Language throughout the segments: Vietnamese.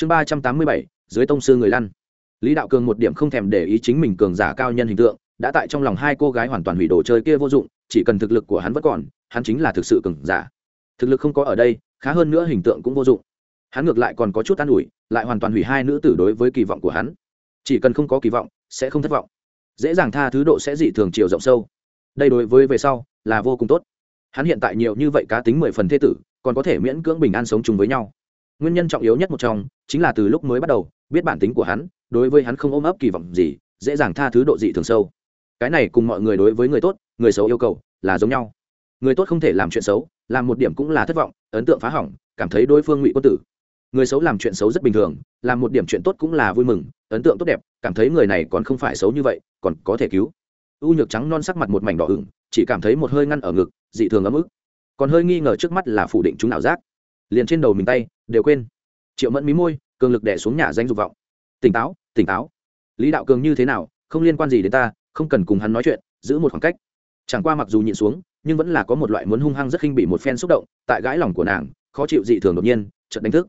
chương ba trăm tám mươi bảy, dưới tông sư người lăn. Lý đạo cường một điểm không thèm để ý chính mình cường giả cao nhân hình tượng, đã tại trong lòng hai cô gái hoàn toàn hủy đồ chơi kia vô dụng, chỉ cần thực lực của hắn vẫn còn, hắn chính là thực sự cường giả. Thực lực không có ở đây, khá hơn nữa hình tượng cũng vô dụng. Hắn ngược lại còn có chút an ủi, lại hoàn toàn hủy hai nữ tử đối với kỳ vọng của hắn. Chỉ cần không có kỳ vọng, sẽ không thất vọng. Dễ dàng tha thứ độ sẽ dị thường chiều rộng sâu. Đây đối với về sau, là vô cùng tốt. Hắn hiện tại nhiều như vậy cá tính mười phần thế tử, còn có thể miễn cưỡng bình an sống chung với nhau. Nguyên nhân trọng yếu nhất một trong chính là từ lúc mới bắt đầu, biết bản tính của hắn, đối với hắn không ôm ấp kỳ vọng gì, dễ dàng tha thứ độ dị thường sâu. Cái này cùng mọi người đối với người tốt, người xấu yêu cầu là giống nhau. Người tốt không thể làm chuyện xấu, làm một điểm cũng là thất vọng, ấn tượng phá hỏng, cảm thấy đối phương ngụy quân tử. Người xấu làm chuyện xấu rất bình thường, làm một điểm chuyện tốt cũng là vui mừng, ấn tượng tốt đẹp, cảm thấy người này còn không phải xấu như vậy, còn có thể cứu. U nhược trắng non sắc mặt một mảnh đỏ ửng, chỉ cảm thấy một hơi ngăn ở ngực, dị thường ấm ức. Còn hơi nghi ngờ trước mắt là phủ định chúng nào giác. Liền trên đầu mình tay, đều quên triệu mẫn mí môi, cường lực đẻ xuống nhà danh dục vọng. Tỉnh táo tỉnh táo. Lý đạo cường như thế nào, không liên quan gì đến ta, không cần cùng hắn nói chuyện, giữ một khoảng cách. Chẳng qua mặc dù nhịn xuống, nhưng vẫn là có một loại muốn hung hăng rất khinh bị một phen xúc động, tại gãi lòng của nàng, khó chịu dị thường đột nhiên, chợt đánh thức.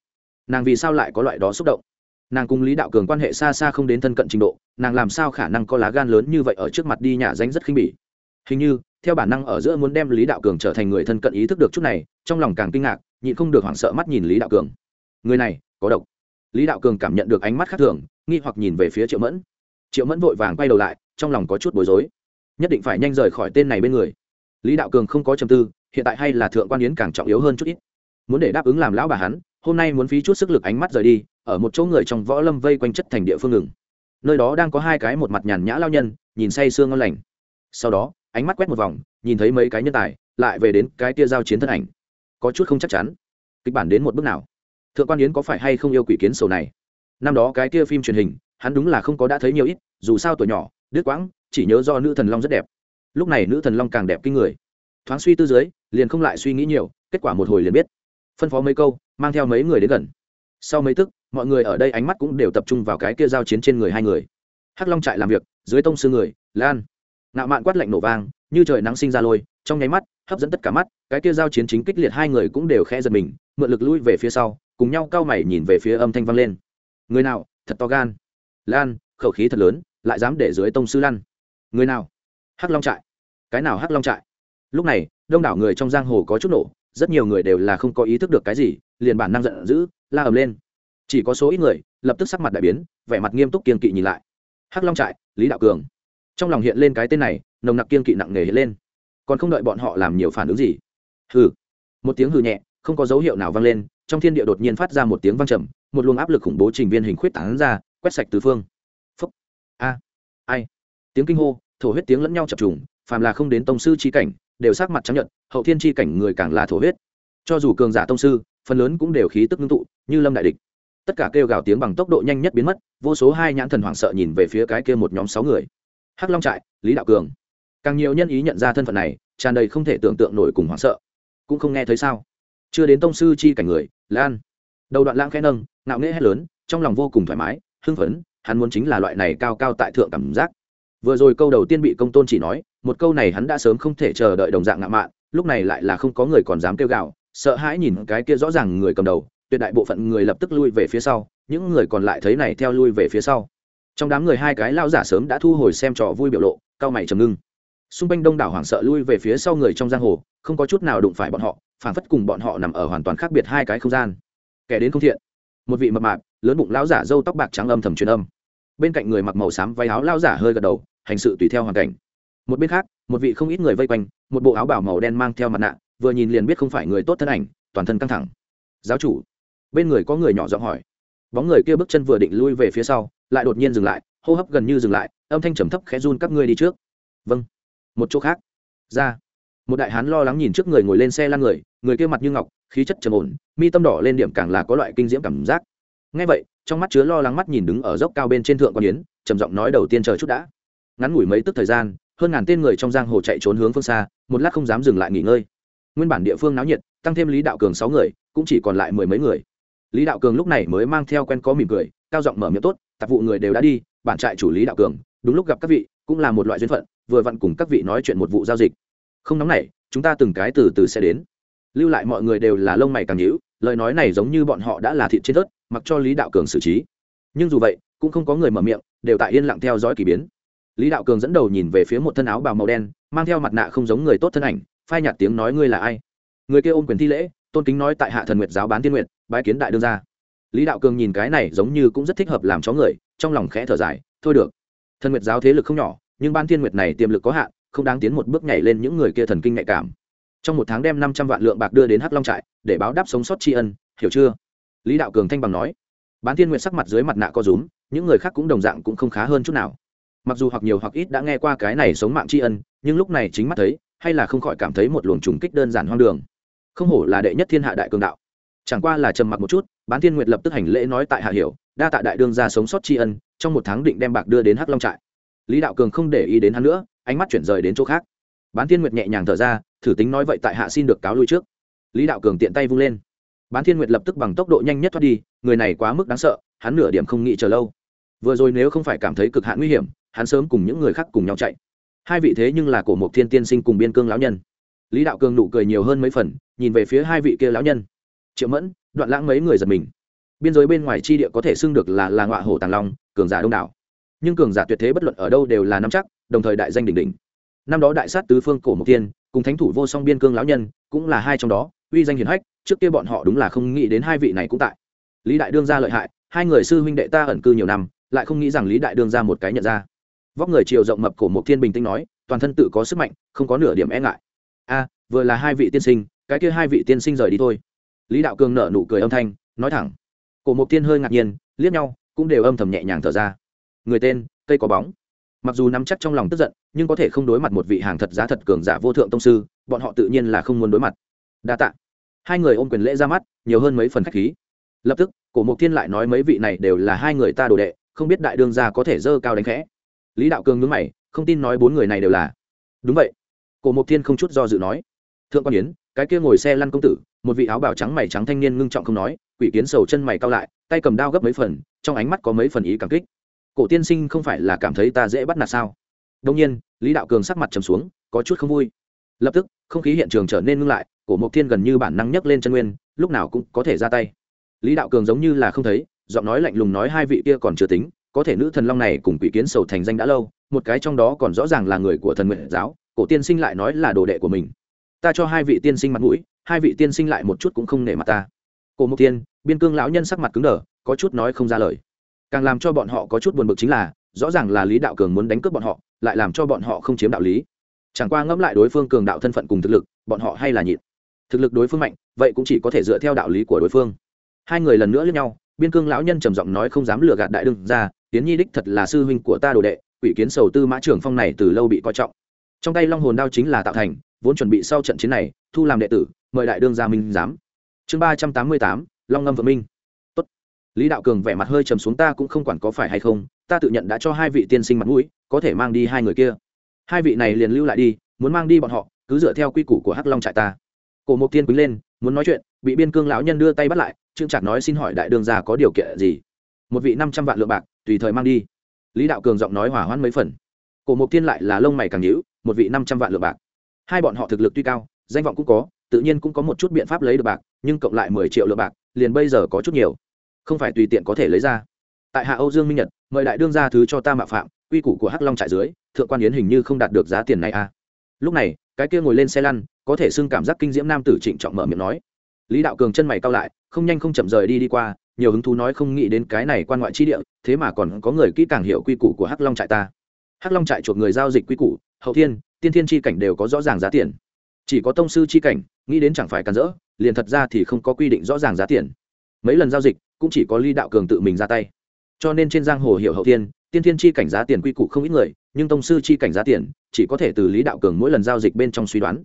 Nàng vì sao lại có loại đó xúc động? Nàng cùng lý đạo cường quan hệ xa xa không đến thân cận trình độ, nàng làm sao khả năng có lá gan lớn như vậy ở trước mặt đi nhà danh rất khinh bỉ? Hình như, theo bản năng ở giữa muốn đem lý đạo cường trở thành người thân cận ý thức được chút này, trong lòng càng kinh ngạc, nhịn không được hoảng sợ mắt nhìn lý đạo cường người này, có độc. Lý đạo cường cảm nhận được ánh mắt khác thường, nghi hoặc nhìn về phía triệu mẫn. Triệu mẫn vội vàng quay đầu lại, trong lòng có chút bối rối. Nhất định phải nhanh rời khỏi tên này bên người. Lý đạo cường không có trầm tư, hiện tại hay là thượng quan yến càng trọng yếu hơn chút ít. Muốn để đáp ứng làm lão bà hắn, hôm nay muốn phí chút sức lực ánh mắt rời đi, ở một chỗ người trong võ lâm vây quanh chất thành địa phương ngừng. Nơi đó đang có hai cái một mặt nhàn nhã lao nhân, nhìn say sương ngon lành. Sau đó, ánh mắt quét một vòng, nhìn thấy mấy cái nhân tài, lại về đến cái tia giao chiến thân ảnh. Có chút không chắc chắn. Kịch bản đến một bước nào thượng quan yến có phải hay không yêu quỷ kiến sầu này? Năm đó cái kia phim truyền hình, hắn đúng là không có đã thấy nhiều ít, dù sao tuổi nhỏ, đứt quãng, chỉ nhớ do nữ thần long rất đẹp. Lúc này nữ thần long càng đẹp kinh người. Thoáng suy tư dưới, liền không lại suy nghĩ nhiều, kết quả một hồi liền biết. Phân phó mấy câu, mang theo mấy người đến gần. Sau mấy tức, mọi người ở đây ánh mắt cũng đều tập trung vào cái kia giao chiến trên người hai người. Hắc long trại làm việc, dưới tông sư người, lan. Nạo mạn quát lạnh nổ vang, như trời nắng sinh ra lôi, trong nháy mắt, hấp dẫn tất cả mắt, cái kia giao chiến chính kích liệt hai người cũng đều khẽ giật mình, mượn lực lui về phía sau cùng nhau cao mày nhìn về phía âm thanh vang lên. Người nào? Thật to gan. Lan, khẩu khí thật lớn, lại dám để dưới tông sư lăn. Người nào? Hắc long trại. Cái nào hắc long trại? Lúc này, đông đảo người trong giang hồ có chút nổ rất nhiều người đều là không có ý thức được cái gì, liền bản năng giận dữ, la ầm lên. Chỉ có số ít người, lập tức sắc mặt đại biến, vẻ mặt nghiêm túc kiên kỵ nhìn lại. Hắc long trại, lý đạo cường. Trong lòng hiện lên cái tên này, nồng nặc kiên kỵ nặng nề hiện lên. Còn không đợi bọn họ làm nhiều phản ứng gì. Hừ. Một tiếng hừ nhẹ, không có dấu hiệu nào vang lên trong thiên địa đột nhiên phát ra một tiếng vang trầm một luồng áp lực khủng bố trình viên hình khuyết tán ra quét sạch tứ phương. Phúc. A. Ai. Tiếng kinh hô thổ huyết tiếng lẫn nhau chập trùng phàm là không đến tông sư chi cảnh đều sắc mặt trắng nhợt, hậu thiên chi cảnh người càng là thổ huyết. Cho dù cường giả tông sư phần lớn cũng đều khí tức ngưng tụ như lâm đại địch. Tất cả kêu gào tiếng bằng tốc độ nhanh nhất biến mất vô số hai nhãn thần hoảng sợ nhìn về phía cái kia một nhóm sáu người. Hắc long trại lý đạo cường. Càng nhiều nhân ý nhận ra thân phận này tràn đầy không thể tưởng tượng nổi cùng hoảng sợ. Cũng không nghe thấy sao? Chưa đến tông sư chi cảnh người lan. Đầu đoạn lãng khẽ nâng, ngạo nghễ hét lớn, trong lòng vô cùng thoải mái, hưng phấn, hắn muốn chính là loại này cao cao tại thượng cảm giác. Vừa rồi câu đầu tiên bị công tôn chỉ nói, một câu này hắn đã sớm không thể chờ đợi đồng dạng ngạo mạn, lúc này lại là không có người còn dám kêu gào, sợ hãi nhìn cái kia rõ ràng người cầm đầu, tuyệt đại bộ phận người lập tức lui về phía sau, những người còn lại thấy này theo lui về phía sau. Trong đám người hai cái lao giả sớm đã thu hồi xem trò vui biểu lộ, cao mày trầm ngưng xung quanh đông đảo hoảng sợ lui về phía sau người trong giang hồ, không có chút nào đụng phải bọn họ phản phất cùng bọn họ nằm ở hoàn toàn khác biệt hai cái không gian. Kẻ đến không thiện. Một vị mập mạp, lớn bụng lão giả râu tóc bạc trắng âm thầm truyền âm. Bên cạnh người mặc màu xám váy áo lao giả hơi gật đầu, hành sự tùy theo hoàn cảnh. Một bên khác, một vị không ít người vây quanh, một bộ áo bảo màu đen mang theo mặt nạ, vừa nhìn liền biết không phải người tốt thân ảnh, toàn thân căng thẳng. Giáo chủ. Bên người có người nhỏ giọng hỏi. Bóng người kia bước chân vừa định lui về phía sau, lại đột nhiên dừng lại, hô hấp gần như dừng lại, âm thanh trầm thấp khẽ run, các ngươi đi trước. Vâng một chỗ khác. Ra. Một đại hán lo lắng nhìn trước người ngồi lên xe lăn người người kia mặt như ngọc, khí chất trầm ổn, mi tâm đỏ lên điểm càng là có loại kinh diễm cảm giác. Ngay vậy, trong mắt chứa lo lắng mắt nhìn đứng ở dốc cao bên trên thượng quan yến, trầm giọng nói đầu tiên chờ chút đã. Ngắn ngủi mấy tức thời gian, hơn ngàn tên người trong giang hồ chạy trốn hướng phương xa, một lát không dám dừng lại nghỉ ngơi. Nguyên bản địa phương náo nhiệt, tăng thêm lý đạo cường sáu người, cũng chỉ còn lại mười mấy người. Lý đạo cường lúc này mới mang theo quen có mỉm cười, cao giọng mở miệng tốt, tạp vụ người đều đã đi, bản trại chủ lý đạo cường, đúng lúc gặp các vị, cũng là một loại duyên phận vừa vặn cùng các vị nói chuyện một vụ giao dịch. Không nóng này chúng ta từng cái từ từ sẽ đến. Lưu lại mọi người đều là lông mày càng nhíu, lời nói này giống như bọn họ đã là thịt trên tớt mặc cho lý đạo cường xử trí. Nhưng dù vậy, cũng không có người mở miệng, đều tại yên lặng theo dõi k ỳ biến. Lý đạo cường dẫn đầu nhìn về phía một thân áo bào màu đen, mang theo mặt nạ không giống người tốt thân ảnh, phai nhạt tiếng nói ngươi là ai? Người kia ôm quyền thi lễ, tôn kính nói tại hạ thần nguyệt giáo bán tiên nguyện bái kiến đại đương gia. Lý đạo cường nhìn cái này giống như cũng rất thích hợp làm chó người, trong lòng khẽ thở dài, thôi được. Thần nguyệt giáo thế lực không nhỏ nhưng ban thiên nguyệt này tiềm lực có hạn, không đáng tiến một bước nhảy lên những người kia thần kinh nhạy cảm. Trong một tháng đem năm trăm vạn lượng bạc đưa đến hắc long trại, để báo đáp sống sót tri ân, hiểu chưa? Lý đạo cường thanh bằng nói, bán thiên nguyệt sắc mặt dưới mặt nạ co rúm, những người khác cũng đồng dạng cũng không khá hơn chút nào. Mặc dù hoặc nhiều hoặc ít đã nghe qua cái này sống mạng tri ân, nhưng lúc này chính mắt thấy, hay là không khỏi cảm thấy một luồng trùng kích đơn giản hoang đường. Không hổ là đệ nhất thiên hạ đại cường đạo. Chẳng qua là trầm mặc một chút, bán thiên nguyệt lập tức hành lễ nói tại hạ hiểu, đa tạ đại đương ra sống sót tri ân, trong một tháng định đem bạc đưa đến hắc long trại lý đạo cường không để ý đến hắn nữa, ánh mắt chuyển rời đến chỗ khác. Bán thiên nguyệt nhẹ nhàng thở ra, thử tính nói vậy tại hạ xin được cáo lui trước. Lý đạo cường tiện tay vung lên. Bán thiên nguyệt lập tức bằng tốc độ nhanh nhất thoát đi, người này quá mức đáng sợ, hắn nửa điểm không nghĩ chờ lâu. Vừa rồi nếu không phải cảm thấy cực hạn nguy hiểm, hắn sớm cùng những người khác cùng nhau chạy. Hai vị thế nhưng là cổ mộc thiên tiên sinh cùng biên cương lão nhân. Lý đạo cường nụ cười nhiều hơn mấy phần, nhìn về phía hai vị kia lão nhân. Triệu mẫn, đoạn lãng mấy người giật mình. Biên giới bên ngoài chi địa có thể xưng được là là ngọa hổ tàng long, cường giả đông đảo nhưng cường giả tuyệt thế bất luận ở đâu đều là nắm chắc, đồng thời đại danh đỉnh đỉnh. Năm đó đại sát tứ phương cổ mộc tiên, cùng thánh thủ vô song biên cương lão nhân, cũng là hai trong đó, uy danh hiển hách, trước kia bọn họ đúng là không nghĩ đến hai vị này cũng tại. Lý đại đương gia lợi hại, hai người sư huynh đệ ta ẩn cư nhiều năm, lại không nghĩ rằng lý đại đương gia một cái nhận ra. Vóc người chiều rộng mập cổ mộc thiên bình tĩnh nói, toàn thân tự có sức mạnh, không có nửa điểm e ngại. A, vừa là hai vị tiên sinh, cái kia hai vị tiên sinh rời đi thôi. Lý đạo cường nở nụ cười âm thanh, nói thẳng. Cổ mộc tiên hơi ngạc nhiên, liếc nhau, cũng đều âm thầm nhẹ nhàng thở ra người tên, cây có bóng. Mặc dù nắm chắc trong lòng tức giận, nhưng có thể không đối mặt một vị hàng thật giá thật cường giả vô thượng tông sư, bọn họ tự nhiên là không muốn đối mặt. Đa tạ. Hai người ôm quyền lễ ra mắt, nhiều hơn mấy phần khách khí. Lập tức, cổ mộc thiên lại nói mấy vị này đều là hai người ta đồ đệ, không biết đại đương gia có thể dơ cao đánh khẽ. Lý đạo cường nhướng mày, không tin nói bốn người này đều là. Đúng vậy. Cổ mộc thiên không chút do dự nói. Thượng quan yến, cái kia ngồi xe lăn công tử, một vị áo bào trắng mày trắng thanh niên ngưng trọng không nói, quỷ kiến sầu chân mày cao lại, tay cầm đao gấp mấy phần, trong ánh mắt có mấy phần ý cảm kích cổ tiên sinh không phải là cảm thấy ta dễ bắt nạt sao? Đông nhiên, lý đạo cường sắc mặt trầm xuống, có chút không vui. Lập tức, không khí hiện trường trở nên ngưng lại, cổ mộc thiên gần như bản năng nhấc lên chân nguyên, lúc nào cũng có thể ra tay. Lý đạo cường giống như là không thấy, giọng nói lạnh lùng nói hai vị kia còn chưa tính, có thể nữ thần long này cùng quỷ kiến sầu thành danh đã lâu, một cái trong đó còn rõ ràng là người của thần nguyện giáo, cổ tiên sinh lại nói là đồ đệ của mình. Ta cho hai vị tiên sinh mặt mũi, hai vị tiên sinh lại một chút cũng không nể mặt ta. Cổ mộc tiên biên cương lão nhân sắc mặt cứng đờ, có chút nói không ra lời càng làm cho bọn họ có chút buồn bực chính là, rõ ràng là lý đạo cường muốn đánh cướp bọn họ, lại làm cho bọn họ không chiếm đạo lý. Chẳng qua ngẫm lại đối phương cường đạo thân phận cùng thực lực, bọn họ hay là nhịn. Thực lực đối phương mạnh, vậy cũng chỉ có thể dựa theo đạo lý của đối phương. Hai người lần nữa lẫn nhau, biên cương lão nhân trầm giọng nói không dám lừa gạt đại đương ra tiến nhi đích thật là sư huynh của ta đồ đệ, quỷ kiến sầu tư mã trưởng phong này từ lâu bị coi trọng. Trong tay long hồn đao chính là tạo thành, vốn chuẩn bị sau trận chiến này, thu làm đệ tử, mời đại đương gia minh giám. Chương ba trăm tám mươi tám, long ngâm vợ minh lý đạo cường vẻ mặt hơi trầm xuống, ta cũng không quản có phải hay không, ta tự nhận đã cho hai vị tiên sinh mặt mũi, có thể mang đi hai người kia. Hai vị này liền lưu lại đi, muốn mang đi bọn họ, cứ dựa theo quy củ của hắc long trại ta. Cổ mộc tiên quý lên, muốn nói chuyện, bị biên cương lão nhân đưa tay bắt lại, trương trạc nói xin hỏi đại đương gia có điều kiện gì? Một vị năm trăm vạn lượng bạc, tùy thời mang đi. Lý đạo cường giọng nói hỏa hoãn mấy phần. Cổ mộc tiên lại là lông mày càng nhữ một vị năm trăm vạn lượng bạc. Hai bọn họ thực lực tuy cao, danh vọng cũng có, tự nhiên cũng có một chút biện pháp lấy được bạc, nhưng cộng lại mười triệu lượng bạc, liền bây giờ có chút nhiều không phải tùy tiện có thể lấy ra. Tại hạ âu dương minh nhật, mời đại đương gia thứ cho ta mạo phạm, quy củ của hắc long trại dưới, thượng quan yến hình như không đạt được giá tiền này a à. lúc này, cái kia ngồi lên xe lăn, có thể xưng cảm giác kinh diễm nam tử trịnh trọng mở miệng nói. Lý đạo cường chân mày cao lại, không nhanh không chậm rời đi đi qua, nhiều hứng thú nói không nghĩ đến cái này quan ngoại chi địa, thế mà còn có người kỹ càng hiểu quy củ của hắc long trại ta. Hắc long trại chuộc người giao dịch quy củ, hậu thiên, tiên thiên chi cảnh đều có rõ ràng giá tiền. Chỉ có tông sư chi cảnh, nghĩ đến chẳng phải cản rỡ, liền thật ra thì không có quy định rõ ràng giá tiền. Mấy lần giao dịch cũng chỉ có lý đạo cường tự mình ra tay. Cho nên trên giang hồ hiểu hậu thiên, tiên thiên chi cảnh giá tiền quy củ không ít người, nhưng tông sư chi cảnh giá tiền, chỉ có thể từ lý đạo cường mỗi lần giao dịch bên trong suy đoán.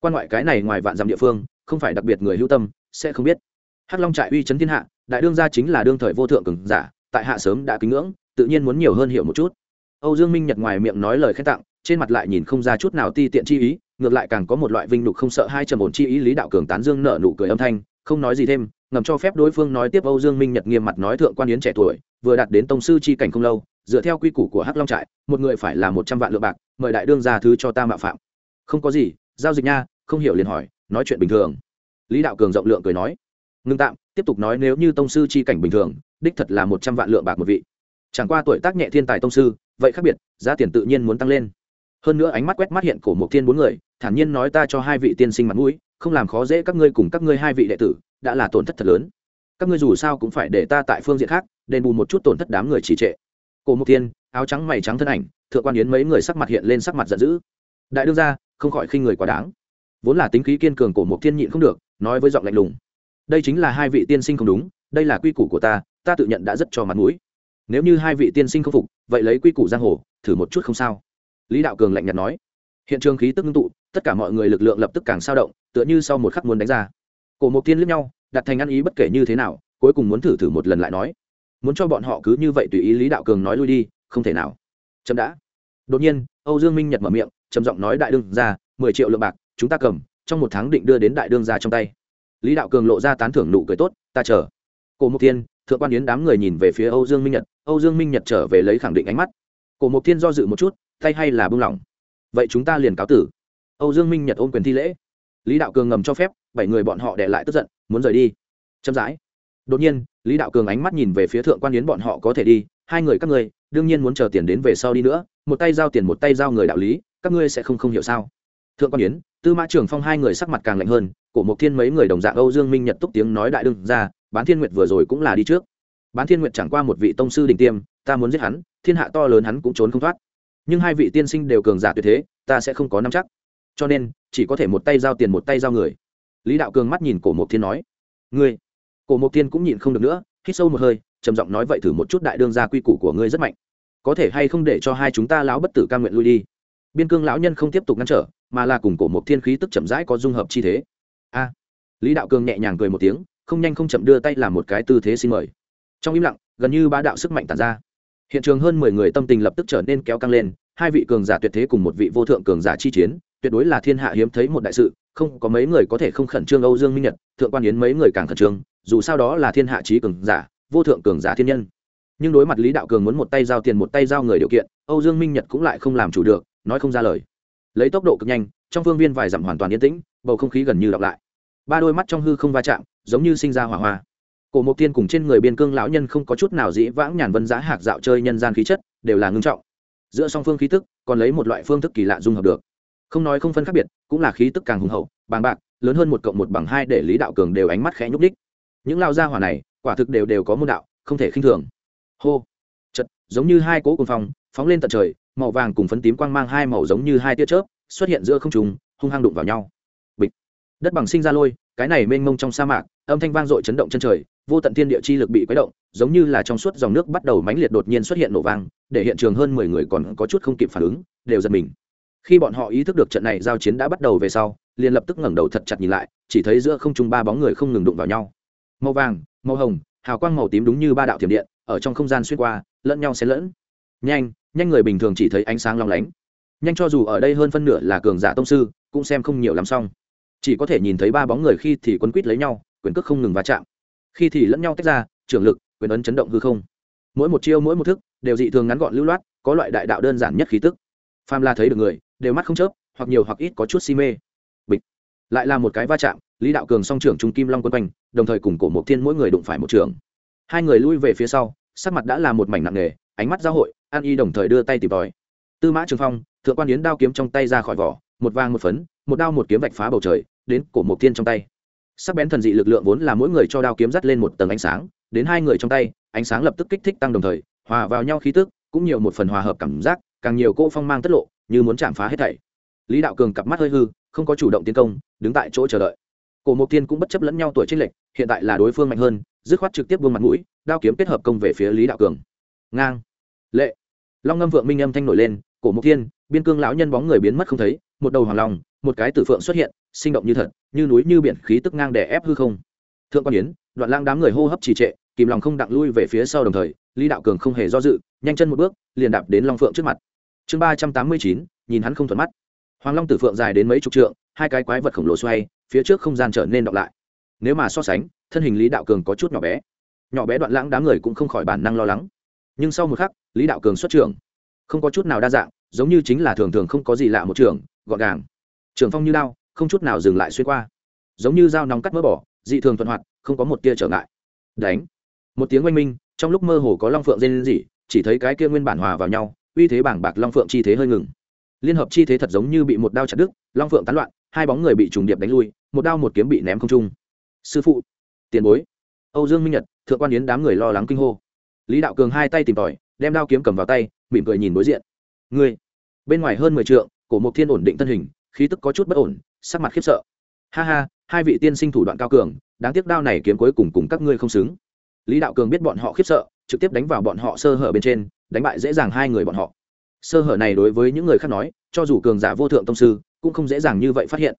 Quan ngoại cái này ngoài vạn dặm địa phương, không phải đặc biệt người hữu tâm, sẽ không biết. Hắc long trại uy chấn thiên hạ, đại đương gia chính là đương thời vô thượng cường giả, tại hạ sớm đã kính ngưỡng, tự nhiên muốn nhiều hơn hiểu một chút. Âu dương minh nhật ngoài miệng nói lời khen tặng, trên mặt lại nhìn không ra chút nào ti tiện chi ý, ngược lại càng có một loại vinh nhục không sợ hai trầm ổn chi ý lý đạo cường tán dương nở nụ cười âm thanh không nói gì thêm, ngầm cho phép đối phương nói tiếp âu dương minh nhật nghiêm mặt nói thượng quan yến trẻ tuổi, vừa đạt đến tông sư chi cảnh không lâu, dựa theo quy củ của hắc long trại, một người phải là một trăm vạn lượng bạc, mời đại đương ra thứ cho ta mạo phạm. Không có gì, giao dịch nha, không hiểu liền hỏi, nói chuyện bình thường. Lý đạo cường rộng lượng cười nói, ngưng tạm, tiếp tục nói nếu như tông sư chi cảnh bình thường, đích thật là một trăm vạn lượng bạc một vị. Chẳng qua tuổi tác nhẹ thiên tài tông sư, vậy khác biệt, giá tiền tự nhiên muốn tăng lên. Hơn nữa ánh mắt quét mắt hiện cổ một thiên bốn người, thản nhiên nói ta cho hai vị tiên sinh mặt mũi không làm khó dễ các ngươi cùng các ngươi hai vị đệ tử, đã là tổn thất thật lớn. Các ngươi dù sao cũng phải để ta tại phương diện khác, đền bù một chút tổn thất đám người trì trệ. Cổ mục tiên áo trắng mày trắng thân ảnh, thượng quan yến mấy người sắc mặt hiện lên sắc mặt giận dữ. Đại đương ra không khỏi khinh người quá đáng. Vốn là tính khí kiên cường của một thiên nhịn không được, nói với giọng lạnh lùng. Đây chính là hai vị tiên sinh không đúng, đây là quy củ của ta ta tự nhận đã rất cho mặt mũi. Nếu như hai vị tiên sinh không phục, vậy lấy quy củ giang hồ, thử một chút không sao. Lý đạo cường lạnh nhạt nói. Hiện trường khí tức ngưng tụ, tất cả mọi người lực lượng lập tức càng sao động tựa như sau một khắc muốn đánh ra. Cổ mộc tiên liếc nhau, đặt thành ăn ý bất kể như thế nào, cuối cùng muốn thử thử một lần lại nói, muốn cho bọn họ cứ như vậy tùy ý lý đạo cường nói lui đi, không thể nào. Chậm đã. Đột nhiên, âu dương minh nhật mở miệng, trầm giọng nói đại đương ra mười triệu lượng bạc, chúng ta cầm, trong một tháng định đưa đến đại đương ra trong tay. Lý đạo cường lộ ra tán thưởng nụ cười tốt, ta chờ. Cổ mục thiên, thượng quan yến đám người nhìn về phía âu dương minh nhật, âu dương minh nhật trở về lấy khẳng định ánh mắt. Cổ mục thiên do dự một chút, tay hay là bưng lỏng? Vậy chúng ta liền cáo tử. Âu dương minh nhật ôm quyền thi lễ lý đạo cường ngầm cho phép, bảy người bọn họ để lại tức giận, muốn rời đi. Chậm rãi. Đột nhiên, lý đạo cường ánh mắt nhìn về phía thượng quan yến bọn họ có thể đi. Hai người các ngươi, đương nhiên muốn chờ tiền đến về sau đi nữa. Một tay giao tiền, một tay giao người đạo lý, các ngươi sẽ không không hiểu sao? Thượng quan yến, tư mã trường phong hai người sắc mặt càng lạnh hơn. Cổ mộc thiên mấy người đồng dạng âu dương minh nhật túc tiếng nói đại đương ra, bán thiên nguyệt vừa rồi cũng là đi trước. Bán thiên nguyệt chẳng qua một vị tông sư đình tiêm, ta muốn giết hắn, thiên hạ to lớn hắn cũng trốn không thoát. Nhưng hai vị tiên sinh đều cường giả tuyệt thế, ta sẽ không có nắm chắc cho nên, chỉ có thể một tay giao tiền một tay giao người. Lý đạo cường mắt nhìn cổ mộc thiên nói, ngươi. Cổ mộc thiên cũng nhịn không được nữa, hít sâu một hơi, trầm giọng nói, vậy thử một chút đại đương gia quy củ của ngươi rất mạnh. Có thể hay không để cho hai chúng ta lão bất tử ca nguyện lui đi? Biên cương lão nhân không tiếp tục ngăn trở, mà là cùng cổ Mộc thiên khí tức chậm rãi có dung hợp chi thế. A. Lý đạo cường nhẹ nhàng cười một tiếng, không nhanh không chậm đưa tay làm một cái tư thế xin mời. Trong im lặng, gần như ba đạo sức mạnh tàn ra. Hiện trường hơn mười người tâm tình lập tức trở nên kéo căng lên hai vị cường giả tuyệt thế cùng một vị vô thượng cường giả chi chiến, tuyệt đối là thiên hạ hiếm thấy một đại sự, không có mấy người có thể không khẩn trương âu dương minh nhật, thượng quan yến mấy người càng khẩn trương, dù sao đó là thiên hạ trí cường giả, vô thượng cường giả thiên nhân. Nhưng đối mặt lý đạo cường muốn một tay giao tiền một tay giao người điều kiện, âu dương minh nhật cũng lại không làm chủ được, nói không ra lời. Lấy tốc độ cực nhanh, trong phương viên vài dặm hoàn toàn yên tĩnh, bầu không khí gần như đọc lại. Ba đôi mắt trong hư không va chạm, giống như sinh ra hỏa hoa. Cổ mộc tiên cùng trên người biên cương lão nhân không có chút nào dĩ vãng nhàn vân giá hạc dạo chơi nhân gian khí chất, đều là ngưng trọng giữa song phương khí tức, còn lấy một loại phương thức kỳ lạ dung hợp được. Không nói không phân khác biệt, cũng là khí tức càng hùng hậu, bàng bạc, lớn hơn một cộng một bằng hai để lý đạo cường đều ánh mắt khẽ nhúc đích những lao gia hỏa này, quả thực đều đều có môn đạo, không thể khinh thường. Hô! Chật giống như hai cỗ cùng phòng phóng lên tận trời, màu vàng cùng phấn tím quang mang hai màu giống như hai tia chớp, xuất hiện giữa không trùng hung hăng đụng vào nhau. Bịch! Đất bằng sinh ra lôi, cái này mênh mông trong sa mạc âm thanh vang dội chấn động chân trời, vô tận thiên địa chi lực bị quấy động, giống như là trong suốt dòng nước bắt đầu mãnh liệt đột nhiên xuất hiện nổ vang, để hiện trường hơn mười người còn có chút không kịp phản ứng, đều giật mình. Khi bọn họ ý thức được trận này giao chiến đã bắt đầu về sau, liền lập tức ngẩng đầu thật chặt nhìn lại, chỉ thấy giữa không trung ba bóng người không ngừng đụng vào nhau. Màu vàng, màu hồng, hào quang màu tím đúng như ba đạo thiểm điện, ở trong không gian xuyên qua, lẫn nhau xen lẫn. Nhanh nhanh người bình thường chỉ thấy ánh sáng long lánh. Nhanh cho dù ở đây hơn phân nửa là cường giả tông sư, cũng xem không nhiều lắm xong. Chỉ có thể nhìn thấy ba bóng người khi thì quấn quýt lấy nhau quyền cước không ngừng va chạm. Khi thì lẫn nhau tách ra trường lực, quyền ấn chấn động hư không. Mỗi một chiêu, mỗi một thức, đều dị thường ngắn gọn lưu loát, có loại đại đạo đơn giản nhất khí tức. Pham la thấy được người, đều mắt không chớp, hoặc nhiều hoặc ít có chút si mê. Bịch. Lại là một cái va chạm, lý đạo cường song trưởng trung kim long quân quanh, đồng thời cùng cổ một thiên mỗi người đụng phải một trường. Hai người lui về phía sau, sắc mặt đã là một mảnh nặng nề, ánh mắt giao hội, an y đồng thời đưa tay tìm tòi. Tư mã trường phong, thượng quan yến đao kiếm trong tay ra khỏi vỏ, một vàng một phấn, một đao một kiếm vạch phá bầu trời, đến cổ một thiên trong tay sắc bén thần dị lực lượng vốn là mỗi người cho đao kiếm dắt lên một tầng ánh sáng, đến hai người trong tay, ánh sáng lập tức kích thích tăng đồng thời, hòa vào nhau khí tức, cũng nhiều một phần hòa hợp cảm giác, càng nhiều cỗ phong mang tất lộ, như muốn chạm phá hết thảy. Lý đạo cường cặp mắt hơi hư, không có chủ động tiến công, đứng tại chỗ chờ đợi. Cổ mộc tiên cũng bất chấp lẫn nhau tuổi trên lệch, hiện tại là đối phương mạnh hơn, dứt khoát trực tiếp buông mặt mũi, đao kiếm kết hợp công về phía lý đạo cường. Ngang. Lệ. Long ngâm vượng minh âm thanh nổi lên, cổ mộc tiên biên cương lão nhân bóng người biến mất không thấy, một đầu hoàng long một cái tử phượng xuất hiện, sinh động như thật, như núi như biển, khí tức ngang đè ép hư không. Thượng quan yến, đoạn lang đám người hô hấp trì trệ, kìm lòng không đặng lui về phía sau đồng thời, lý đạo cường không hề do dự, nhanh chân một bước, liền đạp đến long phượng trước mặt. Chương ba trăm tám mươi chín, nhìn hắn không thuận mắt. Hoàng long tử phượng dài đến mấy chục trượng, hai cái quái vật khổng lồ xoay, phía trước không gian trở nên đọng lại. Nếu mà so sánh, thân hình lý đạo cường có chút nhỏ bé. Nhỏ bé đoạn lãng đám người cũng không khỏi bản năng lo lắng. Nhưng sau một khắc, lý đạo cường xuất trường không có chút nào đa dạng, giống như chính là thường thường không có gì lạ một trường, gọn gàng trường phong như đao, không chút nào dừng lại xuyên qua. Giống như dao nóng cắt mỡ bỏ, dị thường thuận hoạt, không có một tia trở ngại. Đánh. Một tiếng oanh minh, trong lúc mơ hồ có long phượng dên gì chỉ thấy cái kia nguyên bản hòa vào nhau, uy thế bảng bạc long phượng chi thế hơi ngừng. Liên hợp chi thế thật giống như bị một đao chặt đứt, long phượng tán loạn, hai bóng người bị trùng điệp đánh lui, một đao một kiếm bị ném không trung. Sư phụ, tiền bối. Âu dương minh nhật, thượng quan yến đám người lo lắng kinh hô. Lý đạo cường hai tay tìm tòi, đem đao kiếm cầm vào tay, mỉm cười nhìn đối diện. Ngươi, bên ngoài hơn mười trượng, cổ mục thiên ổn định thân hình khí tức có chút bất ổn, sắc mặt khiếp sợ. Ha ha, hai vị tiên sinh thủ đoạn cao cường, đáng tiếc đao này kiếm cuối cùng cùng các ngươi không xứng. Lý đạo cường biết bọn họ khiếp sợ, trực tiếp đánh vào bọn họ sơ hở bên trên, đánh bại dễ dàng hai người bọn họ. Sơ hở này đối với những người khác nói, cho dù cường giả vô thượng tông sư, cũng không dễ dàng như vậy phát hiện.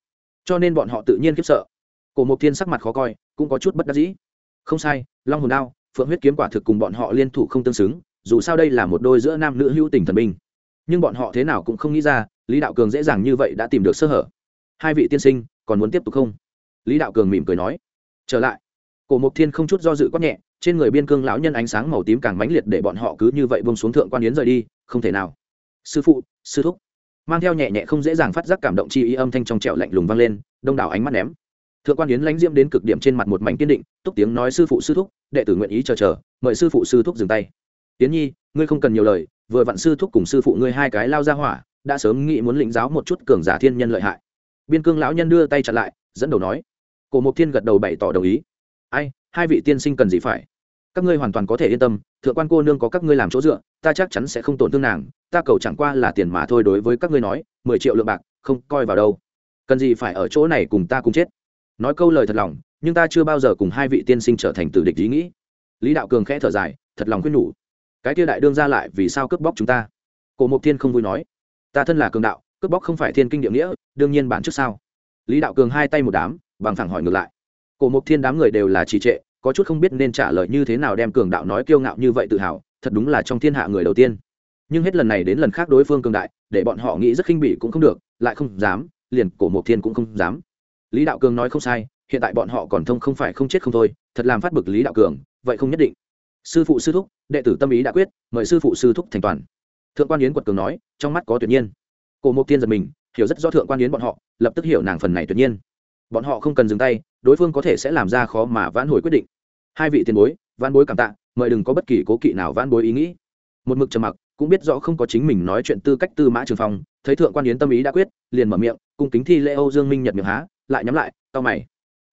Cho nên bọn họ tự nhiên khiếp sợ. Cổ Mộc thiên sắc mặt khó coi, cũng có chút bất đắc dĩ. Không sai, long hồn đao, phượng huyết kiếm quả thực cùng bọn họ liên thủ không tương xứng, dù sao đây là một đôi giữa nam nữ hữu tình thần binh. Nhưng bọn họ thế nào cũng không nghĩ ra lý đạo cường dễ dàng như vậy đã tìm được sơ hở. Hai vị tiên sinh, còn muốn tiếp tục không? Lý đạo cường mỉm cười nói. Trở lại. Cổ Mộc thiên không chút do dự quát nhẹ, trên người biên cương lão nhân ánh sáng màu tím càng mãnh liệt để bọn họ cứ như vậy bông xuống thượng quan yến rời đi, không thể nào. Sư phụ, sư thúc. Mang theo nhẹ nhẹ không dễ dàng phát giác cảm động chi ý âm thanh trong trẹo lạnh lùng vang lên, đông đảo ánh mắt ném. Thượng quan yến lãnh diễm đến cực điểm trên mặt một mảnh kiên định, túc tiếng nói sư phụ, sư thúc, đệ tử nguyện ý chờ chờ, mời sư phụ, sư thúc dừng tay. Tiến nhi, ngươi không cần nhiều lời, vừa vặn sư thúc cùng sư phụ ngươi hai cái lao ra hỏa đã sớm nghĩ muốn lĩnh giáo một chút cường giả thiên nhân lợi hại. Biên cương lão nhân đưa tay chặn lại, dẫn đầu nói, cổ mục thiên gật đầu bày tỏ đồng ý. Ai, hai vị tiên sinh cần gì phải? Các ngươi hoàn toàn có thể yên tâm, thượng quan cô nương có các ngươi làm chỗ dựa, ta chắc chắn sẽ không tổn thương nàng, ta cầu chẳng qua là tiền mà thôi đối với các ngươi nói, mười triệu lượng bạc, không coi vào đâu. Cần gì phải ở chỗ này cùng ta cùng chết? Nói câu lời thật lòng, nhưng ta chưa bao giờ cùng hai vị tiên sinh trở thành tử địch ý nghĩ. Lý đạo cường khẽ thở dài, thật lòng khuyên nhủ, cái kia đại đương ra lại vì sao cướp bóc chúng ta? Cổ mộc thiên không vui nói ta thân là cường đạo, cướp bóc không phải thiên kinh địa nghĩa, đương nhiên bản trước sao? Lý đạo cường hai tay một đám, bằng thẳng hỏi ngược lại. Cổ mộc thiên đám người đều là trì trệ, có chút không biết nên trả lời như thế nào đem cường đạo nói kiêu ngạo như vậy tự hào, thật đúng là trong thiên hạ người đầu tiên. Nhưng hết lần này đến lần khác đối phương cường đại, để bọn họ nghĩ rất khinh bỉ cũng không được, lại không dám, liền cổ mộc thiên cũng không dám. Lý đạo cường nói không sai, hiện tại bọn họ còn thông không phải không chết không thôi, thật làm phát bực lý đạo cường, vậy không nhất định. Sư phụ sư thúc, đệ tử tâm ý đã quyết, mời sư phụ sư thúc thành toàn thượng quan yến quật cường nói, trong mắt có tuyệt nhiên. Cổ mộc tiên giật mình, hiểu rất rõ thượng quan yến bọn họ, lập tức hiểu nàng phần này tuyệt nhiên. Bọn họ không cần dừng tay, đối phương có thể sẽ làm ra khó mà vãn hồi quyết định. Hai vị tiền bối, vãn bối cảm tạ, mời đừng có bất kỳ cố kỵ nào vãn bối ý nghĩ. Một mực trầm mặc, cũng biết rõ không có chính mình nói chuyện tư cách tư mã trường phong, thấy thượng quan yến tâm ý đã quyết, liền mở miệng, cung kính thi lễ âu dương minh nhật miệng há, lại nhắm lại tao mày.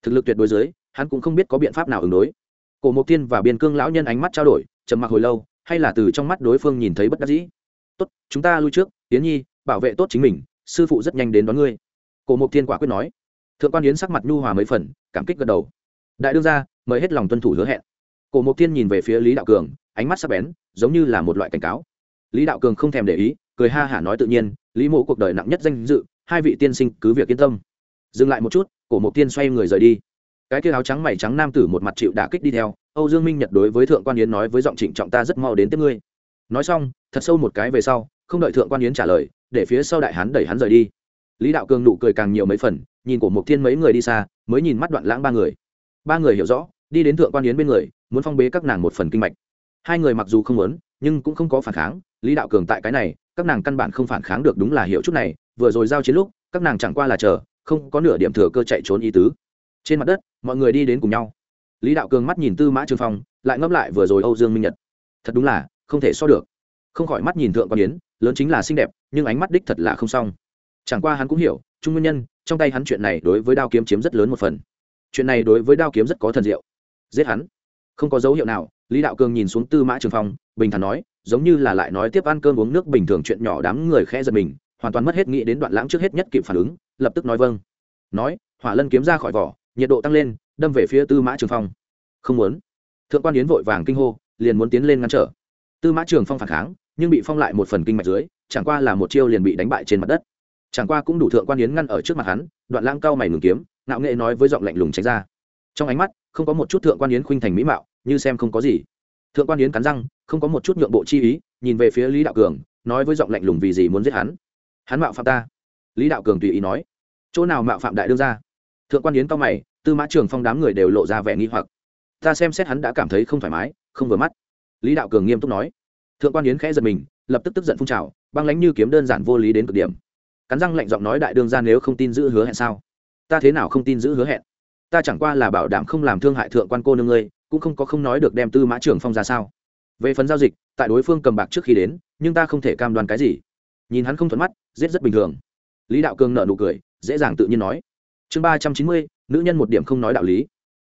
Thực lực tuyệt đối dưới, hắn cũng không biết có biện pháp nào ứng đối. Cổ mộc tiên và biên cương lão nhân ánh mắt trao đổi, trầm mặc hồi lâu, hay là từ trong mắt đối phương nhìn thấy bất đắc dĩ tốt, chúng ta lui trước tiến nhi, bảo vệ tốt chính mình, sư phụ rất nhanh đến đón ngươi. Cổ mộc Thiên quả quyết nói. Thượng quan yến sắc mặt nhu hòa mấy phần, cảm kích gật đầu. Đại đương ra mời hết lòng tuân thủ hứa hẹn. Cổ mộc Thiên nhìn về phía lý đạo cường, ánh mắt sắc bén, giống như là một loại cảnh cáo. Lý đạo cường không thèm để ý, cười ha hả nói tự nhiên, lý mộ cuộc đời nặng nhất danh dự, hai vị tiên sinh cứ việc yên tâm. Dừng lại một chút, cổ mộc tiên xoay người rời đi. Cái kia áo trắng mày trắng nam tử một mặt chịu đả kích đi theo. Âu dương minh nhật đối với thượng quan yến nói với giọng trịnh trọng ta rất mau đến tiếp ngươi. Nói xong thật sâu một cái về sau, không đợi thượng quan yến trả lời, để phía sau đại hán đẩy hắn rời đi. Lý đạo cường nụ cười càng nhiều mấy phần, nhìn của mục thiên mấy người đi xa, mới nhìn mắt đoạn lãng ba người. Ba người hiểu rõ, đi đến thượng quan yến bên người, muốn phong bế các nàng một phần kinh mạch. Hai người mặc dù không muốn, nhưng cũng không có phản kháng, lý đạo cường tại cái này, các nàng căn bản không phản kháng được đúng là hiểu chút này, vừa rồi giao chiến lúc, các nàng chẳng qua là chờ, không có nửa điểm thừa cơ chạy trốn ý tứ. Trên mặt đất, mọi người đi đến cùng nhau. Lý đạo cường mắt nhìn tư mã trương phong, lại ngẫm lại vừa rồi âu dương minh nhật. Thật đúng là, không thể so được không khỏi mắt nhìn thượng quan yến, lớn chính là xinh đẹp, nhưng ánh mắt đích thật là không xong. Chẳng qua hắn cũng hiểu chung nguyên nhân, trong tay hắn chuyện này đối với đao kiếm chiếm rất lớn một phần. Chuyện này đối với đao kiếm rất có thần diệu. Giết hắn. Không có dấu hiệu nào, lý đạo cường nhìn xuống tư mã trường phong, bình thản nói, giống như là lại nói tiếp ăn cơm uống nước bình thường chuyện nhỏ đám người khẽ giật mình, hoàn toàn mất hết nghĩ đến đoạn lãng trước hết nhất kịp phản ứng, lập tức nói vâng. Nói, hỏa lân kiếm ra khỏi vỏ, nhiệt độ tăng lên, đâm về phía tư mã trường phong. Không muốn. Thượng quan yến vội vàng kinh hô, liền muốn tiến lên ngăn trở. Tư mã trường phong phản kháng nhưng bị phong lại một phần kinh mạch dưới, chẳng qua là một chiêu liền bị đánh bại trên mặt đất. Chẳng qua cũng đủ thượng quan yến ngăn ở trước mặt hắn, đoạn lãng cao mày ngừng kiếm, ngạo nghệ nói với giọng lạnh lùng tránh ra. Trong ánh mắt, không có một chút thượng quan yến khuynh thành mỹ mạo, như xem không có gì. Thượng quan yến cắn răng, không có một chút nhượng bộ chi ý, nhìn về phía lý đạo cường, nói với giọng lạnh lùng vì gì muốn giết hắn. Hắn mạo phạm ta. Lý đạo cường tùy ý nói. Chỗ nào mạo phạm đại đương ra thượng quan yến cao mày, tư mã trường phong đám người đều lộ ra vẻ nghi hoặc. Ta xem xét hắn đã cảm thấy không thoải mái, không vừa mắt. Lý đạo cường nghiêm túc nói thượng quan yến khẽ giật mình, lập tức tức giận phun trào, băng lánh như kiếm đơn giản vô lý đến cực điểm. Cắn răng lạnh giọng nói đại đương ra nếu không tin giữ hứa hẹn sao? Ta thế nào không tin giữ hứa hẹn? Ta chẳng qua là bảo đảm không làm thương hại thượng quan cô nương ngươi, cũng không có không nói được đem tư mã trưởng phong ra sao. Về phần giao dịch, tại đối phương cầm bạc trước khi đến, nhưng ta không thể cam đoan cái gì. Nhìn hắn không thuận mắt, giết rất bình thường. Lý đạo cường nợ nụ cười, dễ dàng tự nhiên nói. Chương ba trăm chín mươi, nữ nhân một điểm không nói đạo lý.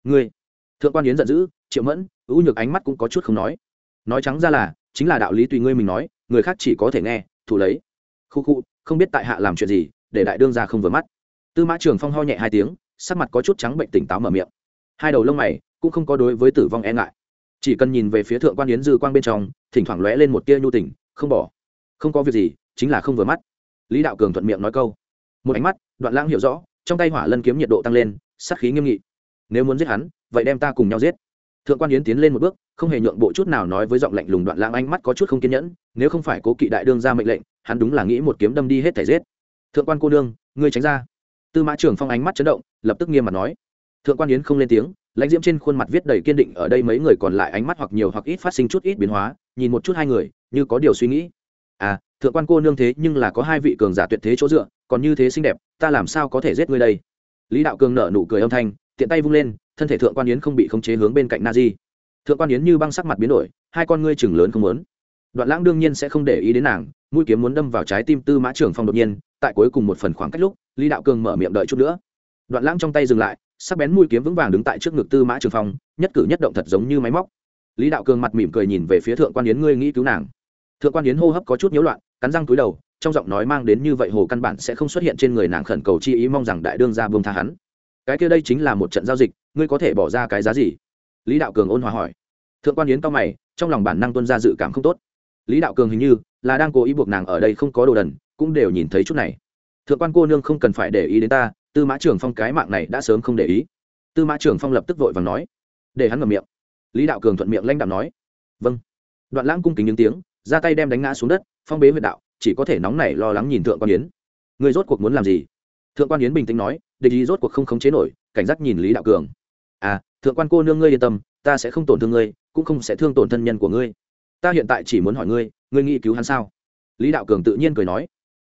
Ngươi. Thượng quan yến giận dữ, triệu mẫn, ưu nhược ánh mắt cũng có chút không nói. Nói trắng ra là chính là đạo lý tùy ngươi mình nói, người khác chỉ có thể nghe thủ lấy. Khu khu, không biết tại hạ làm chuyện gì, để đại đương ra không vừa mắt. Tư mã trường phong ho nhẹ hai tiếng, sắc mặt có chút trắng bệnh tỉnh táo mở miệng. Hai đầu lông mày cũng không có đối với tử vong e ngại. Chỉ cần nhìn về phía thượng quan yến dư quang bên trong, thỉnh thoảng lóe lên một tia nhu tình, không bỏ. Không có việc gì, chính là không vừa mắt. Lý đạo cường thuận miệng nói câu. Một ánh mắt, đoạn lãng hiểu rõ, trong tay hỏa lân kiếm nhiệt độ tăng lên, sát khí nghiêm nghị. Nếu muốn giết hắn, vậy đem ta cùng nhau giết thượng quan yến tiến lên một bước không hề nhượng bộ chút nào nói với giọng lạnh lùng đoạn lãng ánh mắt có chút không kiên nhẫn nếu không phải cố kỵ đại đương ra mệnh lệnh hắn đúng là nghĩ một kiếm đâm đi hết thể giết. Thượng quan cô đương, ngươi tránh ra. Tư mã trưởng phong ánh mắt chấn động lập tức nghiêm mặt nói. Thượng quan yến không lên tiếng lãnh diễm trên khuôn mặt viết đầy kiên định ở đây mấy người còn lại ánh mắt hoặc nhiều hoặc ít phát sinh chút ít biến hóa nhìn một chút hai người như có điều suy nghĩ. À thượng quan cô nương thế nhưng là có hai vị cường giả tuyệt thế chỗ dựa còn như thế xinh đẹp ta làm sao có thể giết ngươi đây? Lý đạo cường nở nụ cười âm thanh tiện tay vung lên thân thể thượng quan yến không bị khống chế hướng bên cạnh na di thượng quan yến như băng sắc mặt biến đổi hai con ngươi chừng lớn không lớn. đoạn lãng đương nhiên sẽ không để ý đến nàng mũi kiếm muốn đâm vào trái tim tư mã trưởng phong đột nhiên tại cuối cùng một phần khoảng cách lúc lý đạo cường mở miệng đợi chút nữa đoạn lãng trong tay dừng lại sắc bén mũi kiếm vững vàng đứng tại trước ngực tư mã trường phong nhất cử nhất động thật giống như máy móc lý đạo cường mặt mỉm cười nhìn về phía thượng quan yến ngươi nghĩ cứu nàng thượng quan yến hô hấp có chút nhiễu loạn cắn răng túi đầu trong giọng nói mang đến như vậy hồ căn bản sẽ không xuất hiện trên người nàng khẩn cầu chi ý mong rằng đại đương ra buông tha hắn cái kia đây chính là một trận giao dịch, ngươi có thể bỏ ra cái giá gì? Lý đạo cường ôn hòa hỏi. Thượng quan yến cao mày, trong lòng bản năng tuân ra dự cảm không tốt. Lý đạo cường hình như là đang cố ý buộc nàng ở đây không có đồ đần, cũng đều nhìn thấy chút này. Thượng quan cô nương không cần phải để ý đến ta, tư mã trưởng phong cái mạng này đã sớm không để ý. Tư mã trưởng phong lập tức vội vàng nói. Để hắn ngậm miệng. Lý đạo cường thuận miệng lãnh đạo nói. Vâng. Đoạn lãng cung kính những tiếng, ra tay đem đánh ngã xuống đất, phong bế huyệt đạo, chỉ có thể nóng nảy lo lắng nhìn thượng quan yến. Người rốt cuộc muốn làm gì? Thượng quan yến bình tĩnh nói, địch ý rốt cuộc không khống chế nổi, cảnh giác nhìn lý đạo cường. À thượng quan cô nương ngươi yên tâm, ta sẽ không tổn thương ngươi, cũng không sẽ thương tổn thân nhân của ngươi. Ta hiện tại chỉ muốn hỏi ngươi ngươi nghĩ cứu hắn sao? Lý đạo cường tự nhiên cười nói.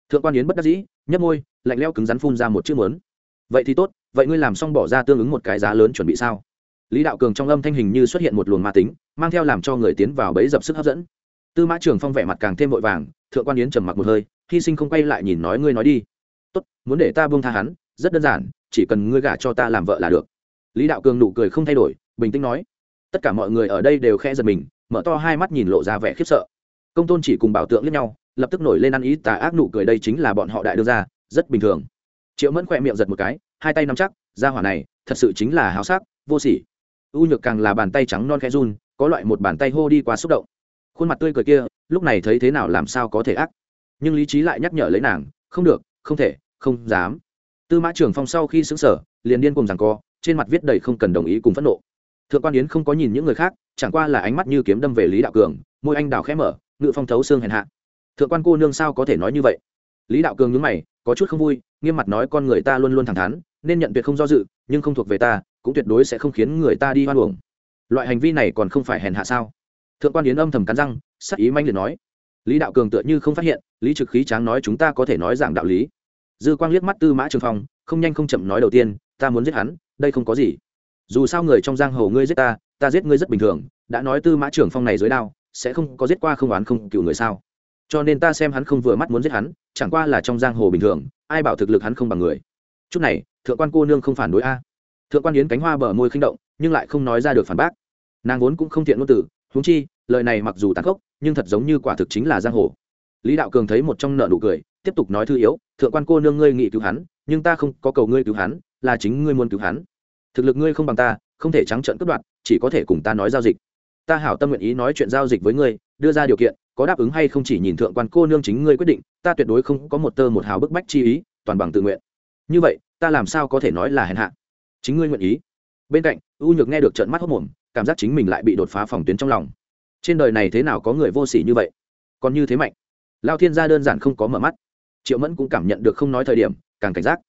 Thượng quan yến bất đắc dĩ, nhấp môi, lạnh leo cứng rắn phun ra một chữ mớn vậy thì tốt, vậy ngươi làm xong bỏ ra tương ứng một cái giá lớn chuẩn bị sao? Lý đạo cường trong âm thanh hình như xuất hiện một luồng ma tính, mang theo làm cho người tiến vào bẫy dập sức hấp dẫn. Tư mã trường phong vẻ mặt càng thêm vội vàng, thượng quan yến trầm mặc một hơi, hy sinh không quay lại nhìn nói ngươi nói đi tốt, muốn để ta buông tha hắn, rất đơn giản, chỉ cần ngươi gả cho ta làm vợ là được. Lý đạo cường nụ cười không thay đổi, bình tĩnh nói, tất cả mọi người ở đây đều khẽ giật mình, mở to hai mắt nhìn lộ ra vẻ khiếp sợ. Công tôn chỉ cùng bảo tượng lẫn nhau, lập tức nổi lên ăn ý, tà ác nụ cười đây chính là bọn họ đại đưa ra rất bình thường. Triệu mẫn khỏe miệng giật một cái, hai tay nắm chắc ra hỏa này, thật sự chính là háo sắc, vô sỉ. U nhược càng là bàn tay trắng non khẽ run, có loại một bàn tay hô đi qua xúc động. Khuôn mặt tươi cười kia, lúc này thấy thế nào làm sao có thể ác? Nhưng lý trí lại nhắc nhở lấy nàng, không được, không thể không dám. Tư mã trưởng phong sau khi xứng sở liền điên cùng rằng co, trên mặt viết đầy không cần đồng ý cùng phẫn nộ. Thượng quan yến không có nhìn những người khác, chẳng qua là ánh mắt như kiếm đâm về lý đạo cường, môi anh đào khẽ mở, ngự phong thấu xương hèn hạ. Thượng quan cô nương sao có thể nói như vậy? Lý đạo cường nhướng mày, có chút không vui, nghiêm mặt nói con người ta luôn luôn thẳng thắn, nên nhận tuyệt không do dự, nhưng không thuộc về ta, cũng tuyệt đối sẽ không khiến người ta đi hoan uổng. Loại hành vi này còn không phải hèn hạ sao? Thượng quan yến âm thầm cắn răng, sắc ý manh liệt nói. Lý đạo cường tựa như không phát hiện, lý trực khí tráng nói chúng ta có thể nói giảng đạo lý dư quang liếc mắt tư mã trường phong, không nhanh không chậm nói đầu tiên, ta muốn giết hắn, đây không có gì. Dù sao người trong giang hồ ngươi giết ta ta giết ngươi rất bình thường, đã nói tư mã Trường phong này dưới đao, sẽ không có giết qua không oán không cựu người sao? Cho nên ta xem hắn không vừa mắt muốn giết hắn, chẳng qua là trong giang hồ bình thường, ai bảo thực lực hắn không bằng người. Chút này, thượng quan cô nương không phản đối a. Thượng quan yến cánh hoa bờ môi khinh động, nhưng lại không nói ra được phản bác. Nàng vốn cũng không thiện ngôn từ huống chi, lời này mặc dù tàn khốc, nhưng thật giống như quả thực chính là giang hồ. Lý đạo cường thấy một trong nợ nụ cười tiếp tục nói thư yếu, thượng quan cô nương ngươi nghị cứu hắn, nhưng ta không có cầu ngươi cứu hắn, là chính ngươi muốn cứu hắn. Thực lực ngươi không bằng ta, không thể trắng trợn cướp đoạt, chỉ có thể cùng ta nói giao dịch. Ta hảo tâm nguyện ý nói chuyện giao dịch với ngươi, đưa ra điều kiện, có đáp ứng hay không chỉ nhìn thượng quan cô nương chính ngươi quyết định, ta tuyệt đối không có một tơ một hào bức bách chi ý, toàn bằng tự nguyện. Như vậy, ta làm sao có thể nói là hèn hạ? Chính ngươi nguyện ý. Bên cạnh, u nhược nghe được trận mắt hốc mồm, cảm giác chính mình lại bị đột phá phòng tuyến trong lòng. Trên đời này thế nào có người vô sỉ như vậy? Còn như thế mạnh. Lao thiên gia đơn giản không có mở mắt triệu mẫn cũng cảm nhận được không nói thời điểm, càng cảnh giác.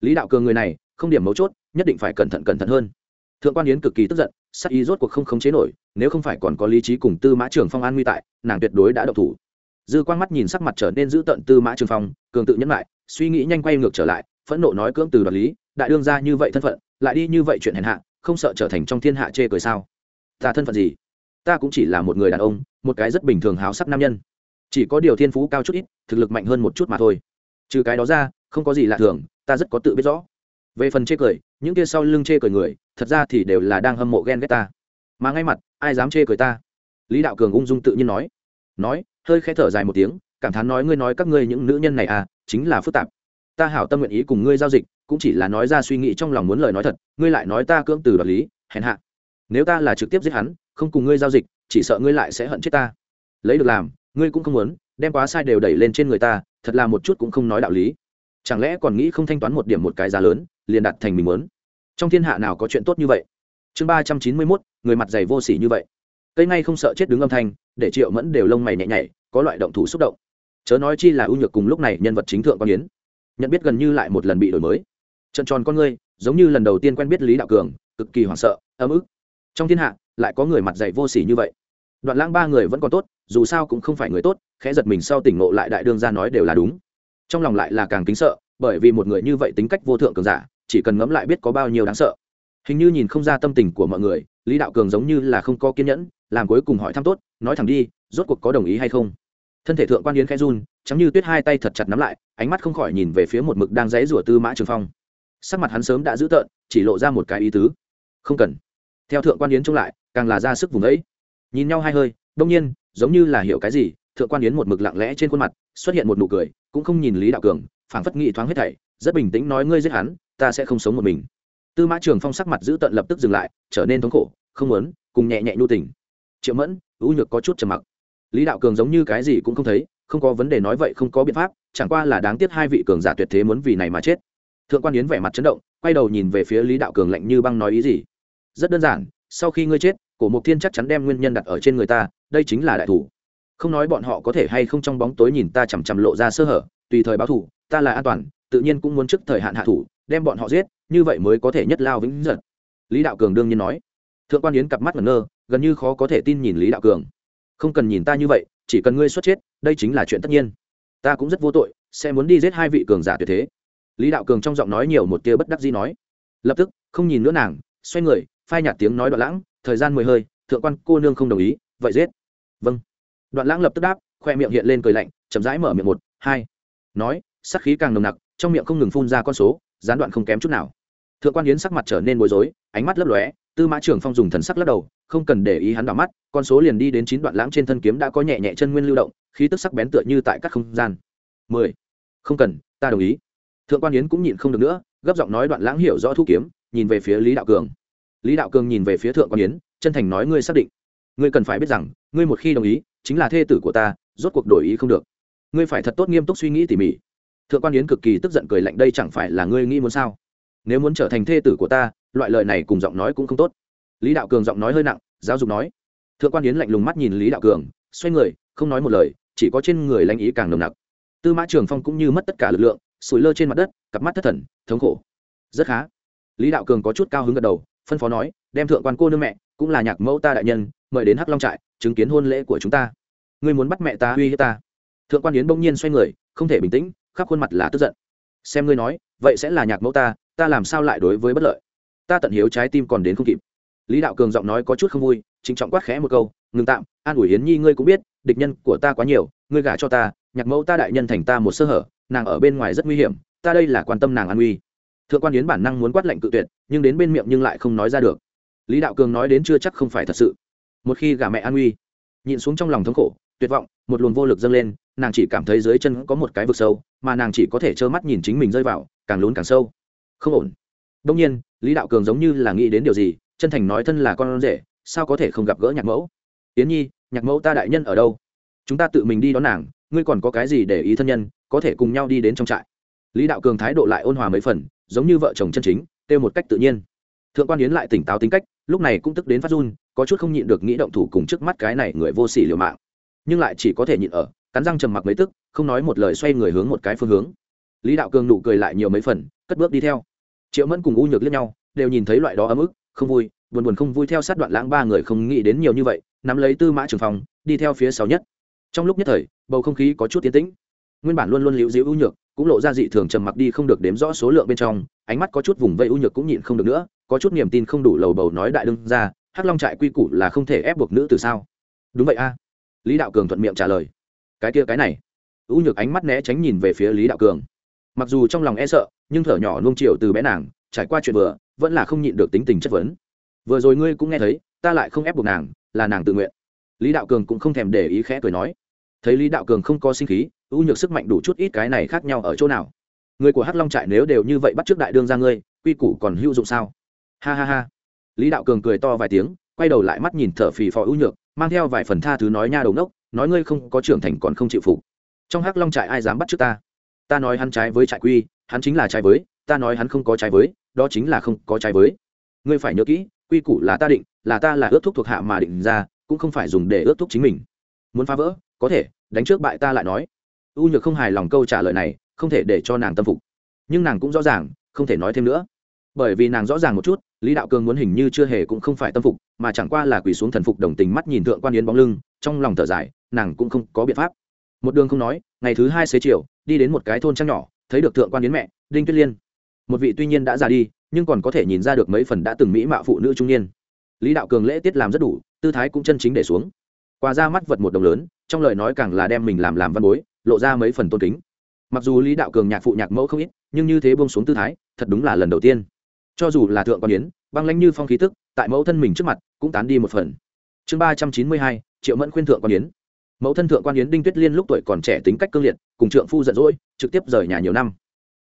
Lý đạo cường người này, không điểm mấu chốt, nhất định phải cẩn thận cẩn thận hơn. Thượng quan yến cực kỳ tức giận, sắc ý rốt cuộc không khống chế nổi, nếu không phải còn có lý trí cùng tư mã trường phong an nguy tại, nàng tuyệt đối đã độc thủ. Dư quan mắt nhìn sắc mặt trở nên giữ tận tư mã trường phong, cường tự nhẫn lại, suy nghĩ nhanh quay ngược trở lại, phẫn nộ nói cưỡng từ đoạt lý, đại đương ra như vậy thân phận, lại đi như vậy chuyện hèn hạ, không sợ trở thành trong thiên hạ chê cười sao? Ta thân phận gì? Ta cũng chỉ là một người đàn ông, một cái rất bình thường háo sắc nam nhân chỉ có điều thiên phú cao chút ít, thực lực mạnh hơn một chút mà thôi. Trừ cái đó ra, không có gì lạ thường, ta rất có tự biết rõ. Về phần chê cười, những kia sau lưng chê cười người, thật ra thì đều là đang hâm mộ ghen ghét ta. Mà ngay mặt, ai dám chê cười ta? Lý đạo cường ung dung tự nhiên nói. Nói, hơi khẽ thở dài một tiếng, cảm thán nói ngươi nói các ngươi những nữ nhân này à chính là phức tạp. Ta hảo tâm nguyện ý cùng ngươi giao dịch, cũng chỉ là nói ra suy nghĩ trong lòng muốn lời nói thật, ngươi lại nói ta cưỡng từ đoạt lý, hèn hạ. Nếu ta là trực tiếp giết hắn, không cùng ngươi giao dịch, chỉ sợ ngươi lại sẽ hận chết ta. Lấy được làm ngươi cũng không muốn, đem quá sai đều đẩy lên trên người ta, thật là một chút cũng không nói đạo lý. Chẳng lẽ còn nghĩ không thanh toán một điểm một cái giá lớn, liền đặt thành mình muốn? Trong thiên hạ nào có chuyện tốt như vậy? Chương ba trăm chín mươi mốt, người mặt dày vô s ỉ như vậy. Cây ngay không sợ chết đứng âm thanh, để triệu mẫn đều lông mày nhẹ nhảy, có loại động thủ xúc động. Chớ nói chi là ưu nhược cùng lúc này nhân vật chính thượng quan yến. Nhận biết gần như lại một lần bị đổi mới. Trận tròn con ngươi, giống như lần đầu tiên quen biết lý đạo cường, cực kỳ hoảng sợ, ấm ức. Trong thiên hạ, lại có người mặt dày vô s ỉ như vậy đoạn lãng ba người vẫn còn tốt, dù sao cũng không phải người tốt, khẽ giật mình sau tỉnh ngộ lại đại đương ra nói đều là đúng. Trong lòng lại là càng kính sợ, bởi vì một người như vậy tính cách vô thượng cường giả, chỉ cần ngẫm lại biết có bao nhiêu đáng sợ. Hình như nhìn không ra tâm tình của mọi người, lý đạo cường giống như là không có kiên nhẫn, làm cuối cùng hỏi thăm tốt, nói thẳng đi, rốt cuộc có đồng ý hay không? Thân thể thượng quan yến khẽ run chắm như tuyết hai tay thật chặt nắm lại, ánh mắt không khỏi nhìn về phía một mực đang dãy rủa tư mã trường phong. Sắc mặt hắn sớm đã dữ tợn, chỉ lộ ra một cái ý tứ. Không cần. Theo thượng quan yến trông lại, càng là ra sức vùng ấy nhìn nhau hai hơi, đông nhiên, giống như là hiểu cái gì, thượng quan yến một mực lặng lẽ trên khuôn mặt, xuất hiện một nụ cười, cũng không nhìn lý đạo cường, phảng phất nghị thoáng hết thảy, rất bình tĩnh nói ngươi giết hắn, ta sẽ không sống một mình. Tư mã trường phong sắc mặt giữ tận lập tức dừng lại, trở nên thống khổ, không muốn, cùng nhẹ nhẹ nhu tình. Triệu mẫn ưu nhược có chút trầm mặc. Lý đạo cường giống như cái gì cũng không thấy, không có vấn đề nói vậy, không có biện pháp, chẳng qua là đáng tiếc hai vị cường giả tuyệt thế muốn vì này mà chết. Thượng quan yến vẻ mặt chấn động, quay đầu nhìn về phía lý đạo cường lạnh như băng nói ý gì. Rất đơn giản, sau khi ngươi chết cổ mục thiên chắc chắn đem nguyên nhân đặt ở trên người ta, đây chính là đại thủ. Không nói bọn họ có thể hay không trong bóng tối nhìn ta chằm chằm lộ ra sơ hở, tùy thời báo thủ, ta là an toàn, tự nhiên cũng muốn trước thời hạn hạ thủ, đem bọn họ giết, như vậy mới có thể nhất lao vĩnh giật lý đạo cường đương nhiên nói. Thượng quan yến cặp mắt ngẩn ngơ, gần như khó có thể tin nhìn lý đạo cường. Không cần nhìn ta như vậy, chỉ cần ngươi xuất chết, đây chính là chuyện tất nhiên. Ta cũng rất vô tội, sẽ muốn đi giết hai vị cường giả tuyệt thế. Lý đạo cường trong giọng nói nhiều một tia bất đắc gì nói. Lập tức, không nhìn nữa nàng, xoay người, phai nhạt tiếng nói đoạn lãng thời gian mười hơi, thượng quan cô nương không đồng ý, vậy giết. Vâng. Đoạn lãng lập tức đáp, khoe miệng hiện lên cười lạnh, chậm rãi mở miệng một, hai. Nói, sắc khí càng nồng nặc, trong miệng không ngừng phun ra con số, gián đoạn không kém chút nào. Thượng quan yến sắc mặt trở nên bối rối, ánh mắt lấp lóe, tư mã trưởng phong dùng thần sắc lắc đầu, không cần để ý hắn đỏ mắt, con số liền đi đến chín đoạn lãng trên thân kiếm đã có nhẹ nhẹ chân nguyên lưu động, khí tức sắc bén tựa như tại các không gian. Mười. Không cần, ta đồng ý. Thượng quan yến cũng nhịn không được nữa, gấp giọng nói đoạn lãng hiểu rõ thu kiếm, nhìn về phía lý đạo cường lý đạo cường nhìn về phía thượng quan yến, chân thành nói ngươi xác định. Ngươi cần phải biết rằng, ngươi một khi đồng ý, chính là thê tử của ta, rốt cuộc đổi ý không được. Ngươi phải thật tốt nghiêm túc suy nghĩ tỉ mỉ. Thượng quan yến cực kỳ tức giận cười lạnh, đây chẳng phải là ngươi nghĩ muốn sao? Nếu muốn trở thành thê tử của ta, loại lời này cùng giọng nói cũng không tốt. Lý đạo cường giọng nói hơi nặng, giáo dục nói. Thượng quan yến lạnh lùng mắt nhìn lý đạo cường, xoay người, không nói một lời, chỉ có trên người lãnh ý càng nồng nặc. Tư mã trường phong cũng như mất tất cả lực lượng, sủi lơ trên mặt đất, cặp mắt thất thần, thống khổ. Rất khá. Lý đạo cường có chút cao hứng gật đầu phân phó nói, đem thượng quan cô nương mẹ, cũng là nhạc mẫu ta đại nhân, mời đến hắc long trại, chứng kiến hôn lễ của chúng ta. Ngươi muốn bắt mẹ ta uy hiếp ta? Thượng quan yến bỗng nhiên xoay người, không thể bình tĩnh, khắp khuôn mặt là tức giận. Xem ngươi nói, vậy sẽ là nhạc mẫu ta ta làm sao lại đối với bất lợi? Ta tận hiếu trái tim còn đến không kịp. Lý đạo cường giọng nói có chút không vui chính trọng quát khẽ một câu, ngừng tạm, an ủi hiến nhi ngươi cũng biết, địch nhân của ta quá nhiều, ngươi gả cho ta, nhạc mẫu ta đại nhân thành ta một sơ hở, nàng ở bên ngoài rất nguy hiểm, ta đây là quan tâm nàng an uy thượng quan yến bản năng muốn quát lệnh cự tuyệt, nhưng đến bên miệng nhưng lại không nói ra được. Lý đạo cường nói đến chưa chắc không phải thật sự. Một khi gả mẹ an uy nhịn xuống trong lòng thống khổ, tuyệt vọng, một luồng vô lực dâng lên, nàng chỉ cảm thấy dưới chân có một cái vực sâu, mà nàng chỉ có thể trơ mắt nhìn chính mình rơi vào, càng lún càng sâu. Không ổn. Đông nhiên, lý đạo cường giống như là nghĩ đến điều gì, chân thành nói thân là con rể, sao có thể không gặp gỡ nhạc mẫu? Yến nhi, nhạc mẫu ta đại nhân ở đâu? Chúng ta tự mình đi đón nàng, ngươi còn có cái gì để ý thân nhân, có thể cùng nhau đi đến trong trại. Lý đạo cường thái độ lại ôn hòa mấy phần giống như vợ chồng chân chính, kêu một cách tự nhiên. Thượng quan yến lại tỉnh táo tính cách, lúc này cũng tức đến phát run, có chút không nhịn được nghĩ động thủ cùng trước mắt cái này người vô sỉ liều mạng. Nhưng lại chỉ có thể nhịn ở, cắn răng trầm mặc mấy tức, không nói một lời xoay người hướng một cái phương hướng. Lý đạo cường nụ cười lại nhiều mấy phần, cất bước đi theo. Triệu mẫn cùng u nhược liếc nhau, đều nhìn thấy loại đó ấm ức, không vui, buồn buồn không vui theo sát đoạn lãng ba người không nghĩ đến nhiều như vậy, nắm lấy tư mã trường phòng, đi theo phía sau nhất. Trong lúc nhất thời, bầu không khí có chút tiến tĩnh. Nguyên bản luôn luôn liễu dĩu ưu nhược cũng lộ ra dị thường trầm mặc đi không được đếm rõ số lượng bên trong, ánh mắt có chút vùng vây ưu nhược cũng nhịn không được nữa, có chút niềm tin không đủ lầu bầu nói đại đương ra, hắc long trại quy củ là không thể ép buộc nữ từ sao? Đúng vậy a. Lý đạo cường thuận miệng trả lời. Cái kia cái này. Ưu nhược ánh mắt né tránh nhìn về phía lý đạo cường. Mặc dù trong lòng e sợ, nhưng thở nhỏ nung chiều từ bé nàng, trải qua chuyện vừa, vẫn là không nhịn được tính tình chất vấn. Vừa rồi ngươi cũng nghe thấy, ta lại không ép buộc nàng, là nàng tự nguyện. Lý đạo cường cũng không thèm để ý khẽ cười nói. Thấy lý đạo cường không có sinh khí ưu nhược sức mạnh đủ chút ít cái này khác nhau ở chỗ nào? Người của hắc long trại nếu đều như vậy bắt trước đại đương ra ngươi, quy củ còn hữu dụng sao? Ha ha ha. Lý đạo cường cười to vài tiếng, quay đầu lại mắt nhìn thở phì phò ưu nhược, mang theo vài phần tha thứ nói nha đầu ngốc, nói ngươi không có trưởng thành còn không chịu phục. Trong hắc long trại ai dám bắt trước ta? Ta nói hắn trái với trại quy, hắn chính là trái với, ta nói hắn không có trái với, đó chính là không có trái với. Ngươi phải nhớ kỹ, quy củ là ta định, là ta là ước thúc thuộc hạ mà định ra, cũng không phải dùng để ước thúc chính mình. Muốn phá vỡ, có thể, đánh trước bại ta lại nói u nhược không hài lòng câu trả lời này, không thể để cho nàng tâm phục. Nhưng nàng cũng rõ ràng, không thể nói thêm nữa. Bởi vì nàng rõ ràng một chút, lý đạo cường muốn hình như chưa hề cũng không phải tâm phục, mà chẳng qua là quỳ xuống thần phục đồng tình mắt nhìn thượng quan yến bóng lưng, trong lòng thở dài, nàng cũng không có biện pháp. Một đường không nói, ngày thứ hai xế chiều, đi đến một cái thôn trăng nhỏ, thấy được thượng quan yến mẹ, đinh tuyết liên. Một vị tuy nhiên đã già đi, nhưng còn có thể nhìn ra được mấy phần đã từng mỹ mạo phụ nữ trung niên. Lý đạo cường lễ tiết làm rất đủ, tư thái cũng chân chính để xuống. Qua ra mắt vật một đồng lớn, trong lời nói càng là đem mình làm làm văn bối lộ ra mấy phần tôn kính. Mặc dù lý đạo cường nhạc phụ nhạc mẫu không ít, nhưng như thế buông xuống tư thái, thật đúng là lần đầu tiên. Cho dù là thượng quan yến, băng lãnh như phong khí tức, tại mẫu thân mình trước mặt, cũng tán đi một phần. Chương ba trăm chín mươi hai, triệu mẫn khuyên thượng quan yến. Mẫu thân thượng quan yến đinh tuyết liên lúc tuổi còn trẻ tính cách cương liệt, cùng trượng phu giận dỗi, trực tiếp rời nhà nhiều năm.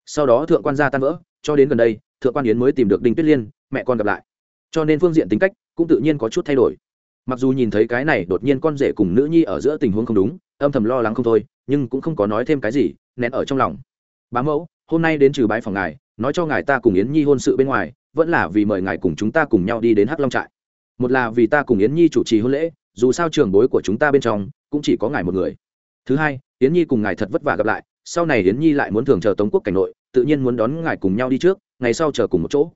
Sau đó thượng quan gia tan vỡ, cho đến gần đây, thượng quan yến mới tìm được đinh tuyết liên, mẹ con gặp lại. Cho nên phương diện tính cách cũng tự nhiên có chút thay đổi. Mặc dù nhìn thấy cái này đột nhiên con rể cùng nữ nhi ở giữa tình huống không đúng âm thầm lo lắng không thôi, nhưng cũng không có nói thêm cái gì, nén ở trong lòng. Bá mẫu, hôm nay đến trừ bái phòng ngài, nói cho ngài ta cùng yến nhi hôn sự bên ngoài, vẫn là vì mời ngài cùng chúng ta cùng nhau đi đến hắc long trại. Một là vì ta cùng yến nhi chủ trì hôn lễ, dù sao trường bối của chúng ta bên trong, cũng chỉ có ngài một người. Thứ hai, yến nhi cùng ngài thật vất vả gặp lại, sau này yến nhi lại muốn thường chờ tống quốc cảnh nội, tự nhiên muốn đón ngài cùng nhau đi trước, ngày sau chờ cùng một chỗ.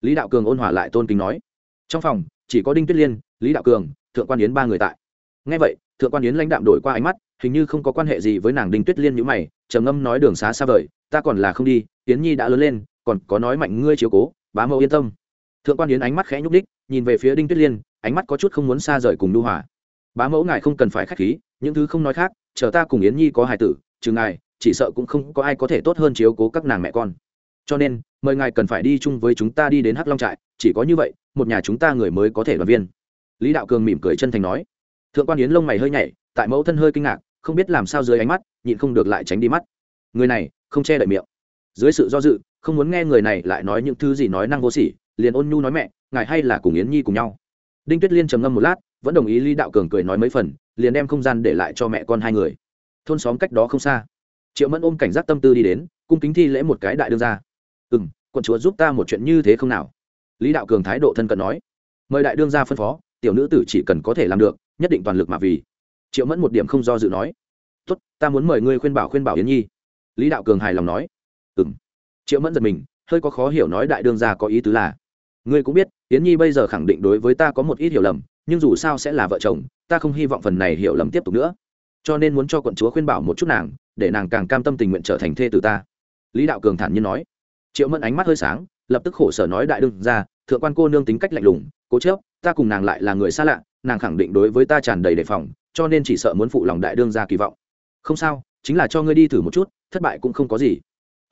Lý đạo cường ôn hòa lại tôn kính nói. Trong phòng, chỉ có đinh tuyết liên, lý đạo cường, thượng quan yến ba người tại. Ngay vậy, thượng quan yến lãnh đạm đổi qua ánh mắt hình như không có quan hệ gì với nàng đinh tuyết liên nhữ mày, trầm ngâm nói đường xá xa vời, ta còn là không đi, yến nhi đã lớn lên, còn có nói mạnh ngươi chiếu cố, bá mẫu yên tâm. Thượng quan yến ánh mắt khẽ nhúc đích nhìn về phía đinh tuyết liên, ánh mắt có chút không muốn xa rời cùng nu hòa. Bá mẫu ngài không cần phải k h á c h khí, những thứ không nói khác, chờ ta cùng yến nhi có hài tử, trừ ngài, chỉ sợ cũng không có ai có thể tốt hơn chiếu cố các nàng mẹ con. Cho nên, mời ngài cần phải đi chung với chúng ta đi đến hắc long trại, chỉ có như vậy, một nhà chúng ta người mới có thể đoàn viên. Lý đạo cường mỉm cười chân thành nói. Thượng quan yến lông mày hơi nhảy, tại mẫu thân hơi kinh ngạc không biết làm sao dưới ánh mắt, nhịn không được lại tránh đi mắt. Người này, không che đậy miệng. Dưới sự do dự, không muốn nghe người này lại nói những thứ gì nói năng vô sỉ, liền ôn nhu nói mẹ, ngài hay là cùng yến nhi cùng nhau. Đinh tuyết liên trầm ngâm một lát, vẫn đồng ý lý đạo cường cười nói mấy phần, liền đem không gian để lại cho mẹ con hai người. Thôn xóm cách đó không xa. Triệu mẫn ôm cảnh giác tâm tư đi đến, cung kính thi lễ một cái đại đương ra ừ m quận chúa giúp ta một chuyện như thế không nào? Lý đạo cường thái độ thân cận nói. Mời đại đương ra phân phó, tiểu nữ tử chỉ cần có thể làm được, nhất định toàn lực mà vì triệu mẫn một điểm không do dự nói, tốt, ta muốn mời ngươi khuyên bảo khuyên bảo yến nhi. Lý đạo cường hài lòng nói ừ m triệu mẫn giật mình, hơi có khó hiểu nói đại đương gia có ý tứ là, ngươi cũng biết, yến nhi bây giờ khẳng định đối với ta có một ít hiểu lầm, nhưng dù sao sẽ là vợ chồng, ta không hy vọng phần này hiểu lầm tiếp tục nữa. Cho nên muốn cho quận chúa khuyên bảo một chút nàng, để nàng càng cam tâm tình nguyện trở thành thê từ ta. Lý đạo cường thản nhiên nói. Triệu mẫn ánh mắt hơi sáng, lập tức khổ sở nói đại đương ra thượng quan cô nương tính cách lạnh lùng, cố chớp ta cùng nàng lại là người xa lạ nàng khẳng định đối với ta tràn đầy đề phòng, cho nên chỉ sợ muốn phụ lòng đại đương ra kỳ vọng. Không sao, chính là cho ngươi đi thử một chút, thất bại cũng không có gì.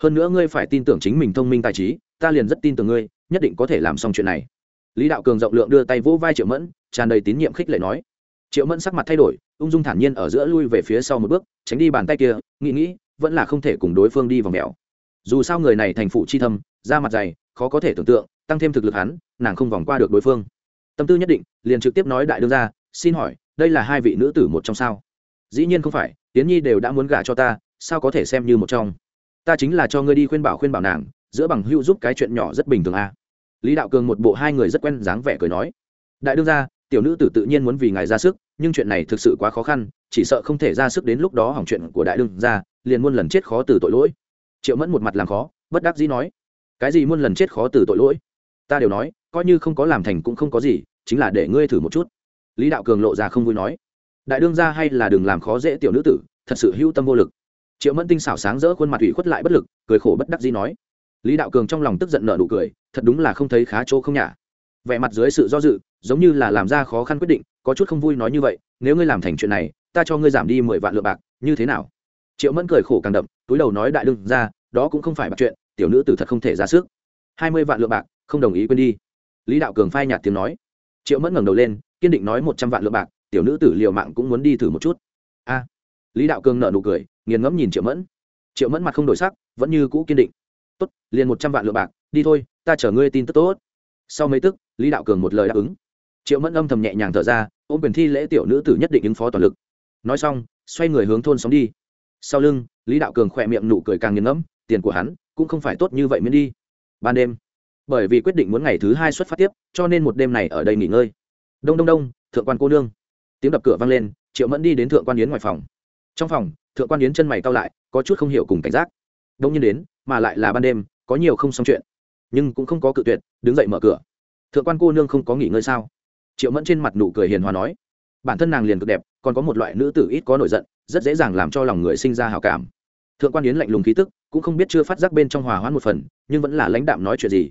Hơn nữa ngươi phải tin tưởng chính mình thông minh tài trí, ta liền rất tin tưởng ngươi, nhất định có thể làm xong chuyện này. Lý đạo cường rộng lượng đưa tay vỗ vai triệu mẫn, tràn đầy tín nhiệm khích lệ nói. Triệu mẫn sắc mặt thay đổi, ung dung thản nhiên ở giữa lui về phía sau một bước, tránh đi bàn tay kia, nghĩ nghĩ, vẫn là không thể cùng đối phương đi vào mèo. Dù sao người này thành phụ chi thâm, da mặt dày, khó có thể tưởng tượng, tăng thêm thực lực hắn, nàng không vòng qua được đối phương tâm tư nhất định, liền trực tiếp nói đại đương ra xin hỏi, đây là hai vị nữ tử một trong sao? Dĩ nhiên không phải tiến nhi đều đã muốn gả cho ta, sao có thể xem như một trong? Ta chính là cho ngươi đi khuyên bảo khuyên bảo nàng, giữa bằng hữu giúp cái chuyện nhỏ rất bình thường a à. lý đạo cường một bộ hai người rất quen dáng vẻ cười nói. Đại đương ra tiểu nữ tử tự nhiên muốn vì ngài ra sức, nhưng chuyện này thực sự quá khó khăn, chỉ sợ không thể ra sức đến lúc đó hỏng chuyện của đại đương ra liền muôn lần chết khó từ tội lỗi. Triệu mẫn một mặt làm khó, bất đắc dĩ nói. Cái gì muôn lần chết khó từ tội lỗi? Ta đều nói, coi như không có làm thành cũng không có gì chính là để ngươi thử một chút. Lý đạo cường lộ ra không vui nói, đại đương ra hay là đừng làm khó dễ tiểu nữ tử, thật sự hữu tâm vô lực. Triệu mẫn tinh xảo sáng rỡ khuôn mặt ủy khuất lại bất lực, cười khổ bất đắc dĩ nói, lý đạo cường trong lòng tức giận nợ nụ cười, thật đúng là không thấy khá chỗ không nhả. Vẻ mặt dưới sự do dự, giống như là làm ra khó khăn quyết định, có chút không vui nói như vậy, nếu ngươi làm thành chuyện này, ta cho ngươi giảm đi mười vạn lượng bạc, như thế nào? Triệu mẫn cười khổ càng đậm, túi đầu nói đại đương ra đó cũng không phải bạc chuyện, tiểu nữ tử thật không thể ra sức. Hai mươi vạn lượng bạc, không đồng ý quên đi. Lý đạo cường phai nhạt tiếng nói triệu mẫn ngẩng đầu lên, kiên định nói một trăm vạn lượng bạc, tiểu nữ tử liều mạng cũng muốn đi thử một chút. A. Lý đạo cường nợ nụ cười, nghiền ngẫm nhìn triệu mẫn. Triệu mẫn mặt không đổi sắc, vẫn như cũ kiên định. Tốt, liền một trăm vạn lượng bạc, đi thôi, ta chở ngươi tin tức tốt. Sau mấy tức, lý đạo cường một lời đáp ứng. Triệu mẫn âm thầm nhẹ nhàng thở ra, ôm quyền thi lễ tiểu nữ tử nhất định ứng phó toàn lực. Nói xong, xoay người hướng thôn sống đi. Sau lưng, lý đạo cường khỏe miệng nụ cười càng nghiền ngẫm, tiền của hắn cũng không phải tốt như vậy miễn đi. Ban đêm bởi vì quyết định muốn ngày thứ hai xuất phát tiếp, cho nên một đêm này ở đây nghỉ ngơi. Đông đông đông, thượng quan cô nương. Tiếng đập cửa vang lên, triệu mẫn đi đến thượng quan yến ngoài phòng. Trong phòng, thượng quan yến chân mày cao lại, có chút không hiểu cùng cảnh giác. Đông nhiên đến, mà lại là ban đêm, có nhiều không xong chuyện. Nhưng cũng không có cự tuyệt, đứng dậy mở cửa. Thượng quan cô nương không có nghỉ ngơi sao? Triệu mẫn trên mặt nụ cười hiền hòa nói. Bản thân nàng liền cực đẹp, còn có một loại nữ tử ít có nổi giận, rất dễ dàng làm cho lòng người sinh ra hào cảm. Thượng quan yến lạnh lùng khí tức, cũng không biết chưa phát giác bên trong hòa hoãn một phần, nhưng vẫn là lãnh đạm nói chuyện gì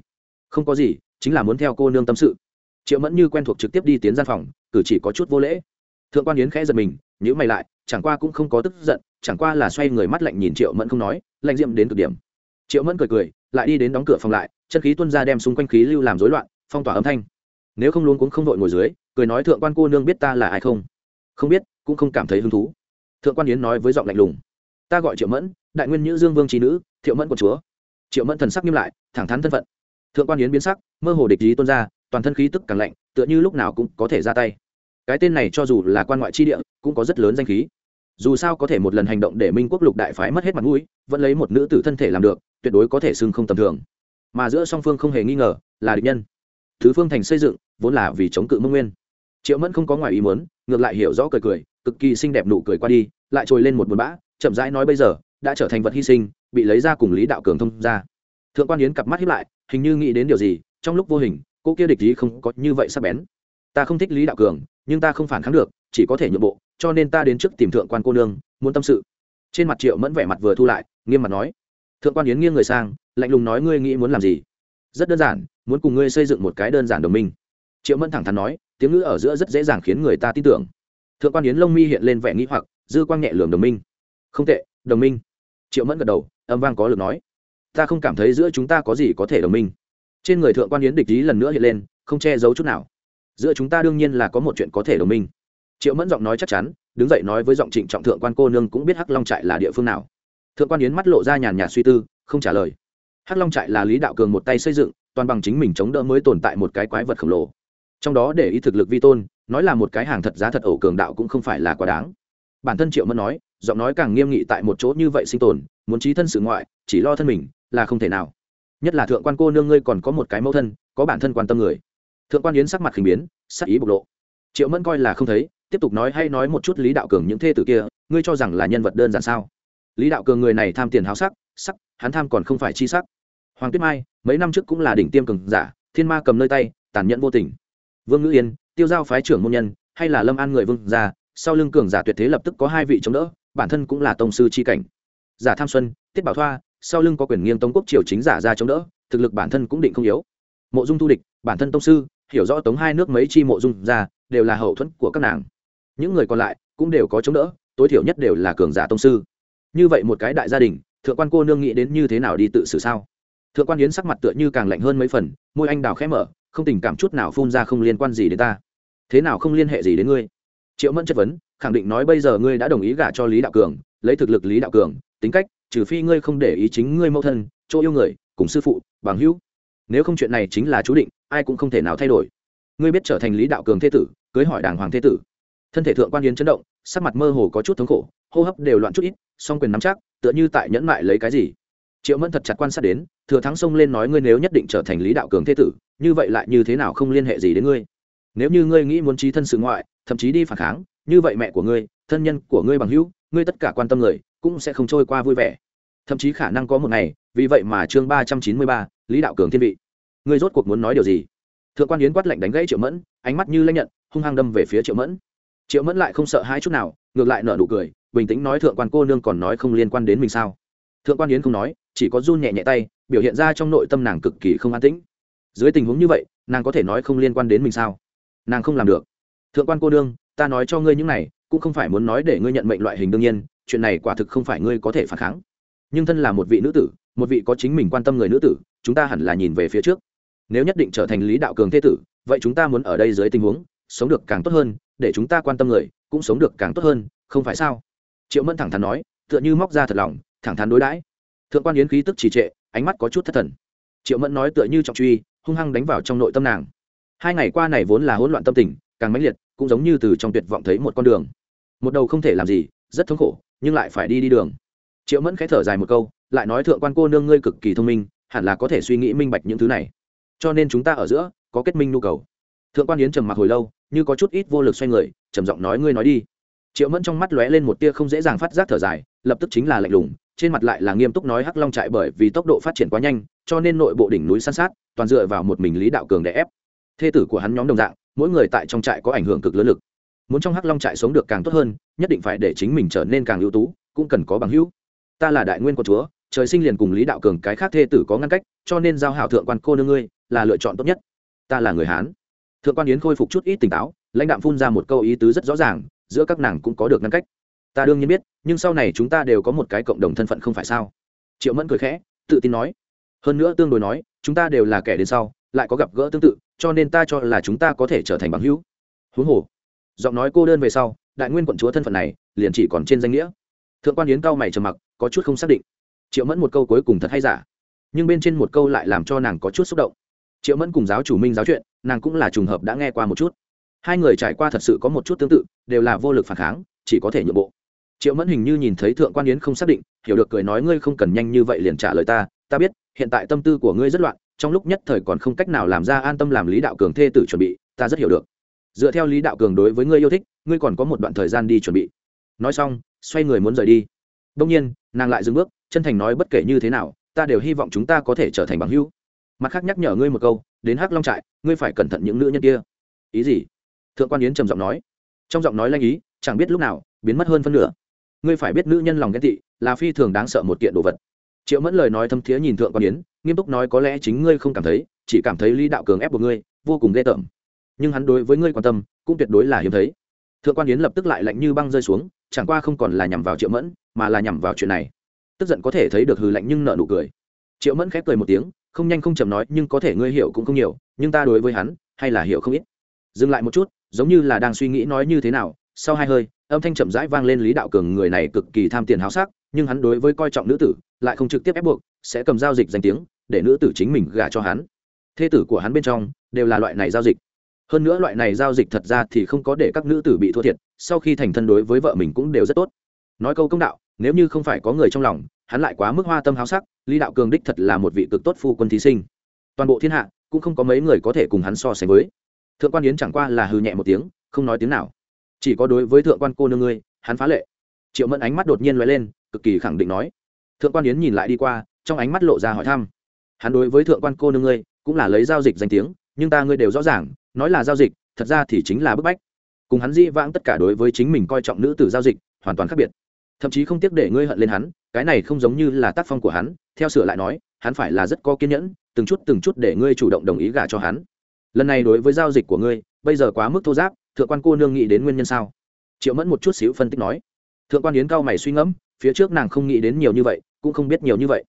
không có gì, chính là muốn theo cô nương tâm sự. Triệu mẫn như quen thuộc trực tiếp đi tiến gian phòng, cử chỉ có chút vô lễ. Thượng quan yến khẽ giật mình nhữ mày lại, chẳng qua cũng không có tức giận, chẳng qua là xoay người mắt lạnh nhìn triệu mẫn không nói, lạnh diệm đến cực điểm. Triệu mẫn cười cười, lại đi đến đóng cửa phòng lại, chân khí tuân ra đem xung quanh khí lưu làm rối loạn, phong tỏa âm thanh. Nếu không luôn cũng không vội ngồi dưới, cười nói thượng quan cô nương biết ta là ai không? Không biết, cũng không cảm thấy hứng thú. Thượng quan yến nói với giọng lạnh lùng. Ta gọi triệu mẫn, đại nguyên nhữ dương vương trí nữ thiệu mẫn của chúa. Triệu mẫn thần sắc nghiêm lại, thẳng thắn thân phận thượng quan yến biến sắc, mơ hồ địch ý tuân ra, toàn thân khí tức càng lạnh, tựa như lúc nào cũng có thể ra tay. Cái tên này cho dù là quan ngoại chi địa, cũng có rất lớn danh khí. Dù sao có thể một lần hành động để minh quốc lục đại phái mất hết mặt mũi, vẫn lấy một nữ tử thân thể làm được, tuyệt đối có thể xưng không tầm thường. Mà giữa song phương không hề nghi ngờ, là địch nhân. Thứ phương thành xây dựng, vốn là vì chống cự mông nguyên. Triệu mẫn không có ngoài ý muốn, ngược lại hiểu rõ cười cười, cực kỳ xinh đẹp nụ cười qua đi, lại trồi lên một buồn bã, chậm rãi nói bây giờ, đã trở thành vật hy sinh, bị lấy ra cùng lý đạo cường thông ra. Thượng quan yến cặp mắt hiếp lại hình như nghĩ đến điều gì, trong lúc vô hình, cô kia địch ý không có như vậy sắp bén. Ta không thích lý đạo cường, nhưng ta không phản kháng được, chỉ có thể nhượng bộ, cho nên ta đến trước tìm thượng quan cô nương, muốn tâm sự. Trên mặt triệu mẫn vẻ mặt vừa thu lại, nghiêm mặt nói, thượng quan yến nghiêng người sang, lạnh lùng nói ngươi nghĩ muốn làm gì? Rất đơn giản, muốn cùng ngươi xây dựng một cái đơn giản đồng minh. Triệu mẫn thẳng thắn nói, tiếng ngữ ở giữa rất dễ dàng khiến người ta tin tưởng. Thượng quan yến lông mi hiện lên vẻ nghĩ hoặc, dư quang nhẹ lường đồng minh. Không tệ, đồng minh. Triệu mẫn gật đầu, âm vang có lực nói ta không cảm thấy giữa chúng ta có gì có thể đồng minh. Trên người thượng quan yến địch ý lần nữa hiện lên, không che giấu chút nào. Giữa chúng ta đương nhiên là có một chuyện có thể đồng minh. Triệu mẫn giọng nói chắc chắn, đứng dậy nói với giọng trịnh trọng thượng quan cô nương cũng biết hắc long trại là địa phương nào. Thượng quan yến mắt lộ ra nhàn nhạt suy tư, không trả lời. Hắc long trại là lý đạo cường một tay xây dựng, toàn bằng chính mình chống đỡ mới tồn tại một cái quái vật khổng lồ. Trong đó để ý thực lực vi tôn, nói là một cái hàng thật giá thật ẩu cường đạo cũng không phải là quá đáng. Bản thân triệu mẫn nói, giọng nói càng nghiêm nghị tại một chỗ như vậy sinh tồn, muốn trí thân sự ngoại, chỉ lo thân mình là không thể nào. Nhất là thượng quan cô nương ngươi còn có một cái mẫu thân, có bản thân quan tâm người. Thượng quan yến sắc mặt khinh biến, sắc ý bộc lộ. Triệu mẫn coi là không thấy, tiếp tục nói hay nói một chút lý đạo cường những thê tử kia, ngươi cho rằng là nhân vật đơn giản sao? Lý đạo cường người này tham tiền háo sắc sắc, hắn tham còn không phải chi sắc. Hoàng tuyết mai, mấy năm trước cũng là đỉnh tiêm cường giả, thiên ma cầm nơi tay, tàn nhẫn vô tình. Vương ngữ yên, tiêu giao phái trưởng môn nhân, hay là lâm an người vương gia, sau lưng cường giả tuyệt thế lập tức có hai vị chống đỡ, bản thân cũng là tông sư chi cảnh. Giả tham xuân, tiết bảo thoa sau lưng có quyền nghiêng tống quốc triều chính giả ra chống đỡ, thực lực bản thân cũng định không yếu. Mộ dung thu địch, bản thân tông sư, hiểu rõ tống hai nước mấy chi mộ dung ra, đều là hậu thuẫn của các nàng. Những người còn lại cũng đều có chống đỡ, tối thiểu nhất đều là cường giả tông sư. Như vậy một cái đại gia đình, thượng quan cô nương nghĩ đến như thế nào đi tự xử sao? Thượng quan yến sắc mặt tựa như càng lạnh hơn mấy phần, môi anh đào khẽ mở, không tình cảm chút nào phun ra không liên quan gì đến ta. Thế nào không liên hệ gì đến ngươi? Triệu mẫn chất vấn, khẳng định nói bây giờ ngươi đã đồng ý gả cho lý đạo cường, lấy thực lực lý đạo cường, tính cách trừ phi ngươi không để ý chính ngươi mẫu thân, chỗ yêu người, cùng sư phụ, bằng hữu. Nếu không chuyện này chính là chú định, ai cũng không thể nào thay đổi. Ngươi biết trở thành lý đạo cường thế tử, cưới hỏi đàng hoàng thế tử. Thân thể thượng quan yến chấn động, sắc mặt mơ hồ có chút thống khổ, hô hấp đều loạn chút ít, song quyền nắm chắc, tựa như tại nhẫn mại lấy cái gì. Triệu mẫn thật chặt quan sát đến, thừa thắng xông lên nói ngươi nếu nhất định trở thành lý đạo cường thế tử, như vậy lại như thế nào không liên hệ gì đến ngươi. Nếu như ngươi nghĩ muốn trí thân sự ngoại, thậm chí đi phản kháng, như vậy mẹ của ngươi, thân nhân của ngươi bằng hữu, ngươi tất cả quan tâm người cũng sẽ không trôi qua vui vẻ. Thậm chí khả năng có một ngày, vì vậy mà chương ba trăm chín mươi ba, lý đạo cường thiên vị. Ngươi rốt cuộc muốn nói điều gì? Thượng quan yến quát lệnh đánh gãy triệu mẫn, ánh mắt như lanh nhận, hung hăng đâm về phía triệu mẫn. Triệu mẫn lại không sợ hai chút nào, ngược lại nở nụ cười, bình tĩnh nói thượng quan cô nương còn nói không liên quan đến mình sao? Thượng quan yến không nói, chỉ có run nhẹ nhẹ tay, biểu hiện ra trong nội tâm nàng cực kỳ không an tĩnh. Dưới tình huống như vậy, nàng có thể nói không liên quan đến mình sao? Nàng không làm được. Thượng quan cô nương, ta nói cho ngươi những này, cũng không phải muốn nói để ngươi nhận mệnh loại hình đương nhiên chuyện này quả thực không phải ngươi có thể phản kháng. Nhưng thân là một vị nữ tử, một vị có chính mình quan tâm người nữ tử, chúng ta hẳn là nhìn về phía trước. Nếu nhất định trở thành lý đạo cường thế tử, vậy chúng ta muốn ở đây dưới tình huống, sống được càng tốt hơn, để chúng ta quan tâm người, cũng sống được càng tốt hơn, không phải sao? Triệu mẫn thẳng thắn nói, tựa như móc ra thật lòng, thẳng thắn đối đãi. Thượng quan yến khí tức trì trệ, ánh mắt có chút thất thần. Triệu mẫn nói tựa như trọng truy, hung hăng đánh vào trong nội tâm nàng. Hai ngày qua này vốn là hỗn loạn tâm tình, càng mãnh liệt, cũng giống như từ trong tuyệt vọng thấy một con đường. Một đầu không thể làm gì, rất thống khổ nhưng lại phải đi đi đường. Triệu mẫn khẽ thở dài một câu, lại nói thượng quan cô nương ngươi cực kỳ thông minh, hẳn là có thể suy nghĩ minh bạch những thứ này. Cho nên chúng ta ở giữa, có kết minh nhu cầu. Thượng quan yến trầm mặc hồi lâu, như có chút ít vô lực xoay người, trầm giọng nói ngươi nói đi. Triệu mẫn trong mắt lóe lên một tia không dễ dàng phát giác thở dài, lập tức chính là lạnh lùng, trên mặt lại là nghiêm túc nói hắc long trại bởi vì tốc độ phát triển quá nhanh, cho nên nội bộ đỉnh núi san sát, toàn dựa vào một mình lý đạo cường để ép. Thê tử của hắn nhóm đồng dạng, mỗi người tại trong trại có ảnh hưởng cực lớn lực muốn trong hắc long trại sống được càng tốt hơn, nhất định phải để chính mình trở nên càng ưu tú, cũng cần có bằng hữu. Ta là đại nguyên của chúa, trời sinh liền cùng lý đạo cường cái khác thê tử có ngăn cách, cho nên giao hảo thượng quan cô nương ngươi, là lựa chọn tốt nhất. Ta là người hán. Thượng quan yến khôi phục chút ít tỉnh táo, lãnh đạm phun ra một câu ý tứ rất rõ ràng, giữa các nàng cũng có được ngăn cách. Ta đương nhiên biết, nhưng sau này chúng ta đều có một cái cộng đồng thân phận không phải sao? Triệu mẫn cười khẽ, tự tin nói. Hơn nữa tương đối nói, chúng ta đều là kẻ đến sau, lại có gặp gỡ tương tự, cho nên ta cho là chúng ta có thể trở thành bằng hữu. Huống hồ giọng nói cô đơn về sau, đại nguyên quận chúa thân phận này liền chỉ còn trên danh nghĩa. Thượng quan yến cao mày trầm mặc, có chút không xác định. Triệu mẫn một câu cuối cùng thật hay giả, nhưng bên trên một câu lại làm cho nàng có chút xúc động. Triệu mẫn cùng giáo chủ minh giáo chuyện, nàng cũng là trùng hợp đã nghe qua một chút. Hai người trải qua thật sự có một chút tương tự, đều là vô lực phản kháng, chỉ có thể nhượng bộ. Triệu mẫn hình như nhìn thấy thượng quan yến không xác định, hiểu được cười nói, ngươi không cần nhanh như vậy liền trả lời ta ta biết, hiện tại tâm tư của ngươi rất loạn, trong lúc nhất thời còn không cách nào làm ra an tâm làm lý đạo cường thê tử chuẩn bị, ta rất hiểu được dựa theo lý đạo cường đối với ngươi yêu thích, ngươi còn có một đoạn thời gian đi chuẩn bị. Nói xong, xoay người muốn rời đi. Đông nhiên, nàng lại dừng bước, chân thành nói bất kể như thế nào, ta đều hy vọng chúng ta có thể trở thành bằng hữu. Mặt khác nhắc nhở ngươi một câu, đến hắc long trại, ngươi phải cẩn thận những nữ nhân kia. Ý gì? Thượng quan yến trầm giọng nói. Trong giọng nói lanh ý, chẳng biết lúc nào, biến mất hơn phân nửa. Ngươi phải biết nữ nhân lòng ghen tị là phi thường đáng sợ một kiện đồ vật. Triệu mẫn lời nói thâm thiế nhìn thượng quan yến, nghiêm túc nói có lẽ chính ngươi không cảm thấy, chỉ cảm thấy lý đạo cường ép buộc ngươi, vô cùng ghê tởm nhưng hắn đối với ngươi quan tâm cũng tuyệt đối là hiếm thấy. Thượng quan yến lập tức lại lạnh như băng rơi xuống, chẳng qua không còn là nhằm vào triệu mẫn, mà là nhằm vào chuyện này. Tức giận có thể thấy được hừ lạnh nhưng nợ nụ cười. Triệu mẫn khép cười một tiếng, không nhanh không chậm nói, nhưng có thể ngươi hiểu cũng không nhiều, nhưng ta đối với hắn, hay là hiểu không ít. Dừng lại một chút, giống như là đang suy nghĩ nói như thế nào, sau hai hơi, âm thanh chậm rãi vang lên lý đạo cường người này cực kỳ tham tiền háo sắc, nhưng hắn đối với coi trọng nữ tử, lại không trực tiếp ép buộc, sẽ cầm giao dịch danh tiếng, để nữ tử chính mình gả cho hắn. Thê tử của hắn bên trong, đều là loại này giao dịch hơn nữa loại này giao dịch thật ra thì không có để các nữ tử bị thua thiệt, sau khi thành thân đối với vợ mình cũng đều rất tốt. Nói câu công đạo, nếu như không phải có người trong lòng, hắn lại quá mức hoa tâm háo sắc, lý đạo cường đích thật là một vị cực tốt phu quân thí sinh. Toàn bộ thiên hạ, cũng không có mấy người có thể cùng hắn so sánh với. Thượng quan yến chẳng qua là hư nhẹ một tiếng, không nói tiếng nào. Chỉ có đối với thượng quan cô nương ngươi, hắn phá lệ. Triệu mẫn ánh mắt đột nhiên l lên, cực kỳ khẳng định nói. Thượng quan yến nhìn lại đi qua, trong ánh mắt lộ ra hỏi thăm. Hắn đối với thượng quan cô nương ngươi, cũng là lấy giao dịch danh tiếng, nhưng ta ngươi đều rõ ràng nói là giao dịch, thật ra thì chính là bức bách. Cùng hắn di vãng tất cả đối với chính mình coi trọng nữ tử giao dịch, hoàn toàn khác biệt. Thậm chí không tiếc để ngươi hận lên hắn, cái này không giống như là tác phong của hắn, theo sửa lại nói, hắn phải là rất có kiên nhẫn, từng chút từng chút để ngươi chủ động đồng ý gả cho hắn. Lần này đối với giao dịch của ngươi, bây giờ quá mức thô giáp, thượng quan cô nương nghĩ đến nguyên nhân sao? Triệu mẫn một chút xíu phân tích nói. Thượng quan yến cao mày suy ngẫm, phía trước nàng không nghĩ đến nhiều như vậy, cũng không biết nhiều như vậy.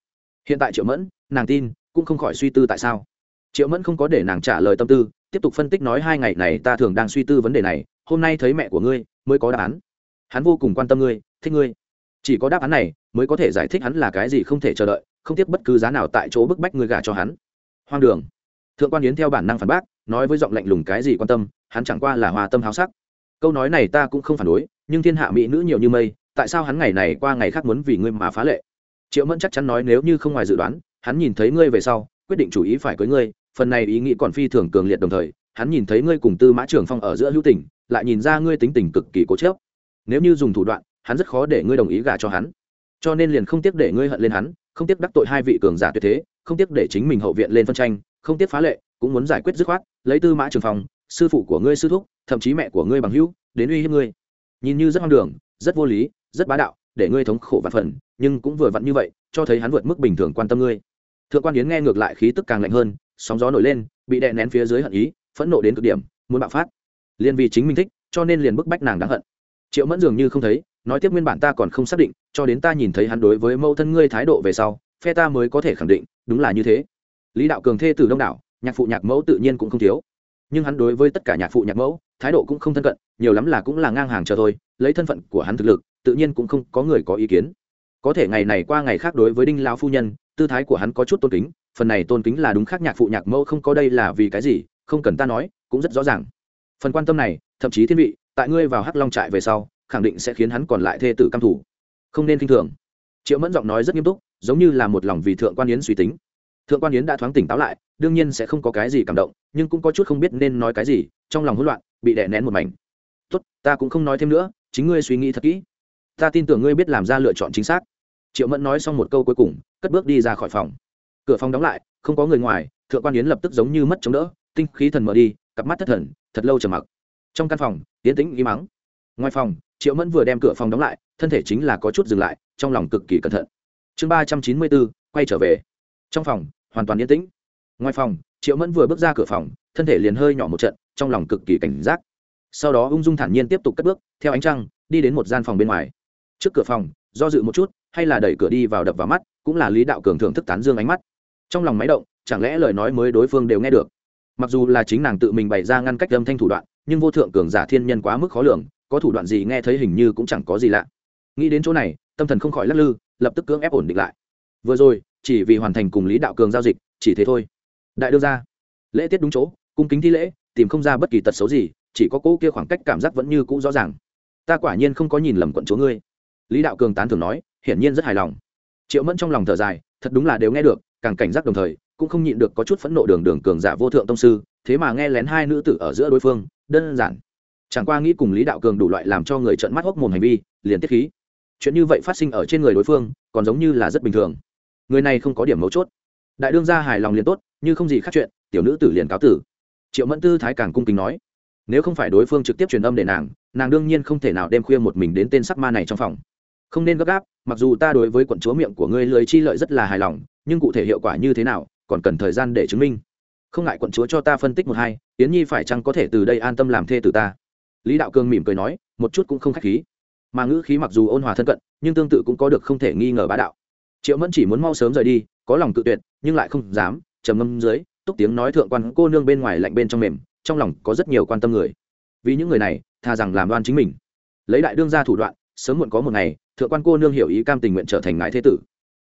Hiện tại triệu mẫn, nàng tin, cũng không khỏi suy tư tại sao. Triệu mẫn không có để nàng trả lời tâm tư tiếp tục phân tích nói hai ngày này ta thường đang suy tư vấn đề này, hôm nay thấy mẹ của ngươi, mới có đáp án. Hắn vô cùng quan tâm ngươi, thích ngươi. Chỉ có đáp án này, mới có thể giải thích hắn là cái gì không thể chờ đợi, không tiếc bất cứ giá nào tại chỗ bức bách ngươi gả cho hắn. Hoang đường. Thượng quan yến theo bản năng phản bác, nói với giọng lạnh lùng cái gì quan tâm, hắn chẳng qua là hòa tâm háo sắc. Câu nói này ta cũng không phản đối, nhưng thiên hạ mỹ nữ nhiều như mây, tại sao hắn ngày này qua ngày khác muốn vì ngươi mà phá lệ? Triệu mẫn chắc chắn nói nếu như không ngoài dự đoán, hắn nhìn thấy ngươi về sau, quyết định chủ ý phải cưới ngươi phần này ý nghĩ còn phi thường cường liệt đồng thời, hắn nhìn thấy ngươi cùng tư mã trường phong ở giữa hữu tình, lại nhìn ra ngươi tính tình cực kỳ cố chớp nếu như dùng thủ đoạn, hắn rất khó để ngươi đồng ý gả cho hắn. Cho nên liền không tiếc để ngươi hận lên hắn, không tiếc đắc tội hai vị cường giả tuyệt thế, không tiếc để chính mình hậu viện lên phân tranh, không tiếc phá lệ, cũng muốn giải quyết dứt khoát, lấy tư mã trường phong, sư phụ của ngươi sư thúc, thậm chí mẹ của ngươi bằng hữu, đến uy hiếp ngươi. Nhìn như rất hoang đường, rất vô lý, rất bá đạo, để ngươi thống khổ vạn phần, nhưng cũng vừa vặn như vậy, cho thấy hắn vượt mức bình thường quan tâm ngươi. Thượng quan yến nghe ngược lại khí tức càng lạnh hơn sóng gió nổi lên, bị đè nén phía dưới hận ý, phẫn nộ đến cực điểm, muốn bạo phát. Liền vì chính mình thích, cho nên liền bức bách nàng đáng hận. Triệu mẫn dường như không thấy, nói tiếp nguyên bản ta còn không xác định, cho đến ta nhìn thấy hắn đối với mẫu thân ngươi thái độ về sau, phe ta mới có thể khẳng định, đúng là như thế. Lý đạo cường thê từ đông đảo, nhạc phụ nhạc mẫu tự nhiên cũng không thiếu. Nhưng hắn đối với tất cả nhạc phụ nhạc mẫu, thái độ cũng không thân cận, nhiều lắm là cũng là ngang hàng cho thôi, lấy thân phận của hắn thực lực, tự nhiên cũng không có người có ý kiến có thể ngày này qua ngày khác đối với đinh lão phu nhân, tư thái của hắn có chút tôn kính, phần này tôn kính là đúng khác nhạc phụ nhạc mẫu không có đây là vì cái gì, không cần ta nói, cũng rất rõ ràng. Phần quan tâm này, thậm chí thiên vị, tại ngươi vào hắc long trại về sau, khẳng định sẽ khiến hắn còn lại thê tử căm thủ không nên k i n h thường. Triệu mẫn giọng nói rất nghiêm túc, giống như là một lòng vì thượng quan yến suy tính. Thượng quan yến đã thoáng tỉnh táo lại, đương nhiên sẽ không có cái gì cảm động, nhưng cũng có chút không biết nên nói cái gì, trong lòng hỗn loạn, bị đè nén một mảnh. Tốt, ta cũng không nói thêm nữa, chính ngươi suy nghĩ thật kỹ ta tin tưởng ngươi biết làm ra lựa chọn chính xác. Triệu mẫn nói xong một câu cuối cùng, cất bước đi ra khỏi phòng. Cửa phòng đóng lại, không có người ngoài, thượng quan yến lập tức giống như mất chống đỡ, tinh khí thần mở đi, cặp mắt thất thần, thật lâu trầm mặc. Trong căn phòng tiến tĩnh im mắng. Ngoài phòng, triệu mẫn vừa đem cửa phòng đóng lại, thân thể chính là có chút dừng lại, trong lòng cực kỳ cẩn thận. Chương ba trăm chín mươi bốn, quay trở về. Trong phòng, hoàn toàn yên tĩnh. Ngoài phòng, triệu mẫn vừa bước ra cửa phòng, thân thể liền hơi nhỏ một trận, trong lòng cực kỳ cảnh giác. Sau đó ung dung thản nhiên tiếp tục cất bước, theo ánh trăng, đi đến một gian phòng bên ngoài trước cửa phòng, do dự một chút, hay là đẩy cửa đi vào đập vào mắt, cũng là lý đạo cường thưởng thức tán dương ánh mắt. Trong lòng máy động, chẳng lẽ lời nói mới đối phương đều nghe được? Mặc dù là chính nàng tự mình bày ra ngăn cách âm thanh thủ đoạn, nhưng vô thượng cường giả thiên nhân quá mức khó lường, có thủ đoạn gì nghe thấy hình như cũng chẳng có gì lạ. Nghĩ đến chỗ này, tâm thần không khỏi lắc lư, lập tức cưỡng ép ổn định lại. Vừa rồi, chỉ vì hoàn thành cùng lý đạo cường giao dịch, chỉ thế thôi. Đại đương ra lễ tiết đúng chỗ, cung kính thi lễ, tìm không ra bất kỳ tật xấu gì, chỉ có cỗ kia khoảng cách cảm giác vẫn như cũ rõ ràng. Ta quả nhiên không có nhìn lầm quận chúa ngươi lý đạo cường tán thường nói, hiển nhiên rất hài lòng. Triệu mẫn trong lòng thở dài, thật đúng là đều nghe được, càng cảnh giác đồng thời, cũng không nhịn được có chút phẫn nộ đường đường cường giả vô thượng tông sư, thế mà nghe lén hai nữ tử ở giữa đối phương, đơn giản. Chẳng qua nghĩ cùng lý đạo cường đủ loại làm cho người trợn mắt hốc mồm hành vi, liền tiết khí. Chuyện như vậy phát sinh ở trên người đối phương, còn giống như là rất bình thường. Người này không có điểm mấu chốt. Đại đương gia hài lòng liền tốt, như không gì khác chuyện, tiểu nữ tử liền cáo tử. Triệu mẫn tư thái càng cung kính nói, nếu không phải đối phương trực tiếp truyền âm để nàng nàng đương nhiên không thể nào đem khuya một mình đến tên sắc ma này trong phòng không nên gấp gáp, mặc dù ta đối với quận chúa miệng của ngươi lưới chi lợi rất là hài lòng, nhưng cụ thể hiệu quả như thế nào, còn cần thời gian để chứng minh. Không ngại quận chúa cho ta phân tích một hai, yến nhi phải chăng có thể từ đây an tâm làm thê từ ta? Lý đạo cương mỉm cười nói, một chút cũng không k h á c h khí. Mà ngữ khí mặc dù ôn hòa thân cận, nhưng tương tự cũng có được không thể nghi ngờ bá đạo. Triệu mẫn chỉ muốn mau sớm rời đi, có lòng tự tuyệt, nhưng lại không dám, trầm ngâm dưới, túc tiếng nói thượng quan cô nương bên ngoài lạnh bên trong mềm, trong lòng có rất nhiều quan tâm người. Vì những người này thà rằng làm đoan chính mình. Lấy đại đương ra thủ đoạn, sớm muộn có một ngày thượng quan cô nương hiểu ý cam tình nguyện trở thành ngài thế tử.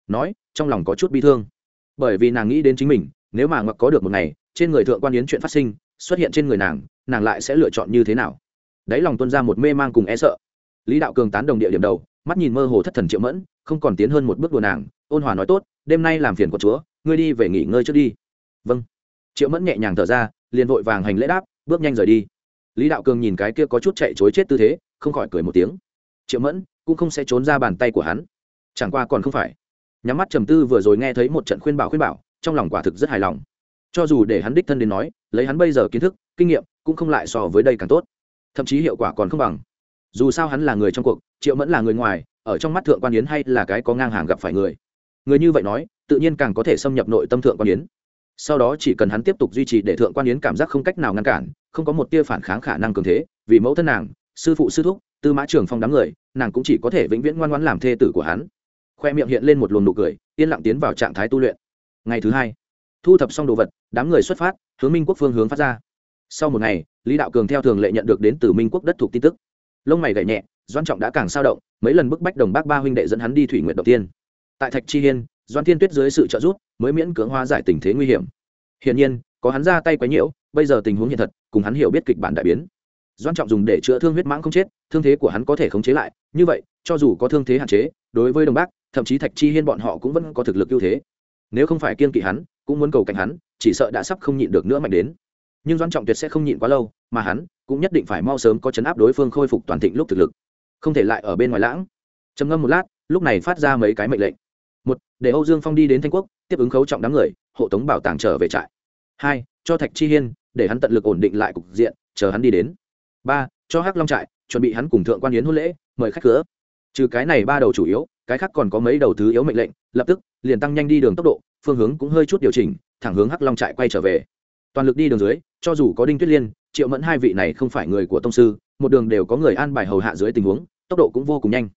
Nói, trong lòng có chút bi thương. Bởi vì nàng nghĩ đến chính mình, nếu mà ngọc có được một ngày, trên người thượng quan yến chuyện phát sinh, xuất hiện trên người nàng nàng lại sẽ lựa chọn như thế nào? Đáy lòng tuân ra một mê mang cùng e sợ. Lý đạo cường tán đồng địa điểm đầu, mắt nhìn mơ hồ thất thần triệu mẫn, không còn tiến hơn một bước đùa nàng, ôn hòa nói tốt, đêm nay làm phiền của chúa, ngươi đi về nghỉ ngơi trước đi. Vâng. Triệu mẫn nhẹ nhàng thở ra, liền vội vàng hành lễ đáp, bước nhanh rời đi. Lý đạo cường nhìn cái kia có chút chạy chối chết tư thế, không khỏi cười một tiếng triệu mẫn cũng không sẽ trốn ra bàn tay của hắn. Chẳng qua còn không phải. Nhắm mắt trầm tư vừa rồi nghe thấy một trận khuyên bảo khuyên bảo, trong lòng quả thực rất hài lòng. Cho dù để hắn đích thân đến nói, lấy hắn bây giờ kiến thức, kinh nghiệm, cũng không lại so với đây càng tốt. Thậm chí hiệu quả còn không bằng. Dù sao hắn là người trong cuộc, triệu mẫn là người ngoài, ở trong mắt thượng quan yến hay là cái có ngang hàng gặp phải người. Người như vậy nói, tự nhiên càng có thể xâm nhập nội tâm thượng quan yến. Sau đó chỉ cần hắn tiếp tục duy trì để thượng quan yến cảm giác không cách nào ngăn cản, không có một tia phản kháng khả năng cường thế, vì mẫu thân nàng, sư phụ sư thúc tư mã trường phong đám người, nàng cũng chỉ có thể vĩnh viễn ngoan ngoãn làm thê tử của hắn. Khoe miệng hiện lên một luồng nụ cười, yên lặng tiến vào trạng thái tu luyện. Ngày thứ hai, thu thập xong đồ vật, đám người xuất phát, hướng minh quốc phương hướng phát ra. Sau một ngày, lý đạo cường theo thường lệ nhận được đến từ minh quốc đất thuộc tin tức. Lông mày gậy nhẹ doan trọng đã càng sao động, mấy lần bức bách đồng bác ba huynh đệ dẫn hắn đi thủy nguyện đầu tiên. Tại thạch chi hiên doan thiên tuyết dưới sự trợ giúp, mới miễn cưỡng hóa giải tình thế nguy hiểm. Hiển nhiên, có hắn ra tay quấy nhiễu, bây giờ tình huống hiện thật, cùng hắn hiểu biết kịch bản đại biến doan trọng dùng để chữa thương huyết mãng không chết, thương thế của hắn có thể khống chế lại. Như vậy, cho dù có thương thế hạn chế, đối với đồng bác thậm chí thạch chi hiên bọn họ cũng vẫn có thực lực ưu thế. Nếu không phải kiên kỵ hắn, cũng muốn cầu cạnh hắn, chỉ sợ đã sắp không nhịn được nữa mạnh đến. Nhưng doan trọng tuyệt sẽ không nhịn quá lâu, mà hắn cũng nhất định phải mau sớm có chấn áp đối phương khôi phục toàn thịnh lúc thực lực. Không thể lại ở bên ngoài lãng. Trầm ngâm một lát, lúc này phát ra mấy cái mệnh lệnh. Một, để âu dương phong đi đến thanh quốc, tiếp ứng khấu trọng đám người, hộ tống bảo tàng trở về trại. Hai, cho thạch chi hiên, để hắn tận lực ổn định lại cục diện, chờ hắn đi đến ba, cho hắc long trại, chuẩn bị hắn cùng thượng quan yến hôn lễ, mời khách cửa trừ cái này ba đầu chủ yếu, cái khác còn có mấy đầu thứ yếu mệnh lệnh, lập tức, liền tăng nhanh đi đường tốc độ, phương hướng cũng hơi chút điều chỉnh, thẳng hướng hắc long trại quay trở về. Toàn lực đi đường dưới, cho dù có đinh tuyết liên, triệu mẫn hai vị này không phải người của tông sư, một đường đều có người an bài hầu hạ dưới tình huống, tốc độ cũng vô cùng nhanh.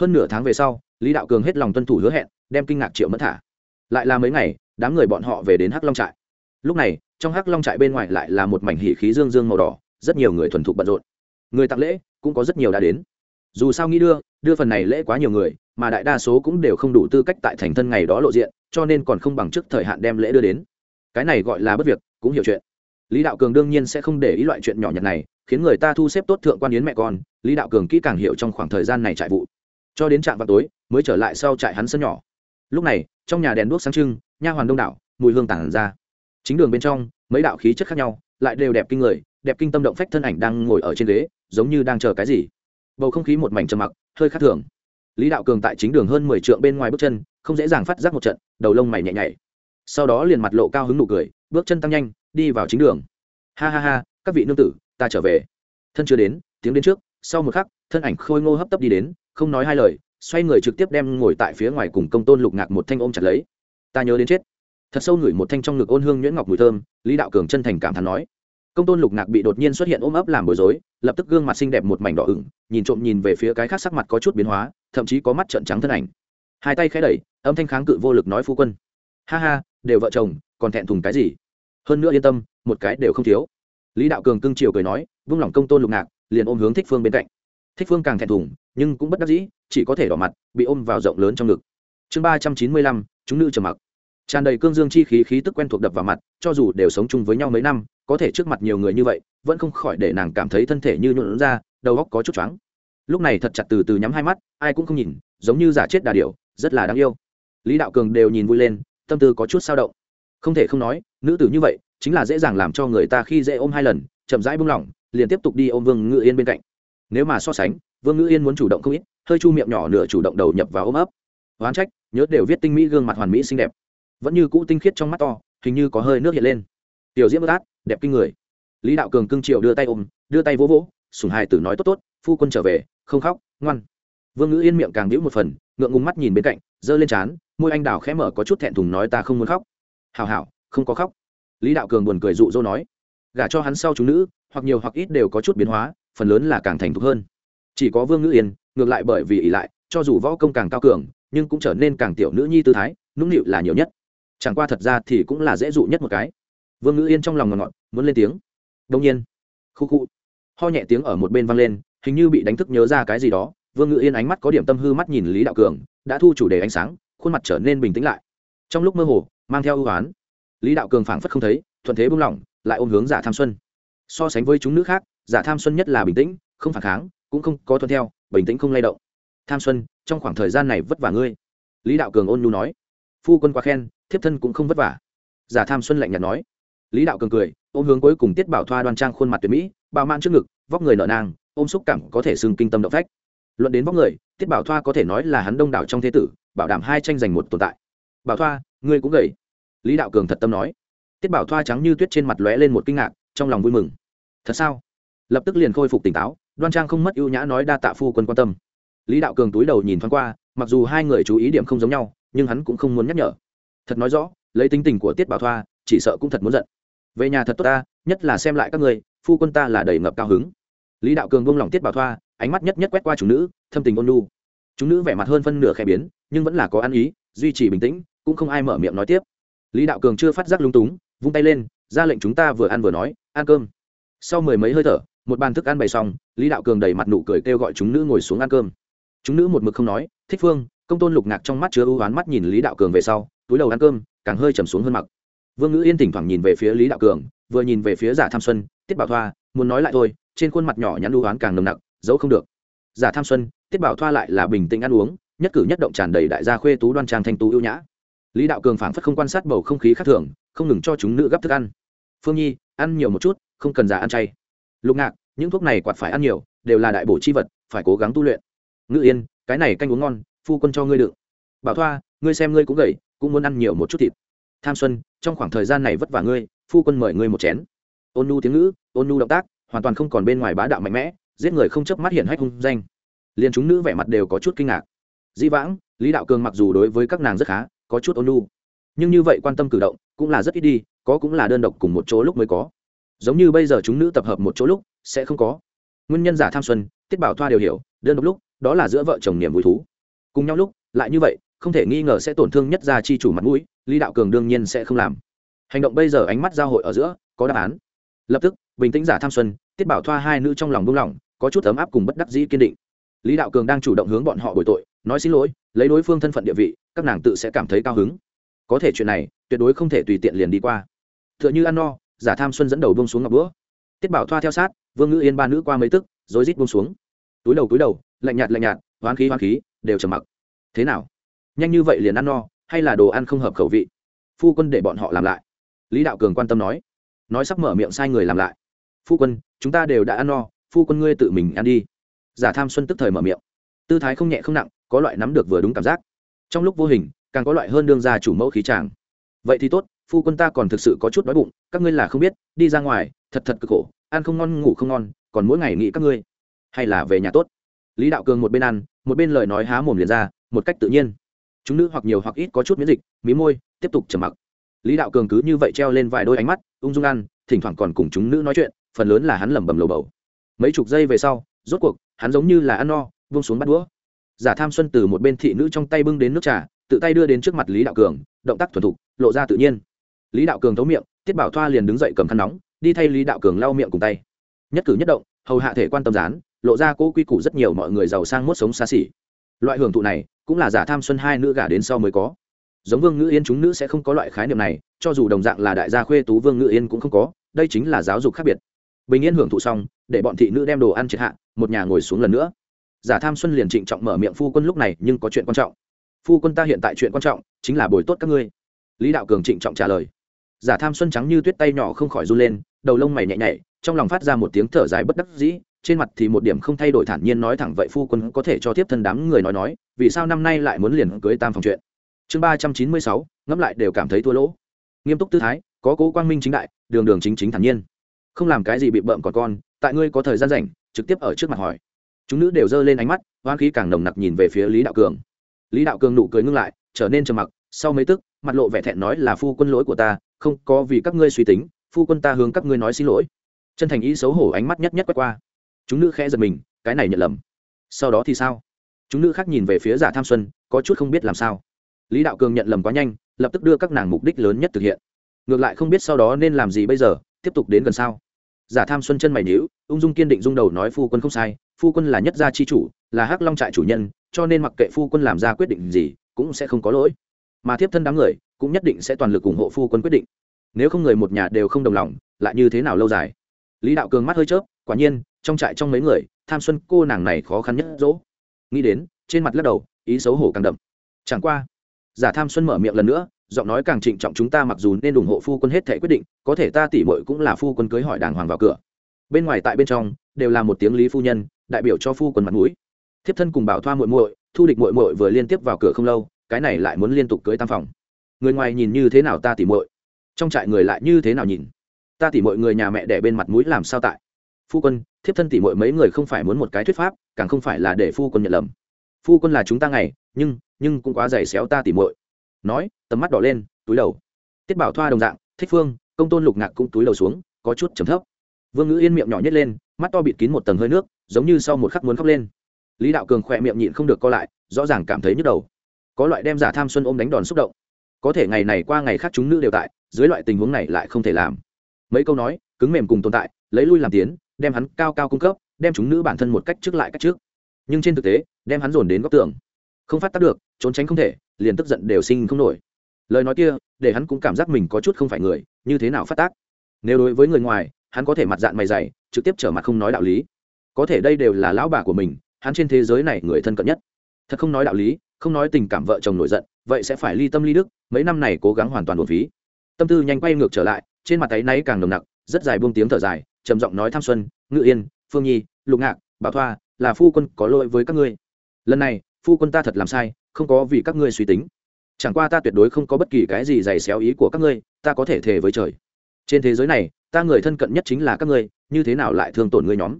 Hơn nửa tháng về sau, lý đạo cường hết lòng tuân thủ hứa hẹn, đem kinh ngạc triệu mẫn thả. Lại là mấy ngày, đám người bọn họ về đến hắc long trại. Lúc này, trong hắc long trại bên ngoài lại là một mảnh hỉ khí dương dương màu đỏ rất nhiều người thuần thục bận rộn. Người tặng lễ cũng có rất nhiều đã đến. Dù sao nghĩ đưa đưa phần này lễ quá nhiều người, mà đại đa số cũng đều không đủ tư cách tại thành thân ngày đó lộ diện, cho nên còn không bằng trước thời hạn đem lễ đưa đến. Cái này gọi là bất việc, cũng hiểu chuyện. Lý đạo cường đương nhiên sẽ không để ý loại chuyện nhỏ nhặt này, khiến người ta thu xếp tốt thượng quan yến mẹ con, lý đạo cường kỹ càng hiểu trong khoảng thời gian này trại vụ. Cho đến trạm vào tối, mới trở lại sau trại hắn sân nhỏ. Lúc này, trong nhà đèn đuốc sáng trưng, nha hoàn đông đảo, mùi hương tản ra. Chính đường bên trong, mấy đạo khí chất khác nhau lại đều đẹp kinh người, đẹp kinh tâm động phách thân ảnh đang ngồi ở trên ghế, giống như đang chờ cái gì. Bầu không khí một mảnh trầm mặc, hơi khác thường. Lý đạo cường tại chính đường hơn mười trượng bên ngoài bước chân, không dễ dàng phát giác một trận, đầu lông mày nhẹ nhảy. Sau đó liền mặt lộ cao hứng nụ cười, bước chân tăng nhanh, đi vào chính đường. Ha ha ha, các vị nương tử, ta trở về. Thân chưa đến, tiếng đến trước, sau một khắc, thân ảnh khôi ngô hấp tấp đi đến, không nói hai lời, xoay người trực tiếp đem ngồi tại phía ngoài cùng công tôn lục ngạc một thanh ôm chặt lấy. Ta nhớ đến chết thật sâu ngửi một thanh trong ngực ôn hương nhuyễn ngọc mùi thơm, lý đạo cường chân thành cảm thán nói. Công tôn lục ngạc bị đột nhiên xuất hiện ôm ấp làm bối rối, lập tức gương mặt xinh đẹp một mảnh đỏ ửng, nhìn trộm nhìn về phía cái khác sắc mặt có chút biến hóa, thậm chí có mắt trợn trắng thân ảnh. Hai tay khẽ đẩy, âm thanh kháng cự vô lực nói phu quân. Ha ha, đều vợ chồng, còn thẹn thùng cái gì? Hơn nữa yên tâm, một cái đều không thiếu. Lý đạo cường cưng chiều cười nói, vung lòng công tôn lục ngạc, liền ôm hướng thích phương bên cạnh. Thích phương càng thẹn thùng, nhưng cũng bất đắc dĩ, chỉ có thể đỏ mặt, bị ôm vào rộng lớn trong ngực. Chương ba trăm chín mươi lăm, chúng nữ trầm mặc tràn đầy cương dương chi khí khí tức quen thuộc đập vào mặt, cho dù đều sống chung với nhau mấy năm, có thể trước mặt nhiều người như vậy, vẫn không khỏi để nàng cảm thấy thân thể như nhuộn ra, đầu óc có chút choáng. Lúc này thật chặt từ từ nhắm hai mắt, ai cũng không nhìn, giống như giả chết đà điểu, rất là đáng yêu. Lý đạo cường đều nhìn vui lên, tâm tư có chút sao động. Không thể không nói, nữ tử như vậy, chính là dễ dàng làm cho người ta khi dễ ôm hai lần, chậm rãi buông lỏng, liền tiếp tục đi ôm vương ngự yên bên cạnh. Nếu mà so sánh, vương ngự yên muốn chủ động không ít, hơi chu miệng nhỏ nửa chủ động đầu nhập vào ôm ấp. Oán trách, nhớ đều viết tinh mỹ gương mặt hoàn mỹ xinh đẹp vẫn như cũ tinh khiết trong mắt to, hình như có hơi nước hiện lên. Tiểu diễm bất át, đẹp kinh người. Lý đạo cường cưng triệu đưa tay ôm, đưa tay vỗ vỗ sùng hài tử nói tốt tốt, phu quân trở về, không khóc, ngoan. Vương ngữ yên miệng càng đĩu một phần, ngượng ngùng mắt nhìn bên cạnh, giơ lên trán, môi anh đào khẽ mở có chút thẹn thùng nói ta không muốn khóc. Hào hào không có khóc. Lý đạo cường buồn cười dụ dỗ nói, gả cho hắn sau chúng nữ, hoặc nhiều hoặc ít đều có chút biến hóa, phần lớn là càng thành thục hơn. Chỉ có vương ngữ yên, ngược lại bởi vì ỷ lại, cho dù võ công càng cao cường, nhưng cũng trở nên càng tiểu nữ nhi tư thái, nũng nịu là nhiều nhất chẳng qua thật ra thì cũng là dễ dụ nhất một cái. Vương ngữ yên trong lòng ngọn ngọn muốn lên tiếng. Đông nhiên, khu khu, ho nhẹ tiếng ở một bên vang lên, hình như bị đánh thức nhớ ra cái gì đó. Vương ngữ yên ánh mắt có điểm tâm hư mắt nhìn lý đạo cường, đã thu chủ đề ánh sáng, khuôn mặt trở nên bình tĩnh lại. Trong lúc mơ hồ, mang theo ưu oán, lý đạo cường phảng phất không thấy, thuận thế buông lỏng, lại ôm hướng giả tham xuân. So sánh với chúng nữ khác, giả tham xuân nhất là bình tĩnh, không phản kháng, cũng không có thuận theo, bình tĩnh không lay động. Tham xuân, trong khoảng thời gian này vất vả ngươi. Lý đạo cường ôn nhu nói phu quân quá khen, thiếp thân cũng không vất vả. Giả tham xuân lạnh nhạt nói. Lý đạo cường cười, ôm hướng cuối cùng tiết bảo thoa đoan trang khuôn mặt tuyệt mỹ bao man trước ngực, vóc người nợ nang, ôm xúc cảm có thể xưng kinh tâm động phách. Luận đến vóc người, tiết bảo thoa có thể nói là hắn đông đảo trong thế tử, bảo đảm hai tranh giành một tồn tại. Bảo thoa, ngươi cũng gầy. Lý đạo cường thật tâm nói. Tiết bảo thoa trắng như tuyết trên mặt lóe lên một kinh ngạc, trong lòng vui mừng. Thật sao? Lập tức liền khôi phục tỉnh táo, đoan trang không mất ưu nhã nói đa tạ phu quân quan tâm. Lý đạo cường túi đầu nhìn thoáng qua, mặc dù hai người chú ý điểm không giống nhau nhưng hắn cũng không muốn nhắc nhở. Thật nói rõ, lấy tính tình của tiết bảo thoa, chỉ sợ cũng thật muốn giận. Về nhà thật tốt ta, nhất là xem lại các người, phu quân ta là đầy ngập cao hứng. Lý đạo cường buông lòng tiết bảo thoa, ánh mắt nhất nhất quét qua chúng nữ, thâm tình ôn nu chúng nữ vẻ mặt hơn phân nửa khẽ biến, nhưng vẫn là có ăn ý, duy trì bình tĩnh, cũng không ai mở miệng nói tiếp. Lý đạo cường chưa phát giác lung túng, vung tay lên, ra lệnh chúng ta vừa ăn vừa nói, ăn cơm. Sau mười mấy hơi thở, một bàn thức ăn bày xong, lý đạo cường đầy mặt nụ cười kêu gọi chúng nữ ngồi xuống ăn cơm. Chúng nữ một mực không nói, thích phương công tôn lục ngạc trong mắt chứa ưu oán mắt nhìn lý đạo cường về sau, túi đầu ăn cơm, càng hơi trầm xuống hơn mặc. Vương ngữ yên thỉnh thoảng nhìn về phía lý đạo cường, vừa nhìn về phía giả tham xuân, tiết bảo thoa, muốn nói lại thôi, trên khuôn mặt nhỏ nhắn ưu oán càng nồng nặc, giấu không được. Giả tham xuân, tiết bảo thoa lại là bình tĩnh ăn uống, nhất cử nhất động tràn đầy đại gia khuê tú đoan trang thanh tú ưu nhã. Lý đạo cường phảng phất không quan sát bầu không khí khác thường, không ngừng cho chúng nữ gấp thức ăn. Phương nhi, ăn nhiều một chút, không cần giả ăn chay. Lục ngạc, những thuốc này quạt phải ăn nhiều, đều là đại bổ chi vật, phải cố gắng tu luyện. Ngự yên, cái này canh uống ngon phu quân cho ngươi đựng. Bảo thoa ngươi xem ngươi cũng gầy cũng muốn ăn nhiều một chút thịt. Tham xuân trong khoảng thời gian này vất vả ngươi phu quân mời ngươi một chén. Ôn nu tiếng ngữ ôn nu động tác hoàn toàn không còn bên ngoài bá đạo mạnh mẽ giết người không chớp mắt hiện hách hung danh. Liền chúng nữ vẻ mặt đều có chút kinh ngạc. Dĩ vãng lý đạo cường mặc dù đối với các nàng rất khá có chút ôn Nu, nhưng như vậy quan tâm cử động cũng là rất ít đi có cũng là đơn độc cùng một chỗ lúc mới có. Giống như bây giờ chúng nữ tập hợp một chỗ lúc sẽ không có. Nguyên nhân giả tham xuân tiết bảo thoa đều hiểu đơn độc lúc đó là giữa vợ chồng niềm vui thú cùng nhau lúc, lại như vậy, không thể nghi ngờ sẽ tổn thương nhất gia chi chủ mặt mũi, lý đạo cường đương nhiên sẽ không làm. Hành động bây giờ ánh mắt giao hội ở giữa, có đáp án. Lập tức, bình tĩnh giả tham xuân, tiết bảo thoa hai nữ trong lòng buông lỏng, có chút ấm áp cùng bất đắc dĩ kiên định. Lý đạo cường đang chủ động hướng bọn họ bồi tội, nói xin lỗi, lấy đối phương thân phận địa vị, các nàng tự sẽ cảm thấy cao hứng. Có thể chuyện này, tuyệt đối không thể tùy tiện liền đi qua. T h ư ợ n h ư ăn no, giả tham xuân dẫn đầu bông xuống ngọc bữa tiết bảo thoa theo sát, vương ngữ yên ba nữ qua mấy tức, rối rít bông xuống. Túi đầu túi đầu, lạnh nhạt lạnh nhạt hoán khí hoán khí, đều trầm mặc. Thế nào? Nhanh như vậy liền ăn no, hay là đồ ăn không hợp khẩu vị? Phu quân để bọn họ làm lại. Lý đạo cường quan tâm nói. Nói sắp mở miệng sai người làm lại. Phu quân, chúng ta đều đã ăn no, phu quân ngươi tự mình ăn đi. Giả tham xuân tức thời mở miệng. Tư thái không nhẹ không nặng, có loại nắm được vừa đúng cảm giác. Trong lúc vô hình, càng có loại hơn đương gia chủ mẫu khí tràng vậy thì tốt, phu quân ta còn thực sự có chút đói bụng, các ngươi là không biết, đi ra ngoài, thật thật cực khổ, ăn không ngon, ngủ không ngon, còn mỗi ngày nghĩ các ngươi. Hay là về nhà tốt? Lý đạo cường một bên ăn, một bên lời nói há mồm liền ra, một cách tự nhiên. Chúng nữ hoặc nhiều hoặc ít có chút miễn dịch, mí môi, tiếp tục trầm mặc. Lý đạo cường cứ như vậy treo lên vài đôi ánh mắt, ung dung ăn, thỉnh thoảng còn cùng chúng nữ nói chuyện, phần lớn là hắn lẩm bẩm lầu bầu. Mấy chục giây về sau, rốt cuộc, hắn giống như là ăn no vung xuống bắt đũa. Giả tham xuân từ một bên thị nữ trong tay bưng đến nước trà, tự tay đưa đến trước mặt lý đạo cường, động tác thuần thục, lộ ra tự nhiên. Lý đạo cường thấu miệng, tiết bảo thoa liền đứng dậy cầm khăn nóng, đi thay lý đạo cường lau miệng cùng tay. Nhất cử nhất động, hầu hạ thể quan tâm rán lộ ra cố quy củ rất nhiều mọi người giàu sang mốt sống xa xỉ. Loại hưởng thụ này cũng là giả tham xuân hai nữ gả đến sau mới có. Giống vương ngữ yên chúng nữ sẽ không có loại khái niệm này, cho dù đồng dạng là đại gia khuê tú vương ngữ yên cũng không có, đây chính là giáo dục khác biệt. Bình yên hưởng thụ xong, để bọn thị nữ đem đồ ăn triệt hạ, một nhà ngồi xuống lần nữa. Giả tham xuân liền trịnh trọng mở miệng phu quân lúc này, nhưng có chuyện quan trọng. Phu quân ta hiện tại chuyện quan trọng, chính là bồi tốt các ngươi. Lý đạo cường trịnh trọng trả lời. Giả tham xuân trắng như tuyết tay nhỏ không khỏi run lên, đầu lông mày nhẹ nhảy trong lòng phát ra một tiếng thở dài bất đắc dĩ trên mặt thì một điểm không thay đổi thản nhiên nói thẳng vậy phu quân có thể cho tiếp thân đám người nói nói, vì sao năm nay lại muốn liền cưới tam phòng chuyện. Chương ba trăm chín mươi sáu, ngẫm lại đều cảm thấy thua lỗ. Nghiêm túc tư thái, có cố quang minh chính đại, đường đường chính chính thản nhiên. Không làm cái gì bị bợm còn con, tại ngươi có thời gian rảnh, trực tiếp ở trước mặt hỏi. Chúng nữ đều giơ lên ánh mắt hoang khí càng nồng nặc nhìn về phía lý đạo cường. Lý đạo cường nụ cười ngưng lại, trở nên trầm mặc, sau mấy tức, mặt lộ vẻ thẹn nói là phu quân lỗi của ta, không có vì các ngươi suy tính, phu quân ta hướng các ngươi nói xin lỗi. Chân thành ý xấu hổ ánh mắt nhất nhất quét qua chúng nữ khẽ giật mình, cái này nhận lầm. Sau đó thì sao? Chúng nữ khác nhìn về phía giả tham xuân, có chút không biết làm sao. Lý đạo cường nhận lầm quá nhanh, lập tức đưa các nàng mục đích lớn nhất thực hiện. Ngược lại không biết sau đó nên làm gì bây giờ, tiếp tục đến gần sao? Giả tham xuân chân mày nhíu, ung dung kiên định dung đầu nói phu quân không sai, phu quân là nhất gia chi chủ, là hắc long trại chủ nhân, cho nên mặc kệ phu quân làm ra quyết định gì, cũng sẽ không có lỗi. Mà thiếp thân đám người, cũng nhất định sẽ toàn lực ủng hộ phu quân quyết định. Nếu không người một nhà đều không đồng lòng, lại như thế nào lâu dài? Lý đạo cường mắt hơi chớp quả nhiên, trong trại trong mấy người, tham xuân cô nàng này khó khăn nhất dỗ. Nghĩ đến, trên mặt lắc đầu, ý xấu hổ càng đậm. Chẳng qua, giả tham xuân mở miệng lần nữa, giọng nói càng trịnh trọng chúng ta mặc dù nên ủng hộ phu quân hết thể quyết định, có thể ta tỉ mội cũng là phu quân cưới hỏi đàng hoàng vào cửa. Bên ngoài tại bên trong, đều là một tiếng lý phu nhân, đại biểu cho phu quân mặt mũi. Thiếp thân cùng bảo thoa muội muội, thu địch muội muội vừa liên tiếp vào cửa không lâu, cái này lại muốn liên tục cưới tam phòng. Người ngoài nhìn như thế nào ta tỉ muội? Trong trại người lại như thế nào nhìn? Ta tỉ muội người nhà mẹ đẻ bên mặt mũi làm sao tại? Phu quân, thiếp thân tỉ muội mấy người không phải muốn một cái thuyết pháp, càng không phải là để phu quân nhận lầm. Phu quân là chúng ta ngày, nhưng nhưng cũng quá dày xéo ta tỉ muội. Nói, tầm mắt đỏ lên, túi đầu. Tiết bảo thoa đồng dạng, thích phương, công tôn lục ngạc cũng túi đầu xuống, có chút trầm thấp. Vương ngữ yên miệng nhỏ nhất lên, mắt to bịt kín một tầng hơi nước, giống như sau một khắc muốn khóc lên. Lý đạo cường khỏe miệng nhịn không được co lại, rõ ràng cảm thấy nhức đầu. Có loại đem giả tham xuân ôm đánh đòn xúc động. Có thể ngày này qua ngày khác chúng nữ đều tại, dưới loại tình huống này lại không thể làm. Mấy câu nói, cứng mềm cùng tồn tại, lấy lui làm tiến đem hắn cao cao cung cấp, đem chúng nữ bản thân một cách trước lại cách trước. Nhưng trên thực tế, đem hắn dồn đến góc tường. Không phát tác được, trốn tránh không thể, liền tức giận đều sinh không nổi. Lời nói kia, để hắn cũng cảm giác mình có chút không phải người, như thế nào phát tác? Nếu đối với người ngoài, hắn có thể mặt dạng mày dày, trực tiếp trở mặt không nói đạo lý. Có thể đây đều là lão bà của mình, hắn trên thế giới này người thân cận nhất. Thật không nói đạo lý, không nói tình cảm vợ chồng nổi giận, vậy sẽ phải ly tâm ly đức, mấy năm này cố gắng hoàn toàn một phí. Tâm tư nhanh quay ngược trở lại, trên mặt tay náy càng nồng nặc, rất dài buông tiếng thở dài trầm giọng nói tham xuân ngự yên phương nhi lục ngạc bảo thoa là phu quân có lỗi với các ngươi. Lần này phu quân ta thật làm sai không có vì các ngươi suy tính. Chẳng qua ta tuyệt đối không có bất kỳ cái gì giày xéo ý của các ngươi ta có thể thề với trời. Trên thế giới này ta người thân cận nhất chính là các ngươi như thế nào lại thương tổn ngươi nhóm?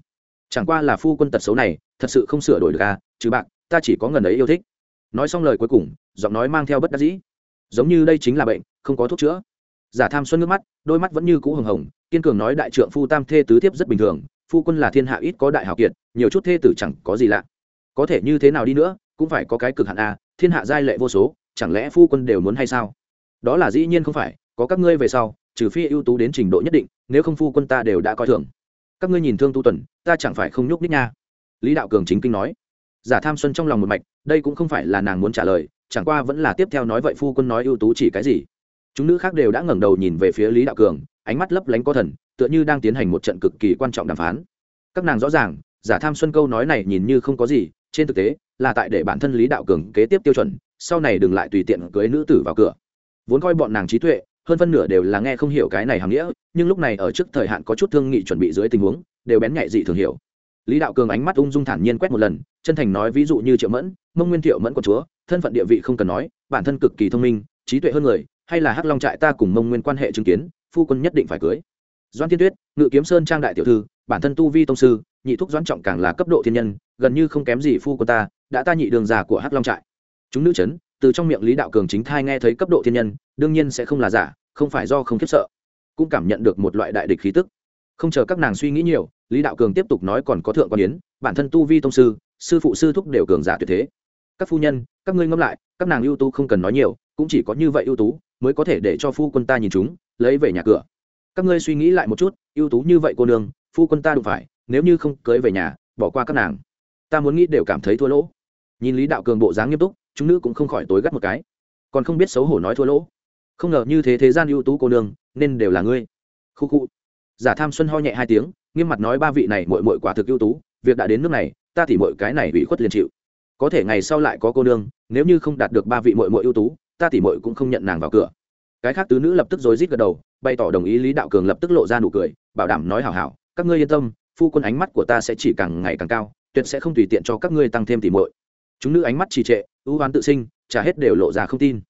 Chẳng qua là phu quân tật xấu này thật sự không sửa đổi được à chứ bạn, ta chỉ có ngần ấy yêu thích. Nói xong lời cuối cùng giọng nói mang theo bất đắc dĩ. Giống như đây chính là bệnh không có thuốc chữa. Giả tham xuân nước mắt đôi mắt vẫn như cũ hồng hồng kiên cường nói đại trượng phu tam thê tứ thiếp rất bình thường, phu quân là thiên hạ ít có đại hào kiệt, nhiều chút thê tử chẳng có gì lạ. Có thể như thế nào đi nữa, cũng phải có cái cực hạn a, thiên hạ giai lệ vô số, chẳng lẽ phu quân đều muốn hay sao? Đó là dĩ nhiên không phải, có các ngươi về sau, trừ phi ưu tú đến trình độ nhất định, nếu không phu quân ta đều đã coi thường. Các ngươi nhìn thương tu tuần, ta chẳng phải không nhúc nhích nha? Lý đạo cường chính kinh nói. Giả tham xuân trong lòng một mạch, đây cũng không phải là nàng muốn trả lời, chẳng qua vẫn là tiếp theo nói vậy phu quân nói ưu tú chỉ cái gì. Chúng nữ khác đều đã ngẩng đầu nhìn về phía lý đạo cường ánh mắt lấp lánh có thần, tựa như đang tiến hành một trận cực kỳ quan trọng đàm phán. Các nàng rõ ràng, giả tham xuân câu nói này nhìn như không có gì, trên thực tế, là tại để bản thân lý đạo cường kế tiếp tiêu chuẩn, sau này đừng lại tùy tiện cưới nữ tử vào cửa. Vốn coi bọn nàng trí tuệ, hơn phân nửa đều là nghe không hiểu cái này hàm nghĩa, nhưng lúc này ở trước thời hạn có chút thương nghị chuẩn bị dưới tình huống, đều bén nhạy dị thường hiểu. Lý đạo cường ánh mắt ung dung thản nhiên quét một lần, chân thành nói ví dụ như triệu mẫn, mông nguyên thiệu mẫn của chúa, thân phận địa vị không cần nói, bản thân cực kỳ thông minh, trí tuệ hơn người, hay là hắc long trại ta cùng mông nguyên quan hệ chứng kiến phu quân nhất định phải cưới. Doan tiên tuyết, ngự kiếm sơn trang đại tiểu thư, bản thân tu vi tông sư, nhị thúc doãn trọng càng là cấp độ thiên nhân, gần như không kém gì phu quân ta, đã ta nhị đường già của hắc long trại. Chúng nữ chấn, từ trong miệng lý đạo cường chính thai nghe thấy cấp độ thiên nhân, đương nhiên sẽ không là giả, không phải do không khiếp sợ, cũng cảm nhận được một loại đại địch khí tức. Không chờ các nàng suy nghĩ nhiều, lý đạo cường tiếp tục nói còn có thượng quan yến, bản thân tu vi tông sư sư phụ sư thúc đều cường giả tuyệt thế. Các phu nhân, các ngươi ngẫm lại, các nàng ưu tú không cần nói nhiều, cũng chỉ có như vậy ưu tú, mới có thể để cho phu quân ta nhìn chúng lấy về nhà cửa. Các ngươi suy nghĩ lại một chút, ưu tú như vậy cô nương, phu quân ta đụng phải, nếu như không cưới về nhà, bỏ qua các nàng. Ta muốn nghĩ đều cảm thấy thua lỗ. Nhìn lý đạo cường bộ dáng nghiêm túc, chúng nữ cũng không khỏi tối gắt một cái. Còn không biết xấu hổ nói thua lỗ. Không ngờ như thế thế gian ưu tú cô nương, nên đều là ngươi. Khu khu. Giả tham xuân ho nhẹ hai tiếng, nghiêm mặt nói ba vị này mội mội quả thực ưu tú, việc đã đến nước này, ta thì muội cái này bị khuất liền chịu. Có thể ngày sau lại có cô nương, nếu như không đạt được ba vị mội mội ưu tú, ta thì mội cũng không nhận nàng vào cửa cái khác tứ nữ lập tức rối rít gật đầu, bày tỏ đồng ý lý đạo cường lập tức lộ ra nụ cười, bảo đảm nói hảo hảo, các ngươi yên tâm, phu quân ánh mắt của ta sẽ chỉ càng ngày càng cao, tuyệt sẽ không tùy tiện cho các ngươi tăng thêm tỉ mội chúng nữ ánh mắt trì trệ, ưu oán tự sinh trả hết đều lộ ra không tin.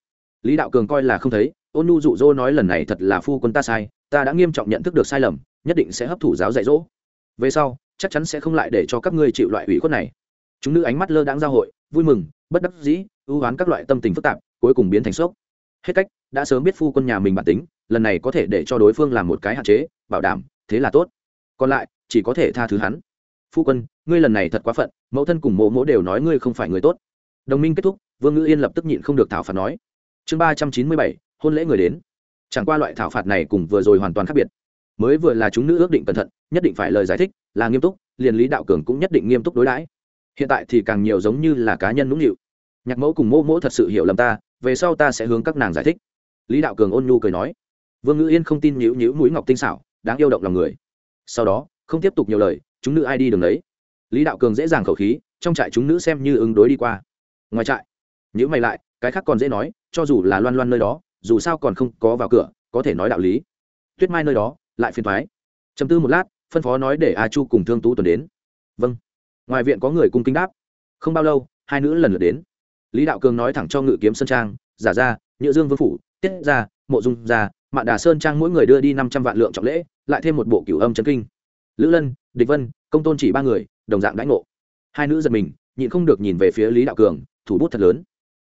Lý đạo cường coi là không thấy, ôn nu dụ dỗ nói lần này thật là phu quân ta sai, ta đã nghiêm trọng nhận thức được sai lầm, nhất định sẽ hấp thụ giáo dạy dỗ. Về sau, chắc chắn sẽ không lại để cho các ngươi chịu loại ủy khuất này. Chúng nữ ánh mắt lơ đãng giao hội, vui mừng, bất đắc dĩ, ưu oán các loại tâm tình phức tạp, cuối cùng biến thành sốc. Hết cách đã sớm biết phu quân nhà mình bản tính, lần này có thể để cho đối phương làm một cái hạn chế, bảo đảm, thế là tốt. Còn lại, chỉ có thể tha thứ hắn. Phu quân, ngươi lần này thật quá phận, mẫu thân cùng mộ mỗ đều nói ngươi không phải người tốt. Đồng minh kết thúc, vương ngữ yên lập tức nhịn không được thảo phạt nói. Chương ba trăm chín mươi bảy, hôn lễ người đến. Chẳng qua loại thảo phạt này cùng vừa rồi hoàn toàn khác biệt. Mới vừa là chúng nữ ước định cẩn thận, nhất định phải lời giải thích, là nghiêm túc, liền lý đạo cường cũng nhất định nghiêm túc đối đãi. Hiện tại thì càng nhiều giống như là cá nhân nũng nịu. Nhạc mẫu cùng mô mỗ thật sự hiểu lầm ta, về sau ta sẽ hướng các nàng giải thích lý đạo cường ôn nhu cười nói, vương ngữ yên không tin nhữ nhữ mũi ngọc tinh xảo, đáng yêu động lòng người. Sau đó, không tiếp tục nhiều lời, chúng nữ ai đi đường đấy? Lý đạo cường dễ dàng khẩu khí, trong trại chúng nữ xem như ứng đối đi qua. Ngoài trại nhữ mày lại, cái khác còn dễ nói, cho dù là loan loan nơi đó, dù sao còn không có vào cửa, có thể nói đạo lý. Tuyết mai nơi đó, lại phiền thoái chấm tư một lát, phân phó nói để a chu cùng thương tú tuần đến. Vâng. Ngoài viện có người cung kính đáp. Không bao lâu, hai nữ lần lượt đến. Lý đạo cường nói thẳng cho ngự kiếm sơn trang, giả ra nhựa dương vương phủ tiết gia, mộ dung gia, mạn đà sơn trang mỗi người đưa đi năm trăm vạn lượng trọng lễ lại thêm một bộ cửu âm chân kinh. Lữ lân địch vân công tôn chỉ ba người đồng dạng đãi ngộ. Hai nữ giật mình nhịn không được nhìn về phía lý đạo cường thủ bút thật lớn.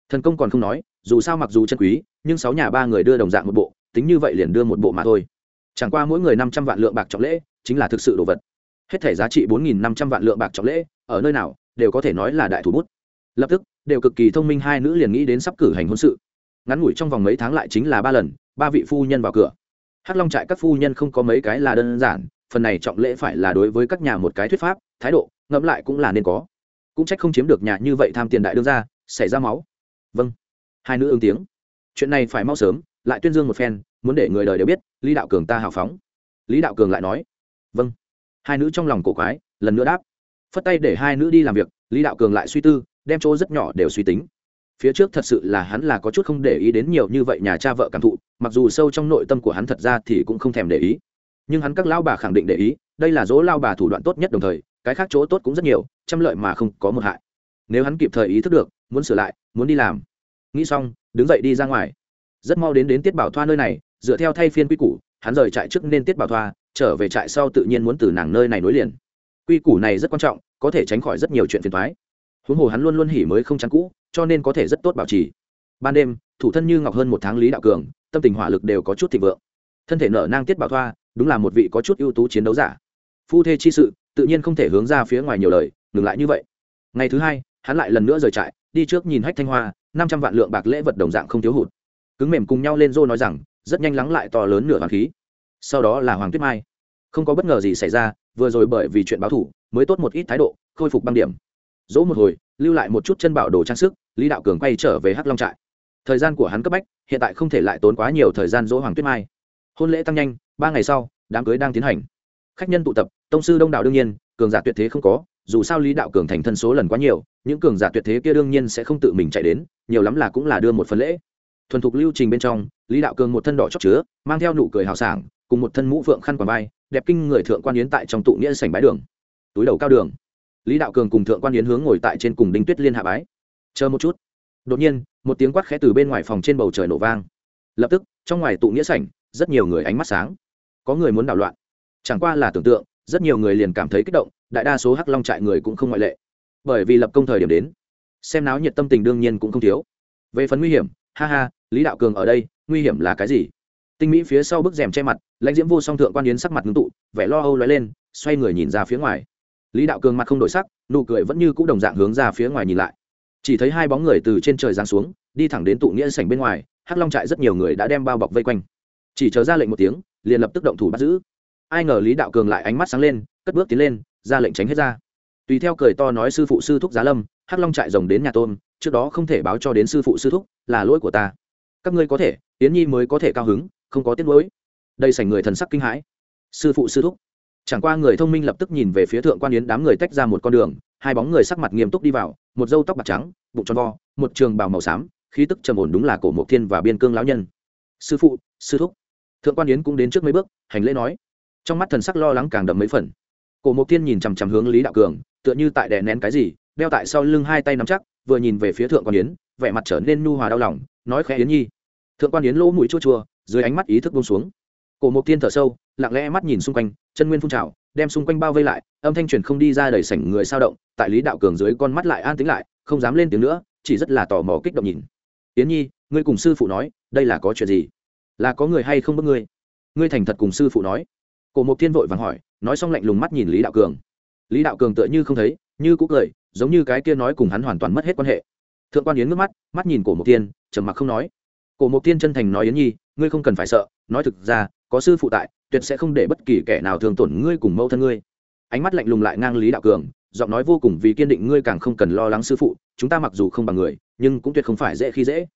Thần công còn không nói dù sao mặc dù chân quý nhưng sáu nhà ba người đưa đồng dạng một bộ tính như vậy liền đưa một bộ mà thôi. Chẳng qua mỗi người năm trăm vạn lượng bạc trọng lễ chính là thực sự đồ vật. Hết thể giá trị bốn nghìn năm trăm vạn lượng bạc trọng lễ ở nơi nào đều có thể nói là đại thủ bút. Lập tức đều cực kỳ thông minh hai nữ liền nghĩ đến sắp cử hành hôn sự ngắn ngủi trong vòng mấy tháng lại chính là ba lần, ba vị phu nhân vào cửa. Hắc long trại các phu nhân không có mấy cái là đơn giản, phần này trọng lễ phải là đối với các nhà một cái thuyết pháp, thái độ, ngẫm lại cũng là nên có. Cũng trách không chiếm được nhà như vậy tham tiền đại đương ra xảy ra máu. Vâng. Hai nữ ứng tiếng. Chuyện này phải mau sớm, lại tuyên dương một phen, muốn để người đời đều biết, lý đạo cường ta hào phóng. Lý đạo cường lại nói. Vâng. Hai nữ trong lòng cổ quái, lần nữa đáp. Phất tay để hai nữ đi làm việc, lý đạo cường lại suy tư, đem chỗ rất nhỏ đều suy tính phía trước thật sự là hắn là có chút không để ý đến nhiều như vậy nhà cha vợ cảm thụ, mặc dù sâu trong nội tâm của hắn thật ra thì cũng không thèm để ý. Nhưng hắn các lao bà khẳng định để ý, đây là dỗ lao bà thủ đoạn tốt nhất đồng thời, cái khác chỗ tốt cũng rất nhiều, trăm lợi mà không có một hại. Nếu hắn kịp thời ý thức được, muốn sửa lại, muốn đi làm. Nghĩ xong, đứng dậy đi ra ngoài. Rất mau đến đến tiết bảo thoa nơi này, dựa theo thay phiên quy củ, hắn rời trại trước nên tiết bảo thoa, trở về trại sau tự nhiên muốn từ nàng nơi này nối liền. Quy củ này rất quan trọng, có thể tránh khỏi rất nhiều chuyện phiền thoái huống hồ hắn luôn luôn hỉ mới không chán cũ cho nên có thể rất tốt bảo trì. Ban đêm, thủ thân như ngọc hơn một tháng lý đạo cường, tâm tình hỏa lực đều có chút thịnh vượng. Thân thể nở nang tiết bảo thoa, đúng là một vị có chút ưu tú chiến đấu giả. Phu thê chi sự, tự nhiên không thể hướng ra phía ngoài nhiều lời, ngừng lại như vậy. Ngày thứ hai, hắn lại lần nữa rời trại, đi trước nhìn hách thanh hoa, năm trăm vạn lượng bạc lễ vật đồng dạng không thiếu hụt. Cứng mềm cùng nhau lên dô nói rằng, rất nhanh lắng lại to lớn nửa hoàng khí. Sau đó là hoàng tuyết mai. Không có bất ngờ gì xảy ra, vừa rồi bởi vì chuyện báo thủ, mới tốt một ít thái độ, khôi phục băng điểm. Dỗ một hồi lưu lại một chút chân bảo đồ trang sức, lý đạo cường quay trở về hắc long trại. Thời gian của hắn cấp bách, hiện tại không thể lại tốn quá nhiều thời gian dỗ hoàng tuyết mai. Hôn lễ tăng nhanh, ba ngày sau, đám cưới đang tiến hành. Khách nhân tụ tập, tông sư đông đảo đương nhiên, cường giả tuyệt thế không có, dù sao lý đạo cường thành thân số lần quá nhiều, những cường giả tuyệt thế kia đương nhiên sẽ không tự mình chạy đến, nhiều lắm là cũng là đưa một phần lễ. Thuần thục lưu trình bên trong, lý đạo cường một thân đỏ chóc chứa, mang theo nụ cười hào sảng, cùng một thân mũ phượng khăn quàng vai, đẹp kinh người thượng quan yến tại trong tụ nghĩa sảnh bãi đường. Túi đầu cao đường lý đạo cường cùng thượng quan yến hướng ngồi tại trên cùng đinh tuyết liên hạ bái. Chờ một chút. Đột nhiên, một tiếng quát khẽ từ bên ngoài phòng trên bầu trời nổ vang. Lập tức, trong ngoài tụ nghĩa sảnh, rất nhiều người ánh mắt sáng. Có người muốn đảo loạn. Chẳng qua là tưởng tượng, rất nhiều người liền cảm thấy kích động, đại đa số hắc long trại người cũng không ngoại lệ. Bởi vì lập công thời điểm đến, xem náo nhiệt tâm tình đương nhiên cũng không thiếu. Về phần nguy hiểm, ha ha, lý đạo cường ở đây, nguy hiểm là cái gì? Tinh mỹ phía sau bức rèm che mặt, lãnh diễm vô song thượng quan yến sắc mặt ngưng tụ, vẻ lo âu lóe lên, xoay người nhìn ra phía ngoài lý đạo cường mặt không đổi sắc, nụ cười vẫn như c ũ đồng dạng hướng ra phía ngoài nhìn lại. Chỉ thấy hai bóng người từ trên trời giáng xuống, đi thẳng đến tụ nghĩa sảnh bên ngoài, hắc long trại rất nhiều người đã đem bao bọc vây quanh. Chỉ chờ ra lệnh một tiếng, liền lập tức động thủ bắt giữ. Ai ngờ lý đạo cường lại ánh mắt sáng lên, cất bước tiến lên, ra lệnh tránh hết ra. Tùy theo cười to nói sư phụ sư thúc giá lâm, hắc long trại rồng đến nhà tôn, trước đó không thể báo cho đến sư phụ sư thúc, là lỗi của ta. Các ngươi có thể tiến nhi mới có thể cao hứng, không có tiết lỗi đây sảnh người thần sắc kinh hãi. Sư phụ sư thúc chẳng qua người thông minh lập tức nhìn về phía thượng quan yến đám người tách ra một con đường, hai bóng người sắc mặt nghiêm túc đi vào, một dâu tóc bạc trắng, bụng tròn vo, một trường bào màu xám, khí tức trầm ổn đúng là cổ mộc thiên và biên cương lão nhân. Sư phụ, sư thúc. Thượng quan yến cũng đến trước mấy bước, hành lễ nói. Trong mắt thần sắc lo lắng càng đậm mấy phần. Cổ mộc thiên nhìn chằm chằm hướng lý đạo cường, tựa như tại đè nén cái gì, đeo tại sau lưng hai tay nắm chắc, vừa nhìn về phía thượng quan yến, vẻ mặt trở nên nu hòa đau lòng, nói khẽ, yến nhi. Thượng quan yến lỗ mũi chua chua, dưới ánh mắt ý thức buông xuống cổ mộc thiên thở sâu, lặng lẽ mắt nhìn xung quanh, chân nguyên phun trào, đem xung quanh bao vây lại, âm thanh truyền không đi ra đầy sảnh người sao động, tại lý đạo cường dưới con mắt lại an tĩnh lại, không dám lên tiếng nữa, chỉ rất là tò mò kích động nhìn. Yến nhi, ngươi cùng sư phụ nói, đây là có chuyện gì? Là có người hay không bức ngươi? Ngươi thành thật cùng sư phụ nói. Cổ mộc thiên vội vàng hỏi, nói xong lạnh lùng mắt nhìn lý đạo cường. Lý đạo cường tựa như không thấy, như cũ cười, giống như cái kia nói cùng hắn hoàn toàn mất hết quan hệ. Thượng quan yến ngước mắt mắt nhìn cổ mộc tiên trầm mặc không nói. Cổ mộc tiên chân thành nói yến nhi, ngươi không cần phải sợ, nói thực ra có sư phụ tại, tuyệt sẽ không để bất kỳ kẻ nào thường tổn ngươi cùng mẫu thân ngươi. Ánh mắt lạnh lùng lại ngang lý đạo cường, giọng nói vô cùng vì kiên định, ngươi càng không cần lo lắng sư phụ, chúng ta mặc dù không bằng người, nhưng cũng tuyệt không phải dễ khi dễ.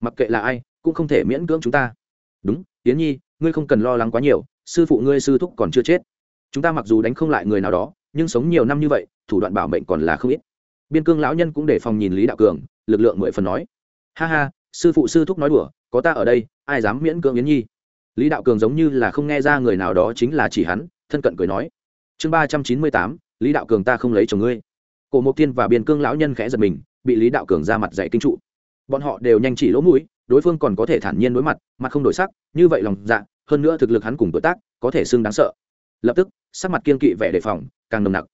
Mặc kệ là ai, cũng không thể miễn cưỡng chúng ta. Đúng, yến nhi, ngươi không cần lo lắng quá nhiều, sư phụ ngươi sư thúc còn chưa chết. Chúng ta mặc dù đánh không lại người nào đó, nhưng sống nhiều năm như vậy, thủ đoạn bảo mệnh còn là không ít. Biên cương lão nhân cũng để phòng nhìn lý đạo cường, lực lượng mười phần nói. Ha ha, sư phụ sư thúc nói đùa, có ta ở đây, ai dám miễn cưỡng yến nhi? Lý đạo cường giống như là không nghe ra người nào đó chính là chỉ hắn, thân cận cười nói. Chương ba trăm chín mươi tám, lý đạo cường ta không lấy chồng ngươi. Cổ mộc tiên và biên cương lão nhân khẽ giật mình, bị lý đạo cường ra mặt dạy kinh trụ. Bọn họ đều nhanh chỉ lỗ mũi, đối phương còn có thể thản nhiên đối mặt mặt không đổi sắc, như vậy lòng dạ hơn nữa thực lực hắn cùng tuổi tác, có thể xưng đáng sợ. Lập tức, sắc mặt kiên kỵ vẻ đề phòng, càng nồng nặc.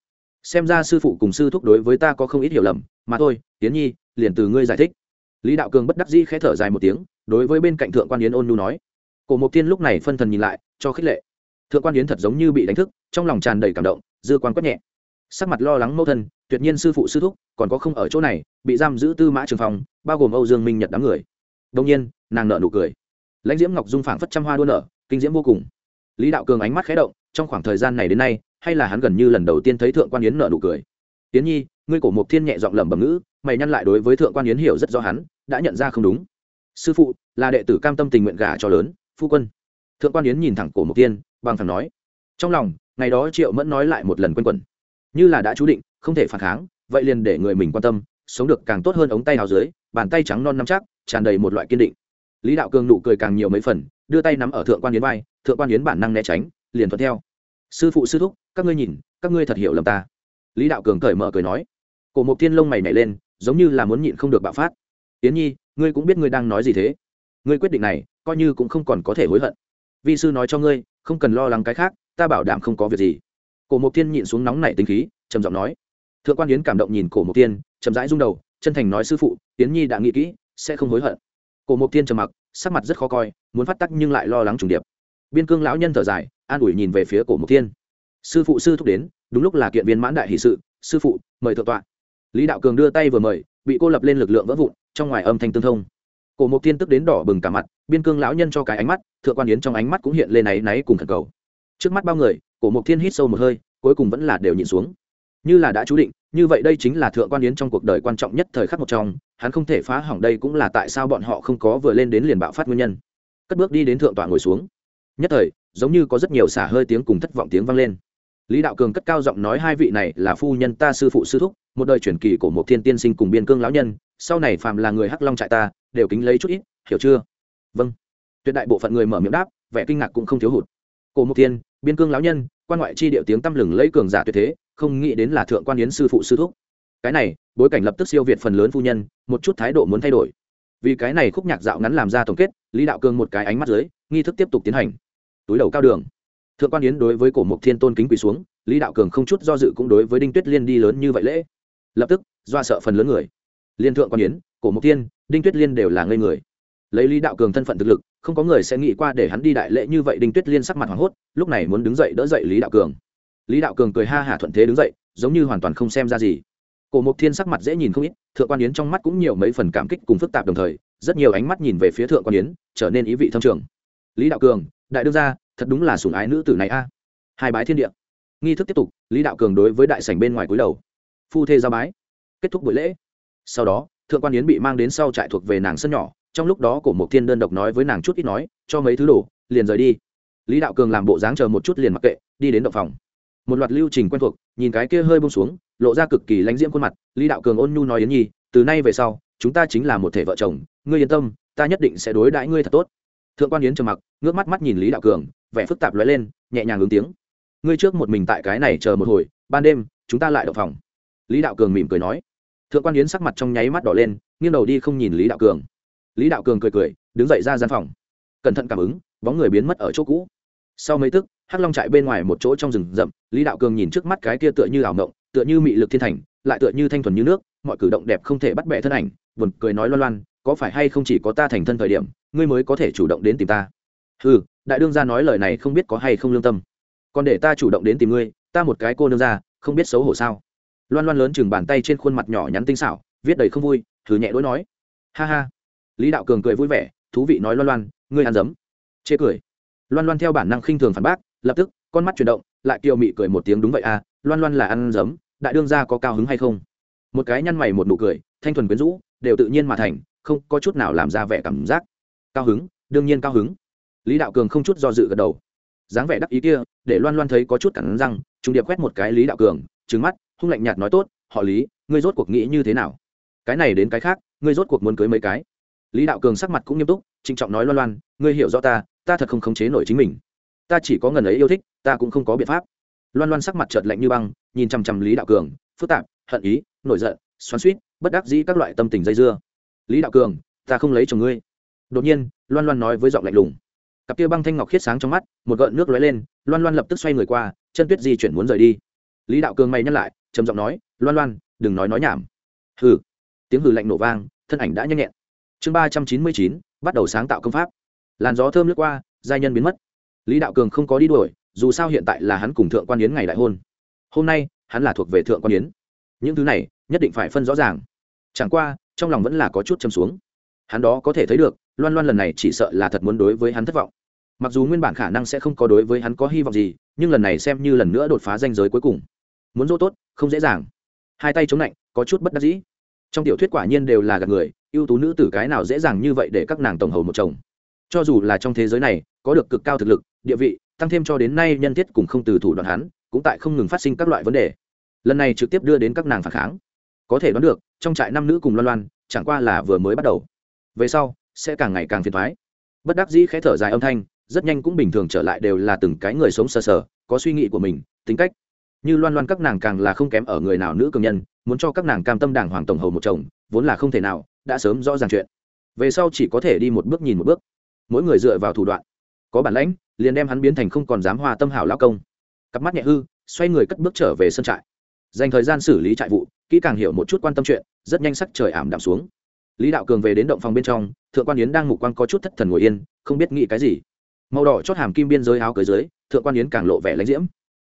Xem ra sư phụ cùng sư thúc đối với ta có không ít hiểu lầm, mà thôi tiến nhi, liền từ ngươi giải thích. Lý đạo cường bất đắc dĩ khẽ thở dài một tiếng, đối với bên cạnh thượng quan yến ôn nhu nói cổ mộc tiên lúc này phân thần nhìn lại, cho khích lệ. Thượng quan yến thật giống như bị đánh thức, trong lòng tràn đầy cảm động, dư quan quét nhẹ. Sắc mặt lo lắng mâu thân, tuyệt nhiên sư phụ sư thúc, còn có không ở chỗ này, bị giam giữ tư mã trường phòng bao gồm âu dương minh nhật đám người. Đông nhiên, nàng nợ nụ cười. Lãnh diễm ngọc dung phảng phất trăm hoa đua nở, kinh diễm vô cùng. Lý đạo cường ánh mắt khé động, trong khoảng thời gian này đến nay, hay là hắn gần như lần đầu tiên thấy thượng quan yến nợ nụ cười. Yến nhi, ngươi cổ mộc thiên nhẹ giọng lẩm bẩm ngữ, mày nhăn lại đối với thượng quan yến hiểu rất rõ hắn, đã nhận ra không đúng. Sư phụ, là đệ tử cam tâm tình nguyện gả cho lớn phu quân. Thượng quan yến nhìn thẳng cổ mục tiên bằng thẳng nói, trong lòng, ngày đó triệu mẫn nói lại một lần q u quẩn. Như là đã chú định, không thể phản kháng, vậy liền để người mình quan tâm, sống được càng tốt hơn ống tay nào dưới, bàn tay trắng non nắm chắc, tràn đầy một loại kiên định. Lý đạo cường nụ cười càng nhiều mấy phần, đưa tay nắm ở thượng quan yến vai, thượng quan yến bản năng né tránh, liền thuận theo. Sư phụ sư thúc, các ngươi nhìn, các ngươi thật hiểu lầm ta. Lý đạo cường cởi mở cười nói. Cổ mục tiên lông mày nhảy lên, giống như là muốn nhịn không được bạo phát. Yến nhi, ngươi cũng biết ngươi đang nói gì thế. Ngươi quyết định này coi như cũng không còn có thể hối hận. Vi sư nói cho ngươi, không cần lo lắng cái khác, ta bảo đảm không có việc gì. Cổ mộc thiên nhịn xuống nóng nảy tính khí, trầm giọng nói. Thượng quan yến cảm động nhìn cổ mộc thiên, chậm rãi rung đầu, chân thành nói sư phụ tiến nhi đã nghĩ kỹ, sẽ không hối hận. Cổ mộc thiên trầm mặc, sắc mặt rất khó coi, muốn phát tắc nhưng lại lo lắng trùng điệp. Biên cương lão nhân thở dài, an ủi nhìn về phía cổ mộc thiên. Sư phụ sư thúc đến, đúng lúc là kiện viên mãn đại hỷ sự, sư phụ, mời thượng tọa. Lý đạo cường đưa tay vừa mời, bị cô lập lên lực lượng vỡ vụn, trong ngoài âm thanh tương thông. Cổ mộc thiên tức đến đỏ bừng cả mặt biên cương lão nhân cho cái ánh mắt, thượng quan yến trong ánh mắt cũng hiện lên náy náy cùng thần cầu. Trước mắt bao người, cổ mộc thiên hít sâu một hơi, cuối cùng vẫn là đều nhìn xuống. Như là đã chú định, như vậy đây chính là thượng quan yến trong cuộc đời quan trọng nhất thời khắc một trong, hắn không thể phá hỏng đây cũng là tại sao bọn họ không có vừa lên đến liền bạo phát nguyên nhân. Cất bước đi đến thượng tọa ngồi xuống. Nhất thời, giống như có rất nhiều xả hơi tiếng cùng thất vọng tiếng vang lên. Lý đạo cường cất cao giọng nói hai vị này là phu nhân ta sư phụ sư thúc, một đời truyền kỳ của một thiên tiên sinh cùng biên cương lão nhân, sau này phàm là người hắc long trại ta, đều kính lấy chút ít, hiểu chưa? Vâng. Tuyệt đại bộ phận người mở miệng đáp, vẻ kinh ngạc cũng không thiếu hụt. Cổ mục thiên, biên cương lão nhân, quan ngoại chi điệu tiếng tăm lừng lấy cường giả tuyệt thế, không nghĩ đến là thượng quan yến sư phụ sư thúc. Cái này, bối cảnh lập tức siêu việt phần lớn phu nhân, một chút thái độ muốn thay đổi. Vì cái này khúc nhạc dạo ngắn làm ra tổng kết, lý đạo cường một cái ánh mắt dưới, nghi thức tiếp tục tiến hành. Túi đầu cao đường. Thượng quan yến đối với cổ mục thiên tôn kính quỳ xuống, lý đạo cường không chút do dự cũng đối với đinh tuyết liên đi lớn như vậy lễ. Lập tức do sợ phần lớn người. Liên thượng quan yến, cổ mục thiên, đinh tuyết liên đều là ngây người lấy lý đạo cường thân phận thực lực, không có người sẽ nghĩ qua để hắn đi đại lễ như vậy đinh tuyết liên sắc mặt hoảng hốt, lúc này muốn đứng dậy đỡ dậy lý đạo cường. Lý đạo cường cười ha hả thuận thế đứng dậy, giống như hoàn toàn không xem ra gì. Cổ mục thiên sắc mặt dễ nhìn không ít, thượng quan yến trong mắt cũng nhiều mấy phần cảm kích cùng phức tạp đồng thời, rất nhiều ánh mắt nhìn về phía thượng quan yến, trở nên ý vị thâm trường. Lý đạo cường, đại đương gia, thật đúng là sủng ái nữ tử này a. Hai bái thiên địa. Nghi thức tiếp tục, lý đạo cường đối với đại sảnh bên ngoài cúi đầu. Phu thê giao bái. Kết thúc buổi lễ. Sau đó, thượng quan yến bị mang đến sau trại thuộc về nàng sân nhỏ trong lúc đó cổ mộc thiên đơn độc nói với nàng chút ít nói, cho mấy thứ đồ, liền rời đi. Lý đạo cường làm bộ dáng chờ một chút liền mặc kệ, đi đến động phòng. Một loạt lưu trình quen thuộc, nhìn cái kia hơi bông xuống, lộ ra cực kỳ lánh diễm khuôn mặt, lý đạo cường ôn nhu nói yến nhi, từ nay về sau, chúng ta chính là một thể vợ chồng, ngươi yên tâm, ta nhất định sẽ đối đãi ngươi thật tốt. Thượng quan yến trầm mặc, ngước mắt mắt nhìn lý đạo cường, vẻ phức tạp lóe lên, nhẹ nhàng ứng tiếng. Ngươi trước một mình tại cái này chờ một hồi, ban đêm, chúng ta lại động phòng. Lý đạo cường mỉm cười nói. Thượng quan yến sắc mặt trong nháy mắt đỏ lên, nghiêng đầu đi không nhìn lý đạo cường lý đạo cường cười cười, đứng dậy ra gian phòng. Cẩn thận cảm ứng, bóng người biến mất ở chỗ cũ. Sau mấy tức, hắc long chạy bên ngoài một chỗ trong rừng rậm, lý đạo cường nhìn trước mắt cái kia tựa như ảo mộng, tựa như mị lực thiên thành, lại tựa như thanh thuần như nước, mọi cử động đẹp không thể bắt bẻ thân ảnh, buồn cười nói loan loan, có phải hay không chỉ có ta thành thân thời điểm, ngươi mới có thể chủ động đến tìm ta? Ừ đại đương gia nói lời này không biết có hay không lương tâm. Còn để ta chủ động đến tìm ngươi, ta một cái cô nương ra không biết xấu hổ sao? Loan loan lớn chừng bàn tay trên khuôn mặt nhỏ nhắn tinh xảo, viết đầy không vui thử nhẹ đối nói. Ha ha lý đạo cường cười vui vẻ, thú vị nói loan loan, ngươi ăn dấm. Chê cười. Loan loan theo bản năng khinh thường phản bác, lập tức, con mắt chuyển động, lại kiều mị cười một tiếng, đúng vậy à loan loan là ăn dấm, đại đương gia có cao hứng hay không? Một cái nhăn mày một nụ cười, thanh thuần quyến rũ, đều tự nhiên mà thành, không có chút nào làm ra vẻ cảm giác. Cao hứng, đương nhiên cao hứng. Lý đạo cường không chút do dự gật đầu. Dáng vẻ đắc ý kia, để loan loan thấy có chút cản răng, trung điệp quét một cái lý đạo cường trứng mắt, hung lạnh nhạt nói, tốt, họ lý, ngươi rốt cuộc nghĩ như thế nào? Cái này đến cái khác, ngươi rốt cuộc muốn cưới mấy cái? Lý đạo cường sắc mặt cũng nghiêm túc, trịnh trọng nói loan loan, ngươi hiểu rõ ta ta thật không khống chế nổi chính mình. Ta chỉ có ngần ấy yêu thích, ta cũng không có biện pháp. Loan loan sắc mặt chợt lạnh như băng, nhìn chằm chằm lý đạo cường, phức tạp, hận ý, nổi giận, xoắn suýt bất đắc dĩ các loại tâm tình dây dưa. Lý đạo cường, ta không lấy chồng ngươi. Đột nhiên, loan loan nói với giọng lạnh lùng. Cặp kia băng thanh ngọc khiết sáng trong mắt, một gợn nước lóe lên, loan loan lập tức xoay người qua, chân tuyết di chuyển muốn rời đi. Lý đạo cường mày nhắc lại, trầm giọng nói, loan loan, đừng nói nói nhảm. Hừ. Tiếng hừ lạnh nổ vang, thân ảnh đã nhanh nhẹn chương ba trăm chín mươi chín, bắt đầu sáng tạo công pháp. Làn gió thơm lướt qua, giai nhân biến mất. Lý đạo cường không có đi đuổi, dù sao hiện tại là hắn cùng thượng quan yến ngày đại hôn. Hôm nay, hắn là thuộc về thượng quan yến. Những thứ này, nhất định phải phân rõ ràng. Chẳng qua, trong lòng vẫn là có chút châm xuống. Hắn đó có thể thấy được, loan loan lần này chỉ sợ là thật muốn đối với hắn thất vọng. Mặc dù nguyên bản khả năng sẽ không có đối với hắn có hy vọng gì, nhưng lần này xem như lần nữa đột phá danh giới cuối cùng. Muốn dỗ tốt, không dễ dàng. Hai tay chống lạnh, có chút bất đắc dĩ trong tiểu thuyết quả nhiên đều là gạt người, ưu tú nữ tử cái nào dễ dàng như vậy để các nàng tổng hầu một chồng. Cho dù là trong thế giới này, có được cực cao thực lực, địa vị, tăng thêm cho đến nay nhân thiết cùng không từ thủ đoạn hắn, cũng tại không ngừng phát sinh các loại vấn đề. Lần này trực tiếp đưa đến các nàng phản kháng. Có thể đoán được, trong trại năm nữ cùng loan loan, chẳng qua là vừa mới bắt đầu. Về sau, sẽ càng ngày càng phiền thoái bất đắc dĩ khẽ thở dài âm thanh, rất nhanh cũng bình thường trở lại đều là từng cái người sống sờ sờ, có suy nghĩ của mình, tính cách như loan loan các nàng càng là không kém ở người nào nữ cường nhân, muốn cho các nàng cam tâm đảng hoàng tổng hầu một chồng, vốn là không thể nào, đã sớm rõ ràng chuyện. Về sau chỉ có thể đi một bước nhìn một bước. Mỗi người dựa vào thủ đoạn. Có bản lãnh, liền đem hắn biến thành không còn dám hoa tâm hảo lao công. Cặp mắt nhẹ hư, xoay người cất bước trở về sân trại. Dành thời gian xử lý trại vụ, kỹ càng hiểu một chút quan tâm chuyện, rất nhanh sắc trời ảm đạm xuống. Lý đạo cường về đến động phòng bên trong, thượng quan yến đang ngủ quan có chút thất thần ngồi yên, không biết nghĩ cái gì. Màu đỏ chót hàm kim biên giới áo cưới dưới, thượng quan yến càng lộ vẻ lãnh diễm.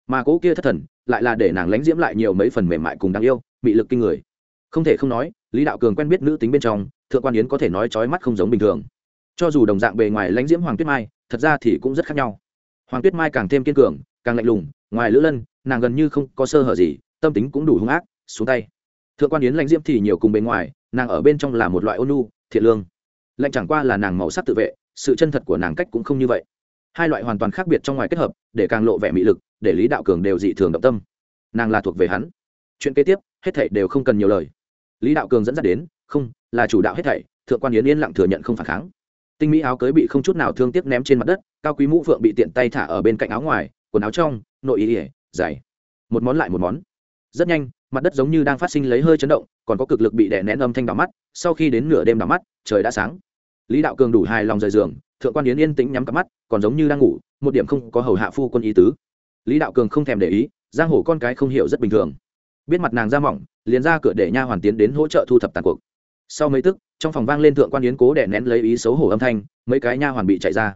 Mà cỗ kia thất thần lại là để nàng lãnh diễm lại nhiều mấy phần mềm mại cùng đáng yêu bị lực kinh người. Không thể không nói, lý đạo cường quen biết nữ tính bên trong, thượng quan yến có thể nói trói mắt không giống bình thường. Cho dù đồng dạng bề ngoài lãnh diễm hoàng tuyết mai, thật ra thì cũng rất khác nhau. Hoàng tuyết mai càng thêm kiên cường, càng lạnh lùng, ngoài lữ lân, nàng gần như không có sơ hở gì, tâm tính cũng đủ hung ác, xuống tay. Thượng quan yến lãnh diễm thì nhiều cùng bên ngoài, nàng ở bên trong là một loại ôn nhu, thiện lương. Lạnh chẳng qua là nàng màu sắc tự vệ, sự chân thật của nàng cách cũng không như vậy hai loại hoàn toàn khác biệt trong ngoài kết hợp, để càng lộ vẻ mị lực, để lý đạo cường đều dị thường động tâm. Nàng là thuộc về hắn. Chuyện kế tiếp, hết thảy đều không cần nhiều lời. Lý đạo cường dẫn dắt đến, không, là chủ đạo hết thảy, thượng quan yến yên lặng thừa nhận không phản kháng. Tinh mỹ áo cưới bị không chút nào thương tiếc ném trên mặt đất, cao quý mũ phượng bị tiện tay thả ở bên cạnh áo ngoài, quần áo trong, nội ý ỉa dày. Một món lại một món. Rất nhanh, mặt đất giống như đang phát sinh lấy hơi chấn động, còn có cực lực bị đè nén âm thanh đỏ mắt, sau khi đến nửa đêm đỏ mắt, trời đã sáng. Lý đạo cường đủ hài lòng rời giường thượng quan yến yên tĩnh nhắm cặp mắt, còn giống như đang ngủ, một điểm không có hầu hạ phu quân ý tứ. Lý đạo cường không thèm để ý, giang hổ con cái không hiểu rất bình thường. Biết mặt nàng ra mỏng, liền ra cửa để nha hoàn tiến đến hỗ trợ thu thập tàn cuộc. Sau mấy tức, trong phòng vang lên thượng quan yến cố để nén lấy ý xấu hổ âm thanh, mấy cái nha hoàn bị chạy ra.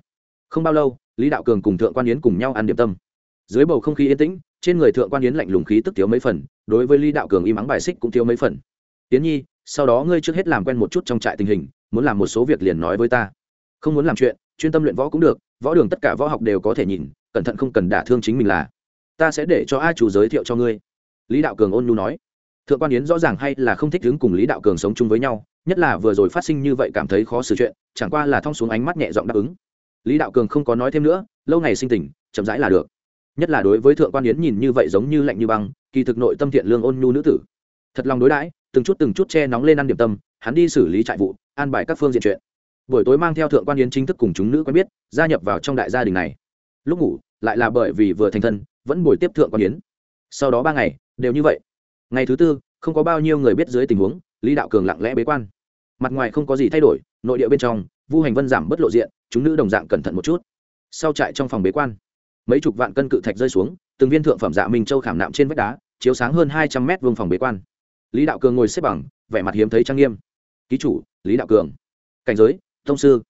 Không bao lâu, lý đạo cường cùng thượng quan yến cùng nhau ăn điểm tâm. Dưới bầu không khí yên tĩnh, trên người thượng quan yến lạnh lùng khí tức thiếu mấy phần, đối với lý đạo cường im ắng bài xích cũng thiếu mấy phần. Tiến nhi, sau đó ngươi trước hết làm quen một chút trong trại tình hình, muốn làm một số việc liền nói với ta không muốn làm chuyện, chuyên tâm luyện võ cũng được, võ đường tất cả võ học đều có thể nhìn, cẩn thận không cần đả thương chính mình là. Ta sẽ để cho a chủ giới thiệu cho ngươi. Lý đạo cường ôn nhu nói. Thượng quan yến rõ ràng hay là không thích đứng cùng lý đạo cường sống chung với nhau, nhất là vừa rồi phát sinh như vậy cảm thấy khó xử chuyện, chẳng qua là thong xuống ánh mắt nhẹ giọng đáp ứng. Lý đạo cường không có nói thêm nữa, lâu ngày sinh tình, chậm rãi là được. Nhất là đối với thượng quan yến nhìn như vậy giống như lạnh như băng, kỳ thực nội tâm thiện lương ôn nhu nữ tử. Thật lòng đối đãi, từng chút từng chút che nóng lên ăn điểm tâm, hắn đi xử lý trại vụ, an bài các phương diện chuyện buổi tối mang theo thượng quan yến chính thức cùng chúng nữ quen biết, gia nhập vào trong đại gia đình này. Lúc ngủ, lại là bởi vì vừa thành thân, vẫn buổi tiếp thượng quan yến. Sau đó ba ngày, đều như vậy. Ngày thứ tư, không có bao nhiêu người biết dưới tình huống, lý đạo cường lặng lẽ bế quan. Mặt ngoài không có gì thay đổi, nội địa bên trong, vu hành vân giảm bất lộ diện, chúng nữ đồng dạng cẩn thận một chút. Sau trại trong phòng bế quan, mấy chục vạn cân cự thạch rơi xuống, từng viên thượng phẩm dạ minh châu khảm nạm trên vách đá, chiếu sáng hơn hai trăm mét vuông phòng bế quan. Lý đạo cường ngồi xếp bằng, vẻ mặt hiếm thấy trang nghiêm. Ký chủ, lý đạo cường. Cảnh giới thông sư.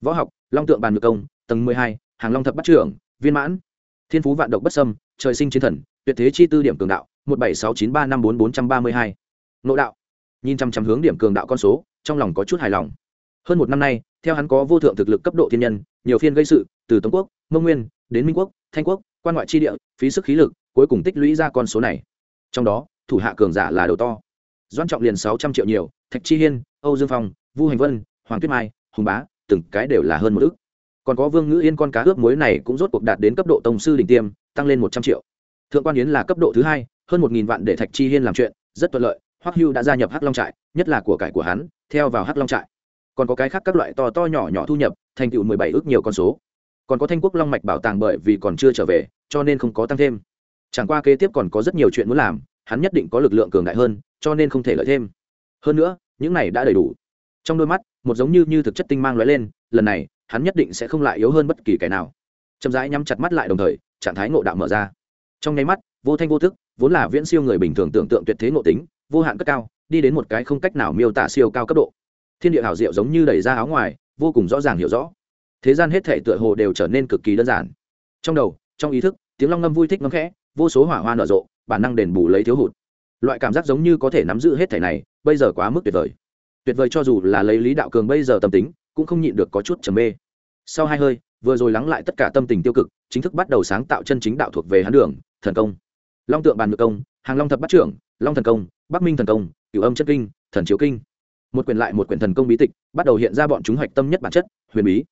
Võ học, long tượng bàn ngược công, tầng mười hai, hàng long thập bắt trưởng, viên mãn. Thiên phú vạn độc bất sâm trời sinh chiến thần, tuyệt thế chi tư điểm cường đạo, một bảy sáu chín ba năm bốn bốn trăm ba mươi hai. Nội đạo. Nhìn chăm chăm hướng điểm cường đạo con số, trong lòng có chút hài lòng. Hơn một năm nay, theo hắn có vô thượng thực lực cấp độ thiên nhân, nhiều phiên gây sự, từ tống quốc, mông nguyên, đến minh quốc, thanh quốc, quan ngoại tri địa, phí sức khí lực, cuối cùng tích lũy ra con số này. Trong đó, thủ hạ cường giả là đầu to. Doan trọng liền sáu trăm triệu nhiều, thạch chi hiên, âu dương phong, vu hành vân, hoàng tuyết mai hùng bá, từng cái đều là hơn một ước còn có vương ngữ yên con cá ướp muối này cũng rốt cuộc đạt đến cấp độ tổng sư đỉnh tiêm, tăng lên một trăm triệu. Thượng quan yến là cấp độ thứ hai, hơn một nghìn vạn để thạch chi hiên làm chuyện, rất thuận lợi, hoắc hưu đã gia nhập hắc long trại, nhất là của cải của hắn, theo vào hắc long trại. Còn có cái khác các loại to to nhỏ nhỏ thu nhập, thành tựu mười bảy ước nhiều con số. Còn có thanh quốc long mạch bảo tàng bởi vì còn chưa trở về, cho nên không có tăng thêm. Chẳng qua kế tiếp còn có rất nhiều chuyện muốn làm, hắn nhất định có lực lượng cường đại hơn, cho nên không thể lợi thêm. Hơn nữa, những này đã đầy đủ trong đôi mắt, một giống như như thực chất tinh mang lóe lên, lần này, hắn nhất định sẽ không lại yếu hơn bất kỳ kẻ nào. Chậm rãi nhắm chặt mắt lại đồng thời, trạng thái ngộ đạo mở ra. Trong nháy mắt, vô thanh vô thức vốn là viễn siêu người bình thường tưởng tượng tuyệt thế ngộ tính, vô hạn cất cao, đi đến một cái không cách nào miêu tả siêu cao cấp độ. Thiên địa hảo diệu giống như đẩy ra áo ngoài, vô cùng rõ ràng hiểu rõ. Thế gian hết thể tựa hồ đều trở nên cực kỳ đơn giản. Trong đầu, trong ý thức, tiếng long ngâm vui thích ngâm khẽ, vô số hỏa hoa nở rộ, bản năng đền bù lấy thiếu hụt. Loại cảm giác giống như có thể nắm giữ hết thể này, bây giờ quá mức tuyệt vời tuyệt vời cho dù là lấy lý đạo cường bây giờ tâm tính cũng không nhịn được có chút trầm mê. Sau hai hơi vừa rồi lắng lại tất cả tâm tình tiêu cực chính thức bắt đầu sáng tạo chân chính đạo thuộc về hắn đường thần công. Long tượng bàn ngược công hàng long thập bắt trưởng long thần công bắc minh thần công cửu âm chất kinh thần chiếu kinh. Một quyển lại một quyển thần công bí tịch bắt đầu hiện ra bọn chúng hạch tâm nhất bản chất huyền bí.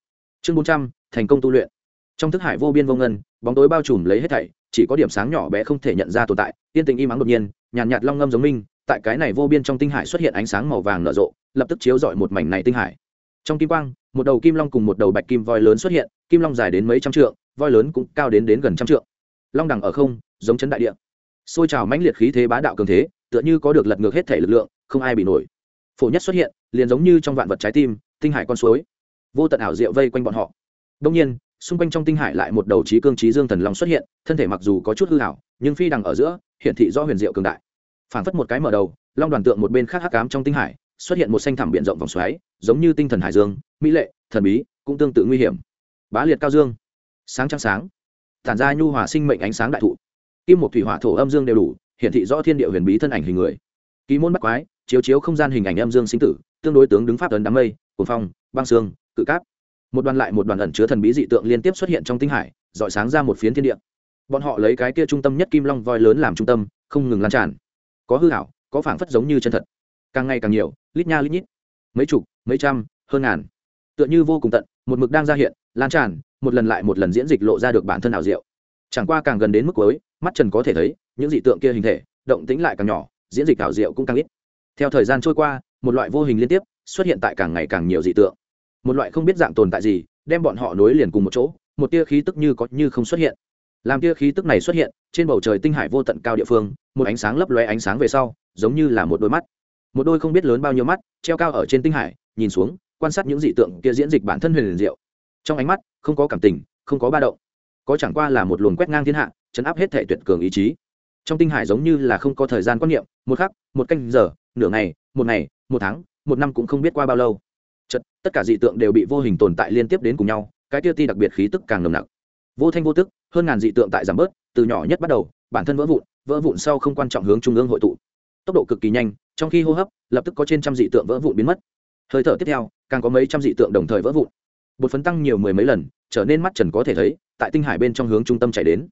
Chương bốn trăm thành công tu luyện. Trong thức hải vô biên vô ngân bóng tối bao trùm lấy hết thảy chỉ có điểm sáng nhỏ bé không thể nhận ra tồn tại yên tình im ắng đột nhiên nhàn nhạt, nhạt long ngâm giống minh tại cái này vô biên trong tinh hải xuất hiện ánh sáng màu vàng nở rộ, lập tức chiếu rọi một mảnh này tinh hải. Trong kim quang, một đầu kim long cùng một đầu bạch kim voi lớn xuất hiện, kim long dài đến mấy trăm trượng, voi lớn cũng cao đến đến gần trăm trượng. Long đằng ở không, giống chấn đại địa. Xôi trào mãnh liệt khí thế bá đạo cường thế, tựa như có được lật ngược hết thể lực lượng, không ai bị nổi. Phổ nhất xuất hiện, liền giống như trong vạn vật trái tim, tinh hải con suối. Vô tận ảo diệu vây quanh bọn họ. Đông nhiên, xung quanh trong tinh hải lại một đầu trí cương trí dương thần long xuất hiện, thân thể mặc dù có chút hư hảo nhưng phi đằng ở giữa, hiển thị do huyền diệu cường đại phảng phất một cái mở đầu, long đoàn tượng một bên khác hắc ám trong tinh hải, xuất hiện một xanh thẳm biển rộng vòng xoáy, giống như tinh thần hải dương, mỹ lệ, thần bí, cũng tương tự nguy hiểm. Bá liệt cao dương, sáng trăng sáng, tản ra nhu hòa sinh mệnh ánh sáng đại thụ. Kim một thủy hỏa thổ âm dương đều đủ, hiển thị rõ thiên địa huyền bí thân ảnh hình người. Ký môn bắt quái, chiếu chiếu không gian hình ảnh âm dương sinh tử, tương đối tướng đứng pháp ấn đám mây, cuồng phong, băng xương, cự cáp. Một đoàn lại một đoàn ẩn chứa thần bí dị tượng liên tiếp xuất hiện trong tinh hải dọi sáng ra một phiến thiên địa. Bọn họ lấy cái kia trung tâm nhất kim long voi lớn làm trung tâm, không ngừng lan tràn có hư hảo, có phảng phất giống như chân thật. Càng ngày càng nhiều, lít nha lít nhít, mấy chục, mấy trăm, hơn ngàn. Tựa như vô cùng tận, một mực đang ra hiện, lan tràn, một lần lại một lần diễn dịch lộ ra được bản thân ảo diệu. Chẳng qua càng gần đến mức cuối, mắt trần có thể thấy, những dị tượng kia hình thể, động tính lại càng nhỏ, diễn dịch ảo diệu cũng càng ít. Theo thời gian trôi qua, một loại vô hình liên tiếp xuất hiện tại càng ngày càng nhiều dị tượng. Một loại không biết dạng tồn tại gì, đem bọn họ nối liền cùng một chỗ, một tia khí tức như có như không xuất hiện làm tia khí tức này xuất hiện trên bầu trời tinh hải vô tận cao địa phương một ánh sáng lấp lóe ánh sáng về sau giống như là một đôi mắt. Một đôi không biết lớn bao nhiêu mắt treo cao ở trên tinh hải nhìn xuống quan sát những dị tượng kia diễn dịch bản thân huyền liền diệu. Trong ánh mắt không có cảm tình không có ba động. Có chẳng qua là một luồng quét ngang thiên hạ chấn áp hết thể tuyệt cường ý chí. Trong tinh hải giống như là không có thời gian quan niệm một khắc một canh giờ nửa ngày một ngày một tháng một năm cũng không biết qua bao lâu. Chật, tất cả dị tượng đều bị vô hình tồn tại liên tiếp đến cùng nhau cái tiêu ti đặc biệt khí tức càng nồng nặc vô thanh vô tức, hơn ngàn dị tượng tại giảm bớt, từ nhỏ nhất bắt đầu, bản thân vỡ vụn vỡ vụn sau không quan trọng hướng trung ương hội tụ. Tốc độ cực kỳ nhanh, trong khi hô hấp, lập tức có trên trăm dị tượng vỡ vụn biến mất. Hơi thở tiếp theo, càng có mấy trăm dị tượng đồng thời vỡ vụn. Bột phấn tăng nhiều mười mấy lần, trở nên mắt trần có thể thấy, tại tinh hải bên trong hướng trung tâm chạy đến.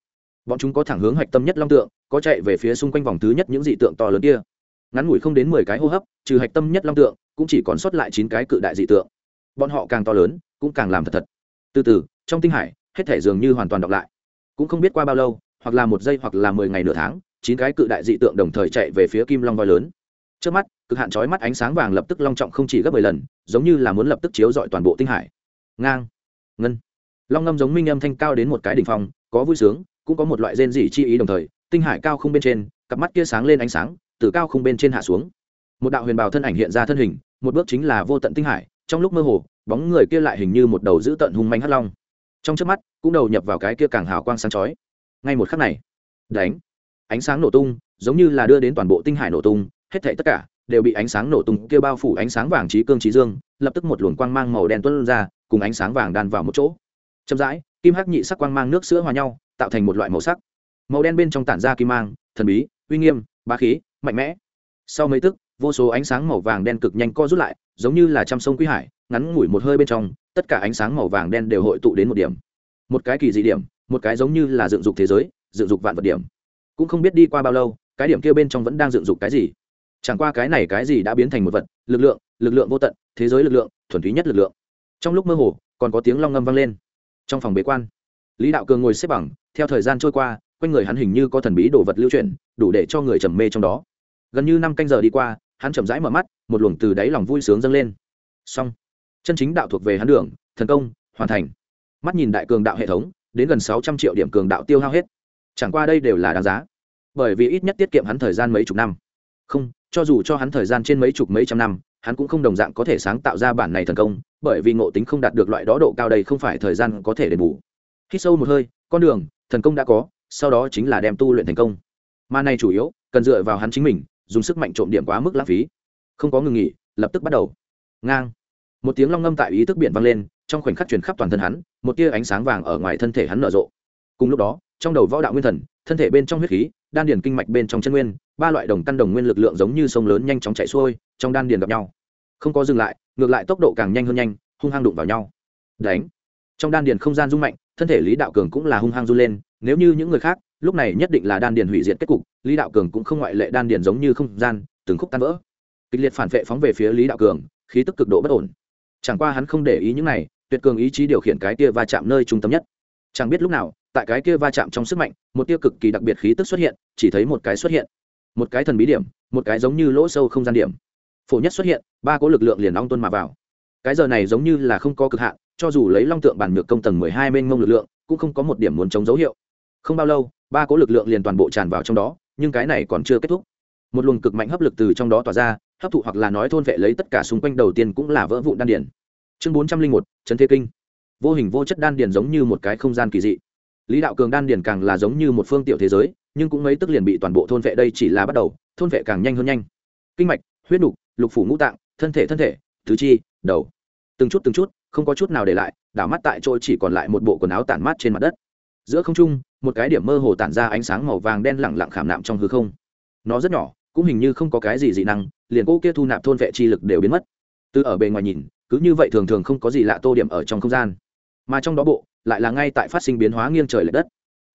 Bọn chúng có thẳng hướng hạch tâm nhất long tượng, có chạy về phía xung quanh vòng thứ nhất những dị tượng to lớn kia. Ngắn ngủi không đến mười cái hô hấp, trừ hạch tâm nhất long tượng, cũng chỉ còn sót lại chín cái cự đại dị tượng. Bọn họ càng to lớn, cũng càng làm thật thật. Từ từ, trong tinh hải hết thể dường như hoàn toàn đọc lại. Cũng không biết qua bao lâu, hoặc là một giây hoặc là mười ngày nửa tháng, chín cái cự đại dị tượng đồng thời chạy về phía kim long voi lớn. Trước mắt, cực hạn trói mắt ánh sáng vàng lập tức long trọng không chỉ gấp mười lần, giống như là muốn lập tức chiếu dọi toàn bộ tinh hải. Ngang. Ngân. Long ngâm giống minh âm thanh cao đến một cái đỉnh phong, có vui sướng, cũng có một loại rên dị chi ý đồng thời, tinh hải cao không bên trên, cặp mắt kia sáng lên ánh sáng, từ cao không bên trên hạ xuống. Một đạo huyền bào thân ảnh hiện ra thân hình, một bước chính là vô tận tinh hải, trong lúc mơ hồ, bóng người kia lại hình như một đầu dữ tận hung manh hắt long trong trước mắt, cũng đầu nhập vào cái kia càng hào quang sáng chói. Ngay một khắc này, đánh, ánh sáng nổ tung, giống như là đưa đến toàn bộ tinh hải nổ tung, hết thảy tất cả đều bị ánh sáng nổ tung kia bao phủ ánh sáng vàng trí cương trí dương, lập tức một luồng quang mang màu đen tuôn ra, cùng ánh sáng vàng đan vào một chỗ. Chậm rãi, kim hắc nhị sắc quang mang nước sữa hòa nhau, tạo thành một loại màu sắc. Màu đen bên trong tản ra kim mang, thần bí, uy nghiêm, bá khí, mạnh mẽ. Sau mấy tức, vô số ánh sáng màu vàng đen cực nhanh co rút lại, giống như là trăm sông quý hải ngắn ngủi một hơi bên trong, tất cả ánh sáng màu vàng đen đều hội tụ đến một điểm. Một cái kỳ dị điểm, một cái giống như là dựng dục thế giới, dựng dục vạn vật điểm. Cũng không biết đi qua bao lâu, cái điểm kia bên trong vẫn đang dựng dục cái gì. Chẳng qua cái này cái gì đã biến thành một vật, lực lượng lực lượng vô tận, thế giới lực lượng, thuần túy nhất lực lượng. Trong lúc mơ hồ, còn có tiếng long ngâm vang lên. Trong phòng bế quan, lý đạo cường ngồi xếp bằng, theo thời gian trôi qua, quanh người hắn hình như có thần bí đồ vật lưu chuyển, đủ để cho người trầm mê trong đó. Gần như năm canh giờ đi qua, hắn chậm rãi mở mắt, một luồng từ đáy lòng vui sướng dâng lên. Xong chân chính đạo thuộc về hắn đường, thần công, hoàn thành. Mắt nhìn đại cường đạo hệ thống, đến gần sáu trăm triệu điểm cường đạo tiêu hao hết. Chẳng qua đây đều là đáng giá. Bởi vì ít nhất tiết kiệm hắn thời gian mấy chục năm. Không, cho dù cho hắn thời gian trên mấy chục mấy trăm năm, hắn cũng không đồng dạng có thể sáng tạo ra bản này thần công, bởi vì ngộ tính không đạt được loại đó độ cao đây không phải thời gian có thể đền bù. Khi sâu một hơi, con đường, thần công đã có, sau đó chính là đem tu luyện thành công. Mà này chủ yếu, cần dựa vào hắn chính mình, dùng sức mạnh trộm điểm quá mức lãng phí. Không có ngừng nghỉ, lập tức bắt đầu. Ngang một tiếng long ngâm tại ý thức biển vang lên, trong khoảnh khắc truyền khắp toàn thân hắn, một tia ánh sáng vàng ở ngoài thân thể hắn nở rộ. Cùng lúc đó, trong đầu võ đạo nguyên thần, thân thể bên trong huyết khí, đan điền kinh mạch bên trong chân nguyên, ba loại đồng căn đồng nguyên lực lượng giống như sông lớn nhanh chóng chạy xuôi, trong đan điền gặp nhau. Không có dừng lại, ngược lại tốc độ càng nhanh hơn nhanh, hung hăng đụng vào nhau. Đánh. Trong đan điền không gian rung mạnh, thân thể lý đạo cường cũng là hung hăng run lên, nếu như những người khác, lúc này nhất định là đan điền hủy diệt kết cục, lý đạo cường cũng không ngoại lệ đan điền giống như không gian, từng khúc tan vỡ. Kịch liệt phản vệ phóng về phía lý đạo cường, khí tức cực độ bất ổn chẳng qua hắn không để ý những này, tuyệt cường ý chí điều khiển cái kia va chạm nơi trung tâm nhất. Chẳng biết lúc nào, tại cái kia va chạm trong sức mạnh, một tia cực kỳ đặc biệt khí tức xuất hiện, chỉ thấy một cái xuất hiện. Một cái thần bí điểm, một cái giống như lỗ sâu không gian điểm. Phổ nhất xuất hiện, ba cỗ lực lượng liền long tuân mà vào. Cái giờ này giống như là không có cực hạn, cho dù lấy long tượng bản ngược công tầng mười hai bên ngông lực lượng, cũng không có một điểm muốn chống dấu hiệu. Không bao lâu, ba cố lực lượng liền toàn bộ tràn vào trong đó, nhưng cái này còn chưa kết thúc. Một luồng cực mạnh hấp lực từ trong đó tỏa ra hấp thụ hoặc là nói thôn vệ lấy tất cả xung quanh đầu tiên cũng là vỡ vụn đan điền. Chương bốn trăm linh một trấn thế kinh. Vô hình vô chất đan điền giống như một cái không gian kỳ dị. Lý đạo cường đan điền càng là giống như một phương tiểu thế giới, nhưng cũng mấy tức liền bị toàn bộ thôn vệ đây chỉ là bắt đầu, thôn vệ càng nhanh hơn nhanh. Kinh mạch, huyết nục, lục phủ ngũ tạng, thân thể thân thể, tứ chi, đầu. Từng chút từng chút, không có chút nào để lại, đảo mắt tại chỗ chỉ còn lại một bộ quần áo tản mát trên mặt đất. Giữa không trung, một cái điểm mơ hồ tản ra ánh sáng màu vàng đen lẳng lặng khảm nạm trong hư không. Nó rất nhỏ cũng hình như không có cái gì dị năng, liền cô kia thu nạp thôn vệ chi lực đều biến mất. Từ ở bề ngoài nhìn, cứ như vậy thường thường không có gì lạ tô điểm ở trong không gian. Mà trong đó bộ, lại là ngay tại phát sinh biến hóa nghiêng trời l ệ đất.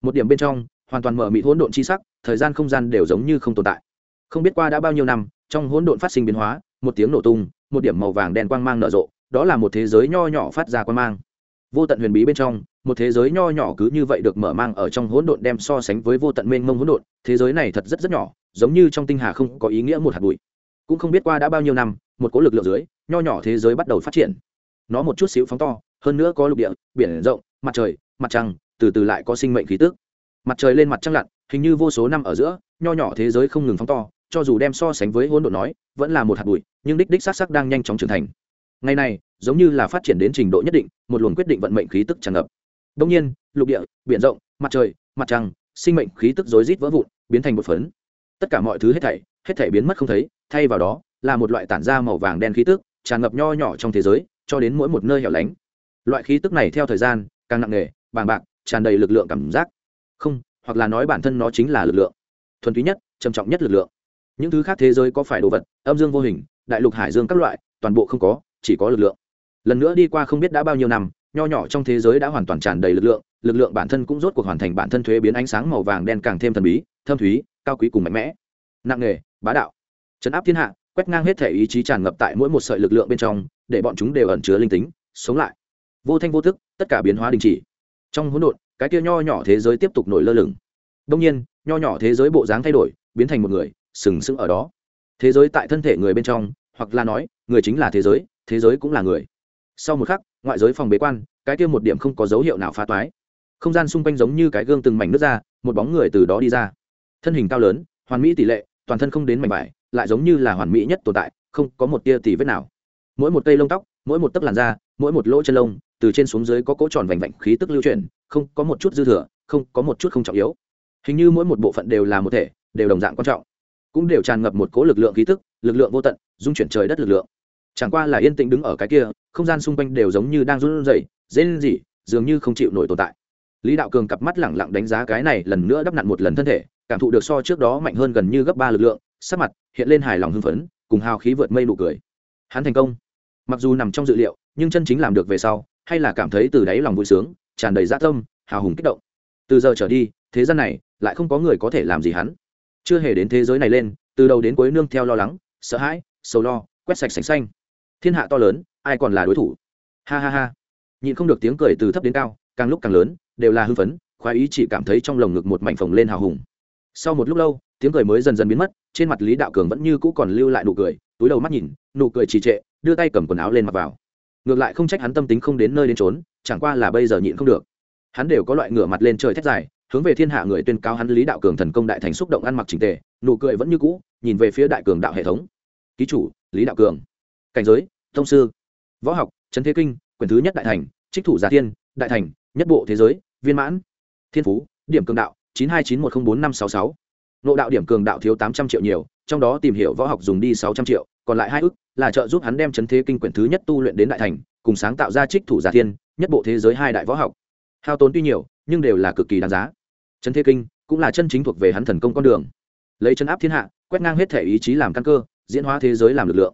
Một điểm bên trong, hoàn toàn mở mị hỗn độn chi sắc, thời gian không gian đều giống như không tồn tại. Không biết qua đã bao nhiêu năm, trong hỗn độn phát sinh biến hóa, một tiếng nổ tung, một điểm màu vàng đen quang mang nở rộ, đó là một thế giới nho nhỏ phát ra quang mang vô tận huyền bí bên trong, một thế giới nho nhỏ cứ như vậy được mở mang ở trong hỗn độn đem so sánh với vô tận mênh mông hỗn độn, thế giới này thật rất rất nhỏ, giống như trong tinh hà không có ý nghĩa một hạt bụi. Cũng không biết qua đã bao nhiêu năm, một cố lực lượng dưới, nho nhỏ thế giới bắt đầu phát triển. Nó một chút xíu phóng to, hơn nữa có lục địa, biển rộng, mặt trời, mặt trăng, từ từ lại có sinh mệnh khí tức. Mặt trời lên mặt trăng lặn, hình như vô số năm ở giữa, nho nhỏ thế giới không ngừng phóng to, cho dù đem so sánh với hỗn độn nói, vẫn là một hạt bụi, nhưng đích đích xác á sắc đang nhanh chóng trưởng thành ngày này, giống như là phát triển đến trình độ nhất định, một luồng quyết định vận mệnh khí tức tràn ngập. Đông nhiên, lục địa, biển rộng, mặt trời, mặt trăng, sinh mệnh khí tức rối rít vỡ vụn, biến thành một phấn. Tất cả mọi thứ hết thảy hết thảy biến mất không thấy, thay vào đó, là một loại tản ra màu vàng đen khí tức, tràn ngập nho nhỏ trong thế giới, cho đến mỗi một nơi hẻo lánh. Loại khí tức này theo thời gian, càng nặng nề, bàng bạc, tràn đầy lực lượng cảm giác. Không, hoặc là nói bản thân nó chính là lực lượng. Thuần túy nhất, trầm trọng nhất lực lượng. Những thứ khác thế giới có phải đồ vật, âm dương vô hình, đại lục hải dương các loại, toàn bộ không có chỉ có lực lượng. Lần nữa đi qua không biết đã bao nhiêu năm, nho nhỏ trong thế giới đã hoàn toàn tràn đầy lực lượng lực lượng bản thân cũng rốt cuộc hoàn thành bản thân thuế biến ánh sáng màu vàng đen càng thêm thần bí, thâm thúy, cao quý cùng mạnh mẽ. Nặng nghề, bá đạo. Chấn áp thiên hạ, quét ngang hết thể ý chí tràn ngập tại mỗi một sợi lực lượng bên trong, để bọn chúng đều ẩn chứa linh tính, sống lại. Vô thanh vô thức tất cả biến hóa đình chỉ. Trong hỗn độn, cái kia nho nhỏ thế giới tiếp tục nổi lơ lửng. Đông nhiên, nho nhỏ thế giới bộ dáng thay đổi, biến thành một người, sừng sững ở đó. Thế giới tại thân thể người bên trong, hoặc là nói, người chính là thế giới thế giới cũng là người. Sau một khắc, ngoại giới phòng bế quan, cái kia một điểm không có dấu hiệu nào phá toái. Không gian xung quanh giống như cái gương từng mảnh nước ra, một bóng người từ đó đi ra. Thân hình cao lớn, hoàn mỹ tỷ lệ, toàn thân không đến mảnh vải, lại giống như là hoàn mỹ nhất tồn tại, không có một tia tì vết nào. Mỗi một cây lông tóc, mỗi một tấc làn da, mỗi một lỗ chân lông, từ trên xuống dưới có cỗ tròn vành vạnh khí tức lưu chuyển, không có một chút dư thừa, không có một chút không trọng yếu. Hình như mỗi một bộ phận đều là một thể, đều đồng dạng quan trọng. Cũng đều tràn ngập một cỗ lực lượng khí tức, lực lượng vô tận, dung chuyển trời đất lực lượng chẳng qua là yên tĩnh đứng ở cái kia, không gian xung quanh đều giống như đang run rẩy dễ gì dường như không chịu nổi tồn tại. Lý đạo cường cặp mắt lẳng lặng đánh giá cái này lần nữa đắp nặn một lần thân thể, cảm thụ được so trước đó mạnh hơn gần như gấp ba lực lượng, sắc mặt hiện lên hài lòng hưng phấn, cùng hào khí vượt mây nụ cười. Hắn thành công. Mặc dù nằm trong dự liệu, nhưng chân chính làm được về sau, hay là cảm thấy từ đáy lòng vui sướng, tràn đầy dã tâm, hào hùng kích động. Từ giờ trở đi, thế gian này lại không có người có thể làm gì hắn. Chưa hề đến thế giới này lên, từ đầu đến cuối nương theo lo lắng, sợ hãi, sầu lo, quét sạch sành xanh thiên hạ to lớn, ai còn là đối thủ? Ha ha ha. Nhịn không được tiếng cười từ thấp đến cao, càng lúc càng lớn, đều là hưng phấn, khoái ý chỉ cảm thấy trong lồng ngực một mảnh phồng lên hào hùng. Sau một lúc lâu, tiếng cười mới dần dần biến mất, trên mặt lý đạo cường vẫn như cũ còn lưu lại nụ cười, túi đầu mắt nhìn, nụ cười trì trệ, đưa tay cầm quần áo lên mặc vào. Ngược lại không trách hắn tâm tính không đến nơi đến trốn chẳng qua là bây giờ nhịn không được. Hắn đều có loại ngửa mặt lên trời thét dài, hướng về thiên hạ người tuyên cáo hắn lý đạo cường thần công đại thành xúc động ăn mặc trình tề, nụ cười vẫn như cũ, nhìn về phía đại cường đạo hệ thống. Ký chủ, lý đạo cường cảnh giới, thông sư, võ học trấn thế kinh quyền thứ nhất đại thành, trích thủ giả thiên, đại thành, nhất bộ thế giới, viên mãn, thiên phú, điểm cường đạo, chín hai chín một không bốn năm sáu sáu. Nộ đạo điểm cường đạo thiếu tám trăm triệu nhiều, trong đó tìm hiểu võ học dùng đi sáu trăm triệu, còn lại hai ước là trợ giúp hắn đem chấn thế kinh quyển thứ nhất tu luyện đến đại thành, cùng sáng tạo ra trích thủ giả thiên, nhất bộ thế giới hai đại võ học. Hao tốn tuy nhiều, nhưng đều là cực kỳ đáng giá. Chấn thế kinh cũng là chân chính thuộc về hắn thần công con đường. Lấy chân áp thiên hạ, quét ngang hết thể ý chí làm căn cơ, diễn hóa thế giới làm lực lượng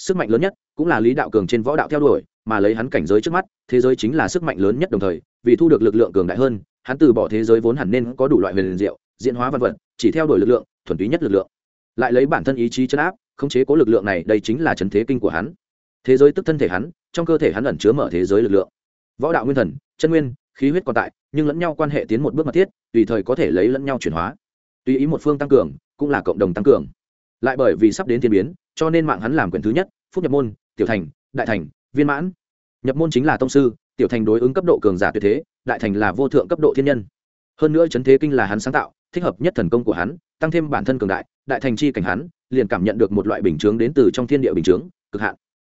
sức mạnh lớn nhất cũng là lý đạo cường trên võ đạo theo đuổi, mà lấy hắn cảnh giới trước mắt, thế giới chính là sức mạnh lớn nhất đồng thời, vì thu được lực lượng cường đại hơn, hắn từ bỏ thế giới vốn hẳn nên có đủ loại huyền diệu, diễn hóa văn vật chỉ theo đuổi lực lượng, thuần túy nhất lực lượng. Lại lấy bản thân ý chí chấn áp, khống chế cố lực lượng này, đây chính là chấn thế kinh của hắn. Thế giới tức thân thể hắn, trong cơ thể hắn ẩn chứa mở thế giới lực lượng. Võ đạo nguyên thần, chân nguyên, khí huyết còn tại, nhưng lẫn nhau quan hệ tiến một bước mật thiết, tùy thời có thể lấy lẫn nhau chuyển hóa. Tùy ý một phương tăng cường, cũng là cộng đồng tăng cường. Lại bởi vì sắp đến thiên biến cho nên mạng hắn làm quyền thứ nhất, phúc nhập môn, tiểu thành, đại thành, viên mãn. Nhập môn chính là tông sư, tiểu thành đối ứng cấp độ cường giả tuyệt thế, đại thành là vô thượng cấp độ thiên nhân. Hơn nữa chấn thế kinh là hắn sáng tạo, thích hợp nhất thần công của hắn, tăng thêm bản thân cường đại đại thành chi cảnh hắn, liền cảm nhận được một loại bình chướng đến từ trong thiên địa bình chướng, cực hạn.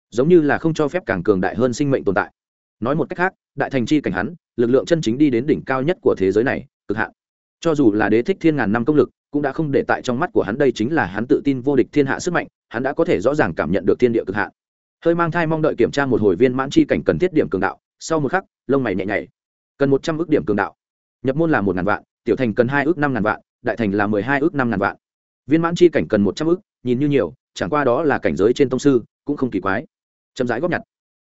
Giống như là không cho phép càng cường đại hơn sinh mệnh tồn tại. Nói một cách khác, đại thành chi cảnh hắn, lực lượng chân chính đi đến đỉnh cao nhất của thế giới này, cực hạn. Cho dù là đế thích thiên ngàn năm công lực cũng đã không để tại trong mắt của hắn đây chính là hắn tự tin vô địch thiên hạ sức mạnh, hắn đã có thể rõ ràng cảm nhận được thiên địa cực hạn. Hơi mang thai mong đợi kiểm tra một hồi viên mãn chi cảnh cần thiết điểm cường đạo, sau một khắc, lông mày nhẹ nhảy. Cần một trăm ước điểm cường đạo. Nhập môn là một ngàn vạn, tiểu thành cần hai ước năm ngàn vạn, đại thành là mười hai ước năm ngàn vạn. Viên mãn chi cảnh cần một trăm ước, nhìn như nhiều, chẳng qua đó là cảnh giới trên tông sư, cũng không kỳ quái. Chậm rãi góp nhặt.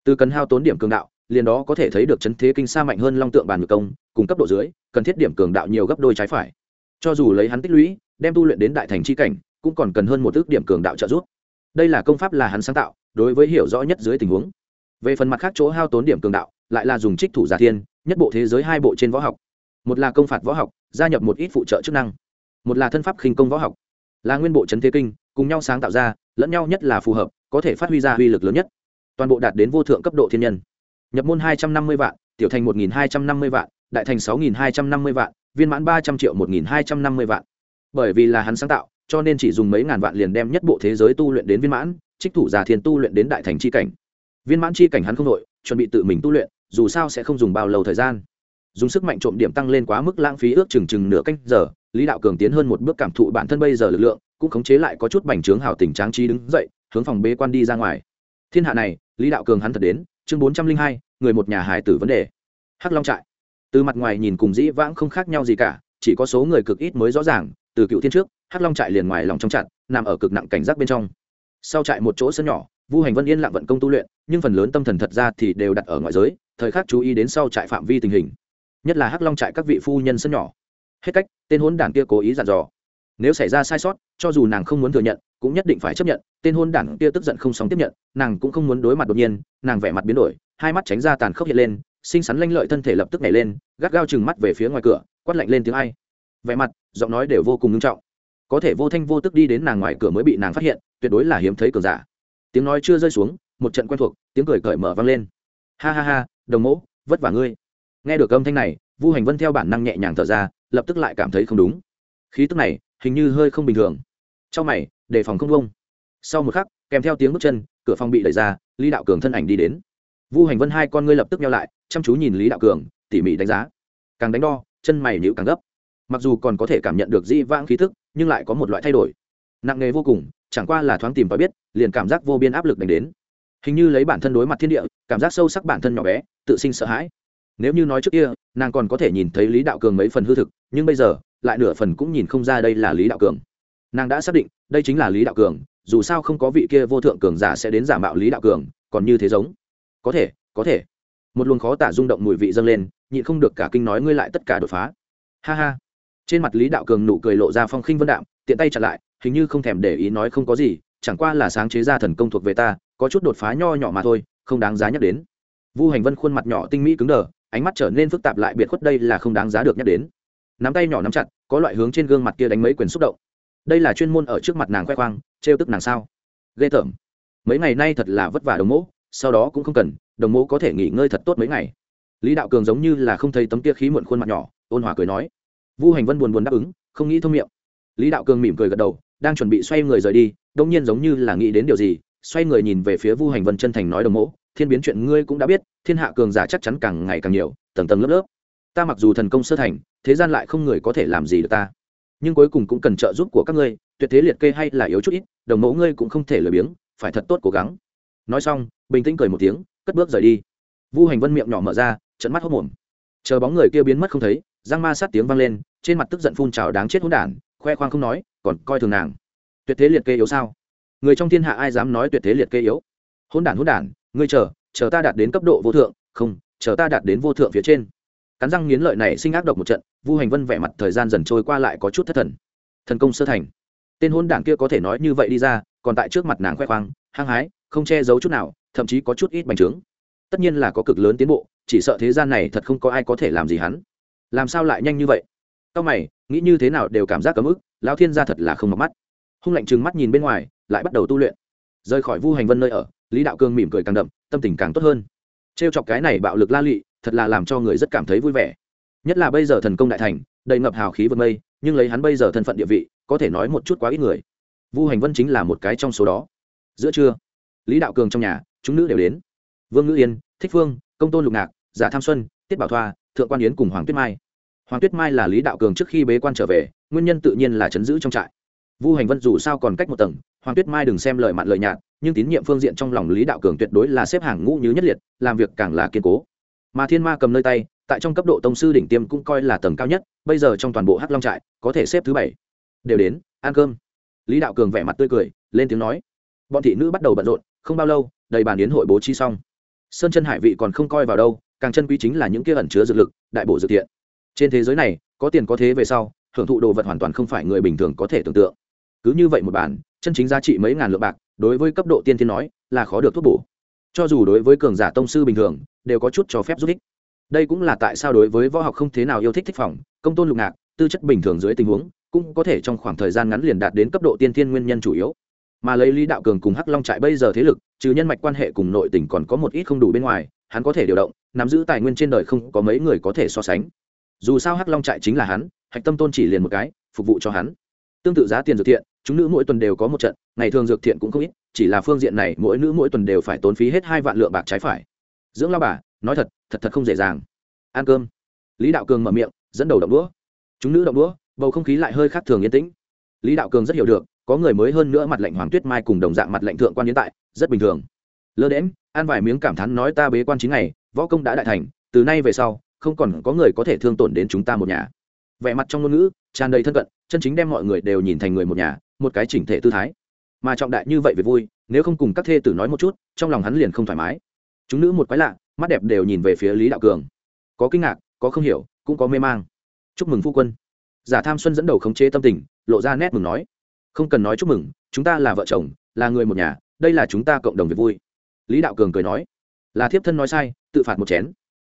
Từ cần hao tốn điểm cường đạo, liền đó có thể thấy được chấn thế kinh xa mạnh hơn long tượng bàn ngược công, cùng cấp độ dưới, cần thiết điểm cường đạo nhiều gấp đôi trái phải cho dù lấy hắn tích lũy, đem tu luyện đến đại thành chi cảnh, cũng còn cần hơn một ước điểm cường đạo trợ giúp. Đây là công pháp là hắn sáng tạo, đối với hiểu rõ nhất dưới tình huống. Về phần mặt khác chỗ hao tốn điểm cường đạo, lại là dùng trích thủ giả thiên, nhất bộ thế giới hai bộ trên võ học. Một là công phạt võ học, gia nhập một ít phụ trợ chức năng. Một là thân pháp khinh công võ học. Là nguyên bộ chấn thế kinh, cùng nhau sáng tạo ra, lẫn nhau nhất là phù hợp, có thể phát huy ra uy lực lớn nhất. Toàn bộ đạt đến vô thượng cấp độ thiên nhân. Nhập môn hai trăm năm mươi vạn, tiểu thành một nghìn hai trăm năm mươi vạn, đại thành sáu nghìn hai trăm năm mươi vạn viên mãn ba trăm triệu một nghìn hai trăm năm mươi vạn. Bởi vì là hắn sáng tạo, cho nên chỉ dùng mấy ngàn vạn liền đem nhất bộ thế giới tu luyện đến viên mãn, trích thủ giả thiên tu luyện đến đại thành c h i cảnh. Viên mãn c h i cảnh hắn không đội chuẩn bị tự mình tu luyện, dù sao sẽ không dùng bao lâu thời gian. Dùng sức mạnh trộm điểm tăng lên quá mức lãng phí ước chừng chừng nửa canh giờ, lý đạo cường tiến hơn một bước cảm thụ bản thân bây giờ lực lượng, cũng khống chế lại có chút bành trướng hào tình tráng trí đứng dậy, hướng phòng bế quan đi ra ngoài. Thiên hạ này, lý đạo cường hắn thật đến, chương bốn trăm linh hai, người một nhà hải tử vấn đề. Hắc long trại từ mặt ngoài nhìn cùng dĩ vãng không khác nhau gì cả, chỉ có số người cực ít mới rõ ràng, từ cựu thiên trước, hắc long trại liền ngoài lòng trong chặt nằm ở cực nặng cảnh giác bên trong. Sau trại một chỗ sân nhỏ, vu hành vân yên lặng vận công tu luyện, nhưng phần lớn tâm thần thật ra thì đều đặt ở ngoại giới, thời khắc chú ý đến sau trại phạm vi tình hình. Nhất là hắc long trại các vị phu nhân sân nhỏ. Hết cách, tên hôn đảng kia cố ý dặn dò. Nếu xảy ra sai sót, cho dù nàng không muốn thừa nhận, cũng nhất định phải chấp nhận, tên hôn đảng kia tức giận không sóng tiếp nhận, nàng cũng không muốn đối mặt đột nhiên, nàng vẻ mặt biến đổi, hai mắt tránh ra tàn khốc hiện lên xinh xắn lanh lợi thân thể lập tức nhảy lên, gắt gao chừng mắt về phía ngoài cửa, quát lạnh lên tiếng ai. Vẻ mặt, giọng nói đều vô cùng nghiêm trọng. Có thể vô thanh vô tức đi đến nàng ngoài cửa mới bị nàng phát hiện, tuyệt đối là hiếm thấy cường giả. Tiếng nói chưa rơi xuống, một trận quen thuộc, tiếng cười cởi mở vang lên. Ha ha ha, đồng mẫu vất vả ngươi. Nghe được âm thanh này, vu hành vân theo bản năng nhẹ nhàng thở ra, lập tức lại cảm thấy không đúng. Khí tức này, hình như hơi không bình thường. Trong mày, đề phòng không vông sau một khắc, kèm theo tiếng bước chân, cửa phòng bị đẩy ra, lý đạo cường thân ảnh đi đến. Vu hành vân hai con ngươi lập tức nhau lại chăm chú nhìn lý đạo cường, tỉ mỉ đánh giá. Càng đánh đo, chân mày nhữ càng gấp. Mặc dù còn có thể cảm nhận được di vãng khí thức, nhưng lại có một loại thay đổi. Nặng nề vô cùng, chẳng qua là thoáng tìm và biết, liền cảm giác vô biên áp lực đánh đến. Hình như lấy bản thân đối mặt thiên địa, cảm giác sâu sắc bản thân nhỏ bé, tự sinh sợ hãi. Nếu như nói trước kia, nàng còn có thể nhìn thấy lý đạo cường mấy phần hư thực, nhưng bây giờ, lại nửa phần cũng nhìn không ra đây là lý đạo cường. Nàng đã xác định, đây chính là lý đạo cường, dù sao không có vị kia vô thượng cường giả sẽ đến giả mạo lý đạo cường, còn như thế giống. Có thể có thể một luồng khó tả rung động mùi vị dâng lên, nhịn không được cả kinh nói ngươi lại tất cả đột phá. Ha ha. Trên mặt lý đạo cường nụ cười lộ ra phong khinh vân đạm, tiện tay chặt lại, hình như không thèm để ý nói không có gì, chẳng qua là sáng chế ra thần công thuộc về ta, có chút đột phá nho nhỏ mà thôi, không đáng giá nhắc đến. Vu hành vân khuôn mặt nhỏ tinh mỹ cứng đờ, ánh mắt trở nên phức tạp lại biệt khuất, đây là không đáng giá được nhắc đến. Nắm tay nhỏ nắm chặt, có loại hướng trên gương mặt kia đánh mấy quyền xúc động. Đây là chuyên môn ở trước mặt nàng khoe khoang, trêu tức nàng sao? Ghê tởm. Mấy ngày nay thật là vất vả đồng mẫu sau đó cũng không cần, đồng mẫu có thể nghỉ ngơi thật tốt mấy ngày. Lý đạo cường giống như là không thấy tấm kia khí muộn khuôn mặt nhỏ, ôn hòa cười nói. Vu hành vân buồn buồn đáp ứng, không nghĩ thông miệng. Lý đạo cường mỉm cười gật đầu, đang chuẩn bị xoay người rời đi đông nhiên giống như là nghĩ đến điều gì, xoay người nhìn về phía vu hành vân chân thành nói đồng mẫu thiên biến chuyện ngươi cũng đã biết, thiên hạ cường giả chắc chắn càng ngày càng nhiều, tầng tầng lớp lớp. Ta mặc dù thần công sơ thành, thế gian lại không người có thể làm gì được ta. Nhưng cuối cùng cũng cần trợ giúp của các ngươi, tuyệt thế liệt kê hay là yếu chút ít, đồng mẫu ngươi cũng không thể lười biếng, phải thật tốt cố gắng. Nói xong bình tĩnh cười một tiếng, cất bước rời đi. Vu hành vân miệng nhỏ mở ra trận mắt hốc mồm chờ bóng người kia biến mất không thấy giang ma sát tiếng vang lên, trên mặt tức giận phun trào đáng chết hỗn đản, khoe khoang không nói, còn coi thường nàng. Tuyệt thế liệt kê yếu sao? Người trong thiên hạ ai dám nói tuyệt thế liệt kê yếu? Hỗn đản hỗn đản, ngươi chờ chờ ta đạt đến cấp độ vô thượng, không, chờ ta đạt đến vô thượng phía trên. Cắn răng nghiến lợi này sinh ác độc một trận, vu hành vân vẻ mặt thời gian dần trôi qua lại có chút thất thần. Thần công sơ thành. Tên hôn đảng kia có thể nói như vậy đi ra, còn tại trước mặt nàng khoe khoang, hăng hái, không che giấu chút nào thậm chí có chút ít bành trướng. Tất nhiên là có cực lớn tiến bộ, chỉ sợ thế gian này thật không có ai có thể làm gì hắn. Làm sao lại nhanh như vậy? Tao mày, nghĩ như thế nào đều cảm giác cấm ức lao thiên gia thật là không mặc mắt. Hung lạnh trừng mắt nhìn bên ngoài, lại bắt đầu tu luyện. Rời khỏi vu hành vân nơi ở, lý đạo cương mỉm cười càng đậm, tâm tình càng tốt hơn. T r e o chọc cái này bạo lực la lị, thật là làm cho người rất cảm thấy vui vẻ. Nhất là bây giờ thần công đại thành, đầy ngập hào khí vượt mây, nhưng lấy hắn bây giờ thân phận địa vị, có thể nói một chút quá ít người. Vu hành vân chính là một cái trong số đó. Giữa trưa, lý đạo cường trong nhà chúng nữ đều đến. Vương ngữ yên, thích phương, công tôn lục ngạc, giả tham xuân, tiết bảo thoa, thượng quan yến cùng hoàng tuyết mai. Hoàng tuyết mai là lý đạo cường trước khi bế quan trở về, nguyên nhân tự nhiên là chấn giữ trong trại. Vu hành vân dù sao còn cách một tầng, hoàng tuyết mai đừng xem lời mặn lời nhạt, nhưng tín nhiệm phương diện trong lòng lý đạo cường tuyệt đối là xếp hàng ngũ như nhất liệt, làm việc càng là kiên cố. Mà thiên ma cầm nơi tay, tại trong cấp độ tông sư đỉnh tiêm cũng coi là tầng cao nhất, bây giờ trong toàn bộ hắc long trại, có thể xếp thứ bảy. Đều đến, ăn cơm. Lý đạo cường vẻ mặt tươi cười, lên tiếng nói. Bọn thị nữ bắt đầu bận rộn không bao lâu, đầy bàn yến hội bố trí xong. Sơn chân hải vị còn không coi vào đâu, càng chân quý chính là những kia ẩn chứa dược lực, đại bộ dược thiện. Trên thế giới này, có tiền có thế về sau, hưởng thụ đồ vật hoàn toàn không phải người bình thường có thể tưởng tượng. Cứ như vậy một bản, chân chính giá trị mấy ngàn lượng bạc, đối với cấp độ tiên thiên nói, là khó được thuốc bổ. Cho dù đối với cường giả tông sư bình thường, đều có chút cho phép giúp ích. Đây cũng là tại sao đối với võ học không thế nào yêu thích thích phòng, công tôn lục ngạc, tư chất bình thường dưới tình huống, cũng có thể trong khoảng thời gian ngắn liền đạt đến cấp độ tiên thiên nguyên nhân chủ yếu mà lấy lý đạo cường cùng hắc long trại bây giờ thế lực, trừ nhân mạch quan hệ cùng nội tình còn có một ít không đủ bên ngoài, hắn có thể điều động, nắm giữ tài nguyên trên đời không có mấy người có thể so sánh. Dù sao hắc long trại chính là hắn, hạch tâm tôn chỉ liền một cái, phục vụ cho hắn. Tương tự giá tiền dược thiện, chúng nữ mỗi tuần đều có một trận, ngày thường dược thiện cũng không ít, chỉ là phương diện này mỗi nữ mỗi tuần đều phải tốn phí hết hai vạn lượng bạc trái phải. Dưỡng lao bà, nói thật thật thật không dễ dàng. Ăn cơm. Lý đạo cường mở miệng, dẫn đầu động đũa. Chúng nữ động đũa, bầu không khí lại hơi khác thường yên tĩnh. Lý đạo cường rất hiểu được có người mới hơn nữa mặt lệnh hoàng tuyết mai cùng đồng dạng mặt lệnh thượng quan hiện tại, rất bình thường. Lơ đễm ăn vài miếng cảm thán nói ta bế quan chín ngày, võ công đã đại thành, từ nay về sau, không còn có người có thể thương tổn đến chúng ta một nhà. Vẻ mặt trong ngôn ngữ, tràn đầy thân cận, chân chính đem mọi người đều nhìn thành người một nhà, một cái chỉnh thể tư thái. Mà trọng đại như vậy về vui, nếu không cùng các thê tử nói một chút, trong lòng hắn liền không thoải mái. Chúng nữ một quái lạ, mắt đẹp đều nhìn về phía lý đạo cường. Có kinh ngạc, có không hiểu, cũng có mê mang. Chúc mừng phu quân. Giả tham xuân dẫn đầu khống chế tâm tình, lộ ra nét mừng nói không cần nói chúc mừng, chúng ta là vợ chồng, là người một nhà, đây là chúng ta cộng đồng việc vui. Lý đạo cường cười nói, là thiếp thân nói sai, tự phạt một chén.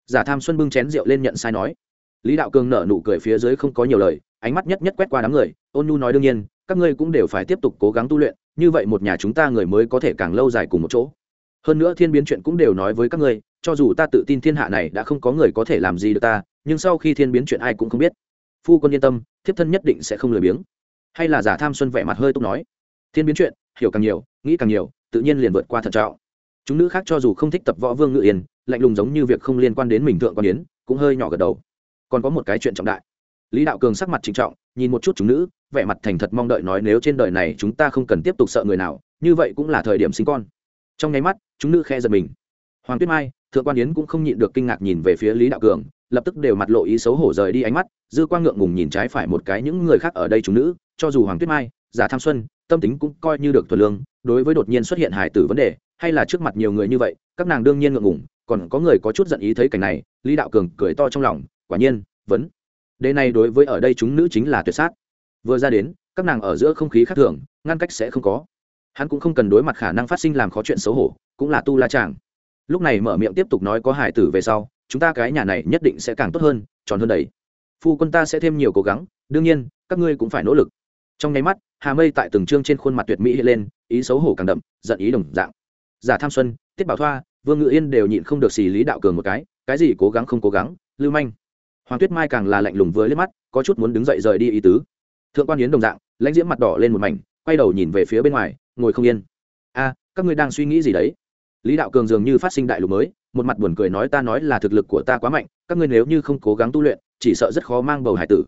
Giả tham xuân bưng chén rượu lên nhận sai nói. Lý đạo cường nở nụ cười phía dưới không có nhiều lời, ánh mắt nhất nhất quét qua đám người, ôn nhu nói đương nhiên, các ngươi cũng đều phải tiếp tục cố gắng tu luyện, như vậy một nhà chúng ta người mới có thể càng lâu dài cùng một chỗ. Hơn nữa thiên biến chuyện cũng đều nói với các ngươi, cho dù ta tự tin thiên hạ này đã không có người có thể làm gì được ta, nhưng sau khi thiên biến chuyện ai cũng không biết. Phu quân yên tâm, thiếp thân nhất định sẽ không lười biếng hay là giả tham xuân vẻ mặt hơi tốt nói. Thiên biến chuyện, hiểu càng nhiều, nghĩ càng nhiều, tự nhiên liền vượt qua thận trọng. Chúng nữ khác cho dù không thích tập võ vương ngự yên, lạnh lùng giống như việc không liên quan đến mình thượng quan yến, cũng hơi nhỏ gật đầu. Còn có một cái chuyện trọng đại. Lý đạo cường sắc mặt trịnh trọng, nhìn một chút chúng nữ, vẻ mặt thành thật mong đợi nói nếu trên đời này chúng ta không cần tiếp tục sợ người nào, như vậy cũng là thời điểm sinh con. Trong nháy mắt, chúng nữ khe giật mình. Hoàng tuyết mai, thượng quan yến cũng không nhịn được kinh ngạc nhìn về phía lý đạo cường lập tức đều mặt lộ ý xấu hổ rời đi ánh mắt, dư quang ngượng ngùng nhìn trái phải một cái những người khác ở đây chúng nữ, cho dù hoàng tuyết mai, giả tham xuân, tâm tính cũng coi như được thuần lương, đối với đột nhiên xuất hiện Hải tử vấn đề, hay là trước mặt nhiều người như vậy, các nàng đương nhiên ngượng ngùng, còn có người có chút giận ý thấy cảnh này, lý đạo cường cười to trong lòng, quả nhiên vấn đề này đối với ở đây chúng nữ chính là tuyệt sát. Vừa ra đến, các nàng ở giữa không khí khác thường, ngăn cách sẽ không có. Hắn cũng không cần đối mặt khả năng phát sinh làm khó chuyện xấu hổ, cũng là tu la chàng. Lúc này mở miệng tiếp tục nói có hải tử về sau chúng ta cái nhà này nhất định sẽ càng tốt hơn, tròn hơn đấy. phu quân ta sẽ thêm nhiều cố gắng, đương nhiên, các ngươi cũng phải nỗ lực. Trong nháy mắt, hà mây tại từng chương trên khuôn mặt tuyệt mỹ hiện lên, ý xấu hổ càng đậm, giận ý đồng dạng. Giả tham xuân, tiết bảo thoa, vương ngự yên đều nhịn không được xì lý đạo cường một cái cái gì cố gắng không cố gắng, lưu manh. Hoàng tuyết mai càng là lạnh lùng với lên mắt, có chút muốn đứng dậy rời đi ý tứ. Thượng quan yến đồng dạng, lãnh diễm mặt đỏ lên một mảnh, quay đầu nhìn về phía bên ngoài, ngồi không yên. A, các ngươi đang suy nghĩ gì đấy? Lý đạo cường dường như phát sinh đại lục mới, một mặt buồn cười nói ta nói là thực lực của ta quá mạnh, các ngươi nếu như không cố gắng tu luyện, chỉ sợ rất khó mang bầu hải tử.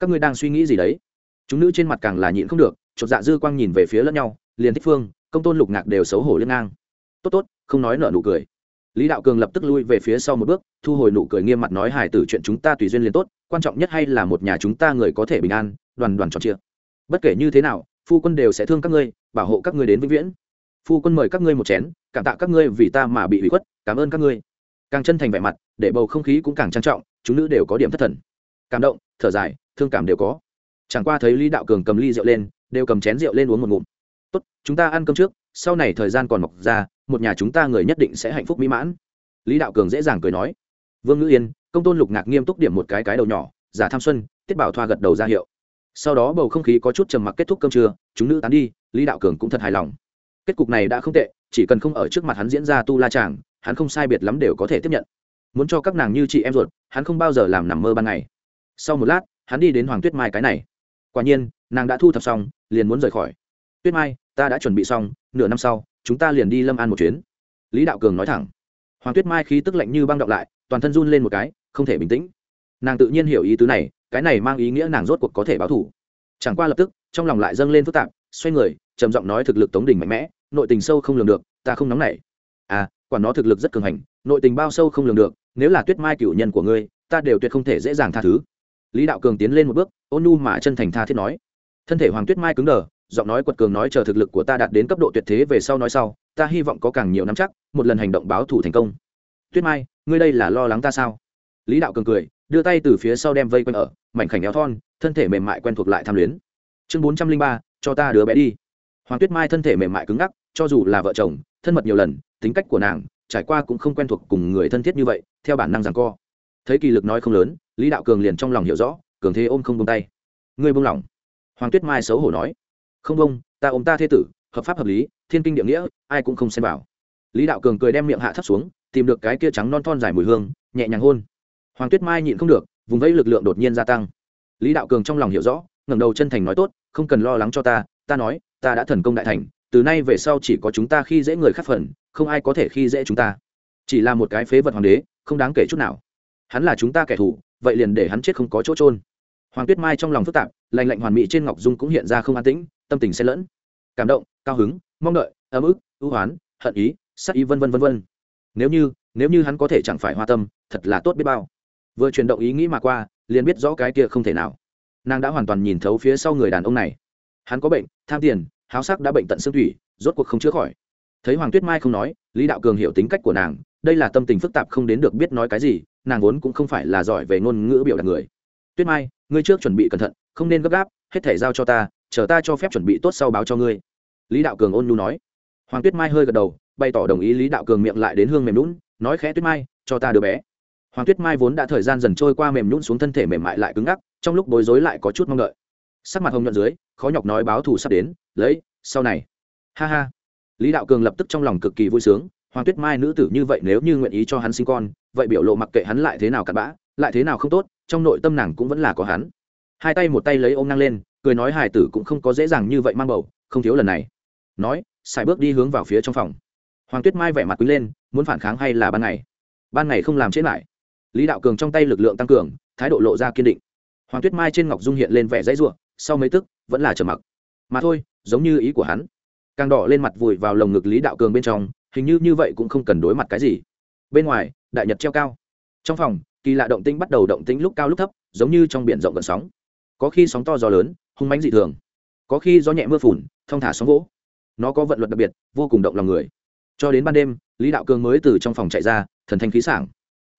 Các ngươi đang suy nghĩ gì đấy? Chúng nữ trên mặt càng là nhịn không được, chột dạ dư quang nhìn về phía lẫn nhau, liền thích phương, công tôn lục ngạc đều xấu hổ lên ngang. Tốt tốt, không nói nợ nụ cười. Lý đạo cường lập tức lui về phía sau một bước, thu hồi nụ cười nghiêm mặt nói hải tử chuyện chúng ta tùy duyên liền tốt, quan trọng nhất hay là một nhà chúng ta người có thể bình an, đoàn đoàn tròn chia bất kể như thế nào, phu quân đều sẽ thương các ngươi, bảo hộ các ngươi đến vĩnh viễn phu quân mời các ngươi một chén, cảm tạ các ngươi vì ta mà bị hủy khuất, cảm ơn các ngươi. Càng chân thành vẻ mặt, để bầu không khí cũng càng trang trọng, chúng nữ đều có điểm thất thần. Cảm động, thở dài, thương cảm đều có. Chẳng qua thấy lý đạo cường cầm ly rượu lên, đều cầm chén rượu lên uống một ngụm. Tốt, chúng ta ăn cơm trước, sau này thời gian còn mọc ra, một nhà chúng ta người nhất định sẽ hạnh phúc mỹ mãn. Lý đạo cường dễ dàng cười nói. Vương ngữ yên, công tôn lục ngạc nghiêm túc điểm một cái cái đầu nhỏ, giả tham xuân, tiết bảo thoa gật đầu ra hiệu. Sau đó bầu không khí có chút trầm mặc kết thúc cơm trưa, chúng nữ tán đi, lý đạo cường cũng thật hài lòng kết cục này đã không tệ, chỉ cần không ở trước mặt hắn diễn ra tu la chàng, hắn không sai biệt lắm đều có thể tiếp nhận. Muốn cho các nàng như chị em ruột, hắn không bao giờ làm nằm mơ ban ngày. Sau một lát, hắn đi đến hoàng tuyết mai cái này. Quả nhiên, nàng đã thu thập xong, liền muốn rời khỏi. Tuyết mai, ta đã chuẩn bị xong, nửa năm sau, chúng ta liền đi lâm an một chuyến. Lý đạo cường nói thẳng. Hoàng tuyết mai khí tức lạnh như băng đọng lại, toàn thân run lên một cái, không thể bình tĩnh. Nàng tự nhiên hiểu ý tứ này, cái này mang ý nghĩa nàng rốt cuộc có thể báo thủ chẳng qua lập tức, trong lòng lại dâng lên phức tạp xoay người, trầm giọng nói thực lực tống đình mạnh mẽ, nội tình sâu không lường được, ta không nóng nảy. À quả nó thực lực rất cường hành, nội tình bao sâu không lường được, nếu là tuyết mai cựu nhân của ngươi, ta đều tuyệt không thể dễ dàng tha thứ. Lý đạo cường tiến lên một bước, ôn nu mà chân thành tha thiết nói. Thân thể hoàng tuyết mai cứng đờ, giọng nói quật cường nói chờ thực lực của ta đạt đến cấp độ tuyệt thế về sau nói sau, ta hy vọng có càng nhiều năm chắc, một lần hành động báo thủ thành công. Tuyết mai, ngươi đây là lo lắng ta sao? Lý đạo cường cười, đưa tay từ phía sau đem vây quanh ở, mảnh khảnh éo thon, thân thể mềm mại quen thuộc lại tham luyến. Chương bốn trăm linh ba cho ta đứa bé đi. Hoàng tuyết mai thân thể mềm mại cứng ngắc, cho dù là vợ chồng, thân mật nhiều lần, tính cách của nàng, trải qua cũng không quen thuộc cùng người thân thiết như vậy, theo bản năng rằng co. Thấy kỳ lực nói không lớn, lý đạo cường liền trong lòng hiểu rõ, cường thế ôm không bông tay. Ngươi buông lỏng. Hoàng tuyết mai xấu hổ nói. Không bông ta ôm ta thê tử, hợp pháp hợp lý, thiên kinh địa nghĩa, ai cũng không xem vào. Lý đạo cường cười đem miệng hạ thấp xuống, tìm được cái kia trắng non thon dài mùi hương, nhẹ nhàng hôn. Hoàng tuyết mai nhịn không được, vùng vẫy lực lượng đột nhiên gia tăng. Lý đạo cường trong lòng hiểu rõ, ngẩng đầu chân thành nói tốt không cần lo lắng cho ta ta nói, ta đã thần công đại thành, từ nay về sau chỉ có chúng ta khi dễ người khác phần, không ai có thể khi dễ chúng ta. Chỉ là một cái phế vật hoàng đế, không đáng kể chút nào. Hắn là chúng ta kẻ thù, vậy liền để hắn chết không có chỗ trôn hoàng tuyết mai trong lòng phức tạp lành lạnh hoàn mỹ trên ngọc dung cũng hiện ra không an tĩnh, tâm tình xen lẫn. Cảm động, cao hứng, mong đợi, ấm ức, ưu hoán, hận ý, sắc ý vân vân vân vân. Nếu như nếu như hắn có thể chẳng phải hoa tâm, thật là tốt biết bao. Vừa chuyển động ý nghĩ mà qua, liền biết rõ cái kia không thể nào nàng đã hoàn toàn nhìn thấu phía sau người đàn ông này. Hắn có bệnh, tham tiền, háo sắc đã bệnh tận xương thủy, rốt cuộc không chữa khỏi. Thấy hoàng tuyết mai không nói, lý đạo cường hiểu tính cách của nàng, đây là tâm tình phức tạp không đến được biết nói cái gì, nàng vốn cũng không phải là giỏi về ngôn ngữ biểu đạt người. Tuyết mai, ngươi trước chuẩn bị cẩn thận, không nên gấp gáp, hết thể giao cho ta, chờ ta cho phép chuẩn bị tốt sau báo cho ngươi. Lý đạo cường ôn nhu nói. Hoàng tuyết mai hơi gật đầu, bày tỏ đồng ý lý đạo cường miệng lại đến hương mềm lún nói khẽ, tuyết mai, cho ta đứa bé. Hoàng tuyết mai vốn đã thời gian dần trôi qua mềm nhún xuống thân thể mềm mại lại cứng ngắc trong lúc bối rối lại có chút mong đợi. Sắc mặt hồng nhuận dưới, khó nhọc nói báo thù sắp đến, lấy, sau này. Ha ha. Lý đạo cường lập tức trong lòng cực kỳ vui sướng, hoàng tuyết mai nữ tử như vậy nếu như nguyện ý cho hắn sinh con, vậy biểu lộ mặc kệ hắn lại thế nào cặn bã, lại thế nào không tốt, trong nội tâm nàng cũng vẫn là có hắn. Hai tay một tay lấy ôm năng lên, cười nói hài tử cũng không có dễ dàng như vậy mang bầu, không thiếu lần này. Nói, xài bước đi hướng vào phía trong phòng. Hoàng tuyết mai vẻ mặt quý lên, muốn phản kháng hay là ban ngày? Ban ngày không làm chết lại. Lý đạo cường trong tay lực lượng tăng cường, thái độ lộ ra kiên định hoàng tuyết mai trên ngọc dung hiện lên vẻ dãy ruộng sau mấy tức, vẫn là trầm mặc. Mà thôi, giống như ý của hắn. Càng đỏ lên mặt vùi vào lồng ngực lý đạo cường bên trong, hình như như vậy cũng không cần đối mặt cái gì. Bên ngoài, đại nhật treo cao. Trong phòng, kỳ lạ động tĩnh bắt đầu động tĩnh lúc cao lúc thấp, giống như trong biển rộng gần sóng. Có khi sóng to gió lớn, hung mánh dị thường. Có khi gió nhẹ mưa phùn, thong thả sóng vỗ. Nó có vận luật đặc biệt, vô cùng động lòng người. Cho đến ban đêm, lý đạo cường mới từ trong phòng chạy ra, thần thanh khí sảng.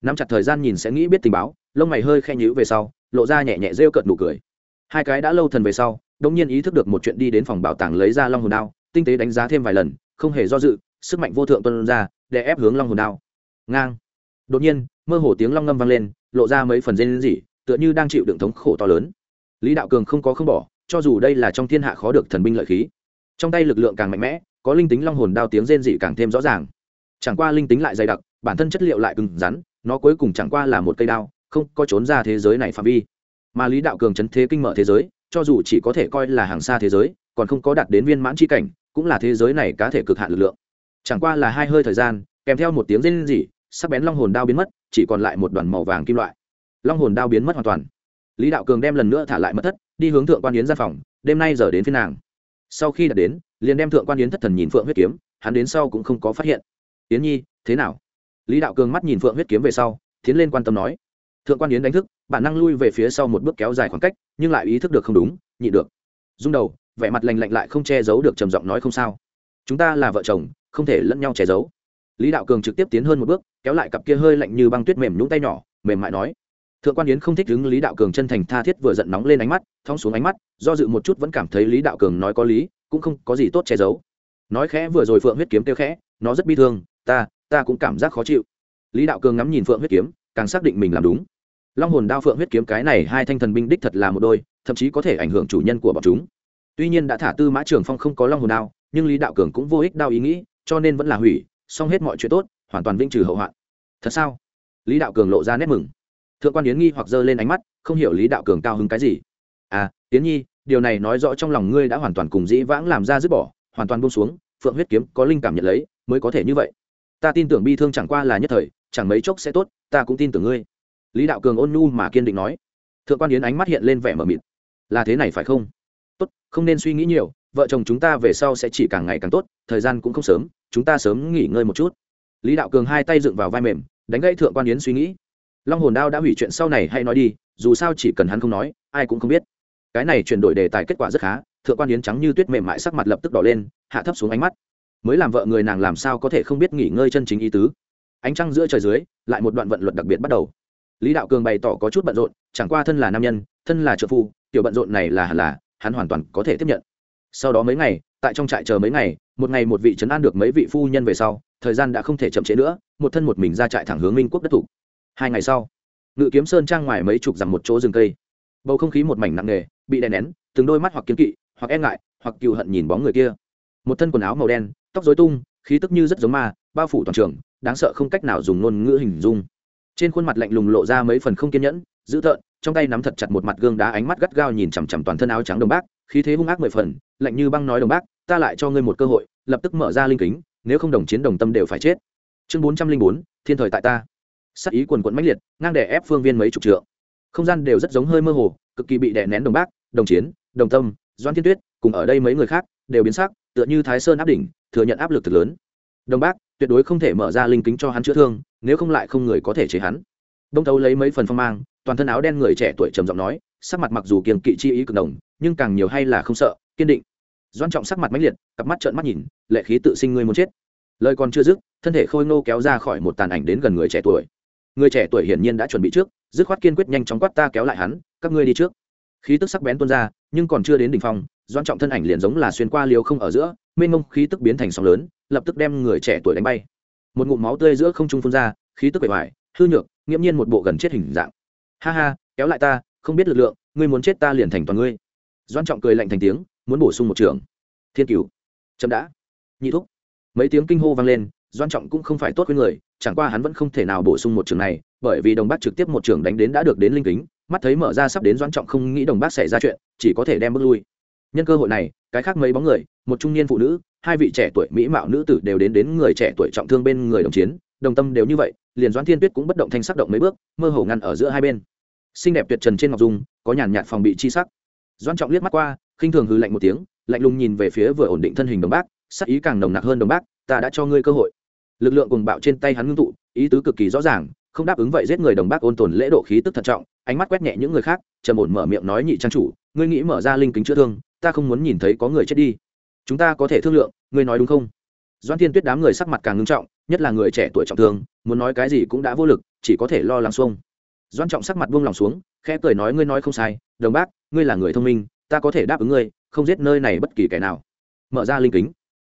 Nắm chặt thời gian nhìn sẽ nghĩ biết tình báo, lông mày hơi khe nhữ về sau lộ ra nhẹ nhẹ rêu cợt nụ cười. Hai cái đã lâu thần về sau đông nhiên ý thức được một chuyện đi đến phòng bảo tàng lấy ra long hồn đao, tinh tế đánh giá thêm vài lần, không hề do dự, sức mạnh vô thượng tuân ra, để ép hướng long hồn đao. Ngang. Đột nhiên, mơ hồ tiếng long ngâm vang lên, lộ ra mấy phần dên dỉ tựa như đang chịu đựng thống khổ to lớn. Lý đạo cường không có không bỏ, cho dù đây là trong thiên hạ khó được thần binh lợi khí. Trong tay lực lượng càng mạnh mẽ, có linh tính long hồn đao tiếng rên dị càng thêm rõ ràng. Chẳng qua linh tính lại dày đặc, bản thân chất liệu lại cứng rắn, nó cuối cùng chẳng qua là một cây đao không có trốn ra thế giới này phạm vi. Mà lý đạo cường chấn thế kinh mở thế giới, cho dù chỉ có thể coi là hàng xa thế giới, còn không có đạt đến viên mãn c h i cảnh, cũng là thế giới này cá thể cực hạn lực lượng. Chẳng qua là hai hơi thời gian, kèm theo một tiếng rên rỉ, sắc bén long hồn đao biến mất, chỉ còn lại một đoàn màu vàng kim loại. Long hồn đao biến mất hoàn toàn. Lý đạo cường đem lần nữa thả lại mất thất, đi hướng thượng quan yến ra phòng, đêm nay giờ đến phiên nàng. Sau khi đã đến, liền đem thượng quan yến thất thần nhìn phượng huyết kiếm, hắn đến sau cũng không có phát hiện. Yến nhi, thế nào? Lý đạo cường mắt nhìn phượng huyết kiếm về sau, tiến lên quan tâm nói thượng quan yến đánh thức, bản năng lui về phía sau một bước kéo dài khoảng cách, nhưng lại ý thức được không đúng nhị được. Rung đầu, vẻ mặt lành lạnh lại không che giấu được trầm giọng nói không sao. Chúng ta là vợ chồng, không thể lẫn nhau che giấu. Lý đạo cường trực tiếp tiến hơn một bước, kéo lại cặp kia hơi lạnh như băng tuyết mềm nhũng tay nhỏ, mềm mại nói. Thượng quan yến không thích đứng lý đạo cường chân thành tha thiết vừa giận nóng lên ánh mắt, thong xuống ánh mắt, do dự một chút vẫn cảm thấy lý đạo cường nói có lý, cũng không có gì tốt che giấu. Nói khẽ vừa rồi phượng huyết kiếm kêu khẽ, nó rất bi thương, ta ta cũng cảm giác khó chịu. Lý đạo cường ngắm nhìn phượng huyết kiếm, càng xác định mình làm đúng long hồn đao phượng huyết kiếm cái này hai thanh thần binh đích thật là một đôi, thậm chí có thể ảnh hưởng chủ nhân của bọn chúng. Tuy nhiên đã thả tư mã trường phong không có long hồn đao, nhưng lý đạo cường cũng vô ích đao ý nghĩ, cho nên vẫn là hủy, xong hết mọi chuyện tốt, hoàn toàn vĩnh trừ hậu hoạn. Thật sao? Lý đạo cường lộ ra nét mừng. Thượng quan yến nghi hoặc giơ lên ánh mắt, không hiểu lý đạo cường cao hứng cái gì. À yến nhi điều này nói rõ trong lòng ngươi đã hoàn toàn cùng dĩ vãng làm ra dứt bỏ, hoàn toàn buông xuống, phượng huyết kiếm có linh cảm nhận lấy, mới có thể như vậy. Ta tin tưởng bi thương chẳng qua là nhất thời, chẳng mấy chốc sẽ tốt, ta cũng tin tưởng ngươi lý đạo cường ôn nhu mà kiên định nói. Thượng quan yến ánh mắt hiện lên vẻ mờ mịt. Là thế này phải không? Tốt, không nên suy nghĩ nhiều, vợ chồng chúng ta về sau sẽ chỉ càng ngày càng tốt, thời gian cũng không sớm, chúng ta sớm nghỉ ngơi một chút. Lý đạo cường hai tay dựng vào vai mềm, đánh gãy thượng quan yến suy nghĩ. Long hồn đao đã hủy chuyện sau này hay nói đi, dù sao chỉ cần hắn không nói, ai cũng không biết. Cái này chuyển đổi đề tài kết quả rất khá, thượng quan yến trắng như tuyết mềm mại sắc mặt lập tức đỏ lên, hạ thấp xuống ánh mắt. Mới làm vợ người nàng làm sao có thể không biết nghỉ ngơi chân chính ý tứ. Ánh trăng giữa trời dưới, lại một đoạn vận luật đặc biệt bắt đầu lý đạo cường bày tỏ có chút bận rộn, chẳng qua thân là nam nhân, thân là trợ phu, tiểu bận rộn này là hẳn là, hắn hoàn toàn có thể tiếp nhận. Sau đó mấy ngày, tại trong trại chờ mấy ngày, một ngày một vị trấn an được mấy vị phu nhân về sau, thời gian đã không thể chậm trễ nữa, một thân một mình ra trại thẳng hướng minh quốc đất thủ. Hai ngày sau, ngự kiếm sơn trang ngoài mấy chục dặm một chỗ rừng cây. Bầu không khí một mảnh nặng nề, bị đè nén, từng đôi mắt hoặc kiên kỵ, hoặc e ngại, hoặc cừu hận nhìn bóng người kia. Một thân quần áo màu đen, tóc rối tung, khí tức như rất giống ma, bao phủ toàn trường, đáng sợ không cách nào dùng ngôn ngữ hình dung trên khuôn mặt lạnh lùng lộ ra mấy phần không kiên nhẫn, dữ tợn, trong tay nắm thật chặt một mặt gương đá ánh mắt gắt gao nhìn chằm chằm toàn thân áo trắng đồng bác, khí thế hung ác mười phần, lạnh như băng nói đồng bác, ta lại cho ngươi một cơ hội, lập tức mở ra linh kính, nếu không đồng chiến đồng tâm đều phải chết. Chương bốn trăm linh bốn, thiên thời tại ta. Sắc ý quần quận mãnh liệt, ngang đè ép phương viên mấy chục trượng. Không gian đều rất giống hơi mơ hồ, cực kỳ bị đè nén đồng bác, đồng chiến, đồng tâm doan thiên tuyết, cùng ở đây mấy người khác, đều biến sắc, tựa như thái sơn áp đỉnh, thừa nhận áp lực thật lớn. Đồng bác tuyệt đối không thể mở ra linh kính cho hắn chữa thương, nếu không lại không người có thể chế hắn. Đông thấu lấy mấy phần phong mang, toàn thân áo đen người trẻ tuổi trầm giọng nói, sắc mặt mặc dù kiềng kỵ chi ý cực đồng nhưng càng nhiều hay là không sợ, kiên định. Doan trọng sắc mặt mãnh liệt, cặp mắt trợn mắt nhìn, lệ khí tự sinh ngươi muốn chết. Lời còn chưa dứt, thân thể khôi ngô kéo ra khỏi một tàn ảnh đến gần người trẻ tuổi. Người trẻ tuổi hiển nhiên đã chuẩn bị trước, dứt khoát kiên quyết nhanh chóng quát ta kéo lại hắn, các ngươi đi trước. Khí tức sắc bén tuôn ra, nhưng còn chưa đến đỉnh phong doan trọng thân ảnh liền giống là xuyên qua liều không ở giữa, mênh mông khí tức biến thành sóng lớn, lập tức đem người trẻ tuổi đánh bay. Một ngụm máu tươi giữa không trung phun ra, khí tức bề ngoài hư nhược, nghiễm nhiên một bộ gần chết hình dạng. Ha ha, kéo lại ta, không biết lực lượng, ngươi muốn chết ta liền thành toàn ngươi. Doan trọng cười lạnh thành tiếng, muốn bổ sung một trường. Thiên cửu, chậm đã. Nhị thúc, mấy tiếng kinh hô vang lên doan trọng cũng không phải tốt với người, chẳng qua hắn vẫn không thể nào bổ sung một trường này, bởi vì đồng bác trực tiếp một trường đánh đến đã được đến linh kính, mắt thấy mở ra sắp đến doan trọng không nghĩ đồng bác xảy ra chuyện, chỉ có thể đem bước lui nhân cơ hội này, cái khác mấy bóng người, một trung niên phụ nữ, hai vị trẻ tuổi mỹ mạo nữ tử đều đến đến người trẻ tuổi trọng thương bên người đồng chiến, đồng tâm đều như vậy, liền doãn thiên tuyết cũng bất động thanh sắc động mấy bước, mơ hồ ngăn ở giữa hai bên. Xinh đẹp tuyệt trần trên ngọc dung, có nhàn nhạt phòng bị chi sắc. Doãn trọng liếc mắt qua, khinh thường hư lạnh một tiếng, lạnh lùng nhìn về phía vừa ổn định thân hình đồng bác, sắc ý càng nồng nặc hơn đồng bác, ta đã cho ngươi cơ hội. Lực lượng cùng bạo trên tay hắn ngưng tụ, ý tứ cực kỳ rõ ràng, không đáp ứng vậy giết người đồng bác ôn tồn lễ độ khí tức thận trọng, ánh mắt quét nhẹ những người khác, trầm ổn mở miệng nói nhị trang chủ, ngươi nghĩ mở ra linh kính chữa thương ta không muốn nhìn thấy có người chết đi. Chúng ta có thể thương lượng, ngươi nói đúng không? Doan thiên tuyết đám người sắc mặt càng ngưng trọng, nhất là người trẻ tuổi trọng thương, muốn nói cái gì cũng đã vô lực, chỉ có thể lo lắng xuông. Doan trọng sắc mặt buông lòng xuống, khẽ cười nói ngươi nói không sai, đồng bác, ngươi là người thông minh, ta có thể đáp ứng ngươi, không giết nơi này bất kỳ kẻ nào. Mở ra linh kính.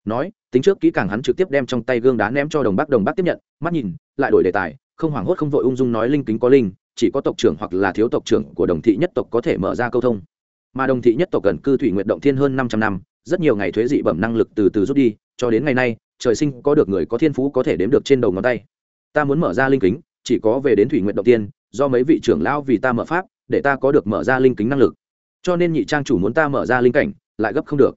Nói, tính trước kỹ càng hắn trực tiếp đem trong tay gương đá ném cho đồng bác đồng bác tiếp nhận, mắt nhìn, lại đổi đề tài, không hoảng hốt không vội ung dung nói linh kính có linh, chỉ có tộc trưởng hoặc là thiếu tộc trưởng của đồng thị nhất tộc có thể mở ra câu thông mà đồng thị nhất tộc gần cư thủy nguyện động thiên hơn năm trăm năm, rất nhiều ngày thuế dị bẩm năng lực từ từ rút đi, cho đến ngày nay, trời sinh có được người có thiên phú có thể đếm được trên đầu ngón tay. Ta muốn mở ra linh kính, chỉ có về đến thủy nguyện động tiên do mấy vị trưởng lão vì ta mở pháp, để ta có được mở ra linh kính năng lực. Cho nên nhị trang chủ muốn ta mở ra linh cảnh, lại gấp không được.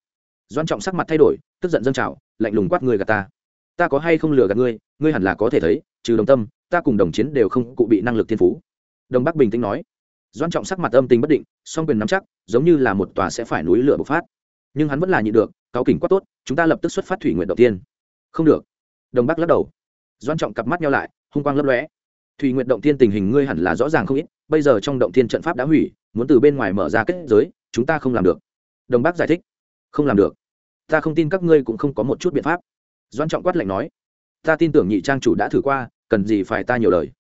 Doan trọng sắc mặt thay đổi, tức giận dâng trào, lạnh lùng quát người gạt ta. Ta có hay không lừa gạt ngươi ngươi hẳn là có thể thấy, trừ đồng tâm, ta cùng đồng chiến đều không cụ bị năng lực thiên phú. Đồng bắc bình tĩnh nói doan trọng sắc mặt âm tình bất định, song quyền nắm chắc, giống như là một tòa sẽ phải núi lửa bộc phát. Nhưng hắn vẫn là nhịn được, cáo kỉnh quát tốt, chúng ta lập tức xuất phát thủy nguyện đầu tiên. Không được. Đồng bắc lắc đầu. Doan trọng cặp mắt nhau lại, hung quang lấp lóe. Thủy nguyện động tiên tình hình ngươi hẳn là rõ ràng không ít, bây giờ trong động tiên trận pháp đã hủy, muốn từ bên ngoài mở ra kết giới, chúng ta không làm được. Đồng bắc giải thích. Không làm được. Ta không tin các ngươi cũng không có một chút biện pháp. Doan trọng quát lạnh nói. Ta tin tưởng nhị trang chủ đã thử qua, cần gì phải ta nhiều lời?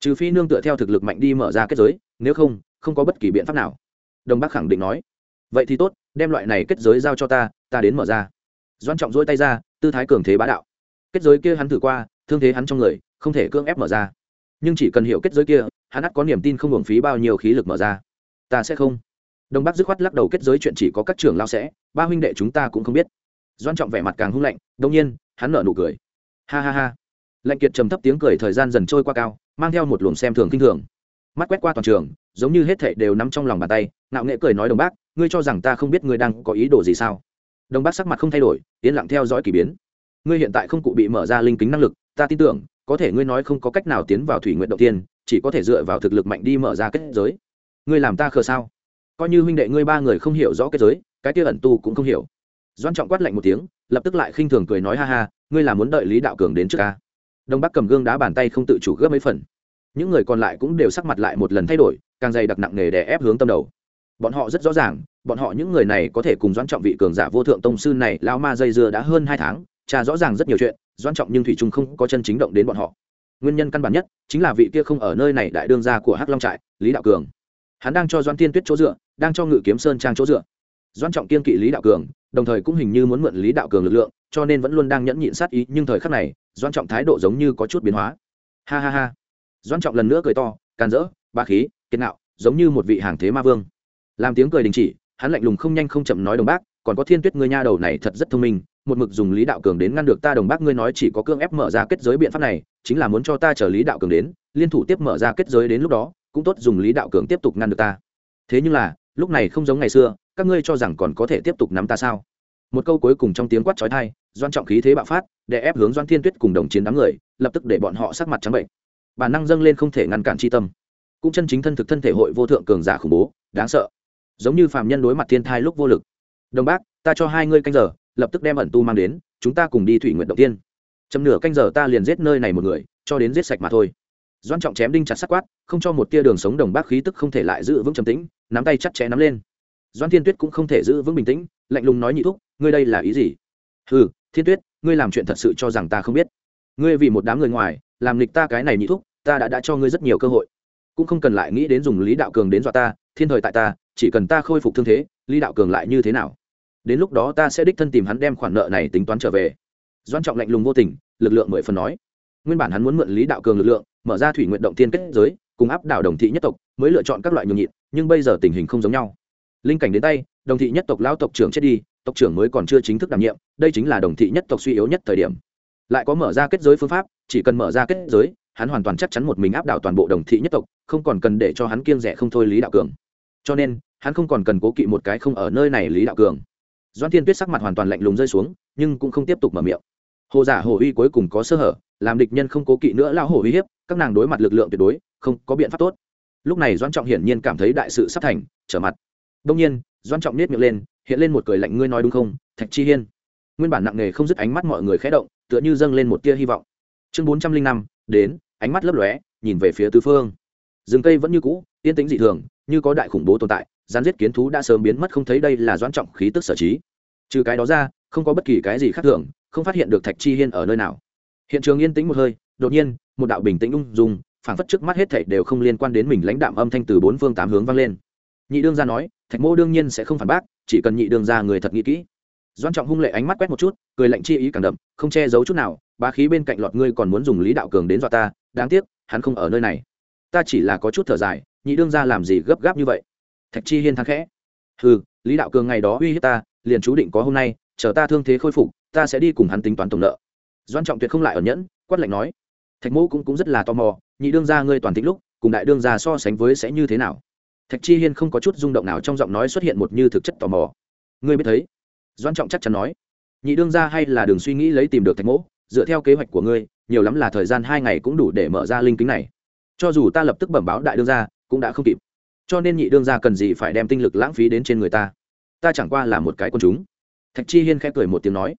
Trừ phi nương tựa theo thực lực mạnh đi mở ra kết giới, nếu không không có bất kỳ biện pháp nào. Đồng bắc khẳng định nói. Vậy thì tốt, đem loại này kết giới giao cho ta ta đến mở ra. Doan trọng dỗi tay ra, tư thái cường thế bá đạo. Kết giới kia hắn thử qua, thương thế hắn trong người, không thể cưỡng ép mở ra. Nhưng chỉ cần hiểu kết giới kia, hắn ắt có niềm tin không hưởng phí bao nhiêu khí lực mở ra. Ta sẽ không. Đông bắc dứt khoát lắc đầu kết giới chuyện chỉ có các trưởng lao sẽ, ba huynh đệ chúng ta cũng không biết. Doan trọng vẻ mặt càng hung lạnh đông nhiên, hắn nở nụ cười. Ha ha ha. Lạnh kiệt trầm thấp tiếng cười thời gian dần trôi qua cao mang theo một luồng xem thường kinh thường. Mắt quét qua toàn trường, giống như hết thảy đều nắm trong lòng bàn tay, ngạo nghệ cười nói đồng bác, ngươi cho rằng ta không biết ngươi đang có ý đồ gì sao? Đồng bác sắc mặt không thay đổi, yên lặng theo dõi k ỳ biến. Ngươi hiện tại không cụ bị mở ra linh kính năng lực, ta tin tưởng, có thể ngươi nói không có cách nào tiến vào thủy nguyện đầu tiên chỉ có thể dựa vào thực lực mạnh đi mở ra kết giới. Ngươi làm ta khờ sao? Coi như huynh đệ ngươi ba người không hiểu rõ kết giới, cái kia ẩn tu cũng không hiểu. Doan trọng quát lạnh một tiếng, lập tức lại khinh thường cười nói ha ha, ngươi là muốn đợi lý đạo cường đến trước ca đông bắc cầm gương đá bàn tay không tự chủ gấp mấy phần. Những người còn lại cũng đều sắc mặt lại một lần thay đổi, càng dày đặc nặng nề đè ép hướng tâm đầu. Bọn họ rất rõ ràng, bọn họ những người này có thể cùng doãn trọng vị cường giả vô thượng tông sư này lao ma dây dưa đã hơn hai tháng, cha rõ ràng rất nhiều chuyện, doãn trọng nhưng thủy trung không có chân chính động đến bọn họ. Nguyên nhân căn bản nhất chính là vị kia không ở nơi này đại đương gia của hắc long trại, lý đạo cường. Hắn đang cho doãn tiên tuyết chỗ dựa, đang cho ngự kiếm sơn trang chỗ dựa. Doan trọng kiên kỵ lý đạo cường, đồng thời cũng hình như muốn mượn lý đạo cường lực lượng, cho nên vẫn luôn đang nhẫn nhịn sát ý, nhưng thời khắc này, Doan trọng thái độ giống như có chút biến hóa. Ha ha ha. Doan trọng lần nữa cười to can dỡ ba khí kiệt nạo giống như một vị hàng thế ma vương. Làm tiếng cười đình chỉ, hắn lạnh lùng không nhanh không chậm nói đồng bác, còn có thiên tuyết ngươi nha đầu này thật rất thông minh, một mực dùng lý đạo cường đến ngăn được ta đồng bác ngươi nói chỉ có cương ép mở ra kết giới biện pháp này, chính là muốn cho ta chờ lý đạo cường đến, liên thủ tiếp mở ra kết giới đến lúc đó, cũng tốt dùng lý đạo cường tiếp tục ngăn được ta. Thế nhưng là, lúc này không giống ngày xưa các ngươi cho rằng còn có thể tiếp tục nắm ta sao? Một câu cuối cùng trong tiếng quát trói thai doan trọng khí thế bạo phát, để ép hướng doan thiên tuyết cùng đồng chiến đám người, lập tức để bọn họ sắc mặt trắng bệnh. Bản năng dâng lên không thể ngăn cản chi tâm. Cũng chân chính thân thực thân thể hội vô thượng cường giả khủng bố, đáng sợ. Giống như phàm nhân đối mặt thiên thai lúc vô lực. Đồng bác, ta cho hai ngươi canh giờ, lập tức đem ẩn tu mang đến, chúng ta cùng đi thủy nguyện đầu tiên. Chấm nửa canh giờ ta liền giết nơi này một người, cho đến giết sạch mà thôi. Doan trọng chém đinh chặt sắc quát, không cho một tia đường sống đồng bác khí tức không thể lại giữ vững trầm tĩnh, nắm tay chặt chẽ nắm lên doan thiên tuyết cũng không thể giữ vững bình tĩnh, lạnh lùng nói nhị thúc, ngươi đây là ý gì? Ừ thiên tuyết, ngươi làm chuyện thật sự cho rằng ta không biết. Ngươi vì một đám người ngoài, làm nghịch ta cái này nhị thúc, ta đã đã cho ngươi rất nhiều cơ hội. Cũng không cần lại nghĩ đến dùng lý đạo cường đến dọa ta, thiên thời tại ta, chỉ cần ta khôi phục thương thế, lý đạo cường lại như thế nào? Đến lúc đó ta sẽ đích thân tìm hắn đem khoản nợ này tính toán trở về. Doan trọng lạnh lùng vô tình, lực lượng mười phần nói. Nguyên bản hắn muốn mượn lý đạo cường lực lượng, mở ra thủy nguyện động tiên kết giới, cùng áp đảo đồng thị nhất tộc, mới lựa chọn các loại nhường nhịn, nhưng bây giờ tình hình không giống nhau linh cảnh đến tay, đồng thị nhất tộc lão tộc trưởng chết đi, tộc trưởng mới còn chưa chính thức đảm nhiệm, đây chính là đồng thị nhất tộc suy yếu nhất thời điểm. Lại có mở ra kết giới phương pháp, chỉ cần mở ra kết giới, hắn hoàn toàn chắc chắn một mình áp đảo toàn bộ đồng thị nhất tộc, không còn cần để cho hắn kiêng rẻ không thôi lý đạo cường. Cho nên, hắn không còn cần cố kỵ một cái không ở nơi này lý đạo cường. Doan thiên tuyết sắc mặt hoàn toàn lạnh lùng rơi xuống, nhưng cũng không tiếp tục mở miệng. Hồ giả hồ uy cuối cùng có sơ hở, làm địch nhân không cố kỵ nữa lao hồ uy hiếp, các nàng đối mặt lực lượng tuyệt đối, không có biện pháp tốt. Lúc này doan trọng hiển nhiên cảm thấy đại sự sắp thành, trở mặt đông nhiên doan trọng nết miệng lên, hiện lên một cười lạnh, ngươi nói đúng không, thạch chi hiên? Nguyên bản nặng nề không dứt ánh mắt mọi người khẽ động, tựa như dâng lên một tia hy vọng. Chương bốn trăm linh năm, đến, ánh mắt lấp lóe, nhìn về phía tứ phương. Rừng cây vẫn như cũ, yên tĩnh dị thường, như có đại khủng bố tồn tại, gián giết kiến thú đã sớm biến mất không thấy đây là doan trọng khí tức sở trí. Trừ cái đó ra, không có bất kỳ cái gì khác thường, không phát hiện được thạch chi hiên ở nơi nào. Hiện trường yên tĩnh một hơi, đột nhiên, một đạo bình tĩnh ung dung, phảng phất trước mắt hết thảy đều không liên quan đến mình lãnh đạm âm thanh từ bốn phương tám hướng vang lên nhị đương gia nói thạch mô đương nhiên sẽ không phản bác chỉ cần nhị đương gia người thật nghĩ kỹ. Doan trọng hung lệ ánh mắt quét một chút cười lạnh chi ý càng đậm không che giấu chút nào bá khí bên cạnh lọt ngươi còn muốn dùng lý đạo cường đến dọa ta đáng tiếc hắn không ở nơi này. Ta chỉ là có chút thở dài nhị đương gia làm gì gấp gáp như vậy? Thạch chi hiên thắng khẽ. Ừ lý đạo cường ngày đó uy hiếp ta liền chú định có hôm nay chờ ta thương thế khôi phục ta sẽ đi cùng hắn tính toán tổng nợ. Doan trọng tuyệt không lại ở nhẫn quát lạnh nói. Thạch mẫu cũng, cũng rất là tò mò nhị đương gia ngươi toàn tính lúc cùng đại đương gia so sánh với sẽ như thế nào? Thạch chi hiên không có chút rung động nào trong giọng nói xuất hiện một như thực chất tò mò. Ngươi biết thấy? Doan trọng chắc chắn nói. Nhị đương ra hay là đường suy nghĩ lấy tìm được thạch mẫu dựa theo kế hoạch của ngươi, nhiều lắm là thời gian hai ngày cũng đủ để mở ra linh kính này. Cho dù ta lập tức bẩm báo đại đương gia, cũng đã không kịp. Cho nên nhị đương gia cần gì phải đem tinh lực lãng phí đến trên người ta? Ta chẳng qua là một cái con chúng. Thạch chi hiên khẽ cười một tiếng nói.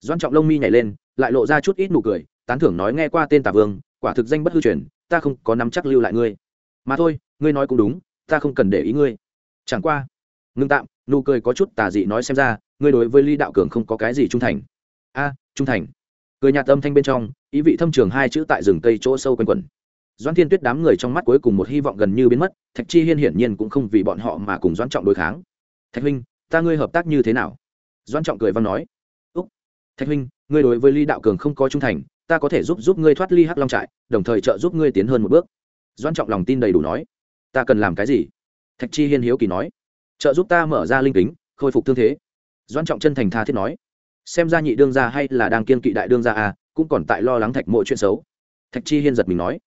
Doan trọng lông mi nhảy lên, lại lộ ra chút ít nụ cười, tán thưởng nói nghe qua tên tà vương, quả thực danh bất hư truyền, ta không có nắm chắc lưu lại ngươi. Mà thôi, ngươi nói cũng đúng ta không cần để ý ngươi. Chẳng qua, ngưng tạm, nụ cười có chút tà dị nói xem ra, ngươi đối với ly đạo cường không có cái gì trung thành. A, trung thành. Cười nhạt âm thanh bên trong, ý vị thâm trường hai chữ tại rừng cây chỗ sâu quanh quẩn. Doãn thiên tuyết đám người trong mắt cuối cùng một hy vọng gần như biến mất, thạch chi hiên hiển nhiên cũng không vì bọn họ mà cùng doãn trọng đối kháng. Thạch huynh, ta ngươi hợp tác như thế nào? Doãn trọng cười văn nói. Úc, thạch huynh, ngươi đối với ly đạo cường không có trung thành, ta có thể giúp giúp ngươi thoát ly hắc long trại, đồng thời trợ giúp ngươi tiến hơn một bước. Doãn trọng lòng tin đầy đủ nói ta cần làm cái gì? Thạch chi hiên hiếu kỳ nói. Trợ giúp ta mở ra linh kính, khôi phục thương thế. Doãn trọng chân thành tha thiết nói. Xem ra nhị đương gia hay là đang kiên kỵ đại đương gia à cũng còn tại lo lắng thạch mộ chuyện xấu. Thạch chi hiên giật mình nói.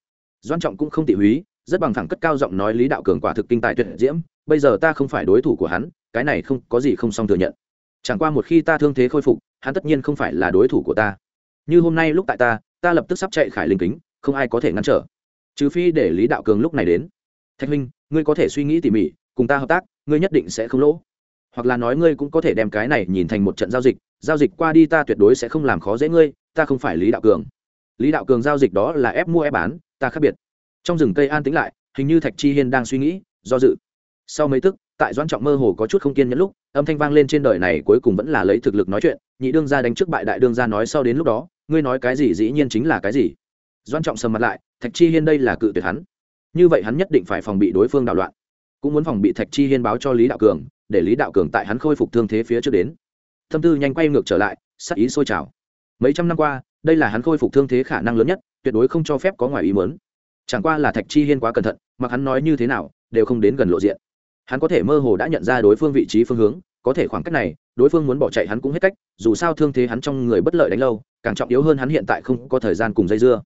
Doan trọng cũng không tị húy, rất bằng thẳng cất cao giọng nói lý đạo cường quả thực kinh tài tuyệt diễm, bây giờ ta không phải đối thủ của hắn, cái này không, có gì không xong thừa nhận. Chẳng qua một khi ta thương thế khôi phục, hắn tất nhiên không phải là đối thủ của ta. Như hôm nay lúc tại ta ta lập tức sắp chạy khải linh kính, không ai có thể ngăn trở. Trừ phi để lý đạo cường lúc này đến thạch huynh, ngươi có thể suy nghĩ tỉ mỉ, cùng ta hợp tác, ngươi nhất định sẽ không lỗ. Hoặc là nói ngươi cũng có thể đem cái này nhìn thành một trận giao dịch giao dịch qua đi ta tuyệt đối sẽ không làm khó dễ ngươi, ta không phải lý đạo cường. Lý đạo cường giao dịch đó là ép mua ép bán, ta khác biệt. Trong rừng cây an tĩnh lại, hình như thạch chi hiên đang suy nghĩ, do dự. Sau mấy tức, tại doãn trọng mơ hồ có chút không kiên nhẫn lúc, âm thanh vang lên trên đời này cuối cùng vẫn là lấy thực lực nói chuyện, nhị đương gia đánh trước bại đại đương gia nói sau đến lúc đó, ngươi nói cái gì dĩ nhiên chính là cái gì? Doãn trọng sầm mặt lại, thạch chi hiên đây là cự tuyệt hắn như vậy hắn nhất định phải phòng bị đối phương đảo loạn, cũng muốn phòng bị thạch chi hiên báo cho lý đạo cường, để lý đạo cường tại hắn khôi phục thương thế phía trước đến. Thâm tư nhanh quay ngược trở lại, sắc ý sôi trào. Mấy trăm năm qua, đây là hắn khôi phục thương thế khả năng lớn nhất, tuyệt đối không cho phép có ngoài ý mớn chẳng qua là thạch chi hiên quá cẩn thận, mặc hắn nói như thế nào, đều không đến gần lộ diện. Hắn có thể mơ hồ đã nhận ra đối phương vị trí phương hướng, có thể khoảng cách này, đối phương muốn bỏ chạy hắn cũng hết cách, dù sao thương thế hắn trong người bất lợi đánh lâu, càng trọng yếu hơn hắn hiện tại không có thời gian cùng dây dưa.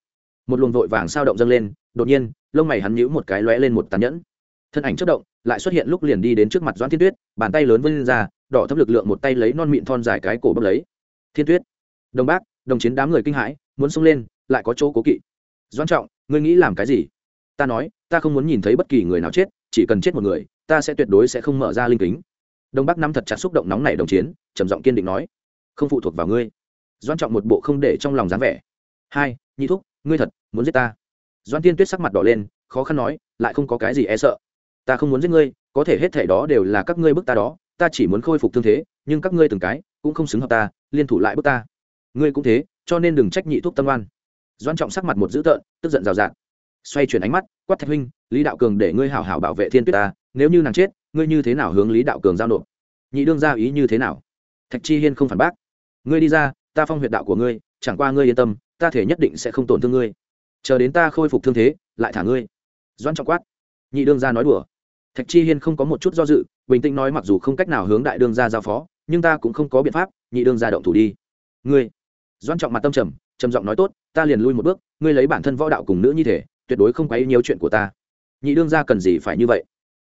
Một luồng vội vàng sao động dâng lên đột nhiên, lông mày hắn nhíu một cái lóe lên một tàn nhẫn. Thân ảnh chất động, lại xuất hiện lúc liền đi đến trước mặt doãn thiên tuyết, bàn tay lớn vươn lên ra, đỏ thấp lực lượng một tay lấy non mịn thon dài cái cổ bấm lấy. Thiên tuyết, đồng bác, đồng chiến đám người kinh hãi, muốn xông lên, lại có chỗ cố kỵ. Doãn trọng, ngươi nghĩ làm cái gì? Ta nói, ta không muốn nhìn thấy bất kỳ người nào chết, chỉ cần chết một người, ta sẽ tuyệt đối sẽ không mở ra linh kính. Đông bắc năm thật chặt xúc động nóng này đồng chiến, trầm giọng kiên định nói, không phụ thuộc vào ngươi. Doan trọng một bộ không để trong lòng dáng vẻ. Hai, nhị thúc, ngươi thật, muốn giết ta doan tiên tuyết sắc mặt đỏ lên, khó khăn nói, lại không có cái gì e sợ. Ta không muốn giết ngươi, có thể hết thể đó đều là các ngươi bức ta đó, ta chỉ muốn khôi phục thương thế, nhưng các ngươi từng cái cũng không xứng hợp ta, liên thủ lại bức ta. Ngươi cũng thế, cho nên đừng trách nhị thúc tâm oan. Doan trọng sắc mặt một dữ tợn, tức giận rào rạt. Xoay chuyển ánh mắt, quát thạch huynh, lý đạo cường để ngươi hảo hảo bảo vệ thiên tuyết ta, nếu như nàng chết, ngươi như thế nào hướng lý đạo cường giao nộp? Nhị đương ra ý như thế nào? Thạch chi hiên không phản bác. Ngươi đi ra, ta phong huyệt đạo của ngươi, chẳng qua ngươi yên tâm, ta thể nhất định sẽ không tổn thương ngươi chờ đến ta khôi phục thương thế, lại thả ngươi. Doan trọng quát. Nhị đương gia nói đùa. Thạch chi hiên không có một chút do dự, bình tĩnh nói mặc dù không cách nào hướng đại đương gia giao phó, nhưng ta cũng không có biện pháp, nhị đương gia động thủ đi. Ngươi. Doan trọng mặt tâm trầm trầm giọng nói tốt, ta liền lui một bước, ngươi lấy bản thân võ đạo cùng nữ như thể tuyệt đối không quấy nhiều chuyện của ta. Nhị đương gia cần gì phải như vậy?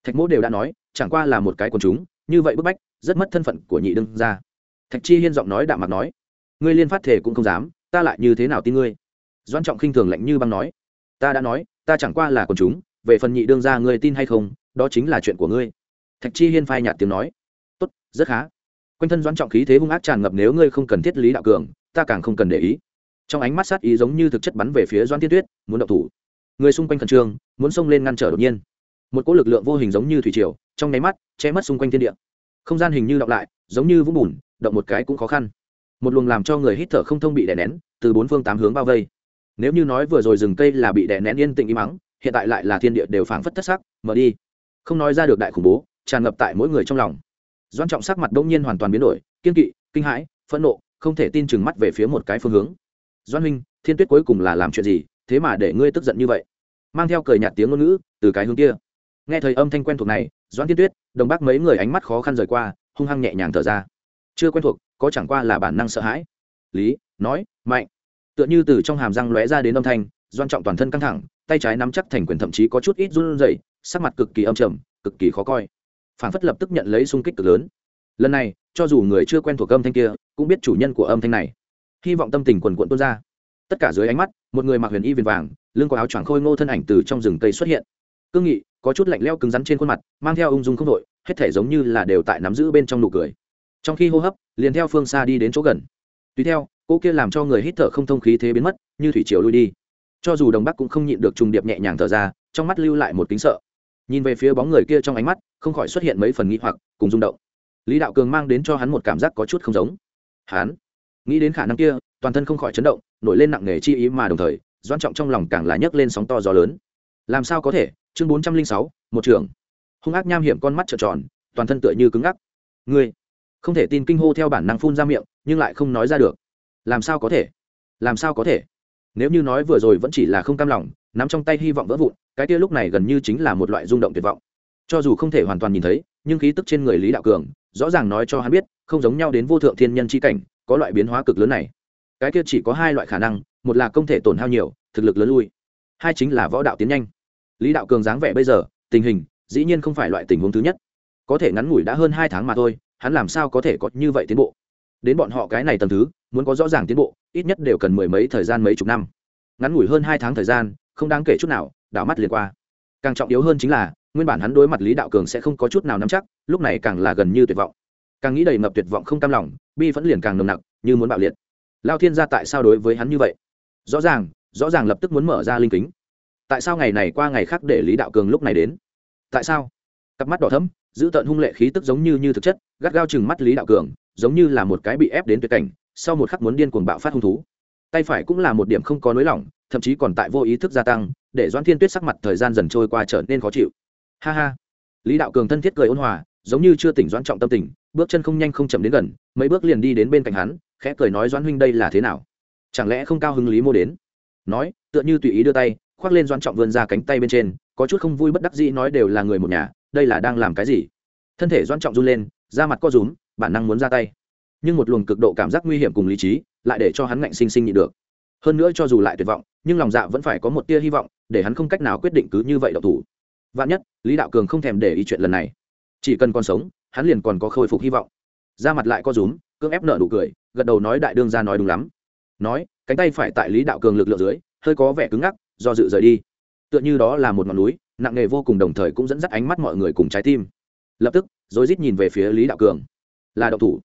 Thạch mỗ đều đã nói, chẳng qua là một cái quần chúng, như vậy bức bách, rất mất thân phận của nhị đương gia. thạch chi hiên giọng nói đạm mặt nói, ngươi liên phát thể cũng không dám, ta lại như thế nào tin ngươi? Doan trọng khinh thường lạnh như băng nói, ta đã nói, ta chẳng qua là quần chúng, về phần nhị đương ra ngươi tin hay không, đó chính là chuyện của ngươi. Thạch chi hiên phai nhạt tiếng nói, tốt, rất khá. Quanh thân doan trọng khí thế hung ác tràn ngập nếu ngươi không cần thiết lý đạo cường, ta càng không cần để ý. Trong ánh mắt sát ý giống như thực chất bắn về phía doan tiên tuyết, muốn động thủ. Người xung quanh khẩn trương, muốn xông lên ngăn trở đột nhiên. Một cỗ lực lượng vô hình giống như thủy triều, trong nháy mắt, che mất xung quanh thiên địa. Không gian hình như đọng lại, giống như vũng bùn, động một cái cũng khó khăn. Một luồng làm cho người hít thở không thông bị đè nén, từ bốn phương tám hướng bao vây nếu như nói vừa rồi rừng cây là bị đè nén yên tĩnh im mắng, hiện tại lại là thiên địa đều phảng phất thất sắc, mở đi. Không nói ra được đại khủng bố, tràn ngập tại mỗi người trong lòng. Doan trọng sắc mặt đông nhiên hoàn toàn biến đổi, kiên kỵ, kinh hãi, phẫn nộ, không thể tin chừng mắt về phía một cái phương hướng. Doan huynh, thiên tuyết cuối cùng là làm chuyện gì, thế mà để ngươi tức giận như vậy? Mang theo cười nhạt tiếng ngôn ngữ từ cái hướng kia. Nghe thời âm thanh quen thuộc này doan thiên tuyết, đồng bác mấy người ánh mắt khó khăn rời qua, hung hăng nhẹ nhàng thở ra. Chưa quen thuộc, có chẳng qua là bản năng sợ hãi. Lý nói, mạnh tựa như từ trong hàm răng lóe ra đến âm thanh, doan trọng toàn thân căng thẳng, tay trái nắm chắc thành quyền thậm chí có chút ít run rẩy, sắc mặt cực kỳ âm trầm, cực kỳ khó coi. Phản phất lập tức nhận lấy xung kích cực lớn. Lần này, cho dù người chưa quen thuộc âm thanh kia, cũng biết chủ nhân của âm thanh này. Hy vọng tâm tình quần quận tuôn ra. Tất cả dưới ánh mắt, một người mặc huyền y viền vàng, lưng có áo choàng khôi ngô thân ảnh từ trong rừng cây xuất hiện. Cương nghị, có chút lạnh leo cứng rắn trên khuôn mặt, mang theo ung dung không đội hết thể giống như là đều tại nắm giữ bên trong nụ cười. Trong khi hô hấp, liền theo phương xa đi đến chỗ gần. Tùy theo cô kia làm cho người hít thở không thông khí thế biến mất, như thủy triều lui đi. Cho dù đồng bắc cũng không nhịn được trùng điệp nhẹ nhàng thở ra, trong mắt lưu lại một kính sợ. Nhìn về phía bóng người kia trong ánh mắt, không khỏi xuất hiện mấy phần nghĩ hoặc, cùng rung động. Lý đạo cường mang đến cho hắn một cảm giác có chút không giống. Hắn nghĩ đến khả năng kia, toàn thân không khỏi chấn động, nổi lên nặng nề chi ý mà đồng thời doan trọng trong lòng càng là nhấc lên sóng to gió lớn. Làm sao có thể? Chương bốn trăm linh sáu, một trường hung ác nham hiểm con mắt trợn tròn, toàn thân tựa như cứng ngắc. Ngươi không thể tin kinh hô theo bản năng phun ra miệng, nhưng lại không nói ra được làm sao có thể? Làm sao có thể? Nếu như nói vừa rồi vẫn chỉ là không cam lòng, nắm trong tay hy vọng vỡ vụn, cái kia lúc này gần như chính là một loại rung động tuyệt vọng. Cho dù không thể hoàn toàn nhìn thấy, nhưng khí tức trên người lý đạo cường, rõ ràng nói cho hắn biết, không giống nhau đến vô thượng thiên nhân c h i cảnh, có loại biến hóa cực lớn này. Cái kia chỉ có hai loại khả năng, một là không thể tổn hao nhiều, thực lực lớn lui, hai chính là võ đạo tiến nhanh. Lý đạo cường dáng vẻ bây giờ, tình hình, dĩ nhiên không phải loại tình huống thứ nhất. Có thể ngắn ngủi đã hơn hai tháng mà thôi, hắn làm sao có thể có như vậy tiến bộ? Đến bọn họ cái này tầm thứ, muốn có rõ ràng tiến bộ, ít nhất đều cần mười mấy thời gian mấy chục năm. Ngắn ngủi hơn hai tháng thời gian, không đáng kể chút nào, đảo mắt liền qua. Càng trọng yếu hơn chính là, nguyên bản hắn đối mặt lý đạo cường sẽ không có chút nào nắm chắc, lúc này càng là gần như tuyệt vọng. Càng nghĩ đầy ngập tuyệt vọng không cam lòng, bi vẫn liền càng nồng nặc, như muốn bạo liệt. Lao thiên gia tại sao đối với hắn như vậy? Rõ ràng rõ ràng lập tức muốn mở ra linh kính. Tại sao ngày này qua ngày khác để lý đạo cường lúc này đến? Tại sao? Cặp mắt đỏ thấm giữ tận hung lệ khí tức giống như như thực chất, gắt gao chừng mắt lý đạo cường giống như là một cái bị ép đến tuyệt cảnh, sau một khắc muốn điên cuồng bạo phát hung thú. Tay phải cũng là một điểm không có nới lỏng thậm chí còn tại vô ý thức gia tăng, để doãn thiên tuyết sắc mặt thời gian dần trôi qua trở nên khó chịu. Ha ha. Lý đạo cường thân thiết cười ôn hòa, giống như chưa tỉnh doãn trọng tâm tình, bước chân không nhanh không chậm đến gần, mấy bước liền đi đến bên cạnh hắn, khẽ cười nói doãn huynh đây là thế nào? Chẳng lẽ không cao hứng lý mô đến? Nói, tựa như tùy ý đưa tay, khoác lên doãn trọng vươn ra cánh tay bên trên, có chút không vui bất đắc dĩ nói đều là người một nhà, đây là đang làm cái gì? Thân thể doãn trọng run lên, da mặt co rúm bản năng muốn ra tay. Nhưng một luồng cực độ cảm giác nguy hiểm cùng lý trí lại để cho hắn ngạnh sinh sinh nhịn được. Hơn nữa cho dù lại tuyệt vọng, nhưng lòng dạ vẫn phải có một tia hy vọng để hắn không cách nào quyết định cứ như vậy độc thủ. Vạn nhất, lý đạo cường không thèm để ý chuyện lần này. Chỉ cần còn sống, hắn liền còn có khôi phục hy vọng. Ra mặt lại co rúm, cưỡng ép nợ nụ cười, gật đầu nói đại đương ra nói đúng lắm. Nói, cánh tay phải tại lý đạo cường lực lượng dưới, hơi có vẻ cứng ngắc, do dự rời đi. Tựa như đó là một ngọn núi, nặng nề vô cùng đồng thời cũng dẫn dắt ánh mắt mọi người cùng trái tim. Lập tức, rối rít nhìn về phía lý đạo cường là động thủ.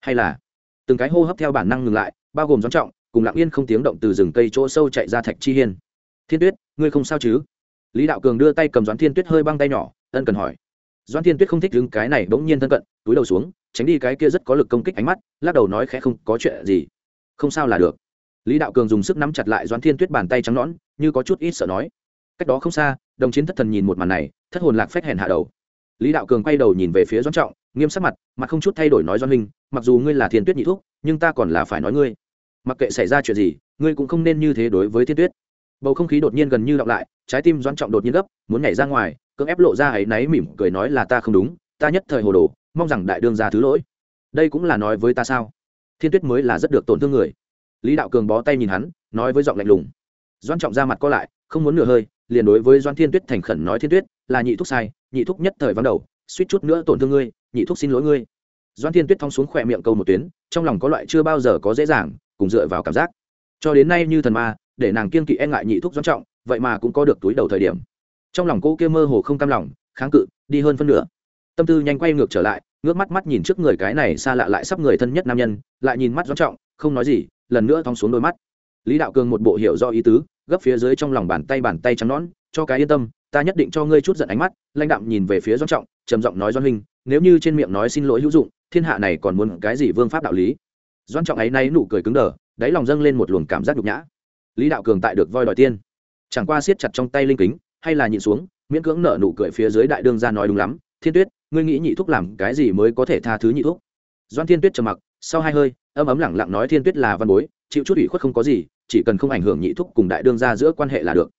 Hay là từng cái hô hấp theo bản năng ngừng lại, bao gồm doãn trọng, cùng lặng yên không tiếng động từ rừng cây chỗ sâu chạy ra thạch chi hiên. Thiên tuyết, ngươi không sao chứ? Lý đạo cường đưa tay cầm doãn thiên tuyết hơi băng tay nhỏ, ân cần hỏi. Doãn thiên tuyết không thích đứng cái này bỗng nhiên thân cận, túi đầu xuống, tránh đi cái kia rất có lực công kích ánh mắt, lắc đầu nói khẽ không có chuyện gì. Không sao là được. Lý đạo cường dùng sức nắm chặt lại doãn thiên tuyết bàn tay trắng nõn, như có chút ít sợ nói. Cách đó không xa, đồng chiến thất thần nhìn một màn này, thất hồn lạc phách hèn hạ đầu. Lý đạo cường quay đầu nhìn về phía doãn trọng nghiêm sắc mặt mặt không chút thay đổi nói doãn huynh mặc dù ngươi là thiên tuyết nhị thúc, nhưng ta còn là phải nói ngươi. Mặc kệ xảy ra chuyện gì ngươi cũng không nên như thế đối với thiên tuyết. Bầu không khí đột nhiên gần như đọc lại trái tim doan trọng đột nhiên gấp muốn nhảy ra ngoài cưỡng ép lộ ra ấy náy mỉm cười nói là ta không đúng ta nhất thời hồ đồ mong rằng đại đương ra thứ lỗi. Đây cũng là nói với ta sao? Thiên tuyết mới là rất được tổn thương người. Lý đạo cường bó tay nhìn hắn nói với giọng lạnh lùng. Doan trọng ra mặt co lại không muốn nửa hơi liền đối với doan thiên tuyết thành khẩn nói thiên tuyết là nhị thúc sai nhị thúc nhất thời vắng đầu suýt chút nữa tổn thương ngươi, nhị thúc xin lỗi ngươi. Doan thiên tuyết thong xuống khỏe miệng câu một tuyến, trong lòng có loại chưa bao giờ có dễ dàng, cùng dựa vào cảm giác. Cho đến nay như thần ma, để nàng kiên kỵ e ngại nhị thúc doan trọng, vậy mà cũng có được túi đầu thời điểm. Trong lòng cô kia mơ hồ không cam lòng, kháng cự, đi hơn phân nửa. Tâm tư nhanh quay ngược trở lại, ngước mắt mắt nhìn trước người cái này xa lạ lại sắp người thân nhất nam nhân, lại nhìn mắt doan trọng, không nói gì, lần nữa thong xuống đôi mắt. Lý đạo cường một bộ hiểu do ý tứ, gấp phía dưới trong lòng bàn tay bàn tay trắng nõn cho cái yên tâm, ta nhất định cho ngươi chút giận ánh mắt. Lãnh đạm nhìn về phía doan trọng, trầm giọng nói doan huynh, nếu như trên miệng nói xin lỗi hữu dụng, thiên hạ này còn muốn cái gì vương pháp đạo lý? Doan trọng ấy nay nụ cười cứng đờ, đáy lòng dâng lên một luồng cảm giác nhục nhã. Lý đạo cường tại được voi đòi tiên, chẳng qua siết chặt trong tay linh kính, hay là nhịn xuống, miễn cưỡng nở nụ cười phía dưới đại đương ra nói đúng lắm, thiên tuyết, ngươi nghĩ nhị thúc làm cái gì mới có thể tha thứ nhị thúc? Doan thiên tuyết trầm mặc, sau hai hơi, âm ấm lẳng lặng nói, thiên tuyết là văn bối, chịu chút ủy khuất không có gì, chỉ cần không ảnh hưởng nhị thúc cùng đại đương ra giữa quan hệ là được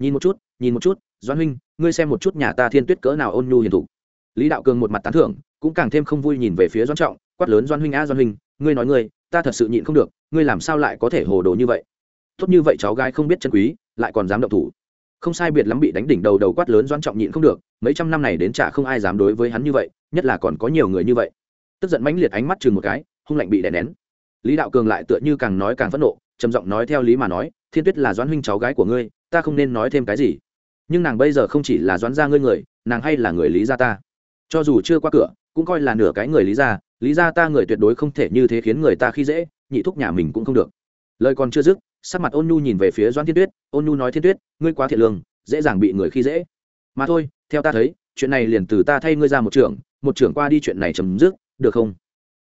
nhìn một chút, nhìn một chút doan huynh, ngươi xem một chút nhà ta thiên tuyết cỡ nào ôn nhu hiền thủ. lý đạo cường một mặt tán thưởng, cũng càng thêm không vui nhìn về phía doan trọng, quát lớn doan huynh a doan huynh, ngươi nói ngươi, ta thật sự nhịn không được, ngươi làm sao lại có thể hồ đồ như vậy? Tốt như vậy cháu gái không biết chân quý, lại còn dám động thủ. Không sai biệt lắm bị đánh đỉnh đầu đầu quát lớn doan trọng nhịn không được, mấy trăm năm này đến chả không ai dám đối với hắn như vậy, nhất là còn có nhiều người như vậy. Tức giận mãnh liệt ánh mắt chừng một cái, hung lạnh bị đè nén. Lý đạo cường lại tựa như càng nói càng phẫn nộ, trầm giọng nói theo lý mà nói thiên tuyết là doãn huynh cháu gái của ngươi, ta không nên nói thêm cái gì. Nhưng nàng bây giờ không chỉ là doãn gia ngươi người, nàng hay là người lý gia ta. Cho dù chưa qua cửa, cũng coi là nửa cái người lý gia lý gia ta người tuyệt đối không thể như thế khiến người ta khi dễ, nhị thúc nhà mình cũng không được. Lời còn chưa dứt, sắc mặt ôn nhu nhìn về phía doãn thiên tuyết, ôn nhu nói thiên tuyết, ngươi quá thiệt lương, dễ dàng bị người khi dễ. Mà thôi, theo ta thấy, chuyện này liền từ ta thay ngươi ra một trưởng một trưởng qua đi chuyện này chấm dứt, được không?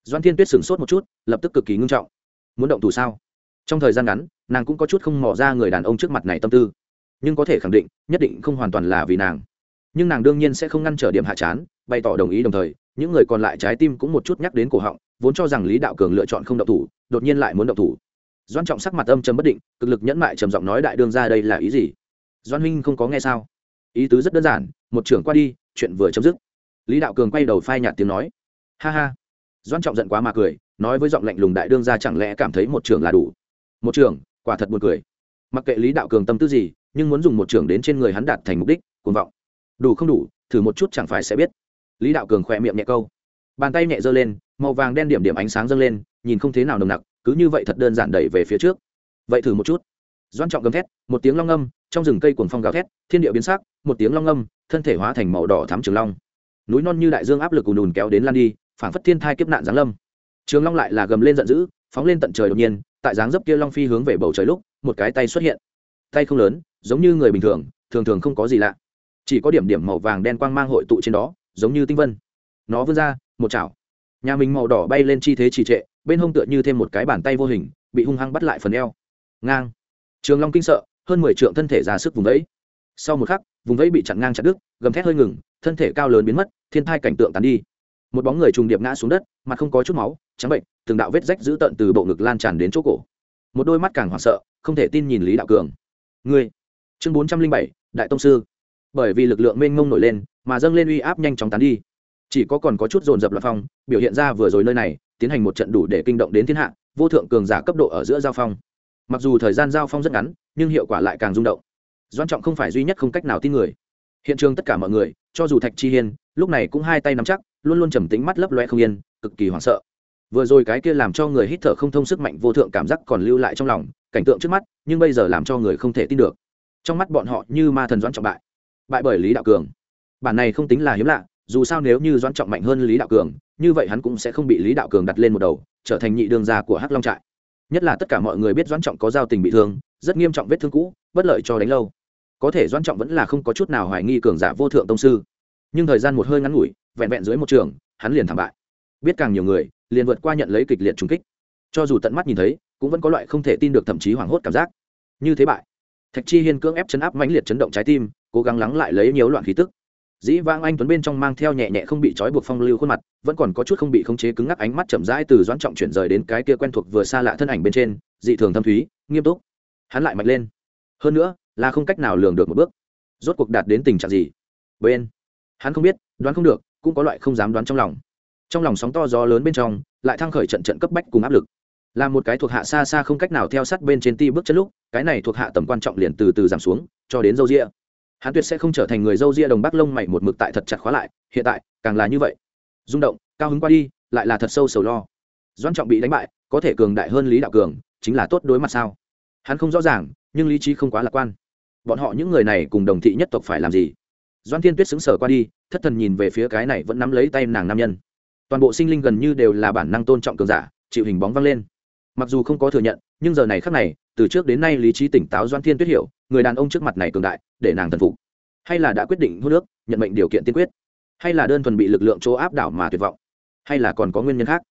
Doãn thiên tuyết sửng sốt một chút, lập tức cực kỳ ngưng trọng. Muốn động thủ sao? Trong thời gian ngắn nàng cũng có chút không mò ra người đàn ông trước mặt này tâm tư. Nhưng có thể khẳng định, nhất định không hoàn toàn là vì nàng. Nhưng nàng đương nhiên sẽ không ngăn trở điểm hạ chán, bày tỏ đồng ý đồng thời, những người còn lại trái tim cũng một chút nhắc đến cổ họng, vốn cho rằng lý đạo cường lựa chọn không động thủ, đột nhiên lại muốn động thủ. Doan trọng sắc mặt âm trầm bất định, cực lực nhẫn mại trầm giọng nói đại đương ra đây là ý gì? Doan huynh không có nghe sao? Ý tứ rất đơn giản, một trưởng qua đi, chuyện vừa chấm dứt. Lý đạo cường quay đầu phai nhạt tiếng nói. Ha ha. Doan trọng giận quá mà cười, nói với giọng lạnh lùng đại đương ra chẳng lẽ cảm thấy một trưởng là đủ? Một trưởng quả thật buồn cười. Mặc kệ lý đạo cường tâm tư gì, nhưng muốn dùng một trưởng đến trên người hắn đạt thành mục đích, cuồng vọng. Đủ không đủ, thử một chút chẳng phải sẽ biết. Lý đạo cường khỏe miệng nhẹ câu. Bàn tay nhẹ giơ lên, màu vàng đen điểm điểm ánh sáng dâng lên, nhìn không thế nào nồng nặc, cứ như vậy thật đơn giản đẩy về phía trước. Vậy thử một chút. Doan trọng gầm thét, một tiếng long âm, trong rừng cây cuồng phong gào thét, thiên địa biến sắc, một tiếng long âm, thân thể hóa thành màu đỏ thám trường long. Núi non như đại dương áp lực ùn ùn kéo đến lan đi, phảng phất thiên thai kiếp nạn giáng lâm. Trường long lại là gầm lên giận dữ, phóng lên tận trời đột nhiên tại dáng dấp kia long phi hướng về bầu trời lúc, một cái tay xuất hiện. Tay không lớn, giống như người bình thường thường thường không có gì lạ. Chỉ có điểm điểm màu vàng đen quang mang hội tụ trên đó, giống như tinh vân. Nó vươn ra, một chảo. Nhà mình màu đỏ bay lên chi thế trì trệ, bên hông tựa như thêm một cái bàn tay vô hình, bị hung hăng bắt lại phần eo. Ngang. Trường long kinh sợ, hơn mười trượng thân thể ra sức vùng vẫy. Sau một khắc, vùng vẫy bị chặn ngang chặt đứt, gầm thét hơi ngừng, thân thể cao lớn biến mất, thiên thai cảnh tượng tàn đi một bóng người trùng điệp ngã xuống đất, mặt không có chút máu, trắng bệnh, từng đạo vết rách dữ tợn từ bộ ngực lan tràn đến chỗ cổ. Một đôi mắt càng hoảng sợ, không thể tin nhìn lý đạo cường. Ngươi, chương bốn trăm linh bảy, đại tông sư. Bởi vì lực lượng mênh mông nổi lên, mà dâng lên uy áp nhanh chóng tán đi. Chỉ có còn có chút dồn dập loạt phong, biểu hiện ra vừa rồi nơi này, tiến hành một trận đủ để kinh động đến thiên hạ, vô thượng cường giả cấp độ ở giữa giao phong. Mặc dù thời gian giao phong rất ngắn, nhưng hiệu quả lại càng rung động. Doan trọng không phải duy nhất không cách nào tin người. Hiện trường tất cả mọi người, cho dù thạch chi hiên, lúc này cũng hai tay nắm chắc luôn luôn trầm tĩnh mắt lấp loe không yên, cực kỳ hoảng sợ. Vừa rồi cái kia làm cho người hít thở không thông sức mạnh vô thượng cảm giác còn lưu lại trong lòng, cảnh tượng trước mắt, nhưng bây giờ làm cho người không thể tin được. Trong mắt bọn họ như ma thần doãn trọng bại. Bại bởi lý đạo cường. Bản này không tính là hiếm lạ, dù sao nếu như doãn trọng mạnh hơn lý đạo cường, như vậy hắn cũng sẽ không bị lý đạo cường đặt lên một đầu, trở thành nhị đường gia của hắc long trại. Nhất là tất cả mọi người biết doãn trọng có giao tình bị thương, rất nghiêm trọng vết thương cũ, bất lợi cho đánh lâu. Có thể doãn trọng vẫn là không có chút nào hoài nghi cường giả vô thượng tông sư nhưng thời gian một hơi ngắn ngủi, vẹn vẹn dưới một trường, hắn liền thảm bại. Biết càng nhiều người, liền vượt qua nhận lấy kịch liệt trùng kích. Cho dù tận mắt nhìn thấy, cũng vẫn có loại không thể tin được thậm chí hoảng hốt cảm giác. Như thế bại. Thạch chi hiên cưỡng ép chấn áp mãnh liệt chấn động trái tim, cố gắng lắng lại lấy nhiều loạn khí tức. Dĩ vang anh tuấn bên trong mang theo nhẹ nhẹ không bị trói buộc phong lưu khuôn mặt, vẫn còn có chút không bị khống chế cứng ngắc ánh mắt chậm rãi từ doãn trọng chuyển rời đến cái kia quen thuộc vừa xa lạ thân ảnh bên trên, dị thường thâm thúy, nghiêm túc. Hắn lại mạnh lên. Hơn nữa, là không cách nào lường được một bước. Rốt cuộc đạt đến tình trạng gì? Bên hắn không biết, đoán không được, cũng có loại không dám đoán trong lòng. Trong lòng sóng to gió lớn bên trong, lại thăng khởi trận trận cấp bách cùng áp lực. Là một cái thuộc hạ xa xa không cách nào theo sát bên trên ti bước chân lúc, cái này thuộc hạ tầm quan trọng liền từ từ giảm xuống, cho đến dâu ria. Hắn tuyệt sẽ không trở thành người dâu ria đồng bắc lông mày một mực tại thật chặt khóa lại, hiện tại, càng là như vậy. Rung động, cao hứng qua đi, lại là thật sâu sầu lo. Doan trọng bị đánh bại, có thể cường đại hơn lý đạo cường, chính là tốt đối mặt sao? Hắn không rõ ràng, nhưng lý trí không quá lạc quan. Bọn họ những người này cùng đồng thị nhất tộc phải làm gì? Doan thiên tuyết xứng sở qua đi, thất thần nhìn về phía cái này vẫn nắm lấy tay nàng nam nhân. Toàn bộ sinh linh gần như đều là bản năng tôn trọng cường giả, chịu hình bóng văng lên. Mặc dù không có thừa nhận, nhưng giờ này khác này, từ trước đến nay lý trí tỉnh táo doan thiên tuyết hiểu, người đàn ông trước mặt này cường đại, để nàng thần phục. Hay là đã quyết định hút nước nhận mệnh điều kiện tiên quyết. Hay là đơn thuần bị lực lượng chỗ áp đảo mà tuyệt vọng. Hay là còn có nguyên nhân khác,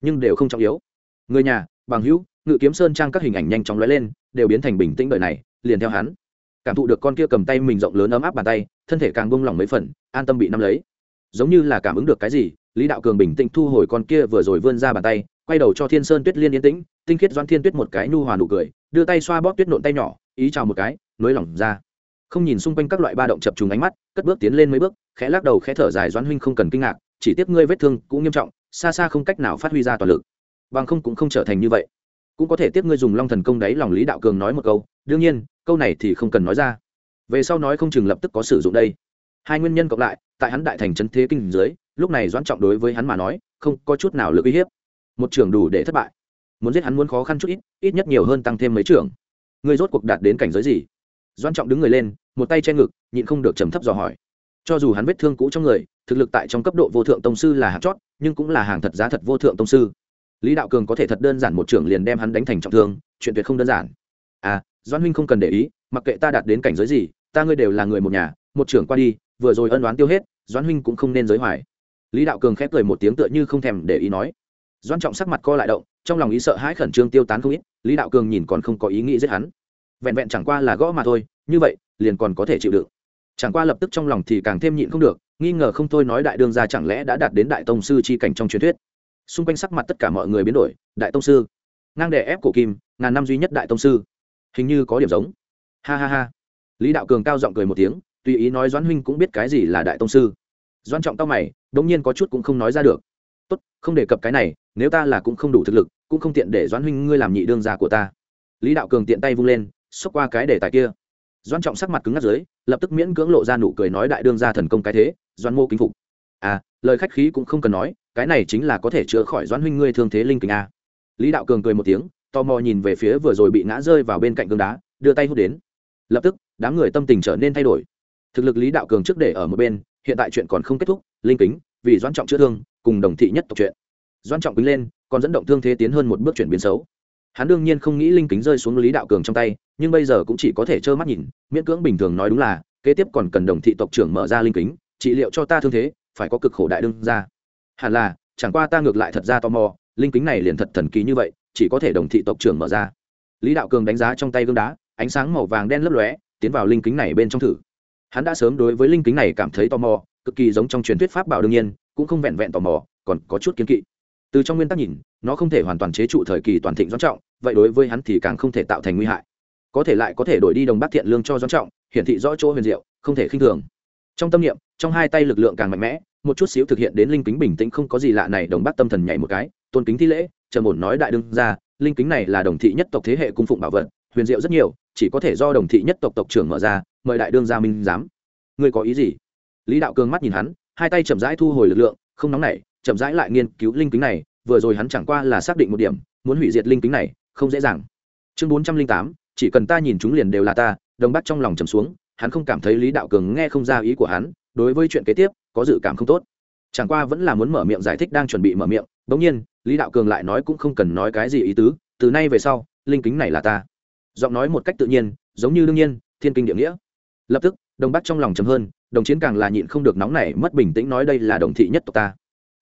nhưng đều không trọng yếu. Người nhà, bằng hữu, ngự kiếm sơn trang các hình ảnh nhanh chóng lóe lên, đều biến thành bình tĩnh đời này, liền theo hắn. Cảm thụ được con kia cầm tay mình rộng lớn ấm áp bàn tay thân thể càng bông lỏng mấy phần, an tâm bị nắm lấy. Giống như là cảm ứng được cái gì, lý đạo cường bình tĩnh thu hồi con kia vừa rồi vươn ra bàn tay, quay đầu cho thiên sơn tuyết liên yên tĩnh, tinh khiết doan thiên tuyết một cái nhu hòa nụ cười, đưa tay xoa bóp tuyết nộn tay nhỏ, ý chào một cái, nới lỏng ra. Không nhìn xung quanh các loại ba động chập trùng ánh mắt, cất bước tiến lên mấy bước, khẽ lắc đầu khẽ thở dài doãn huynh không cần kinh ngạc, chỉ tiếp ngươi vết thương cũng nghiêm trọng, xa xa không cách nào phát huy ra toàn lực. Bằng không cũng không trở thành như vậy. Cũng có thể tiếp ngươi dùng long thần công đấy lòng lý đạo cường nói một câu, đương nhiên, câu này thì không cần nói ra về sau nói không chừng lập tức có sử dụng đây. Hai nguyên nhân cộng lại, tại hắn đại thành trấn thế kinh dưới, lúc này doãn trọng đối với hắn mà nói, không có chút nào lực uy hiếp. Một trường đủ để thất bại. Muốn giết hắn muốn khó khăn chút ít ít nhất nhiều hơn tăng thêm mấy trường. Ngươi rốt cuộc đạt đến cảnh giới gì? Doãn trọng đứng người lên, một tay che ngực, nhịn không được trầm thấp dò hỏi. Cho dù hắn vết thương cũ trong người, thực lực tại trong cấp độ vô thượng tông sư là hạt chót, nhưng cũng là hàng thật giá thật vô thượng tông sư. Lý đạo cường có thể thật đơn giản một trưởng liền đem hắn đánh thành trọng thương, chuyện tuyệt không đơn giản. À doan huynh không cần để ý, mặc kệ ta đạt đến cảnh giới gì ta ngươi đều là người một nhà, một trưởng qua đi, vừa rồi ân đoán tiêu hết, doãn huynh cũng không nên giới hoài. Lý đạo cường khép cười một tiếng tựa như không thèm để ý nói. Doan trọng sắc mặt co lại động, trong lòng ý sợ hãi khẩn trương tiêu tán không ít, lý đạo cường nhìn còn không có ý nghĩ giết hắn. Vẹn vẹn chẳng qua là gõ mà thôi, như vậy, liền còn có thể chịu đựng. Chẳng qua lập tức trong lòng thì càng thêm nhịn không được, nghi ngờ không thôi nói đại đương gia chẳng lẽ đã đạt đến đại tông sư chi cảnh trong truyền thuyết. Xung quanh sắc mặt tất cả mọi người biến đổi, đại tông sư. Ngang đè ép cổ kim, ngàn năm duy nhất đại tông sư. Hình như có điểm giống. Ha ha ha lý đạo cường cao giọng cười một tiếng, tùy ý nói doãn huynh cũng biết cái gì là đại tông sư. Doãn trọng tao mày, đống nhiên có chút cũng không nói ra được. Tốt, không đề cập cái này, nếu ta là cũng không đủ thực lực, cũng không tiện để doãn huynh ngươi làm nhị đương gia của ta. Lý đạo cường tiện tay vung lên, xốc qua cái đề tài kia. Doan trọng sắc mặt cứng ngắt dưới, lập tức miễn cưỡng lộ ra nụ cười nói đại đương gia thần công cái thế doan mô kính phục. À lời khách khí cũng không cần nói, cái này chính là có thể chữa khỏi doan huynh ngươi thương thế linh kính a. Lý đạo cường cười một tiếng, tò mò nhìn về phía vừa rồi bị ngã rơi vào bên cạnh gương đá, đưa tay hút đến lập tức đám người tâm tình trở nên thay đổi. Thực lực lý đạo cường trước để ở một bên, hiện tại chuyện còn không kết thúc, linh kính, vì doãn trọng chữa thương, cùng đồng thị nhất tộc chuyện. Doãn trọng quýnh lên, còn dẫn động thương thế tiến hơn một bước chuyển biến xấu. Hắn đương nhiên không nghĩ linh kính rơi xuống lý đạo cường trong tay, nhưng bây giờ cũng chỉ có thể trơ mắt nhìn, miễn cưỡng bình thường nói đúng là, kế tiếp còn cần đồng thị tộc trưởng mở ra linh kính, trị liệu cho ta thương thế, phải có cực khổ đại đương ra hẳn là, chẳng qua ta ngược lại thật ra tò mò, linh kính này liền thật thần kỳ như vậy, chỉ có thể đồng thị tộc trưởng mở ra. Lý đạo cường đánh giá trong tay gương đá ánh sáng màu vàng đen lấp lóe, tiến vào linh kính này bên trong thử. Hắn đã sớm đối với linh kính này cảm thấy tò mò, cực kỳ giống trong truyền thuyết pháp bảo đương nhiên, cũng không vẹn vẹn tò mò, còn có chút kiến kỵ. Từ trong nguyên tắc nhìn, nó không thể hoàn toàn chế trụ thời kỳ toàn thịnh doãn trọng, vậy đối với hắn thì càng không thể tạo thành nguy hại. Có thể lại có thể đổi đi đồng bác thiện lương cho doãn trọng, hiển thị rõ chỗ huyền diệu, không thể khinh thường. Trong tâm niệm, trong hai tay lực lượng càng mạnh mẽ, một chút xíu thực hiện đến linh kính bình tĩnh không có gì lạ này, đồng bác tâm thần nhảy một cái, tôn kính thi lễ, trầm ổn nói đại đương ra linh kính này là đồng thị nhất tộc thế hệ cung phụng bảo vật huyền diệu rất nhiều, chỉ có thể do đồng thị nhất tộc tộc trưởng mở ra, mời đại đương gia minh giám. Ngươi có ý gì? Lý đạo cường mắt nhìn hắn, hai tay chậm rãi thu hồi lực lượng, không nóng nảy, chậm rãi lại nghiên cứu linh kính này, vừa rồi hắn chẳng qua là xác định một điểm, muốn hủy diệt linh kính này, không dễ dàng. Chương bốn trăm linh tám, chỉ cần ta nhìn chúng liền đều là ta, đồng bắt trong lòng trầm xuống, hắn không cảm thấy lý đạo cường nghe không ra ý của hắn, đối với chuyện kế tiếp, có dự cảm không tốt. Chẳng qua vẫn là muốn mở miệng giải thích đang chuẩn bị mở miệng, bỗng nhiên, lý đạo cường lại nói cũng không cần nói cái gì ý tứ, từ nay về sau, linh kính này là ta giọng nói một cách tự nhiên, giống như đương nhiên, thiên kinh địa nghĩa. Lập tức, đồng bắc trong lòng chấm hơn, đồng chiến càng là nhịn không được nóng này mất bình tĩnh nói đây là đồng thị nhất tộc ta.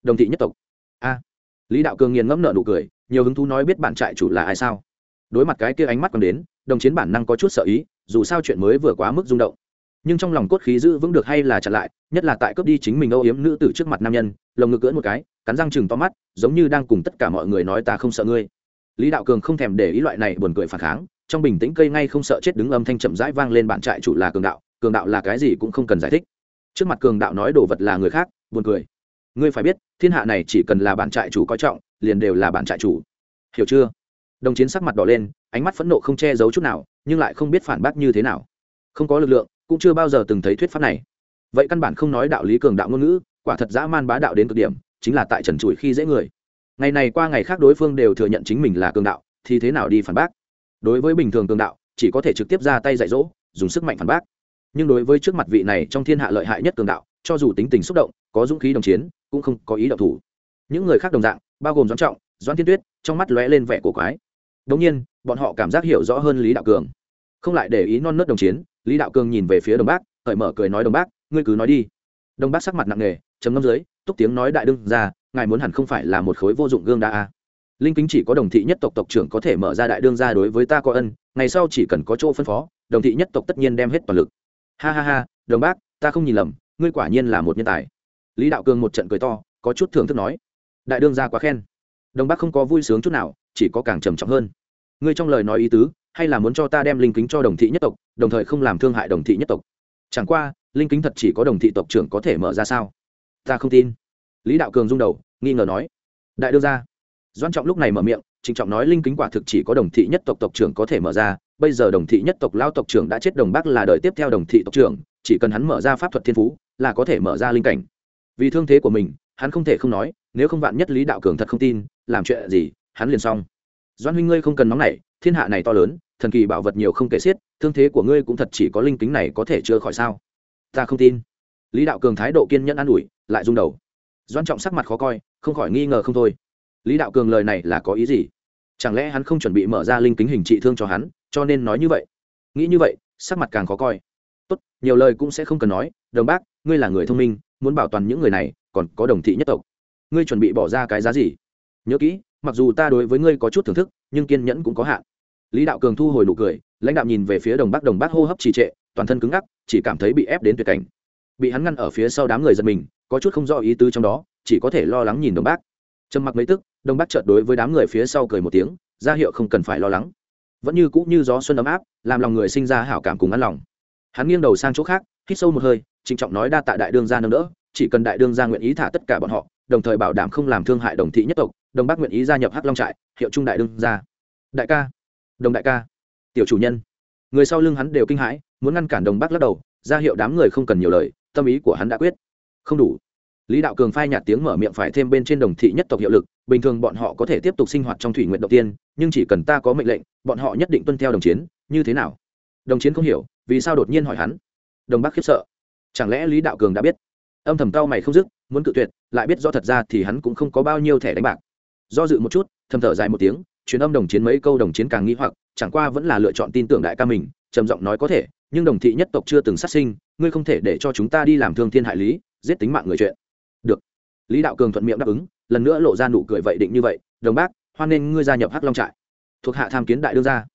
Đồng thị nhất tộc? A. Lý đạo cường nghiền ngẫm nợ nụ cười, nhiều hứng thú nói biết bạn trại chủ là ai sao? Đối mặt cái kia ánh mắt còn đến, đồng chiến bản năng có chút sợ ý, dù sao chuyện mới vừa quá mức rung động. Nhưng trong lòng cốt khí giữ vững được hay là chặn lại, nhất là tại cướp đi chính mình âu yếm nữ tử trước mặt nam nhân, lồng ngực cưỡn một cái, cắn răng chừng to mắt, giống như đang cùng tất cả mọi người nói ta không sợ ngươi. Lý đạo cường không thèm để ý loại này buồn cười phản kháng trong bình tĩnh cây ngay không sợ chết đứng âm thanh chậm rãi vang lên bạn trại chủ là cường đạo cường đạo là cái gì cũng không cần giải thích. Trước mặt cường đạo nói đồ vật là người khác, buồn cười. Ngươi phải biết, thiên hạ này chỉ cần là bạn trại chủ coi trọng, liền đều là bạn trại chủ. Hiểu chưa? Đồng chiến sắc mặt đỏ lên, ánh mắt phẫn nộ không che giấu chút nào, nhưng lại không biết phản bác như thế nào. Không có lực lượng, cũng chưa bao giờ từng thấy thuyết pháp này. Vậy căn bản không nói đạo lý cường đạo ngôn ngữ, quả thật dã man bá đạo đến cực điểm, chính là tại trần trụi khi dễ người. Ngày này qua ngày khác đối phương đều thừa nhận chính mình là cường đạo, thì thế nào đi phản bác? Đối với bình thường cường đạo, chỉ có thể trực tiếp ra tay dạy dỗ, dùng sức mạnh phản bác. Nhưng đối với trước mặt vị này trong thiên hạ lợi hại nhất cường đạo, cho dù tính tình xúc động, có dũng khí đồng chiến, cũng không có ý động thủ. Những người khác đồng dạng, bao gồm doãn trọng, doãn thiên tuyết, trong mắt lóe lên vẻ cổ quái. Đống nhiên, bọn họ cảm giác hiểu rõ hơn lý đạo cường. Không lại để ý non nớt đồng chiến, lý đạo cường nhìn về phía đồng bác, cởi mở cười nói, đồng bác, ngươi cứ nói đi. Đồng bác sắc mặt nặng nề chấm ngâm dưới, túc tiếng nói đại đương ra, ngài muốn hẳn không phải là một khối vô dụng gương đa a à? Linh kính chỉ có đồng thị nhất tộc tộc trưởng có thể mở ra đại đương ra đối với ta có ân, ngày sau chỉ cần có chỗ phân phó, đồng thị nhất tộc tất nhiên đem hết toàn lực. Ha ha ha, đồng bác, ta không nhìn lầm, ngươi quả nhiên là một nhân tài. Lý đạo cường một trận cười to, có chút thưởng thức nói. Đại đương ra quá khen. Đồng bác không có vui sướng chút nào, chỉ có càng trầm trọng hơn. Ngươi trong lời nói ý tứ, hay là muốn cho ta đem linh kính cho đồng thị nhất tộc, đồng thời không làm thương hại đồng thị nhất tộc? Chẳng qua, linh kính thật chỉ có đồng thị tộc trưởng có thể mở ra sao? Ta không tin. Lý đạo cường rung đầu, nghi ngờ nói. Đại đương ra doan trọng lúc này mở miệng, trịnh trọng nói linh kính quả thực chỉ có đồng thị nhất tộc tộc trưởng có thể mở ra, bây giờ đồng thị nhất tộc lao tộc trưởng đã chết đồng bác là đời tiếp theo đồng thị tộc trưởng, chỉ cần hắn mở ra pháp thuật thiên phú, là có thể mở ra linh cảnh. Vì thương thế của mình, hắn không thể không nói, nếu không vạn nhất lý đạo cường thật không tin, làm chuyện gì, hắn liền xong. Doan huynh ngươi không cần nóng nảy, thiên hạ này to lớn, thần kỳ bảo vật nhiều không kể xiết, thương thế của ngươi cũng thật chỉ có linh kính này có thể chữa khỏi sao? Ta không tin. Lý đạo cường thái độ kiên nhẫn an ủi, lại rung đầu. Doan trọng sắc mặt khó coi, không khỏi nghi ngờ không thôi lý đạo cường lời này là có ý gì? Chẳng lẽ hắn không chuẩn bị mở ra linh kính hình trị thương cho hắn, cho nên nói như vậy? Nghĩ như vậy, sắc mặt càng khó coi. Tốt, nhiều lời cũng sẽ không cần nói, đồng bác, ngươi là người thông minh, muốn bảo toàn những người này, còn có đồng thị nhất tộc. Ngươi chuẩn bị bỏ ra cái giá gì? Nhớ kỹ, mặc dù ta đối với ngươi có chút thưởng thức, nhưng kiên nhẫn cũng có hạn. Lý đạo cường thu hồi nụ cười, lãnh đạo nhìn về phía đồng bác đồng bác hô hấp trì trệ, toàn thân cứng ngắc, chỉ cảm thấy bị ép đến tuyệt cảnh. Bị hắn ngăn ở phía sau đám người giật mình, có chút không rõ ý tứ trong đó, chỉ có thể lo lắng nhìn đồng bác. Trầm mặc mấy tức Đông Bắc chợt đối với đám người phía sau cười một tiếng, ra hiệu không cần phải lo lắng. Vẫn như cũ như gió xuân ấm áp, làm lòng người sinh ra hảo cảm cùng ăn lòng. Hắn nghiêng đầu sang chỗ khác, hít sâu một hơi, trịnh trọng nói đa tạ đại đương gia nâng đỡ, chỉ cần đại đương gia nguyện ý thả tất cả bọn họ, đồng thời bảo đảm không làm thương hại đồng thị nhất tộc đồng Bắc nguyện ý gia nhập hắc long trại, hiệu trung đại đương gia. Đại ca. Đồng đại ca. Tiểu chủ nhân. Người sau lưng hắn đều kinh hãi, muốn ngăn cản đồng Bắc lắc đầu, ra hiệu đám người không cần nhiều lời, tâm ý của hắn đã quyết. Không đủ lý đạo cường phai nhạt tiếng mở miệng phải thêm bên trên đồng thị nhất tộc hiệu lực, bình thường bọn họ có thể tiếp tục sinh hoạt trong thủy nguyện đầu tiên, nhưng chỉ cần ta có mệnh lệnh, bọn họ nhất định tuân theo đồng chiến, như thế nào? Đồng chiến không hiểu, vì sao đột nhiên hỏi hắn? Đồng bắc khiếp sợ. Chẳng lẽ lý đạo cường đã biết? Âm thầm cao mày không dứt, muốn cự tuyệt, lại biết do thật ra thì hắn cũng không có bao nhiêu thẻ đánh bạc. Do dự một chút, thầm thở dài một tiếng, truyền âm đồng chiến mấy câu đồng chiến càng nghĩ hoặc, chẳng qua vẫn là lựa chọn tin tưởng đại ca mình, trầm giọng nói có thể, nhưng đồng thị nhất tộc chưa từng sát sinh, ngươi không thể để cho chúng ta đi làm thương thiên hại lý, giết tính mạng người chuyện lý đạo cường thuận miệng đáp ứng, lần nữa lộ ra nụ cười vậy định như vậy, đồng bác, hoan nên ngươi gia nhập hắc long trại. Thuộc hạ tham kiến đại đương gia.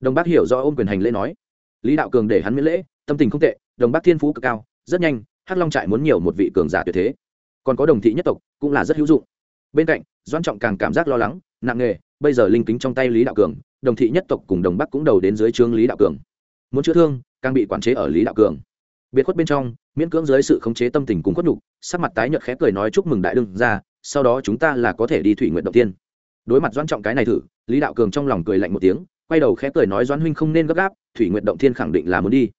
Đồng bác hiểu do ôm quyền hành lễ nói. Lý đạo cường để hắn miễn lễ, tâm tình không tệ, đồng bác thiên phú cực cao, rất nhanh, hắc long trại muốn nhiều một vị cường giả tuyệt thế. Còn có đồng thị nhất tộc, cũng là rất hữu dụng. Bên cạnh doan trọng càng cảm giác lo lắng, nặng nề, bây giờ linh kính trong tay lý đạo cường, đồng thị nhất tộc cùng đồng bắc cũng đầu đến dưới trướng lý đạo cường. Muốn chữa thương, càng bị quản chế ở lý đạo cường. Biệt khuất bên trong miễn cưỡng dưới sự khống chế tâm tình cùng khuất nhục, sắc mặt tái nhợt khẽ cười nói chúc mừng đại đương ra sau đó chúng ta là có thể đi thủy nguyện đầu tiên. Đối mặt doãn trọng cái này thử, lý đạo cường trong lòng cười lạnh một tiếng, quay đầu khẽ cười nói doãn huynh không nên gấp gáp, thủy nguyện động thiên khẳng định là muốn đi.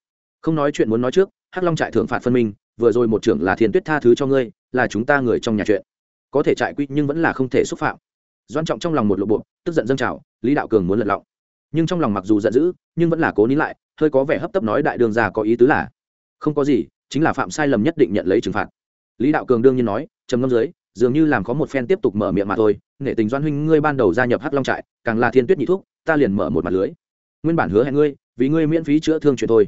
Không nói chuyện muốn nói trước, hắc long trại thượng phạt phân minh, vừa rồi một trưởng là thiên tuyết tha thứ cho ngươi, là chúng ta người trong nhà chuyện. Có thể trại quy nhưng vẫn là không thể xúc phạm. Doan trọng trong lòng một lộ bộ, tức giận dâng trào, lý đạo cường muốn lật lọng. Nhưng trong lòng mặc dù giận dữ, nhưng vẫn là cố nín lại, hơi có vẻ hấp tấp nói đại đường già có ý tứ là, không có gì chính là phạm sai lầm nhất định nhận lấy trừng phạt. Lý đạo cường đương nhiên nói, trầm ngâm dưới, dường như làm có một phen tiếp tục mở miệng mà thôi, nghệ tình doan huynh ngươi ban đầu gia nhập hắc long trại, càng là thiên tuyết nhị thuốc ta liền mở một mặt lưới. Nguyên bản hứa hẹn ngươi, vì ngươi miễn phí chữa thương chuyện thôi.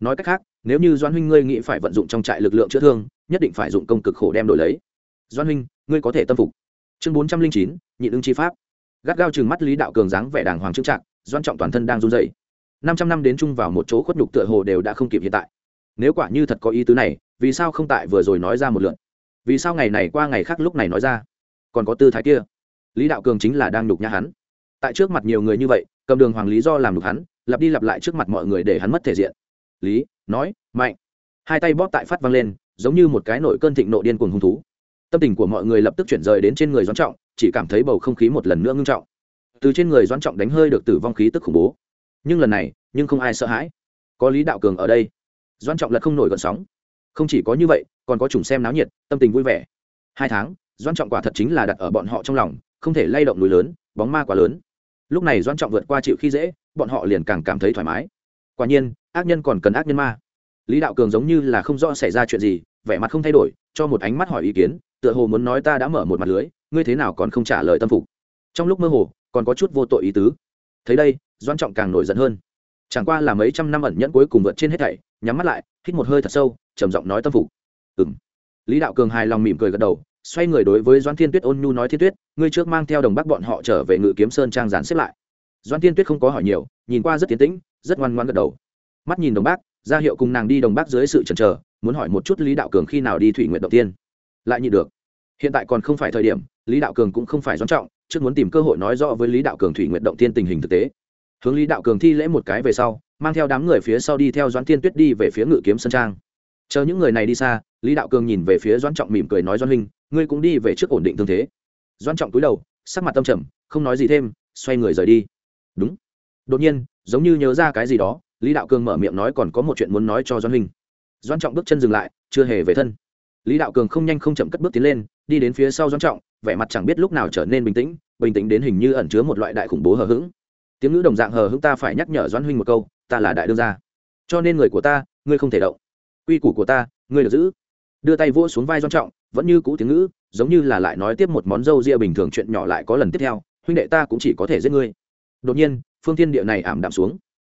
Nói cách khác, nếu như doan huynh ngươi nghĩ phải vận dụng trong trại lực lượng chữa thương, nhất định phải dụng công cực khổ đem đổi lấy. Doan huynh, ngươi có thể tâm phục. Chương bốn trăm linh chín, nhị ứng chi pháp. Gắt gao chừng mắt lý đạo cường dáng vẻ đàng hoàng trưng trạng doan trọng toàn thân đang run dày năm trăm năm đến chung vào một chỗ khuất nhục tựa hồ đều đã không kịp hiện tại nếu quả như thật có ý tứ này, vì sao không tại vừa rồi nói ra một lượn vì sao ngày này qua ngày khác lúc này nói ra? Còn có tư thái kia. Lý đạo cường chính là đang nhục nhã hắn. Tại trước mặt nhiều người như vậy, cầm đường hoàng lý do làm nhục hắn, lặp đi lặp lại trước mặt mọi người để hắn mất thể diện. Lý, nói, mạnh. Hai tay bóp tại phát văng lên, giống như một cái nội cơn thịnh nộ điên cuồng hung thú. Tâm tình của mọi người lập tức chuyển rời đến trên người doãn trọng, chỉ cảm thấy bầu không khí một lần nữa ngưng trọng. Từ trên người doãn trọng đánh hơi được tử vong khí tức khủng bố. Nhưng lần này, nhưng không ai sợ hãi. Có lý đạo cường ở đây. Doan trọng lật không nổi gợn sóng. Không chỉ có như vậy, còn có chủng xem náo nhiệt, tâm tình vui vẻ. Hai tháng Doan trọng quả thật chính là đặt ở bọn họ trong lòng, không thể lay động núi lớn, bóng ma quá lớn. Lúc này Doan trọng vượt qua chịu khi dễ, bọn họ liền càng cảm thấy thoải mái. Quả nhiên, ác nhân còn cần ác nhân ma. Lý đạo cường giống như là không rõ xảy ra chuyện gì, vẻ mặt không thay đổi, cho một ánh mắt hỏi ý kiến, tựa hồ muốn nói ta đã mở một mặt lưới, ngươi thế nào còn không trả lời tâm phục. Trong lúc mơ hồ, còn có chút vô tội ý tứ. Thấy đây doan trọng càng nổi giận hơn chẳng qua là mấy trăm năm ẩn nhẫn cuối cùng vượt trên hết thảy, nhắm mắt lại, hít một hơi thật sâu, trầm giọng nói tâm phục. Ừ m lý đạo cường hài lòng mỉm cười gật đầu, xoay người đối với doan thiên tuyết ôn nhu nói thiên tuyết, ngươi trước mang theo đồng bắc bọn họ trở về ngự kiếm sơn trang gián xếp lại. Doan thiên tuyết không có hỏi nhiều, nhìn qua rất tiến tĩnh, rất ngoan ngoan gật đầu. Mắt nhìn đồng bác, ra hiệu cùng nàng đi đồng bác dưới sự chần chờ, muốn hỏi một chút lý đạo cường khi nào đi thủy nguyện đầu tiên. Lại nhị được. Hiện tại còn không phải thời điểm, lý đạo cường cũng không phải doan trọng, trước muốn tìm cơ hội nói rõ với lý đạo cường thủy nguyện động tiên tình hình thực tế hướng lý đạo cường thi lễ một cái về sau, mang theo đám người phía sau đi theo doãn tiên tuyết đi về phía ngự kiếm sân trang. Chờ những người này đi xa, lý đạo cường nhìn về phía doãn trọng mỉm cười nói, doãn huynh, ngươi cũng đi về trước ổn định thương thế. Doãn trọng cúi đầu, sắc mặt tâm trầm, không nói gì thêm, xoay người rời đi. Đúng. Đột nhiên, giống như nhớ ra cái gì đó, lý đạo cường mở miệng nói còn có một chuyện muốn nói cho doãn huynh. Doãn trọng bước chân dừng lại, chưa hề về thân. Lý đạo cường không nhanh không chậm cất bước tiến lên, đi đến phía sau doãn trọng, vẻ mặt chẳng biết lúc nào trở nên bình tĩnh bình tĩnh đến hình như ẩn chứa một loại đại khủng bố hờ hững tiếng ngữ đồng dạng hờ hững ta phải nhắc nhở doãn huynh một câu, ta là đại đương gia. Cho nên người của ta, ngươi không thể động. Quy củ của ta, ngươi được giữ. Đưa tay vỗ xuống vai doan trọng, vẫn như cũ tiếng ngữ, giống như là lại nói tiếp một món dâu ria bình thường chuyện nhỏ lại có lần tiếp theo, huynh đệ ta cũng chỉ có thể giết ngươi. Đột nhiên, phương thiên địa này ảm đạm xuống.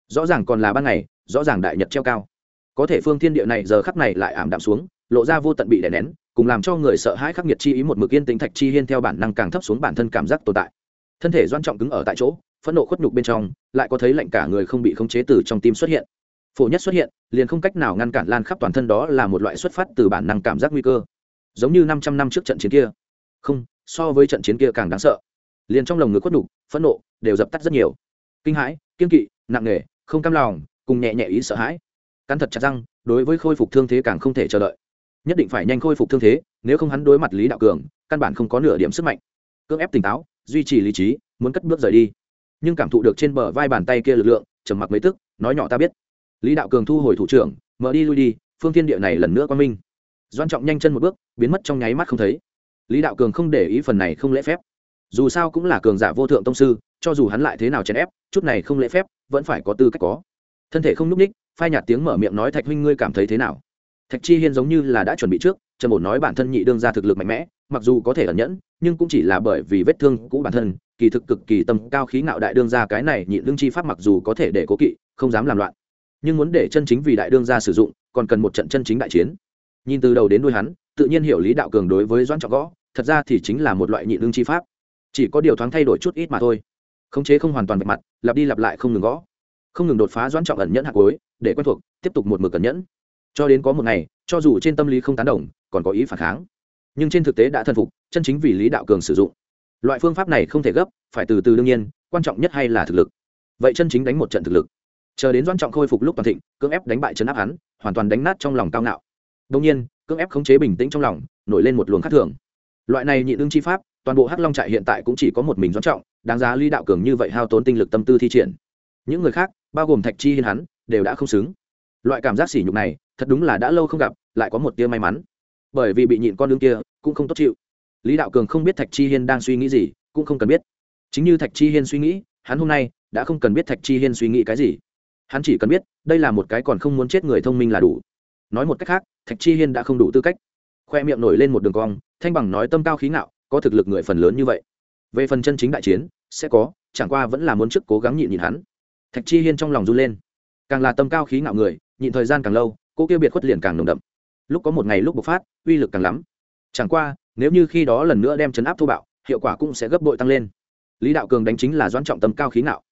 Rõ ràng còn là ban ngày, rõ ràng đại nhật treo cao. Có thể phương thiên địa này giờ khắc này lại ảm đạm xuống, lộ ra vô tận bị đè nén, cùng làm cho người sợ hãi khắc nghiệt chi ý một mực yên tĩnh thạch chi hiên theo bản năng càng thấp xuống bản thân cảm giác tồn tại. Thân thể doan trọng cứng ở tại chỗ phẫn nộ khuất nhục bên trong, lại có thấy lạnh cả người không bị khống chế từ trong tim xuất hiện. Phổ nhất xuất hiện, liền không cách nào ngăn cản lan khắp toàn thân đó là một loại xuất phát từ bản năng cảm giác nguy cơ. Giống như năm trăm năm trước trận chiến kia. Không, so với trận chiến kia càng đáng sợ. Liền trong lồng ngực khuất nhục, phẫn nộ đều dập tắt rất nhiều. Kinh hãi kiên kỵ, nặng nề, không cam lòng, cùng nhẹ nhẹ ý sợ hãi. Cắn thật chặt răng, đối với khôi phục thương thế càng không thể chờ đợi. Nhất định phải nhanh khôi phục thương thế, nếu không hắn đối mặt lý đạo cường, căn bản không có nửa điểm sức mạnh. Cưỡng ép tỉnh táo, duy trì lý trí, muốn cất bước rời đi nhưng cảm thụ được trên bờ vai bàn tay kia lực lượng, trầm mặc mấy tức, nói nhỏ ta biết. Lý đạo cường thu hồi thủ trưởng, mở đi lui đi, phương thiên địa này lần nữa quan minh. Doan trọng nhanh chân một bước, biến mất trong nháy mắt không thấy. Lý đạo cường không để ý phần này không lễ phép. Dù sao cũng là cường giả vô thượng tông sư, cho dù hắn lại thế nào chèn ép, chút này không lễ phép, vẫn phải có tư cách có. Thân thể không n ú c ních phai nhạt tiếng mở miệng nói thạch huynh ngươi cảm thấy thế nào? Thạch chi hiên giống như là đã chuẩn bị trước trần bổn nói bản thân nhị đương ra thực lực mạnh mẽ, mặc dù có thể ẩn nhẫn, nhưng cũng chỉ là bởi vì vết thương cũ bản thân, kỳ thực cực kỳ tâm cao khí ngạo đại đương ra cái này nhị đương chi pháp mặc dù có thể để cố kỵ, không dám làm loạn. Nhưng muốn để chân chính vì đại đương ra sử dụng, còn cần một trận chân chính đại chiến. Nhìn từ đầu đến đuôi hắn, tự nhiên hiểu lý đạo cường đối với doãn trọng gõ, thật ra thì chính là một loại nhị đương chi pháp. Chỉ có điều thoáng thay đổi chút ít mà thôi. Khống chế không hoàn toàn vạch mặt, lặp đi lặp lại không ngừng gõ. Không ngừng đột phá doãn trọng ẩn nhẫn hạt cuối để quen thuộc, tiếp tục một mực cẩn nhẫn cho đến có một ngày, cho dù trên tâm lý không tán đồng, còn có ý phản kháng. Nhưng trên thực tế đã thân phục, chân chính vì lý đạo cường sử dụng. Loại phương pháp này không thể gấp, phải từ từ đương nhiên, quan trọng nhất hay là thực lực. Vậy chân chính đánh một trận thực lực. Chờ đến doan trọng khôi phục lúc toàn thịnh, cưỡng ép đánh bại chấn áp hắn, hoàn toàn đánh nát trong lòng cao ngạo. Đông nhiên, cưỡng ép khống chế bình tĩnh trong lòng, nổi lên một luồng khác thường. Loại này nhị đương chi pháp, toàn bộ hắc long trại hiện tại cũng chỉ có một mình doan trọng, đáng giá lý đạo cường như vậy hao tốn tinh lực tâm tư thi triển. Những người khác, bao gồm thạch chi hiên hắn, đều đã không xứng. Loại cảm giác sỉ nhục này thật đúng là đã lâu không gặp, lại có một tia may mắn. Bởi vì bị nhịn con đương kia, cũng không tốt chịu. Lý đạo cường không biết thạch chi hiên đang suy nghĩ gì, cũng không cần biết. Chính như thạch chi hiên suy nghĩ, hắn hôm nay đã không cần biết thạch chi hiên suy nghĩ cái gì. Hắn chỉ cần biết, đây là một cái còn không muốn chết người thông minh là đủ. Nói một cách khác, thạch chi hiên đã không đủ tư cách. Khoe miệng nổi lên một đường cong, thanh bằng nói tâm cao khí ngạo, có thực lực người phần lớn như vậy. Về phần chân chính đại chiến, sẽ có, chẳng qua vẫn là muốn trước cố gắng nhịn nhịn hắn. Thạch chi hiên trong lòng run lên. Càng là tâm cao khí ngạo người, nhịn thời gian càng lâu cô kia biệt khuất liền càng nồng đậm. Lúc có một ngày lúc bộc phát uy lực càng lắm. Chẳng qua nếu như khi đó lần nữa đem chấn áp thô bạo hiệu quả cũng sẽ gấp bội tăng lên. Lý đạo cường đánh chính là doãn trọng tâm cao khí não,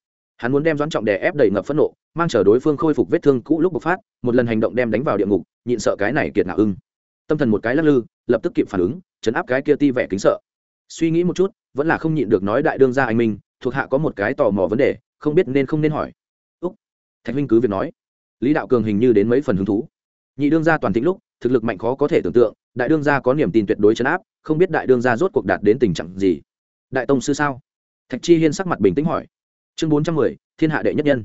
hắn muốn đem doãn trọng đè ép đầy ngập phẫn nộ mang chờ đối phương khôi phục vết thương cũ lúc bộc phát một lần hành động đem đánh vào địa ngục nhịn sợ cái này kiệt ngạo ưng. Tâm thần một cái lắc lư lập tức kịp phản ứng chấn áp cái kia ti vẻ kính sợ. Suy nghĩ một chút vẫn là không nhịn được nói đại đương gia anh minh thuộc hạ có một cái tò mò vấn đề không biết nên không nên hỏi. Úc thạch huynh cứ việc nói lý đạo cường hình như đến mấy phần hứng thú. Nhị đương gia toàn thịnh lúc, thực lực mạnh khó có thể tưởng tượng, đại đương gia có niềm tin tuyệt đối chấn áp, không biết đại đương gia rốt cuộc đạt đến tình trạng gì. Đại tông sư sao? Thạch chi hiên sắc mặt bình tĩnh hỏi. Chương bốn trăm mười, thiên hạ đệ nhất nhân.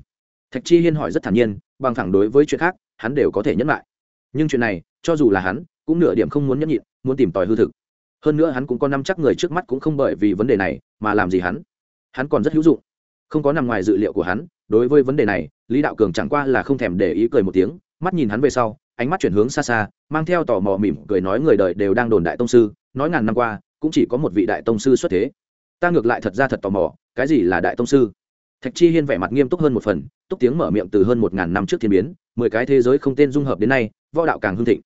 Thạch chi hiên hỏi rất thản nhiên, bằng thẳng đối với chuyện khác, hắn đều có thể nhẫn lại. Nhưng chuyện này, cho dù là hắn, cũng nửa điểm không muốn nhẫn nhịn, muốn tìm tòi hư thực. Hơn nữa hắn cũng có năm chắc người trước mắt cũng không bởi vì vấn đề này mà làm gì hắn. Hắn còn rất hữu dụng. Không có nằm ngoài dự liệu của hắn, đối với vấn đề này lý đạo cường chẳng qua là không thèm để ý cười một tiếng, mắt nhìn hắn về sau, ánh mắt chuyển hướng xa xa, mang theo tò mò mỉm cười nói người đời đều đang đồn đại tông sư, nói ngàn năm qua, cũng chỉ có một vị đại tông sư xuất thế. Ta ngược lại thật ra thật tò mò, cái gì là đại tông sư? Thạch chi hiên vẻ mặt nghiêm túc hơn một phần, túc tiếng mở miệng từ hơn một ngàn năm trước thiên biến, mười cái thế giới không tên dung hợp đến nay, võ đạo càng hưng thịnh.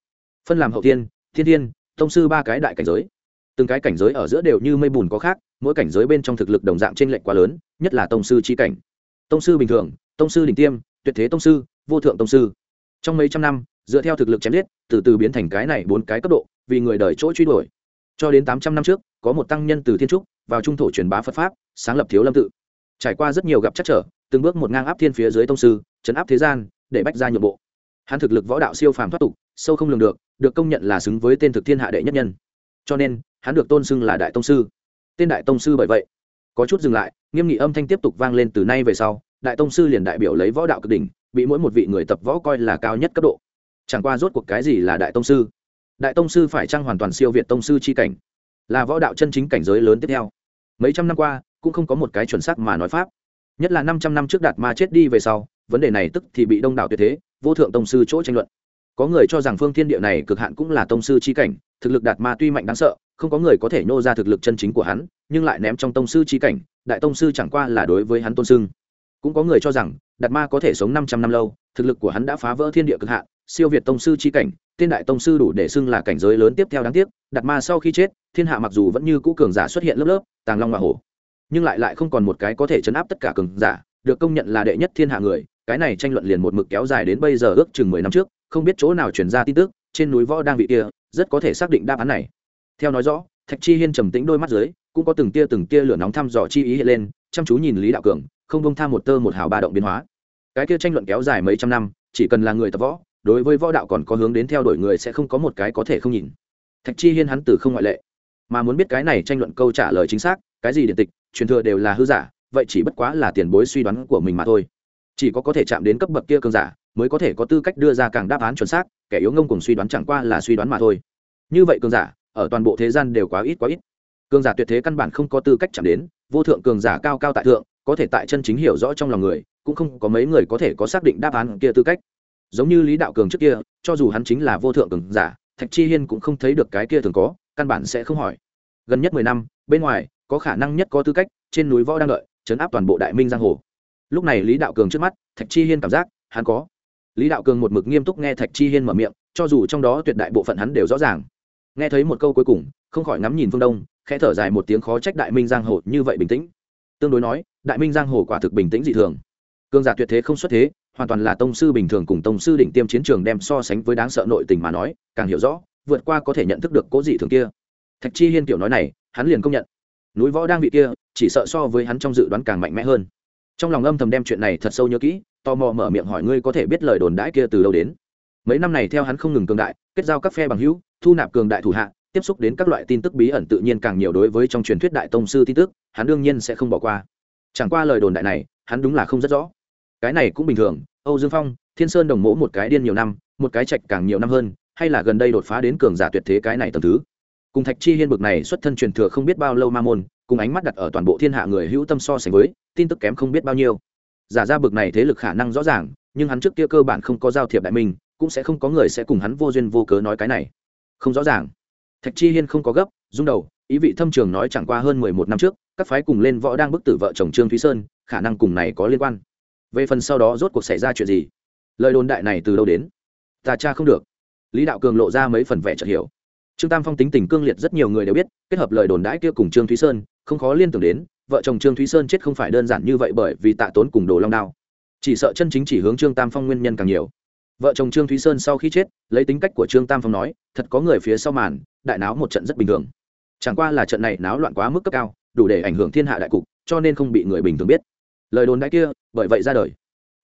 Phân làm hậu thiên thiên thiên, tông sư ba cái đại cảnh giới. Từng cái cảnh giới ở giữa đều như mây bùn có khác, mỗi cảnh giới bên trong thực lực đồng dạng trên lệnh quá lớn, nhất là tông sư chi cảnh. Tông sư bình thường tông sư đỉnh tiêm, tuyệt thế tông sư, vô thượng tông sư. Trong mấy trăm năm, dựa theo thực lực chém giết, từ từ biến thành cái này bốn cái cấp độ, vì người đời chỗ truy đuổi. Cho đến tám trăm năm trước, có một tăng nhân từ thiên trúc vào trung thổ truyền bá phật pháp, sáng lập thiếu lâm tự. Trải qua rất nhiều gặp chắc trở, từng bước một ngang áp thiên phía dưới tông sư, chấn áp thế gian, để bách ra nhượng bộ. Hắn thực lực võ đạo siêu phàm thoát tục, sâu không lường được được công nhận là xứng với tên thực thiên hạ đệ nhất nhân. Cho nên, hắn được tôn xưng là đại tông sư. Tên đại tông sư bởi vậy. Có chút dừng lại, nghiêm nghị âm thanh tiếp tục vang lên từ nay về sau đại tông sư liền đại biểu lấy võ đạo cực đỉnh, bị mỗi một vị người tập võ coi là cao nhất cấp độ. Chẳng qua rốt cuộc cái gì là đại tông sư? Đại tông sư phải chăng hoàn toàn siêu việt tông sư c h i cảnh? Là võ đạo chân chính cảnh giới lớn tiếp theo. Mấy trăm năm qua, cũng không có một cái chuẩn xác mà nói pháp. Nhất là năm trăm năm trước đạt ma chết đi về sau, vấn đề này tức thì bị đông đảo tuyệt thế, vô thượng tông sư chỗ tranh luận. Có người cho rằng phương thiên địa này cực hạn cũng là tông sư c h i cảnh, thực lực đạt ma tuy mạnh đáng sợ, không có người có thể nhô ra thực lực chân chính của hắn, nhưng lại ném trong tông sư c h i cảnh, đại tông sư chẳng qua là đối với hắn tôn sưng cũng có người cho rằng, đạt ma có thể sống năm trăm năm lâu, thực lực của hắn đã phá vỡ thiên địa cực hạn, siêu việt tông sư chi cảnh tên đại tông sư đủ để xưng là cảnh giới lớn tiếp theo đáng tiếc đặt ma sau khi chết, thiên hạ mặc dù vẫn như cũ cường giả xuất hiện lớp lớp, tàng long và hổ. Nhưng lại lại không còn một cái có thể chấn áp tất cả cường giả, được công nhận là đệ nhất thiên hạ người, cái này tranh luận liền một mực kéo dài đến bây giờ ước chừng mười năm trước, không biết chỗ nào chuyển ra tin tức, trên núi võ đang vị kia, rất có thể xác định đáp án này. Theo nói rõ, thạch chi hiên trầm tĩnh đôi mắt dưới, cũng có từng tia từng tia lửa nóng thăm dò chi ý hiện lên, chăm chú nhìn lý đạo cường không bông tham một tơ một hào ba động biến hóa. Cái kia tranh luận kéo dài mấy trăm năm, chỉ cần là người tập võ, đối với võ đạo còn có hướng đến theo đuổi người sẽ không có một cái có thể không nhìn. Thạch chi hiên hắn từ không ngoại lệ, mà muốn biết cái này tranh luận câu trả lời chính xác, cái gì điện tịch, truyền thừa đều là hư giả, vậy chỉ bất quá là tiền bối suy đoán của mình mà thôi. Chỉ có có thể chạm đến cấp bậc kia cường giả, mới có thể có tư cách đưa ra càng đáp án chuẩn xác, kẻ yếu ngông cùng suy đoán chẳng qua là suy đoán mà thôi. Như vậy cường giả, ở toàn bộ thế gian đều quá ít quá ít. Cường giả tuyệt thế căn bản không có tư cách chạm đến vô thượng cường giả cao cao tại thượng, có thể tại chân chính hiểu rõ trong lòng người, cũng không có mấy người có thể có xác định đáp án kia tư cách. Giống như lý đạo cường trước kia, cho dù hắn chính là vô thượng cường giả, thạch chi hiên cũng không thấy được cái kia thường có, căn bản sẽ không hỏi. Gần nhất mười năm, bên ngoài, có khả năng nhất có tư cách, trên núi võ đang đợi, chấn áp toàn bộ đại minh giang hồ. Lúc này lý đạo cường trước mắt, thạch chi hiên cảm giác, hắn có. Lý đạo cường một mực nghiêm túc nghe thạch chi hiên mở miệng, cho dù trong đó tuyệt đại bộ phận hắn đều rõ ràng. Nghe thấy một câu cuối cùng không khỏi ngắm nhìn phương đông, khẽ thở dài một tiếng khó trách đại minh giang hồ như vậy bình tĩnh. Tương đối nói, đại minh giang hồ quả thực bình tĩnh dị thường. Cường giả tuyệt thế không xuất thế, hoàn toàn là tông sư bình thường cùng tông sư đỉnh tiêm chiến trường đem so sánh với đáng sợ nội tình mà nói, càng hiểu rõ, vượt qua có thể nhận thức được cố dị thường kia. Thạch chi hiên Tiểu nói này, hắn liền công nhận. Núi võ đang bị kia, chỉ sợ so với hắn trong dự đoán càng mạnh mẽ hơn. Trong lòng âm thầm đem chuyện này thật sâu nhớ kỹ, tò mò mở miệng hỏi ngươi có thể biết lời đồn đãi kia từ đâu đến. Mấy năm này theo hắn không ngừng cường đại, kết giao các phe bằng hữu, thu nạp cường đại thủ hạ tiếp xúc đến các loại tin tức bí ẩn tự nhiên càng nhiều đối với trong truyền thuyết đại tông sư tin tức, hắn đương nhiên sẽ không bỏ qua. Chẳng qua lời đồn đại này, hắn đúng là không rất rõ. Cái này cũng bình thường, âu dương phong, thiên sơn đồng mỗ một cái điên nhiều năm, một cái trạch càng nhiều năm hơn, hay là gần đây đột phá đến cường giả tuyệt thế cái này tầm thứ. Cùng thạch chi hiên bực này xuất thân truyền thừa không biết bao lâu ma môn, cùng ánh mắt đặt ở toàn bộ thiên hạ người hữu tâm so sánh với, tin tức kém không biết bao nhiêu. Giả ra bực này thế lực khả năng rõ ràng, nhưng hắn trước kia cơ bản không có giao thiệp đại minh, cũng sẽ không có người sẽ cùng hắn vô duyên vô cớ nói cái này. Không rõ ràng thạch chi hiên không có gấp, rung đầu, ý vị thâm trường nói chẳng qua hơn mười một năm trước, các phái cùng lên võ đang bức tử vợ chồng trương thúy sơn, khả năng cùng này có liên quan. Về phần sau đó rốt cuộc xảy ra chuyện gì? Lời đồn đại này từ đâu đến? Ta cha không được. Lý đạo cường lộ ra mấy phần vẻ chợt hiểu. Trương tam phong tính tình cương liệt rất nhiều người đều biết, kết hợp lời đồn đãi kia cùng trương thúy sơn, không khó liên tưởng đến, vợ chồng trương thúy sơn chết không phải đơn giản như vậy bởi vì tạ tốn cùng đồ long đao. Chỉ sợ chân chính chỉ hướng trương tam phong nguyên nhân càng nhiều vợ chồng trương thúy sơn sau khi chết, lấy tính cách của trương tam phong nói, thật có người phía sau màn, đại náo một trận rất bình thường. Chẳng qua là trận này náo loạn quá mức cấp cao, đủ để ảnh hưởng thiên hạ đại cục, cho nên không bị người bình thường biết. Lời đồn đãi kia, bởi vậy ra đời.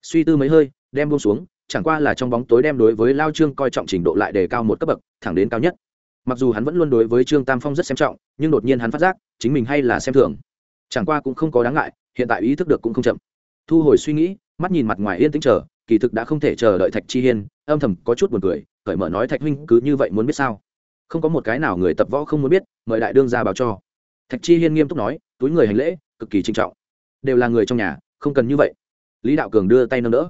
Suy tư mấy hơi, đem buông xuống, chẳng qua là trong bóng tối đem đối với lao trương coi trọng trình độ lại đề cao một cấp bậc, thẳng đến cao nhất. Mặc dù hắn vẫn luôn đối với trương tam phong rất xem trọng, nhưng đột nhiên hắn phát giác, chính mình hay là xem thường. Chẳng qua cũng không có đáng ngại, hiện tại ý thức được cũng không chậm. Thu hồi suy nghĩ, mắt nhìn mặt ngoài yên tĩnh chờ kỳ thực đã không thể chờ đợi thạch chi hiên, âm thầm có chút buồn cười, cởi mở nói thạch huynh cứ như vậy muốn biết sao? Không có một cái nào người tập võ không muốn biết, mời đại đương ra báo cho. Thạch chi hiên nghiêm túc nói, túi người hành lễ, cực kỳ trinh trọng. Đều là người trong nhà, không cần như vậy. Lý đạo cường đưa tay nâng đỡ.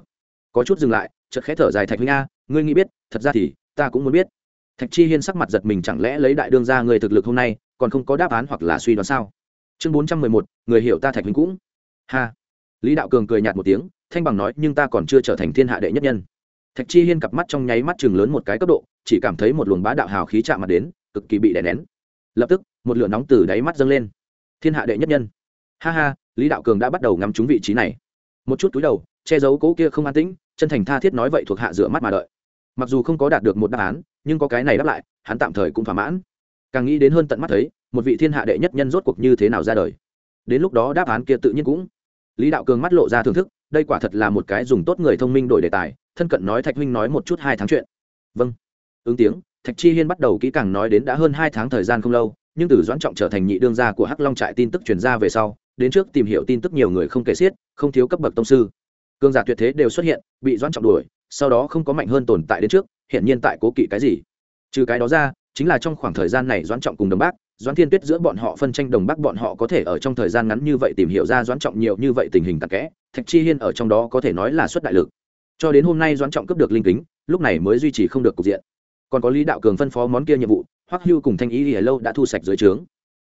Có chút dừng lại, chợt khẽ thở dài thạch huynh a, ngươi nghĩ biết, thật ra thì, ta cũng muốn biết. Thạch chi hiên sắc mặt giật mình chẳng lẽ lấy đại đương ra người thực lực hôm nay, còn không có đáp án hoặc là suy đoán sao? Chương bốn trăm mười một, người hiểu ta thạch huynh cũng. Ha. Lý đạo cường cười nhạt một tiếng thanh bằng nói, nhưng ta còn chưa trở thành thiên hạ đệ nhất nhân. Thạch chi hiên cặp mắt trong nháy mắt chừng lớn một cái cấp độ, chỉ cảm thấy một luồng bá đạo hào khí chạm mặt đến, cực kỳ bị đè nén. Lập tức, một lửa nóng từ đáy mắt dâng lên. Thiên hạ đệ nhất nhân. Ha ha, lý đạo cường đã bắt đầu ngắm trúng vị trí này. Một chút túi đầu, che giấu cố kia không an tĩnh, chân thành tha thiết nói vậy thuộc hạ rửa mắt mà đợi. Mặc dù không có đạt được một đáp án, nhưng có cái này đáp lại, hắn tạm thời cũng thỏa mãn. Càng nghĩ đến hơn tận mắt thấy, một vị thiên hạ đệ nhất nhân rốt cuộc như thế nào ra đời. Đến lúc đó đáp án kia tự nhiên cũng. Lý đạo cường mắt lộ ra thưởng thức đây quả thật là một cái dùng tốt người thông minh đổi đề tài, thân cận nói thạch huynh nói một chút hai tháng chuyện. Vâng. Ứng tiếng, thạch chi hiên bắt đầu kỹ càng nói đến đã hơn hai tháng thời gian không lâu, nhưng từ doãn trọng trở thành nhị đương gia của hắc long trại tin tức truyền ra về sau, đến trước tìm hiểu tin tức nhiều người không kể xiết, không thiếu cấp bậc tông sư. Cương giả tuyệt thế đều xuất hiện, bị doãn trọng đuổi, sau đó không có mạnh hơn tồn tại đến trước hiện nhiên tại cố kỵ cái gì. Trừ cái đó ra, chính là trong khoảng thời gian này doãn trọng cùng đồng bác, doãn thiên tuyết giữa bọn họ phân tranh đồng bắc bọn họ có thể ở trong thời gian ngắn như vậy tìm hiểu ra doãn trọng nhiều như vậy tình hình tặc kẽ thạch chi hiên ở trong đó có thể nói là xuất đại lực. Cho đến hôm nay doãn trọng cấp được linh kính, lúc này mới duy trì không được cục diện. Còn có lý đạo cường phân phó món kia nhiệm vụ, hoắc hưu cùng thanh y lìa lâu đã thu sạch dưới trướng.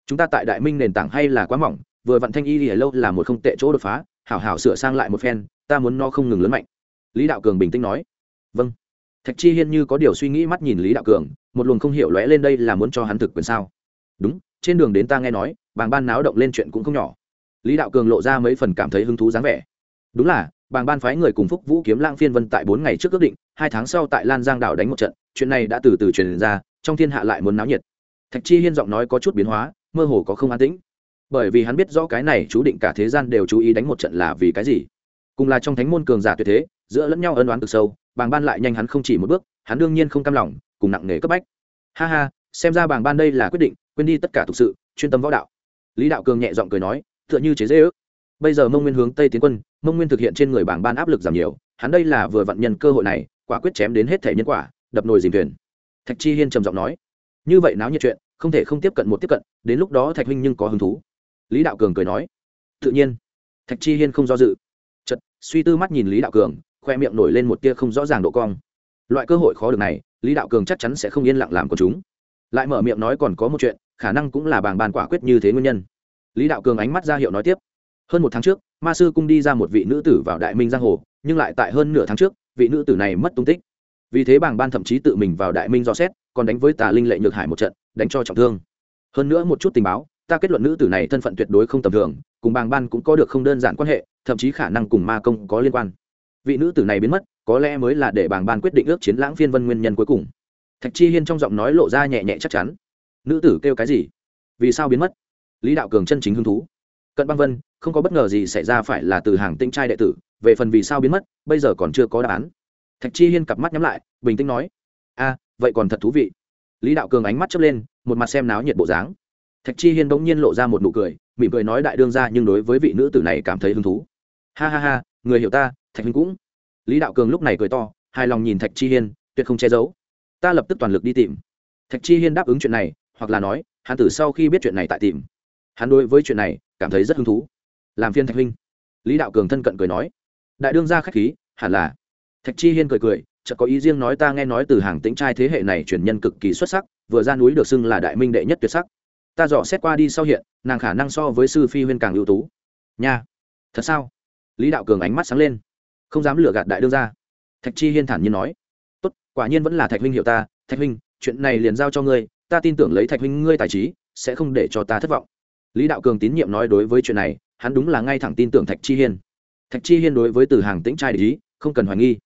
Chúng ta tại đại minh nền tảng hay là quá mỏng, vừa vặn thanh y lìa lâu là một không tệ chỗ đột phá, hảo hảo sửa sang lại một phen, ta muốn nó không ngừng lớn mạnh. Lý đạo cường bình tĩnh nói. Vâng. Thạch chi hiên như có điều suy nghĩ mắt nhìn lý đạo cường, một luồng không hiểu lóe lên đây là muốn cho hắn thực quyền sao? Đúng, trên đường đến ta nghe nói, bàng ban náo động lên chuyện cũng không nhỏ. Lý đạo cường lộ ra mấy phần cảm thấy hứng thú dáng vẻ đúng là, bàng ban phái người cùng phúc vũ kiếm lang phiên vân tại bốn ngày trước ước định, hai tháng sau tại lan giang đảo đánh một trận, chuyện này đã từ từ truyền ra, trong thiên hạ lại muốn náo nhiệt. Thạch chi hiên giọng nói có chút biến hóa, mơ hồ có không an tĩnh. Bởi vì hắn biết rõ cái này chú định cả thế gian đều chú ý đánh một trận là vì cái gì. Cùng là trong thánh môn cường giả tuyệt thế, giữa lẫn nhau ân đoán cực sâu, bàng ban lại nhanh hắn không chỉ một bước, hắn đương nhiên không cam lòng, cùng nặng nề cấp bách. Ha ha, xem ra bàng ban đây là quyết định, quên đi tất cả thực sự, chuyên tâm võ đạo. Lý đạo cường nhẹ giọng cười nói, tựa như chế dễ ước bây giờ mông nguyên hướng tây tiến quân, mông nguyên thực hiện trên người bảng ban áp lực giảm nhiều, hắn đây là vừa vặn nhân cơ hội này, quả quyết chém đến hết thể nhân quả, đập nồi dìm thuyền. Thạch chi hiên trầm giọng nói, như vậy náo nhiệt chuyện, không thể không tiếp cận một tiếp cận, đến lúc đó thạch huynh nhưng có hứng thú. Lý đạo cường cười nói, tự nhiên. Thạch chi hiên không do dự. Chật suy tư mắt nhìn lý đạo cường, khoe miệng nổi lên một tia không rõ ràng độ cong. Loại cơ hội khó được này, lý đạo cường chắc chắn sẽ không yên lặng làm của chúng. Lại mở miệng nói còn có một chuyện, khả năng cũng là bàng bàn quả quyết như thế nguyên nhân. Lý đạo cường ánh mắt ra hiệu nói tiếp hơn một tháng trước, ma sư cung đi ra một vị nữ tử vào đại minh giang hồ, nhưng lại tại hơn nửa tháng trước, vị nữ tử này mất tung tích. Vì thế bảng ban thậm chí tự mình vào đại minh do xét, còn đánh với tà linh lệ nhược hải một trận, đánh cho trọng thương. Hơn nữa một chút tình báo, ta kết luận nữ tử này thân phận tuyệt đối không tầm thường, cùng bàng ban cũng có được không đơn giản quan hệ, thậm chí khả năng cùng ma công có liên quan. Vị nữ tử này biến mất, có lẽ mới là để bàng ban quyết định ước chiến lãng phiên vân nguyên nhân cuối cùng. Thạch chi hiên trong giọng nói lộ ra nhẹ nhẹ chắc chắn. Nữ tử kêu cái gì? Vì sao biến mất? Lý đạo cường chân chính hứng thú cận băng vân, không có bất ngờ gì xảy ra phải là từ hàng tĩnh trai đệ tử, về phần vì sao biến mất, bây giờ còn chưa có đáp án. Thạch chi hiên cặp mắt nhắm lại, bình tĩnh nói, a, vậy còn thật thú vị. Lý đạo cường ánh mắt chớp lên, một mặt xem náo nhiệt bộ dáng. Thạch chi hiên bỗng nhiên lộ ra một nụ cười, mỉm cười nói đại đương ra nhưng đối với vị nữ tử này cảm thấy hứng thú. Ha ha ha, người hiểu ta, thạch huynh cũng. Lý đạo cường lúc này cười to, hài lòng nhìn thạch chi hiên, tuyệt không che giấu. Ta lập tức toàn lực đi tìm. Thạch chi hiên đáp ứng chuyện này, hoặc là nói, hắn tử sau khi biết chuyện này tại tìm. Hắn đối với chuyện này cảm thấy rất hứng thú. Làm phiên thạch huynh. Lý đạo cường thân cận cười nói. Đại đương gia k h á c h khí, hẳn là. Thạch chi hiên cười cười, chợt có ý riêng nói ta nghe nói từ hàng tĩnh trai thế hệ này truyền nhân cực kỳ xuất sắc, vừa ra núi được xưng là đại minh đệ nhất tuyệt sắc. Ta dò xét qua đi sau hiện, nàng khả năng so với sư phi huyên càng ưu tú. Nha. Thật sao? Lý đạo cường ánh mắt sáng lên. Không dám lừa gạt đại đương gia. Thạch chi hiên thản nhiên nói. Tốt, quả nhiên vẫn là thạch huynh hiệu ta. Thạch huynh, chuyện này liền giao cho ngươi, ta tin tưởng lấy thạch huynh ngươi tài trí, sẽ không để cho ta thất vọng lý đạo cường tín nhiệm nói đối với chuyện này, hắn đúng là ngay thẳng tin tưởng thạch chi hiên. Thạch chi hiên đối với từ hàng tĩnh trai để ý, không cần hoài nghi.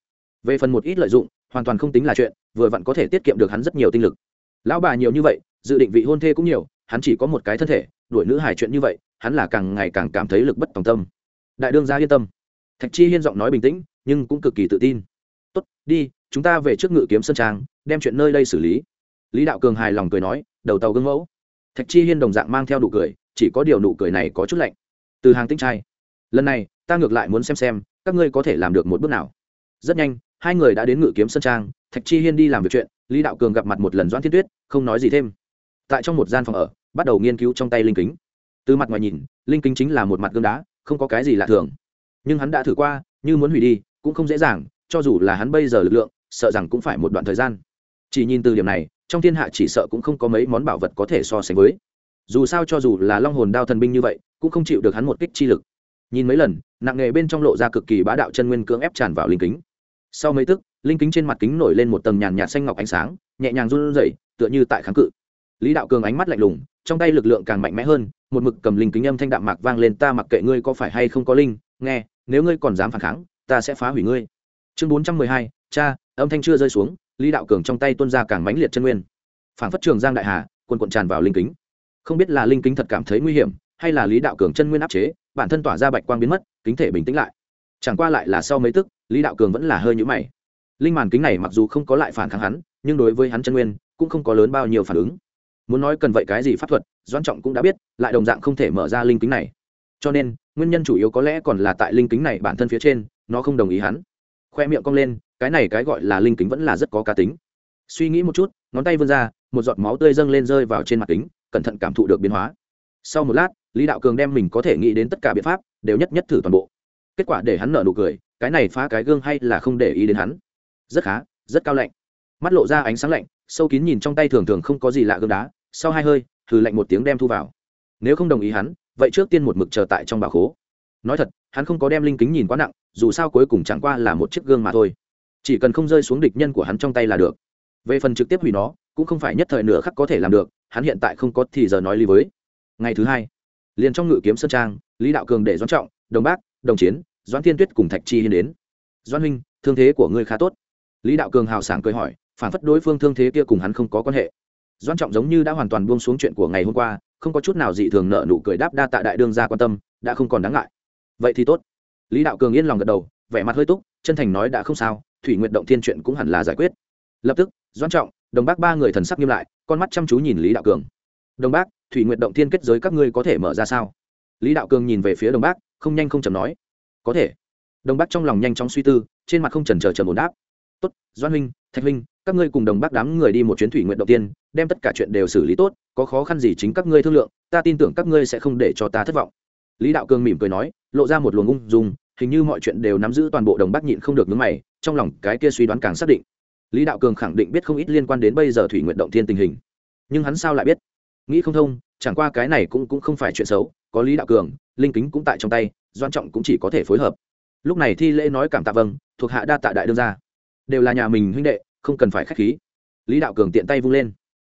Về phần một ít lợi dụng, hoàn toàn không tính là chuyện, vừa vặn có thể tiết kiệm được hắn rất nhiều tinh lực. Lão bà nhiều như vậy, dự định vị hôn thê cũng nhiều, hắn chỉ có một cái thân thể, đuổi nữ hài chuyện như vậy, hắn là càng ngày càng cảm thấy lực bất tòng tâm. Đại đương gia yên tâm. Thạch chi hiên giọng nói bình tĩnh, nhưng cũng cực kỳ tự tin. Tốt, đi, chúng ta về trước ngự kiếm sân trang, đem chuyện nơi đây xử lý. Lý đạo cường hài lòng cười nói, đầu tàu gương mẫu. Thạch chi hiên đồng dạng mang theo đủ cười chỉ có điều nụ cười này có chút lạnh. Từ hàng tinh trai, lần này, ta ngược lại muốn xem xem, các ngươi có thể làm được một bước nào. Rất nhanh, hai người đã đến ngự kiếm sân trang, thạch chi hiên đi làm việc chuyện, lý đạo cường gặp mặt một lần doãn thiên tuyết, không nói gì thêm. Tại trong một gian phòng ở, bắt đầu nghiên cứu trong tay linh kính. Từ mặt ngoài nhìn, linh kính chính là một mặt gương đá, không có cái gì lạ thường. Nhưng hắn đã thử qua, như muốn hủy đi, cũng không dễ dàng, cho dù là hắn bây giờ lực lượng, sợ rằng cũng phải một đoạn thời gian. Chỉ nhìn từ điểm này, trong thiên hạ chỉ sợ cũng không có mấy món bảo vật có thể so sánh với dù sao cho dù là long hồn đao thần binh như vậy, cũng không chịu được hắn một kích chi lực. Nhìn mấy lần, nặng nghề bên trong lộ ra cực kỳ bá đạo chân nguyên cưỡng ép tràn vào linh kính. Sau mấy tức, linh kính trên mặt kính nổi lên một tầng nhàn nhạt xanh ngọc ánh sáng, nhẹ nhàng run rẩy, tựa như tại kháng cự. Lý đạo cường ánh mắt lạnh lùng, trong tay lực lượng càng mạnh mẽ hơn, một mực cầm linh kính âm thanh đạm mạc vang lên, ta mặc kệ ngươi có phải hay không có linh, nghe, nếu ngươi còn dám phản kháng, ta sẽ phá hủy ngươi. Chương bốn trăm mười hai, cha, âm thanh chưa rơi xuống. Lý đạo cường trong tay tuôn ra càng mãnh liệt chân nguyên. Phản phất trường giang đại hà, quần cuộn tràn vào linh kính không biết là linh kính thật cảm thấy nguy hiểm, hay là lý đạo cường chân nguyên áp chế, bản thân tỏa ra bạch quang biến mất, kính thể bình tĩnh lại. Chẳng qua lại là sau mấy tức, lý đạo cường vẫn là hơi nhũ mày. Linh màn kính này mặc dù không có lại phản kháng hắn, nhưng đối với hắn chân nguyên, cũng không có lớn bao nhiêu phản ứng. Muốn nói cần vậy cái gì pháp thuật, doãn trọng cũng đã biết, lại đồng dạng không thể mở ra linh kính này. Cho nên, nguyên nhân chủ yếu có lẽ còn là tại linh kính này bản thân phía trên, nó không đồng ý hắn. Khoe miệng cong lên, cái này cái gọi là linh kính vẫn là rất có cá tính. Suy nghĩ một chút, ngón tay vươn ra, một giọt máu tươi dâng lên rơi vào trên mặt kính cẩn thận cảm thụ được biến hóa. Sau một lát, lý đạo cường đem mình có thể nghĩ đến tất cả biện pháp đều nhất nhất thử toàn bộ. Kết quả để hắn nở nụ cười, cái này phá cái gương hay là không để ý đến hắn? Rất khá, rất cao lạnh. Mắt lộ ra ánh sáng lạnh, sâu kín nhìn trong tay thường thường không có gì lạ gương đá, sau hai hơi thử lạnh một tiếng đem thu vào. Nếu không đồng ý hắn, vậy trước tiên một mực chờ tại trong bảo khố. Nói thật, hắn không có đem linh kính nhìn quá nặng, dù sao cuối cùng chẳng qua là một chiếc gương mà thôi. Chỉ cần không rơi xuống địch nhân của hắn trong tay là được. Về phần trực tiếp hủy nó cũng không phải nhất thời nửa khắc có thể làm được, hắn hiện tại không có thì giờ nói lý với. Ngày thứ hai, liền trong ngự kiếm sơn trang, lý đạo cường để doãn trọng, đồng bác, đồng chiến, doãn thiên tuyết cùng thạch chi hiên đến. Doãn huynh, thương thế của ngươi khá tốt. Lý đạo cường hào sảng cười hỏi, phản phất đối phương thương thế kia cùng hắn không có quan hệ. Doãn trọng giống như đã hoàn toàn buông xuống chuyện của ngày hôm qua, không có chút nào dị thường nợ nụ cười đáp đa tạ đại đương gia quan tâm, đã không còn đáng ngại. Vậy thì tốt. Lý đạo cường yên lòng gật đầu, vẻ mặt hơi túc, chân thành nói đã không sao, thủy nguyện động thiên chuyện cũng hẳn là giải quyết. Lập tức, doãn trọng đồng bác ba người thần sắc nghiêm lại, con mắt chăm chú nhìn lý đạo cường. Đồng bác, thủy nguyện động thiên kết giới các ngươi có thể mở ra sao? Lý đạo cường nhìn về phía đồng bác, không nhanh không chầm nói. Có thể. Đồng bác trong lòng nhanh chóng suy tư, trên mặt không trần trờ trầm ổn đáp. Tốt doan huynh, thạch huynh, các ngươi cùng đồng bác đám người đi một chuyến thủy nguyện động tiên đem tất cả chuyện đều xử lý tốt, có khó khăn gì chính các ngươi thương lượng, ta tin tưởng các ngươi sẽ không để cho ta thất vọng. Lý đạo cường mỉm cười nói, lộ ra một luồng ung dung, hình như mọi chuyện đều nắm giữ toàn bộ đồng bác nhịn không được ngứng mày, trong lòng cái kia suy đoán càng xác định lý đạo cường khẳng định biết không ít liên quan đến bây giờ thủy nguyện động thiên tình hình. Nhưng hắn sao lại biết? Nghĩ không thông, chẳng qua cái này cũng cũng không phải chuyện xấu, có lý đạo cường, linh kính cũng tại trong tay doan trọng cũng chỉ có thể phối hợp. Lúc này thi lễ nói cảm tạ vâng thuộc hạ đa tạ đại đương gia. Đều là nhà mình huynh đệ, không cần phải k h á c h khí. Lý đạo cường tiện tay vung lên.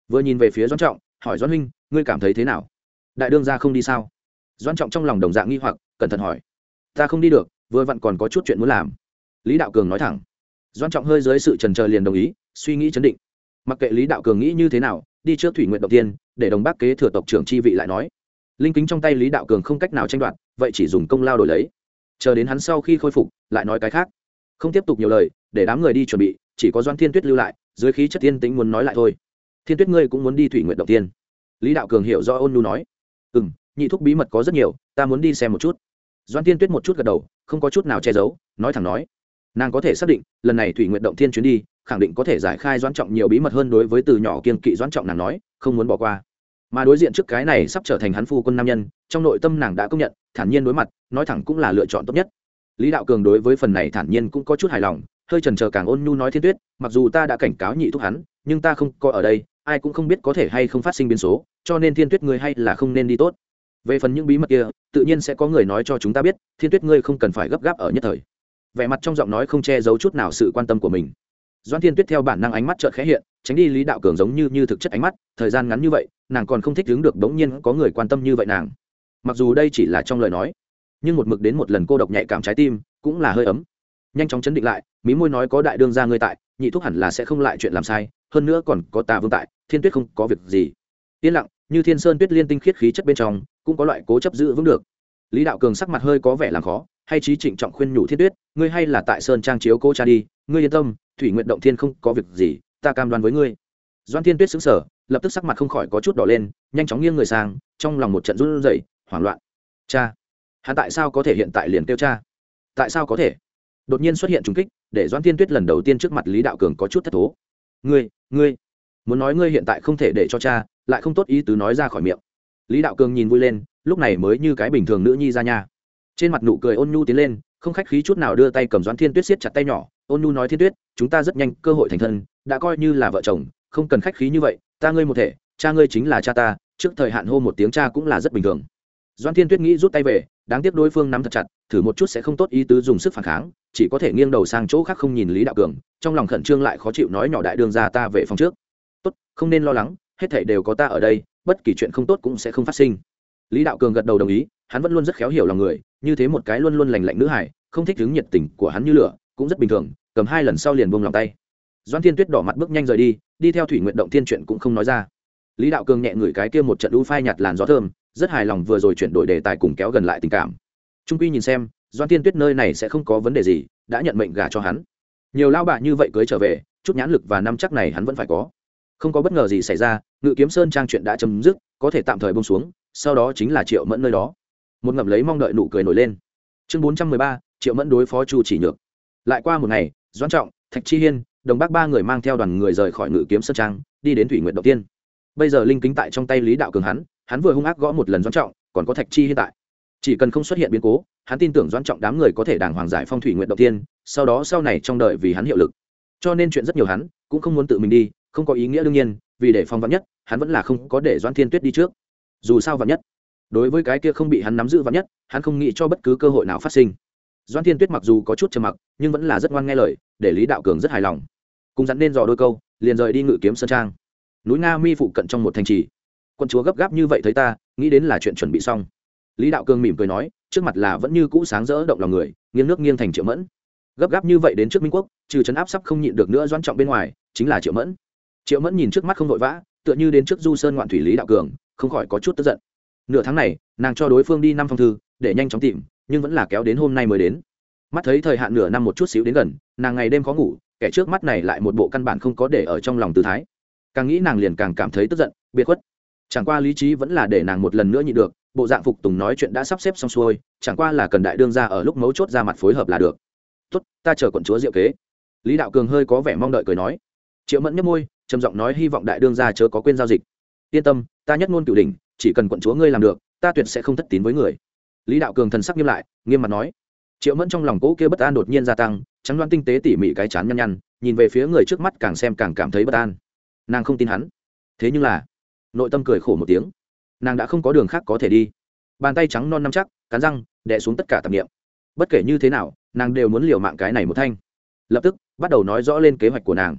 Vừa nhìn về phía doan trọng, hỏi doan huynh, ngươi cảm thấy thế nào? Đại đương gia không đi sao? Doan trọng trong lòng đồng dạng nghi hoặc, cẩn thận hỏi. Ta không đi được, vừa vặn còn có chút chuyện muốn làm. Lý đạo cường nói thẳng doan trọng hơi dưới sự trần trờ liền đồng ý, suy nghĩ chấn định. Mặc kệ lý đạo cường nghĩ như thế nào, đi trước thủy nguyện động tiên, để đồng bác kế thừa tộc trưởng chi vị lại nói. Linh kính trong tay lý đạo cường không cách nào tranh đoạt, vậy chỉ dùng công lao đổi lấy. Chờ đến hắn sau khi khôi phục, lại nói cái khác. Không tiếp tục nhiều lời, để đám người đi chuẩn bị, chỉ có doan thiên tuyết lưu lại, dưới khí chất tiên tính muốn nói lại thôi. Thiên tuyết ngươi cũng muốn đi thủy nguyện động tiên. Lý đạo cường hiểu do ôn nhu nói. Ừ m nhị thúc bí mật có rất nhiều, ta muốn đi xem một chút. Doan tiên tuyết một chút gật đầu, không có chút nào che giấu, nói thẳng nói nàng có thể xác định, lần này thủy nguyện động thiên chuyến đi, khẳng định có thể giải khai doãn trọng nhiều bí mật hơn đối với từ nhỏ kiên kỵ doãn trọng nàng nói, không muốn bỏ qua. Mà đối diện trước cái này sắp trở thành hắn phu quân nam nhân, trong nội tâm nàng đã công nhận, thản nhiên đối mặt, nói thẳng cũng là lựa chọn tốt nhất. Lý đạo cường đối với phần này thản nhiên cũng có chút hài lòng, hơi trần chờ càng ôn nhu nói thiên tuyết, mặc dù ta đã cảnh cáo nhị thúc hắn, nhưng ta không coi ở đây, ai cũng không biết có thể hay không phát sinh biến số, cho nên thiên tuyết ngươi hay là không nên đi tốt. Về phần những bí mật kia, tự nhiên sẽ có người nói cho chúng ta biết, thiên tuyết ngươi không cần phải gấp gáp ở nhất thời vẻ mặt trong giọng nói không che giấu chút nào sự quan tâm của mình. Doan thiên tuyết theo bản năng ánh mắt chợt khẽ hiện, tránh đi lý đạo cường giống như như thực chất ánh mắt, thời gian ngắn như vậy, nàng còn không thích đứng được đống nhiên có người quan tâm như vậy nàng. Mặc dù đây chỉ là trong lời nói, nhưng một mực đến một lần cô độc nhạy cảm trái tim cũng là hơi ấm. Nhanh chóng chấn định lại, mí môi nói có đại đương ra ngươi tại, nhị thúc hẳn là sẽ không lại chuyện làm sai, hơn nữa còn có tà vương tại, thiên tuyết không có việc gì. Yên lặng, như thiên sơn tuyết liên tinh khiết khí chất bên trong, cũng có loại cố chấp giữ vững được. Lý đạo cường sắc mặt hơi có vẻ làm khó hay trí trịnh trọng khuyên nhủ thiết tuyết, ngươi hay là tại sơn trang chiếu cô cha đi, ngươi yên tâm, thủy nguyện động thiên không có việc gì, ta cam đoan với ngươi. Doan thiên tuyết xứng sở lập tức sắc mặt không khỏi có chút đỏ lên, nhanh chóng nghiêng người sang, trong lòng một trận run rẩy, hoảng loạn. Cha, hắn tại sao có thể hiện tại liền kêu cha? Tại sao có thể? Đột nhiên xuất hiện trùng kích, để doan thiên tuyết lần đầu tiên trước mặt lý đạo cường có chút thất thố. Ngươi ngươi, muốn nói ngươi hiện tại không thể để cho cha, lại không tốt ý tứ nói ra khỏi miệng. Lý đạo cường nhìn vui lên, lúc này mới như cái bình thường nữ nhi ra nhà trên mặt nụ cười ôn nhu tiến lên, không khách khí chút nào đưa tay cầm doãn thiên tuyết siết chặt tay nhỏ, ôn nhu nói thiên tuyết, chúng ta rất nhanh cơ hội thành thân, đã coi như là vợ chồng, không cần khách khí như vậy, ta ngươi một thể, cha ngươi chính là cha ta, trước thời hạn hô một tiếng cha cũng là rất bình thường. Doan thiên tuyết nghĩ rút tay về, đáng tiếc đối phương nắm thật chặt, thử một chút sẽ không tốt ý tứ dùng sức phản kháng, chỉ có thể nghiêng đầu sang chỗ khác không nhìn lý đạo cường, trong lòng khẩn trương lại khó chịu nói nhỏ đại đường ra ta về phòng trước. Tốt, không nên lo lắng, hết thảy đều có ta ở đây, bất kỳ chuyện không tốt cũng sẽ không phát sinh. Lý đạo cường gật đầu đồng ý, hắn vẫn luôn rất khéo hiểu lòng người như thế một cái luôn luôn lành lạnh nữ hải không thích hứng nhiệt tình của hắn như lửa, cũng rất bình thường, cầm hai lần sau liền buông lòng tay. Doan thiên tuyết đỏ mặt bước nhanh rời đi đi theo thủy nguyện động thiên chuyện cũng không nói ra. Lý đạo cường nhẹ ngửi cái kia một trận u phai nhạt làn gió thơm, rất hài lòng vừa rồi chuyển đổi đề tài cùng kéo gần lại tình cảm. Trung quy nhìn xem doan thiên tuyết nơi này sẽ không có vấn đề gì, đã nhận mệnh gả cho hắn. Nhiều lao bạ như vậy cưới trở về, chút nhãn lực và năm chắc này hắn vẫn phải có. Không có bất ngờ gì xảy ra, ngự kiếm sơn trang chuyện đã chấm dứt, có thể tạm thời bông xuống, sau đó chính là triệu mẫn nơi đó một ngậm lấy mong đợi nụ cười nổi lên. Chương bốn trăm mười ba, triệu mẫn đối phó chu chỉ nhược. Lại qua một ngày, doãn trọng, thạch chi hiên, đồng bác ba người mang theo đoàn người rời khỏi ngự kiếm sơn trang, đi đến thủy nguyện đầu tiên. Bây giờ linh kính tại trong tay lý đạo cường hắn hắn vừa hung ác gõ một lần doãn trọng, còn có thạch chi hiên tại. Chỉ cần không xuất hiện biến cố, hắn tin tưởng doãn trọng đám người có thể đàng hoàng giải phong thủy nguyện đầu tiên, sau đó sau này trong đợi vì hắn hiệu lực. Cho nên chuyện rất nhiều hắn cũng không muốn tự mình đi, không có ý nghĩa đương nhiên, vì để phong vắn nhất, hắn vẫn là không có để doãn thiên tuyết đi trước. Dù sao vắn nhất đối với cái kia không bị hắn nắm giữ vắn nhất, hắn không nghĩ cho bất cứ cơ hội nào phát sinh. Doan thiên tuyết mặc dù có chút trầm mặc, nhưng vẫn là rất ngoan nghe lời, để lý đạo cường rất hài lòng. Cùng dặn nên dò đôi câu, liền rời đi ngự kiếm sơn trang. Núi nga mi phụ cận trong một thành trì. Quân chúa gấp gáp như vậy thấy ta, nghĩ đến là chuyện chuẩn bị xong. Lý đạo cường mỉm cười nói, trước mặt là vẫn như cũ sáng rỡ động lòng người, nghiêng nước nghiêng thành triệu mẫn. Gấp gáp như vậy đến trước minh quốc, trừ chấn áp sắp không nhịn được nữa doan trọng bên ngoài, chính là triệu mẫn. Triệu mẫn nhìn trước mắt không vội vã, tựa như đến trước du sơn ngoạn thủy lý đạo cường, không khỏi có chút tức giận nửa tháng này, nàng cho đối phương đi năm phong thư, để nhanh chóng tìm, nhưng vẫn là kéo đến hôm nay mới đến. Mắt thấy thời hạn nửa năm một chút xíu đến gần, nàng ngày đêm khó ngủ, kẻ trước mắt này lại một bộ căn bản không có để ở trong lòng tư thái. Càng nghĩ nàng liền càng cảm thấy tức giận, biệt khuất. Chẳng qua lý trí vẫn là để nàng một lần nữa nhịn được, bộ dạng phục tùng nói chuyện đã sắp xếp xong xuôi, chẳng qua là cần đại đương ra ở lúc mấu chốt ra mặt phối hợp là được. Tốt, ta chờ quận chúa diệu kế. Lý đạo cường hơi có vẻ mong đợi cười nói. Triệu mẫn nhấp môi, trầm giọng nói hy vọng đại đương ra chớ có quên giao dịch. Yên tâm, ta nhất ngôn cửu đỉnh chỉ cần quận chúa ngươi làm được, ta tuyệt sẽ không thất tín với người. Lý đạo cường thần sắc nghiêm lại, nghiêm mặt nói. Triệu mẫn trong lòng cỗ kia bất an đột nhiên gia tăng, trắng đoan tinh tế tỉ mỉ cái chán nhăn nhăn, nhìn về phía người trước mắt càng xem càng cảm thấy bất an. Nàng không tin hắn. Thế nhưng là, nội tâm cười khổ một tiếng. Nàng đã không có đường khác có thể đi. Bàn tay trắng non nắm chắc, cắn răng, đè xuống tất cả tạp niệm. bất kể như thế nào, nàng đều muốn liều mạng cái này một thanh. Lập tức, bắt đầu nói rõ lên kế hoạch của nàng.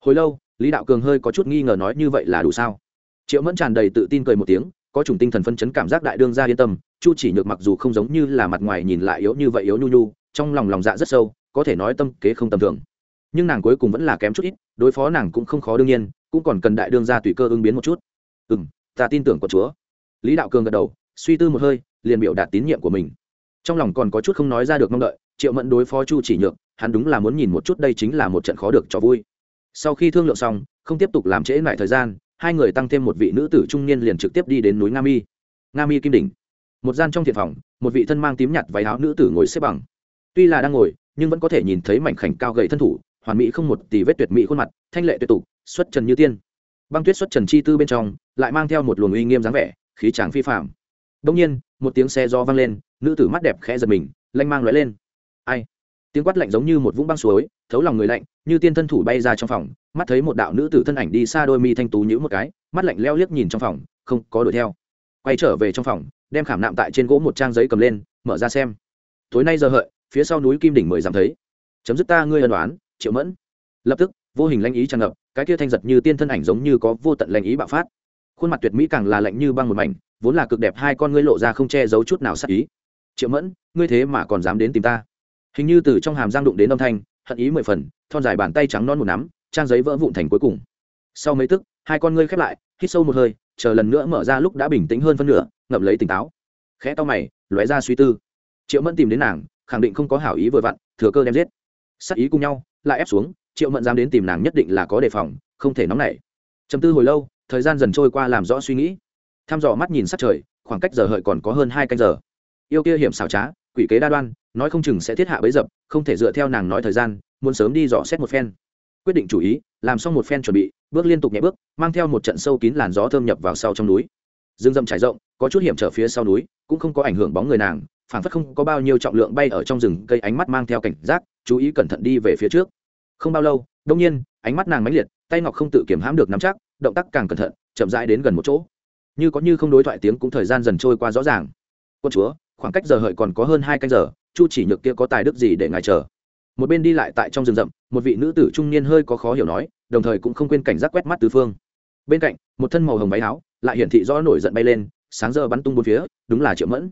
Hồi lâu, lý đạo cường hơi có chút nghi ngờ nói như vậy là đủ sao? Triệu mẫn tràn đầy tự tin cười một tiếng, có chủng tinh thần phân chấn cảm giác đại đương ra yên tâm, chu chỉ nhược mặc dù không giống như là mặt ngoài nhìn lại yếu như vậy yếu nhu nhu, trong lòng lòng dạ rất sâu, có thể nói tâm kế không tầm thường. Nhưng nàng cuối cùng vẫn là kém chút ít, đối phó nàng cũng không khó đương nhiên, cũng còn cần đại đương ra tùy cơ ứng biến một chút. Ừ m ta tin tưởng của chúa. Lý đạo cường gật đầu, suy tư một hơi, liền biểu đạt tín nhiệm của mình. Trong lòng còn có chút không nói ra được mong đợi, triệu mẫn đối phó chu chỉ nhược, hắn đúng là muốn nhìn một chút đây chính là một trận khó được cho vui. Sau khi thương lượng xong, không tiếp tục làm trễ lại thời gian hai người tăng thêm một vị nữ tử trung niên liền trực tiếp đi đến núi nga mi. Nga mi kim đỉnh. Một gian trong thiện phòng, một vị thân mang tím nhạt váy áo nữ tử ngồi xếp bằng. Tuy là đang ngồi, nhưng vẫn có thể nhìn thấy mảnh khảnh cao gầy thân thủ, hoàn mỹ không một tỷ vết tuyệt mỹ khuôn mặt, thanh lệ tuyệt tục, xuất trần như tiên. Băng tuyết xuất trần chi tư bên trong, lại mang theo một luồng uy nghiêm dáng vẻ, khí tràng phi phạm đông nhiên, một tiếng xe do vang lên, nữ tử mắt đẹp khẽ giật mình, lanh mang lóe lên. Ai? Tiếng quát lạnh giống như một vũng băng suối, thấu lòng người lạnh, như tiên thân thủ bay ra trong phòng, mắt thấy một đạo nữ tử thân ảnh đi xa đôi mi thanh tú nhữ một cái, mắt lạnh leo liếc nhìn trong phòng, không có đuổi theo. Quay trở về trong phòng, đem khảm nạm tại trên gỗ một trang giấy cầm lên, mở ra xem. Tối nay giờ hợi, phía sau núi kim đỉnh mười dám thấy. Chấm dứt ta, ngươi ân đoán triệu mẫn. Lập tức, vô hình lanh ý tràn ngập, cái kia thanh giật như tiên thân ảnh giống như có vô tận lanh ý bạo phát. Khuôn mặt tuyệt mỹ càng là lạnh như băng một mảnh, vốn là cực đẹp, hai con ngươi lộ ra không che giấu chút nào sắc ý. Triệu mẫn, ngươi thế mà còn dám đến tìm ta? Hình như từ trong hàm giang đụng đến âm thanh, hận ý mười phần, thon dài bàn tay trắng non một nắm, trang giấy vỡ vụn thành cuối cùng. Sau mấy tức, hai con ngươi khép lại, hít sâu một hơi, chờ lần nữa mở ra lúc đã bình tĩnh hơn phân nửa, ngậm lấy tỉnh táo. Khẽ to mày, lóe ra suy tư. Triệu mẫn tìm đến nàng, khẳng định không có hảo ý vừa vặn, thừa cơ đem giết. Sắc ý cùng nhau, lại ép xuống, triệu mẫn dám đến tìm nàng nhất định là có đề phòng, không thể nóng nảy. Chầm tư hồi lâu, thời gian dần trôi qua làm rõ suy nghĩ. Tham dò mắt nhìn sát trời, khoảng cách giờ hợi còn có hơn hai canh giờ. Yêu kia hiểm xảo trá, quỷ kế đa đoan nói không chừng sẽ thiết hạ bấy dập, không thể dựa theo nàng nói thời gian, muốn sớm đi dò xét một phen. Quyết định chủ ý, làm xong một phen chuẩn bị, bước liên tục nhẹ bước, mang theo một trận sâu kín làn gió thơm nhập vào sau trong núi. Dương dâm trải rộng, có chút hiểm trở phía sau núi, cũng không có ảnh hưởng bóng người nàng phản phất không có bao nhiêu trọng lượng bay ở trong rừng, cây ánh mắt mang theo cảnh giác, chú ý cẩn thận đi về phía trước. Không bao lâu đông nhiên, ánh mắt nàng mãnh liệt, tay ngọc không tự kiểm hãm được nắm chắc, động tác càng cẩn thận, chậm rãi đến gần một chỗ. Như có như không đối thoại tiếng cũng thời gian dần trôi qua rõ ràng. Quân chúa, khoảng cách giờ hợi còn có hơn hai canh giờ chu chỉ nhược kia có tài đức gì để ngài chờ? Một bên đi lại tại trong rừng rậm, một vị nữ tử trung niên hơi có khó hiểu nói, đồng thời cũng không quên cảnh giác quét mắt tứ phương. Bên cạnh, một thân màu hồng váy áo, lại hiển thị rõ nổi giận bay lên, sáng giờ bắn tung bốn phía, đúng là triệu mẫn.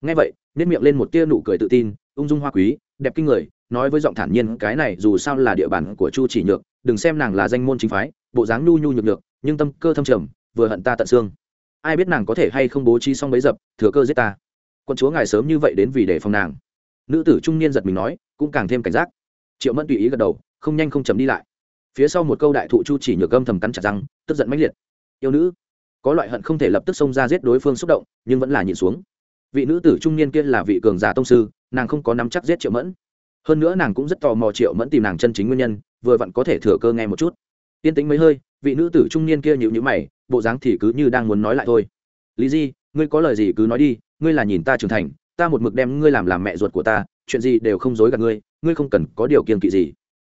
Ngay vậy nếp miệng lên một tia nụ cười tự tin, ung dung hoa quý, đẹp kinh người, nói với giọng thản nhiên, cái này dù sao là địa bàn của chu chỉ nhược, đừng xem nàng là danh môn chính phái, bộ dáng nhu nhu nhược nhược, nhưng tâm cơ thâm trầm, vừa hận ta tận xương. Ai biết nàng có thể hay không bố trí xong bấy dập, thừa cơ giết ta. Quân chúa ngài sớm như vậy đến vì để phòng nàng nữ tử trung niên giật mình nói, cũng càng thêm cảnh giác. Triệu mẫn tùy ý gật đầu, không nhanh không chấm đi lại. Phía sau một câu đại thụ chu chỉ nhược gâm thầm cắn chặt răng, tức giận mãnh liệt. Yêu nữ, có loại hận không thể lập tức xông ra giết đối phương xúc động, nhưng vẫn là nhịn xuống. Vị nữ tử trung niên kia là vị cường giả tông sư, nàng không có nắm chắc giết triệu mẫn. Hơn nữa nàng cũng rất tò mò triệu mẫn tìm nàng chân chính nguyên nhân, vừa vặn có thể thừa cơ nghe một chút. Yên tĩnh mấy hơi, vị nữ tử trung niên kia nhịu nhữ mày, bộ dáng thì cứ như đang muốn nói lại thôi. Lý di, ngươi có lời gì cứ nói đi, ngươi là nhìn ta trưởng thành ta một mực đem ngươi làm làm mẹ ruột của ta, chuyện gì đều không dối gạt ngươi ngươi không cần có điều kiên kỵ gì.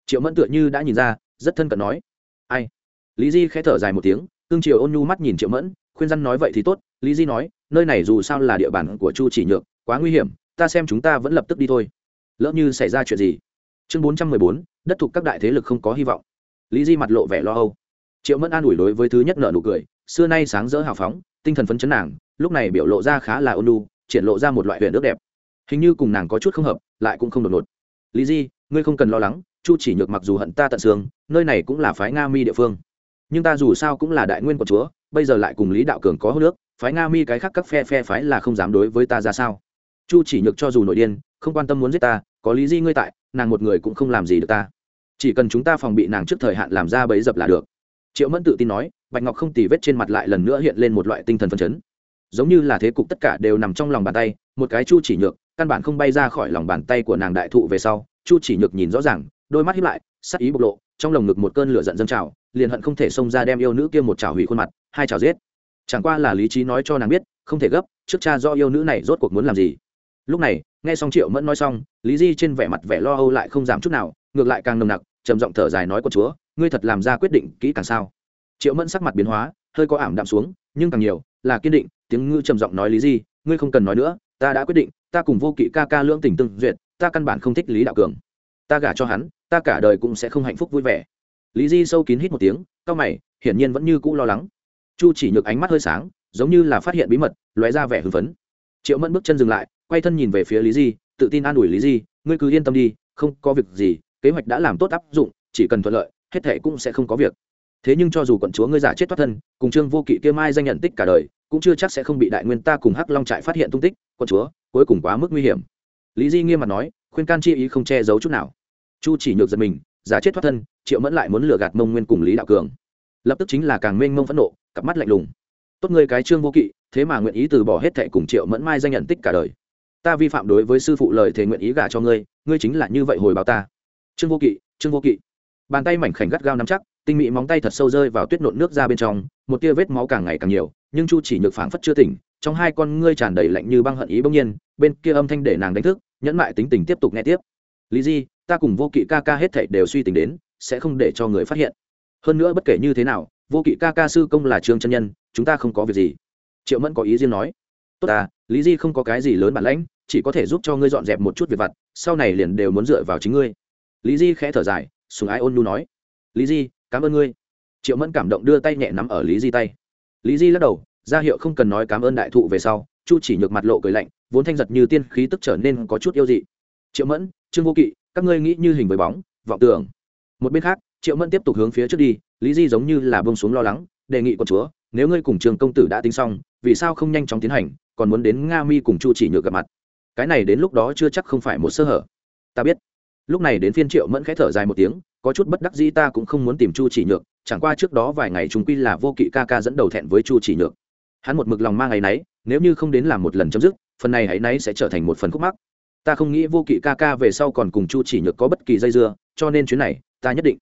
Triệu mẫn tựa như đã nhìn ra, rất thân cận nói. Ai? Lý di khẽ thở dài một tiếng, tương triều ôn nhu mắt nhìn triệu mẫn, khuyên răn nói vậy thì tốt. Lý di nói, nơi này dù sao là địa bàn của chu chỉ nhược, quá nguy hiểm, ta xem chúng ta vẫn lập tức đi thôi. Lỡ như xảy ra chuyện gì? Chương bốn trăm mười bốn, đất thuộc các đại thế lực không có hy vọng. Lý di mặt lộ vẻ lo âu. Triệu mẫn an ủi đối với thứ nhất nợ nụ cười, xưa nay sáng rỡ hào phóng, tinh thần phấn chấn nàng, lúc này biểu lộ ra khá là ôn nhu triển lộ ra một loại huyền nước đẹp. Hình như cùng nàng có chút không hợp, lại cũng không đột ngột. Lý di, ngươi không cần lo lắng, chu chỉ nhược mặc dù hận ta tận xương, nơi này cũng là phái nga mi địa phương. Nhưng ta dù sao cũng là đại nguyên của chúa, bây giờ lại cùng lý đạo cường có hô nước phái nga mi cái khác các phe phe phái là không dám đối với ta ra sao? Chu chỉ nhược cho dù nội điên, không quan tâm muốn giết ta, có lý di ngươi tại, nàng một người cũng không làm gì được ta. Chỉ cần chúng ta phòng bị nàng trước thời hạn làm ra bẫy dập là được. Triệu mẫn tự tin nói, bạch ngọc không tì vết trên mặt lại lần nữa hiện lên một loại tinh thần phân chấn giống như là thế cục tất cả đều nằm trong lòng bàn tay, một cái chu chỉ nhược, căn bản không bay ra khỏi lòng bàn tay của nàng đại thụ về sau, chu chỉ nhược nhìn rõ ràng, đôi mắt hiếp lại, sắc ý bộc lộ, trong lồng ngực một cơn lửa giận dâng trào, liền hận không thể xông ra đem yêu nữ kia một trào hủy khuôn mặt, hai trào giết. Chẳng qua là lý trí nói cho nàng biết, không thể gấp, trước cha do yêu nữ này rốt cuộc muốn làm gì. Lúc này, nghe xong triệu mẫn nói xong, lý di trên vẻ mặt vẻ lo âu lại không giảm chút nào, ngược lại càng nồng nặc, trầm giọng thở dài nói con chúa, ngươi thật làm ra quyết định kỹ càng sao? Triệu mẫn sắc mặt biến hóa, hơi có ảm đạm xuống, nhưng càng nhiều là kiên định, tiếng ngư trầm giọng nói lý di, ngươi không cần nói nữa, ta đã quyết định, ta cùng vô kỵ ca ca lưỡng tình tương duyệt, ta căn bản không thích lý đạo cường. Ta gả cho hắn, ta cả đời cũng sẽ không hạnh phúc vui vẻ. Lý di sâu kín hít một tiếng, cao mày, hiển nhiên vẫn như cũ lo lắng. Chu chỉ nhược ánh mắt hơi sáng, giống như là phát hiện bí mật, lóe ra vẻ hưng phấn. Triệu mẫn bước chân dừng lại, quay thân nhìn về phía lý di, tự tin an ủi lý di, ngươi cứ yên tâm đi, không có việc gì, kế hoạch đã làm tốt áp dụng, chỉ cần thuận lợi, hết thệ cũng sẽ không có việc thế nhưng cho dù quận chúa ngươi giả chết thoát thân, cùng trương vô kỵ kia mai danh nhận tích cả đời, cũng chưa chắc sẽ không bị đại nguyên ta cùng hắc long trại phát hiện tung tích, quận chúa, cuối cùng quá mức nguy hiểm. Lý di nghiêm mặt nói, khuyên can chi ý không che giấu chút nào. Chu chỉ nhược giật mình, giả chết thoát thân, triệu mẫn lại muốn lừa gạt mông nguyên cùng lý đạo cường. Lập tức chính là càng mênh mông phẫn nộ, cặp mắt lạnh lùng. Tốt người cái trương vô kỵ, thế mà nguyện ý từ bỏ hết thệ cùng triệu mẫn mai danh nhận tích cả đời. Ta vi phạm đối với sư phụ lời thề nguyện ý gả cho ngươi ngươi chính là như vậy hồi báo ta. Trương vô kỵ, trương vô kỵ. Bàn tay mảnh khảnh gắt gao nắm chắc tinh mỹ móng tay thật sâu rơi vào tuyết nộn nước ra bên trong, một tia vết máu càng ngày càng nhiều, nhưng chu chỉ nhược phảng phất chưa tỉnh, trong hai con ngươi tràn đầy lạnh như băng hận ý bỗng nhiên, bên kia âm thanh để nàng đánh thức, nhẫn mại tính tình tiếp tục nghe tiếp. Lý di, ta cùng vô kỵ ca ca hết thảy đều suy tính đến, sẽ không để cho người phát hiện. Hơn nữa bất kể như thế nào, vô kỵ ca ca sư công là trương chân nhân, chúng ta không có việc gì. Triệu mẫn có ý riêng nói. Tốt ta, lý di không có cái gì lớn bản lãnh, chỉ có thể giúp cho ngươi dọn dẹp một chút việc vặt, sau này liền đều muốn dựa vào chính ngươi. Lý di khẽ thở dài, sùng ái ôn nhu nói. Lý di cảm ơn ngươi. Triệu mẫn cảm động đưa tay nhẹ nắm ở lý di tay. Lý di lắc đầu, ra hiệu không cần nói cảm ơn đại thụ về sau, chu chỉ nhược mặt lộ cười lạnh, vốn thanh giật như tiên khí tức trở nên có chút yêu dị. Triệu mẫn, trương vô kỵ, các ngươi nghĩ như hình với bóng, vọng tưởng. Một bên khác, triệu mẫn tiếp tục hướng phía trước đi, lý di giống như là bông xuống lo lắng, đề nghị của chúa, nếu ngươi cùng trường công tử đã tính xong, vì sao không nhanh chóng tiến hành, còn muốn đến nga mi cùng chu chỉ nhược gặp mặt? Cái này đến lúc đó chưa chắc không phải một sơ hở. Ta biết. Lúc này đến phiên triệu mẫn khẽ thở dài một tiếng có chút bất đắc dĩ ta cũng không muốn tìm chu chỉ nhược, chẳng qua trước đó vài ngày chúng quy là vô kỵ ca ca dẫn đầu thẹn với chu chỉ nhược. Hắn một mực lòng mang ngày nấy nếu như không đến làm một lần chấm dứt, phần này hãy nấy sẽ trở thành một phần khúc mắc. Ta không nghĩ vô kỵ ca ca về sau còn cùng chu chỉ nhược có bất kỳ dây dưa, cho nên chuyến này, ta nhất định.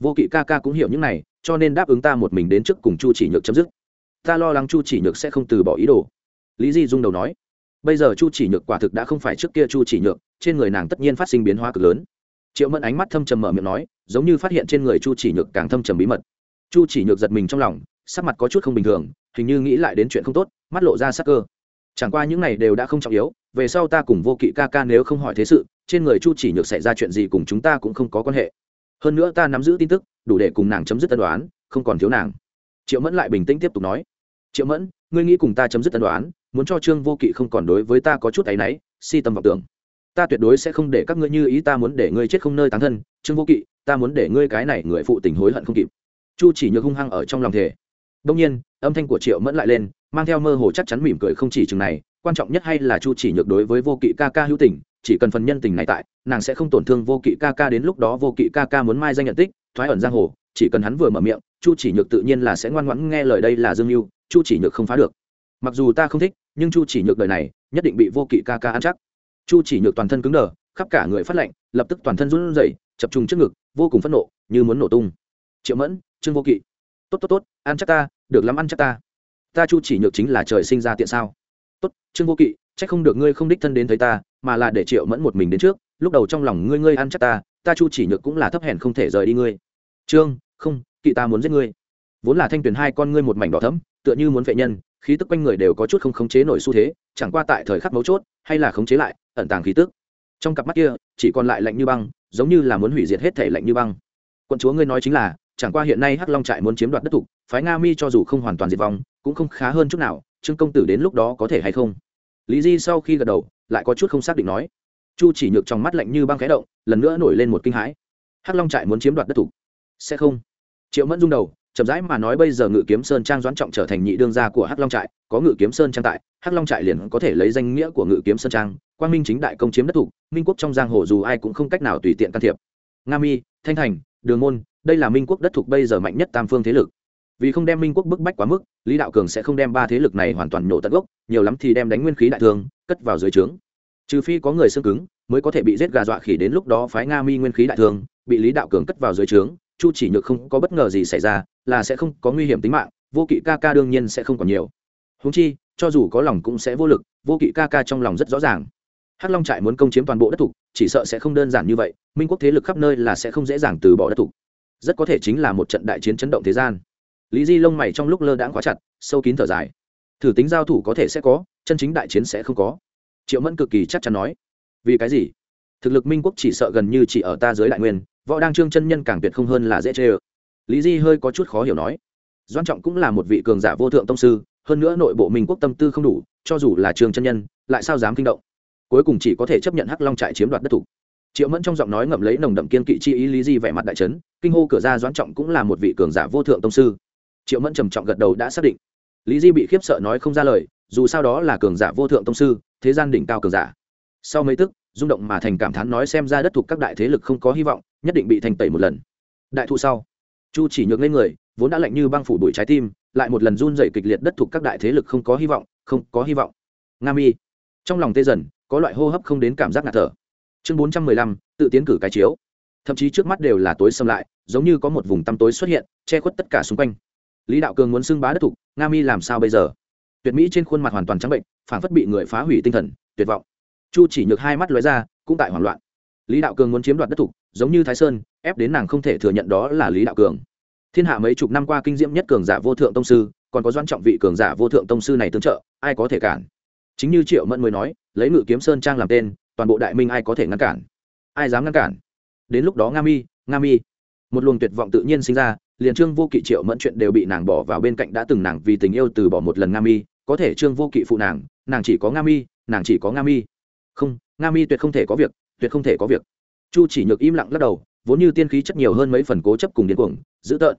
Vô kỵ ca ca cũng hiểu những này, cho nên đáp ứng ta một mình đến trước cùng chu chỉ nhược chấm dứt. Ta lo lắng chu chỉ nhược sẽ không từ bỏ ý đồ. Lý di dung đầu nói, bây giờ chu chỉ nhược quả thực đã không phải trước kia chu chỉ nhược, trên người nàng tất nhiên phát sinh biến hóa cực lớn triệu mẫn ánh mắt thâm trầm mở miệng nói, giống như phát hiện trên người chu chỉ nhược càng thâm trầm bí mật. Chu chỉ nhược giật mình trong lòng, sắc mặt có chút không bình thường, hình như nghĩ lại đến chuyện không tốt, mắt lộ ra sắc cơ. Chẳng qua những này đều đã không trọng yếu, về sau ta cùng vô kỵ ca ca nếu không hỏi thế sự, trên người chu chỉ nhược xảy ra chuyện gì cùng chúng ta cũng không có quan hệ. Hơn nữa ta nắm giữ tin tức, đủ để cùng nàng chấm dứt tân đoán không còn thiếu nàng. Triệu mẫn lại bình tĩnh tiếp tục nói, triệu mẫn, ngươi nghĩ cùng ta chấm dứt tân đoán muốn cho trương vô kỵ không còn đối với ta có chút áy náy, si tâm vọng tưởng ta tuyệt đối sẽ không để các ngươi như ý ta muốn để ngươi chết không nơi tán thân, trương vô kỵ, ta muốn để ngươi cái này người phụ tình hối hận không kịp. Chu chỉ nhược hung hăng ở trong lòng thể đông nhiên, âm thanh của triệu mẫn lại lên, mang theo mơ hồ chắc chắn mỉm cười không chỉ chừng này, quan trọng nhất hay là chu chỉ nhược đối với vô kỵ ca ca hữu tình, chỉ cần phần nhân tình này tại, nàng sẽ không tổn thương vô kỵ ca ca đến lúc đó vô kỵ ca ca muốn mai danh nhận tích, thoái ẩn giang hồ, chỉ cần hắn vừa mở miệng, chu chỉ nhược tự nhiên là sẽ ngoan ngoãn nghe lời đây là dương mưu chu chỉ nhược không phá được. Mặc dù ta không thích, nhưng chu chỉ nhược đời này nhất định bị vô kỵ ca ca ăn chắc chu chỉ nhược toàn thân cứng đờ, khắp cả người phát lạnh, lập tức toàn thân run rẩy, chập trùng trước ngực, vô cùng phẫn nộ, như muốn nổ tung. Triệu mẫn, trương vô kỵ. Tốt tốt tốt, ăn chắc ta, được lắm ăn chắc ta. Ta chu chỉ nhược chính là trời sinh ra tiện sao? Tốt, trương vô kỵ c h ắ c không được ngươi không đích thân đến thấy ta, mà là để triệu mẫn một mình đến trước, lúc đầu trong lòng ngươi ngươi ăn chắc ta ta chu chỉ nhược cũng là thấp hèn không thể rời đi ngươi. Trương, không, kỵ ta muốn giết ngươi. Vốn là thanh tuyền hai con ngươi một mảnh đỏ thấm tựa như muốn vệ nhân, khí tức quanh người đều có chút không khống chế nổi xu thế, chẳng qua tại thời khắc mấu chốt, hay là khống chế lại ẩn tàng khí tức. Trong cặp mắt kia, chỉ còn lại lạnh như băng, giống như là muốn hủy diệt hết thể lạnh như băng. Quận chúa ngươi nói chính là, chẳng qua hiện nay hắc long trại muốn chiếm đoạt đất thục, phái nga mi cho dù không hoàn toàn diệt vong, cũng không khá hơn chút nào, trương công tử đến lúc đó có thể hay không? Lý di sau khi gật đầu, lại có chút không xác định nói. Chu chỉ nhược trong mắt lạnh như băng khẽ động, lần nữa nổi lên một kinh hãi. Hắc long trại muốn chiếm đoạt đất thục, sẽ không. Triệu mẫn rung đầu chậm rãi mà nói bây giờ ngự kiếm sơn trang doãn trọng trở thành nhị đương gia của hắc long trại, có ngự kiếm sơn trang tại, hắc long trại liền có thể lấy danh nghĩa của ngự kiếm sơn trang, quang minh chính đại công chiếm đất thủ, minh quốc trong giang hồ dù ai cũng không cách nào tùy tiện can thiệp. Nga mi, thanh thành, đường môn, đây là minh quốc đất thuộc bây giờ mạnh nhất tam phương thế lực. Vì không đem minh quốc bức bách quá mức, lý đạo cường sẽ không đem ba thế lực này hoàn toàn nổ tận gốc, nhiều lắm thì đem đánh nguyên khí đại thương, cất vào dưới trướng. Trừ phi có người xương cứng, mới có thể bị giết gà dọa khỉ đến lúc đó phái nga mi nguyên khí đại thương, bị lý đạo cường cất vào dưới trướng chu chỉ nhược không có bất ngờ gì xảy ra, là sẽ không có nguy hiểm tính mạng, vô kỵ ca ca đương nhiên sẽ không còn nhiều. Húng chi, cho dù có lòng cũng sẽ vô lực, vô kỵ ca ca trong lòng rất rõ ràng. Hắc long trại muốn công chiếm toàn bộ đất thục, chỉ sợ sẽ không đơn giản như vậy, minh quốc thế lực khắp nơi là sẽ không dễ dàng từ bỏ đất thục. Rất có thể chính là một trận đại chiến chấn động thế gian. Lý di lông mày trong lúc lơ đãng quá chặt, sâu kín thở dài. Thử tính giao thủ có thể sẽ có, chân chính đại chiến sẽ không có. Triệu mẫn cực kỳ chắc chắn nói. Vì cái gì? Thực lực minh quốc chỉ sợ gần như chỉ ở ta dưới đại nguyên võ đang trương chân nhân càng tuyệt không hơn là dễ chê ơ. Lý di hơi có chút khó hiểu nói doan trọng cũng là một vị cường giả vô thượng tông sư, hơn nữa nội bộ minh quốc tâm tư không đủ, cho dù là trương chân nhân, lại sao dám kinh động? Cuối cùng chỉ có thể chấp nhận hắc long trại chiếm đoạt đất thủ. Triệu mẫn trong giọng nói ngậm lấy nồng đậm kiên kỵ chi ý lý di vẻ mặt đại trấn kinh hô cửa ra doãn trọng cũng là một vị cường giả vô thượng tông sư. Triệu mẫn trầm trọng gật đầu đã xác định. Lý di bị khiếp sợ nói không ra lời, dù sao đó là cường giả vô thượng tông sư, thế gian đỉnh cao cường giả. Sau mấy tức, rung động mà thành cảm thán nói xem ra đất thuộc các đại thế lực không có hy vọng nhất định bị thành tẩy một lần. Đại thụ sau, chu chỉ nhược lên người, vốn đã lạnh như băng phủ bụi trái tim, lại một lần run dày kịch liệt đất thuộc các đại thế lực không có hy vọng, không có hy vọng. Nga mi, trong lòng tê dần, có loại hô hấp không đến cảm giác ngạt thở. Chương bốn trăm mười lăm, tự tiến cử cái chiếu. Thậm chí trước mắt đều là tối xâm lại, giống như có một vùng tăm tối xuất hiện, che khuất tất cả xung quanh. Lý đạo cường muốn xưng bá đất thục nga mi làm sao bây giờ? Tuyệt mỹ trên khuôn mặt hoàn toàn trắng bệnh phản phất bị người phá hủy tinh thần, tuyệt vọng. Chu chỉ nhược hai mắt lóe ra, cũng tại hoảng loạn. Lý đạo cường muốn chiếm đoạt đất thục giống như thái sơn, ép đến nàng không thể thừa nhận đó là lý đạo cường. Thiên hạ mấy chục năm qua kinh diễm nhất cường giả vô thượng tông sư, còn có doan trọng vị cường giả vô thượng tông sư này tương trợ, ai có thể cản? Chính như triệu mẫn mới nói, lấy ngự kiếm sơn trang làm tên, toàn bộ đại minh ai có thể ngăn cản? Ai dám ngăn cản? Đến lúc đó nga mi nga mi. Một luồng tuyệt vọng tự nhiên sinh ra, liền trương vô kỵ, triệu mẫn chuyện đều bị nàng bỏ vào bên cạnh đã từng nàng vì tình yêu từ bỏ một lần nga mi, có thể trương vô kỵ phụ nàng nàng chỉ có nga mi, nàng chỉ có nga mi. Không, nga mi tuyệt không thể có việc, tuyệt không thể có việc chu chỉ nhược im lặng lắc đầu, vốn như tiên khí chất nhiều hơn mấy phần cố chấp cùng điên cuồng, dữ tợn.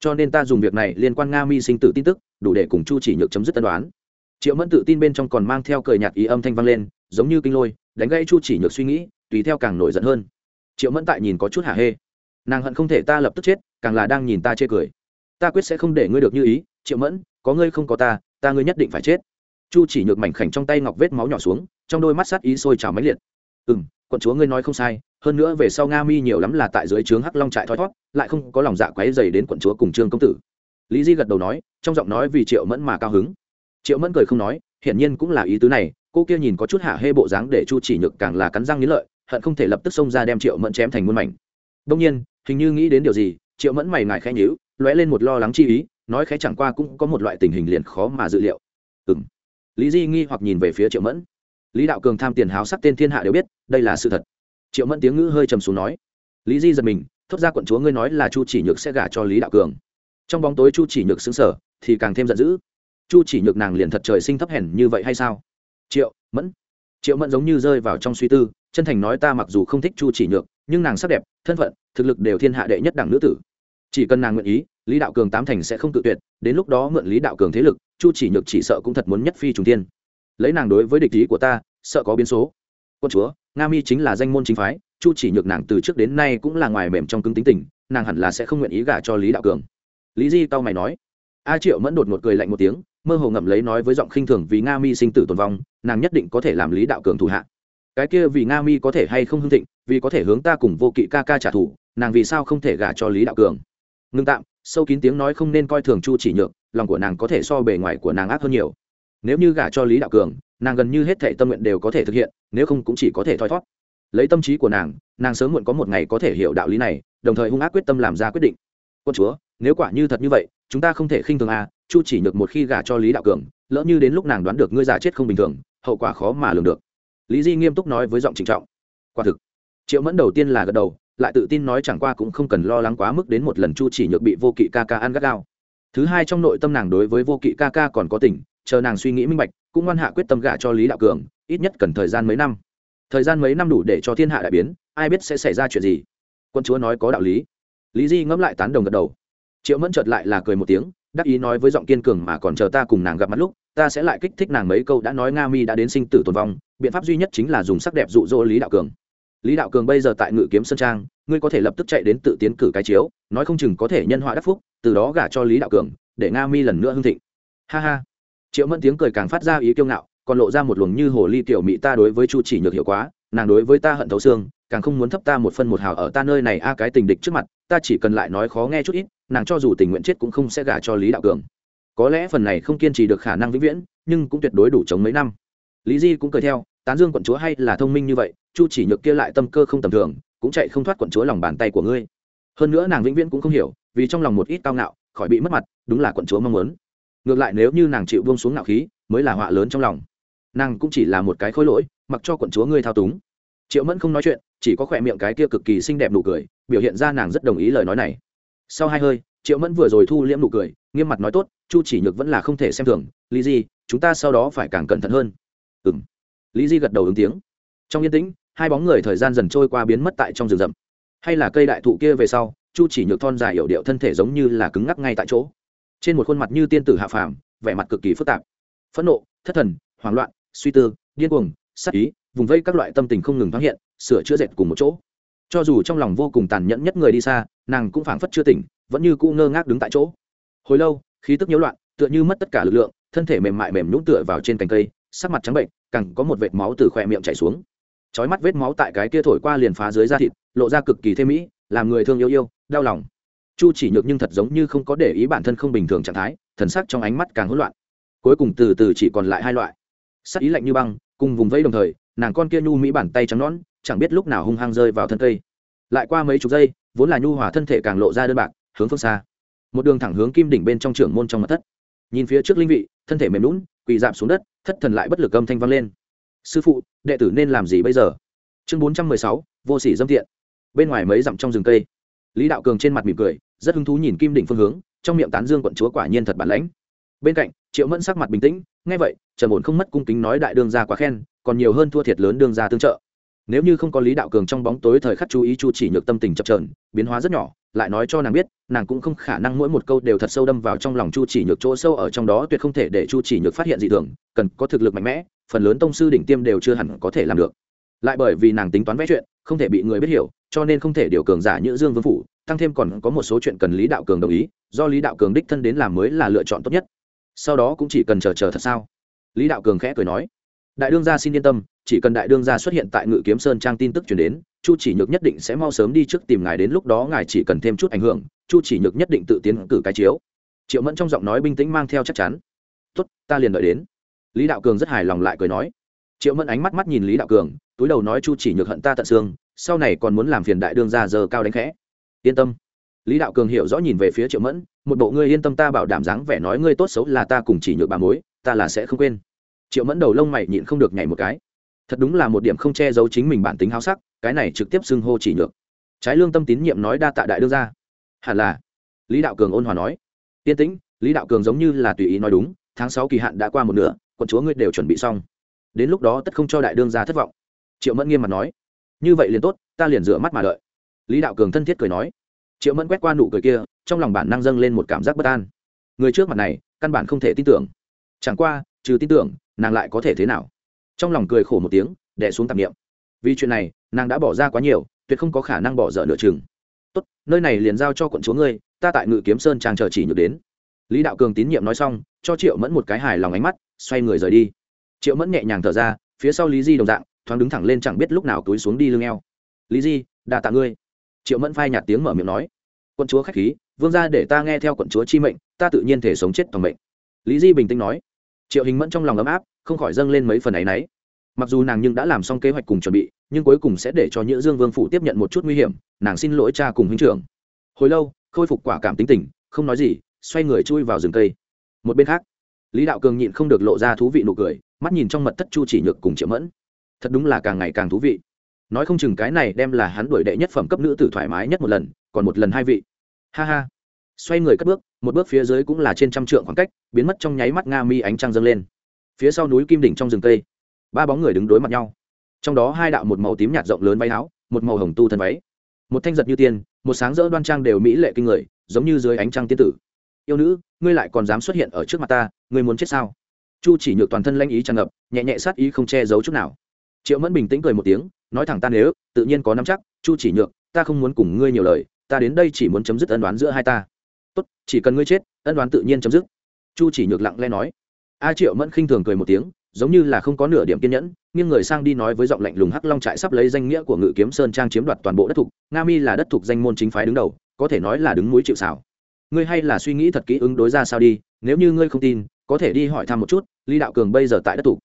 Cho nên ta dùng việc này liên quan nga mi sinh tử tin tức, đủ để cùng chu chỉ nhược chấm dứt tân đoán triệu mẫn tự tin bên trong còn mang theo cười nhạt ý âm thanh vang lên, giống như kinh lôi, đánh gãy chu chỉ nhược suy nghĩ, tùy theo càng nổi giận hơn. Triệu mẫn tại nhìn có chút hả hê. Nàng hận không thể ta lập tức chết, càng là đang nhìn ta chê cười. Ta quyết sẽ không để ngươi được như ý, triệu mẫn, có ngươi không có ta ta ngươi nhất định phải chết. Chu chỉ nhược mảnh khảnh trong tay ngọc vết máu nhỏ xuống, trong đôi mắt sát ý sôi trào máy liệt. Ừ m quận chúa ngươi nói không sai hơn nữa về sau nga mi nhiều lắm là tại dưới trướng hắc long trại thoi thót, lại không có lòng dạ quáy dày đến quận chúa cùng trương công tử. Lý di gật đầu nói, trong giọng nói vì triệu mẫn mà cao hứng. Triệu mẫn cười không nói, hiển nhiên cũng là ý tứ này, cô kia nhìn có chút hạ hê bộ dáng để chu chỉ nhược càng là cắn răng nghĩ lợi, hận không thể lập tức xông ra đem triệu mẫn chém thành muôn mảnh. Đông nhiên, hình như nghĩ đến điều gì, triệu mẫn mày ngại khẽ nhíu, lóe lên một lo lắng chi ý, nói khẽ chẳng qua cũng có một loại tình hình liền khó mà dự liệu. Ừng lý di nghi hoặc nhìn về phía triệu mẫn. Lý đạo cường tham tiền háo sắc tên thiên hạ đều biết, đây là sự thật triệu mẫn tiếng ngữ hơi trầm xuống nói, lý di giật mình, thốt ra quận chúa ngươi nói là chu chỉ nhược sẽ gả cho lý đạo cường. Trong bóng tối chu chỉ nhược xứng sở thì càng thêm giận dữ. Chu chỉ nhược nàng liền thật trời sinh thấp hèn như vậy hay sao? Triệu mẫn. Triệu mẫn giống như rơi vào trong suy tư, chân thành nói ta mặc dù không thích chu chỉ nhược, nhưng nàng sắc đẹp, thân phận, thực lực đều thiên hạ đệ nhất đẳng nữ tử. Chỉ cần nàng nguyện ý, lý đạo cường tám thành sẽ không tự tuyệt, đến lúc đó mượn lý đạo cường thế lực, chu chỉ nhược chỉ sợ cũng thật muốn nhất phi trùng tiên lấy nàng đối với địch ý của ta, sợ có biến số. Quân chúa nga mi chính là danh môn chính phái, chu chỉ nhược nàng từ trước đến nay cũng là ngoài mềm trong cứng tính tình, nàng hẳn là sẽ không nguyện ý gả cho lý đạo cường. Lý di tao mày nói. A triệu mẫn đột một cười lạnh một tiếng, mơ hồ ngậm lấy nói với giọng khinh thường vì nga mi sinh tử tồn vong, nàng nhất định có thể làm lý đạo cường thủ hạ. Cái kia vì nga mi có thể hay không hưng thịnh, vì có thể hướng ta cùng vô kỵ ca ca trả thù, nàng vì sao không thể gả cho lý đạo cường? Ngưng tạm, sâu kín tiếng nói không nên coi thường chu chỉ nhược, lòng của nàng có thể so bề ngoài của nàng ác hơn nhiều nếu như gả cho lý đạo cường, nàng gần như hết thể tâm nguyện đều có thể thực hiện, nếu không cũng chỉ có thể thoi thót. Lấy tâm trí của nàng nàng sớm muộn có một ngày có thể hiểu đạo lý này, đồng thời hung ác quyết tâm làm ra quyết định. Quân chúa, nếu quả như thật như vậy, chúng ta không thể khinh thường a chu chỉ nhược một khi gả cho lý đạo cường, lỡ như đến lúc nàng đoán được ngươi già chết không bình thường, hậu quả khó mà lường được. Lý di nghiêm túc nói với giọng trịnh trọng. Quả thực. Triệu mẫn đầu tiên là gật đầu, lại tự tin nói chẳng qua cũng không cần lo lắng quá mức đến một lần chu chỉ nhược bị vô kỵ ca ca ăn gắt gao. Thứ hai trong nội tâm nàng đối với vô kỵ ca ca còn có tình chờ nàng suy nghĩ minh bạch, cũng ngoan hạ quyết tâm gả cho lý đạo cường, ít nhất cần thời gian mấy năm. Thời gian mấy năm đủ để cho thiên hạ đại biến, ai biết sẽ xảy ra chuyện gì. Quân chúa nói có đạo lý. Lý di ngẫm lại tán đồng gật đầu. Triệu mẫn chợt lại là cười một tiếng, đắc ý nói với giọng kiên cường mà còn chờ ta cùng nàng gặp mặt lúc, ta sẽ lại kích thích nàng mấy câu đã nói nga mi đã đến sinh tử tồn vong, biện pháp duy nhất chính là dùng sắc đẹp dụ dỗ lý đạo cường. Lý đạo cường bây giờ tại ngự kiếm sơn trang, ngươi có thể lập tức chạy đến tự tiến cử cái chiếu, nói không chừng có thể nhân họa đắc phúc, từ đó gả cho lý đạo cường, để nga mi lần nữa hưng thịnh. Ha ha triệu mẫn tiếng cười càng phát ra ý kiêu ngạo, còn lộ ra một luồng như hồ ly tiểu mỹ ta đối với chu chỉ nhược hiệu quá, nàng đối với ta hận thấu xương, càng không muốn thấp ta một phân một hào ở ta nơi này a cái tình địch trước mặt, ta chỉ cần lại nói khó nghe chút ít, nàng cho dù tình nguyện chết cũng không sẽ gả cho lý đạo cường. Có lẽ phần này không kiên trì được khả năng vĩnh viễn, nhưng cũng tuyệt đối đủ chống mấy năm. Lý di cũng cười theo, tán dương quận chúa hay là thông minh như vậy, chu chỉ nhược kia lại tâm cơ không tầm thường, cũng chạy không thoát quận chúa lòng bàn tay của ngươi. Hơn nữa nàng vĩnh viễn cũng không hiểu, vì trong lòng một ít cao ngạo, khỏi bị mất mặt, đúng là quận chúa mong muốn ngược lại nếu như nàng chịu buông xuống ngạo khí, mới là họa lớn trong lòng. Nàng cũng chỉ là một cái khối lỗi, mặc cho quận chúa ngươi thao túng. Triệu mẫn không nói chuyện, chỉ có khỏe miệng cái kia cực kỳ xinh đẹp nụ cười, biểu hiện ra nàng rất đồng ý lời nói này. Sau hai hơi, triệu mẫn vừa rồi thu liễm nụ cười, nghiêm mặt nói tốt, chu chỉ nhược vẫn là không thể xem thường, lý di, chúng ta sau đó phải càng cẩn thận hơn. Ừ m lý di gật đầu ứng tiếng. Trong yên tĩnh, hai bóng người thời gian dần trôi qua biến mất tại trong rừng rậm. Hay là cây đại thụ kia về sau, chu chỉ nhược thon dài hiểu điệu thân thể giống như là cứng ngắc ngay tại chỗ trên một khuôn mặt như tiên tử hạ phàm, vẻ mặt cực kỳ phức tạp. Phẫn nộ, thất thần, hoảng loạn, suy tư, điên cuồng sắc ý, vùng vây các loại tâm tình không ngừng thoáng hiện, sửa chữa dệt cùng một chỗ. Cho dù trong lòng vô cùng tàn nhẫn nhất người đi xa, nàng cũng phảng phất chưa tỉnh, vẫn như cũ ngơ ngác đứng tại chỗ. Hồi lâu, khí tức nhiễu loạn, tựa như mất tất cả lực lượng, thân thể mềm mại mềm nhũng tựa vào trên cành cây, sắc mặt trắng bệnh cẳng có một vệt máu từ khỏe miệng chảy xuống. Trói mắt vết máu tại cái kia thổi qua liền phá dưới da thịt, lộ ra cực kỳ thêm mỹ, làm người thương yêu yêu, đau lòng chu chỉ nhược nhưng thật giống như không có để ý bản thân không bình thường trạng thái, thần sắc trong ánh mắt càng hỗn loạn. Cuối cùng từ từ chỉ còn lại hai loại. Sắc ý lạnh như băng, cùng vùng vẫy đồng thời, nàng con kia nhu mỹ bàn tay trắng nõn, chẳng biết lúc nào hung hăng rơi vào thân cây. Lại qua mấy chục giây, vốn là nhu hòa thân thể càng lộ ra đơn bạc, hướng phương xa. Một đường thẳng hướng kim đỉnh bên trong trưởng môn trong mặt thất. Nhìn phía trước linh vị, thân thể mềm lún quỳ dạp xuống đất, thất thần lại bất lực âm thanh vang lên. Sư phụ, đệ tử nên làm gì bây giờ? Chương bốn trăm mười sáu, vô sỉ dâm thiện bên ngoài mấy dặm trong rừng cây lý đạo cường trên mặt mỉm cười, rất hứng thú nhìn kim đỉnh phương hướng, trong miệng tán dương quận chúa quả nhiên thật bản lãnh. Bên cạnh, triệu mẫn sắc mặt bình tĩnh, nghe vậy trần ổn không mất cung kính nói đại đương gia quá khen, còn nhiều hơn thua thiệt lớn đương gia tương trợ. Nếu như không có lý đạo cường trong bóng tối thời khắc chú ý chu chỉ nhược tâm tình chập trờn biến hóa rất nhỏ, lại nói cho nàng biết, nàng cũng không khả năng mỗi một câu đều thật sâu đâm vào trong lòng chu chỉ nhược chỗ sâu ở trong đó tuyệt không thể để chu chỉ nhược phát hiện gì thường, cần có thực lực mạnh mẽ, phần lớn tông sư đỉnh tiêm đều chưa hẳn có thể làm được lại bởi vì nàng tính toán vẽ chuyện, không thể bị người biết hiểu, cho nên không thể điều cường giả như dương vương phủ, tăng thêm còn có một số chuyện cần lý đạo cường đồng ý, do lý đạo cường đích thân đến làm mới là lựa chọn tốt nhất. Sau đó cũng chỉ cần chờ chờ thật sao? Lý đạo cường khẽ cười nói. Đại đương gia xin yên tâm, chỉ cần đại đương gia xuất hiện tại ngự kiếm sơn trang tin tức chuyển đến, chu chỉ nhược nhất định sẽ mau sớm đi trước tìm ngài đến lúc đó ngài chỉ cần thêm chút ảnh hưởng, chu chỉ nhược nhất định tự tiến cử cái chiếu. Triệu mẫn trong giọng nói bình tĩnh mang theo chắc chắn. Tốt, ta liền đợi đến. Lý đạo cường rất hài lòng lại cười nói. Triệu mẫn ánh mắt mắt nhìn lý đạo cường túi đầu nói chu chỉ nhược hận ta tận xương, sau này còn muốn làm phiền đại đương gia giờ cao đánh khẽ. Yên tâm. Lý đạo cường hiểu rõ nhìn về phía triệu mẫn, một bộ ngươi yên tâm ta bảo đảm dáng vẻ nói ngươi tốt xấu là ta cùng chỉ nhược bà mối, ta là sẽ không quên. Triệu mẫn đầu lông mày nhịn không được nhảy một cái. Thật đúng là một điểm không che giấu chính mình bản tính háo sắc, cái này trực tiếp xưng hô chỉ nhược. Trái lương tâm tín nhiệm nói đa tạ đại đương ra hẳn là. Lý đạo cường ôn hòa nói. Yên tĩnh, lý đạo cường giống như là tùy ý nói đúng, tháng sáu kỳ hạn đã qua một nửa, quận chúa ngươi đều chuẩn bị xong. Đến lúc đó tất không cho đại đương ra thất vọng triệu mẫn nghiêm mặt nói như vậy liền tốt ta liền rửa mắt mà đợi lý đạo cường thân thiết cười nói triệu mẫn quét qua nụ cười kia trong lòng bản năng dâng lên một cảm giác bất an người trước mặt này căn bản không thể tin tưởng chẳng qua trừ tin tưởng nàng lại có thể thế nào trong lòng cười khổ một tiếng đẻ xuống tạp nghiệm vì chuyện này nàng đã bỏ ra quá nhiều tuyệt không có khả năng bỏ dở nửa chừng tốt nơi này liền giao cho quận chúa ngươi ta tại ngự kiếm sơn trang chờ chỉ nhược đến lý đạo cường tín nhiệm nói xong cho triệu mẫn một cái hài lòng ánh mắt xoay người rời đi triệu mẫn nhẹ nhàng thở ra phía sau lý di đồng dạng thoáng đứng thẳng lên chẳng biết lúc nào túi xuống đi lưng eo. Lý di đà tạ ngươi. Triệu mẫn phai nhạt tiếng mở miệng nói. Quận chúa khách khí, vương ra để ta nghe theo quận chúa chi mệnh, ta tự nhiên thể sống chết toàn mệnh. Lý di bình tĩnh nói. Triệu hình mẫn trong lòng ấm áp, không khỏi dâng lên mấy phần ấy nấy mặc dù nàng nhưng đã làm xong kế hoạch cùng chuẩn bị, nhưng cuối cùng sẽ để cho nhữ dương vương phủ tiếp nhận một chút nguy hiểm, nàng xin lỗi cha cùng huynh trưởng. Hồi lâu, khôi phục quả cảm tính tình, không nói gì, xoay người chui vào rừng cây. Một bên khác, lý đạo cường nhịn không được lộ ra thú vị nụ cười, mắt nhìn trong mật thất chu chỉ nhược cùng triệu mẫn thật đúng là càng ngày càng thú vị. Nói không chừng cái này đem là hắn đuổi đệ nhất phẩm cấp nữ tử thoải mái nhất một lần, còn một lần hai vị. Ha ha. Xoay người cất bước, một bước phía dưới cũng là trên trăm trượng khoảng cách, biến mất trong nháy mắt nga mi ánh trăng dâng lên. Phía sau núi kim đỉnh trong rừng cây, ba bóng người đứng đối mặt nhau. Trong đó hai đạo một màu tím nhạt rộng lớn váy áo, một màu hồng tu thân váy. Một thanh giật như tiên, một sáng rỡ đoan trang đều mỹ lệ kinh người, giống như dưới ánh trăng tiên tử. Yêu nữ, ngươi lại còn dám xuất hiện ở trước mặt ta, ngươi muốn chết sao? Chu chỉ nhược toàn thân lanh ý tràn ngập, nhẹ nhẹ sát ý không che giấu chút nào triệu mẫn bình tĩnh cười một tiếng, nói thẳng ta nếu, tự nhiên có nắm chắc, chu chỉ nhược, ta không muốn cùng ngươi nhiều lời, ta đến đây chỉ muốn chấm dứt ân đoán giữa hai ta. Tốt, chỉ cần ngươi chết, ân đoán tự nhiên chấm dứt. Chu chỉ nhược lặng lẽ nói. A triệu mẫn khinh thường cười một tiếng, giống như là không có nửa điểm kiên nhẫn, nghiêng người sang đi nói với giọng lạnh lùng hắc long trại sắp lấy danh nghĩa của ngự kiếm sơn trang chiếm đoạt toàn bộ đất thục nga mi là đất thục danh môn chính phái đứng đầu, có thể nói là đứng mũi chịu xảo ngươi hay là suy nghĩ thật kỹ ứng đối ra sao đi, nếu như ngươi không tin, có thể đi hỏi thăm một chút, lý đạo cường bây giờ tại đất thủ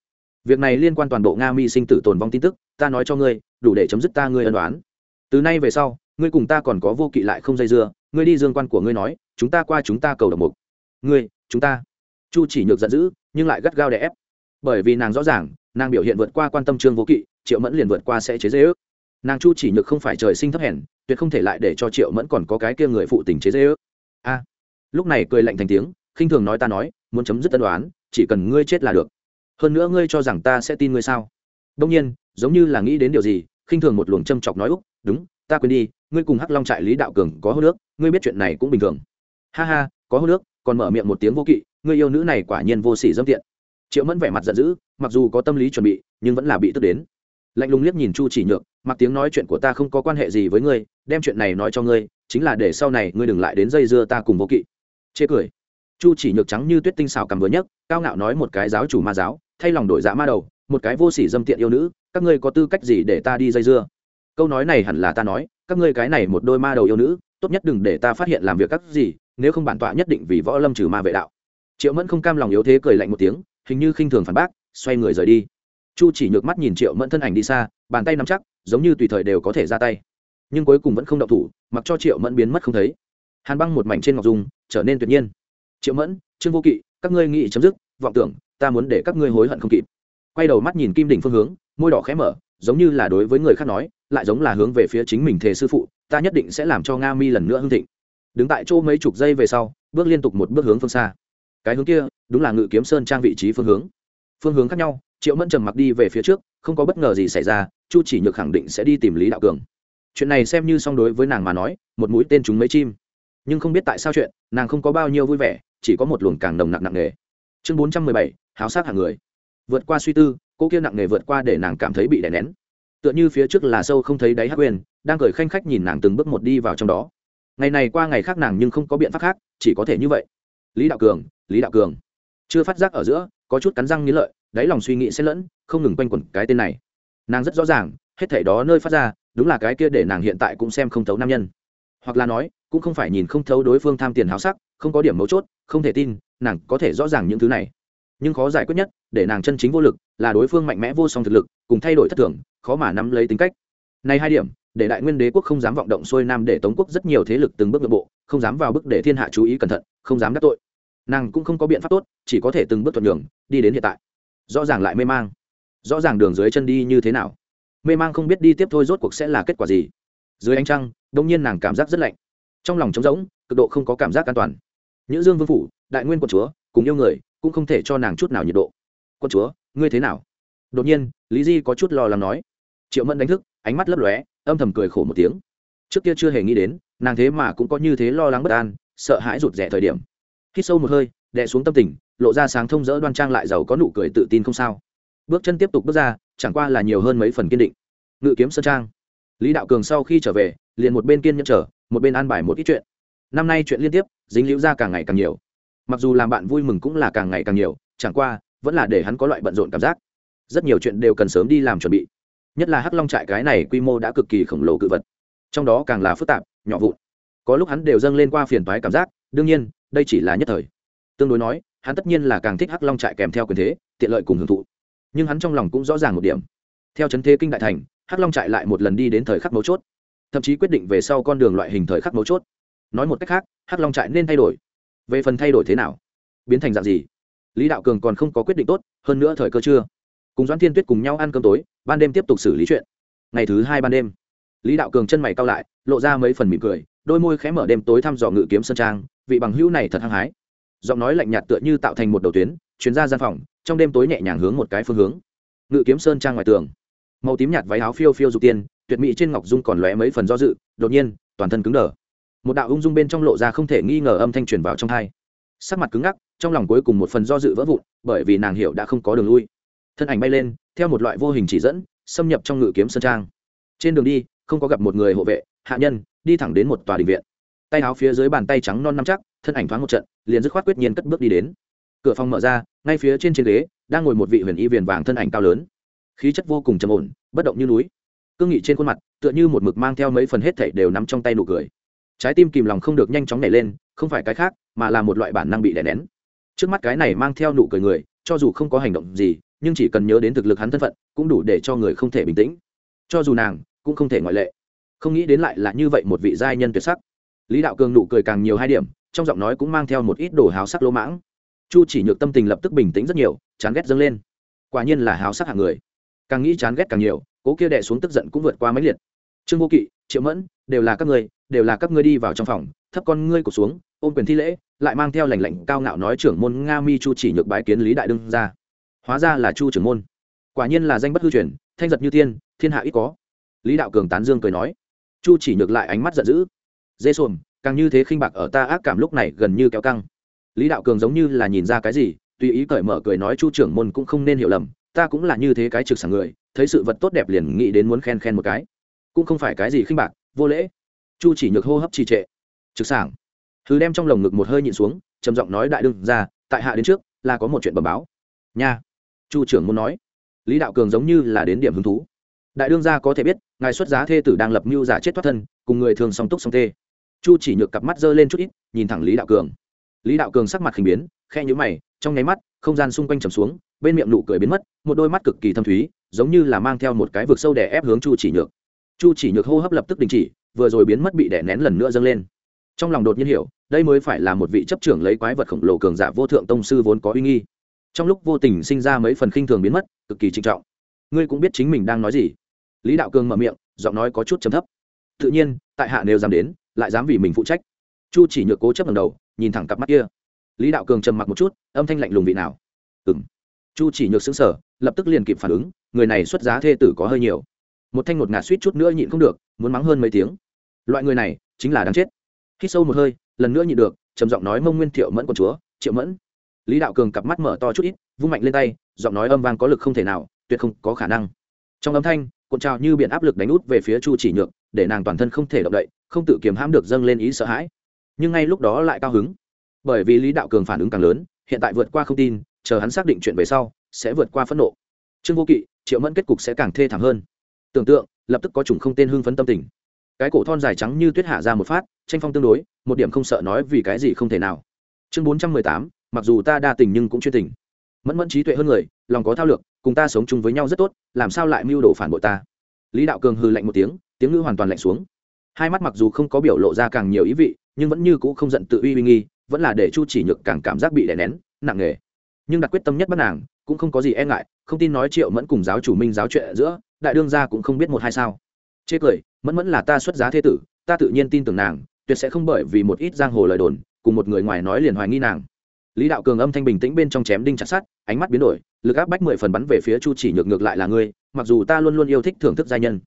việc này liên quan toàn bộ nga mi sinh tử tồn vong tin tức, ta nói cho ngươi, đủ để chấm dứt ta ngươi ân đoán từ nay về sau, ngươi cùng ta còn có vô kỵ lại không dây dưa, ngươi đi dương quan của ngươi nói, chúng ta qua chúng ta cầu đồng mục. Ngươi, chúng ta. Chu chỉ nhược giận dữ, nhưng lại gắt gao đè ép. Bởi vì nàng rõ ràng, nàng biểu hiện vượt qua quan tâm trương vô kỵ, triệu mẫn liền vượt qua sẽ chế dễ ước. Nàng chu chỉ nhược không phải trời sinh thấp hèn, tuyệt không thể lại để cho triệu mẫn còn có cái kia người phụ tình chế dễ ước. A. Lúc này cười lạnh thành tiếng, khinh thường nói ta nói, muốn chấm dứt tân đoán chỉ cần ngươi chết là được hơn nữa ngươi cho rằng ta sẽ tin ngươi sao? Đông nhiên, giống như là nghĩ đến điều gì, khinh thường một luồng châm chọc nói úc, đúng, ta quên đi, ngươi cùng hắc long trại lý đạo cường có hô nước ngươi biết chuyện này cũng bình thường. Ha ha, có hô nước còn mở miệng một tiếng vô kỵ, ngươi yêu nữ này quả nhiên vô sỉ dâm tiện. Triệu mẫn vẻ mặt giận dữ, mặc dù có tâm lý chuẩn bị, nhưng vẫn là bị tức đến. Lạnh lùng liếc nhìn chu chỉ nhược, mặc tiếng nói chuyện của ta không có quan hệ gì với ngươi, đem chuyện này nói cho ngươi, chính là để sau này ngươi đừng lại đến dây dưa ta cùng vô kỵ. Chê cười. Chu chỉ nhược trắng như tuyết tinh xào cầm vừa nhất cao ngạo nói một cái giáo chủ ma giáo thay lòng đổi dạ ma đầu, một cái vô sỉ dâm tiện yêu nữ, các ngươi có tư cách gì để ta đi dây dưa? Câu nói này hẳn là ta nói, các ngươi cái này một đôi ma đầu yêu nữ, tốt nhất đừng để ta phát hiện làm việc các gì, nếu không bản tọa nhất định vì võ lâm trừ ma vệ đạo. Triệu mẫn không cam lòng yếu thế cười lạnh một tiếng, hình như khinh thường phản bác, xoay người rời đi. Chu chỉ nhược mắt nhìn triệu mẫn thân ảnh đi xa, bàn tay nắm chắc, giống như tùy thời đều có thể ra tay. Nhưng cuối cùng vẫn không động thủ, mặc cho triệu mẫn biến mất không thấy. Hàn băng một mảnh trên ngọc dung, trở nên tuyệt nhiên. Triệu mẫn, trương vô kỵ, các ngươi nghĩ chấm dứt, vọng tưởng ta muốn để các ngươi hối hận không kịp. Quay đầu mắt nhìn kim đỉnh phương hướng, môi đỏ khẽ mở, giống như là đối với người khác nói, lại giống là hướng về phía chính mình thề sư phụ, ta nhất định sẽ làm cho nga mi lần nữa hưng thịnh. Đứng tại chỗ mấy chục giây về sau, bước liên tục một bước hướng phương xa. Cái hướng kia, đúng là ngự kiếm sơn trang vị trí phương hướng. Phương hướng khác nhau, triệu mẫn trầm mặc đi về phía trước, không có bất ngờ gì xảy ra, chu chỉ nhược khẳng định sẽ đi tìm lý đạo cường. Chuyện này xem như song đối với nàng mà nói, một mũi tên chúng mấy chim. Nhưng không biết tại sao chuyện, nàng không có bao nhiêu vui vẻ, chỉ có một luồng càng nồng nặng nặng nề. Chương bốn trăm mười bảy háo sát hàng người. Vượt qua suy tư cô kia nặng nề vượt qua để nàng cảm thấy bị đè nén. Tựa như phía trước là sâu không thấy đáy hát quyền, đang cười khanh khách nhìn nàng từng bước một đi vào trong đó. Ngày này qua ngày khác nàng nhưng không có biện pháp khác chỉ có thể như vậy. Lý đạo cường lý đạo cường. Chưa phát giác ở giữa có chút cắn răng nghĩ lợi đáy lòng suy nghĩ xen lẫn không ngừng quanh quẩn cái tên này. Nàng rất rõ ràng hết thể đó nơi phát ra đúng là cái kia để nàng hiện tại cũng xem không thấu nam nhân. Hoặc là nói cũng không phải nhìn không thấu đối phương tham tiền háo sắc không có điểm mấu chốt không thể tin nàng có thể rõ ràng những thứ này nhưng khó giải quyết nhất, để nàng chân chính vô lực, là đối phương mạnh mẽ vô song thực lực, cùng thay đổi thất thường, khó mà nắm lấy tính cách. Này hai điểm, để đại nguyên đế quốc không dám vọng động xuôi nam để tống quốc rất nhiều thế lực từng bước nội bộ, không dám vào bước để thiên hạ chú ý cẩn thận, không dám đắc tội. Nàng cũng không có biện pháp tốt, chỉ có thể từng bước thuận đường, đi đến hiện tại. Rõ ràng lại mê mang. Rõ ràng đường dưới chân đi như thế nào. Mê mang không biết đi tiếp thôi rốt cuộc sẽ là kết quả gì. Dưới ánh trăng, đông nhiên nàng cảm giác rất lạnh. Trong lòng trống rỗng, cực độ không có cảm giác an toàn. Nhữ dương vương phủ, đại nguyên quận chúa, cùng yêu người cũng không thể cho nàng chút nào nhiệt độ. Quân chúa, ngươi thế nào? Đột nhiên, lý di có chút lo lắng nói. Triệu mẫn đánh thức, ánh mắt lấp lóe, âm thầm cười khổ một tiếng. Trước kia chưa hề nghĩ đến, nàng thế mà cũng có như thế lo lắng bất an, sợ hãi rụt rẻ thời điểm. Khi sâu một hơi, đè xuống tâm tình, lộ ra sáng thông dỡ đoan trang lại giàu có nụ cười tự tin không sao. Bước chân tiếp tục bước ra, chẳng qua là nhiều hơn mấy phần kiên định. Ngự kiếm sơn trang. Lý đạo cường sau khi trở về, liền một bên kiên nhẫn trở một bên an bài một ít chuyện. Năm nay chuyện liên tiếp, dính liễu ra càng ngày càng nhiều mặc dù làm bạn vui mừng cũng là càng ngày càng nhiều, chẳng qua, vẫn là để hắn có loại bận rộn cảm giác. Rất nhiều chuyện đều cần sớm đi làm chuẩn bị. Nhất là hắc long trại cái này quy mô đã cực kỳ khổng lồ cự vật. Trong đó càng là phức tạp, nhỏ vụn. Có lúc hắn đều dâng lên qua phiền toái cảm giác, đương nhiên, đây chỉ là nhất thời. Tương đối nói, hắn tất nhiên là càng thích hắc long trại kèm theo quyền thế, tiện lợi cùng hưởng thụ. Nhưng hắn trong lòng cũng rõ ràng một điểm. Theo chấn thế kinh đại thành, hắc long trại lại một lần đi đến thời khắc mấu chốt. Thậm chí quyết định về sau con đường loại hình thời khắc mấu chốt. Nói một cách khác, hắc long trại nên thay đổi về phần thay đổi thế nào? Biến thành dạng gì? Lý đạo cường còn không có quyết định tốt, hơn nữa thời cơ chưa. Cùng doãn thiên tuyết cùng nhau ăn cơm tối, ban đêm tiếp tục xử lý chuyện. Ngày thứ hai ban đêm, lý đạo cường chân mày cao lại, lộ ra mấy phần mỉm cười, đôi môi khẽ mở đêm tối thăm dò ngự kiếm sơn trang, vị bằng hữu này thật hăng hái. Giọng nói lạnh nhạt tựa như tạo thành một đầu tuyến chuyến ra gian phòng, trong đêm tối nhẹ nhàng hướng một cái phương hướng. Ngự kiếm sơn trang ngoài tường, màu tím nhạt váy áo phiêu phiêu dục tiên, tuyệt mỹ trên ngọc dung còn lóe mấy phần do dự, đột nhiên, toàn thân cứng đờ một đạo ung dung bên trong lộ ra không thể nghi ngờ âm thanh truyền vào trong thai. Sắc mặt cứng ngắc, trong lòng cuối cùng một phần do dự vỡ vụn, bởi vì nàng hiểu đã không có đường lui. Thân ảnh bay lên, theo một loại vô hình chỉ dẫn, xâm nhập trong ngự kiếm sơn trang. Trên đường đi, không có gặp một người hộ vệ, hạ nhân, đi thẳng đến một tòa đình viện. Tay áo phía dưới bàn tay trắng non nắm chắc, thân ảnh thoáng một trận, liền dứt khoát quyết nhiên cất bước đi đến. Cửa phòng mở ra, ngay phía trên trên ghế, đang ngồi một vị huyền y viền vàng thân ảnh cao lớn. Khí chất vô cùng trầm ổn, bất động như núi. Cương nghị trên khuôn mặt, tựa như một mực mang theo mấy phần hết thảy đều nắm trong tay nụ cười trái tim kìm lòng không được nhanh chóng nảy lên, không phải cái khác, mà là một loại bản năng bị đè nén. Trước mắt cái này mang theo nụ cười người, cho dù không có hành động gì, nhưng chỉ cần nhớ đến thực lực hắn thân phận, cũng đủ để cho người không thể bình tĩnh. Cho dù nàng, cũng không thể ngoại lệ. Không nghĩ đến lại là như vậy một vị giai nhân tuyệt sắc. Lý đạo cường nụ cười càng nhiều hai điểm, trong giọng nói cũng mang theo một ít đồ háo sắc lỗ mãng. Chu chỉ nhược tâm tình lập tức bình tĩnh rất nhiều, chán ghét dâng lên. Quả nhiên là háo sắc hạng người. Càng nghĩ chán ghét càng nhiều, cố kia đẻ xuống tức giận cũng vượt qua mấy liệt. Trương vô kỵ, triệu mẫn đều là các ngươi, đều là các ngươi đi vào trong phòng, thấp con ngươi cụt xuống, ôm quyền thi lễ, lại mang theo lành lạnh cao ngạo nói trưởng môn nga mi chu chỉ nhược bái kiến lý đại đương ra. Hóa ra là chu trưởng môn. Quả nhiên là danh bất hư truyền, thanh giật như tiên, thiên hạ ít có. Lý đạo cường tán dương cười nói. Chu chỉ nhược lại ánh mắt giận dữ. Dê xuồng, càng như thế khinh bạc ở ta ác cảm lúc này gần như kéo căng. Lý đạo cường giống như là nhìn ra cái gì, tùy ý cởi mở cười nói chu trưởng môn cũng không nên hiểu lầm, ta cũng là như thế cái trực sảng người, thấy sự vật tốt đẹp liền nghĩ đến muốn khen khen một cái. Cũng không phải cái gì khinh bạc vô lễ. Chu chỉ nhược hô hấp trì trệ. Trực sảng. Thứ đem trong lồng ngực một hơi nhịn xuống, trầm giọng nói đại đương ra, tại hạ đến trước, là có một chuyện bẩm báo. Nha. Chu trưởng muốn nói. Lý đạo cường giống như là đến điểm hứng thú. Đại đương gia có thể biết, ngài xuất giá thê tử đang lập mưu giả chết thoát thân, cùng người thường song túc song tê. Chu chỉ nhược cặp mắt giơ lên chút ít, nhìn thẳng lý đạo cường. Lý đạo cường sắc mặt khinh biến khe nhữ mày, trong nháy mắt, không gian xung quanh trầm xuống, bên miệng nụ cười biến mất, một đôi mắt cực kỳ thâm thúy, giống như là mang theo một cái vực sâu đè ép hướng chu chỉ nhược chu chỉ nhược hô hấp lập tức đình chỉ, vừa rồi biến mất bị đè nén lần nữa dâng lên. Trong lòng đột nhiên hiểu, đây mới phải là một vị chấp trưởng lấy quái vật khổng lồ cường giả vô thượng tông sư vốn có uy nghi. Trong lúc vô tình sinh ra mấy phần khinh thường biến mất, cực kỳ trinh trọng. Ngươi cũng biết chính mình đang nói gì. Lý đạo cường mở miệng, giọng nói có chút chấm thấp. Tự nhiên, tại hạ nếu dám đến, lại dám vì mình phụ trách. Chu chỉ nhược cố chấp lần đầu, nhìn thẳng cặp mắt kia. Lý đạo cường trầm mặc một chút, âm thanh lạnh lùng vị nào? Ừ m chu chỉ nhược xứng sở lập tức liền kịp phản ứng, người này xuất giá thê tử có hơi nhiều một thanh ngột ngạt suýt chút nữa nhịn không được, muốn mắng hơn mấy tiếng. Loại người này chính là đáng chết. Khi sâu một hơi, lần nữa nhịn được, trầm giọng nói mông nguyên thiệu mẫn quần chúa, triệu mẫn. Lý đạo cường cặp mắt mở to chút ít, vung mạnh lên tay, giọng nói âm vang có lực không thể nào, tuyệt không có khả năng. Trong âm thanh, cuộn trào như biển áp lực đánh út về phía chu chỉ nhược, để nàng toàn thân không thể động đậy, không tự kiềm hãm được dâng lên ý sợ hãi. Nhưng ngay lúc đó lại cao hứng. Bởi vì lý đạo cường phản ứng càng lớn, hiện tại vượt qua không tin, chờ hắn xác định chuyện về sau, sẽ vượt qua phẫn nộ. Trương vô kỵ, triệu mẫn kết cục sẽ càng thê thảm hơn tưởng tượng, lập tức có chủng không tên hưng phấn tâm tình. Cái cổ thon dài trắng như tuyết hạ ra một phát, tranh phong tương đối, một điểm không sợ nói vì cái gì không thể nào. Chương bốn trăm mười tám, mặc dù ta đa tình nhưng cũng chuyên tình. Mẫn mẫn trí tuệ hơn người, lòng có thao lược, cùng ta sống chung với nhau rất tốt, làm sao lại mưu đồ phản bội ta? Lý đạo cường hư lạnh một tiếng tiếng ngữ hoàn toàn lạnh xuống. Hai mắt mặc dù không có biểu lộ ra càng nhiều ý vị, nhưng vẫn như c ũ không giận tự uy uy nghi, vẫn là để chu chỉ nhược càng cảm giác bị đè nén, nặng nề. Nhưng đặt quyết tâm nhất bắt nàng, cũng không có gì e ngại, không tin nói triệu mẫn cùng giáo chủ minh giáo chuyện giữa đại đương gia cũng không biết một hai sao. Chê cười, mẫn mẫn là ta xuất giá thế tử, ta tự nhiên tin tưởng nàng, tuyệt sẽ không bởi vì một ít giang hồ lời đồn, cùng một người ngoài nói liền hoài nghi nàng. Lý đạo cường âm thanh bình tĩnh bên trong chém đinh chặt sát ánh mắt biến đổi, lực áp bách mười phần bắn về phía chu chỉ nhược ngược lại là ngươi, mặc dù ta luôn luôn yêu thích thưởng thức gia nhân.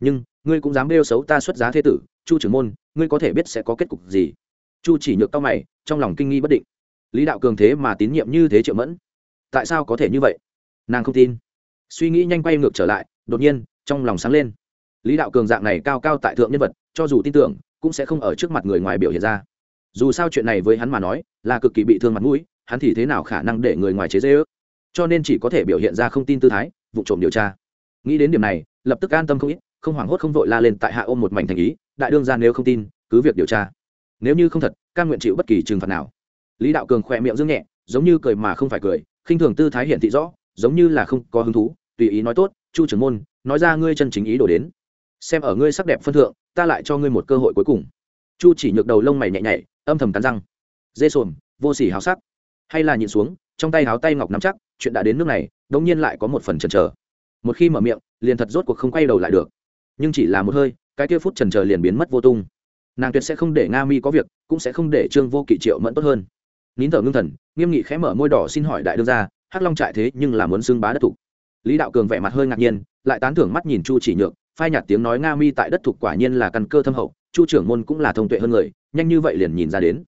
Nhưng, ngươi cũng dám đeo xấu ta xuất giá thế tử, chu trưởng môn, ngươi có thể biết sẽ có kết cục gì. Chu chỉ nhược cao mày, trong lòng kinh nghi bất định. Lý đạo cường thế mà tín nhiệm như thế triệu mẫn. Tại sao có thể như vậy? Nàng không tin. Suy nghĩ nhanh quay ngược trở lại đột nhiên, trong lòng sáng lên. Lý đạo cường dạng này cao cao tại thượng nhân vật, cho dù tin tưởng, cũng sẽ không ở trước mặt người ngoài biểu hiện ra. Dù sao chuyện này với hắn mà nói, là cực kỳ bị thương mặt mũi, hắn thì thế nào khả năng để người ngoài chế dễ ước cho nên chỉ có thể biểu hiện ra không tin tư thái, vụ trộm điều tra. Nghĩ đến điểm này, lập tức an tâm không ít, không hoảng hốt không vội la lên tại hạ ôm một mảnh thành ý, đại đương ra nếu không tin, cứ việc điều tra. Nếu như không thật can nguyện chịu bất kỳ trừng phạt nào. Lý đạo cường khỏe miệng dương nhẹ, giống như cười mà không phải cười, khinh thường tư thái hiện thị rõ, giống như là không có hứng thú, tùy ý nói tốt chu trưởng môn, nói ra ngươi chân chính ý đồ đến. Xem ở ngươi sắc đẹp phân thượng, ta lại cho ngươi một cơ hội cuối cùng. Chu chỉ nhược đầu lông mày nhẹ nhảy, âm thầm cắn răng. Dê sồn, vô sỉ háo sắc. Hay là nhìn xuống, trong tay háo tay ngọc nắm chắc, chuyện đã đến nước này, đống nhiên lại có một phần chần chờ. Một khi mở miệng, liền thật rốt cuộc không quay đầu lại được. Nhưng chỉ là một hơi, cái kia phút trần chờ liền biến mất vô tung. Nàng tuyệt sẽ không để nga mi có việc, cũng sẽ không để trương vô kỵ triệu mẫn tốt hơn. Nín thở ngưng thần, nghiêm nghị khẽ mở môi đỏ xin hỏi đại đương gia, hắc long trại thế nhưng là muốn xưng bá đất thục lý đạo cường vẻ mặt hơi ngạc nhiên, lại tán thưởng mắt nhìn chu chỉ nhược, phai nhạt tiếng nói nga mi tại đất thục quả nhiên là căn cơ thâm hậu, chu trưởng môn cũng là thông tuệ hơn người, nhanh như vậy liền nhìn ra đến.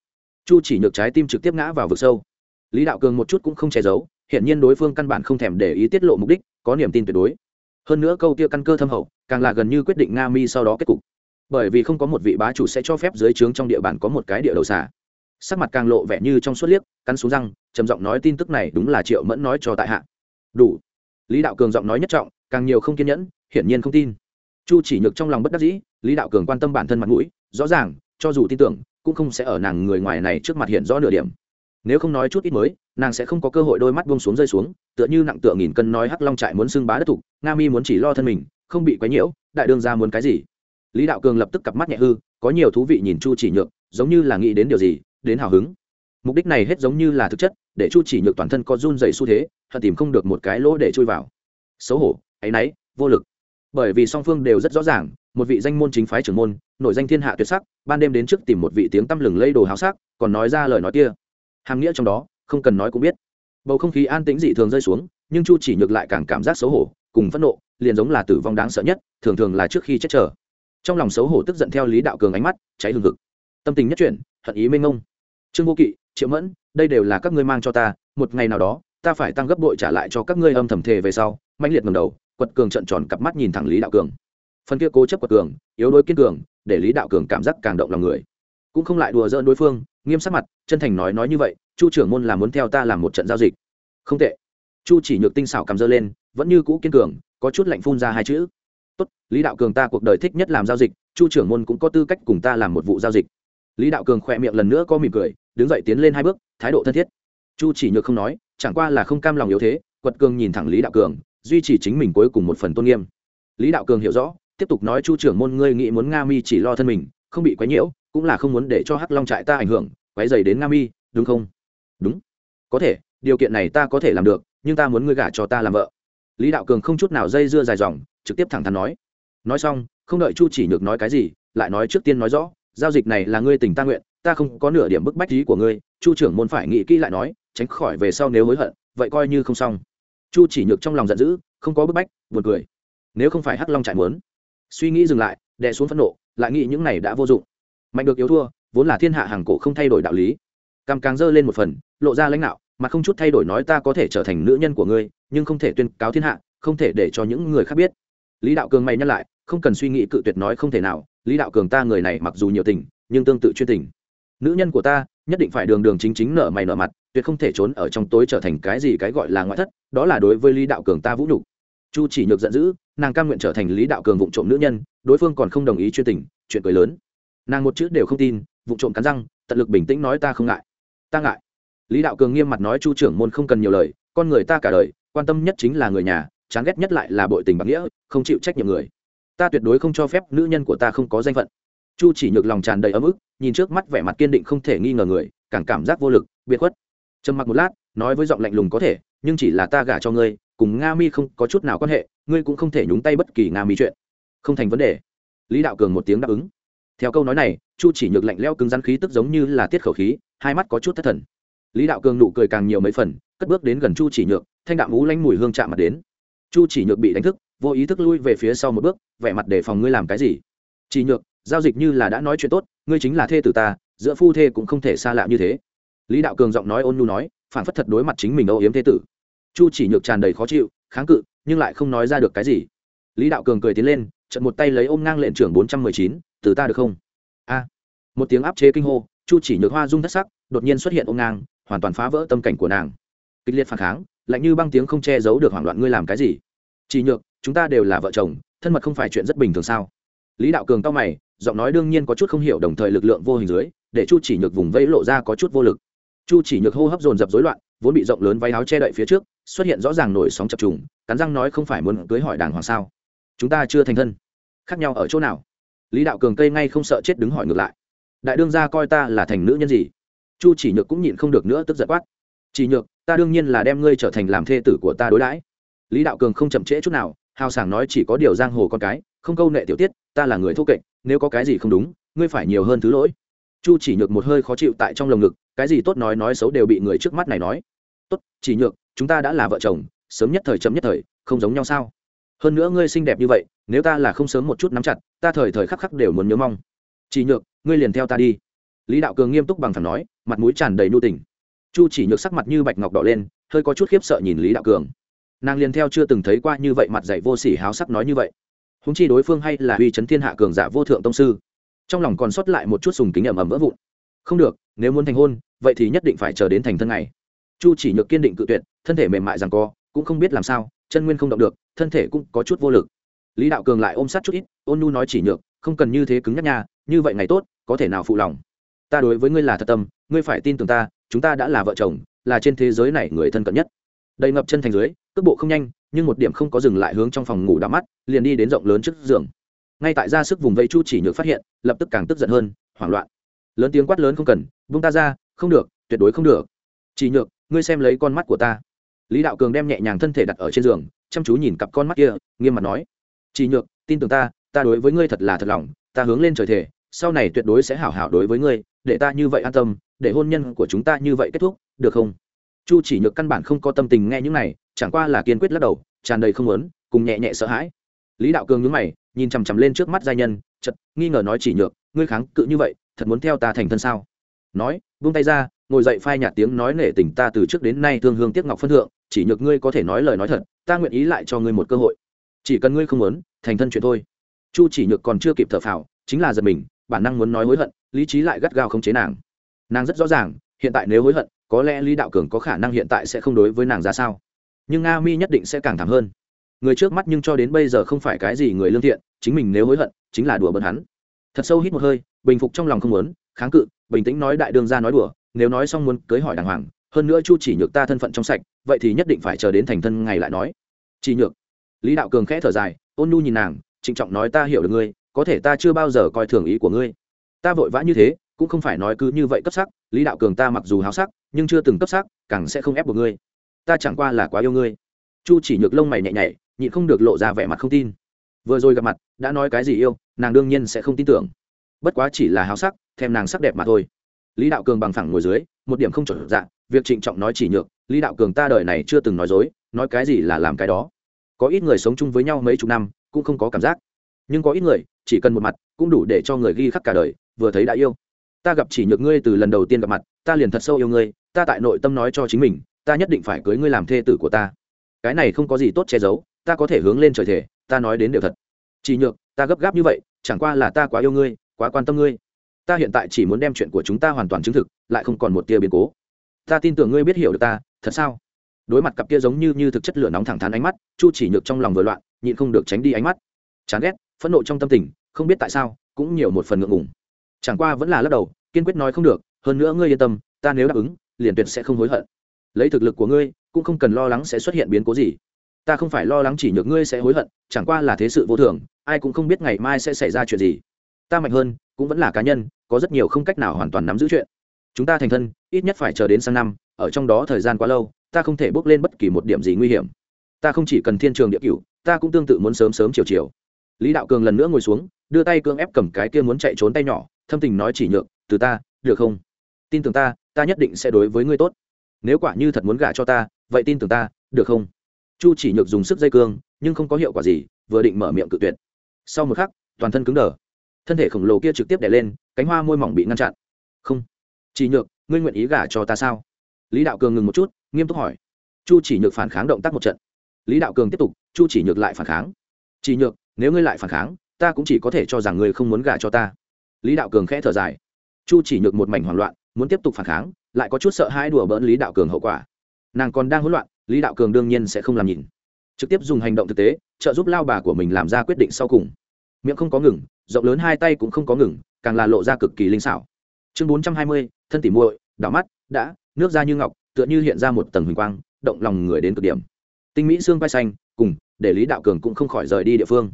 Chu chỉ nhược trái tim trực tiếp ngã vào vực sâu. Lý đạo cường một chút cũng không che giấu hiện nhiên đối phương căn bản không thèm để ý tiết lộ mục đích, có niềm tin tuyệt đối. Hơn nữa câu kia căn cơ thâm hậu, càng là gần như quyết định nga mi sau đó kết cục. Bởi vì không có một vị bá chủ sẽ cho phép dưới trướng trong địa bàn có một cái địa đầu xả sắc mặt càng lộ vẻ như trong suốt liếc, cắn xuống răng, trầm giọng nói tin tức này đúng là triệu mẫn nói cho tại hạ. Đủ lý đạo cường giọng nói nhất trọng, càng nhiều không kiên nhẫn, hiển nhiên không tin. Chu chỉ nhược trong lòng bất đắc dĩ, lý đạo cường quan tâm bản thân mặt mũi, rõ ràng, cho dù tin tưởng, cũng không sẽ ở nàng người ngoài này trước mặt hiện rõ nửa điểm. Nếu không nói chút ít mới, nàng sẽ không có cơ hội đôi mắt buông xuống rơi xuống, tựa như nặng tựa nghìn cân nói hắc long trại muốn xưng bá đất thục nga mi muốn chỉ lo thân mình, không bị quấy nhiễu, đại đương ra muốn cái gì? Lý đạo cường lập tức cặp mắt nhẹ hư, có nhiều thú vị nhìn chu chỉ nhược, giống như là nghĩ đến điều gì, đến hào hứng. Mục đích này hết giống như là thực chất để chu chỉ nhược toàn thân có run dày xu thế, hận tìm không được một cái lỗ để chui vào. Xấu hổ, áy náy, vô lực. Bởi vì song phương đều rất rõ ràng, một vị danh môn chính phái trưởng môn nội danh thiên hạ tuyệt sắc, ban đêm đến trước tìm một vị tiếng tăm lừng lây đồ háo sắc, còn nói ra lời nói kia. Hàm nghĩa trong đó, không cần nói cũng biết. Bầu không khí an tĩnh dị thường rơi xuống, nhưng chu chỉ nhược lại càng cảm giác xấu hổ, cùng phẫn nộ, liền giống là tử vong đáng sợ nhất, thường thường là trước khi chết trở trong lòng xấu hổ tức giận theo lý đạo cường ánh mắt, cháy hừng hực. Tâm tình nhất chuyển, hận ý mênh ngông trương vô kỵ, triệu mẫn đây đều là các ngươi mang cho ta, một ngày nào đó, ta phải tăng gấp bội trả lại cho các ngươi âm thầm thề về sau. Mạnh liệt ngầm đầu, quật cường trận tròn cặp mắt nhìn thẳng lý đạo cường. Phần kia cố chấp quật cường, yếu đuối kiên cường, để lý đạo cường cảm giác càng động lòng người. Cũng không lại đùa giỡn đối phương, nghiêm sắc mặt, chân thành nói nói như vậy, chu trưởng môn là muốn theo ta làm một trận giao dịch. Không tệ. Chu chỉ nhược tinh xảo cầm dơ lên, vẫn như cũ kiên cường, có chút lạnh phun ra hai chữ. Tốt, lý đạo cường ta cuộc đời thích nhất làm giao dịch, chu trưởng môn cũng có tư cách cùng ta làm một vụ giao dịch. Lý đạo cường khỏe miệng lần nữa có mỉm cười đứng dậy tiến lên hai bước, thái độ thân thiết. Chu chỉ nhược không nói, chẳng qua là không cam lòng yếu thế, quật cường nhìn thẳng lý đạo cường, duy trì chính mình cuối cùng một phần tôn nghiêm. Lý đạo cường hiểu rõ, tiếp tục nói chu trưởng môn ngươi nghĩ muốn nga mi chỉ lo thân mình, không bị quấy nhiễu, cũng là không muốn để cho hắc long trại ta ảnh hưởng, quấy dày đến nga mi, đúng không? Đúng. Có thể, điều kiện này ta có thể làm được, nhưng ta muốn ngươi gả cho ta làm vợ. Lý đạo cường không chút nào dây dưa dài dòng, trực tiếp thẳng thắn nói. Nói xong, không đợi chu chỉ nhược nói cái gì, lại nói trước tiên nói rõ, giao dịch này là ngươi tình ta nguyện ta không có nửa điểm bức bách ý của ngươi, chu trưởng môn phải nghĩ kỹ lại nói, tránh khỏi về sau nếu hối hận, vậy coi như không xong. Chu chỉ nhược trong lòng giận dữ, không có bức bách, buồn cười. Nếu không phải hắc long trại muốn, suy nghĩ dừng lại, đè xuống phẫn nộ, lại nghĩ những này đã vô dụng. Mạnh được yếu thua, vốn là thiên hạ hàng cổ không thay đổi đạo lý. Càng càng dơ lên một phần, lộ ra lãnh đạo, mà không chút thay đổi nói ta có thể trở thành nữ nhân của ngươi, nhưng không thể tuyên cáo thiên hạ, không thể để cho những người khác biết. Lý đạo cường mày nhắc lại, không cần suy nghĩ cự tuyệt nói không thể nào, lý đạo cường ta người này mặc dù nhiều tình, nhưng tương tự chuyên tình nữ nhân của ta, nhất định phải đường đường chính chính nở mày nở mặt, tuyệt không thể trốn ở trong tối trở thành cái gì cái gọi là ngoại thất, đó là đối với lý đạo cường ta vũ nhục. Chu chỉ nhược giận dữ, nàng cam nguyện trở thành lý đạo cường vụ trộm nữ nhân, đối phương còn không đồng ý chuyên tình, chuyện cười lớn. Nàng một chữ đều không tin vụ trộm cắn răng, tận lực bình tĩnh nói ta không ngại. Ta ngại. Lý đạo cường nghiêm mặt nói chu trưởng môn không cần nhiều lời, con người ta cả đời, quan tâm nhất chính là người nhà, chán ghét nhất lại là bội tình bạc nghĩa, không chịu trách nhiệm người. Ta tuyệt đối không cho phép nữ nhân của ta không có danh phận chu chỉ nhược lòng tràn đầy ấm ức, nhìn trước mắt vẻ mặt kiên định không thể nghi ngờ người, càng cảm giác vô lực, biệt khuất. Trầm mặc một lát, nói với giọng lạnh lùng có thể, nhưng chỉ là ta gả cho ngươi, cùng nga mi không có chút nào quan hệ, ngươi cũng không thể nhúng tay bất kỳ nga mi chuyện. Không thành vấn đề. Lý đạo cường một tiếng đáp ứng. Theo câu nói này, chu chỉ nhược lạnh leo cứng rắn khí tức giống như là tiết khẩu khí, hai mắt có chút thất thần. Lý đạo cường nụ cười càng nhiều mấy phần, cất bước đến gần chu chỉ nhược, thanh đạm ú lanh mùi hương chạm mặt đến. Chu chỉ nhược bị đánh thức, vô ý thức lui về phía sau một bước, vẻ mặt để phòng ngươi làm cái gì? Chỉ nhược giao dịch như là đã nói chuyện tốt, ngươi chính là thê tử ta, giữa phu thê cũng không thể xa lạ như thế. Lý đạo cường giọng nói ôn nhu nói phản phất thật đối mặt chính mình âu yếm thê tử. Chu chỉ nhược tràn đầy khó chịu, kháng cự, nhưng lại không nói ra được cái gì. Lý đạo cường cười tiến lên trận một tay lấy ôm ngang lệnh trưởng bốn trăm mười chín, từ ta được không? A. Một tiếng áp chế kinh hô, chu chỉ nhược hoa rung thất sắc, đột nhiên xuất hiện ôm ngang, hoàn toàn phá vỡ tâm cảnh của nàng. Kịch liệt phản kháng, lạnh như băng tiếng không che giấu được hoảng loạn, ngươi làm cái gì? Chỉ nhược, chúng ta đều là vợ chồng, thân mật không phải chuyện rất bình thường sao? Lý đạo cường cao mày, giọng nói đương nhiên có chút không hiểu đồng thời lực lượng vô hình dưới, để chu chỉ nhược vùng vẫy lộ ra có chút vô lực. Chu chỉ nhược hô hấp dồn dập rối loạn, vốn bị rộng lớn váy áo che đậy phía trước, xuất hiện rõ ràng nổi sóng chập trùng, cắn răng nói không phải muốn cưới hỏi đàng hoàng sao? Chúng ta chưa thành thân. Khác nhau ở chỗ nào? Lý đạo cường cây ngay không sợ chết đứng hỏi ngược lại. Đại đương gia coi ta là thành nữ nhân gì? Chu chỉ nhược cũng nhịn không được nữa tức giận quát. Chỉ nhược, ta đương nhiên là đem ngươi trở thành làm thê tử của ta đối đãi. Lý đạo cường không chậm trễ chút nào hào sảng nói chỉ có điều giang hồ con cái, không câu nệ tiểu tiết, ta là người thô kệch, nếu có cái gì không đúng, ngươi phải nhiều hơn thứ lỗi. Chu chỉ nhược một hơi khó chịu tại trong lồng ngực, cái gì tốt nói nói xấu đều bị người trước mắt này nói. Tốt, chỉ nhược, chúng ta đã là vợ chồng, sớm nhất thời chậm nhất thời, không giống nhau sao? Hơn nữa ngươi xinh đẹp như vậy, nếu ta là không sớm một chút nắm chặt, ta thời thời khắc khắc đều muốn nhớ mong. Chỉ nhược, ngươi liền theo ta đi. Lý đạo cường nghiêm túc bằng thẳng nói, mặt mũi tràn đầy nu tình. Chu chỉ nhược sắc mặt như bạch ngọc đỏ lên, hơi có chút khiếp sợ nhìn lý đạo cường nàng liền theo chưa từng thấy qua như vậy mặt dạy vô sỉ háo sắc nói như vậy. Húng chi đối phương hay là uy chấn thiên hạ cường giả vô thượng tông sư. Trong lòng còn sót lại một chút sùng kính ẩm ẩm vỡ vụn. Không được, nếu muốn thành hôn, vậy thì nhất định phải chờ đến thành thân này chu chỉ nhược kiên định cự tuyệt, thân thể mềm mại rằng co, cũng không biết làm sao, chân nguyên không động được, thân thể cũng có chút vô lực. Lý đạo cường lại ôm sát chút ít, ôn nu nói chỉ nhược, không cần như thế cứng nhắc nha, như vậy ngày tốt, có thể nào phụ lòng? Ta đối với ngươi là thật tâm, ngươi phải tin tưởng ta, chúng ta đã là vợ chồng, là trên thế giới này người thân cận nhất. Đầy ngập chân thành dưới cước bộ không nhanh, nhưng một điểm không có dừng lại hướng trong phòng ngủ đắm mắt, liền đi đến rộng lớn trước giường. Ngay tại ra sức vùng vây chu chỉ nhược phát hiện, lập tức càng tức giận hơn, hoảng loạn. Lớn tiếng quát lớn không cần vung ta ra, không được, tuyệt đối không được. Chỉ nhược, ngươi xem lấy con mắt của ta. Lý đạo cường đem nhẹ nhàng thân thể đặt ở trên giường, chăm chú nhìn cặp con mắt kia, nghiêm mặt nói. Chỉ nhược, tin tưởng ta ta đối với ngươi thật là thật lòng, ta hướng lên trời thể sau này tuyệt đối sẽ hảo hảo đối với ngươi, để ta như vậy an tâm, để hôn nhân của chúng ta như vậy kết thúc, được không? Chu chỉ nhược căn bản không có tâm tình nghe những này chẳng qua là kiên quyết lắc đầu, tràn đầy không muốn, cùng nhẹ nhẹ sợ hãi. Lý đạo cường nhướng mày, nhìn chằm chằm lên trước mắt giai nhân chật nghi ngờ nói chỉ nhược, ngươi kháng cự như vậy, thật muốn theo ta thành thân sao? Nói vung tay ra, ngồi dậy phai nhạt tiếng nói nể tình ta từ trước đến nay thương hương tiếc ngọc phân thượng, chỉ nhược ngươi có thể nói lời nói thật, ta nguyện ý lại cho ngươi một cơ hội. Chỉ cần ngươi không muốn, thành thân chuyện thôi. Chu chỉ nhược còn chưa kịp thở phào, chính là giật mình, bản năng muốn nói hối hận, lý trí lại gắt gao không chế nàng. Nàng rất rõ ràng, hiện tại nếu hối hận, có lẽ lý đạo cường có khả năng hiện tại sẽ không đối với nàng ra sao? Nhưng nga mi nhất định sẽ càng thảm hơn. Người trước mắt nhưng cho đến bây giờ không phải cái gì người lương thiện, chính mình nếu hối hận, chính là đùa bận hắn. Thật sâu hít một hơi, bình phục trong lòng không muốn, kháng cự, bình tĩnh nói đại đương ra nói đùa, nếu nói xong muốn cưới hỏi đàng hoàng, hơn nữa chu chỉ nhược ta thân phận trong sạch, vậy thì nhất định phải chờ đến thành thân ngày lại nói. Chỉ nhược. Lý đạo cường khẽ thở dài, ôn nu nhìn nàng, trịnh trọng nói ta hiểu được ngươi, có thể ta chưa bao giờ coi thường ý của ngươi. Ta vội vã như thế, cũng không phải nói cứ như vậy cấp sắc, lý đạo cường ta mặc dù háo sắc, nhưng chưa từng cấp sắc, càng sẽ không ép buộc ngươi ta chẳng qua là quá yêu ngươi. Chu chỉ nhược lông mày nhẹ nhảy nhịn không được lộ ra vẻ mặt không tin. Vừa rồi gặp mặt, đã nói cái gì yêu, nàng đương nhiên sẽ không tin tưởng. Bất quá chỉ là háo sắc, thèm nàng sắc đẹp mà thôi. Lý đạo cường bằng phẳng ngồi dưới, một điểm không chuẩn dạng việc trịnh trọng nói chỉ nhược, lý đạo cường ta đời này chưa từng nói dối, nói cái gì là làm cái đó. Có ít người sống chung với nhau mấy chục năm, cũng không có cảm giác. Nhưng có ít người, chỉ cần một mặt, cũng đủ để cho người ghi khắc cả đời, vừa thấy đã yêu. Ta gặp chỉ nhược ngươi từ lần đầu tiên gặp mặt, ta liền thật sâu yêu ngươi, ta tại nội tâm nói cho chính mình ta nhất định phải cưới ngươi làm thê tử của ta. Cái này không có gì tốt che giấu, ta có thể hướng lên trời thể ta nói đến đều thật. Chỉ nhược, ta gấp gáp như vậy, chẳng qua là ta quá yêu ngươi, quá quan tâm ngươi. Ta hiện tại chỉ muốn đem chuyện của chúng ta hoàn toàn chứng thực, lại không còn một tia biến cố. Ta tin tưởng ngươi biết hiểu được ta, thật sao? Đối mặt cặp kia giống như như thực chất lửa nóng thẳng thắn ánh mắt, chu chỉ nhược trong lòng vừa loạn, nhịn không được tránh đi ánh mắt. Chán ghét, phẫn nộ trong tâm tình, không biết tại sao, cũng nhiều một phần ngượng ngùng. Chẳng qua vẫn là lắc đầu, kiên quyết nói không được, hơn nữa ngươi yên tâm, ta nếu đáp ứng, liền tuyệt sẽ không hối hận lấy thực lực của ngươi, cũng không cần lo lắng sẽ xuất hiện biến cố gì. Ta không phải lo lắng chỉ nhược ngươi sẽ hối hận, chẳng qua là thế sự vô thường, ai cũng không biết ngày mai sẽ xảy ra chuyện gì. Ta mạnh hơn, cũng vẫn là cá nhân, có rất nhiều không cách nào hoàn toàn nắm giữ chuyện. Chúng ta thành thân, ít nhất phải chờ đến sang năm, ở trong đó thời gian quá lâu, ta không thể bước lên bất kỳ một điểm gì nguy hiểm. Ta không chỉ cần thiên trường địa cửu, ta cũng tương tự muốn sớm sớm chiều chiều. Lý đạo cường lần nữa ngồi xuống, đưa tay cương ép cầm cái kia muốn chạy trốn tay nhỏ, thâm tình nói chỉ nhượng từ ta, được không? Tin tưởng ta ta nhất định sẽ đối với ngươi tốt nếu quả như thật muốn gả cho ta, vậy tin tưởng ta, được không? Chu chỉ nhược dùng sức dây cương, nhưng không có hiệu quả gì, vừa định mở miệng cự tuyệt. Sau một khắc, toàn thân cứng đờ. Thân thể khổng lồ kia trực tiếp đè lên, cánh hoa môi mỏng bị ngăn chặn. Không. Chỉ nhược, ngươi nguyện ý gả cho ta sao? Lý đạo cường ngừng một chút, nghiêm túc hỏi. Chu chỉ nhược phản kháng động tác một trận. Lý đạo cường tiếp tục, chu chỉ nhược lại phản kháng. Chỉ nhược, nếu ngươi lại phản kháng, ta cũng chỉ có thể cho rằng ngươi không muốn gả cho ta. Lý đạo cường khẽ thở dài. Chu chỉ nhược một mảnh hoảng loạn, muốn tiếp tục phản kháng lại có chút sợ hãi đùa bỡn lý đạo cường hậu quả. Nàng còn đang hỗn loạn, lý đạo cường đương nhiên sẽ không làm nhìn. Trực tiếp dùng hành động thực tế, trợ giúp lao bà của mình làm ra quyết định sau cùng. Miệng không có ngừng, rộng lớn hai tay cũng không có ngừng, càng là lộ ra cực kỳ linh xảo. Chương bốn trăm hai mươi, thân tỉ muội, đảo mắt, đã, nước ra như ngọc, tựa như hiện ra một tầng huỳnh quang, động lòng người đến cực điểm. Tinh mỹ xương vai xanh, cùng, để lý đạo cường cũng không khỏi rời đi địa phương.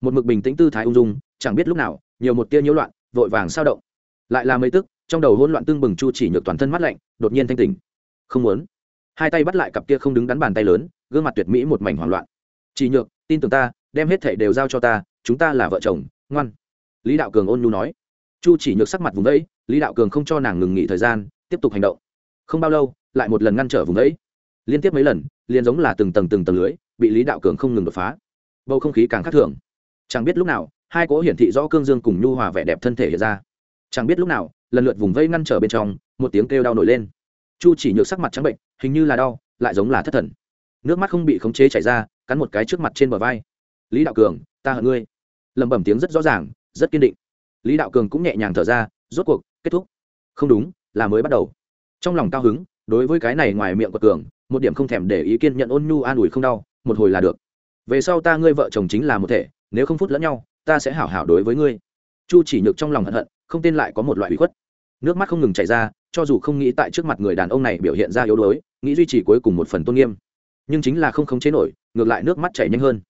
Một mực bình tĩnh tư thái ung dung, chẳng biết lúc nào, nhiều một tia nhiễu loạn, vội vàng sao động. Lại là mấy tức trong đầu hỗn loạn tương bừng chu chỉ nhược toàn thân mắt lạnh, đột nhiên thanh tỉnh. Không muốn. Hai tay bắt lại cặp kia không đứng đắn bàn tay lớn, gương mặt tuyệt mỹ một mảnh hoảng loạn. Chỉ nhược, tin tưởng ta, đem hết thảy đều giao cho ta, chúng ta là vợ chồng, ngoan. Lý đạo cường ôn nhu nói. Chu chỉ nhược sắc mặt vùng đấy lý đạo cường không cho nàng ngừng nghỉ thời gian, tiếp tục hành động. Không bao lâu, lại một lần ngăn trở vùng đấy liên tiếp mấy lần, liền giống là từng tầng từng tầng lưới, bị lý đạo cường không ngừng đột phá. Bầu không khí càng khắc thường. Chẳng biết lúc nào, hai cỗ hiển thị rõ cương dương cùng nhu hòa vẻ đẹp thân thể hiện ra. Chẳng biết lúc nào lần lượt vùng vây ngăn trở bên trong, một tiếng kêu đau nổi lên. Chu chỉ nhược sắc mặt trắng bệnh, hình như là đau, lại giống là thất thần. Nước mắt không bị khống chế chảy ra, cắn một cái trước mặt trên bờ vai. Lý đạo cường, ta hận ngươi. Lẩm bẩm tiếng rất rõ ràng, rất kiên định. Lý đạo cường cũng nhẹ nhàng thở ra, rốt cuộc, kết thúc. Không đúng, là mới bắt đầu. Trong lòng cao hứng, đối với cái này ngoài miệng của cường, một điểm không thèm để ý kiên nhận ôn nhu an ủi không đau, một hồi là được. Về sau ta, ngươi vợ chồng chính là một thể, nếu không phút lẫn nhau, ta sẽ hảo hảo đối với ngươi. Chu chỉ nhược trong lòng hận hận không tên lại có một loại bị khuất. Nước mắt không ngừng chảy ra, cho dù không nghĩ tại trước mặt người đàn ông này biểu hiện ra yếu đuối, nghĩ duy trì cuối cùng một phần tôn nghiêm. Nhưng chính là không khống chế nổi, ngược lại nước mắt chảy nhanh hơn.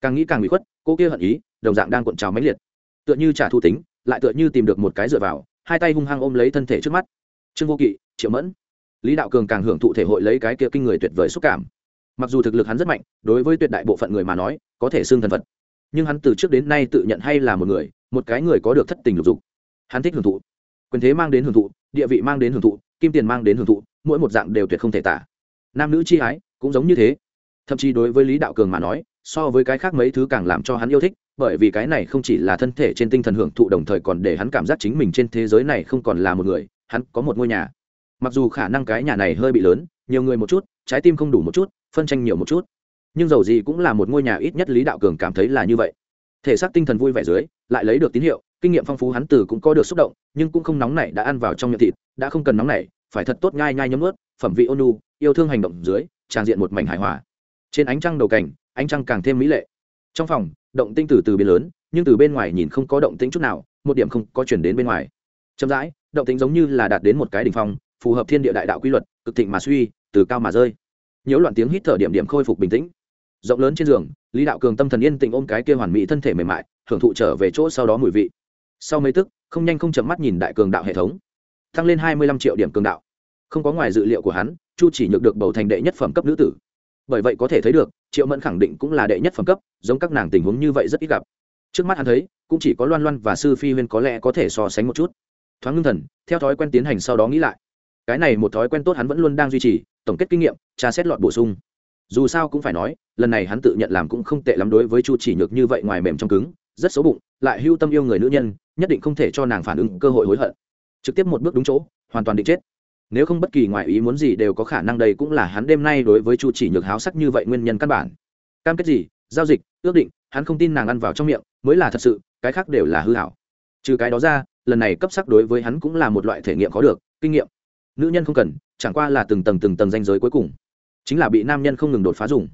Càng nghĩ càng bị khuất, cô kia hận ý, đồng dạng đang cuộn trào mãnh liệt. Tựa như trả thu tính, lại tựa như tìm được một cái dựa vào, hai tay hung hăng ôm lấy thân thể trước mắt. Trương vô kỵ, triệu mẫn. Lý đạo cường càng hưởng thụ thể hội lấy cái kia kinh người tuyệt vời xúc cảm. Mặc dù thực lực hắn rất mạnh, đối với tuyệt đại bộ phận người mà nói, có thể xưng thần vật. Nhưng hắn từ trước đến nay tự nhận hay là một người, một cái người có được thất tình lục dục hắn thích hưởng thụ. Quyền thế mang đến hưởng thụ, địa vị mang đến hưởng thụ, kim tiền mang đến hưởng thụ, mỗi một dạng đều tuyệt không thể tả. Nam nữ chi ái cũng giống như thế. Thậm chí đối với lý đạo cường mà nói, so với cái khác mấy thứ càng làm cho hắn yêu thích, bởi vì cái này không chỉ là thân thể trên tinh thần hưởng thụ đồng thời còn để hắn cảm giác chính mình trên thế giới này không còn là một người, hắn có một ngôi nhà. Mặc dù khả năng cái nhà này hơi bị lớn, nhiều người một chút, trái tim không đủ một chút, phân tranh nhiều một chút. Nhưng dầu gì cũng là một ngôi nhà ít nhất lý đạo cường cảm thấy là như vậy. Thể xác tinh thần vui vẻ dưới, lại lấy được tín hiệu kinh nghiệm phong phú hắn từ cũng có được xúc động, nhưng cũng không nóng nảy đã ăn vào trong miệng thịt, đã không cần nóng nảy, phải thật tốt nhai nhai nhấm ướt phẩm vị ôn nu yêu thương hành động dưới, tràn diện một mảnh hài hòa. Trên ánh trăng đầu cảnh, ánh trăng càng thêm mỹ lệ. Trong phòng, động tinh từ từ biến lớn, nhưng từ bên ngoài nhìn không có động tĩnh chút nào, một điểm không có chuyển đến bên ngoài. Chậm rãi, động tĩnh giống như là đạt đến một cái đỉnh phong, phù hợp thiên địa đại đạo quy luật, cực thịnh mà suy, từ cao mà rơi. Nhiễu loạn tiếng hít thở điểm điểm khôi phục bình tĩnh. Rộng lớn trên giường, lý đạo cường tâm thần yên tĩnh ôm cái kia hoàn mỹ thân thể mềm mại, hưởng thụ trở về chỗ sau đó mùi vị sau mấy tức, không nhanh không chậm mắt nhìn đại cường đạo hệ thống. Tăng lên hai mươi lăm triệu điểm cường đạo. Không có ngoài dự liệu của hắn, chu chỉ nhược được bầu thành đệ nhất phẩm cấp nữ tử. Bởi vậy có thể thấy được, triệu mẫn khẳng định cũng là đệ nhất phẩm cấp, giống các nàng tình huống như vậy rất ít gặp. Trước mắt hắn thấy, cũng chỉ có loan loan và sư phi huyên có lẽ có thể so sánh một chút. Thoáng ngưng thần, theo thói quen tiến hành sau đó nghĩ lại. Cái này một thói quen tốt hắn vẫn luôn đang duy trì, tổng kết kinh nghiệm, tra xét lọt bổ sung. Dù sao cũng phải nói, lần này hắn tự nhận làm cũng không tệ lắm đối với chu chỉ nhược như vậy ngoài mềm trong cứng, rất xấu bụng, lại hưu tâm yêu người nữ nhân nhất định không thể cho nàng phản ứng cơ hội hối hận. Trực tiếp một bước đúng chỗ, hoàn toàn định chết. Nếu không bất kỳ ngoại ý muốn gì đều có khả năng đây cũng là hắn đêm nay đối với chu chỉ nhược háo sắc như vậy nguyên nhân căn bản. Cam kết gì? Giao dịch, ước định, hắn không tin nàng ăn vào trong miệng, mới là thật sự, cái khác đều là hư hảo. Trừ cái đó ra, lần này cấp sắc đối với hắn cũng là một loại thể nghiệm có được, kinh nghiệm. Nữ nhân không cần, chẳng qua là từng tầng từng tầng danh giới cuối cùng. Chính là bị nam nhân không ngừng đột phá dùng.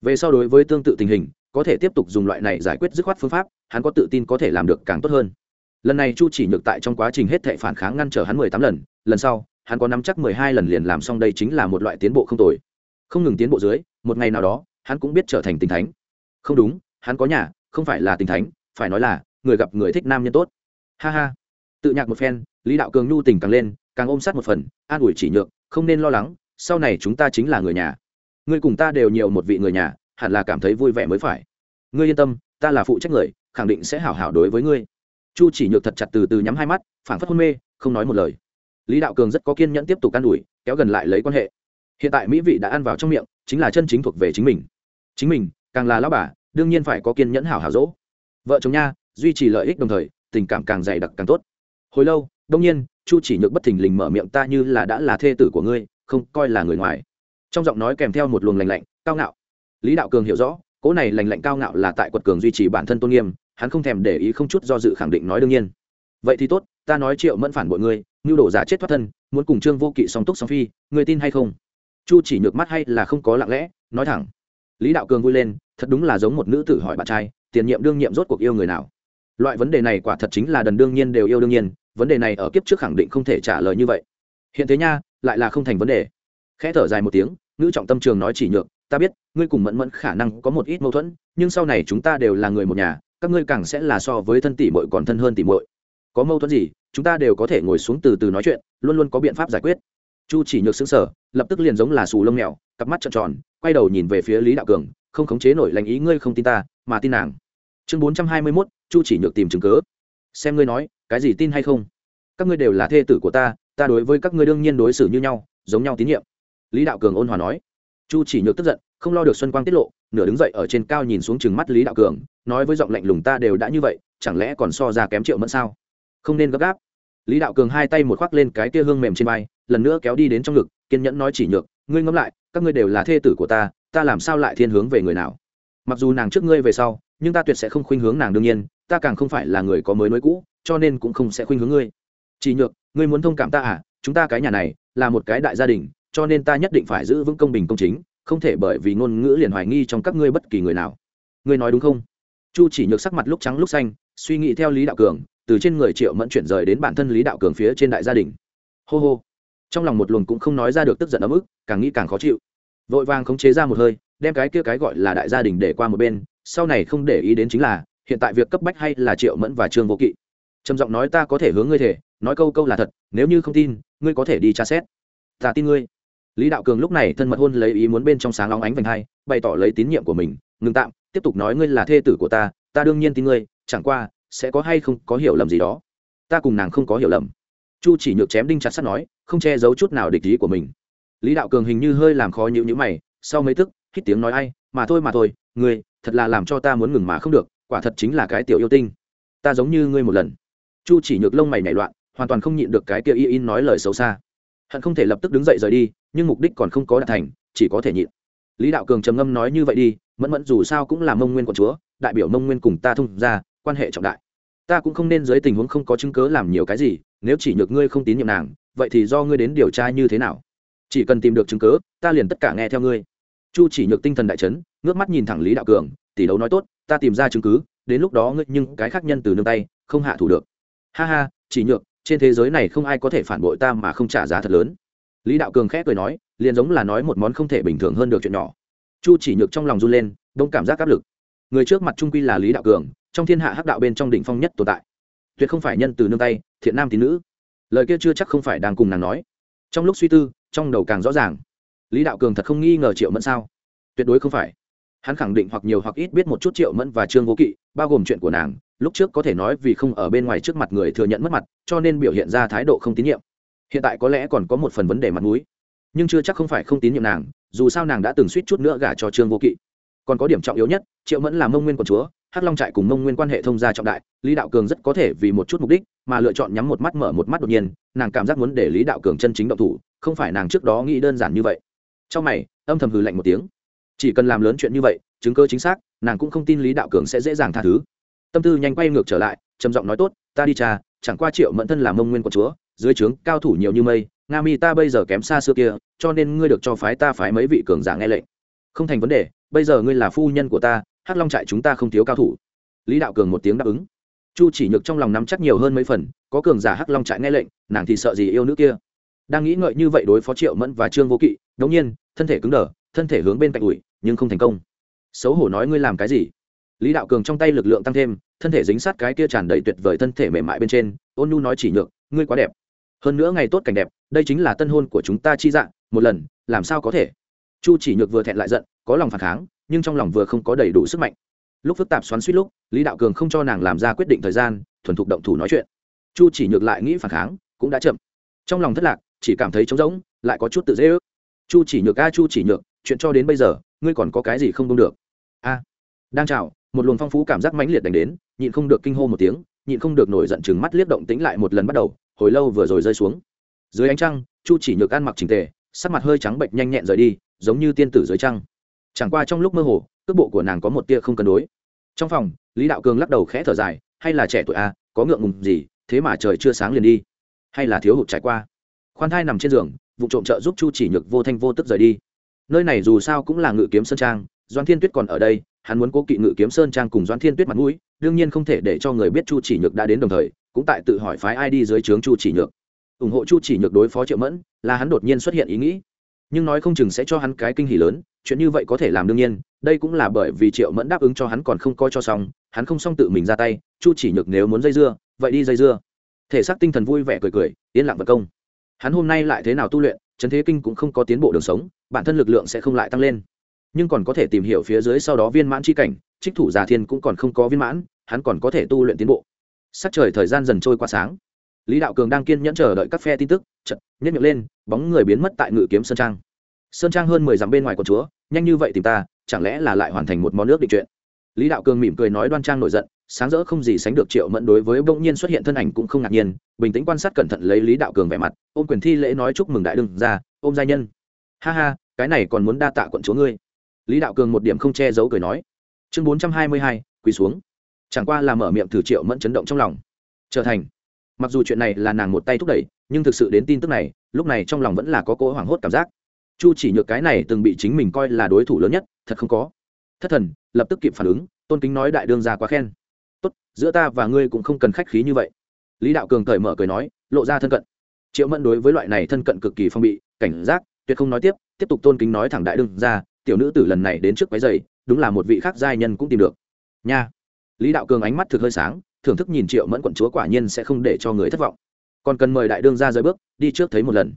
Về sau đối với tương tự tình hình, có thể tiếp tục dùng loại này giải quyết dứt khoát phương pháp, hắn có tự tin có thể làm được càng tốt hơn lần này chu chỉ nhược tại trong quá trình hết thệ phản kháng ngăn trở hắn mười tám lần lần sau, hắn có nắm chắc mười hai lần liền làm xong đây chính là một loại tiến bộ không tồi. Không ngừng tiến bộ dưới, một ngày nào đó, hắn cũng biết trở thành tình thánh. Không đúng, hắn có nhà, không phải là tình thánh, phải nói là, người gặp người thích nam nhân tốt. Ha ha. Tự nhạc một phen, lý đạo cường nhu tình càng lên, càng ôm sát một phần, an ủi chỉ nhược, không nên lo lắng, sau này chúng ta chính là người nhà. Ngươi cùng ta đều nhiều một vị người nhà, hẳn là cảm thấy vui vẻ mới phải. Ngươi yên tâm, ta là phụ trách người, khẳng định sẽ hảo hảo đối với ngươi chu chỉ nhược thật chặt từ từ nhắm hai mắt, phảng phất hôn mê, không nói một lời. Lý đạo cường rất có kiên nhẫn tiếp tục can ủi, kéo gần lại lấy quan hệ. Hiện tại mỹ vị đã ăn vào trong miệng, chính là chân chính thuộc về chính mình. Chính mình, càng là lão bà, đương nhiên phải có kiên nhẫn hảo hảo dỗ. Vợ chồng nha, duy trì lợi ích đồng thời, tình cảm càng dày đặc càng tốt. Hồi lâu, đông nhiên, chu chỉ nhược bất thình lình mở miệng, ta như là đã là thê tử của ngươi, không coi là người ngoài. Trong giọng nói kèm theo một luồng lành lạnh, cao ngạo. Lý đạo cường hiểu rõ cỗ này lành lạnh cao ngạo là tại quật cường duy trì bản thân tôn nghiêm hắn không thèm để ý không chút do dự khẳng định nói đương nhiên. Vậy thì tốt, ta nói triệu mẫn phản bội ngươi ngưu đổ giả chết thoát thân, muốn cùng trương vô kỵ song túc song phi người tin hay không? Chu chỉ nhược mắt hay là không có lặng lẽ, nói thẳng. Lý đạo cường vui lên, thật đúng là giống một nữ tử hỏi bạn trai, tiền nhiệm đương nhiệm rốt cuộc yêu người nào? Loại vấn đề này quả thật chính là đần đương nhiên đều yêu đương nhiên, vấn đề này ở kiếp trước khẳng định không thể trả lời như vậy. Hiện thế nha, lại là không thành vấn đề. Khẽ thở dài một tiếng nữ trọng tâm trường nói chỉ nhược, ta biết, ngươi cùng mẫn mẫn khả năng có một ít mâu thuẫn, nhưng sau này chúng ta đều là người một nhà các ngươi càng sẽ là so với thân tỷ muội còn thân hơn tỷ muội. Có mâu thuẫn gì chúng ta đều có thể ngồi xuống từ từ nói chuyện luôn luôn có biện pháp giải quyết. Chu chỉ nhược sững sờ, lập tức liền giống là sù lông mèo cặp mắt trợn tròn quay đầu nhìn về phía lý đạo cường không khống chế nổi lành ý ngươi không tin ta mà tin nàng. Chương bốn trăm hai mươi mốt chu chỉ nhược tìm chứng cớ xem ngươi nói cái gì tin hay không? Các ngươi đều là thê tử của ta ta đối với các ngươi đương nhiên đối xử như nhau giống nhau tín nhiệm. Lý đạo cường ôn hòa nói. Chu chỉ nhược tức giận không lo được xuân quang tiết lộ, nửa đứng dậy ở trên cao nhìn xuống chừng mắt lý đạo cường, nói với giọng lạnh lùng ta đều đã như vậy, chẳng lẽ còn so ra kém triệu mẫn sao? Không nên gấp gáp. Lý đạo cường hai tay một khoác lên cái kia hương mềm trên vai, lần nữa kéo đi đến trong ngực, kiên nhẫn nói chỉ nhược, ngươi ngẫm lại, các ngươi đều là thê tử của ta ta làm sao lại thiên hướng về người nào? Mặc dù nàng trước ngươi về sau, nhưng ta tuyệt sẽ không khuynh hướng nàng đương nhiên, ta càng không phải là người có mới nối cũ, cho nên cũng không sẽ khuynh hướng ngươi. Chỉ nhược, ngươi muốn thông cảm ta à? Chúng ta cái nhà này là một cái đại gia đình, cho nên ta nhất định phải giữ vững công bình công chính không thể bởi vì ngôn ngữ liền hoài nghi trong các ngươi bất kỳ người nào. Ngươi nói đúng không? Chu chỉ nhược sắc mặt lúc trắng lúc xanh, suy nghĩ theo lý đạo cường, từ trên người triệu mẫn chuyển rời đến bản thân lý đạo cường phía trên đại gia đình. Hô hô. Trong lòng một luồng cũng không nói ra được tức giận ấm ức, càng nghĩ càng khó chịu. Vội vàng khống chế ra một hơi, đem cái kia cái gọi là đại gia đình để qua một bên, sau này không để ý đến chính là, hiện tại việc cấp bách hay là triệu mẫn và trương vô kỵ. Trầm giọng nói ta có thể hướng ngươi thể, nói câu câu là thật, nếu như không tin, ngươi có thể đi tra xét. Ta tin ngươi lý đạo cường lúc này thân mật hôn lấy ý muốn bên trong sáng óng ánh vành hai, bày tỏ lấy tín nhiệm của mình, ngừng tạm, tiếp tục nói ngươi là thê tử của ta ta đương nhiên tin ngươi, chẳng qua, sẽ có hay không có hiểu lầm gì đó. Ta cùng nàng không có hiểu lầm. Chu chỉ nhược chém đinh chặt sắt nói, không che giấu chút nào địch ý của mình. Lý đạo cường hình như hơi làm khó nhịu nhữ mày, sau mấy tức, hít tiếng nói ai, mà thôi mà thôi, ngươi, thật là làm cho ta muốn ngừng mà không được, quả thật chính là cái tiểu yêu tinh. Ta giống như ngươi một lần. Chu chỉ nhược lông mày nảy loạn, hoàn toàn không nhịn được cái kia y in nói lời xấu xa hận không thể lập tức đứng dậy rời đi, nhưng mục đích còn không có đạt thành, chỉ có thể nhịn. Lý đạo cường trầm ngâm nói như vậy đi, mẫn mẫn dù sao cũng là mông nguyên quận chúa, đại biểu mông nguyên cùng ta thông ra quan hệ trọng đại. Ta cũng không nên dưới tình huống không có chứng cớ làm nhiều cái gì, nếu chỉ nhược ngươi không tín nhiệm nàng, vậy thì do ngươi đến điều tra như thế nào? Chỉ cần tìm được chứng cớ ta liền tất cả nghe theo ngươi. Chu chỉ nhược tinh thần đại chấn, ngước mắt nhìn thẳng lý đạo cường, tỷ đấu nói tốt, ta tìm ra chứng cứ, đến lúc đó ngươi nhưng cái khác nhân từ nương tay, không hạ thủ được. Ha ha, chỉ nhược trên thế giới này không ai có thể phản bội ta mà không trả giá thật lớn. Lý đạo cường khẽ cười nói, liền giống là nói một món không thể bình thường hơn được chuyện nhỏ. Chu chỉ nhược trong lòng run lên, đông cảm giác áp lực. Người trước mặt trung quy là lý đạo cường, trong thiên hạ hắc đạo bên trong đỉnh phong nhất tồn tại. Tuyệt không phải nhân từ nương tay, thiện nam tín nữ. Lời kia chưa chắc không phải đang cùng nàng nói. Trong lúc suy tư, trong đầu càng rõ ràng. Lý đạo cường thật không nghi ngờ triệu mẫn sao? Tuyệt đối không phải hắn khẳng định hoặc nhiều hoặc ít biết một chút triệu mẫn và trương vô kỵ, bao gồm chuyện của nàng, lúc trước có thể nói vì không ở bên ngoài trước mặt người thừa nhận mất mặt, cho nên biểu hiện ra thái độ không tín nhiệm. Hiện tại có lẽ còn có một phần vấn đề mặt mũi. Nhưng chưa chắc không phải không tín nhiệm nàng, dù sao nàng đã từng suýt chút nữa gả cho trương vô kỵ. Còn có điểm trọng yếu nhất, triệu mẫn là mông nguyên quần chúa, hắc long trại cùng mông nguyên quan hệ thông gia trọng đại, lý đạo cường rất có thể vì một chút mục đích mà lựa chọn nhắm một mắt mở một mắt đột nhiên, nàng cảm giác muốn để lý đạo cường chân chính động thủ, không phải nàng trước đó nghĩ đơn giản như vậy. Trong mày, âm thầm hừ lạnh một tiếng chỉ cần làm lớn chuyện như vậy, chứng cơ chính xác, nàng cũng không tin lý đạo cường sẽ dễ dàng tha thứ. Tâm tư nhanh quay ngược trở lại, trầm giọng nói tốt, ta đi cha chẳng qua triệu mẫn thân làm mông nguyên của chúa, dưới trướng cao thủ nhiều như mây, nga mi ta bây giờ kém xa xưa kia, cho nên ngươi được cho phái ta phái mấy vị cường giả nghe lệnh. Không thành vấn đề, bây giờ ngươi là phu nhân của ta, hắc long trại chúng ta không thiếu cao thủ. Lý đạo cường một tiếng đáp ứng. Chu chỉ nhược trong lòng nắm chắc nhiều hơn mấy phần, có cường giả hắc long trại nghe lệnh, nàng thì sợ gì yêu nữ kia. Đang nghĩ ngợi như vậy đối phó triệu mẫn và trương vô kỵ đống nhiên, thân thể cứng đờ thân thể hướng bên cạnh ủi, nhưng không thành công. Xấu hổ nói ngươi làm cái gì? Lý đạo cường trong tay lực lượng tăng thêm, thân thể dính sát cái kia tràn đầy tuyệt vời thân thể mềm mại bên trên, ôn nhu nói chỉ nhược, ngươi quá đẹp. Hơn nữa ngày tốt cảnh đẹp, đây chính là tân hôn của chúng ta chi dạng một lần, làm sao có thể? Chu chỉ nhược vừa thẹn lại giận, có lòng phản kháng, nhưng trong lòng vừa không có đầy đủ sức mạnh. Lúc phức tạp xoắn suýt lúc, lý đạo cường không cho nàng làm ra quyết định thời gian, thuần thục động thủ nói chuyện. Chu chỉ nhược lại nghĩ phản kháng, cũng đã chậm. Trong lòng thất lạc, chỉ cảm thấy trống rỗng, lại có chút tự dễ ước. Chu chỉ nhược a, chu chỉ nhược chuyện cho đến bây giờ, ngươi còn có cái gì không đông được? A. À, đang chào, một luồng phong phú cảm giác mãnh liệt đánh đến, nhịn không được kinh hô một tiếng, nhịn không được nổi giận chừng mắt liếc động tĩnh lại một lần bắt đầu, hồi lâu vừa rồi rơi xuống. Dưới ánh trăng, chu chỉ nhược ăn mặc trình tề, sắc mặt hơi trắng bệnh nhanh nhẹn rời đi, giống như tiên tử dưới trăng. Chẳng qua trong lúc mơ hồ, cước bộ của nàng có một tia không cân đối. Trong phòng, lý đạo cường lắc đầu khẽ thở dài, hay là trẻ tuổi a có ngượng ngùng gì, thế mà trời chưa sáng liền đi. Hay là thiếu hụt trải qua. Khoan thai nằm trên giường, vụ trộm trợ giúp chu chỉ nhược vô thanh vô tức rời đi nơi này dù sao cũng là ngự kiếm sơn trang doan thiên tuyết còn ở đây, hắn muốn cố kỵ ngự kiếm sơn trang cùng doan thiên tuyết mặt mũi, đương nhiên không thể để cho người biết chu chỉ nhược đã đến đồng thời, cũng tại tự hỏi phái ai đi dưới trướng chu chỉ nhược. Ủng hộ chu chỉ nhược đối phó triệu mẫn, là hắn đột nhiên xuất hiện ý nghĩ. Nhưng nói không chừng sẽ cho hắn cái kinh hỉ lớn, chuyện như vậy có thể làm đương nhiên, đây cũng là bởi vì triệu mẫn đáp ứng cho hắn còn không coi cho xong, hắn không xong tự mình ra tay, chu chỉ nhược nếu muốn dây dưa, vậy đi dây dưa. Thể xác tinh thần vui vẻ cười cười, yên lặng vật công. Hắn hôm nay lại thế nào tu luyện trấn thế kinh cũng không có tiến bộ đường sống, bản thân lực lượng sẽ không lại tăng lên. Nhưng còn có thể tìm hiểu phía dưới sau đó viên mãn c h i cảnh, trích thủ già thiên cũng còn không có viên mãn, hắn còn có thể tu luyện tiến bộ. Sắc trời thời gian dần trôi qua sáng. Lý đạo cường đang kiên nhẫn chờ đợi các phe tin tức chật nhất miệng lên, bóng người biến mất tại ngự kiếm sơn trang. Sơn trang hơn mười dặm bên ngoài của chúa, nhanh như vậy tìm ta, chẳng lẽ là lại hoàn thành một món nước định chuyện? Lý đạo cường mỉm cười nói đoan trang nổi giận sáng rỡ không gì sánh được triệu mẫn đối với bỗng nhiên xuất hiện thân ảnh cũng không ngạc nhiên, bình tĩnh quan sát cẩn thận lấy lý đạo cường vẻ mặt, ôm quyền thi lễ nói chúc mừng đại đương ra ôm gia nhân. Ha ha, cái này còn muốn đa tạ quận chúa ngươi. Lý đạo cường một điểm không che giấu cười nói. Chương bốn trăm hai mươi hai, quỳ xuống. Chẳng qua là mở miệng thử triệu mẫn chấn động trong lòng. Trở thành. Mặc dù chuyện này là nàng một tay thúc đẩy, nhưng thực sự đến tin tức này, lúc này trong lòng vẫn là có cỗ hoảng hốt cảm giác. Chu chỉ nhược cái này từng bị chính mình coi là đối thủ lớn nhất, thật không có. Thất thần, lập tức kịp phản ứng, tôn kính nói đại đương gia quá khen tốt, giữa ta và ngươi cũng không cần khách khí như vậy. Lý đạo cường cởi mở cười nói, lộ ra thân cận. Triệu mẫn đối với loại này thân cận cực kỳ phong bị, cảnh giác, tuyệt không nói tiếp tiếp tục tôn kính nói thẳng đại đương ra, tiểu nữ tử lần này đến trước váy dày đúng là một vị khác giai nhân cũng tìm được. Nha. Lý đạo cường ánh mắt thực hơi sáng, thưởng thức nhìn triệu mẫn quận chúa quả nhiên sẽ không để cho người thất vọng. Còn cần mời đại đương ra rời bước, đi trước thấy một lần.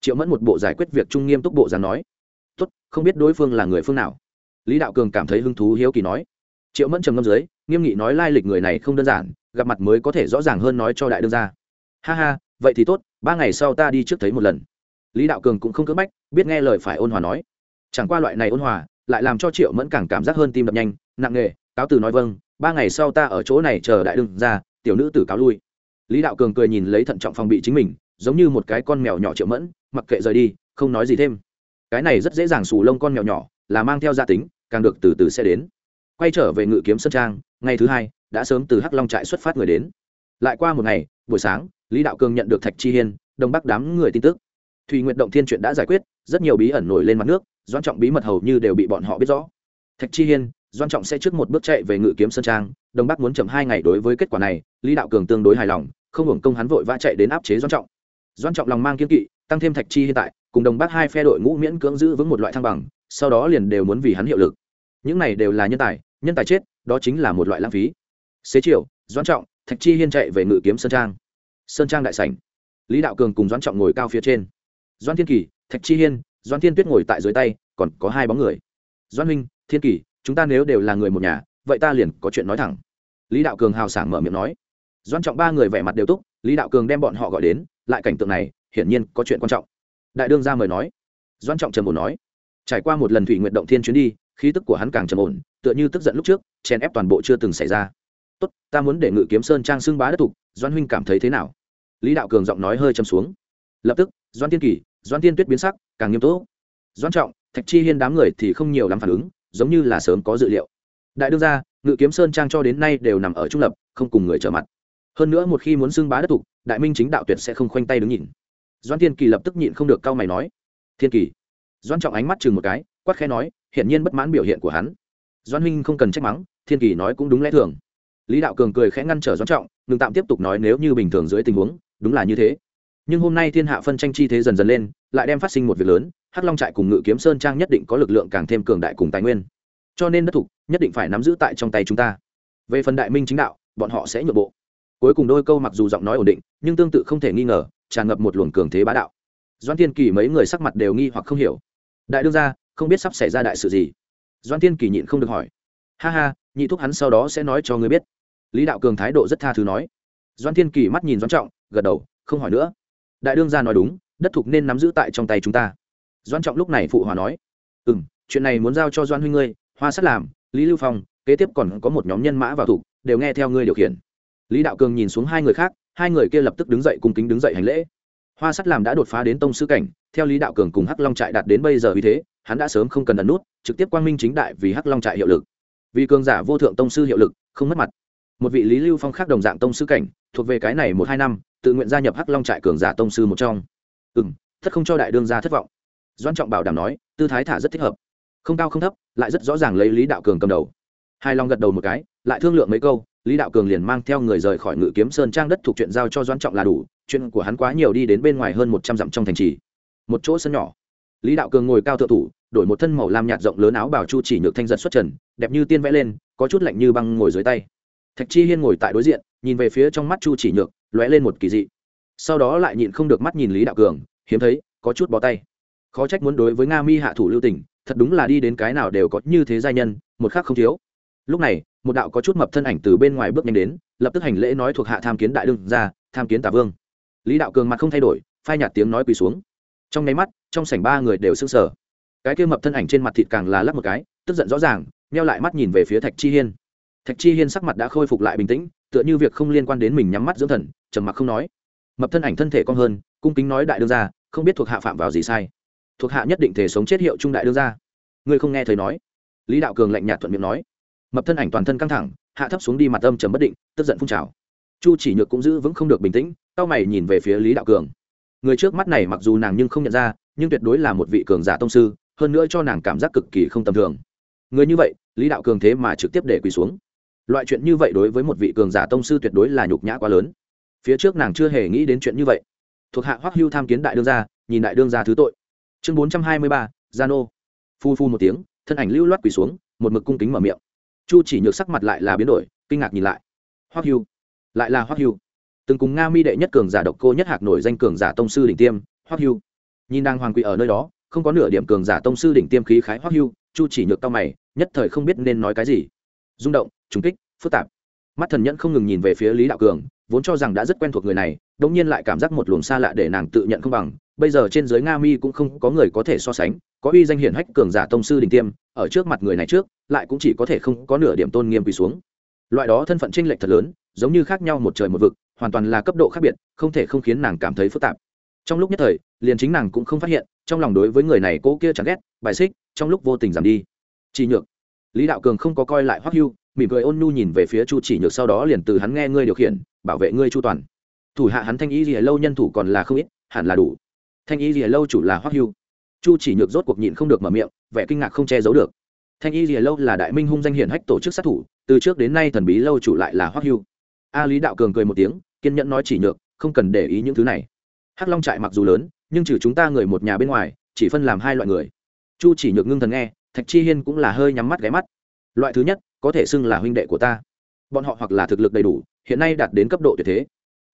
Triệu mẫn một bộ giải quyết việc trung nghiêm túc bộ dáng nói. Tốt, không biết đối phương là người phương nào. Lý đạo cường cảm thấy hứng thú hiếu kỳ nói triệu mẫn trầm ngâm dưới, nghiêm nghị nói lai lịch người này không đơn giản, gặp mặt mới có thể rõ ràng hơn nói cho đại đương gia. ha ha, vậy thì tốt, ba ngày sau ta đi trước thấy một lần lý đạo cường cũng không cưỡng bách, biết nghe lời phải ôn hòa nói chẳng qua loại này ôn hòa, lại làm cho triệu mẫn càng cảm giác hơn tim đập nhanh, nặng nề, cáo từ nói vâng ba ngày sau ta ở chỗ này chờ đại đương gia. tiểu nữ tử cáo lui lý đạo cường cười nhìn lấy thận trọng phòng bị chính mình, giống như một cái con mèo nhỏ triệu mẫn, mặc kệ rời đi, không nói gì thêm cái này rất dễ dàng xù lông con mèo nhỏ, là mang theo gia tính, càng được từ từ sẽ đến quay trở về ngự kiếm sơn trang, ngày thứ hai, đã sớm từ hắc long trại xuất phát người đến. Lại qua một ngày, buổi sáng, lý đạo cường nhận được thạch chi hiên đông bắc đám người tin tức. Thùy nguyện động thiên chuyện đã giải quyết, rất nhiều bí ẩn nổi lên mặt nước doan trọng bí mật hầu như đều bị bọn họ biết rõ. Thạch chi hiên doan trọng sẽ trước một bước chạy về ngự kiếm sơn trang đông bắc muốn chậm hai ngày đối với kết quả này, lý đạo cường tương đối hài lòng, không hưởng công hắn vội vã chạy đến áp chế doan trọng. Doan trọng lòng mang kiên kỵ, tăng thêm thạch chi hiện tại, cùng đồng bắc hai phe đội ngũ miễn cưỡng giữ vững một loại thăng bằng, sau đó liền đều muốn vì hắn hiệu lực. Những này đều là nhân tài nhân tài chết, đó chính là một loại lãng phí. Xế chiều, doãn trọng, thạch chi hiên chạy về ngự kiếm sơn trang. Sơn trang đại sảnh. Lý đạo cường cùng doãn trọng ngồi cao phía trên. Doãn thiên kỳ, thạch chi hiên, doãn thiên tuyết ngồi tại dưới tay, còn có hai bóng người. Doãn huynh, thiên kỳ, chúng ta nếu đều là người một nhà, vậy ta liền có chuyện nói thẳng. Lý đạo cường hào sảng mở miệng nói. Doãn trọng ba người vẻ mặt đều túc, lý đạo cường đem bọn họ gọi đến, lại cảnh tượng này, hiển nhiên có chuyện quan trọng. Đại đương ra mời nói. Doãn trọng trầm ổn nói. Trải qua một lần thủy nguyện động thiên chuyến đi, khí tức của hắn càng trầm ổn tựa như tức giận lúc trước chèn ép toàn bộ chưa từng xảy ra. Tốt ta muốn để ngự kiếm sơn trang xưng bá đất thục doan huynh cảm thấy thế nào? Lý đạo cường giọng nói hơi châm xuống. Lập tức doan tiên kỳ doan tiên tuyết biến sắc càng nghiêm túc. Doan trọng thạch chi hiên đám người thì không nhiều lắm phản ứng giống như là sớm có dự liệu. Đại đương gia, ngự kiếm sơn trang cho đến nay đều nằm ở trung lập không cùng người trở mặt. Hơn nữa một khi muốn xưng bá đất thục đại minh chính đạo tuyệt sẽ không khoanh tay đứng nhìn. Doan tiên kỳ lập tức nhịn không được cau mày nói. Thiên kỳ. Doan trọng ánh mắt chừng một cái quát khẽ nói hiển nhiên bất mãn biểu hiện của hắn doan huynh không cần trách mắng, thiên kỳ nói cũng đúng lẽ thường. Lý đạo cường cười khẽ ngăn trở doan trọng, ngừng tạm tiếp tục nói nếu như bình thường dưới tình huống, đúng là như thế. Nhưng hôm nay thiên hạ phân tranh chi thế dần dần lên, lại đem phát sinh một việc lớn, hắc long trại cùng ngự kiếm sơn trang nhất định có lực lượng càng thêm cường đại cùng tài nguyên. Cho nên đất thục, nhất định phải nắm giữ tại trong tay chúng ta. Về phần đại minh chính đạo, bọn họ sẽ nhượng bộ. Cuối cùng đôi câu mặc dù giọng nói ổn định, nhưng tương tự không thể nghi ngờ, tràn ngập một luồng cường thế bá đạo. Doan thiên kỳ mấy người sắc mặt đều nghi hoặc không hiểu. Đại đương ra không biết sắp xảy ra đại sự gì doan thiên kỳ nhịn không được hỏi. Ha ha, nhị thúc hắn sau đó sẽ nói cho ngươi biết. Lý đạo cường thái độ rất tha thứ nói. Doan thiên kỳ mắt nhìn doan trọng, gật đầu, không hỏi nữa. Đại đương gia nói đúng, đất thục nên nắm giữ tại trong tay chúng ta. Doan trọng lúc này phụ hòa nói. Ừ m chuyện này muốn giao cho doan huy ngươi, hoa sắt làm, lý lưu phong, kế tiếp còn có một nhóm nhân mã vào thục đều nghe theo ngươi điều khiển. Lý đạo cường nhìn xuống hai người khác, hai người kia lập tức đứng dậy cùng kính đứng dậy hành lễ. Hoa sắt làm đã đột phá đến tông sư cảnh, theo lý đạo cường cùng hắc long trại đạt đến bây giờ vì thế hắn đã sớm không cần ẩn nút, trực tiếp quang minh chính đại vì hắc long trại hiệu lực. Vì cường giả vô thượng tông sư hiệu lực, không mất mặt. Một vị lý lưu phong khác đồng dạng tông sư cảnh, thuộc về cái này một hai năm, tự nguyện gia nhập hắc long trại cường giả tông sư một trong. Ừ m thất không cho đại đương gia thất vọng. Doan trọng bảo đảm nói, tư thái thả rất thích hợp. Không cao không thấp, lại rất rõ ràng lấy lý đạo cường cầm đầu. Hai long gật đầu một cái, lại thương lượng mấy câu, lý đạo cường liền mang theo người rời khỏi ngự kiếm sơn trang đất thuộc chuyện giao cho doan trọng là đủ, chuyện của hắn quá nhiều đi đến bên ngoài hơn một trăm dặm trong thành trì. Một chỗ sân nhỏ. Lý đạo cường ngồi cao thượng thủ đổi một thân màu lam nhạt rộng lớn áo bảo chu chỉ nhược thanh giật xuất trần, đẹp như tiên vẽ lên, có chút lạnh như băng ngồi dưới tay. Thạch chi hiên ngồi tại đối diện, nhìn về phía trong mắt chu chỉ nhược, lóe lên một kỳ dị. Sau đó lại nhịn không được mắt nhìn lý đạo cường, hiếm thấy, có chút bó tay. Khó trách muốn đối với nga mi hạ thủ lưu tỉnh thật đúng là đi đến cái nào đều có như thế giai nhân, một khác không thiếu. Lúc này, một đạo có chút mập thân ảnh từ bên ngoài bước nhanh đến, lập tức hành lễ nói thuộc hạ tham kiến đại đương ra tham kiến tả vương. Lý đạo cường mặt không thay đổi, phai nhạt tiếng nói quỳ xuống. Trong nháy mắt, trong sảnh ba người đều sững sờ cái kia mập thân ảnh trên mặt thịt càng là lắp một cái, tức giận rõ ràng neo lại mắt nhìn về phía thạch chi hiên. Thạch chi hiên sắc mặt đã khôi phục lại bình tĩnh, tựa như việc không liên quan đến mình nhắm mắt dưỡng thần, trầm mặc không nói. Mập thân ảnh thân thể con hơn, cung kính nói đại đương gia, không biết thuộc hạ phạm vào gì sai. Thuộc hạ nhất định thể sống chết hiệu trung đại đương gia. Ngươi không nghe thấy nói. Lý đạo cường lạnh nhạt thuận miệng nói. Mập thân ảnh toàn thân căng thẳng, hạ thấp xuống đi mặt âm trầm bất định, tức giận phun trào. Chu chỉ nhược cũng giữ vững không được bình tĩnh tao mày nhìn về phía lý đạo cường. Người trước mắt này mặc dù nàng nhưng không nhận ra, nhưng tuyệt đối là một vị cường giả tông sư hơn nữa cho nàng cảm giác cực kỳ không tầm thường. Người như vậy, lý đạo cường thế mà trực tiếp để quỳ xuống. Loại chuyện như vậy đối với một vị cường giả tông sư tuyệt đối là nhục nhã quá lớn. Phía trước nàng chưa hề nghĩ đến chuyện như vậy. Thuộc hạ hoắc hưu tham kiến đại đương gia, nhìn đại đương gia thứ tội. Chương bốn trăm hai mươi ba gia nô phu phu một tiếng, thân ảnh lưu loát quỳ xuống, một mực cung kính mở miệng. Chu chỉ nhược sắc mặt lại là biến đổi, kinh ngạc nhìn lại. Hoắc hưu, lại là hoắc hưu. Từng cùng nga mi đệ nhất cường giả độc cô nhất hạc nổi danh cường giả tông sư đỉnh tiêm, hoắc hưu. Nhìn đang hoàng quỳ ở nơi đó không có nửa điểm cường giả tông sư đỉnh tiêm khí khái hoắc hưu, chu chỉ nhược cao mày, nhất thời không biết nên nói cái gì. Rung động, trùng kích, phức tạp. Mắt thần nhẫn không ngừng nhìn về phía lý đạo cường, vốn cho rằng đã rất quen thuộc người này đống nhiên lại cảm giác một luồng xa lạ để nàng tự nhận không bằng. Bây giờ trên giới nga mi cũng không có người có thể so sánh, có uy danh hiển hách cường giả tông sư đình tiêm, ở trước mặt người này trước, lại cũng chỉ có thể không có nửa điểm tôn nghiêm quỳ xuống. Loại đó thân phận tranh lệch thật lớn, giống như khác nhau một trời một vực, hoàn toàn là cấp độ khác biệt, không thể không khiến nàng cảm thấy phức tạp trong lúc nhất thời, liền chính nàng cũng không phát hiện, trong lòng đối với người này cố kia chẳng ghét, bài xích, trong lúc vô tình giảm đi. Chỉ nhược. Lý đạo cường không có coi lại hoắc hưu, mỉm cười ôn nhu nhìn về phía chu chỉ nhược sau đó liền từ hắn nghe ngươi điều khiển, bảo vệ ngươi chu toàn. Thủ hạ hắn thanh y gì lâu nhân thủ còn là không ít, hẳn là đủ. Thanh y gì lâu chủ là hoắc hưu. Chu chỉ nhược rốt cuộc nhịn không được mở miệng, vẻ kinh ngạc không che giấu được. Thanh y gì lâu là đại minh hung danh hiển hách tổ chức sát thủ, từ trước đến nay thần bí lâu chủ lại là hoắc hưu. A lý đạo cường cười một tiếng, kiên nhẫn nói chỉ nhược, không cần để ý những thứ này hắc long trại mặc dù lớn, nhưng trừ chúng ta người một nhà bên ngoài, chỉ phân làm hai loại người. Chu chỉ nhược ngưng thần nghe, thạch chi hiên cũng là hơi nhắm mắt ghé mắt. Loại thứ nhất, có thể xưng là huynh đệ của ta. Bọn họ hoặc là thực lực đầy đủ, hiện nay đạt đến cấp độ tuyệt thế,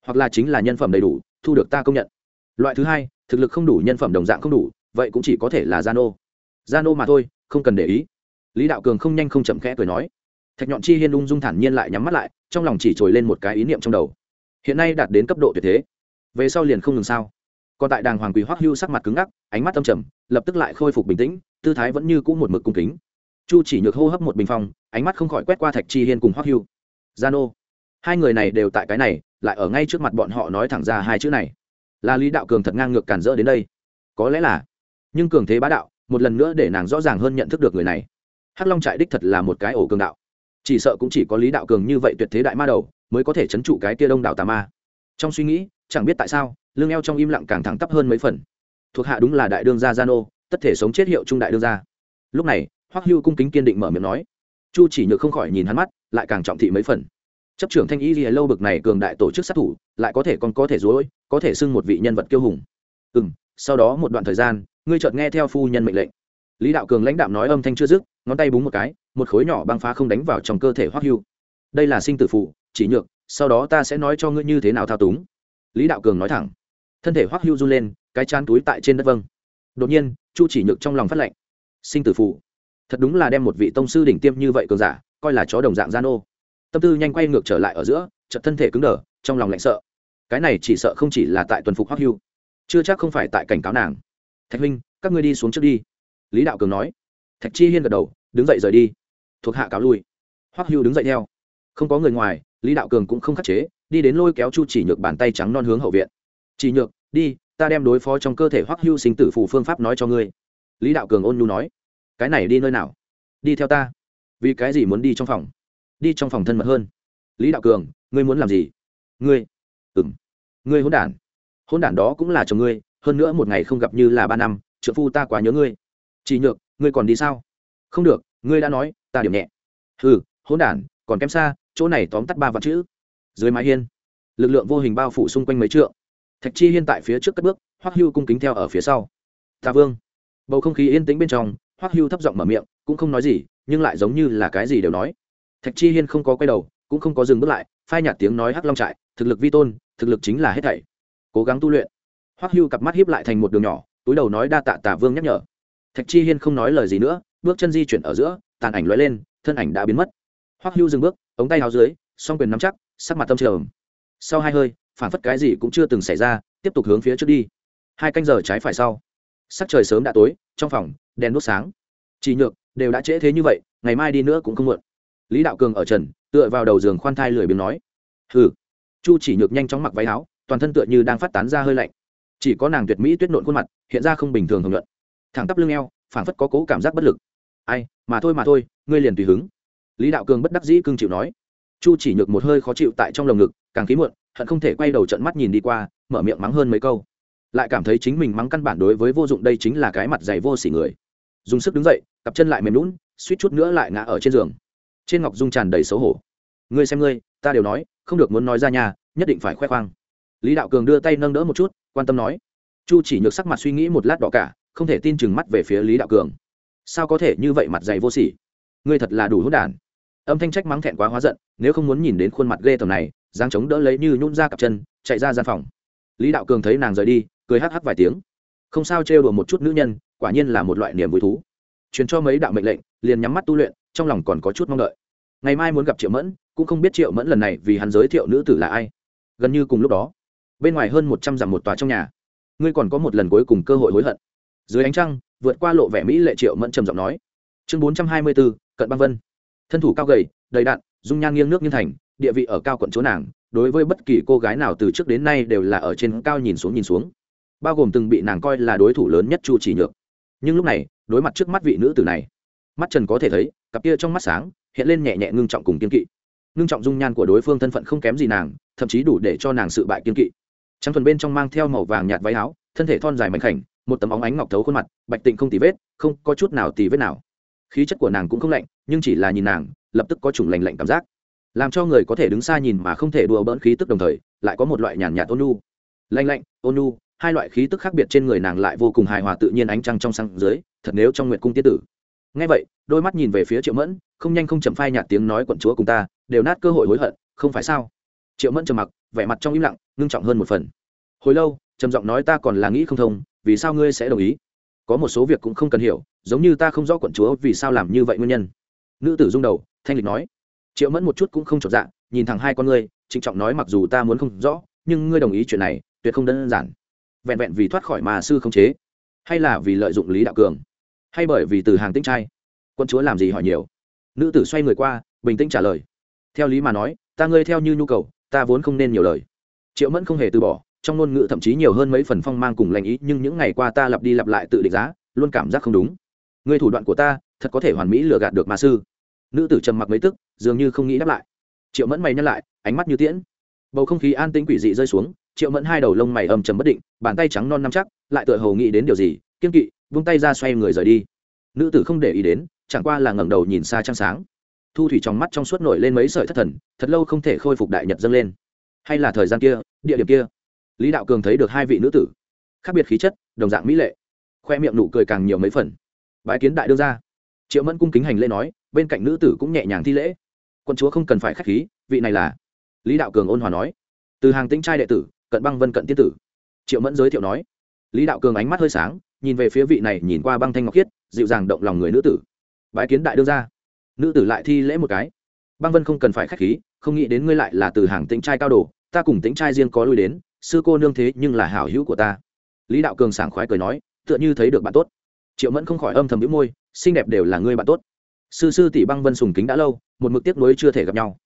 hoặc là chính là nhân phẩm đầy đủ, thu được ta công nhận. Loại thứ hai, thực lực không đủ, nhân phẩm đồng dạng không đủ, vậy cũng chỉ có thể là gia nô. Gia nô mà thôi, không cần để ý. Lý đạo cường không nhanh không chậm khẽ cười nói. Thạch nhọn chi hiên ung dung thản nhiên lại nhắm mắt lại, trong lòng chỉ trồi lên một cái ý niệm trong đầu. Hiện nay đạt đến cấp độ tuyệt thế về sau liền không ngừng sao. Còn tại đàng hoàng quỳ hoắc hưu sắc mặt cứng ngắc, ánh mắt tâm trầm, lập tức lại khôi phục bình tĩnh, tư thái vẫn như cũ một mực cung kính. Chu chỉ nhược hô hấp một bình phong, ánh mắt không khỏi quét qua thạch chi hiên cùng hoắc hưu. Gian ô hai người này đều tại cái này, lại ở ngay trước mặt bọn họ nói thẳng ra hai chữ này. Là lý đạo cường thật ngang ngược cản rỡ đến đây. Có lẽ là. Nhưng cường thế bá đạo, một lần nữa để nàng rõ ràng hơn nhận thức được người này. Hắc long trại đích thật là một cái ổ cường đạo. Chỉ sợ cũng chỉ có lý đạo cường như vậy tuyệt thế đại ma đầu, mới có thể chấn trụ cái tia đông đảo tà ma. Trong suy nghĩ chẳng biết tại sao lương eo trong im lặng càng thẳng tắp hơn mấy phần. Thuộc hạ đúng là đại đương gia gia nô tất thể sống chết hiệu trung đại đương gia. Lúc này, hoắc hưu cung kính kiên định mở miệng nói. Chu chỉ nhược không khỏi nhìn hắn mắt, lại càng trọng thị mấy phần. Chấp trưởng thanh y gì lâu bực này cường đại tổ chức sát thủ, lại có thể còn có thể dối có thể xưng một vị nhân vật kiêu hùng. Ừ m sau đó một đoạn thời gian, ngươi chợt nghe theo phu nhân mệnh lệnh. Lý đạo cường lãnh đạo nói âm thanh chưa dứt, ngón tay búng một cái, một khối nhỏ băng phá không đánh vào trong cơ thể hoắc hưu. Đây là sinh tử phụ chỉ nhược, sau đó ta sẽ nói cho ngươi như thế nào thao túng lý đạo cường nói thẳng. Thân thể hoắc hưu run lên, cái chán túi tại trên đất vâng. Đột nhiên, chu chỉ nhược trong lòng phát lệnh sinh tử phụ thật đúng là đem một vị tông sư đỉnh tiêm như vậy cường giả, coi là chó đồng dạng gian ô. Tâm tư nhanh quay ngược trở lại ở giữa, chợt thân thể cứng đờ, trong lòng lạnh sợ. Cái này chỉ sợ không chỉ là tại tuần phục hoắc hưu, chưa chắc không phải tại cảnh cáo nàng. Thạch huynh, các ngươi đi xuống trước đi. Lý đạo cường nói. Thạch chi hiên gật đầu, đứng dậy rời đi. Thuộc hạ cáo lui. Hoắc hưu đứng dậy theo. Không có người ngoài, lý đạo cường cũng không khắc chế đi đến lôi kéo chu chỉ nhược bàn tay trắng non hướng hậu viện. Chỉ nhược, đi, ta đem đối phó trong cơ thể hoắc hưu sinh tử phù phương pháp nói cho ngươi. Lý đạo cường ôn nhu nói. Cái này đi nơi nào? Đi theo ta. Vì cái gì muốn đi trong phòng? Đi trong phòng thân mật hơn. Lý đạo cường, ngươi muốn làm gì? Ngươi. Ừng ngươi hôn đản. Hôn đản đó cũng là chồng ngươi, hơn nữa một ngày không gặp như là ba năm trợ phu ta quá nhớ ngươi. Chỉ nhược, ngươi còn đi sao? Không được, ngươi đã nói, ta điểm nhẹ. Ừ hôn đản, còn kém xa, chỗ này tóm tắt ba vạn chữ dưới mái hiên, lực lượng vô hình bao phủ xung quanh mấy trượng. Thạch chi hiên tại phía trước cất bước, hoắc hưu cung kính theo ở phía sau. Ta vương. Bầu không khí yên tĩnh bên trong, hoắc hưu thấp giọng mở miệng, cũng không nói gì, nhưng lại giống như là cái gì đều nói. Thạch chi hiên không có quay đầu, cũng không có dừng bước lại, phai nhạt tiếng nói hắc long trại, thực lực vi tôn, thực lực chính là hết thảy. Cố gắng tu luyện. Hoắc hưu cặp mắt hiếp lại thành một đường nhỏ, túi đầu nói đa tạ tả vương nhắc nhở. Thạch chi hiên không nói lời gì nữa, bước chân di chuyển ở giữa, tàn ảnh lóe lên, thân ảnh đã biến mất. Hoắc hưu dừng bước, ống tay áo dưới, song quyền nắm chắc sắc mặt tâm trầm. Sau hai hơi, phản phất cái gì cũng chưa từng xảy ra, tiếp tục hướng phía trước đi. Hai canh giờ trái phải sau. Sắc trời sớm đã tối, trong phòng, đèn đốt sáng. Chỉ nhược, đều đã trễ thế như vậy, ngày mai đi nữa cũng không muộn. Lý đạo cường ở trần, tựa vào đầu giường khoan thai lười biếng nói. Hừ. Chu chỉ nhược nhanh chóng mặc váy áo, toàn thân tựa như đang phát tán ra hơi lạnh. Chỉ có nàng tuyệt mỹ tuyết nộn khuôn mặt, hiện ra không bình thường hồng nhuận. Thẳng tắp lưng eo phảng phất có cố cảm giác bất lực. Ai, mà thôi mà thôi, ngươi liền tùy hứng. Lý đạo cường bất đắc dĩ cương chịu nói chu chỉ nhược một hơi khó chịu tại trong lồng ngực, càng khí muộn, hận không thể quay đầu trận mắt nhìn đi qua, mở miệng mắng hơn mấy câu. Lại cảm thấy chính mình mắng căn bản đối với vô dụng đây chính là cái mặt dày vô s ỉ người. Dùng sức đứng dậy, cặp chân lại mềm lún suýt chút nữa lại ngã ở trên giường. Trên ngọc dung tràn đầy xấu hổ. Ngươi xem ngươi, ta đều nói, không được muốn nói ra nhà nhất định phải khoe khoang. Lý đạo cường đưa tay nâng đỡ một chút, quan tâm nói. Chu chỉ nhược sắc mặt suy nghĩ một lát đỏ cả, không thể tin chừng mắt về phía lý đạo cường. Sao có thể như vậy mặt dày vô sỉ? Ngươi thật là đủ hốt đản âm thanh trách mắng thẹn quá hóa giận, nếu không muốn nhìn đến khuôn mặt ghê tởm này giang chống đỡ lấy như nhún ra cặp chân, chạy ra gian phòng. Lý đạo cường thấy nàng rời đi, cười hắc hắc vài tiếng. Không sao trêu đùa một chút nữ nhân, quả nhiên là một loại niềm vui thú. Truyền cho mấy đạo mệnh lệnh, liền nhắm mắt tu luyện, trong lòng còn có chút mong đợi. Ngày mai muốn gặp triệu mẫn, cũng không biết triệu mẫn lần này vì hắn giới thiệu nữ tử là ai. Gần như cùng lúc đó, bên ngoài hơn một trăm dặm một tòa trong nhà, ngươi còn có một lần cuối cùng cơ hội hối hận. Dưới ánh trăng, vượt qua lộ vẻ mỹ lệ triệu mẫn trầm giọng nói. Chương bốn trăm hai mươi bốn, cận băng vân thân thủ cao gầy, đầy đạn, dung nhan nghiêng nước nghiêng thành, địa vị ở cao quận chúa nàng, đối với bất kỳ cô gái nào từ trước đến nay đều là ở trên cao nhìn xuống nhìn xuống. Bao gồm từng bị nàng coi là đối thủ lớn nhất chu chỉ nhược. Nhưng lúc này, đối mặt trước mắt vị nữ tử này, mắt trần có thể thấy, cặp kia trong mắt sáng, hiện lên nhẹ nhẹ ngưng trọng cùng kiên kỵ. Ngưng trọng dung nhan của đối phương thân phận không kém gì nàng, thậm chí đủ để cho nàng sự bại kiên kỵ. Trắng thuần bên trong mang theo màu vàng nhạt váy áo, thân thể thon dài mảnh khảnh, một tấm óng ánh ngọc thấu khuôn mặt, bạch tịnh không tì vết, không có chút nào tì vết nào khí chất của nàng cũng không lạnh, nhưng chỉ là nhìn nàng, lập tức có chủng lành lạnh cảm giác. Làm cho người có thể đứng xa nhìn mà không thể đùa bỡn khí tức đồng thời, lại có một loại nhàn nhạt ôn nhu. Lạnh lạnh, ôn nhu, hai loại khí tức khác biệt trên người nàng lại vô cùng hài hòa tự nhiên ánh trăng trong sang dưới, thật nếu trong nguyệt cung tiết tử. Ngay vậy, đôi mắt nhìn về phía triệu mẫn, không nhanh không chậm phai nhạt tiếng nói quận chúa cùng ta, đều nát cơ hội hối hận, không phải sao? Triệu mẫn trầm mặc, vẻ mặt trong im lặng, ngưng trọng hơn một phần. Hồi lâu, trầm giọng nói ta còn là nghĩ không thông, vì sao ngươi sẽ đồng ý? Có một số việc cũng không cần hiểu, giống như ta không rõ quận chúa vì sao làm như vậy nguyên nhân. Nữ tử rung đầu, thanh lịch nói, triệu mẫn một chút cũng không trọn dạng nhìn thẳng hai con ngươi, trịnh trọng nói mặc dù ta muốn không rõ, nhưng ngươi đồng ý chuyện này, tuyệt không đơn giản. Vẹn vẹn vì thoát khỏi mà sư không chế, hay là vì lợi dụng lý đạo cường, hay bởi vì từ hàng tinh trai quân chúa làm gì hỏi nhiều. Nữ tử xoay người qua, bình tĩnh trả lời, theo lý mà nói, ta ngươi theo như nhu cầu, ta vốn không nên nhiều lời. Triệu mẫn không hề từ bỏ trong ngôn ngữ thậm chí nhiều hơn mấy phần phong mang cùng lành ý, nhưng những ngày qua ta lặp đi lặp lại tự định giá, luôn cảm giác không đúng. Người thủ đoạn của ta, thật có thể hoàn mỹ lừa gạt được ma sư. Nữ tử trầm mặc mấy tức, dường như không nghĩ đáp lại. Triệu mẫn mày nhắc lại, ánh mắt như tiễn. Bầu không khí an tĩnh quỷ dị rơi xuống, triệu mẫn hai đầu lông mày ầm trầm bất định, bàn tay trắng non nắm chắc, lại tựa hồ nghĩ đến điều gì, kiên kỵ, vung tay ra xoay người rời đi. Nữ tử không để ý đến, chẳng qua là ngẩng đầu nhìn xa trăng sáng. Thu thủy trong mắt trong suốt nổi lên mấy sợi thất thần, thật lâu không thể khôi phục đại nhật dâng lên. Hay là thời gian kia, địa điểm kia? Lý đạo cường thấy được hai vị nữ tử, khác biệt khí chất, đồng dạng mỹ lệ. Khoe miệng nụ cười càng nhiều mấy phần. Bái kiến đại đương ra triệu mẫn cung kính hành lễ nói, bên cạnh nữ tử cũng nhẹ nhàng thi lễ. Quân chúa không cần phải k h á c h khí, vị này là. Lý đạo cường ôn hòa nói, từ hàng tĩnh trai đệ tử, cận băng vân cận tiết tử. Triệu mẫn giới thiệu nói, lý đạo cường ánh mắt hơi sáng, nhìn về phía vị này nhìn qua băng thanh ngọc khiết, dịu dàng động lòng người nữ tử. Bái kiến đại đương ra nữ tử lại thi lễ một cái. Băng vân không cần phải k h á c h khí, không nghĩ đến ngươi lại là từ hàng tĩnh trai cao đồ, ta cùng tĩnh trai riêng có lui đến sư cô nương thế nhưng là hảo hữu của ta. Lý đạo cường sảng khoái cười nói, tựa như thấy được bạn tốt. Triệu mẫn không khỏi âm thầm đĩu môi, xinh đẹp đều là ngươi bạn tốt. Sư sư tỷ băng vân sùng kính đã lâu, một mực tiếc nuối chưa thể gặp nhau.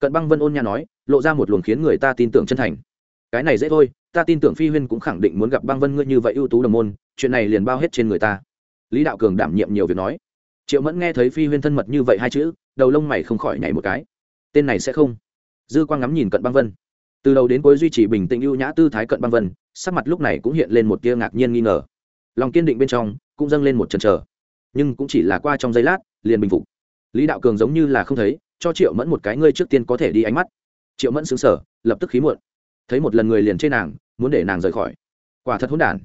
Cận băng vân ôn nha nói, lộ ra một luồng khiến người ta tin tưởng chân thành. Cái này dễ thôi, ta tin tưởng phi huyên cũng khẳng định muốn gặp băng vân ngươi như vậy ưu tú đồng môn, chuyện này liền bao hết trên người ta. Lý đạo cường đảm nhiệm nhiều việc nói. Triệu mẫn nghe thấy phi huyên thân mật như vậy hai chữ, đầu lông mày không khỏi nhảy một cái. Tên này sẽ không. Dư quang ngắm nhìn cận băng vân từ đầu đến cuối duy trì bình tĩnh ưu nhã tư thái cận băng vân, sắc mặt lúc này cũng hiện lên một tia ngạc nhiên nghi ngờ. Lòng kiên định bên trong cũng dâng lên một chần chờ, nhưng cũng chỉ là qua trong giây lát, liền bình phục. Lý đạo cường giống như là không thấy, cho triệu mẫn một cái ngươi trước tiên có thể đi ánh mắt. Triệu mẫn xứng sở lập tức khí muộn. Thấy một lần người liền trên nàng, muốn để nàng rời khỏi. Quả thật hỗn đản.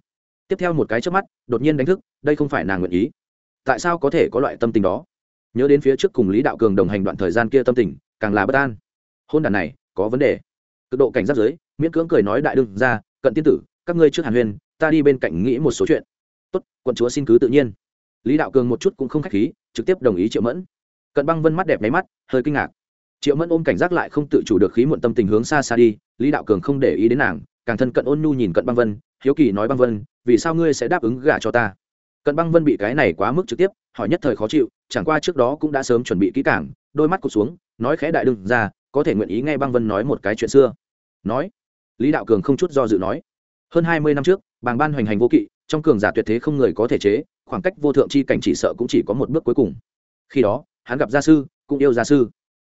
Tiếp theo một cái trước mắt, đột nhiên đánh thức, đây không phải nàng nguyện ý. Tại sao có thể có loại tâm tình đó? Nhớ đến phía trước cùng lý đạo cường đồng hành đoạn thời gian kia tâm tình, càng là bất an. Hôn đản này, có vấn đề cực độ cảnh giác giới, miễn cưỡng cười nói đại đương ra cận tiên tử, các ngươi trước hàn huyên, ta đi bên cạnh nghĩ một số chuyện. Tốt, quận chúa xin cứ tự nhiên. Lý đạo cường một chút cũng không k h á c h khí, trực tiếp đồng ý triệu mẫn. Cận băng vân mắt đẹp nháy mắt, hơi kinh ngạc. Triệu mẫn ôm cảnh giác lại không tự chủ được khí muộn tâm tình hướng xa xa đi, lý đạo cường không để ý đến nàng, càng thân cận ôn nhu nhìn cận băng vân, hiếu kỳ nói băng vân, vì sao ngươi sẽ đáp ứng gả cho ta? Cận băng vân bị cái này quá mức trực tiếp, hỏi nhất thời khó chịu, chẳng qua trước đó cũng đã sớm chuẩn bị kỹ cảng đôi mắt cụt xuống, nói khẽ đại đương ra có thể nguyện ý nghe băng vân nói một cái chuyện xưa nói. Lý đạo cường không chút do dự nói. Hơn hai mươi năm trước, bàng ban hoành hành vô kỵ, trong cường giả tuyệt thế không người có thể chế, khoảng cách vô thượng c h i cảnh chỉ sợ cũng chỉ có một bước cuối cùng. Khi đó, hắn gặp gia sư, cũng yêu gia sư.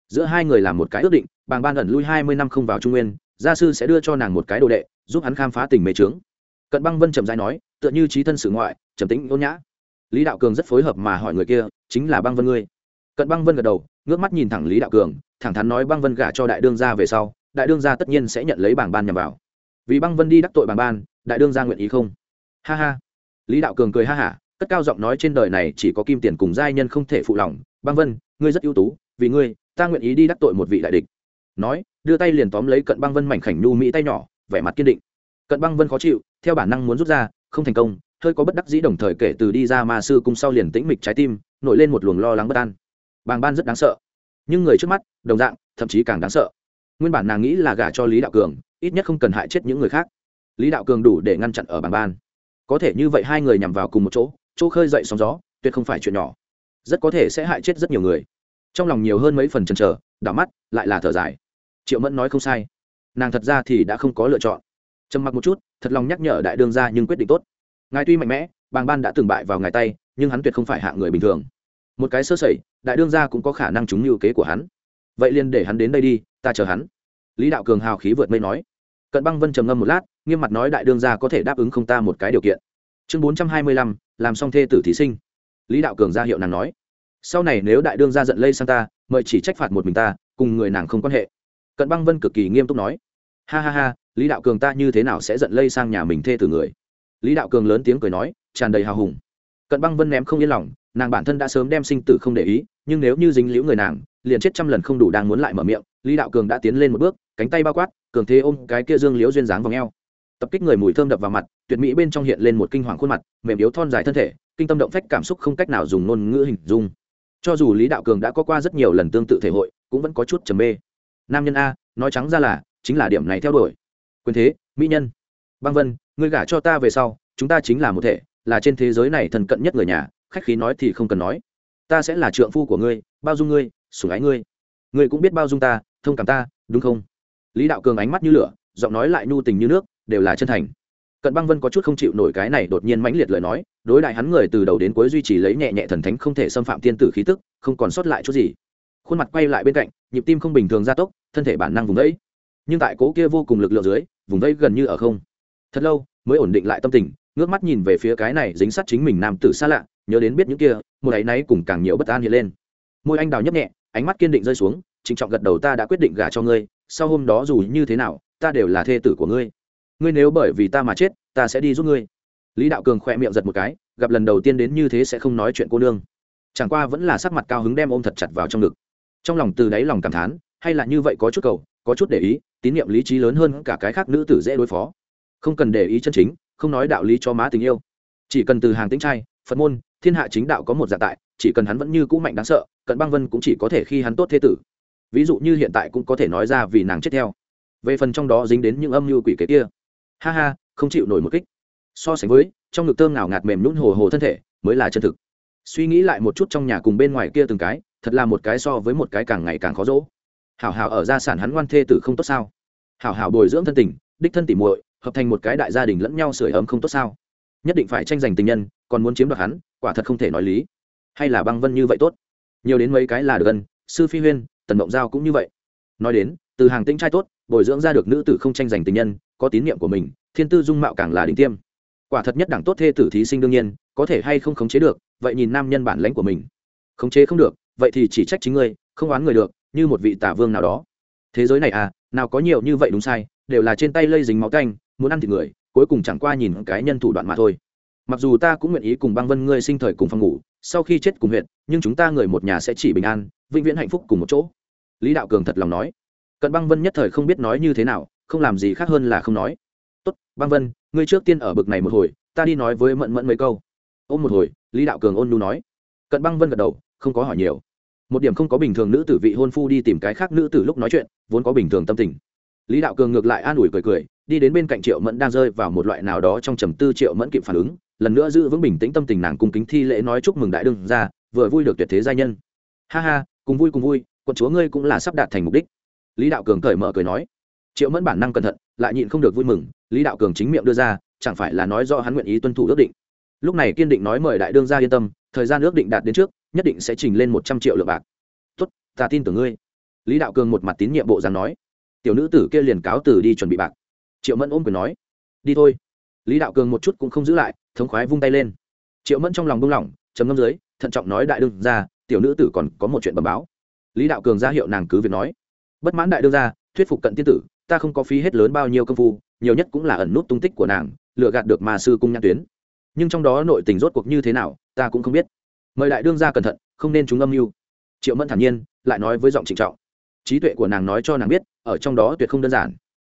Giữa hai người làm một cái ước định, bàng ban ẩn lui hai mươi năm không vào trung nguyên, gia sư sẽ đưa cho nàng một cái đồ đệ, giúp hắn khám phá tình mê trướng cận băng vân trầm dai nói, tựa như trí thân sự ngoại, trầm tính ôn nhã. Lý đạo cường rất phối hợp mà hỏi người kia, chính là băng vân ngươi. Cận băng vân gật đầu, ngước mắt nhìn thẳng lý đạo cường, thẳng thắn nói băng vân gả cho đại đương gia về sau đại đương gia tất nhiên sẽ nhận lấy bảng ban nhằm vào. Vì băng vân đi đắc tội bảng ban, đại đương gia nguyện ý không? Ha ha. Lý đạo cường cười ha hả, cất cao giọng nói trên đời này chỉ có kim tiền cùng giai nhân không thể phụ lòng. Băng vân, ngươi rất ưu tú, vì ngươi, ta nguyện ý đi đắc tội một vị đại địch. Nói, đưa tay liền tóm lấy cận băng vân mảnh khảnh nhu mỹ tay nhỏ, vẻ mặt kiên định. Cận băng vân khó chịu, theo bản năng muốn rút ra, không thành công, hơi có bất đắc dĩ đồng thời kể từ đi ra ma sư cung sau liền tĩnh mịch trái tim, nổi lên một luồng lo lắng bất an. Bàng ban rất đáng sợ, nhưng người trước mắt, đồng dạng, thậm chí càng đáng sợ nguyên bản nàng nghĩ là gả cho lý đạo cường, ít nhất không cần hại chết những người khác. Lý đạo cường đủ để ngăn chặn ở bảng ban. Có thể như vậy hai người nhằm vào cùng một chỗ chỗ khơi dậy sóng gió, tuyệt không phải chuyện nhỏ. Rất có thể sẽ hại chết rất nhiều người. Trong lòng nhiều hơn mấy phần chần chờ, đảo mắt, lại là thở dài. Triệu mẫn nói không sai. Nàng thật ra thì đã không có lựa chọn. Trầm mặc một chút, thật lòng nhắc nhở đại đương ra nhưng quyết định tốt. Ngài tuy mạnh mẽ, bàng ban đã từng bại vào ngài tay, nhưng hắn tuyệt không phải hạ người bình thường. Một cái sơ sẩy, đại đương gia cũng có khả năng trúng như kế của hắn. Vậy liền để hắn đến đây đi ta chờ hắn. Lý đạo cường hào khí vượt mây nói. Cận băng vân trầm ngâm một lát, nghiêm mặt nói đại đương gia có thể đáp ứng không ta một cái điều kiện. Chương bốn trăm hai mươi lăm, làm xong thê tử thí sinh. Lý đạo cường ra hiệu nàng nói. Sau này nếu đại đương gia giận lây sang ta, mời chỉ trách phạt một mình ta, cùng người nàng không quan hệ. Cận băng vân cực kỳ nghiêm túc nói. Ha ha ha, lý đạo cường ta như thế nào sẽ giận lây sang nhà mình thê tử người? Lý đạo cường lớn tiếng cười nói, tràn đầy hào hùng. Cận băng vân ném không yên lòng nàng bản thân đã sớm đem sinh tử không để ý, nhưng nếu như dính liễu người nàng, liền chết trăm lần không đủ đang muốn lại mở miệng, lý đạo cường đã tiến lên một bước, cánh tay bao quát, cường thế ôm cái kia dương liễu duyên dáng vào ngheo tập kích người mùi thơm đập vào mặt, tuyệt mỹ bên trong hiện lên một kinh hoàng khuôn mặt, mềm yếu thon dài thân thể, kinh tâm động phách cảm xúc không cách nào dùng ngôn ngữ hình dung. Cho dù lý đạo cường đã có qua rất nhiều lần tương tự thể hội, cũng vẫn có chút trầm mê. Nam nhân a, nói trắng ra là, chính là điểm này theo đuổi. Quyền thế, mỹ nhân. Băng vân, ngươi gả cho ta về sau, chúng ta chính là một thể, là trên thế giới này thần cận nhất người nhà khách khí nói thì không cần nói. Ta sẽ là trượng phu của ngươi, bao dung ngươi, sủng ái ngươi. Ngươi cũng biết bao dung ta, thông cảm ta, đúng không? Lý đạo cường ánh mắt như lửa, giọng nói lại nhu tình như nước, đều là chân thành. Cận băng vân có chút không chịu nổi cái này đột nhiên mãnh liệt lời nói, đối đại hắn người từ đầu đến cuối duy trì lấy nhẹ nhẹ thần thánh không thể xâm phạm tiên tử khí tức, không còn sót lại chút gì. Khuôn mặt quay lại bên cạnh, nhịp tim không bình thường gia tốc, thân thể bản năng vùng vẫy. Nhưng tại cố kia vô cùng lực lượng dưới, vùng vẫy gần như ở không. Thật lâu, mới ổn định lại tâm tình, ngước mắt nhìn về phía cái này dính sát chính mình nam tử xa lạ nhớ đến biết những kia một ấy náy cùng càng nhiều bất an hiện lên. Môi anh đào nhấp nhẹ, ánh mắt kiên định rơi xuống, trịnh trọng gật đầu ta đã quyết định gả cho ngươi, sau hôm đó dù như thế nào, ta đều là thê tử của ngươi. Ngươi nếu bởi vì ta mà chết, ta sẽ đi giúp ngươi. Lý đạo cường khỏe miệng giật một cái, gặp lần đầu tiên đến như thế sẽ không nói chuyện cô nương. Chẳng qua vẫn là sắc mặt cao hứng đem ôm thật chặt vào trong ngực. Trong lòng từ đáy lòng cảm thán, hay là như vậy có chút cầu, có chút để ý, tín nhiệm lý trí lớn hơn cả cái khác nữ tử dễ đối phó. Không cần để ý chân chính, không nói đạo lý cho má tình yêu. Chỉ cần từ hàng tính trai, phật môn thiên hạ chính đạo có một dạng tại, chỉ cần hắn vẫn như cũ mạnh đáng sợ, cận băng vân cũng chỉ có thể khi hắn tốt thế tử. Ví dụ như hiện tại cũng có thể nói ra vì nàng chết theo. Về phần trong đó dính đến những âm mưu quỷ kế kia. Ha ha, không chịu nổi một kích. So sánh với, trong ngực thơm nào ngạt mềm nhún hồ hồ thân thể, mới là chân thực. Suy nghĩ lại một chút trong nhà cùng bên ngoài kia từng cái, thật là một cái so với một cái càng ngày càng khó dỗ. Hảo hảo ở gia sản hắn ngoan thê tử không tốt sao? Hảo hảo bồi dưỡng thân tình, đích thân tỉ muội, hợp thành một cái đại gia đình lẫn nhau sưởi ấm không tốt sao? Nhất định phải tranh giành tình nhân, còn muốn chiếm đoạt hắn quả thật không thể nói lý. Hay là băng vân như vậy tốt? Nhiều đến mấy cái là được gần sư phi huyên, tần mộng giao cũng như vậy. Nói đến, từ hàng tinh trai tốt, bồi dưỡng ra được nữ tử không tranh giành tình nhân, có tín nhiệm của mình, thiên tư dung mạo càng là đỉnh tiêm. Quả thật nhất đẳng tốt thê tử thí sinh đương nhiên, có thể hay không khống chế được, vậy nhìn nam nhân bản lãnh của mình. Khống chế không được, vậy thì chỉ trách chính ngươi, không oán người được, như một vị tả vương nào đó. Thế giới này à nào có nhiều như vậy đúng sai, đều là trên tay lây dính máu canh, muốn ăn thịt người, cuối cùng chẳng qua nhìn cái nhân thủ đoạn mà thôi mặc dù ta cũng nguyện ý cùng băng vân ngươi sinh thời cùng phòng ngủ, sau khi chết cùng huyện nhưng chúng ta người một nhà sẽ chỉ bình an, vĩnh viễn hạnh phúc cùng một chỗ. Lý đạo cường thật lòng nói. Cận băng vân nhất thời không biết nói như thế nào, không làm gì khác hơn là không nói. Tốt, băng vân, ngươi trước tiên ở bực này một hồi, ta đi nói với mận mẫn mấy câu. Ôm một hồi, lý đạo cường ôn nu nói. Cận băng vân gật đầu, không có hỏi nhiều. Một điểm không có bình thường nữ tử vị hôn phu đi tìm cái khác nữ tử lúc nói chuyện, vốn có bình thường tâm tình. Lý đạo cường ngược lại an ủi cười cười, đi đến bên cạnh triệu mẫn đang rơi vào một loại nào đó trong trầm tư triệu mẫn kịp phản ứng lần nữa giữ vững bình tĩnh tâm tình nàng cung kính thi lễ nói chúc mừng đại đương ra vừa vui được tuyệt thế gia nhân. Ha ha, cùng vui cùng vui, quận chúa ngươi cũng là sắp đạt thành mục đích. Lý đạo cường cởi mở cười nói. Triệu mẫn bản năng cẩn thận, lại nhịn không được vui mừng, lý đạo cường chính miệng đưa ra, chẳng phải là nói do hắn nguyện ý tuân thủ ước định. Lúc này kiên định nói mời đại đương gia yên tâm, thời gian ước định đạt đến trước, nhất định sẽ trình lên một trăm triệu lượng bạc. Tốt, ta tin tưởng ngươi. Lý đạo cường một mặt tín nhiệm bộ rằng nói. Tiểu nữ tử kia liền cáo từ đi chuẩn bị bạc. Triệu mẫn ôm quyền nói. Đi thôi. Lý đạo cường một chút cũng không giữ lại thống khoái vung tay lên. Triệu mẫn trong lòng buông lỏng, trầm ngâm dưới, thận trọng nói đại đương ra tiểu nữ tử còn có một chuyện bẩm báo. Lý đạo cường ra hiệu nàng cứ việc nói. Bất mãn đại đương ra thuyết phục cận tiên tử, ta không có phí hết lớn bao nhiêu công phu, nhiều nhất cũng là ẩn nút tung tích của nàng lựa gạt được mà sư cung nhãn tuyến. Nhưng trong đó nội tình rốt cuộc như thế nào, ta cũng không biết. Mời đại đương ra cẩn thận, không nên chúng âm mưu. Triệu mẫn thản nhiên, lại nói với giọng trịnh trọng. Trí tuệ của nàng nói cho nàng biết, ở trong đó tuyệt không đơn giản.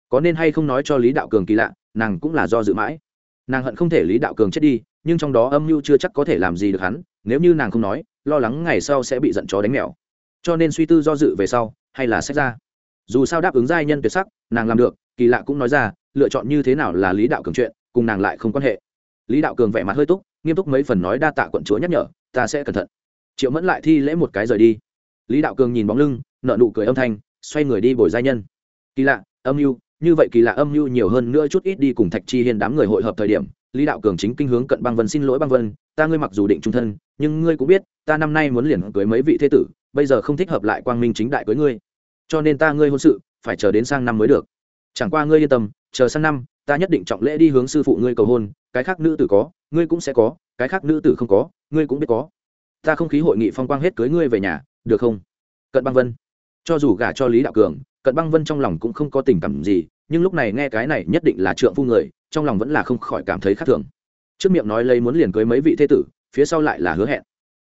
Có nên hay không nói cho lý đạo cường kỳ lạ, nàng cũng là do dự mãi nàng hận không thể lý đạo cường chết đi, nhưng trong đó âm mưu chưa chắc có thể làm gì được hắn, nếu như nàng không nói, lo lắng ngày sau sẽ bị giận chó đánh mèo. Cho nên suy tư do dự về sau, hay là xét ra. Dù sao đáp ứng giai nhân tuyệt sắc, nàng làm được, kỳ lạ cũng nói ra, lựa chọn như thế nào là lý đạo cường chuyện, cùng nàng lại không quan hệ. Lý đạo cường vẻ mặt hơi túc, nghiêm túc mấy phần nói đa tạ quận chúa nhắc nhở, ta sẽ cẩn thận. Triệu mẫn lại thi lễ một cái rời đi. Lý đạo cường nhìn bóng lưng nợ nụ cười âm thanh, xoay người đi bồi giai nhân. Kỳ lạ, âm mưu như vậy kỳ lạ âm mưu nhiều hơn nữa chút ít đi cùng thạch chi hiên đám người hội hợp thời điểm, lý đạo cường chính kinh hướng cận băng vân xin lỗi băng vân, ta ngươi mặc dù định trung thân, nhưng ngươi cũng biết, ta năm nay muốn liền cưới mấy vị thế tử, bây giờ không thích hợp lại quang minh chính đại cưới ngươi. Cho nên ta ngươi hôn sự, phải chờ đến sang năm mới được. Chẳng qua ngươi yên tâm, chờ sang năm, ta nhất định trọng lễ đi hướng sư phụ ngươi cầu hôn, cái khác nữ tử có, ngươi cũng sẽ có, cái khác nữ tử không có, ngươi cũng biết có. Ta không khí hội nghị phong quang hết cưới ngươi về nhà, được không? Cận băng vân. Cho dù gả cho lý đạo cường cận băng vân trong lòng cũng không có tình cảm gì, nhưng lúc này nghe cái này nhất định là trượng phu người, trong lòng vẫn là không khỏi cảm thấy khác thường. Trước miệng nói lấy muốn liền cưới mấy vị thế tử, phía sau lại là hứa hẹn.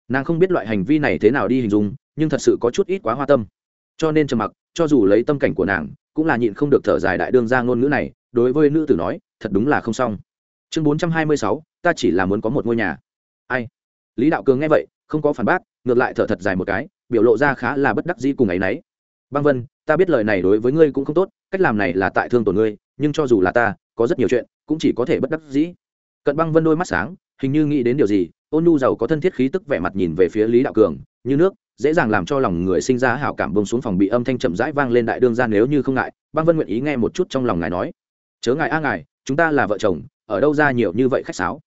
Nàng không biết loại hành vi này thế nào đi hình dung, nhưng thật sự có chút ít quá hoa tâm. Cho nên trầm mặc, cho dù lấy tâm cảnh của nàng, cũng là nhịn không được thở dài đại đương ra ngôn ngữ này, đối với nữ tử nói, thật đúng là không xong. Chương bốn trăm hai mươi sáu, ta chỉ là muốn có một ngôi nhà. Ai? Lý đạo cường nghe vậy, không có phản bác, ngược lại thở thật dài một cái, biểu lộ ra khá là bất đắc dĩ cùng ấ y n ấ y băng vân ta biết lời này đối với ngươi cũng không tốt, cách làm này là tại thương tổn ngươi, nhưng cho dù là ta, có rất nhiều chuyện cũng chỉ có thể bất đắc dĩ. Cận băng vân đôi mắt sáng, hình như nghĩ đến điều gì, ôn nu giàu có thân thiết khí tức vẻ mặt nhìn về phía lý đạo cường, như nước, dễ dàng làm cho lòng người sinh ra hảo cảm bông xuống phòng bị âm thanh chậm rãi vang lên đại đương ra nếu như không ngại, băng vân nguyện ý nghe một chút trong lòng ngài nói. Chớ ngài a ngài, chúng ta là vợ chồng, ở đâu ra nhiều như vậy khách sáo?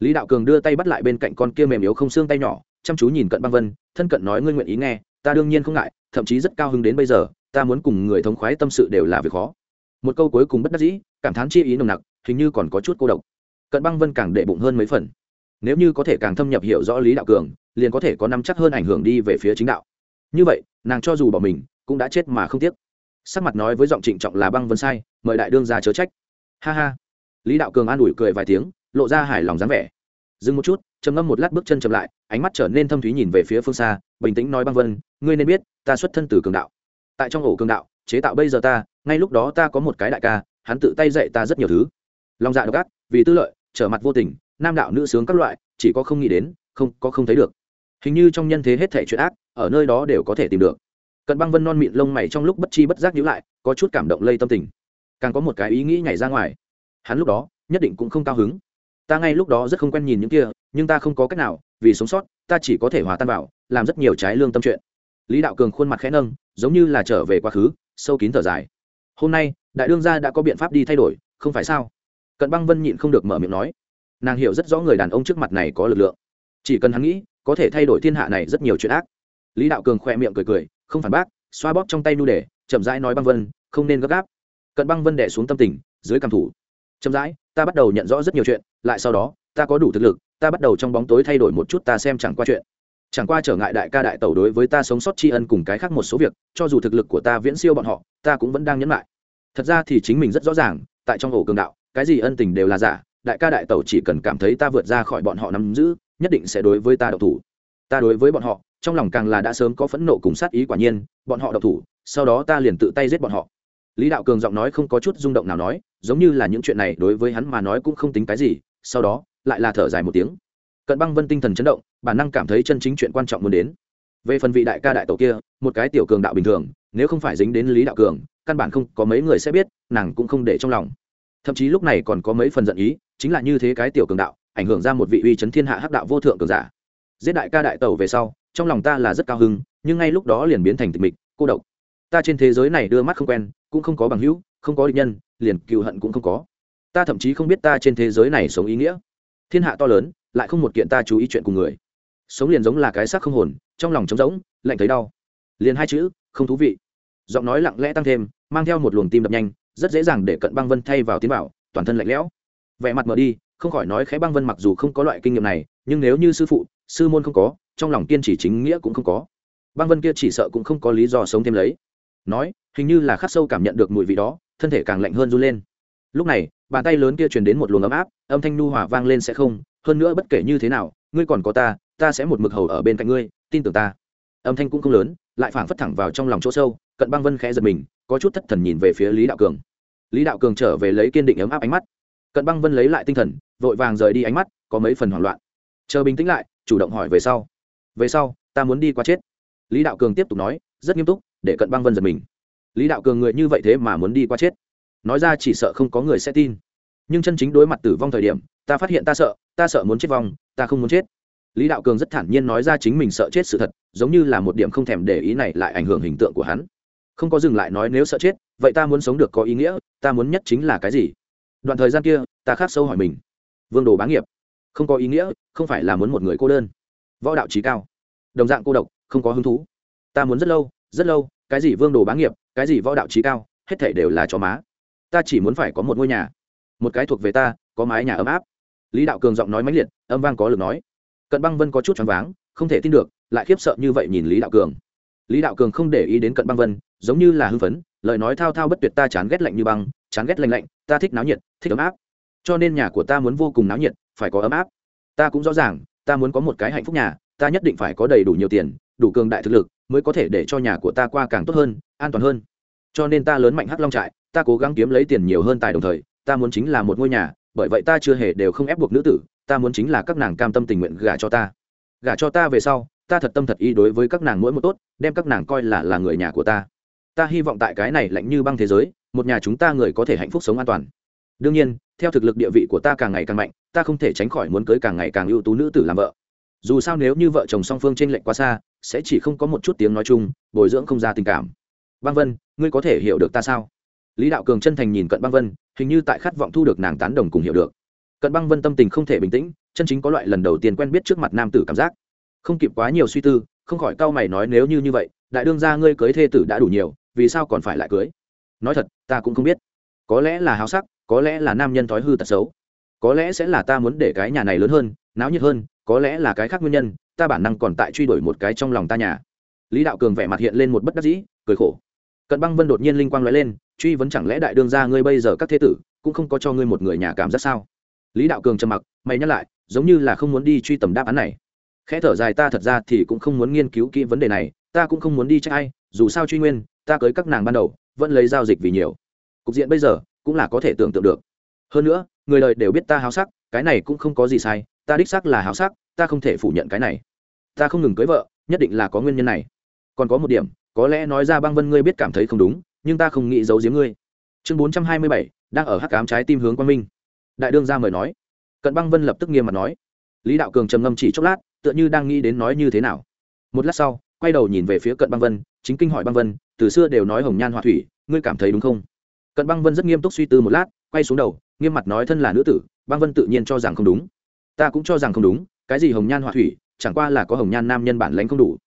Lý đạo cường đưa tay bắt lại bên cạnh con kia mềm yếu không xương tay nhỏ, chăm chú nhìn cận băng vân, thân cận nói ngươi nguyện ý nghe, ta đương nhiên không ngại, thậm chí rất cao hứng đến bây giờ ta muốn cùng người thống khoái tâm sự đều là việc khó. Một câu cuối cùng bất đắc dĩ, cảm thán chi ý nồng nặc, hình như còn có chút cô độc. Cận băng vân càng đệ bụng hơn mấy phần. Nếu như có thể càng thâm nhập hiểu rõ lý đạo cường, liền có thể có năm chắc hơn ảnh hưởng đi về phía chính đạo. Như vậy, nàng cho dù bỏ mình, cũng đã chết mà không tiếc. Sắc mặt nói với giọng trịnh trọng là băng vân sai, mời đại đương ra chớ trách. Ha ha. Lý đạo cường an ủi cười vài tiếng, lộ ra hài lòng dáng vẻ. Dừng một chút, trầm ngâm một lát bước chân chậm lại, ánh mắt trở nên thâm thúy nhìn về phía phương xa, bình tĩnh nói băng vân, ngươi nên biết, ta xuất thân từ cường đạo tại trong ổ cường đạo, chế tạo bây giờ ta, ngay lúc đó ta có một cái đại ca, hắn tự tay dạy ta rất nhiều thứ. Lòng dạ độc ác, vì tư lợi, trở mặt vô tình, nam đạo nữ sướng các loại, chỉ có không nghĩ đến, không, có không thấy được. Hình như trong nhân thế hết thể chuyện ác, ở nơi đó đều có thể tìm được. Cận băng vân non mịn lông mày trong lúc bất chi bất giác nhíu lại, có chút cảm động lây tâm tình. Càng có một cái ý nghĩ nhảy ra ngoài. Hắn lúc đó, nhất định cũng không cao hứng. Ta ngay lúc đó rất không quen nhìn những kia, nhưng ta không có cách nào, vì sống sót, ta chỉ có thể hòa tan vào, làm rất nhiều trái lương tâm chuyện lý đạo cường khuôn mặt khẽ nâng, giống như là trở về quá khứ, sâu kín thở dài. Hôm nay, đại đương gia đã có biện pháp đi thay đổi, không phải sao? Cận băng vân nhịn không được mở miệng nói. Nàng hiểu rất rõ người đàn ông trước mặt này có lực lượng. Chỉ cần hắn nghĩ, có thể thay đổi thiên hạ này rất nhiều chuyện ác. Lý đạo cường khoe miệng cười cười, không phản bác, xoa bóp trong tay nu để chậm rãi nói băng vân, không nên gấp gáp. Cận băng vân đẻ xuống tâm tình, dưới cầm thủ. Chậm rãi, ta bắt đầu nhận rõ rất nhiều chuyện, lại sau đó, ta có đủ thực lực, ta bắt đầu trong bóng tối thay đổi một chút, ta xem chẳng qua chuyện chẳng qua trở ngại đại ca đại tẩu đối với ta sống sót tri ân cùng cái khác một số việc, cho dù thực lực của ta viễn siêu bọn họ, ta cũng vẫn đang nhẫn lại. Thật ra thì chính mình rất rõ ràng, tại trong ổ cường đạo, cái gì ân tình đều là giả, đại ca đại tẩu chỉ cần cảm thấy ta vượt ra khỏi bọn họ nắm giữ, nhất định sẽ đối với ta độc thủ. Ta đối với bọn họ, trong lòng càng là đã sớm có phẫn nộ cùng sát ý quả nhiên, bọn họ độc thủ, sau đó ta liền tự tay giết bọn họ. Lý đạo cường giọng nói không có chút rung động nào nói, giống như là những chuyện này đối với hắn mà nói cũng không tính cái gì, sau đó, lại là thở dài một tiếng cận băng vân tinh thần chấn động, bản năng cảm thấy chân chính chuyện quan trọng muốn đến. Về phần vị đại ca đại tổ kia, một cái tiểu cường đạo bình thường, nếu không phải dính đến lý đạo cường, căn bản không có mấy người sẽ biết, nàng cũng không để trong lòng. Thậm chí lúc này còn có mấy phần giận ý, chính là như thế cái tiểu cường đạo, ảnh hưởng ra một vị uy chấn thiên hạ hắc đạo vô thượng cường giả. Giết đại ca đại tẩu về sau, trong lòng ta là rất cao hứng, nhưng ngay lúc đó liền biến thành tịch mịch, cô độc. Ta trên thế giới này đưa mắt không quen, cũng không có bằng hữu, không có định nhân, liền cựu hận cũng không có. Ta thậm chí không biết ta trên thế giới này sống ý nghĩa. Thiên hạ to lớn lại không một kiện ta chú ý chuyện cùng người. Sống liền giống là cái xác không hồn, trong lòng trống rỗng, lạnh thấy đau. Liền hai chữ, không thú vị. Giọng nói lặng lẽ tăng thêm, mang theo một luồng tim đập nhanh, rất dễ dàng để cận băng vân thay vào tiến bảo, toàn thân lạnh lẽo. Vẻ mặt mở đi, không khỏi nói khẽ băng vân mặc dù không có loại kinh nghiệm này, nhưng nếu như sư phụ, sư môn không có, trong lòng kiên chỉ chính nghĩa cũng không có. Băng vân kia chỉ sợ cũng không có lý do sống thêm lấy. Nói, hình như là khắc sâu cảm nhận được mùi vị đó, thân thể càng lạnh hơn run lên lúc này, bàn tay lớn kia truyền đến một luồng ấm áp, âm thanh nu hòa vang lên sẽ không, hơn nữa bất kể như thế nào, ngươi còn có ta ta sẽ một mực hầu ở bên cạnh ngươi, tin tưởng ta. Âm thanh cũng không lớn, lại phảng phất thẳng vào trong lòng chỗ sâu, cận băng vân khẽ giật mình, có chút thất thần nhìn về phía lý đạo cường. Lý đạo cường trở về lấy kiên định ấm áp ánh mắt. Cận băng vân lấy lại tinh thần, vội vàng rời đi ánh mắt, có mấy phần hoảng loạn. Chờ bình tĩnh lại, chủ động hỏi về sau. Về sau, ta muốn đi qua chết. Lý đạo cường tiếp tục nói, rất nghiêm túc, để cận băng vân giật mình. Lý đạo cường người như vậy thế mà muốn đi qua chết nói ra chỉ sợ không có người sẽ tin. Nhưng chân chính đối mặt tử vong thời điểm, ta phát hiện ta sợ ta sợ muốn chết vong, ta không muốn chết. Lý đạo cường rất thản nhiên nói ra chính mình sợ chết sự thật, giống như là một điểm không thèm để ý này lại ảnh hưởng hình tượng của hắn. Không có dừng lại nói nếu sợ chết, vậy ta muốn sống được có ý nghĩa, ta muốn nhất chính là cái gì? Đoạn thời gian kia, ta khác sâu hỏi mình. Vương đồ bá nghiệp. Không có ý nghĩa, không phải là muốn một người cô đơn. Võ đạo trí cao. Đồng dạng cô độc, không có hứng thú. Ta muốn rất lâu rất lâu, cái gì vương đồ bá nghiệp, cái gì võ đạo trí cao, hết thể đều là cho má ta chỉ muốn phải có một ngôi nhà. Một cái thuộc về ta, có mái nhà ấm áp. Lý đạo cường giọng nói mãnh liệt, âm vang có lực nói. Cận băng vân có chút choáng váng, không thể tin được, lại khiếp sợ như vậy nhìn lý đạo cường. Lý đạo cường không để ý đến cận băng vân, giống như là hưng phấn, lời nói thao thao bất tuyệt ta chán ghét lạnh như băng, chán ghét lạnh lạnh, ta thích náo nhiệt, thích ấm áp. Cho nên nhà của ta muốn vô cùng náo nhiệt, phải có ấm áp. Ta cũng rõ ràng, ta muốn có một cái hạnh phúc nhà, ta nhất định phải có đầy đủ nhiều tiền, đủ cường đại thực lực, mới có thể để cho nhà của ta qua càng tốt hơn, an toàn hơn. Cho nên ta lớn mạnh hắc long trại ta cố gắng kiếm lấy tiền nhiều hơn tài đồng thời, ta muốn chính là một ngôi nhà, bởi vậy ta chưa hề đều không ép buộc nữ tử, ta muốn chính là các nàng cam tâm tình nguyện gả cho ta. Gả cho ta về sau, ta thật tâm thật ý đối với các nàng mỗi một tốt, đem các nàng coi là là người nhà của ta. Ta hy vọng tại cái này lạnh như băng thế giới, một nhà chúng ta người có thể hạnh phúc sống an toàn. Đương nhiên, theo thực lực địa vị của ta càng ngày càng mạnh, ta không thể tránh khỏi muốn cưới càng ngày càng ưu tú nữ tử làm vợ. Dù sao nếu như vợ chồng song phương t r ê n lệch quá xa, sẽ chỉ không có một chút tiếng nói chung, bồi dưỡng không ra tình cảm. Băng vân, ngươi có thể hiểu được ta sao? Lý đạo cường chân thành nhìn cận băng vân, hình như tại khát vọng thu được nàng tán đồng cùng hiểu được. Cận băng vân tâm tình không thể bình tĩnh, chân chính có loại lần đầu tiên quen biết trước mặt nam tử cảm giác. Không kịp quá nhiều suy tư, không khỏi cau mày nói nếu như như vậy, đại đương gia ngươi cưới thê tử đã đủ nhiều, vì sao còn phải lại cưới? Nói thật, ta cũng không biết. Có lẽ là háo sắc, có lẽ là nam nhân thói hư tật xấu. Có lẽ sẽ là ta muốn để cái nhà này lớn hơn, náo nhiệt hơn, có lẽ là cái khác nguyên nhân, ta bản năng còn tại truy đuổi một cái trong lòng ta nhà. Lý đạo cường vẻ mặt hiện lên một bất đắc dĩ, cười khổ cận băng vân đột nhiên linh quang nói lên, truy vấn chẳng lẽ đại đương gia ngươi bây giờ các thế tử cũng không có cho ngươi một người nhà cảm giác sao? Lý đạo cường trầm mặc, mày nhắc lại, giống như là không muốn đi truy tầm đáp án này. Khẽ thở dài ta thật ra thì cũng không muốn nghiên cứu kỹ vấn đề này, ta cũng không muốn đi trách ai, dù sao truy nguyên, ta cưới các nàng ban đầu, vẫn lấy giao dịch vì nhiều. Cục diện bây giờ cũng là có thể tưởng tượng được. Hơn nữa, người đời đều biết ta háo sắc, cái này cũng không có gì sai, ta đích sắc là háo sắc, ta không thể phủ nhận cái này. Ta không ngừng cưới vợ, nhất định là có nguyên nhân này. Còn có một điểm có lẽ nói ra băng vân ngươi biết cảm thấy không đúng, nhưng ta không nghĩ giấu giếm ngươi. Chương bốn trăm hai mươi bảy, đang ở hắc cám trái tim hướng quang minh. Đại đương ra mời nói. Cận băng vân lập tức nghiêm mặt nói. Lý đạo cường trầm ngâm chỉ chốc lát, tựa như đang nghĩ đến nói như thế nào. Một lát sau, quay đầu nhìn về phía cận băng vân, chính kinh hỏi băng vân, từ xưa đều nói hồng nhan họa thủy, ngươi cảm thấy đúng không? Cận băng vân rất nghiêm túc suy tư một lát, quay xuống đầu, nghiêm mặt nói thân là nữ tử, băng vân tự nhiên cho rằng không đúng. Ta cũng cho rằng không đúng, cái gì hồng nhan họa thủy, chẳng qua là có hồng nhan nam nhân bản lãnh không đủ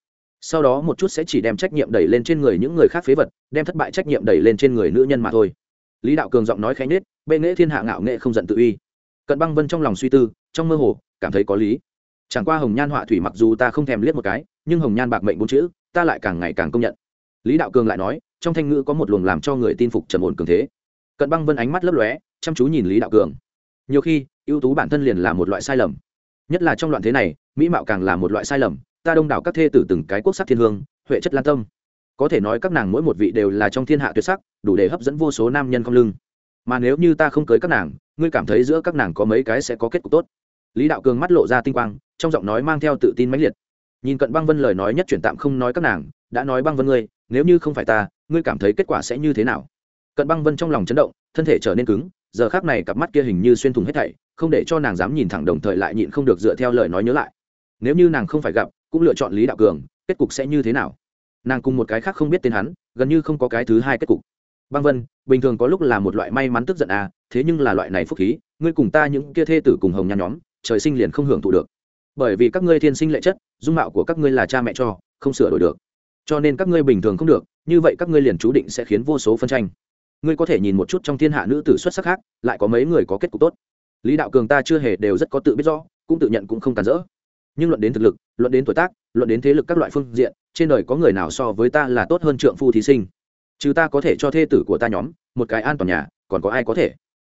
sau đó một chút sẽ chỉ đem trách nhiệm đẩy lên trên người những người khác phế vật, đem thất bại trách nhiệm đẩy lên trên người nữ nhân mà thôi. Lý đạo cường giọng nói khẽ nết bệ nghệ thiên hạ ngạo nghệ không giận tự uy. Cận băng vân trong lòng suy tư, trong mơ hồ, cảm thấy có lý. Chẳng qua hồng nhan họa thủy mặc dù ta không thèm liếc một cái, nhưng hồng nhan bạc mệnh bốn chữ, ta lại càng ngày càng công nhận. Lý đạo cường lại nói, trong thanh ngữ có một luồng làm cho người tin phục trầm ổn cường thế. Cận băng vân ánh mắt lấp lóe, chăm chú nhìn lý đạo cường. Nhiều khi, ưu tú bản thân liền là một loại sai lầm. Nhất là trong loạn thế này, mỹ mạo càng là một loại sai lầm ta đông đảo các thê tử từng cái quốc sắc thiên hương, huệ chất lan tâm. Có thể nói các nàng mỗi một vị đều là trong thiên hạ tuyệt sắc, đủ để hấp dẫn vô số nam nhân không lưng. Mà nếu như ta không cưới các nàng, ngươi cảm thấy giữa các nàng có mấy cái sẽ có kết cục tốt? Lý đạo cường mắt lộ ra tinh quang, trong giọng nói mang theo tự tin mãnh liệt. Nhìn cận băng vân lời nói nhất chuyển tạm không nói các nàng, đã nói băng vân ngươi, nếu như không phải ta, ngươi cảm thấy kết quả sẽ như thế nào? Cận băng vân trong lòng chấn động, thân thể trở nên cứng, giờ khác này cặp mắt kia hình như xuyên thủng hết thảy, không để cho nàng dám nhìn thẳng đồng thời lại nhịn không được dựa theo lời nói nhớ lại. Nếu như nàng không phải gặp cũng lựa chọn lý đạo cường, kết cục sẽ như thế nào? Nàng cùng một cái khác không biết tên hắn, gần như không có cái thứ hai kết cục. Băng vân, bình thường có lúc là một loại may mắn tức giận à thế nhưng là loại này phúc khí, ngươi cùng ta những kia thê tử cùng hồng nhan nhóm, trời sinh liền không hưởng thụ được. Bởi vì các ngươi thiên sinh lệ chất, dung mạo của các ngươi là cha mẹ cho, không sửa đổi được. Cho nên các ngươi bình thường không được, như vậy các ngươi liền chú định sẽ khiến vô số phân tranh. Ngươi có thể nhìn một chút trong thiên hạ nữ tử xuất sắc khác, lại có mấy người có kết cục tốt. Lý đạo cường ta chưa hề đều rất có tự biết rõ, cũng tự nhận cũng không tàn rỡ nhưng luận đến thực lực, luận đến tuổi tác, luận đến thế lực các loại phương diện, trên đời có người nào so với ta là tốt hơn trượng phu thí sinh? Chứ ta có thể cho thê tử của ta nhóm một cái an toàn nhà, còn có ai có thể?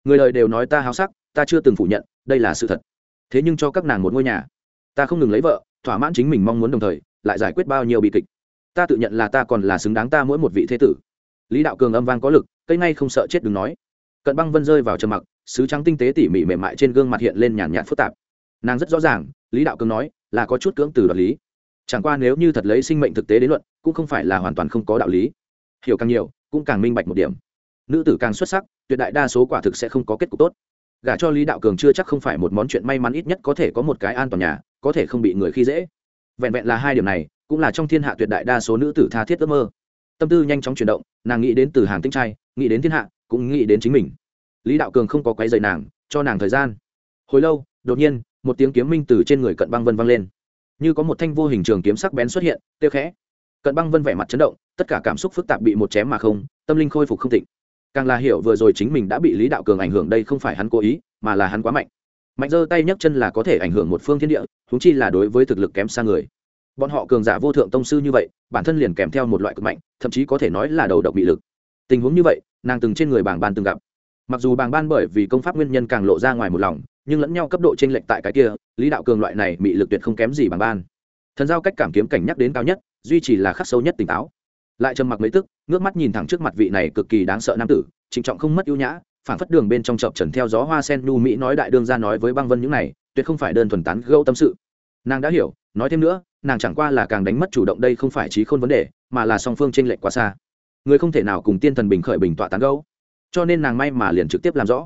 Người đời đều nói ta háo sắc, ta chưa từng phủ nhận, đây là sự thật. Thế nhưng cho các nàng một ngôi nhà, ta không ngừng lấy vợ, thỏa mãn chính mình mong muốn đồng thời, lại giải quyết bao nhiêu bi kịch. Ta tự nhận là ta còn là xứng đáng ta mỗi một vị thế tử. Lý đạo cường âm vang có lực, cây ngay không sợ chết đừng nói. Cận băng vân rơi vào trầm mặc, sứ trắng tinh tế tỉ mỉ mềm mại trên gương mặt hiện lên nhàn nhạt phức tạp nàng rất rõ ràng, lý đạo cường nói, là có chút cưỡng từ đoạt lý. Chẳng qua nếu như thật lấy sinh mệnh thực tế đến luận, cũng không phải là hoàn toàn không có đạo lý. Hiểu càng nhiều, cũng càng minh bạch một điểm. Nữ tử càng xuất sắc, tuyệt đại đa số quả thực sẽ không có kết cục tốt. Gả cho lý đạo cường chưa chắc không phải một món chuyện may mắn ít nhất có thể có một cái an toàn nhà, có thể không bị người khi dễ. Vẹn vẹn là hai điểm này, cũng là trong thiên hạ tuyệt đại đa số nữ tử tha thiết ước mơ. Tâm tư nhanh chóng chuyển động, nàng nghĩ đến từ hàng tinh trai, nghĩ đến thiên hạ, cũng nghĩ đến chính mình. Lý đạo cường không có quấy dày nàng, cho nàng thời gian. Hồi lâu, đột nhiên một tiếng kiếm minh từ trên người cận băng vân vang lên. Như có một thanh vô hình trường kiếm sắc bén xuất hiện tiêu khẽ. Cận băng vân vẻ mặt chấn động, tất cả cảm xúc phức tạp bị một chém mà không, tâm linh khôi phục không thịnh càng là hiểu vừa rồi chính mình đã bị lý đạo cường ảnh hưởng đây không phải hắn cố ý, mà là hắn quá mạnh. Mạnh giơ tay nhấc chân là có thể ảnh hưởng một phương thiên địa thúng chi là đối với thực lực kém xa người. Bọn họ cường giả vô thượng tông sư như vậy, bản thân liền kèm theo một loại cực mạnh, thậm chí có thể nói là đầu độc bị lực. Tình huống như vậy, nàng từng trên người bảng ban từng gặp. Mặc dù bảng ban bởi vì công pháp nguyên nhân càng lộ ra ngoài một lòng nhưng lẫn nhau cấp độ trên lệnh lệch tại cái kia lý đạo cường loại này bị lực tuyệt không kém gì bằng ban. Thần giao cách cảm kiếm cảnh nhắc đến cao nhất duy trì là khắc sâu nhất tỉnh táo. Lại trầm mặc mấy tức ngước mắt nhìn thẳng trước mặt vị này cực kỳ đáng sợ nam tử trịnh trọng không mất ưu nhã phản phất đường bên trong chợp trần theo gió hoa sen nu mỹ nói đại đương ra nói với băng vân những này tuyệt không phải đơn thuần tán gâu tâm sự. Nàng đã hiểu nói thêm nữa nàng chẳng qua là càng đánh mất chủ động đây không phải trí khôn vấn đề mà là song phương t r ê n lệch quá xa. Người không thể nào cùng tiên thần bình khởi bình tọa tán gẫu, cho nên nàng may mà liền trực tiếp làm rõ.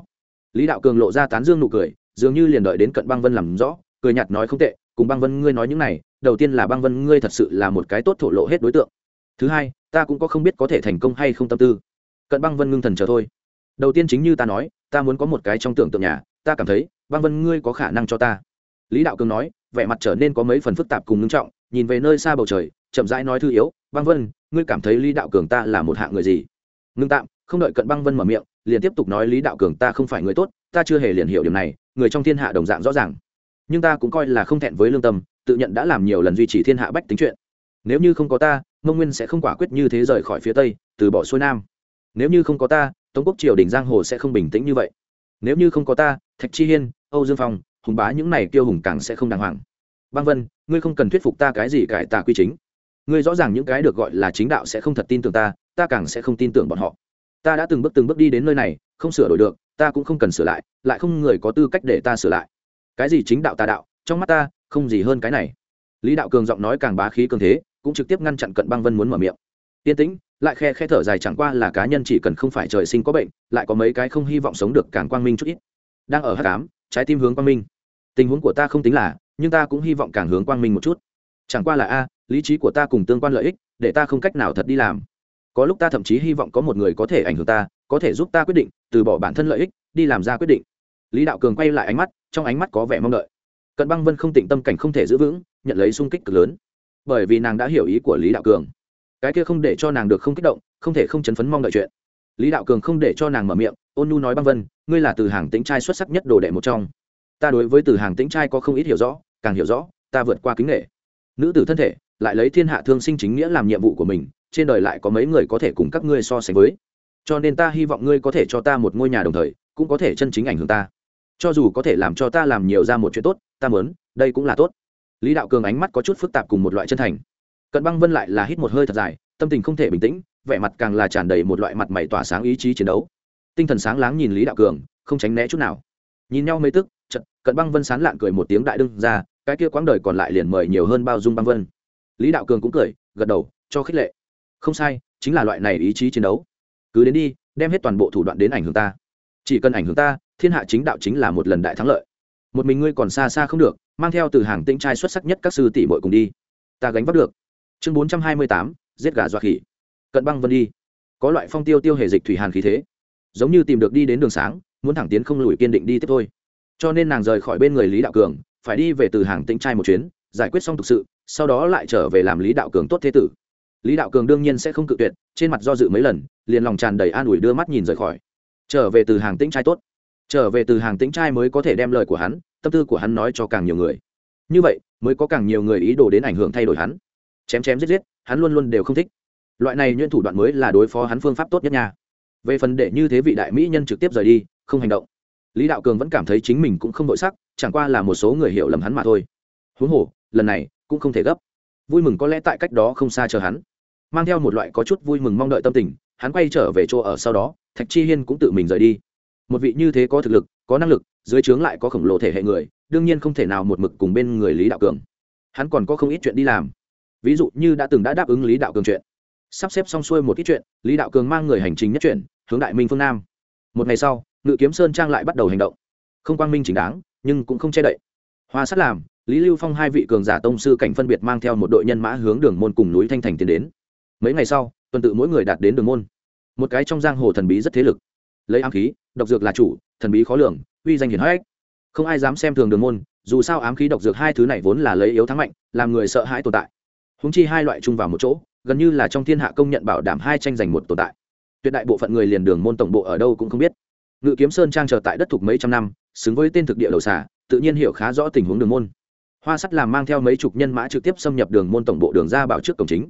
Lý đạo cường lộ ra tán dương nụ cười dường như liền đợi đến cận băng vân làm rõ, cười nhạt nói không tệ, cùng băng vân ngươi nói những này, đầu tiên là băng vân ngươi thật sự là một cái tốt thổ lộ hết đối tượng. Thứ hai, ta cũng có không biết có thể thành công hay không tâm tư. Cận băng vân ngưng thần chờ thôi. Đầu tiên chính như ta nói, ta muốn có một cái trong tưởng tượng nhà, ta cảm thấy, băng vân ngươi có khả năng cho ta. Lý đạo cường nói, vẻ mặt trở nên có mấy phần phức tạp cùng ngưng trọng, nhìn về nơi xa bầu trời, chậm rãi nói thư yếu, băng vân, ngươi cảm thấy lý đạo cường ta là một hạng người gì? Ngưng tạm, không đợi cận băng vân mở miệng, liền tiếp tục nói, lý đạo cường ta không phải người tốt, ta chưa hề liền hiểu điều này người trong thiên hạ đồng dạng rõ ràng. Nhưng ta cũng coi là không thẹn với lương tâm, tự nhận đã làm nhiều lần duy trì thiên hạ bách tính chuyện. Nếu như không có ta, mông nguyên sẽ không quả quyết như thế rời khỏi phía tây, từ bỏ xuôi nam. Nếu như không có ta, tống quốc triều đình giang hồ sẽ không bình tĩnh như vậy. Nếu như không có ta, thạch chi hiên, âu dương phong, hùng bá những này kiêu hùng càng sẽ không đàng hoàng. Băng vân, ngươi không cần thuyết phục ta cái gì cải tà quy chính. Ngươi rõ ràng những cái được gọi là chính đạo sẽ không thật tin tưởng ta ta càng sẽ không tin tưởng bọn họ. Ta đã từng bước từng bước đi đến nơi này, không sửa đổi được ta cũng không cần sửa lại lại không người có tư cách để ta sửa lại. Cái gì chính đạo tà đạo, trong mắt ta, không gì hơn cái này. Lý đạo cường giọng nói càng bá khí cường thế, cũng trực tiếp ngăn chặn cận băng vân muốn mở miệng. Tiên tĩnh, lại khe khe thở dài chẳng qua là cá nhân chỉ cần không phải trời sinh có bệnh, lại có mấy cái không hy vọng sống được càng quang minh chút ít. Đang ở hát cám trái tim hướng quang minh. Tình huống của ta không tính là, nhưng ta cũng hy vọng càng hướng quang minh một chút. Chẳng qua là a, lý trí của ta cùng tương quan lợi ích, để ta không cách nào thật đi làm. Có lúc ta thậm chí hy vọng có một người có thể ảnh hưởng ta có thể giúp ta quyết định, từ bỏ bản thân lợi ích, đi làm ra quyết định. Lý đạo cường quay lại ánh mắt, trong ánh mắt có vẻ mong đợi. Cận băng vân không tịnh tâm cảnh không thể giữ vững, nhận lấy sung kích cực lớn. Bởi vì nàng đã hiểu ý của lý đạo cường. Cái kia không để cho nàng được không kích động, không thể không chấn phấn mong đợi chuyện. Lý đạo cường không để cho nàng mở miệng, ôn nhu nói băng vân, ngươi là từ hàng tính trai xuất sắc nhất đồ đệ một trong. Ta đối với từ hàng tính trai có không ít hiểu rõ, càng hiểu rõ, ta vượt qua kính nghệ nữ tử thân thể, lại lấy thiên hạ thương sinh chính nghĩa làm nhiệm vụ của mình, trên đời lại có mấy người có thể cùng các ngươi so sánh với cho nên ta hy vọng ngươi có thể cho ta một ngôi nhà đồng thời, cũng có thể chân chính ảnh hưởng ta. Cho dù có thể làm cho ta làm nhiều ra một chuyện tốt, ta mớn đây cũng là tốt. Lý đạo cường ánh mắt có chút phức tạp cùng một loại chân thành. Cận băng vân lại là hít một hơi thật dài, tâm tình không thể bình tĩnh, vẻ mặt càng là tràn đầy một loại mặt mày tỏa sáng ý chí chiến đấu. Tinh thần sáng láng nhìn lý đạo cường, không tránh né chút nào. Nhìn nhau mấy tức trận cận băng vân sán lạn cười một tiếng đại đương ra, cái kia quãng đời còn lại liền mời nhiều hơn bao dung băng vân. Lý đạo cường cũng cười, gật đầu, cho khích lệ. Không sai, chính là loại này ý chí chiến đấu cứ đến đi, đem hết toàn bộ thủ đoạn đến ảnh hưởng ta. Chỉ cần ảnh hưởng ta, thiên hạ chính đạo chính là một lần đại thắng lợi. Một mình ngươi còn xa xa không được, mang theo từ hàng tinh trai xuất sắc nhất các sư tỷ bội cùng đi. Ta gánh vác được. Chương bốn trăm hai mươi tám, giết gà dọa khỉ. Cận băng vân đi. Có loại phong tiêu tiêu hề dịch thủy hàn khí thế. Giống như tìm được đi đến đường sáng, muốn thẳng tiến không lùi kiên định đi tiếp thôi. Cho nên nàng rời khỏi bên người lý đạo cường, phải đi về từ hàng tĩnh trai một chuyến, giải quyết xong thực sự, sau đó lại trở về làm lý đạo cường tốt thế tử lý đạo cường đương nhiên sẽ không cự tuyệt, trên mặt do dự mấy lần, liền lòng tràn đầy an ủi đưa mắt nhìn rời khỏi. Trở về từ hàng tĩnh trai tốt. Trở về từ hàng tĩnh trai mới có thể đem lời của hắn, tâm tư của hắn nói cho càng nhiều người. Như vậy, mới có càng nhiều người ý đồ đến ảnh hưởng thay đổi hắn. Chém chém giết giết, hắn luôn luôn đều không thích. Loại này nhuyễn thủ đoạn mới là đối phó hắn phương pháp tốt nhất nha. Về phần để như thế vị đại mỹ nhân trực tiếp rời đi, không hành động. Lý đạo cường vẫn cảm thấy chính mình cũng không nội sắc, chẳng qua là một số người hiểu lầm hắn mà thôi. Huống hồ, lần này cũng không thể gấp. Vui mừng có lẽ tại cách đó không xa chờ hắn mang theo một loại có chút vui mừng mong đợi tâm tình, hắn quay trở về chỗ ở sau đó, thạch chi hiên cũng tự mình rời đi. Một vị như thế có thực lực, có năng lực, dưới trướng lại có khổng lồ thể hệ người, đương nhiên không thể nào một mực cùng bên người lý đạo cường. Hắn còn có không ít chuyện đi làm. Ví dụ như đã từng đã đáp ứng lý đạo cường chuyện. Sắp xếp xong xuôi một ít chuyện, lý đạo cường mang người hành trình nhất chuyển, hướng đại minh phương nam. Một ngày sau, ngự kiếm sơn trang lại bắt đầu hành động. Không quang minh chính đáng, nhưng cũng không che đậy. Hoa sắt làm, lý lưu phong hai vị cường giả tông sư cảnh phân biệt mang theo một đội nhân mã hướng đường môn cùng núi thanh thành tiến đến mấy ngày sau, tuần tự mỗi người đạt đến đường môn. Một cái trong giang hồ thần bí rất thế lực. Lấy ám khí, độc dược là chủ, thần bí khó lường, uy danh hiển hách. Không ai dám xem thường đường môn, dù sao ám khí độc dược hai thứ này vốn là lấy yếu thắng mạnh, làm người sợ hãi tồn tại. Húng chi hai loại chung vào một chỗ, gần như là trong thiên hạ công nhận bảo đảm hai tranh giành một tồn tại. Tuyệt đại bộ phận người liền đường môn tổng bộ ở đâu cũng không biết. Ngự kiếm sơn trang chờ tại đất thuộc mấy trăm năm, xứng với tên thực địa đầu xả tự nhiên hiểu khá rõ tình huống đường môn. Hoa sắt làm mang theo mấy chục nhân mã trực tiếp xâm nhập đường môn tổng bộ đường ra bảo trước cổng chính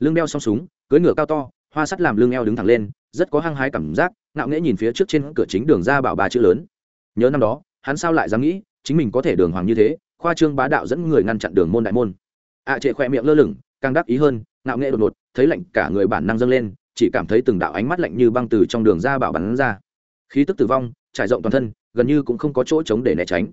lưng đeo song súng cưỡi ngựa cao to hoa sắt làm lưng eo đứng thẳng lên rất có hăng hái cảm giác ngạo nghễ nhìn phía trước trên cửa chính đường ra bảo ba chữ lớn. Nhớ năm đó hắn sao lại dám nghĩ chính mình có thể đường hoàng như thế khoa trương bá đạo dẫn người ngăn chặn đường môn đại môn. Ạ à, trệ khỏe miệng lơ lửng càng đắc ý hơn ngạo nghễ đột ngột thấy lạnh cả người bản năng dâng lên chỉ cảm thấy từng đạo ánh mắt lạnh như băng từ trong đường ra bảo bắn ra. Khí tức tử vong trải rộng toàn thân gần như cũng không có chỗ trống để né tránh.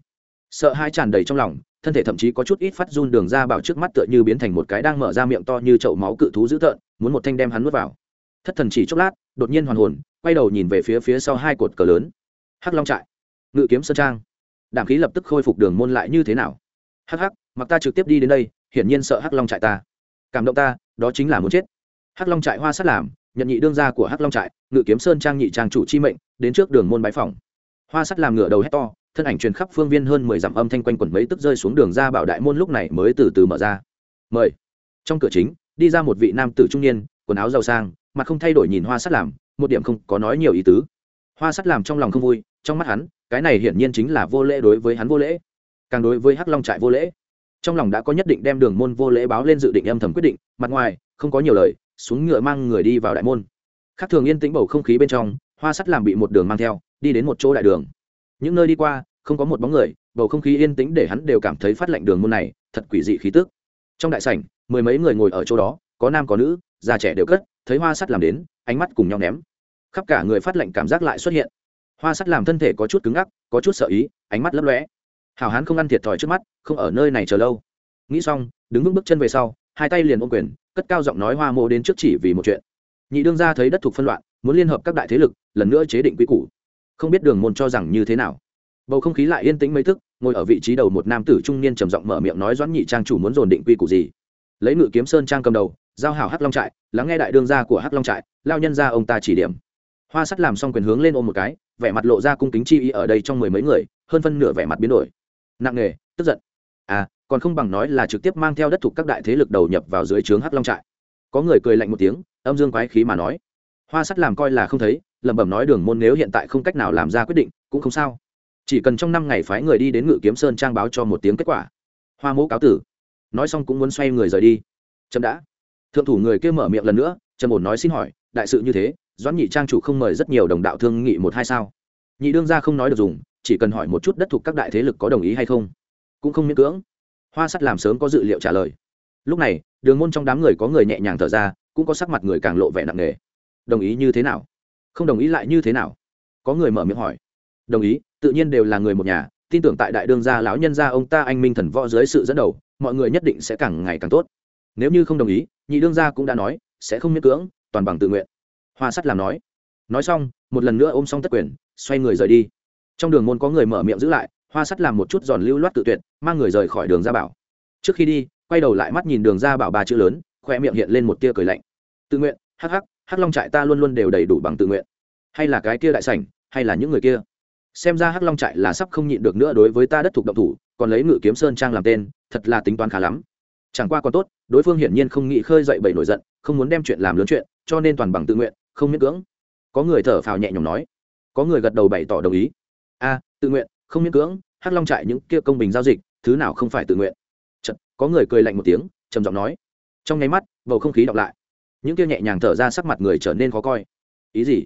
Sợ hai tràn đầy trong lòng thân thể thậm chí có chút ít phát run đường ra bảo trước mắt tựa như biến thành một cái đang mở ra miệng to như chậu máu cự thú dữ tợn, muốn một thanh đem hắn nuốt vào. Thất thần chỉ chốc lát, đột nhiên hoàn hồn, quay đầu nhìn về phía phía sau hai cột cờ lớn. Hắc long trại, ngự kiếm sơn trang. Đảm khí lập tức khôi phục đường môn lại như thế nào? Hắc hắc, mặc ta trực tiếp đi đến đây, hiển nhiên sợ hắc long trại ta. Cảm động ta, đó chính là muốn chết. Hắc long trại hoa sát làm, nhận nhị đương gia của hắc long trại, ngự kiếm sơn trang nhị trang chủ chi mệnh, đến trước đường môn bái phòng hoa sắt làm ngựa đầu hét to thân ảnh truyền khắp phương viên hơn mười dặm âm thanh quanh quẩn mấy tức rơi xuống đường ra bảo đại môn lúc này mới từ từ mở ra. Mời. Trong cửa chính, đi ra một vị nam tử trung niên, quần áo giàu sang mà không thay đổi nhìn hoa sắt làm, một điểm không có nói nhiều ý tứ. Hoa sắt làm trong lòng không vui, trong mắt hắn, cái này hiển nhiên chính là vô lễ đối với hắn vô lễ. Càng đối với hắc long trại vô lễ. Trong lòng đã có nhất định đem đường môn vô lễ báo lên dự định âm thầm quyết định, mặt ngoài, không có nhiều lời, xuống ngựa mang người đi vào đại môn. Khác thường yên tĩnh bầu không khí bên trong, hoa sắt làm bị một đường mang theo, đi đến một chỗ đại đường những nơi đi qua, không có một bóng người, bầu không khí yên tĩnh để hắn đều cảm thấy phát lạnh đường môn này, thật quỷ dị khí tức. Trong đại sảnh, mười mấy người ngồi ở chỗ đó, có nam có nữ, già trẻ đều cất, thấy hoa sắt làm đến, ánh mắt cùng nhau ném. Khắp cả người phát lạnh cảm giác lại xuất hiện. Hoa sắt làm thân thể có chút cứng ngắc, có chút sợ ý, ánh mắt lấp lóe. Hào hán không ăn thiệt thòi trước mắt, không ở nơi này chờ lâu. Nghĩ xong, đứng vững bước chân về sau, hai tay liền ôm quyền, cất cao giọng nói hoa mô đến trước chỉ vì một chuyện. Nhị đương ra thấy đất thuộc phân loạn, muốn liên hợp các đại thế lực, lần nữa chế định quy củ không biết đường môn cho rằng như thế nào. Bầu không khí lại yên tĩnh mấy thức ngồi ở vị trí đầu một nam tử trung niên trầm giọng mở miệng nói doãn nhị trang chủ muốn dồn định quy củ gì. Lấy ngự kiếm sơn trang cầm đầu, giao hảo hắc long trại, lắng nghe đại đương gia của hắc long trại, lao nhân ra ông ta chỉ điểm. Hoa sắt làm xong quyền hướng lên ôm một cái, vẻ mặt lộ ra cung kính chi ý ở đây trong mười mấy người, hơn phân nửa vẻ mặt biến đổi. Nặng nề, tức giận. À còn không bằng nói là trực tiếp mang theo đất thuộc các đại thế lực đầu nhập vào dưới trướng hắc long trại. Có người cười lạnh một tiếng, âm dương quái khí mà nói hoa sắt làm coi là không thấy, lẩm bẩm nói đường môn nếu hiện tại không cách nào làm ra quyết định, cũng không sao. Chỉ cần trong năm ngày phái người đi đến ngự kiếm sơn trang báo cho một tiếng kết quả. Hoa mẫu cáo tử. Nói xong cũng muốn xoay người rời đi. Trâm đã. Thượng thủ người kia mở miệng lần nữa, trầm ổn nói xin hỏi, đại sự như thế, doãn nhị trang chủ không mời rất nhiều đồng đạo thương nghị một hai sao? Nhị đương ra không nói được dùng, chỉ cần hỏi một chút đất thuộc các đại thế lực có đồng ý hay không, cũng không miễn cưỡng. Hoa sắt làm sớm có dự liệu trả lời. Lúc này, đường môn trong đám người có người nhẹ nhàng thở ra, cũng có sắc mặt người càng lộ vẻ nặng nề đồng ý như thế nào? Không đồng ý lại như thế nào? Có người mở miệng hỏi. Đồng ý, tự nhiên đều là người một nhà, tin tưởng tại đại đương gia lão nhân gia ông ta anh minh thần võ dưới sự dẫn đầu, mọi người nhất định sẽ càng ngày càng tốt. Nếu như không đồng ý, nhị đương gia cũng đã nói, sẽ không miễn cưỡng, toàn bằng tự nguyện. Hoa sắt làm nói. Nói xong, một lần nữa ôm xong tất quyền, xoay người rời đi. Trong đường môn có người mở miệng giữ lại, hoa sắt làm một chút giòn lưu loát tự tuyệt, mang người rời khỏi đường gia bảo. Trước khi đi, quay đầu lại mắt nhìn đường gia bảo ba chữ lớn, khoe miệng hiện lên một tia cười lạnh. Tự nguyện, hắc hắc hắc long trại ta luôn luôn đều đầy đủ bằng tự nguyện. Hay là cái kia đại sảnh hay là những người kia. Xem ra hắc long trại là sắp không nhịn được nữa đối với ta đất thuộc động thủ còn lấy ngự kiếm sơn trang làm tên thật là tính toán khá lắm. Chẳng qua còn tốt đối phương hiển nhiên không nghĩ khơi dậy bầy nổi giận không muốn đem chuyện làm lớn chuyện cho nên toàn bằng tự nguyện không miễn cưỡng. Có người thở phào nhẹ nhõm nói. Có người gật đầu bày tỏ đồng ý. A tự nguyện không miễn cưỡng hắc long trại những kia công bình giao dịch thứ nào không phải tự nguyện. Chật, có người cười lạnh một tiếng trầm giọng nói. Trong nháy mắt bầu không khí đọc lại những kia nhẹ nhàng thở ra sắc mặt người trở nên khó coi. Ý gì?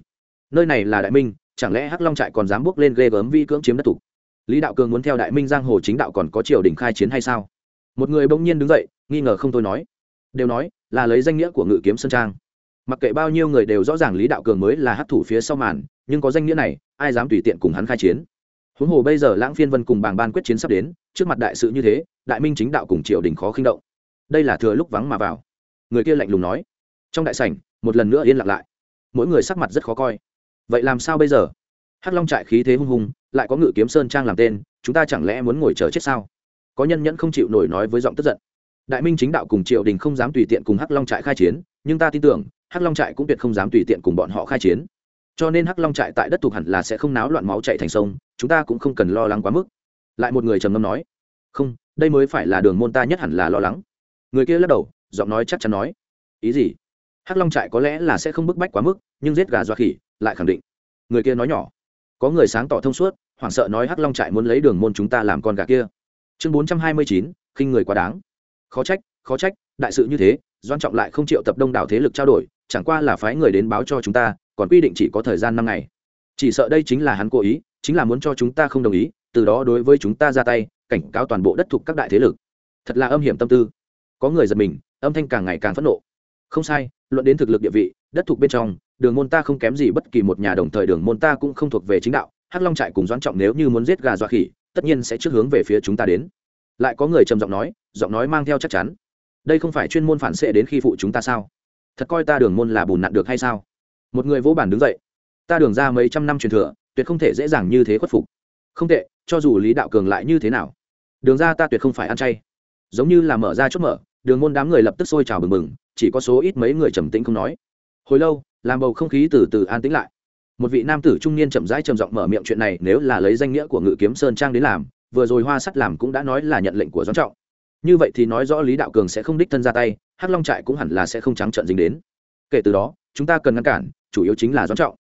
Nơi này là đại minh, chẳng lẽ hắc long trại còn dám bước lên ghê gớm vi cưỡng chiếm đất thủ? Lý đạo cường muốn theo đại minh giang hồ chính đạo còn có triều đình khai chiến hay sao? Một người bỗng nhiên đứng dậy, nghi ngờ không tôi nói. Đều nói, là lấy danh nghĩa của ngự kiếm sơn trang. Mặc kệ bao nhiêu người đều rõ ràng lý đạo cường mới là hắc thủ phía sau màn, nhưng có danh nghĩa này, ai dám tùy tiện cùng hắn khai chiến? Huống hồ bây giờ lãng phiên vân cùng bàng ban quyết chiến sắp đến, trước mặt đại sự như thế, đại minh chính đạo cùng triều đình khó khinh động. Đây là thừa lúc vắng mà vào. Người kia lạnh lùng nói trong đại sảnh, một lần nữa yên lặng lại. Mỗi người sắc mặt rất khó coi. Vậy làm sao bây giờ? Hắc long trại khí thế hung hùng, lại có ngự kiếm sơn trang làm tên, chúng ta chẳng lẽ muốn ngồi chờ chết sao? Có nhân nhẫn không chịu nổi nói với giọng tức giận. Đại minh chính đạo cùng triều đình không dám tùy tiện cùng hắc long trại khai chiến, nhưng ta tin tưởng, hắc long trại cũng tuyệt không dám tùy tiện cùng bọn họ khai chiến. Cho nên hắc long trại tại đất thuộc hẳn là sẽ không náo loạn máu chạy thành sông, chúng ta cũng không cần lo lắng quá mức. Lại một người trầm ngâm nói, không, đây mới phải là đường môn ta nhất hẳn là lo lắng. Người kia lắc đầu, giọng nói chắc chắn nói, ý gì? Hắc long trại có lẽ là sẽ không bức bách quá mức, nhưng giết gà doa khỉ, lại khẳng định. Người kia nói nhỏ. Có người sáng tỏ thông suốt, hoảng sợ nói hắc long trại muốn lấy đường môn chúng ta làm con gà kia. Chương bốn trăm hai mươi chín, khinh người quá đáng. Khó trách khó trách, đại sự như thế doan trọng lại không chịu tập đông đảo thế lực trao đổi, chẳng qua là phái người đến báo cho chúng ta, còn quy định chỉ có thời gian năm ngày. Chỉ sợ đây chính là hắn cố ý, chính là muốn cho chúng ta không đồng ý, từ đó đối với chúng ta ra tay, cảnh cáo toàn bộ đất thuộc các đại thế lực. Thật là âm hiểm tâm tư. Có người giật mình, âm thanh càng ngày càng phẫn nộ không sai, luận đến thực lực địa vị, đất thuộc bên trong, đường môn ta không kém gì bất kỳ một nhà đồng thời đường môn ta cũng không thuộc về chính đạo, hắc long trại cùng doãn trọng nếu như muốn giết gà dọa khỉ, tất nhiên sẽ trước hướng về phía chúng ta đến. Lại có người trầm giọng nói giọng nói mang theo chắc chắn. Đây không phải chuyên môn phản xệ đến khi phụ chúng ta sao? Thật coi ta đường môn là bùn nặn được hay sao? Một người vỗ bản đứng dậy. Ta đường ra mấy trăm năm truyền thừa, tuyệt không thể dễ dàng như thế khuất phục. Không tệ, cho dù lý đạo cường lại như thế nào? Đường ra ta tuyệt không phải ăn chay. Giống như là mở ra chốt mở, đường môn đám người lập tức sôi trào bừng bừng chỉ có số ít mấy người trầm tĩnh không nói. Hồi lâu, làm bầu không khí từ từ an tĩnh lại. Một vị nam tử trung niên chậm rãi trầm giọng mở miệng chuyện này nếu là lấy danh nghĩa của ngự kiếm sơn trang đến làm, vừa rồi hoa sắt làm cũng đã nói là nhận lệnh của doãn trọng. Như vậy thì nói rõ lý đạo cường sẽ không đích thân ra tay, hắc long trại cũng hẳn là sẽ không trắng trợn dính đến. Kể từ đó, chúng ta cần ngăn cản, chủ yếu chính là doãn trọng.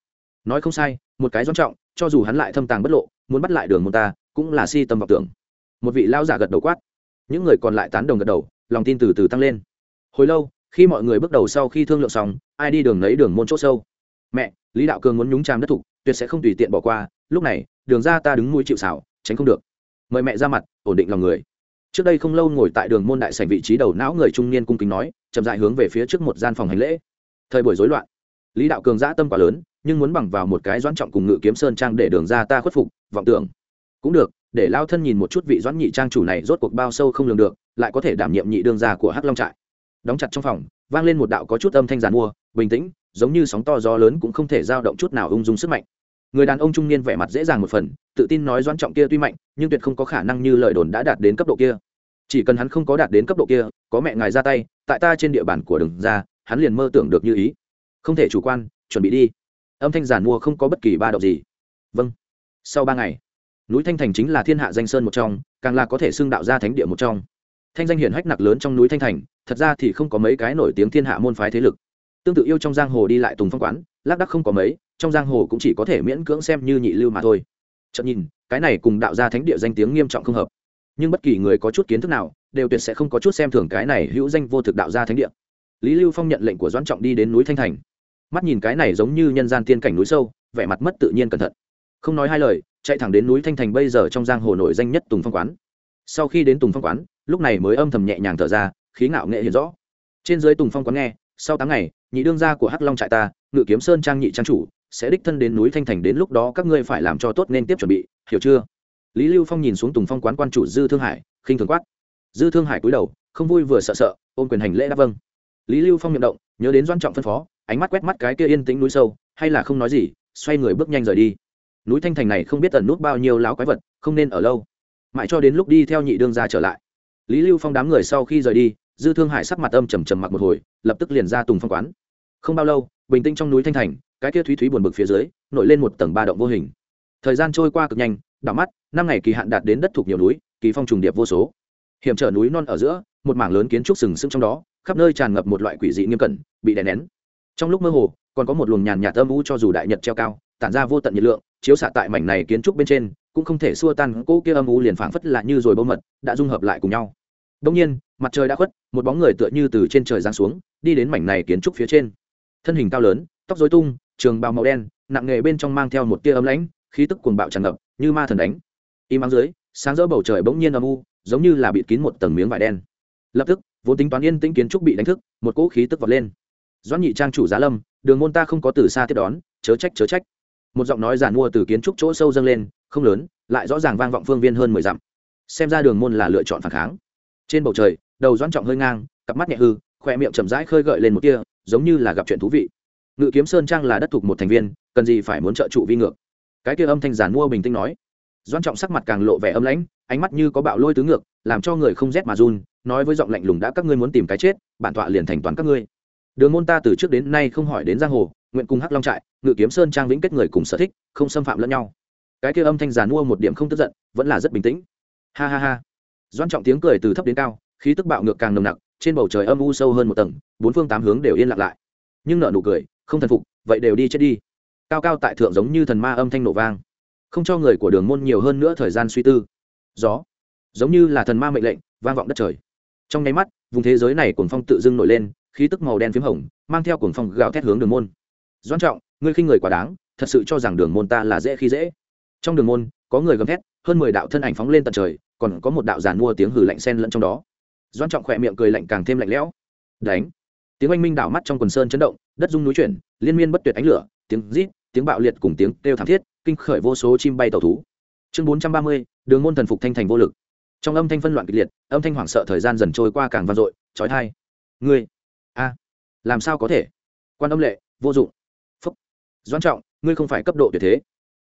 Nói không sai, một cái doãn trọng, cho dù hắn lại thâm tàng bất lộ, muốn bắt lại đường môn ta, cũng là si tâm vọng tưởng. Một vị lao giả gật đầu quát. Những người còn lại tán đồng gật đầu, lòng tin từ từ tăng lên. Hồi lâu khi mọi người bước đầu sau khi thương lượng xong, ai đi đường lấy đường môn chỗ sâu. Mẹ, lý đạo cường muốn nhúng tràm đất thục, tuyệt sẽ không tùy tiện bỏ qua, lúc này, đường ra ta đứng mũi chịu xảo tránh không được. Mời mẹ ra mặt, ổn định lòng người. Trước đây không lâu ngồi tại đường môn đại sảnh vị trí đầu não người trung niên cung kính nói, chậm dại hướng về phía trước một gian phòng hành lễ. Thời buổi rối loạn. Lý đạo cường dã tâm quá lớn, nhưng muốn bằng vào một cái doãn trọng cùng ngự kiếm sơn trang để đường ra ta khuất phục, vọng tưởng. Cũng được, để lao thân nhìn một chút vị doãn nhị trang chủ này rốt cuộc bao sâu không lường được, lại có thể đảm nhiệm nhị đương gia của hắc long trại đóng chặt trong phòng, vang lên một đạo có chút âm thanh giàn mua, bình tĩnh, giống như sóng to gió lớn cũng không thể giao động chút nào ung dung sức mạnh. Người đàn ông trung niên vẻ mặt dễ dàng một phần, tự tin nói doan trọng kia tuy mạnh, nhưng tuyệt không có khả năng như lời đồn đã đạt đến cấp độ kia. Chỉ cần hắn không có đạt đến cấp độ kia, có mẹ ngài ra tay, tại ta trên địa bàn của đường ra, hắn liền mơ tưởng được như ý. Không thể chủ quan, chuẩn bị đi. Âm thanh giàn mua không có bất kỳ ba động gì. Vâng. Sau ba ngày, núi thanh thành chính là thiên hạ danh sơn một trong, càng là có thể xưng đạo ra thánh địa một trong. Thanh danh hiển hách nặc lớn trong núi thanh thành thật ra thì không có mấy cái nổi tiếng thiên hạ môn phái thế lực. Tương tự yêu trong giang hồ đi lại tùng phong quán, lác đắc không có mấy, trong giang hồ cũng chỉ có thể miễn cưỡng xem như nhị lưu mà thôi. Chậm nhìn, cái này cùng đạo gia thánh địa danh tiếng nghiêm trọng không hợp. Nhưng bất kỳ người có chút kiến thức nào, đều tuyệt sẽ không có chút xem thường cái này hữu danh vô thực đạo gia thánh địa. Lý lưu phong nhận lệnh của doãn trọng đi đến núi thanh thành. Mắt nhìn cái này giống như nhân gian tiên cảnh núi sâu, vẻ mặt mất tự nhiên cẩn thận. Không nói hai lời, chạy thẳng đến núi thanh thành bây giờ trong giang hồ nổi danh nhất tùng phong quán. Sau khi đến tùng phong quán, lúc này mới âm thầm nhẹ nhàng thở ra khí ngạo nghệ hiện rõ. Trên dưới tùng phong quán nghe, sau tám ngày, nhị đương gia của hắc long trại ta, ngự kiếm sơn trang nhị trang chủ, sẽ đích thân đến núi thanh thành đến lúc đó các ngươi phải làm cho tốt nên tiếp chuẩn bị, hiểu chưa? Lý lưu phong nhìn xuống tùng phong quán quan chủ dư thương hải, khinh thường quát. Dư thương hải cúi đầu, không vui vừa sợ sợ, ôm quyền hành lễ đáp vâng. Lý lưu phong miệng động, nhớ đến doan trọng phân phó, ánh mắt quét mắt cái kia yên tĩnh núi sâu, hay là không nói gì, xoay người bước nhanh rời đi. Núi thanh thành này không biết tần nút bao nhiêu láo quái vật, không nên ở lâu. Mãi cho đến lúc đi theo nhị đương ra trở lại. Lý lưu phong đám người sau khi rời đi dư thương hải sắc mặt âm trầm trầm mặc một hồi, lập tức liền ra tùng phong quán. Không bao lâu, bình tĩnh trong núi thanh thành, cái kia thúy thúy buồn bực phía dưới, nổi lên một tầng ba động vô hình. Thời gian trôi qua cực nhanh, đảo mắt, năm ngày kỳ hạn đạt đến đất thuộc nhiều núi, kỳ phong trùng điệp vô số. Hiểm trở núi non ở giữa, một mảng lớn kiến trúc sừng sững trong đó, khắp nơi tràn ngập một loại quỷ dị nghiêm cẩn, bị đè nén. Trong lúc mơ hồ, còn có một luồng nhàn nhạt âm u cho dù đại nhật treo cao, tản ra vô tận nhiệt lượng, chiếu xạ tại mảnh này kiến trúc bên trên, cũng không thể xua tan cỗ kia âm u liền phảng phất là như rồi bâu mật, đã dung hợp lại cùng nhau. Đông nhiên mặt trời đã khuất, một bóng người tựa như từ trên trời giáng xuống, đi đến mảnh này kiến trúc phía trên. Thân hình cao lớn, tóc dối tung, trường bào màu đen, nặng nghề bên trong mang theo một tia ấm lãnh, khí tức cuồng bạo tràn ngập, như ma thần đánh. Im ắng dưới, sáng rỡ bầu trời bỗng nhiên âm u, giống như là bịt kín một tầng miếng vải đen. Lập tức, vốn tính toán yên tĩnh kiến trúc bị đánh thức, một cỗ khí tức vọt lên. Doãn nhị trang chủ giá lâm, đường môn ta không có từ xa tiếp đón, chớ trách chớ trách. Một giọng nói giản mua từ kiến trúc chỗ sâu dâng lên, không lớn, lại rõ ràng vang vọng phương viên hơn mười dặm. Xem ra đường môn là lựa chọn phản kháng trên bầu trời, đầu doãn trọng hơi ngang, cặp mắt nhẹ hư, khoe miệng chậm rãi khơi gợi lên một kia giống như là gặp chuyện thú vị. Ngự kiếm sơn trang là đất thuộc một thành viên, cần gì phải muốn trợ trụ vi ngược. Cái kia âm thanh giản mua bình tĩnh nói. Doãn trọng sắc mặt càng lộ vẻ âm lãnh, ánh mắt như có bạo lôi tứ ngược, làm cho người không rét mà run, nói với giọng lạnh lùng đã các ngươi muốn tìm cái chết, bản tọa liền thành toàn các ngươi. Đường môn ta từ trước đến nay không hỏi đến giang hồ, nguyện cùng hắc long trại, ngự kiếm sơn trang vĩnh kết người cùng sở thích, không xâm phạm lẫn nhau. Cái kia âm thanh giàn mua một điểm không tức giận, vẫn là rất bình tĩnh. Ha ha ha doan trọng tiếng cười từ thấp đến cao, khí tức bạo ngược càng nồng nặc, trên bầu trời âm u sâu hơn một tầng, bốn phương tám hướng đều yên lặng lại. Nhưng nợ nụ cười, không thần phục, vậy đều đi chết đi. Cao cao tại thượng giống như thần ma âm thanh nổ vang. Không cho người của đường môn nhiều hơn nữa thời gian suy tư. Gió, giống như là thần ma mệnh lệnh, vang vọng đất trời. Trong nháy mắt, vùng thế giới này cuồng phong tự dưng nổi lên, khí tức màu đen p h í m hồng, mang theo cuồng phong gào thét hướng đường môn. Doan trọng, ngươi khinh người quá đáng, thật sự cho rằng đường môn ta là dễ khi dễ. Trong đường môn, có người gầm thét, hơn mười đạo thân ảnh phóng lên tận trời còn có một đạo giàn mua tiếng hử lạnh sen lẫn trong đó. Doan trọng khỏe miệng cười lạnh càng thêm lạnh lẽo. Đánh. Tiếng oanh minh đảo mắt trong quần sơn chấn động, đất rung núi chuyển, liên miên bất tuyệt ánh lửa, tiếng rít, tiếng bạo liệt cùng tiếng kêu thảm thiết, kinh khởi vô số chim bay tàu thú. Chương bốn trăm ba mươi, đường môn thần phục thanh thành vô lực. Trong âm thanh phân loạn kịch liệt, âm thanh hoảng sợ thời gian dần trôi qua càng vang dội trói thai ngươi, a, làm sao có thể? Quan âm lệ, vô dụng. Phúc. Doan trọng, ngươi không phải cấp độ tuyệt thế.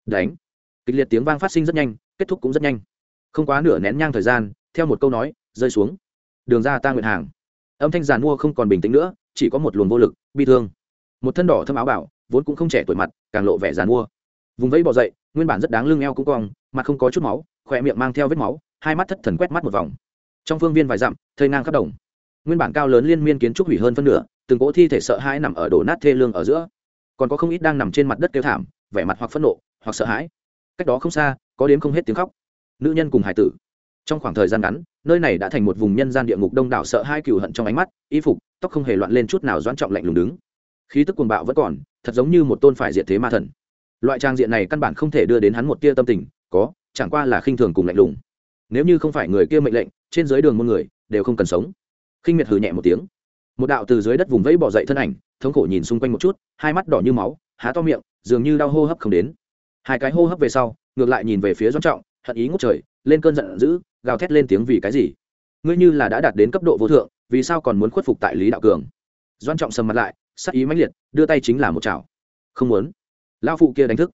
Đánh. Kịch liệt tiếng vang phát sinh rất nhanh, kết thúc cũng rất nhanh không quá nửa nén nhang thời gian, theo một câu nói, rơi xuống. Đường ra ta nguyện hàng. Âm thanh giàn mua không còn bình tĩnh nữa, chỉ có một luồng vô lực, bi thương. Một thân đỏ thâm áo bảo, vốn cũng không trẻ tuổi mặt, càng lộ vẻ giàn mua. Vùng vẫy bỏ dậy, nguyên bản rất đáng lưng eo cũng cong, mặt không có chút máu khỏe miệng mang theo vết máu, hai mắt thất thần quét mắt một vòng. Trong phương viên vài dặm, thây ngang khắp đồng. Nguyên bản cao lớn liên miên kiến trúc hủy hơn phân nửa, từng cỗ thi thể sợ hãi nằm ở đổ nát thê lương ở giữa. Còn có không ít đang nằm trên mặt đất kêu thảm, vẻ mặt hoặc phẫn nộ, hoặc sợ hãi. Cách đó không xa, có đếm không hết tiếng khóc nữ nhân cùng hải tử. Trong khoảng thời gian ngắn, nơi này đã thành một vùng nhân gian địa ngục đông đảo sợ hai cừu hận trong ánh mắt, y phục, tóc không hề loạn lên chút nào doãn trọng lạnh lùng đứng. Khí tức cuồng bạo vẫn còn, thật giống như một tôn phải diện thế ma thần. Loại trang diện này căn bản không thể đưa đến hắn một tia tâm tình, có, chẳng qua là khinh thường cùng lạnh lùng. Nếu như không phải người kia mệnh lệnh, trên dưới đường muôn người, đều không cần sống. Khinh miệt hừ nhẹ một tiếng. Một đạo từ dưới đất vùng vẫy bỏ dậy thân ảnh, thống khổ nhìn xung quanh một chút, hai mắt đỏ như máu, há to miệng, dường như đau hô hấp không đến. Hai cái hô hấp về sau, ngược lại nhìn về phía doãn trọng hận ý ngút trời, lên cơn giận dữ, gào thét lên tiếng vì cái gì? Ngươi như là đã đạt đến cấp độ vô thượng, vì sao còn muốn khuất phục tại lý đạo cường? Doan trọng sầm mặt lại, sắc ý mãnh liệt, đưa tay chính là một chảo. Không muốn. Lao phụ kia đánh thức.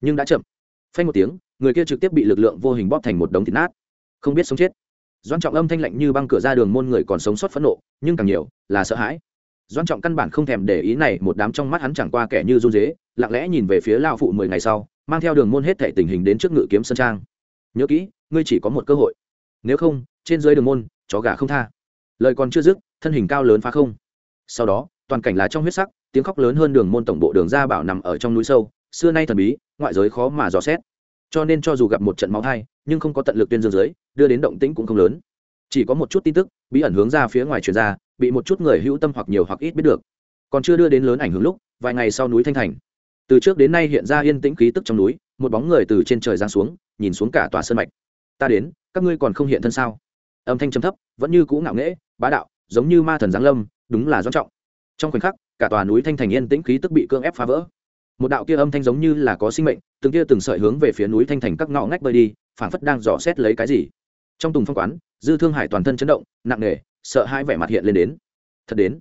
Nhưng đã chậm. Phanh một tiếng, người kia trực tiếp bị lực lượng vô hình bóp thành một đống thịt nát. Không biết sống chết. Doan trọng âm thanh lạnh như băng cửa ra đường môn người còn sống sót phẫn nộ, nhưng càng nhiều, là sợ hãi. Doan trọng căn bản không thèm để ý này, một đám trong mắt hắn chẳng qua kẻ như run dế lặng lẽ nhìn về phía lao phụ mười ngày sau, mang theo đường môn hết thể tình hình đến trước ngự kiếm sân trang nhớ kỹ, ngươi chỉ có một cơ hội. Nếu không, trên dưới đường môn, chó gà không tha. Lời còn chưa dứt, thân hình cao lớn phá không. Sau đó, toàn cảnh là trong huyết sắc, tiếng khóc lớn hơn đường môn tổng bộ đường ra bảo nằm ở trong núi sâu, xưa nay thần bí, ngoại giới khó mà dò xét. Cho nên cho dù gặp một trận máu thai, nhưng không có tận lực tuyên dương dưới, đưa đến động tĩnh cũng không lớn. Chỉ có một chút tin tức, bí ẩn hướng ra phía ngoài truyền ra, bị một chút người hữu tâm hoặc nhiều hoặc ít biết được. Còn chưa đưa đến lớn ảnh hưởng lúc, vài ngày sau núi thanh thành từ trước đến nay hiện ra yên tĩnh khí tức trong núi, một bóng người từ trên trời giáng xuống, nhìn xuống cả tòa sơn mạch. Ta đến, các ngươi còn không hiện thân sao? Âm thanh trầm thấp, vẫn như cũ ngạo nghễ, bá đạo, giống như ma thần giáng lâm, đúng là doãn trọng. Trong khoảnh khắc, cả tòa núi thanh thành yên tĩnh khí tức bị cương ép phá vỡ. Một đạo kia âm thanh giống như là có sinh mệnh, từng kia từng sợi hướng về phía núi thanh thành các ngõ ngách bơi đi, phảng phất đang dò xét lấy cái gì. Trong tùng phong quán, dư thương hải toàn thân chấn động, nặng nề, sợ hai vẻ mặt hiện lên đến. Thật đến.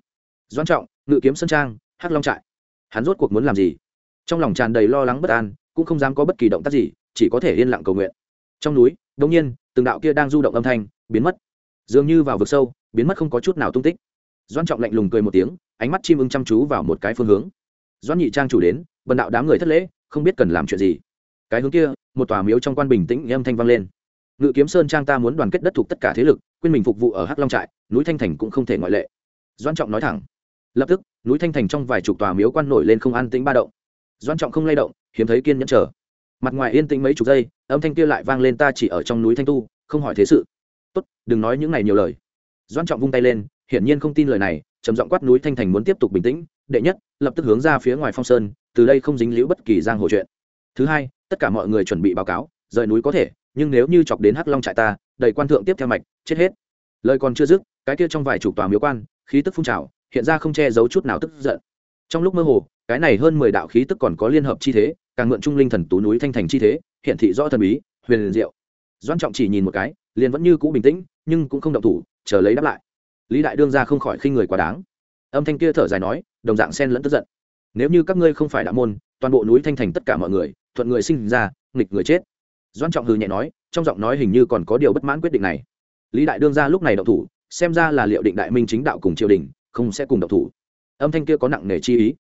Doan trọng, ngự kiếm sân trang, hắc long trại. Hắn rốt cuộc muốn làm gì? Trong lòng tràn đầy lo lắng bất an, cũng không dám có bất kỳ động tác gì, chỉ có thể yên lặng cầu nguyện. Trong núi đông nhiên, từng đạo kia đang du động âm thanh biến mất. Dường như vào vực sâu, biến mất không có chút nào tung tích. Doan trọng lạnh lùng cười một tiếng, ánh mắt chim ưng chăm chú vào một cái phương hướng. Doan nhị trang chủ đến, bần đạo đám người thất lễ, không biết cần làm chuyện gì. Cái hướng kia, một tòa miếu trong quan bình tĩnh âm thanh vang lên. Ngự kiếm sơn trang ta muốn đoàn kết đất thuộc tất cả thế lực, quên mình phục vụ ở hắc long trại, núi thanh thành cũng không thể ngoại lệ. Doan trọng nói thẳng. Lập tức, núi thanh thành trong vài chục tòa miếu quan nổi lên không an tĩnh ba động doan trọng không lay động, hiếm thấy kiên nhẫn chờ. Mặt ngoài yên tĩnh mấy chục giây, âm thanh kia lại vang lên ta chỉ ở trong núi thanh tu, không hỏi thế sự. Tốt, đừng nói những này nhiều lời. Doan trọng vung tay lên, hiển nhiên không tin lời này, trầm giọng quát núi thanh thành muốn tiếp tục bình tĩnh, đệ nhất, lập tức hướng ra phía ngoài phong sơn, từ đây không dính liễu bất kỳ giang hồ chuyện. Thứ hai, tất cả mọi người chuẩn bị báo cáo, rời núi có thể, nhưng nếu như chọc đến hắc long trại ta, đầy quan thượng tiếp theo mạch, chết hết. Lời còn chưa dứt, cái kia trong vài chục tòa miếu quan, khí tức phun trào, hiện ra không che giấu chút nào tức giận. Trong lúc mơ hồ cái này hơn mười đạo khí tức còn có liên hợp chi thế, càng mượn trung linh thần tú núi thanh thành chi thế, hiện thị rõ thần bí, huyền liền diệu. Doan trọng chỉ nhìn một cái, liền vẫn như cũ bình tĩnh, nhưng cũng không động thủ, chờ lấy đáp lại. Lý đại đương ra không khỏi khinh người quá đáng. Âm thanh kia thở dài nói, đồng dạng sen lẫn tức giận. Nếu như các ngươi không phải đạo môn, toàn bộ núi thanh thành tất cả mọi người, thuận người sinh ra, nghịch người chết. Doan trọng hừ nhẹ nói, trong giọng nói hình như còn có điều bất mãn quyết định này. Lý đại đương ra lúc này động thủ, xem ra là liệu định đại minh chính đạo cùng triều đình, không sẽ cùng động thủ. Âm thanh kia có nặng nề chi ý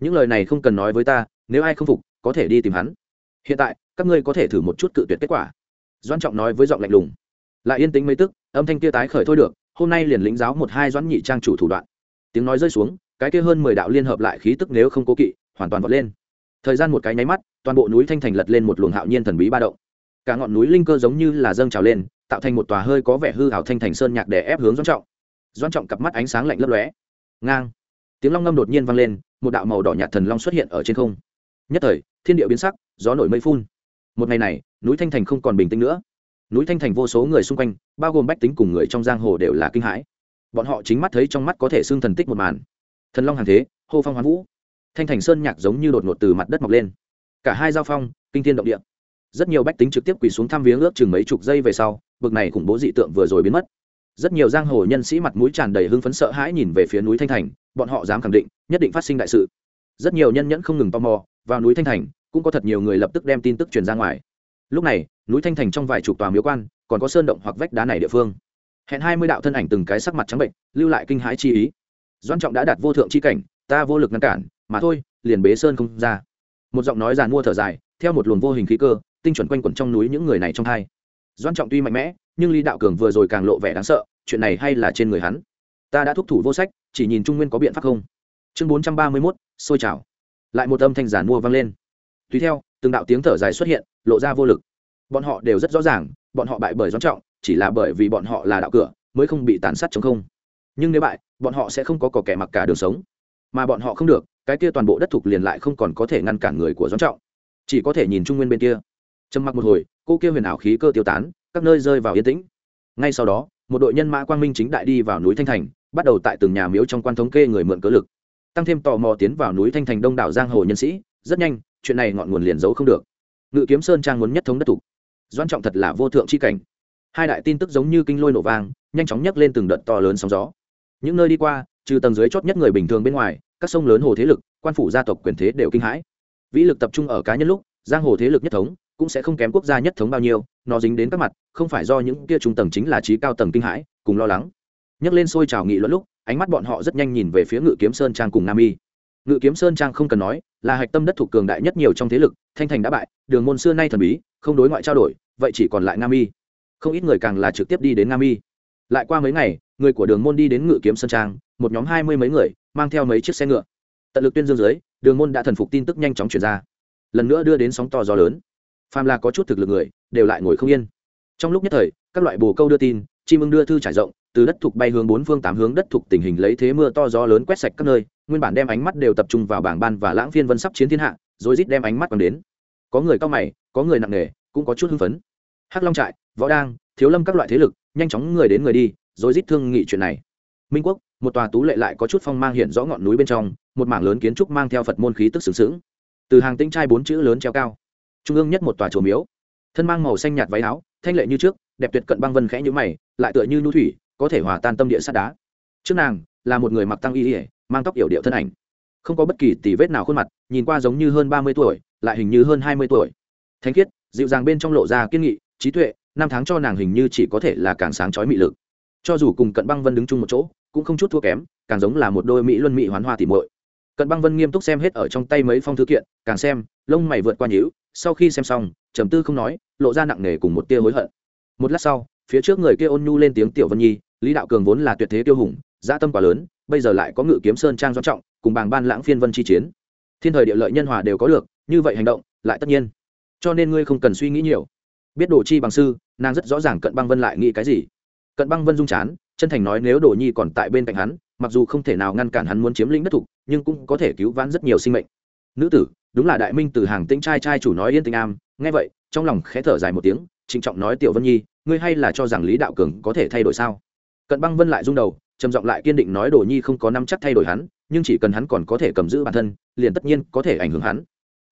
những lời này không cần nói với ta, nếu ai không phục, có thể đi tìm hắn. Hiện tại, các ngươi có thể thử một chút cự tuyệt kết quả. Doan trọng nói với giọng lạnh lùng. Lại yên tĩnh mấy tức, âm thanh kia tái khởi thôi được, hôm nay liền lĩnh giáo một hai doãn nhị trang chủ thủ đoạn. Tiếng nói rơi xuống, cái kia hơn mười đạo liên hợp lại khí tức nếu không cố kỵ, hoàn toàn vọt lên. Thời gian một cái nháy mắt, toàn bộ núi thanh thành lật lên một luồng hạo nhiên thần bí ba động. Cả ngọn núi linh cơ giống như là dâng trào lên, tạo thành một tòa hơi có vẻ hư hảo thanh thành sơn nhạc để ép hướng doan trọng. Doan trọng cặp mắt ánh sáng lạnh lấp lóe. Ngang tiếng long ngâm đột nhiên vang lên, một đạo màu đỏ nhạt thần long xuất hiện ở trên không. Nhất thời, thiên địa biến sắc, gió nổi mây phun. Một ngày này, núi thanh thành không còn bình tĩnh nữa. Núi thanh thành vô số người xung quanh, bao gồm bách tính cùng người trong giang hồ đều là kinh hãi. Bọn họ chính mắt thấy trong mắt có thể xưng thần tích một màn. Thần long hàng thế, hô phong hoán vũ. Thanh thành sơn nhạc giống như đột ngột từ mặt đất mọc lên. Cả hai giao phong, kinh thiên động địa. Rất nhiều bách tính trực tiếp quỳ xuống thăm viếng ước chừng mấy chục giây về sau, bực này khủng bố dị tượng vừa rồi biến mất. Rất nhiều giang hồ nhân sĩ mặt mũi tràn đầy hưng phấn sợ hãi nhìn về phía núi thanh thành bọn họ dám khẳng định, nhất định phát sinh đại sự. Rất nhiều nhân nhẫn không ngừng tò mò, vào núi thanh thành, cũng có thật nhiều người lập tức đem tin tức truyền ra ngoài. Lúc này, núi thanh thành trong vài chục tòa miếu quan, còn có sơn động hoặc vách đá này địa phương. Hẹn hai mươi đạo thân ảnh từng cái sắc mặt trắng bệnh, lưu lại kinh hãi chi ý. Doan trọng đã đạt vô thượng chi cảnh, ta vô lực ngăn cản, mà thôi, liền bế sơn không ra. Một giọng nói giàn mua thở dài, theo một luồng vô hình khí cơ, tinh chuẩn quanh quẩn trong núi những người này trong hai. Doan trọng tuy mạnh mẽ, nhưng lý đạo cường vừa rồi càng lộ vẻ đáng sợ, chuyện này hay là trên người hắn. Ta đã thúc thủ vô sách chỉ nhìn trung nguyên có biện pháp không? Chương bốn trăm ba mươi mốt, xôi trào. Lại một âm thanh giản mua vang lên. Tùy theo, từng đạo tiếng thở dài xuất hiện, lộ ra vô lực. Bọn họ đều rất rõ ràng, bọn họ bại bởi doãn trọng, chỉ là bởi vì bọn họ là đạo cửa, mới không bị tàn sát chống không. Nhưng nếu bại, bọn họ sẽ không có cỏ kẻ mặc cả đường sống. Mà bọn họ không được, cái kia toàn bộ đất thục liền lại không còn có thể ngăn cản người của doãn trọng. Chỉ có thể nhìn trung nguyên bên kia. Trầm mặc một hồi, cô kia huyền ảo khí cơ tiêu tán, các nơi rơi vào yên tĩnh. Ngay sau đó, một đội nhân mã quang minh chính đại đi vào núi thanh thành bắt đầu tại từng nhà miếu trong quan thống kê người mượn cớ lực. Tăng thêm tò mò tiến vào núi thanh thành đông đảo giang hồ nhân sĩ, rất nhanh, chuyện này ngọn nguồn liền giấu không được. Ngự kiếm sơn trang muốn nhất thống đất thủ. Doan trọng thật là vô thượng c h i cảnh. Hai đại tin tức giống như kinh lôi nổ vang, nhanh chóng nhấc lên từng đợt to lớn sóng gió. Những nơi đi qua, trừ tầng dưới chót nhất người bình thường bên ngoài, các sông lớn hồ thế lực, quan phủ gia tộc quyền thế đều kinh hãi. Vĩ lực tập trung ở cá nhân lúc, giang hồ thế lực nhất thống cũng sẽ không kém quốc gia nhất thống bao nhiêu, nó dính đến các mặt, không phải do những kia trung tầng chính là trí cao tầng kinh hãi, cùng lo lắng nhấc lên xôi trào nghị luận lúc, ánh mắt bọn họ rất nhanh nhìn về phía ngự kiếm sơn trang cùng nam y. Ngự kiếm sơn trang không cần nói, là hạch tâm đất thuộc cường đại nhất nhiều trong thế lực, thanh thành đã bại, đường môn xưa nay thần bí, không đối ngoại trao đổi, vậy chỉ còn lại nam y. Không ít người càng là trực tiếp đi đến nam y. Lại qua mấy ngày, người của đường môn đi đến ngự kiếm sơn trang, một nhóm hai mươi mấy người, mang theo mấy chiếc xe ngựa. Tận lực tuyên dương dưới, đường môn đã thần phục tin tức nhanh chóng chuyển ra. Lần nữa đưa đến sóng to gió lớn. Phàm là có chút thực lực người, đều lại ngồi không yên. Trong lúc nhất thời, các loại bồ câu đưa tin, chim ưng đưa thư trải rộng từ đất thục bay hướng bốn phương tám hướng đất thục tình hình lấy thế mưa to gió lớn quét sạch các nơi, nguyên bản đem ánh mắt đều tập trung vào bảng ban và lãng phiên vân sắp chiến thiên hạ, rồi rít đem ánh mắt còn đến. Có người cao mày, có người nặng nề, cũng có chút hưng phấn. Hắc long trại, võ đang, thiếu lâm các loại thế lực, nhanh chóng người đến người đi, rồi rít thương nghị chuyện này. Minh quốc, một tòa tú lệ lại có chút phong mang hiện rõ ngọn núi bên trong, một mảng lớn kiến trúc mang theo phật môn khí tức sướng sướng. từ hàng tinh trai bốn chữ lớn treo cao. Trung ương nhất một tòa chùa miếu. Thân mang màu xanh nhạt váy áo, thanh lệ như trước, đẹp tuyệt cận băng vân khẽ như mày, lại tựa như nhu thủy có thể hòa tan tâm địa sắt đá. Trước nàng là một người mặc tăng y ỉa mang tóc yểu điệu thân ảnh. Không có bất kỳ tỉ vết nào khuôn mặt, nhìn qua giống như hơn ba mươi tuổi, lại hình như hơn hai mươi tuổi. Thanh khiết, dịu dàng bên trong lộ ra kiên nghị, trí tuệ, năm tháng cho nàng hình như chỉ có thể là càng sáng chói mị lực. Cho dù cùng cận băng vân đứng chung một chỗ, cũng không chút thua kém, càng giống là một đôi mỹ luân mỹ hoán hoa tỉ muội. Cận băng vân nghiêm túc xem hết ở trong tay mấy phong thư kiện, càng xem, lông mày vượt qua nhíu, sau khi xem xong, trầm tư không nói, lộ ra nặng nề cùng một tia hối hận. Một lát sau, phía trước người kia ôn nhu lên tiếng tiểu vân nhi lý đạo cường vốn là tuyệt thế tiêu hùng gia tâm quá lớn, bây giờ lại có ngự kiếm sơn trang do trọng, cùng bàng ban lãng phiên vân chi chiến. Thiên thời địa lợi nhân hòa đều có được, như vậy hành động, lại tất nhiên. Cho nên ngươi không cần suy nghĩ nhiều. Biết đồ chi bằng sư, nàng rất rõ ràng cận băng vân lại nghĩ cái gì. Cận băng vân dung chán, chân thành nói nếu đồ nhi còn tại bên cạnh hắn, mặc dù không thể nào ngăn cản hắn muốn chiếm lĩnh đất thục, nhưng cũng có thể cứu vãn rất nhiều sinh mệnh. Nữ tử, đúng là đại minh từ hàng tĩnh trai trai chủ nói yên tình am, nghe vậy, trong lòng khẽ thở dài một tiếng, trịnh trọng nói tiểu vân nhi, ngươi hay là cho rằng lý đạo cường có thể thay đổi sao? Cận băng vân lại rung đầu, trầm giọng lại kiên định nói đồ nhi không có năm chắc thay đổi hắn, nhưng chỉ cần hắn còn có thể cầm giữ bản thân, liền tất nhiên có thể ảnh hưởng hắn.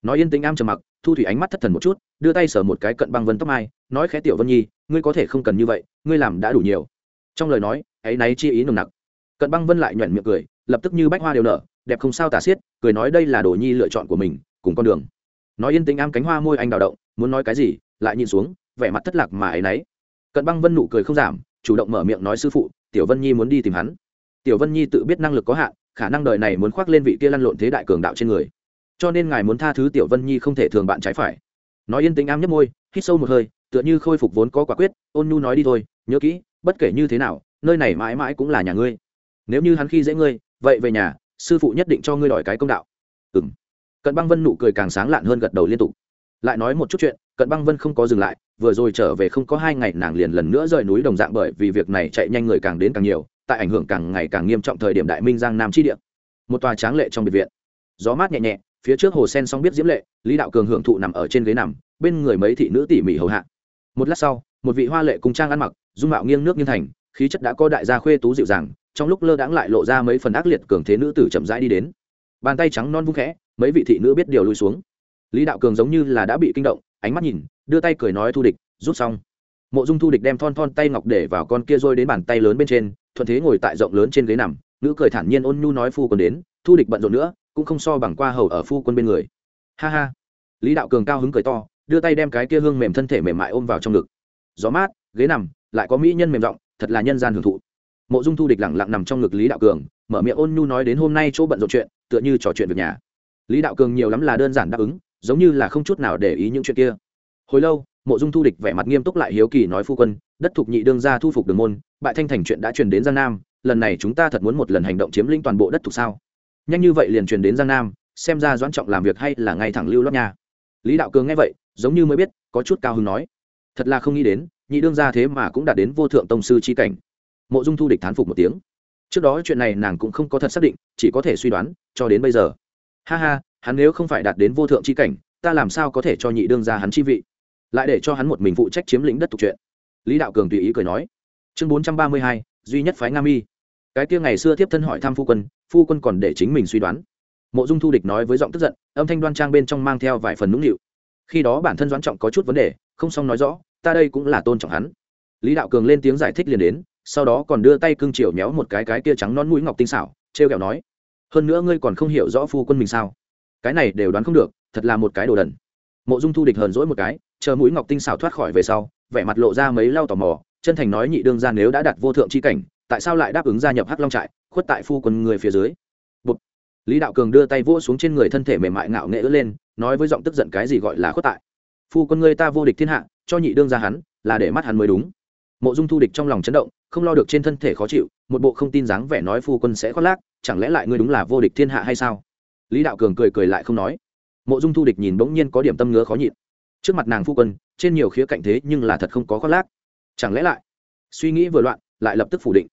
Nói yên tĩnh am trầm mặc, thu thủy ánh mắt thất thần một chút, đưa tay sờ một cái cận băng vân tóc mai, nói khẽ, tiểu vân nhi, ngươi có thể không cần như vậy, ngươi làm đã đủ nhiều. Trong lời nói, ấy náy chi ý nồng nặc. Cận băng vân lại nhoẻn miệng cười, lập tức như bách hoa đều nở, đẹp không sao tả xiết, cười nói đây là đồ nhi lựa chọn của mình, cùng con đường. Nói yên tĩnh am cánh hoa môi anh đào động, muốn nói cái gì, lại nhìn xuống, vẻ mặt thất lạc mà ấy nấy cận băng vân nụ cười không giảm chủ động mở miệng nói sư phụ, tiểu vân nhi muốn đi tìm hắn. Tiểu vân nhi tự biết năng lực có hạn, khả năng đời này muốn khoác lên vị kia lăn lộn thế đại cường đạo trên người. Cho nên ngài muốn tha thứ tiểu vân nhi không thể thường bạn trái phải. Nói yên tĩnh am nhấp môi, hít sâu một hơi, tựa như khôi phục vốn có quả quyết, ôn nhu nói đi thôi, nhớ kỹ, bất kể như thế nào, nơi này mãi mãi cũng là nhà ngươi. Nếu như hắn khi dễ ngươi, vậy về nhà, sư phụ nhất định cho ngươi đòi cái công đạo. Ừ m cận băng vân nụ cười càng sáng lạn hơn gật đầu liên tục. Lại nói một chút chuyện cận băng vân không có dừng lại, vừa rồi trở về không có hai ngày nàng liền lần nữa rời núi đồng dạng bởi vì việc này chạy nhanh người càng đến càng nhiều, tại ảnh hưởng càng ngày càng nghiêm trọng thời điểm đại minh giang nam chi địa. Một tòa tráng lệ trong biệt viện. Gió mát nhẹ nhẹ, phía trước hồ sen song biết diễm lệ, lý đạo cường hưởng thụ nằm ở trên ghế nằm, bên người mấy thị nữ tỉ mỉ hầu hạ. Một lát sau, một vị hoa lệ cùng trang ăn mặc, dung mạo nghiêng nước nghiêng thành, khí chất đã có đại gia khuê tú dịu dàng, trong lúc lơ đãng lại lộ ra mấy phần ác liệt cường thế nữ tử chậm rãi đi đến. Bàn tay trắng non vung khẽ, mấy vị thị nữ biết điều lui xuống. Lý đạo cường giống như là đã bị kinh động ánh mắt nhìn đưa tay cười nói thu địch rút xong. Mộ dung thu địch đem thon thon tay ngọc để vào con kia rôi đến bàn tay lớn bên trên thuận thế ngồi tại rộng lớn trên ghế nằm nữ cười thản nhiên ôn nhu nói phu quân đến thu địch bận rộn nữa cũng không so bằng qua hầu ở phu quân bên người. Ha ha. Lý đạo cường cao hứng cười to đưa tay đem cái kia hương mềm thân thể mềm mại ôm vào trong ngực. Gió mát ghế nằm lại có mỹ nhân mềm rộng, thật là nhân gian hưởng thụ. Mộ dung thu địch lẳng lặng nằm trong ngực lý đạo cường mở miệng ôn nhu nói đến hôm nay chỗ bận rộn chuyện tựa như trò chuyện việc nhà. Lý đạo cường nhiều lắm là đơn giản đáp ứng giống như là không chút nào để ý những chuyện kia. Hồi lâu, mộ dung thu địch vẻ mặt nghiêm túc lại hiếu kỳ nói phu quân, đất thục nhị đương ra thu phục đường môn, bại thanh thành chuyện đã truyền đến giang nam, lần này chúng ta thật muốn một lần hành động chiếm lĩnh toàn bộ đất thục sao? Nhanh như vậy liền truyền đến giang nam, xem ra doãn trọng làm việc hay là ngay thẳng lưu lót nha. Lý đạo cường nghe vậy, giống như mới biết, có chút cao hứng nói, thật là không nghĩ đến, nhị đương ra thế mà cũng đạt đến vô thượng tông sư chi cảnh. Mộ dung thu địch thán phục một tiếng. Trước đó chuyện này nàng cũng không có thật xác định, chỉ có thể suy đoán, cho đến bây giờ. Ha ha hắn nếu không phải đạt đến vô thượng chi cảnh, ta làm sao có thể cho nhị đương ra hắn chi vị? Lại để cho hắn một mình phụ trách chiếm lĩnh đất tục chuyện. Lý đạo cường tùy ý cười nói. Chương bốn trăm ba mươi hai, duy nhất phái nga mi. Cái kia ngày xưa tiếp thân hỏi thăm phu quân phu quân còn để chính mình suy đoán. Mộ dung thu địch nói với giọng tức giận, âm thanh đoan trang bên trong mang theo vài phần nũng nịu. Khi đó bản thân doãn trọng có chút vấn đề, không xong nói rõ, ta đây cũng là tôn trọng hắn. Lý đạo cường lên tiếng giải thích liền đến, sau đó còn đưa tay cưng chiều méo một cái cái kia trắng non mũi ngọc tinh xảo t r e o kẹo nói, hơn nữa ngươi còn không hiểu rõ phu quân mình sao? Cái này đều đoán không được, thật là một cái đồ đần. Mộ dung thu địch hờn dỗi một cái, chờ mũi ngọc tinh xảo thoát khỏi về sau, vẻ mặt lộ ra mấy lau tò mò, chân thành nói nhị đương ra nếu đã đặt vô thượng c h i cảnh, tại sao lại đáp ứng gia nhập hắc long trại, khuất tại phu quân người phía dưới? Bụt. lý đạo cường đưa tay vỗ xuống trên người thân thể mềm mại ngạo nghệ ớt lên, nói với giọng tức giận cái gì gọi là khuất tại. Phu quân người ta vô địch thiên hạ, cho nhị đương ra hắn, là để mắt hắn mới đúng. Mộ dung thu địch trong lòng chấn động, không lo được trên thân thể khó chịu, một bộ không tin dáng vẻ nói phu quân sẽ khoác lác, chẳng lẽ lại ngươi đúng là vô địch thiên hạ hay sao? Lý đạo cường cười cười lại không nói. Mộ dung thu địch nhìn bỗng nhiên có điểm tâm ngứa khó nhịn. Trước mặt nàng phu quân, trên nhiều khía cạnh thế nhưng là thật không có khoác lác. Chẳng lẽ lại, suy nghĩ vừa loạn, lại lập tức phủ định.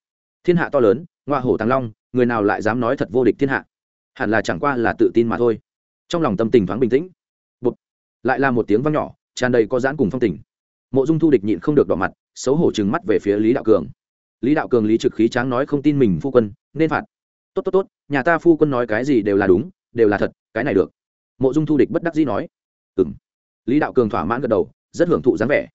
Thiên hạ to lớn, ngoa hổ tàng long, người nào lại dám nói thật vô địch thiên hạ? Hẳn là chẳng qua là tự tin mà thôi. Trong lòng tâm tình thoáng bình tĩnh. Bụt. lại là một tiếng vang nhỏ, tràn đầy có giãn cùng phong tình. Mộ dung thu địch nhịn không được đỏ mặt, xấu hổ trừng mắt về phía lý đạo cường. Lý đạo cường lý trực khí tráng nói không tin mình phu quân, nên phạt. Tốt tốt tốt, nhà ta phu quân nói cái gì đều là đúng đều là thật, cái này được. Mộ dung thu địch bất đắc dĩ nói. Ừ m lý đạo cường thỏa mãn gật đầu, rất hưởng thụ dáng vẻ.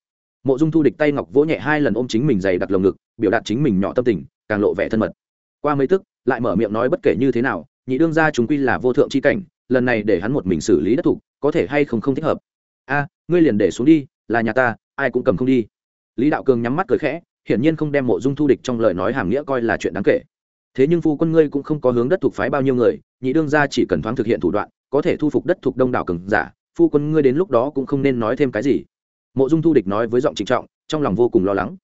Mộ dung thu địch tay ngọc vỗ nhẹ hai lần ôm chính mình dày đặt lồng ngực, biểu đạt chính mình nhỏ tâm tình, càng lộ vẻ thân mật. Qua mấy tức, lại mở miệng nói bất kể như thế nào, nhị đương ra chúng quy là vô thượng c h i cảnh, lần này để hắn một mình xử lý đất thục có thể hay không không thích hợp. A, ngươi liền để xuống đi, là nhà ta, ai cũng cầm không đi. Lý đạo cường nhắm mắt cười khẽ, hiển nhiên không đem mộ dung thu địch trong lời nói hàm nghĩa coi là chuyện đáng kể thế nhưng phu quân ngươi cũng không có hướng đất thuộc phái bao nhiêu người, nhị đương ra chỉ cần thoáng thực hiện thủ đoạn, có thể thu phục đất thuộc đông đảo cường giả, phu quân ngươi đến lúc đó cũng không nên nói thêm cái gì. Mộ dung thu địch nói với giọng trịnh trọng, trong lòng vô cùng lo lắng.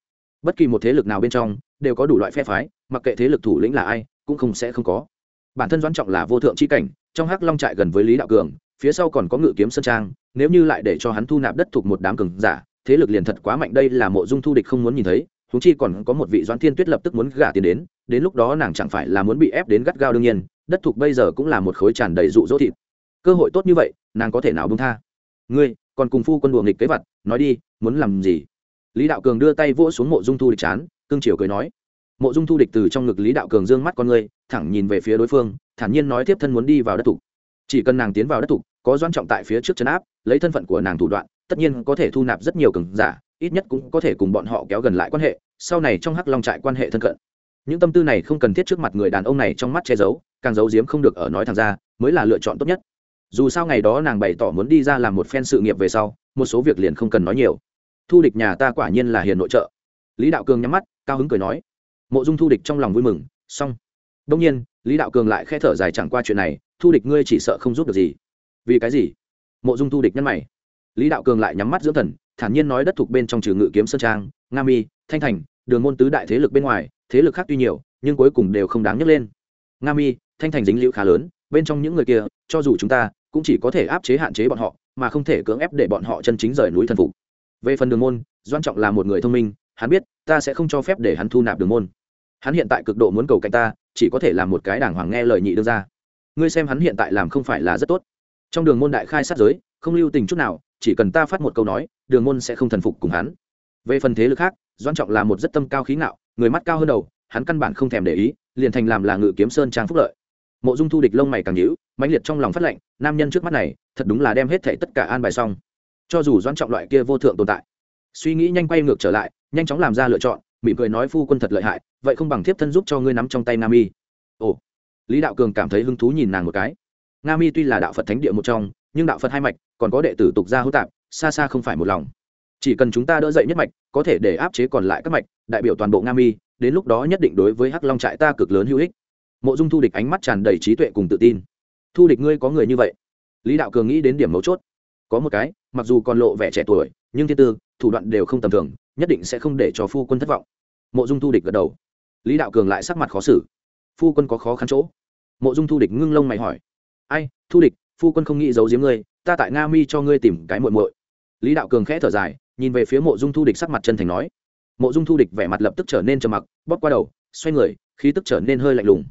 Bất kỳ một thế lực nào bên trong, đều có đủ loại phe phái, mặc kệ thế lực thủ lĩnh là ai, cũng không sẽ không có. Bản thân doãn trọng là vô thượng c h i cảnh, trong hắc long trại gần với lý đạo cường, phía sau còn có ngự kiếm sơn trang, nếu như lại để cho hắn thu nạp đất thuộc một đám cường giả, thế lực liền thật quá mạnh, đây là mộ dung thu địch không muốn nhìn thấy huống chi còn có một vị doãn thiên tuyết lập tức muốn gả tiền đến đến lúc đó nàng chẳng phải là muốn bị ép đến gắt gao đương nhiên, đất thục bây giờ cũng là một khối tràn đầy rụ rỗ thịt. Cơ hội tốt như vậy, nàng có thể nào bông tha? Ngươi, còn cùng phu quân đùa nghịch kế vật nói đi, muốn làm gì? Lý đạo cường đưa tay vỗ xuống mộ dung thu địch chán, cương triều cười nói. Mộ dung thu địch từ trong ngực lý đạo cường d ư ơ n g mắt con ngươi, thẳng nhìn về phía đối phương, thản nhiên nói tiếp thân muốn đi vào đất thục chỉ cần nàng tiến vào đất thục có doan trọng tại phía trước chấn áp, lấy thân phận của nàng thủ đoạn, tất nhiên có thể thu nạp rất nhiều cường giả ít nhất cũng có thể cùng bọn họ kéo gần lại quan hệ, sau này trong hắc long trại quan hệ thân cận. Những tâm tư này không cần thiết trước mặt người đàn ông này trong mắt che giấu, càng giấu giếm không được ở nói thẳng ra, mới là lựa chọn tốt nhất. Dù sao ngày đó nàng bày tỏ muốn đi ra làm một phen sự nghiệp về sau, một số việc liền không cần nói nhiều. Thu địch nhà ta quả nhiên là hiền nội trợ. Lý đạo cường nhắm mắt, cao hứng cười nói. Mộ dung thu địch trong lòng vui mừng, xong. Đông nhiên, lý đạo cường lại k h ẽ thở dài chẳng qua chuyện này, thu địch ngươi chỉ sợ không giúp được gì. Vì cái gì? Mộ dung thu địch nhăn mày. Lý đạo cường lại nhắm mắt dưỡng thần thản nhiên nói đất thuộc bên trong trừ ngự kiếm sơn trang, nga mi, thanh thành, đường môn tứ đại thế lực bên ngoài, thế lực khác tuy nhiều, nhưng cuối cùng đều không đáng nhắc lên. Nga mi, thanh thành dính liễu khá lớn, bên trong những người kia, cho dù chúng ta, cũng chỉ có thể áp chế hạn chế bọn họ, mà không thể cưỡng ép để bọn họ chân chính rời núi thần phục. Về phần đường môn doan trọng là một người thông minh, hắn biết, ta sẽ không cho phép để hắn thu nạp đường môn. Hắn hiện tại cực độ muốn cầu cạnh ta, chỉ có thể làm một cái đàng hoàng nghe lời nhị đưa ra ngươi xem hắn hiện tại làm không phải là rất tốt. Trong đường môn đại khai sát giới, không lưu tình chút nào chỉ cần ta phát một câu nói, đường môn sẽ không thần phục cùng hắn. Về phần thế lực khác doan trọng là một rất tâm cao khí ngạo, người mắt cao hơn đầu, hắn căn bản không thèm để ý, liền thành làm là ngự kiếm sơn trang phúc lợi. Mộ dung thu địch lông mày càng nhữ mãnh liệt trong lòng phát lệnh, nam nhân trước mắt này, thật đúng là đem hết thảy tất cả an bài xong. Cho dù doan trọng loại kia vô thượng tồn tại, suy nghĩ nhanh quay ngược trở lại, nhanh chóng làm ra lựa chọn, mỉm cười nói phu quân thật lợi hại, vậy không bằng thiếp thân giúp cho ngươi nắm trong tay nam y ồ, lý đạo cường cảm thấy hứng thú nhìn nàng một cái. Nga mi tuy là đạo phật thánh địa một trong nhưng đạo phật hai mạch, còn có đệ tử tục gia hữu tạp, xa xa không phải một lòng. Chỉ cần chúng ta đỡ dậy nhất mạch, có thể để áp chế còn lại các mạch, đại biểu toàn bộ nga mi, đến lúc đó nhất định đối với hắc long trại ta cực lớn hữu ích. Mộ dung thu địch ánh mắt tràn đầy trí tuệ cùng tự tin. Thu địch ngươi có người như vậy? Lý đạo cường nghĩ đến điểm mấu chốt. Có một cái, mặc dù còn lộ vẻ trẻ tuổi, nhưng thiên tư, thủ đoạn đều không tầm thường, nhất định sẽ không để cho phu quân thất vọng. Mộ dung thu địch gật đầu. Lý đạo cường lại sắc mặt khó xử. Phu quân có khó khăn chỗ? Mộ dung thu địch ngưng lông mày hỏi. Ai, thu địch phu quân không nghĩ giấu giếm ngươi, ta tại nga mi cho ngươi tìm cái muội muội. Lý đạo cường khẽ thở dài, nhìn về phía mộ dung thu địch sắc mặt chân thành nói. Mộ dung thu địch vẻ mặt lập tức trở nên trầm mặc, bóp qua đầu, xoay người, khí tức trở nên hơi lạnh lùng.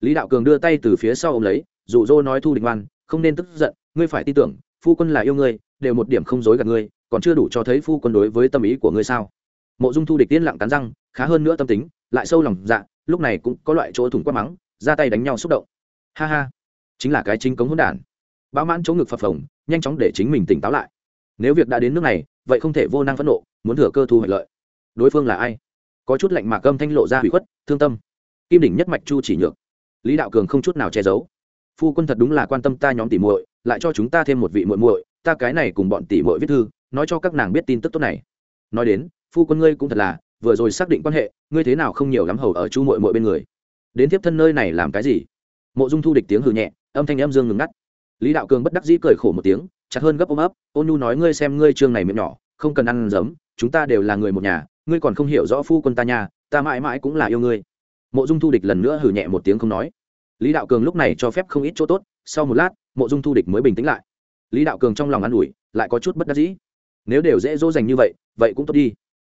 Lý đạo cường đưa tay từ phía sau ô m lấy, dụ dỗ nói thu địch ngoan, không nên tức giận, ngươi phải tin tưởng, phu quân là yêu ngươi, đều một điểm không dối gạt ngươi, còn chưa đủ cho thấy phu quân đối với tâm ý của ngươi sao. Mộ dung thu địch tiên lặng cắn răng, khá hơn nữa tâm tính, lại sâu lòng dạ lúc này cũng có loại chỗ thủng quát mắng, ra tay đánh nhau xúc động. Ha ha, chính là cái chính cống hỗn đản bão mãn chỗ ngực phập phồng, nhanh chóng để chính mình tỉnh táo lại. Nếu việc đã đến nước này, vậy không thể vô năng phẫn nộ, muốn thừa cơ thu hoạch lợi. Đối phương là ai? Có chút lạnh mạc âm thanh lộ ra hủy khuất, thương tâm. Kim đỉnh nhất mạch chu chỉ nhược. Lý đạo cường không chút nào che giấu. Phu quân thật đúng là quan tâm ta nhóm tỉ muội, lại cho chúng ta thêm một vị muội muội, ta cái này cùng bọn tỉ muội viết thư, nói cho các nàng biết tin tức tốt này. Nói đến, phu quân ngươi cũng thật là, vừa rồi xác định quan hệ, ngươi thế nào không nhiều lắm hầu ở chu muội muội bên người. Đến tiếp thân nơi này làm cái gì? Mộ dung thu địch tiếng hừ nhẹ, âm thanh âm dương ngừng ngắt lý đạo cường bất đắc dĩ cười khổ một tiếng chặt hơn gấp ôm ấp ôn nhu nói ngươi xem ngươi trương này miệng nhỏ không cần ăn giấm chúng ta đều là người một nhà ngươi còn không hiểu rõ phu quân ta nhà ta mãi mãi cũng là yêu ngươi. Mộ dung thu địch lần nữa hử nhẹ một tiếng không nói. Lý đạo cường lúc này cho phép không ít chỗ tốt sau một lát mộ dung thu địch mới bình tĩnh lại. Lý đạo cường trong lòng an ủi lại có chút bất đắc dĩ. Nếu đều dễ dỗ dành như vậy vậy cũng tốt đi.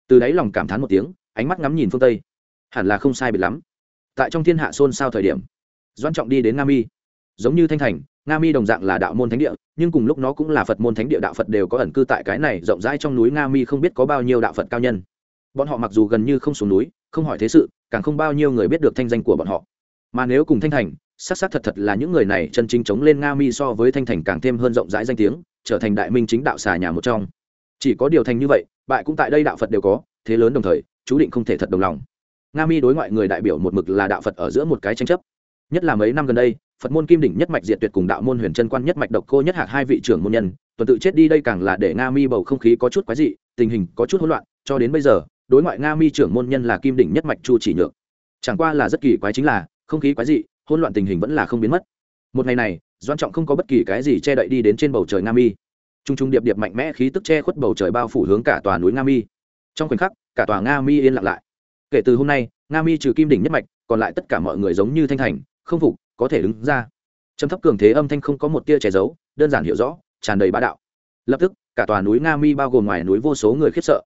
Từ đáy lòng cảm thán một tiếng ánh mắt ngắm nhìn phương tây. Hẳn là không sai biệt lắm. Tại trong thiên hạ xôn xao thời điểm doan trọng đi đến Nam Y, giống như thanh thành nga mi đồng dạng là đạo môn thánh địa, nhưng cùng lúc nó cũng là phật môn thánh địa, đạo phật đều có ẩn cư tại cái này rộng rãi trong núi. Nga mi không biết có bao nhiêu đạo phật cao nhân. Bọn họ mặc dù gần như không xuống núi, không hỏi thế sự, càng không bao nhiêu người biết được thanh danh của bọn họ. Mà nếu cùng thanh thành, xác xác thật thật là những người này chân chính chống lên nga mi so với thanh thành càng thêm hơn rộng rãi danh tiếng, trở thành đại minh chính đạo xà nhà một trong. Chỉ có điều thành như vậy, bại cũng tại đây đạo phật đều có, thế lớn đồng thời, chú định không thể thật đồng lòng. Nga mi đối ngoại người đại biểu một mực là đạo phật ở giữa một cái tranh chấp. Nhất là mấy năm gần đây phật môn kim đỉnh nhất mạch diệt tuyệt cùng đạo môn huyền chân quan nhất mạch độc cô nhất hạc hai vị trưởng môn nhân, tuần tự chết đi đây càng là để nga mi bầu không khí có chút quái dị, tình hình có chút hỗn loạn, cho đến bây giờ, đối ngoại nga mi trưởng môn nhân là kim đỉnh nhất mạch chu chỉ nhược. Chẳng qua là rất kỳ quái chính là, không khí quái dị, hỗn loạn tình hình vẫn là không biến mất. Một ngày này doan trọng không có bất kỳ cái gì che đậy đi đến trên bầu trời nga mi. T r u n g t r u n g điệp điệp mạnh mẽ khí tức che khuất bầu trời bao phủ hướng cả tòa núi nga mi. Trong khoảnh khắc, cả tòa nga mi yên lặng lại. Kể từ hôm nay, nga mi trừ kim đỉnh nhất mạch, còn lại tất cả mọi người giống như thanh thành, không phục có thể đứng ra. Trầm thấp cường thế âm thanh không có một tia che giấu, đơn giản hiểu rõ, tràn đầy bá đạo. Lập tức, cả tòa núi nga mi bao gồm ngoài núi vô số người khiếp sợ.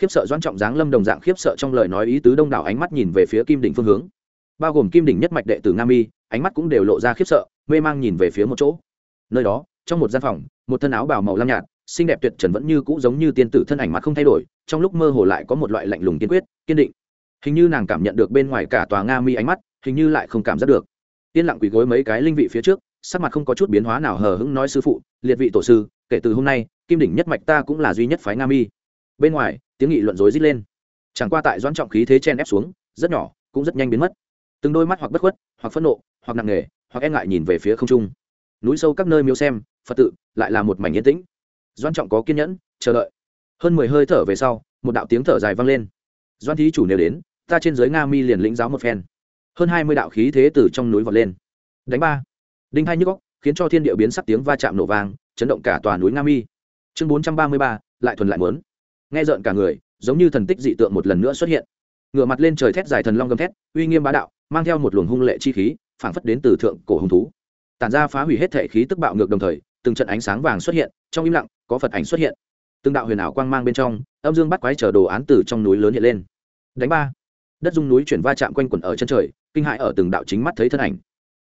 Khiếp sợ doãn trọng giáng lâm đồng dạng khiếp sợ trong lời nói ý tứ đông đảo ánh mắt nhìn về phía kim đỉnh phương hướng. Bao gồm kim đỉnh nhất mạch đệ tử nga mi, ánh mắt cũng đều lộ ra khiếp sợ, mê mang nhìn về phía một chỗ. Nơi đó, trong một gian phòng, một thân áo bào màu lam nhạt, xinh đẹp tuyệt trần vẫn như cũ giống như tiên tử thân ảnh mặt không thay đổi, trong lúc mơ hồ lại có một loại lạnh lùng kiên quyết, kiên định. Hình như nàng cảm nhận được bên ngoài cả tòa nga mi ánh mắt, hình như lại không cảm giác được yên lặng quỳ gối mấy cái linh vị phía trước, sắc mặt không có chút biến hóa nào hờ hững nói sư phụ, liệt vị tổ sư, kể từ hôm nay, kim đỉnh nhất mạch ta cũng là duy nhất phái nga mi. Bên ngoài, tiếng nghị luận rối rít lên. Chẳng qua tại doãn trọng khí thế chen ép xuống, rất nhỏ, cũng rất nhanh biến mất. Từng đôi mắt hoặc bất khuất, hoặc phẫn nộ, hoặc nặng nề, hoặc e ngại nhìn về phía không trung. Núi sâu các nơi miếu xem, phật tự, lại là một mảnh yên tĩnh. Doan trọng có kiên nhẫn, chờ đợi. Hơn mười hơi thở về sau, một đạo tiếng thở dài vang lên. Doan thí chủ nếu đến, ta trên giới nga mi liền lĩnh giáo một phen hơn hai mươi đạo khí thế từ trong núi vọt lên. Đánh ba. Đinh hai nhức góc khiến cho thiên địa biến sắc tiếng va chạm nổ vang, chấn động cả tòa núi nga mi. Chương bốn trăm ba mươi ba, lại thuần lại mớn. Nghe rợn cả người, giống như thần tích dị tượng một lần nữa xuất hiện. Ngửa mặt lên trời thét dài thần long gầm thét, uy nghiêm bá đạo, mang theo một luồng hung lệ chi khí, phảng phất đến từ thượng cổ hung thú. Tản ra phá hủy hết thể khí tức bạo ngược đồng thời, từng trận ánh sáng vàng xuất hiện, trong im lặng, có phật ảnh xuất hiện. Từng đạo huyền ảo quang mang bên trong, âm dương bắt quái chờ đồ án từ trong núi lớn hiện lên. Đánh ba. Đất dung núi chuyển va chạm quanh quẩn ở chân trời kinh hãi ở từng đạo chính mắt thấy thân ảnh.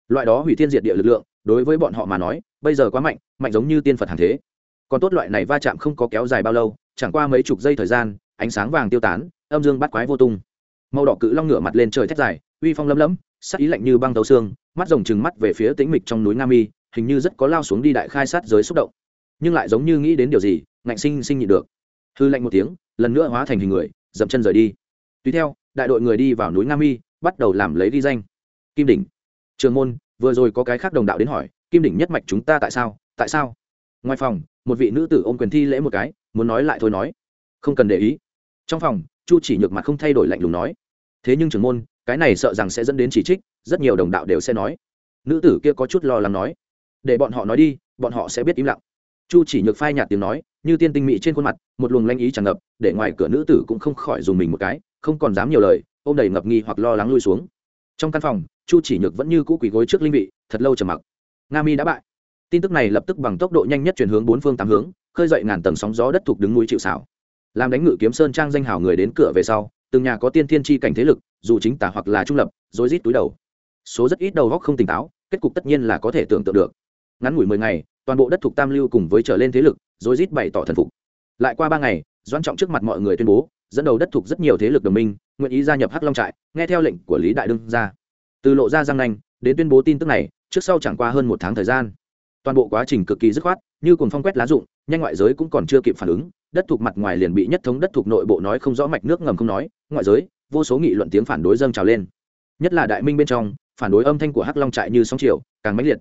Loại đó hủy thiên diệt địa lực lượng, đối với bọn họ mà nói, bây giờ quá mạnh mạnh giống như tiên phật hàng thế. Còn tốt loại này va chạm không có kéo dài bao lâu, chẳng qua mấy chục giây thời gian, ánh sáng vàng tiêu tán, âm dương bắt quái vô tung. Màu đỏ cự long ngửa mặt lên trời thét dài, uy phong lấm lấm, sắc ý lạnh như băng tấu xương, mắt rồng trừng mắt về phía tĩnh mịch trong núi nga mi, hình như rất có lao xuống đi đại khai sát giới xúc động. Nhưng lại giống như nghĩ đến điều gì, ngạnh sinh sinh nhịn được. Hư lạnh một tiếng, lần nữa hóa thành hình người, dậm chân rời đi. Tùy theo, đại đội người đi vào núi nga mi bắt đầu làm lấy ghi danh. Kim đỉnh. Trường môn, vừa rồi có cái khác đồng đạo đến hỏi, kim đỉnh nhất mạch chúng ta tại sao? Tại sao? Ngoài phòng, một vị nữ tử ôm quyền thi lễ một cái, muốn nói lại thôi nói. Không cần để ý. Trong phòng, chu chỉ nhược mặt không thay đổi lạnh lùng nói. Thế nhưng trưởng môn, cái này sợ rằng sẽ dẫn đến chỉ trích, rất nhiều đồng đạo đều sẽ nói. Nữ tử kia có chút lo lắng nói. Để bọn họ nói đi, bọn họ sẽ biết im lặng. Chu chỉ nhược phai nhạt tiếng nói, như tiên tinh mị trên khuôn mặt, một luồng lanh ý tràn ngập, để ngoài cửa nữ tử cũng không khỏi dùng mình một cái, không còn dám nhiều lời ôm đầy ngập nghi hoặc lo lắng lui xuống. Trong căn phòng, chu chỉ nhược vẫn như cũ quỳ gối trước linh vị, thật lâu trầm mặc. Nga mi đã bại. Tin tức này lập tức bằng tốc độ nhanh nhất chuyển hướng bốn phương tám hướng, khơi dậy ngàn tầng sóng gió đất thuộc đứng núi chịu xảo làm đánh ngự kiếm sơn trang danh hào người đến cửa về sau, từng nhà có tiên thiên tri cảnh thế lực, dù chính tả hoặc là trung lập, rối rít túi đầu. Số rất ít đầu góc không tỉnh táo, kết cục tất nhiên là có thể tưởng tượng được. Ngắn ngủi mười ngày, toàn bộ đất thuộc tam lưu cùng với trở lên thế lực, rối rít bày tỏ thần phục. Lại qua ba ngày doan trọng trước mặt mọi người tuyên bố, dẫn đầu đất thuộc rất nhiều thế lực đồng minh nguyện ý gia nhập hắc long trại, nghe theo lệnh của lý đại đương ra. Từ lộ ra giang nanh, đến tuyên bố tin tức này, trước sau chẳng qua hơn một tháng thời gian. Toàn bộ quá trình cực kỳ dứt khoát, như cùng phong quét lá rụng, nhanh ngoại giới cũng còn chưa kịp phản ứng, đất thuộc mặt ngoài liền bị nhất thống đất thuộc nội bộ nói không rõ mạch nước ngầm không nói, ngoại giới, vô số nghị luận tiếng phản đối dâng trào lên. Nhất là đại minh bên trong, phản đối âm thanh của hắc long trại như sóng triều càng mãnh liệt.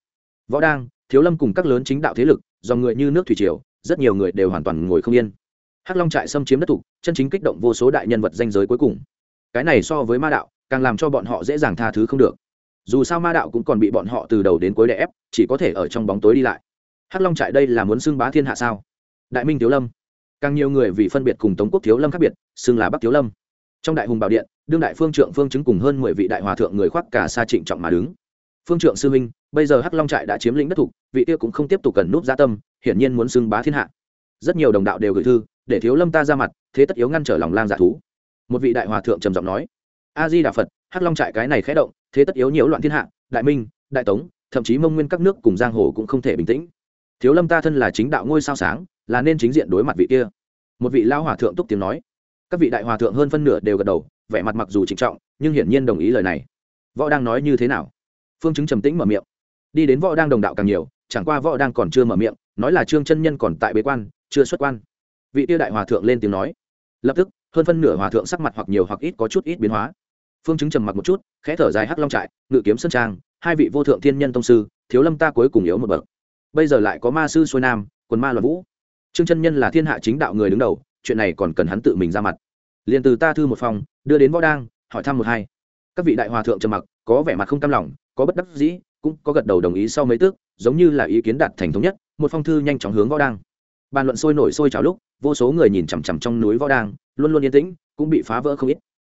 Võ đang, thiếu lâm cùng các lớn chính đạo thế lực do người như nước thủy triều, rất nhiều người đều hoàn toàn ngồi không yên. Hắc long trại xâm chiếm đất thục chân chính kích động vô số đại nhân vật danh giới cuối cùng cái này so với ma đạo, càng làm cho bọn họ dễ dàng tha thứ không được. Dù sao ma đạo cũng còn bị bọn họ từ đầu đến cuối đè ép, chỉ có thể ở trong bóng tối đi lại. Hắc long trại đây là muốn xưng bá thiên hạ sao? Đại minh thiếu lâm. Càng nhiều người vì phân biệt cùng tống quốc thiếu lâm khác biệt, xưng là bắc thiếu lâm. Trong đại hùng bảo điện, đương đại phương trượng phương chứng cùng hơn mười vị đại hòa thượng người khoác cả xa trịnh trọng mà đứng. Phương trượng sư huynh, bây giờ hắc long trại đã chiếm lĩnh đất thục, vị kia cũng không tiếp tục cần núp gia tâm, hiển nhiên muốn xưng bá thiên hạ. Rất nhiều đồng đạo đều gửi thư, để thiếu lâm ta ra mặt, thế tất yếu ngăn trở lòng lang dạ thú một vị đại hòa thượng trầm giọng nói, a di đà phật, hắc long trại cái này khẽ động, thế tất yếu nhiễu loạn thiên hạ, đại minh, đại tống, thậm chí mông nguyên các nước cùng giang hồ cũng không thể bình tĩnh. Thiếu lâm ta thân là chính đạo ngôi sao sáng, là nên chính diện đối mặt vị kia. Một vị lao hòa thượng túc tiếng nói. Các vị đại hòa thượng hơn phân nửa đều gật đầu, vẻ mặt mặc dù trịnh trọng, nhưng hiển nhiên đồng ý lời này. Võ đang nói như thế nào? Phương chứng trầm tĩnh mở miệng. Đi đến võ đang đồng đạo càng nhiều, chẳng qua võ đang còn chưa mở miệng, nói là trương chân nhân còn tại bế quan, chưa xuất quan. Vị tiêu đại hòa thượng lên tiếng nói. Lập tức hơn phân nửa hòa thượng sắc mặt hoặc nhiều hoặc ít có chút ít biến hóa. Phương chứng trầm mặc một chút, khẽ thở dài hắc long trại, ngự kiếm sân trang, hai vị vô thượng thiên nhân tông sư, thiếu lâm ta cuối cùng yếu một bậc. Bây giờ lại có ma sư xuôi nam, quần ma loạn vũ. Trương chân nhân là thiên hạ chính đạo người đứng đầu, chuyện này còn cần hắn tự mình ra mặt. Liền từ ta thư một phòng, đưa đến võ đang hỏi thăm một hai. Các vị đại hòa thượng trầm mặc, có vẻ mặt không cam lòng, có bất đắc dĩ, cũng có gật đầu đồng ý sau mấy tước, giống như là ý kiến đạt thành thống nhất, một phong thư nhanh chóng hướng võ đang bàn luận sôi nổi sôi trào lúc, vô số người nhìn chằm chằm trong núi võ đang, luôn luôn yên tĩnh, cũng bị phá vỡ không ít.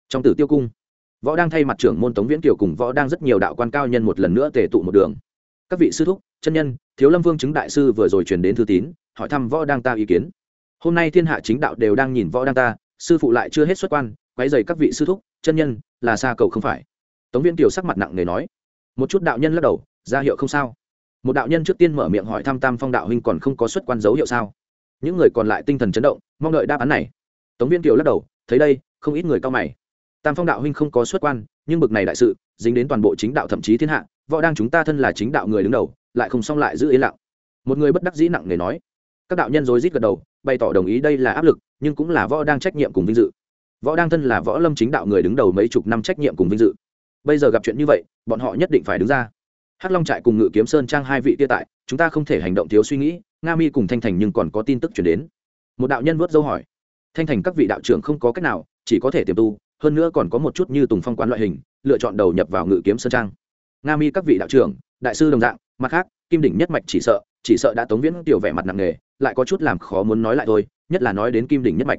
Trong tử tiêu cung, võ đang thay mặt trưởng môn tống viễn kiều cùng võ đang rất nhiều đạo quan cao nhân một lần nữa tề tụ một đường. Các vị sư thúc, chân nhân, thiếu lâm vương chứng đại sư vừa rồi truyền đến thư tín, hỏi thăm võ đang ta ý kiến. Hôm nay thiên hạ chính đạo đều đang nhìn võ đang ta, sư phụ lại chưa hết xuất quan, quấy dày các vị sư thúc, chân nhân, là xa cầu không phải. Tống viễn kiều sắc mặt nặng nề nói. Một chút đạo nhân lắc đầu, ra hiệu không sao. Một đạo nhân trước tiên mở miệng hỏi thăm tam phong đạo huynh còn không có xuất quan dấu hiệu sao? Những người còn lại tinh thần chấn động, mong đợi đáp án này. Tống viên kiều lắc đầu, thấy đây, không ít người cao mày. Tam phong đạo huynh không có xuất quan, nhưng bực này đại sự, dính đến toàn bộ chính đạo thậm chí thiên hạ, võ đang chúng ta thân là chính đạo người đứng đầu, lại không xong lại giữ yên lặng. Một người bất đắc dĩ nặng nề nói. Các đạo nhân rối rít gật đầu, bày tỏ đồng ý đây là áp lực, nhưng cũng là võ đang trách nhiệm cùng vinh dự. Võ đang thân là võ lâm chính đạo người đứng đầu mấy chục năm trách nhiệm cùng vinh dự. Bây giờ gặp chuyện như vậy, bọn họ nhất định phải đứng ra. Hắc long trại cùng ngự kiếm sơn trang hai vị tia tại, chúng ta không thể hành động thiếu suy nghĩ nga mi cùng thanh thành nhưng còn có tin tức chuyển đến một đạo nhân vớt dâu hỏi thanh thành các vị đạo trưởng không có cách nào chỉ có thể tiềm tu hơn nữa còn có một chút như tùng phong quán loại hình lựa chọn đầu nhập vào ngự kiếm sơn trang nga mi các vị đạo trưởng đại sư đồng dạng mặt khác kim đỉnh nhất mạch chỉ sợ chỉ sợ đã tống viễn tiểu vẻ mặt nặng nề lại có chút làm khó muốn nói lại thôi nhất là nói đến kim đỉnh nhất mạch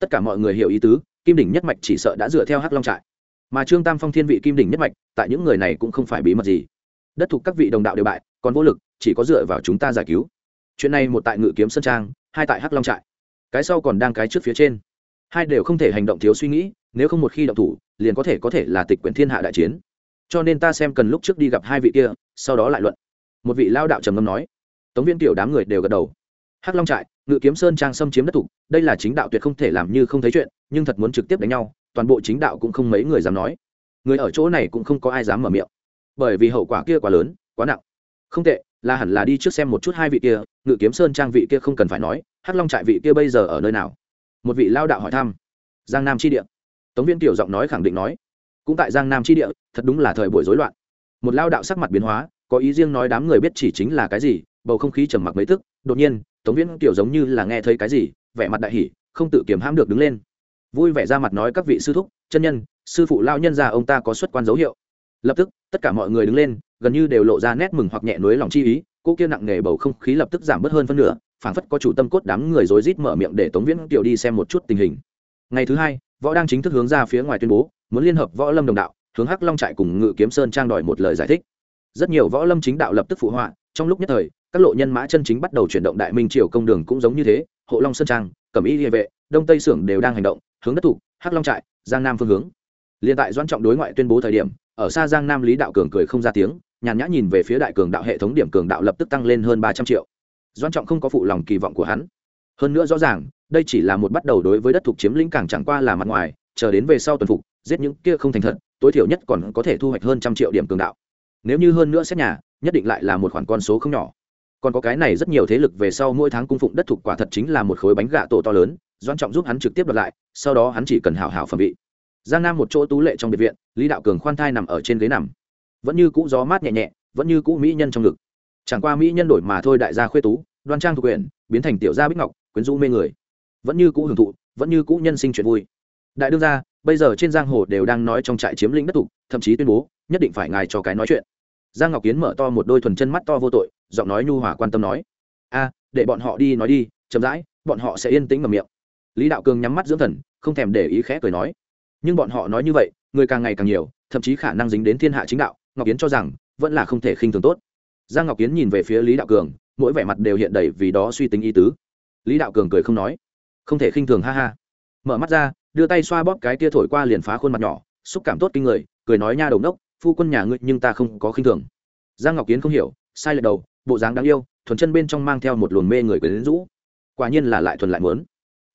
tất cả mọi người hiểu ý tứ kim đỉnh nhất mạch chỉ sợ đã dựa theo hắc long trại mà trương tam phong thiên vị kim đỉnh nhất mạch tại những người này cũng không phải bí mật gì đất thuộc các vị đồng đạo đều bại còn vô lực chỉ có dựa vào chúng ta giải cứu chuyện này một tại ngự kiếm sơn trang, hai tại hắc long trại. Cái sau còn đang cái trước phía trên. Hai đều không thể hành động thiếu suy nghĩ, nếu không một khi động thủ, liền có thể có thể là tịch quyển thiên hạ đại chiến. Cho nên ta xem cần lúc trước đi gặp hai vị kia, sau đó lại luận. Một vị lao đạo trầm ngâm nói. Tống viên tiểu đám người đều gật đầu. Hắc long trại, ngự kiếm sơn trang xâm chiếm đất thục đây là chính đạo tuyệt không thể làm như không thấy chuyện, nhưng thật muốn trực tiếp đánh nhau, toàn bộ chính đạo cũng không mấy người dám nói. Người ở chỗ này cũng không có ai dám mở miệng. Bởi vì hậu quả kia quá lớn, quá nặng. Không tệ là hẳn là đi trước xem một chút hai vị kia, ngự kiếm sơn trang vị kia không cần phải nói, hắc long trại vị kia bây giờ ở nơi nào? Một vị lao đạo hỏi thăm. Giang nam tri địa. Tống viên tiểu giọng nói khẳng định nói. Cũng tại giang nam tri địa, thật đúng là thời buổi rối loạn. Một lao đạo sắc mặt biến hóa, có ý riêng nói đám người biết chỉ chính là cái gì, bầu không khí trầm mặc mấy tức, đột nhiên, tống viễn tiểu giống như là nghe thấy cái gì, vẻ mặt đại hỉ, không tự kiềm hãm được đứng lên. Vui vẻ ra mặt nói các vị sư thúc, chân nhân, sư phụ lao nhân già ông ta có xuất quan dấu hiệu lập tức, tất cả mọi người đứng lên, gần như đều lộ ra nét mừng hoặc nhẹ nuối lòng chi ý cô kia nặng nề bầu không khí lập tức giảm bớt hơn phân nửa, phảng phất có chủ tâm cốt đám người rối rít mở miệng để tống viễn tiểu đi xem một chút tình hình. Ngày thứ hai, võ đang chính thức hướng ra phía ngoài tuyên bố, muốn liên hợp võ lâm đồng đạo, hướng hắc long trại cùng ngự kiếm sơn trang đòi một lời giải thích. Rất nhiều võ lâm chính đạo lập tức phụ họa, trong lúc nhất thời, các lộ nhân mã chân chính bắt đầu chuyển động đại minh triều công đường cũng giống như thế, hộ long sơn trang, cẩm y địa vệ, đông tây xưởng đều đang hành động, hướng đất thủ, hắc long trại, giang nam phương hướng liên tại doãn trọng đối ngoại tuyên bố thời điểm, ở xa giang nam lý đạo cường cười không ra tiếng, nhàn nhã nhìn về phía đại cường đạo hệ thống điểm cường đạo lập tức tăng lên hơn ba trăm triệu. Doãn trọng không có phụ lòng kỳ vọng của hắn. Hơn nữa rõ ràng, đây chỉ là một bắt đầu đối với đất thuộc chiếm lĩnh càng chẳng qua là mặt ngoài, chờ đến về sau tuần phục, giết những kia không thành thật, tối thiểu nhất còn có thể thu hoạch hơn trăm triệu điểm cường đạo. Nếu như hơn nữa xét nhà, nhất định lại là một khoản con số không nhỏ. Còn có cái này rất nhiều thế lực về sau mỗi tháng cung phụng đất thuộc quả thật chính là một khối bánh gạ tổ to lớn doan trọng giúp hắn trực tiếp đoạt lại, sau đó hắn chỉ cần hào hào phẩm vị giang nam một chỗ tú lệ trong biệt viện, lý đạo cường khoan thai nằm ở trên ghế nằm. Vẫn như cũ gió mát nhẹ nhẹ, vẫn như cũ mỹ nhân trong ngực. Chẳng qua mỹ nhân đổi mà thôi đại gia khuê tú, đoan trang thuộc quyền, biến thành tiểu gia bích ngọc, quyến rũ mê người. Vẫn như cũ hưởng thụ, vẫn như cũ nhân sinh chuyện vui. Đại đương gia, bây giờ trên giang hồ đều đang nói trong trại chiếm lĩnh đất tục thậm chí tuyên bố, nhất định phải ngài cho cái nói chuyện. Giang ngọc kiến mở to một đôi thuần chân mắt to vô tội, giọng nói nhu hòa quan tâm nói, a, để bọn họ đi nói đi, chậm rãi, bọn họ sẽ yên tĩnh ngầm miệng. Lý đạo cường nhắm mắt dưỡng thần, không thèm để ý khẽ cười nói nhưng bọn họ nói như vậy, người càng ngày càng nhiều, thậm chí khả năng dính đến thiên hạ chính đạo, ngọc yến cho rằng, vẫn là không thể khinh thường tốt. Giang ngọc yến nhìn về phía lý đạo cường, mỗi vẻ mặt đều hiện đầy vì đó suy tính ý tứ. Lý đạo cường cười không nói. Không thể khinh thường, ha ha. Mở mắt ra, đưa tay xoa bóp cái tia thổi qua liền phá khuôn mặt nhỏ, xúc cảm tốt kinh người, cười nói, nha đầu đốc phu quân nhà ngươi nhưng ta không có khinh thường. Giang ngọc kiến không hiểu, sai lệch đầu, bộ dáng đáng yêu, thuần chân bên trong mang theo một luồng mê người quyến rũ. Quả nhiên là lại thuần lại muốn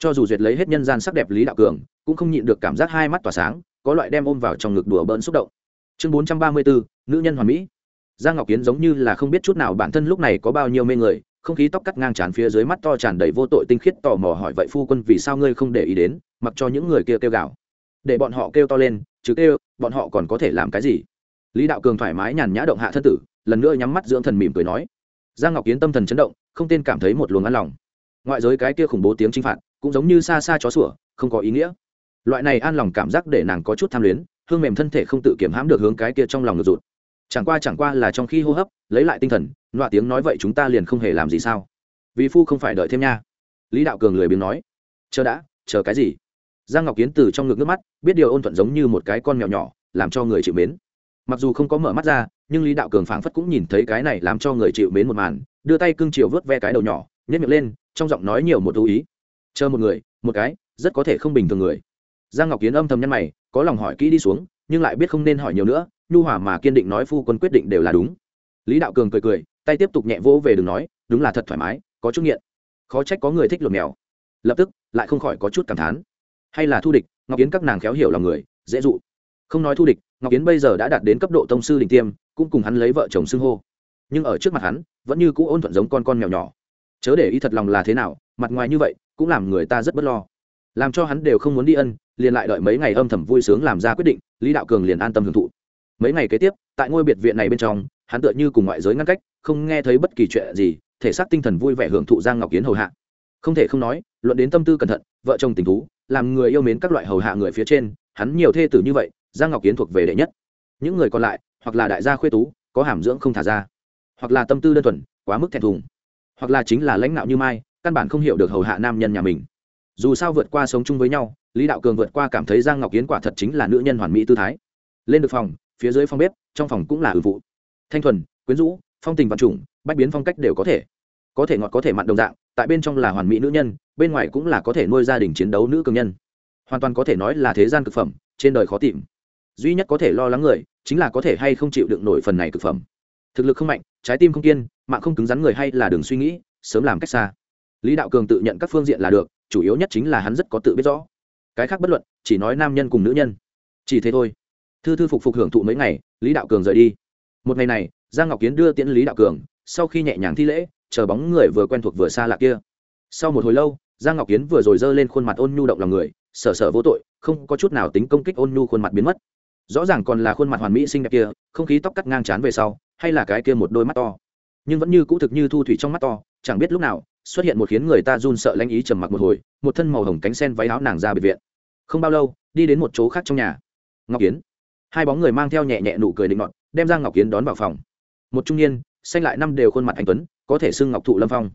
cho dù duyệt lấy hết nhân gian sắc đẹp lý đạo cường, cũng không nhịn được cảm giác hai mắt tỏa sáng, có loại đem ôm vào trong ngực đùa bỡn xúc động. Chương bốn trăm ba mươi bốn nữ nhân hoàn mỹ. Giang ngọc kiến giống như là không biết chút nào bản thân lúc này có bao nhiêu mê người, không khí tóc cắt ngang tràn phía dưới mắt to tràn đầy vô tội tinh khiết tò mò hỏi vậy phu quân vì sao ngươi không để ý đến, mặc cho những người kia kêu gào. Để bọn họ kêu to lên, chứ kêu, bọn họ còn có thể làm cái gì? Lý đạo cường thoải mái nhàn nhã động hạ thân tử, lần nữa nhắm mắt dưỡng thần mỉm cười nói. Giang ngọc kiến tâm thần chấn động, không tên cảm thấy một luồng ăn lòng. Ngoại giới cái kia khủng bố tiếng chinh phạt cũng giống như xa xa chó sủa, không có ý nghĩa. Loại này an lòng cảm giác để nàng có chút tham luyến, hương mềm thân thể không tự kiểm hãm được hướng cái kia trong lòng ngược rụt. Chẳng qua chẳng qua là trong khi hô hấp, lấy lại tinh thần loạ tiếng nói vậy chúng ta liền không hề làm gì sao? Vì phu không phải đợi thêm nha. Lý đạo cường lười biếng nói. Chờ đã, chờ cái gì? Giang ngọc kiến từ trong ngực nước mắt, biết điều ôn thuận giống như một cái con mèo nhỏ, làm cho người chịu mến. Mặc dù không có mở mắt ra, nhưng lý đạo cường phảng phất cũng nhìn thấy cái này làm cho người chịu mến một màn, đưa tay cưng chiều vớt ve cái đầu nhỏ nhét miệng lên, trong giọng nói nhiều một thú ý chờ một người, một cái, rất có thể không bình thường người. Giang ngọc kiến âm thầm nhăn mày, có lòng hỏi kỹ đi xuống, nhưng lại biết không nên hỏi nhiều nữa, nhu hòa mà kiên định nói phu quân quyết định đều là đúng. Lý đạo cường cười cười, tay tiếp tục nhẹ vỗ về đừng nói, đúng là thật thoải mái, có chút nghiện. Khó trách có người thích lột mèo. Lập tức, lại không khỏi có chút cảm thán. Hay là thu địch, ngọc kiến các nàng khéo hiểu lòng người, dễ dụ. Không nói thu địch, ngọc kiến bây giờ đã đạt đến cấp độ tông sư đỉnh tiêm, cũng cùng hắn lấy vợ chồng xưng hô. Nhưng ở trước mặt hắn, vẫn như cũ ôn thuận giống con con mèo nhỏ. Chớ để ý thật lòng là thế nào, mặt ngoài như vậy cũng làm người ta rất bất lo. Làm cho hắn đều không muốn đi ân, liền lại đợi mấy ngày âm thầm vui sướng làm ra quyết định, lý đạo cường liền an tâm hưởng thụ. Mấy ngày kế tiếp, tại ngôi biệt viện này bên trong, hắn tựa như cùng ngoại giới ngăn cách, không nghe thấy bất kỳ chuyện gì, thể xác tinh thần vui vẻ hưởng thụ giang ngọc kiến hầu hạ. Không thể không nói, luận đến tâm tư cẩn thận, vợ chồng tình thú, làm người yêu mến các loại hầu hạ người phía trên, hắn nhiều thê tử như vậy, giang ngọc kiến thuộc về đệ nhất. Những người còn lại, hoặc là đại gia khuê tú, có hàm dưỡng không thả ra, hoặc là tâm tư đơn thuần, quá mức thẹn thùng, hoặc là chính là lãnh đạo như mai căn bản không hiểu được hầu hạ nam nhân nhà mình. Dù sao vượt qua sống chung với nhau, lý đạo cường vượt qua cảm thấy giang ngọc Yến quả thật chính là nữ nhân hoàn mỹ tư thái. Lên được phòng, phía dưới phòng bếp, trong phòng cũng là ư vụ. Thanh thuần, quyến rũ, phong tình vật chủng bách biến phong cách đều có thể. Có thể ngọt có thể mặn đồng dạng, tại bên trong là hoàn mỹ nữ nhân, bên ngoài cũng là có thể nuôi gia đình chiến đấu nữ cường nhân. Hoàn toàn có thể nói là thế gian cực phẩm, trên đời khó tìm. Duy nhất có thể lo lắng người, chính là có thể hay không chịu đựng nổi phần này cực phẩm. Thực lực không mạnh, trái tim không kiên, mạng không cứng rắn người hay là đường suy nghĩ, sớm làm cách xa lý đạo cường tự nhận các phương diện là được, chủ yếu nhất chính là hắn rất có tự biết rõ. Cái khác bất luận, chỉ nói nam nhân cùng nữ nhân. Chỉ thế thôi. Thư thư phục phục hưởng thụ mấy ngày, lý đạo cường rời đi. Một ngày này, giang ngọc kiến đưa tiễn lý đạo cường, sau khi nhẹ nhàng thi lễ, chờ bóng người vừa quen thuộc vừa xa lạ kia. Sau một hồi lâu, giang ngọc kiến vừa rồi giơ lên khuôn mặt ôn nhu động lòng người, sở sở vô tội, không có chút nào tính công kích ôn nhu khuôn mặt biến mất. Rõ ràng còn là khuôn mặt hoàn mỹ xinh đẹp kia, không khí tóc cắt ngang c về sau, hay là cái kia một đôi mắt to. Nhưng vẫn như cũ thực như thu thủy trong mắt to, chẳng biết lúc nào xuất hiện một khiến người ta run sợ lãnh ý trầm mặc một hồi, một thân màu hồng cánh sen váy áo nàng ra biệt viện. Không bao lâu, đi đến một chỗ khác trong nhà. Ngọc kiến hai bóng người mang theo nhẹ nhẹ nụ cười định ngọt đem ra ngọc kiến đón vào phòng. Một trung niên, xanh lại năm đều khuôn mặt anh tuấn, có thể xưng ngọc thụ lâm phong.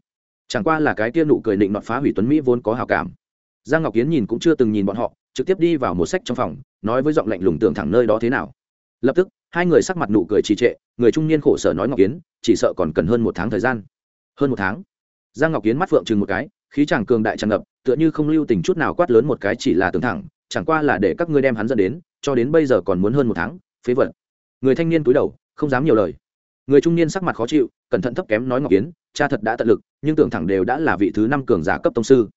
Chẳng qua là cái kia nụ cười định ngọt phá hủy tuấn mỹ vốn có hào cảm. Giang ngọc kiến nhìn cũng chưa từng nhìn bọn họ, trực tiếp đi vào một sách trong phòng, nói với giọng lạnh lùng tưởng thẳng nơi đó thế nào. Lập tức, hai người sắc mặt nụ cười trì trệ, người trung niên khổ sở nói ngọc kiến chỉ sợ còn cần hơn một tháng thời gian. Hơn một tháng? Giang ngọc kiến mắt phượng chừng một cái, khí chàng cường đại tràn ngập, tựa như không lưu tình chút nào quát lớn một cái chỉ là tưởng thẳng, chẳng qua là để các ngươi đem hắn dẫn đến, cho đến bây giờ còn muốn hơn một tháng, phế vật. Người thanh niên cúi đầu, không dám nhiều lời. Người trung niên sắc mặt khó chịu, cẩn thận thấp kém nói ngọc kiến cha thật đã tận lực, nhưng tưởng thẳng đều đã là vị thứ năm cường giả cấp tông sư.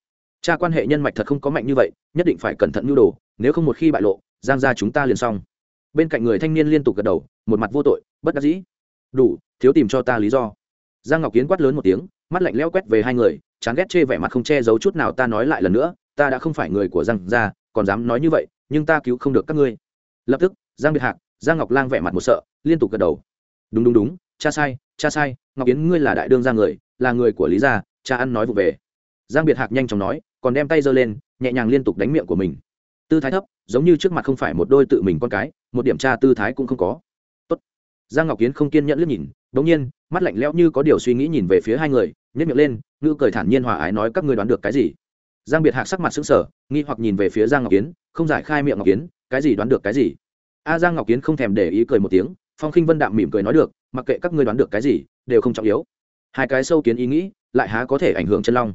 Cha quan hệ nhân mạch thật không có mạnh như vậy, nhất định phải cẩn thận nhu đồ, nếu không một khi bại lộ, giang ra chúng ta liền xong. Bên cạnh người thanh niên liên tục gật đầu, một mặt vô tội, bất đắc dĩ. Đủ, thiếu tìm cho ta lý do. Giang ngọc kiến quát lớn một tiếng mắt lạnh leo quét về hai người, chán ghét chê vẻ mặt không che giấu chút nào ta nói lại lần nữa, ta đã không phải người của giang gia, còn dám nói như vậy, nhưng ta cứu không được các ngươi. Lập tức, giang biệt hạc, giang ngọc lang vẻ mặt một sợ, liên tục gật đầu. Đúng đúng đúng, cha sai cha sai, ngọc yến ngươi là đại đương gia người, là người của lý gia, cha ăn nói vụ về. Giang biệt hạc nhanh chóng nói, còn đem tay giơ lên, nhẹ nhàng liên tục đánh miệng của mình. Tư thái thấp, giống như trước mặt không phải một đôi tự mình con cái, một điểm tra tư thái cũng không có giang ngọc kiến không kiên nhẫn liếc nhìn bỗng nhiên, mắt lạnh lẽo như có điều suy nghĩ nhìn về phía hai người nhét miệng lên, ngữ cười thản nhiên hòa ái nói, các ngươi đoán được cái gì? Giang biệt hạc sắc mặt xứng sở nghi hoặc nhìn về phía giang ngọc kiến không giải khai miệng ngọc kiến cái gì đoán được cái gì? A giang ngọc kiến không thèm để ý cười một tiếng, phong khinh vân đạm mỉm cười nói được, mặc kệ các ngươi đoán được cái gì, đều không trọng yếu. Hai cái sâu kiến ý nghĩ, lại há có thể ảnh hưởng chân long.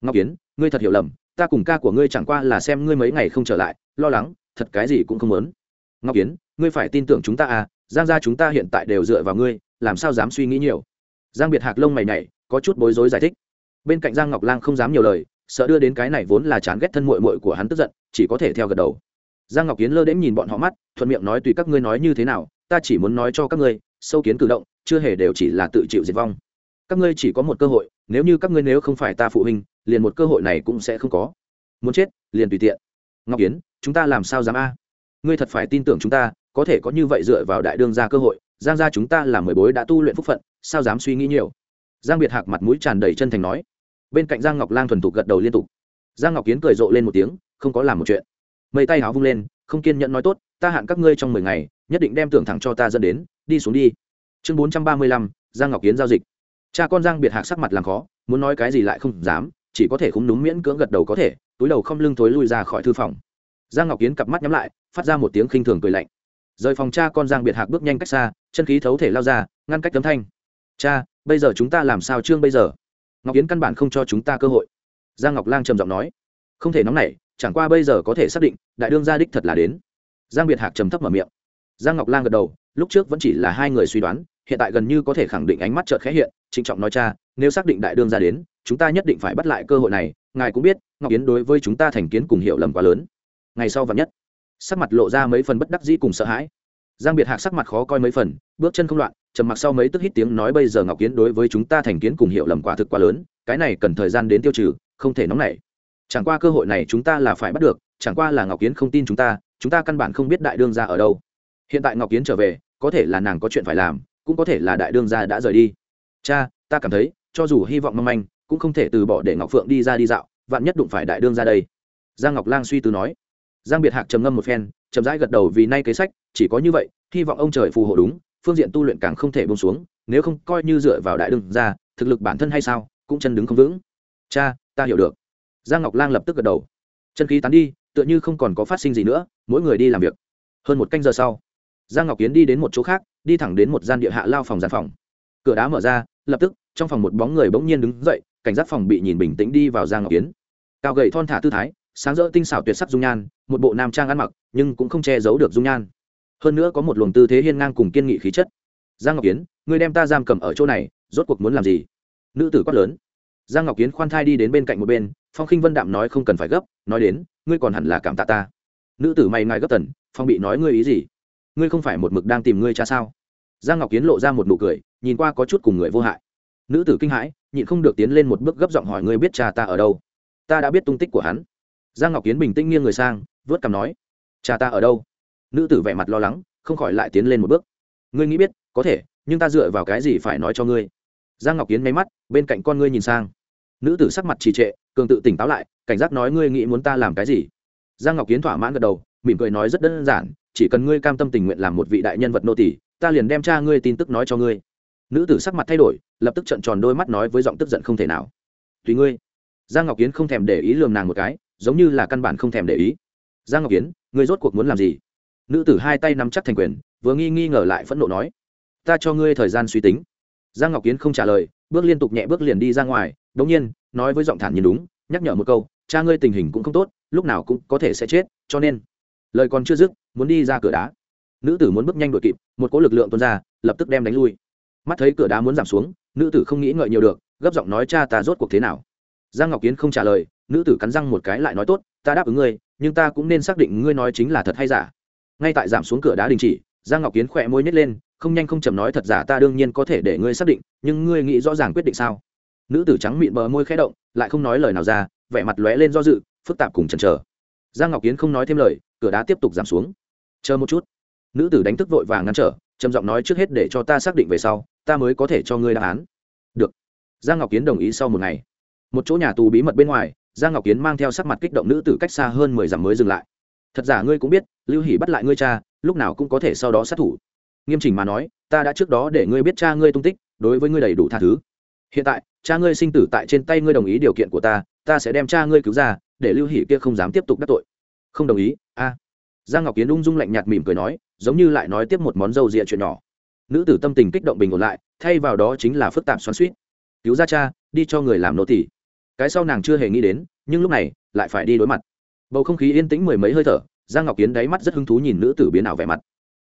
Ngọc kiến ngươi thật hiểu lầm, ta cùng ca của ngươi chẳng qua là xem ngươi mấy ngày không trở lại, lo lắng, thật cái gì cũng không muốn ngọc kiến ngươi phải tin tưởng chúng ta à giang gia chúng ta hiện tại đều dựa vào ngươi, làm sao dám suy nghĩ nhiều? Giang biệt hạc lông mày nhảy, có chút bối rối giải thích. Bên cạnh giang ngọc lang không dám nhiều lời, sợ đưa đến cái này vốn là chán ghét thân mội mội của hắn tức giận, chỉ có thể theo gật đầu. Giang ngọc kiến lơ đễm nhìn bọn họ mắt, thuận miệng nói tùy các ngươi nói như thế nào, ta chỉ muốn nói cho các ngươi, sâu kiến cử động, chưa hề đều chỉ là tự chịu diệt vong. Các ngươi chỉ có một cơ hội, nếu như các ngươi nếu không phải ta phụ huynh, liền một cơ hội này cũng sẽ không có. Muốn chết, liền tùy tiện. Ngọc kiến chúng ta làm sao dám a? Ngươi thật phải tin tưởng chúng ta, có thể có như vậy dựa vào đại đương ra cơ hội, giang gia chúng ta là mười bối đã tu luyện phúc phận, sao dám suy nghĩ nhiều? Giang biệt hạc mặt mũi tràn đầy chân thành nói. Bên cạnh giang ngọc lang thuần thục gật đầu liên tục. Giang ngọc kiến cười rộ lên một tiếng, không có làm một chuyện. Mây tay háo vung lên, không kiên nhẫn nói tốt, ta hạn các ngươi trong mười ngày, nhất định đem tưởng thẳng cho ta dẫn đến, đi xuống đi. Chương bốn trăm ba mươi lăm, giang ngọc kiến giao dịch. Cha con giang biệt hạc sắc mặt làm khó, muốn nói cái gì lại không dám, chỉ có thể không đúng miễn cưỡng gật đầu có thể, túi đầu không lưng thối lui ra khỏi thư phòng giang ngọc kiến cặp mắt nhắm lại, phát ra một tiếng khinh thường cười lạnh. Rời phòng cha con giang biệt hạc bước nhanh cách xa, chân khí thấu thể lao ra, ngăn cách tấm thanh. Cha, bây giờ chúng ta làm sao trương bây giờ? Ngọc kiến căn bản không cho chúng ta cơ hội. Giang ngọc lang trầm giọng nói. Không thể nóng nảy, chẳng qua bây giờ có thể xác định, đại đương gia đích thật là đến. Giang biệt hạc trầm thấp mở miệng. Giang ngọc lang gật đầu, lúc trước vẫn chỉ là hai người suy đoán, hiện tại gần như có thể khẳng định ánh mắt chợt khẽ hiện, trịnh trọng nói, cha, nếu xác định đại đương gia đến, chúng ta nhất định phải bắt lại cơ hội này, ngài cũng biết, ngọc yến đối với chúng ta thành kiến cùng hiểu lầm quá lớn ngày sau vạn nhất. Sắc mặt lộ ra mấy phần bất đắc dĩ cùng sợ hãi. Giang biệt hạc sắc mặt khó coi mấy phần, bước chân không loạn, trầm mặc sau mấy tức hít tiếng nói bây giờ ngọc kiến đối với chúng ta thành kiến cùng hiệu lầm quả thực quá lớn, cái này cần thời gian đến tiêu trừ, không thể nóng nảy. Chẳng qua cơ hội này chúng ta là phải bắt được, chẳng qua là ngọc kiến không tin chúng ta chúng ta căn bản không biết đại đương gia ở đâu. Hiện tại ngọc kiến trở về, có thể là nàng có chuyện phải làm, cũng có thể là đại đương gia đã rời đi. Cha, ta cảm thấy, cho dù hy vọng mong manh, cũng không thể từ bỏ để ngọc phượng đi ra đi dạo, vạn nhất đụng phải đại đương ra đây. Giang ngọc lang suy tư nói giang biệt hạc trầm ngâm một phen, chậm rãi gật đầu vì nay kế sách, chỉ có như vậy, hy vọng ông trời phù hộ đúng, phương diện tu luyện càng không thể bông xuống, nếu không coi như dựa vào đại đương ra thực lực bản thân hay sao, cũng chân đứng không vững. Cha, ta hiểu được. Giang ngọc lang lập tức gật đầu. Chân khí tán đi, tựa như không còn có phát sinh gì nữa, mỗi người đi làm việc. Hơn một canh giờ sau, giang ngọc kiến đi đến một chỗ khác, đi thẳng đến một gian địa hạ lao phòng gian phòng. Cửa đá mở ra, lập tức, trong phòng một bóng người bỗng nhiên đứng dậy, cảnh giác phòng bị nhìn bình tĩnh đi vào giang ngọc kiến cao gầy thon thả tư thái sáng rỡ tinh xảo tuyệt sắc dung nhan, một bộ nam trang ăn mặc, nhưng cũng không che giấu được dung nhan. Hơn nữa có một luồng tư thế hiên ngang cùng kiên nghị khí chất. Giang ngọc kiến người đem ta giam cầm ở chỗ này, rốt cuộc muốn làm gì? Nữ tử quát lớn. Giang ngọc kiến khoan thai đi đến bên cạnh một bên, phong khinh vân đạm nói không cần phải gấp, nói đến, ngươi còn hẳn là cảm tạ ta. Nữ tử mày ngài gấp tần, phong bị nói ngươi ý gì? Ngươi không phải một mực đang tìm ngươi cha sao? Giang ngọc kiến lộ ra một nụ cười, nhìn qua có chút cùng người vô hại. Nữ tử kinh hãi, nhịn không được tiến lên một bước gấp giọng hỏi ngươi biết cha ta ở đâu? Ta đã biết tung tích của hắn giang ngọc kiến bình tĩnh nghiêng người sang, vớt cằm nói, cha ta ở đâu? Nữ tử vẻ mặt lo lắng, không khỏi lại tiến lên một bước. Ngươi nghĩ biết, có thể, nhưng ta dựa vào cái gì phải nói cho ngươi? Giang ngọc kiến máy mắt, bên cạnh con ngươi nhìn sang. Nữ tử sắc mặt trì trệ, cường tự tỉnh táo lại, cảnh giác nói, ngươi nghĩ muốn ta làm cái gì? Giang ngọc kiến thỏa mãn gật đầu, mỉm cười nói, rất đơn giản, chỉ cần ngươi cam tâm tình nguyện làm một vị đại nhân vật nô tỷ ta liền đem cha ngươi tin tức nói cho ngươi. Nữ tử sắc mặt thay đổi, lập tức trận tròn đôi mắt nói với giọng tức giận không thể nào. Tùy ngươi. Giang ngọc kiến không thèm để ý lườm nàng một cái giống như là căn bản không thèm để ý. Giang ngọc kiến ngươi rốt cuộc muốn làm gì? Nữ tử hai tay nắm chắc thành quyền, vừa nghi nghi ngờ lại phẫn nộ nói, ta cho ngươi thời gian suy tính. Giang ngọc kiến không trả lời, bước liên tục nhẹ bước liền đi ra ngoài, đống nhiên, nói với giọng thản nhiên đúng, nhắc nhở một câu, cha ngươi tình hình cũng không tốt, lúc nào cũng có thể sẽ chết, cho nên lời còn chưa dứt, muốn đi ra cửa đá. Nữ tử muốn bước nhanh đuổi kịp, một cỗ lực lượng tuôn ra, lập tức đem đánh lui. Mắt thấy cửa đá muốn giảm xuống, nữ tử không nghĩ ngợi nhiều được, gấp giọng nói, cha ta rốt cuộc thế nào? Giang ngọc kiến không trả lời nữ tử cắn răng một cái lại nói tốt, ta đáp ứng ngươi, nhưng ta cũng nên xác định ngươi nói chính là thật hay giả. Ngay tại giảm xuống cửa đá đình chỉ, giang ngọc kiến khỏe môi nhét lên, không nhanh không chậm nói, thật giả ta đương nhiên có thể để ngươi xác định, nhưng ngươi nghĩ rõ ràng quyết định sao? Nữ tử trắng mịn bờ môi khẽ động, lại không nói lời nào ra, vẻ mặt lóe lên do dự, phức tạp cùng chần chờ. Giang ngọc kiến không nói thêm lời, cửa đá tiếp tục giảm xuống. Chờ một chút. Nữ tử đánh thức vội vàng ngăn trở, trầm giọng nói, trước hết để cho ta xác định về sau, ta mới có thể cho ngươi đáp án. Được. Giang ngọc kiến đồng ý sau một ngày. Một chỗ nhà tù bí mật bên ngoài giang ngọc kiến mang theo sắc mặt kích động nữ tử cách xa hơn mười dặm mới dừng lại. Thật giả ngươi cũng biết, lưu hỷ bắt lại ngươi cha, lúc nào cũng có thể sau đó sát thủ. Nghiêm chỉnh mà nói, ta đã trước đó để ngươi biết cha ngươi tung tích, đối với ngươi đầy đủ tha thứ. Hiện tại, cha ngươi sinh tử tại trên tay ngươi đồng ý điều kiện của ta ta sẽ đem cha ngươi cứu ra, để lưu hỷ kia không dám tiếp tục đắc tội. Không đồng ý, a. Giang ngọc kiến ung dung lạnh nhạt mỉm cười nói, giống như lại nói tiếp một món dâu rịa chuyện nhỏ. Nữ tử tâm tình kích động bình ổn lại, thay vào đó chính là phức tạp xoắn suýt cứu ra cha, đi cho người làm nô tỷ cái sau nàng chưa hề nghĩ đến, nhưng lúc này, lại phải đi đối mặt. Bầu không khí yên tĩnh mười mấy hơi thở, giang ngọc kiến đáy mắt rất hứng thú nhìn nữ tử biến ảo vẻ mặt.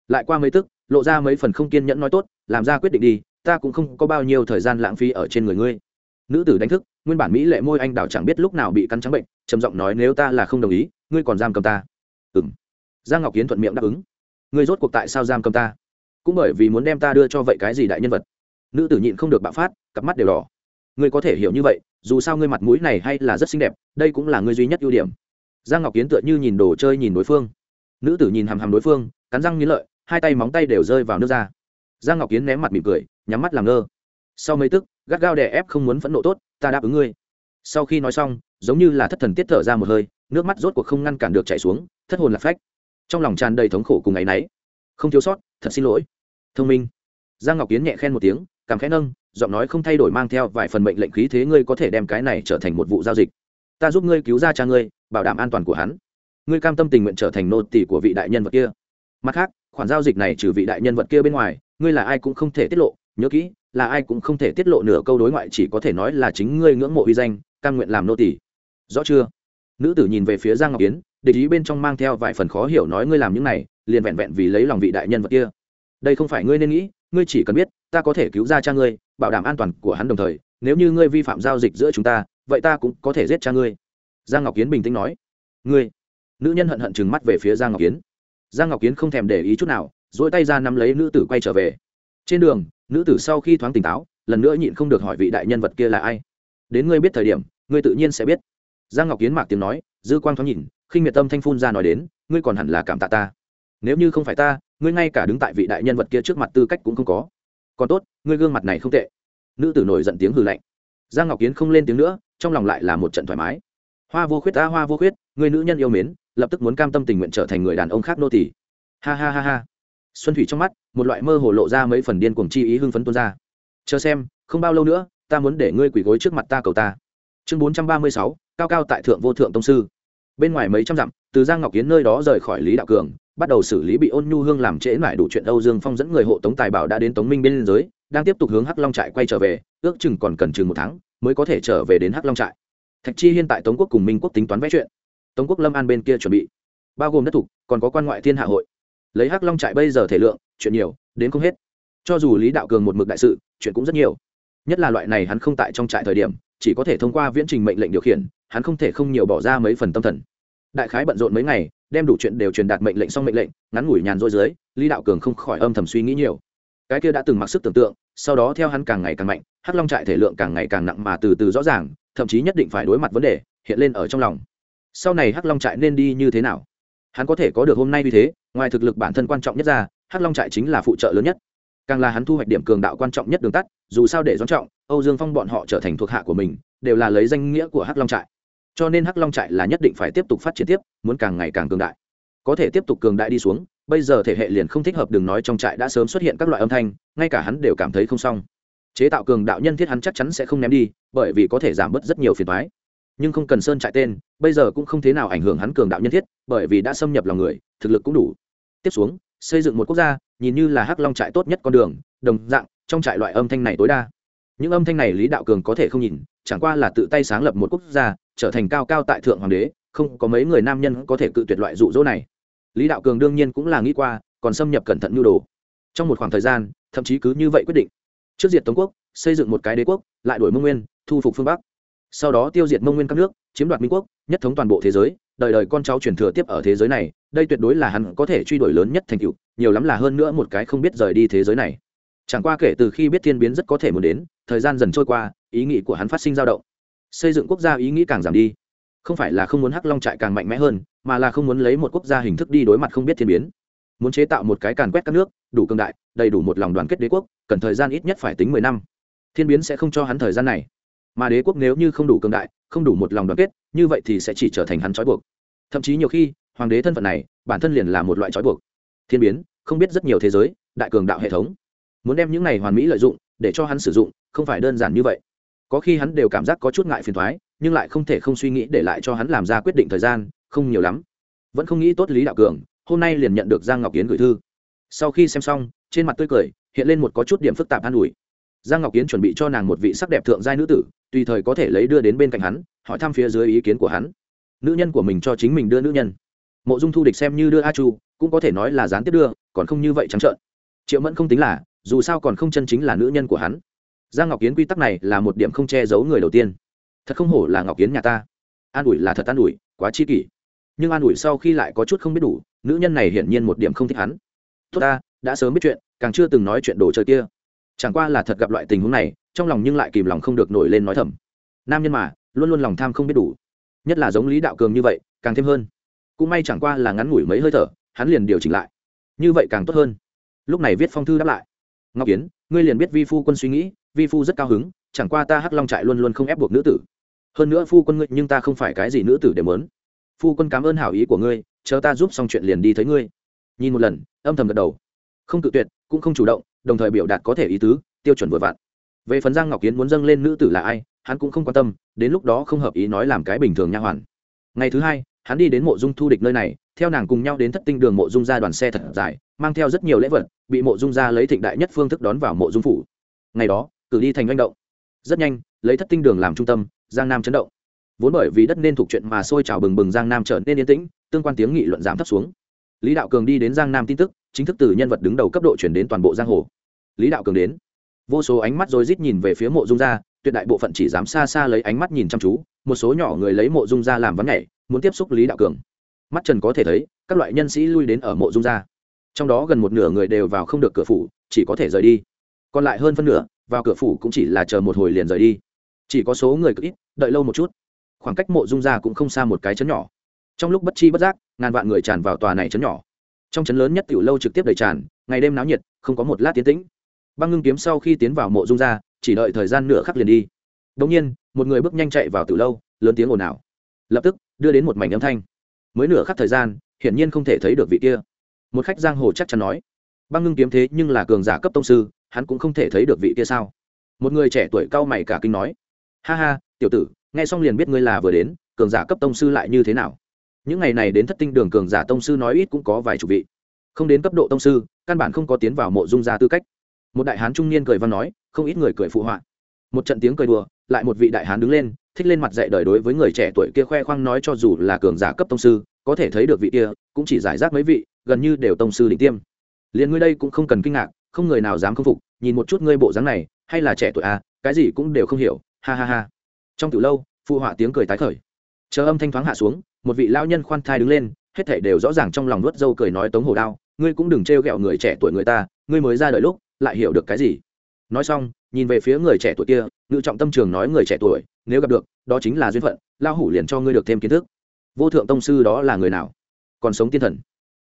Lại qua mấy tức, lộ ra mấy phần không kiên nhẫn nói tốt, làm ra quyết định đi, ta cũng không có bao nhiêu thời gian lãng phí ở trên người ngươi. Nữ tử đánh thức, nguyên bản mỹ lệ môi anh đào chẳng biết lúc nào bị cắn trắng bệnh, trầm giọng nói, nếu ta là không đồng ý, ngươi còn giam cầm ta. Ừng giang ngọc kiến thuận miệng đáp ứng. Ngươi rốt cuộc tại sao giam cầm ta? Cũng bởi vì muốn đem ta đưa cho vậy cái gì đại nhân vật. Nữ tử nhịn không được bạo phát, cặp mắt đều đỏ. Ngươi có thể hiểu như vậy dù sao ngươi mặt mũi này hay là rất xinh đẹp, đây cũng là ngươi duy nhất ưu điểm. Giang ngọc kiến tựa như nhìn đồ chơi nhìn đối phương. Nữ tử nhìn hàm hàm đối phương, cắn răng nghĩ lợi, hai tay móng tay đều rơi vào nước ra giang ngọc kiến ném mặt mỉm cười, nhắm mắt làm ngơ. Sau mấy tức, gắt gao đè ép không muốn phẫn nộ tốt, ta đáp ứng ngươi. Sau khi nói xong, giống như là thất thần tiết thở ra một hơi, nước mắt rốt cuộc không ngăn cản được chảy xuống, thất hồn lạc phách. Trong lòng tràn đầy thống khổ cùng ngày nấy không thiếu sót, thật xin lỗi. Thông minh. Giang ngọc kiến nhẹ khen một tiếng cảm khẽ nâng, giọng nói không thay đổi mang theo vài phần mệnh lệnh khí thế ngươi có thể đem cái này trở thành một vụ giao dịch. Ta giúp ngươi cứu ra cha ngươi, bảo đảm an toàn của hắn. Ngươi cam tâm tình nguyện trở thành nô tỷ của vị đại nhân vật kia. Mặt khác, khoản giao dịch này trừ vị đại nhân vật kia bên ngoài, ngươi là ai cũng không thể tiết lộ. Nhớ kỹ, là ai cũng không thể tiết lộ nửa câu đối ngoại, chỉ có thể nói là chính ngươi ngưỡng mộ uy danh, cam nguyện làm nô tỷ rõ chưa? Nữ tử nhìn về phía giang ngọc kiến địch ý bên trong mang theo vài phần khó hiểu nói ngươi làm những này, liền vẹn vẹn vì lấy lòng vị đại nhân vật kia. Đây không phải ngươi nên nghĩ ngươi chỉ cần biết, ta có thể cứu ra cha ngươi, bảo đảm an toàn của hắn đồng thời, nếu như ngươi vi phạm giao dịch giữa chúng ta, vậy ta cũng có thể giết cha ngươi. Giang ngọc kiến bình tĩnh nói. Ngươi? Nữ nhân hận hận chừng mắt về phía giang ngọc kiến. Giang ngọc kiến không thèm để ý chút nào dỗi tay ra nắm lấy nữ tử quay trở về. Trên đường, nữ tử sau khi thoáng tỉnh táo, lần nữa nhịn không được hỏi vị đại nhân vật kia là ai. Đến ngươi biết thời điểm, ngươi tự nhiên sẽ biết. Giang ngọc kiến mạc tiếng nói, dư quang thoáng nhìn, khinh miệt tâm thanh phun ra nói đến, ngươi còn hẳn là cảm tạ ta nếu như không phải ta, ngươi ngay cả đứng tại vị đại nhân vật kia trước mặt tư cách cũng không có. Còn tốt, ngươi gương mặt này không tệ. Nữ tử nổi giận tiếng hừ lạnh. Giang ngọc kiến không lên tiếng nữa, trong lòng lại là một trận thoải mái. Hoa vô khuyết ta, hoa vô khuyết người nữ nhân yêu mến, lập tức muốn cam tâm tình nguyện trở thành người đàn ông khác nô tỷ ha ha ha ha. Xuân thủy trong mắt, một loại mơ hồ lộ ra mấy phần điên cuồng chi ý hưng phấn tuôn ra. Chờ xem, không bao lâu nữa, ta muốn để ngươi quỳ gối trước mặt ta cầu ta. Chương bốn trăm ba mươi sáu, cao cao tại thượng vô thượng tông sư. Bên ngoài mấy trăm dặm, từ giang ngọc kiến nơi đó rời khỏi lý đạo cường bắt đầu xử lý bị ôn nhu hương làm trễ lại đủ chuyện âu dương phong dẫn người hộ tống tài bảo đã đến tống minh bên giới đang tiếp tục hướng hắc long trại quay trở về, ước chừng còn cần chừng một tháng mới có thể trở về đến hắc long trại. Thạch chi hiên tại tống quốc cùng minh quốc tính toán vẽ chuyện. Tống quốc lâm an bên kia chuẩn bị, bao gồm đất thục còn có quan ngoại thiên hạ hội. Lấy hắc long trại bây giờ thể lượng, chuyện nhiều, đến không hết. Cho dù lý đạo cường một mực đại sự, chuyện cũng rất nhiều. Nhất là loại này hắn không tại trong trại thời điểm, chỉ có thể thông qua viễn trình mệnh lệnh điều khiển, hắn không thể không nhiều bỏ ra mấy phần tâm thần. Đại khái bận rộn mấy ngày đem đủ chuyện đều truyền đạt mệnh lệnh xong mệnh lệnh, ngắn ngủi nhàn rỗi dưới, lý đạo cường không khỏi âm thầm suy nghĩ nhiều. Cái kia đã từng mặc sức tưởng tượng, sau đó theo hắn càng ngày càng mạnh, hắc long trại thể lượng càng ngày càng nặng mà từ từ rõ ràng, thậm chí nhất định phải đối mặt vấn đề, hiện lên ở trong lòng. Sau này hắc long trại nên đi như thế nào? Hắn có thể có được hôm nay như thế, ngoài thực lực bản thân quan trọng nhất ra, hắc long trại chính là phụ trợ lớn nhất. Càng là hắn thu hoạch điểm cường đạo quan trọng nhất đường tắt, dù sao để doãn trọng, âu dương phong bọn họ trở thành thuộc hạ của mình, đều là lấy danh nghĩa của hắc long trại cho nên hắc long trại là nhất định phải tiếp tục phát triển tiếp, muốn càng ngày càng cường đại. Có thể tiếp tục cường đại đi xuống, bây giờ thể hệ liền không thích hợp đừng nói trong trại đã sớm xuất hiện các loại âm thanh, ngay cả hắn đều cảm thấy không xong. Chế tạo cường đạo nhân thiết hắn chắc chắn sẽ không ném đi, bởi vì có thể giảm bớt rất nhiều phiền thoái nhưng không cần sơn trại tên, bây giờ cũng không thế nào ảnh hưởng hắn cường đạo nhân thiết, bởi vì đã xâm nhập lòng người, thực lực cũng đủ. Tiếp xuống, xây dựng một quốc gia, nhìn như là hắc long trại tốt nhất con đường, đồng dạng, trong trại loại âm thanh này tối đa. Những âm thanh này lý đạo cường có thể không nhìn chẳng qua là tự tay sáng lập một quốc gia, trở thành cao cao tại thượng hoàng đế, không có mấy người nam nhân có thể cự tuyệt loại rụ rỗ này. Lý đạo cường đương nhiên cũng là nghĩ qua, còn xâm nhập cẩn thận nhu đồ. Trong một khoảng thời gian, thậm chí cứ như vậy quyết định. Trước diệt tống quốc, xây dựng một cái đế quốc, lại đổi mông nguyên, thu phục phương bắc. Sau đó tiêu diệt mông nguyên các nước, chiếm đoạt minh quốc, nhất thống toàn bộ thế giới, đời đời con cháu truyền thừa tiếp ở thế giới này, đây tuyệt đối là hắn có thể truy đuổi lớn nhất thành tựu, nhiều lắm là hơn nữa một cái không biết rời đi thế giới này. Chẳng qua kể từ khi biết thiên biến rất có thể muốn đến, thời gian dần trôi qua ý nghĩ của hắn phát sinh dao động. Xây dựng quốc gia ý nghĩ càng giảm đi, không phải là không muốn hắc long trại càng mạnh mẽ hơn, mà là không muốn lấy một quốc gia hình thức đi đối mặt không biết thiên biến. Muốn chế tạo một cái càn quét các nước, đủ cường đại, đầy đủ một lòng đoàn kết đế quốc, cần thời gian ít nhất phải tính mười năm. Thiên biến sẽ không cho hắn thời gian này. Mà đế quốc nếu như không đủ cường đại, không đủ một lòng đoàn kết, như vậy thì sẽ chỉ trở thành hắn trói buộc. Thậm chí nhiều khi, hoàng đế thân phận này, bản thân liền là một loại trói buộc. Thiên biến, không biết rất nhiều thế giới, đại cường đạo hệ thống. Muốn đem những này hoàn mỹ lợi dụng, để cho hắn sử dụng, không phải đơn giản như vậy có khi hắn đều cảm giác có chút ngại phiền thoái, nhưng lại không thể không suy nghĩ để lại cho hắn làm ra quyết định thời gian, không nhiều lắm. Vẫn không nghĩ tốt lý đạo cường, hôm nay liền nhận được giang ngọc kiến gửi thư. Sau khi xem xong, trên mặt tươi cười, hiện lên một có chút điểm phức tạp an ủi. Giang ngọc kiến chuẩn bị cho nàng một vị sắc đẹp thượng giai nữ tử, tùy thời có thể lấy đưa đến bên cạnh hắn, hỏi thăm phía dưới ý kiến của hắn. Nữ nhân của mình cho chính mình đưa nữ nhân. Mộ dung thu địch xem như đưa a chu, cũng có thể nói là gián tiếp đưa, còn không như vậy trắng trợn. Triệu mẫn không tính là, dù sao còn không chân chính là nữ nhân của hắn giang ngọc kiến quy tắc này là một điểm không che giấu người đầu tiên. Thật không hổ là ngọc kiến nhà ta. An ủi là thật an ủi, quá chi kỷ. Nhưng an ủi sau khi lại có chút không biết đủ, nữ nhân này hiển nhiên một điểm không thích hắn. Tốt ta, đã sớm biết chuyện, càng chưa từng nói chuyện đồ chơi kia. Chẳng qua là thật gặp loại tình huống này, trong lòng nhưng lại kìm lòng không được nổi lên nói thầm. Nam nhân mà, luôn luôn lòng tham không biết đủ. Nhất là giống lý đạo cường như vậy, càng thêm hơn. Cũng may chẳng qua là ngắn ngủi mấy hơi thở, hắn liền điều chỉnh lại. Như vậy càng tốt hơn. Lúc này viết phong thư đáp lại. Ngọc kiến ngươi liền biết vi phu quân suy nghĩ vi phu rất cao hứng, chẳng qua ta hắc long trại luôn luôn không ép buộc nữ tử. Hơn nữa phu quân ngươi, nhưng ta không phải cái gì nữ tử để mớn phu quân cảm ơn hảo ý của ngươi, chờ ta giúp xong chuyện liền đi thấy ngươi. Nhìn một lần, âm thầm gật đầu. Không tự tuyệt, cũng không chủ động, đồng thời biểu đạt có thể ý tứ, tiêu chuẩn vừa vặn. Về phần giang ngọc kiến muốn dâng lên nữ tử là ai, hắn cũng không quan tâm, đến lúc đó không hợp ý nói làm cái bình thường nha hoàn. Ngày thứ hai, hắn đi đến mộ dung thu địch nơi này, theo nàng cùng nhau đến thất tinh đường mộ dung ra đoàn xe thật dài, mang theo rất nhiều lễ vật, bị mộ dung ra lấy thịnh đại nhất phương thức đón vào mộ dung phủ. Ngày đó cử đi thành manh động. Rất nhanh, lấy thất tinh đường làm trung tâm, giang nam chấn động. Vốn bởi vì đất nên thuộc chuyện mà sôi trào bừng bừng giang nam trở nên yên tĩnh, tương quan tiếng nghị luận giảm thấp xuống. Lý đạo cường đi đến giang nam tin tức, chính thức từ nhân vật đứng đầu cấp độ chuyển đến toàn bộ giang hồ. Lý đạo cường đến. Vô số ánh mắt rồi rít nhìn về phía mộ dung gia, tuyệt đại bộ phận chỉ dám xa xa lấy ánh mắt nhìn chăm chú, một số nhỏ người lấy mộ dung gia làm vắng nhảy, muốn tiếp xúc lý đạo cường. Mắt trần có thể thấy, các loại nhân sĩ lui đến ở mộ dung gia. Trong đó gần một nửa người đều vào không được cửa phủ, chỉ có thể rời đi. Còn lại hơn phân nửa vào cửa phủ cũng chỉ là chờ một hồi liền rời đi. Chỉ có số người cực ít, đợi lâu một chút. Khoảng cách mộ dung gia cũng không xa một cái chấn nhỏ. Trong lúc bất chi bất giác, ngàn vạn người tràn vào tòa này chấn nhỏ. Trong chấn lớn nhất tiểu lâu trực tiếp đầy tràn, ngày đêm náo nhiệt, không có một lát tiến tĩnh. Băng ngưng kiếm sau khi tiến vào mộ dung gia chỉ đợi thời gian nửa khắc liền đi. Đ nhiên, một người bước nhanh chạy vào tiểu lâu, lớn tiếng ồn ào. Lập tức, đưa đến một mảnh âm thanh. Mới nửa khắc thời gian, hiển nhiên không thể thấy được vị kia. Một khách giang hồ chắc chắn nói, băng ngưng kiếm thế nhưng là cường giả cấp tông sư hắn cũng không thể thấy được vị kia sao? Một người trẻ tuổi cao mày cả kinh nói, ha ha, tiểu tử, nghe xong liền biết ngươi là vừa đến, cường giả cấp tông sư lại như thế nào? Những ngày này đến thất tinh đường cường giả tông sư nói ít cũng có vài chục vị. Không đến cấp độ tông sư, căn bản không có tiến vào mộ dung gia tư cách. Một đại hán trung niên cười văn nói, không ít người cười phụ họa. Một trận tiếng cười đùa, lại một vị đại hán đứng lên, thích lên mặt dạy đời đối với người trẻ tuổi kia khoe khoang nói cho dù là cường giả cấp tông sư, có thể thấy được vị kia, cũng chỉ giải rác mấy vị, gần như đều tông sư đỉnh tiêm. Liền ngươi đây cũng không cần kinh ngạc không người nào dám khâm phục, nhìn một chút ngươi bộ dáng này, hay là trẻ tuổi à cái gì cũng đều không hiểu, ha ha ha. Trong từ lâu, phụ họa tiếng cười tái khởi. Chờ âm thanh thoáng hạ xuống, một vị lao nhân khoan thai đứng lên, hết thảy đều rõ ràng trong lòng nuốt dâu cười nói tống hồ đao, ngươi cũng đừng trêu ghẹo người trẻ tuổi người ta, ngươi mới ra đời lúc, lại hiểu được cái gì. Nói xong, nhìn về phía người trẻ tuổi kia, ngự trọng tâm trường nói người trẻ tuổi, nếu gặp được, đó chính là duyên phận lao hủ liền cho ngươi được thêm kiến thức. Vô thượng tông sư đó là người nào? Còn sống tiên thần.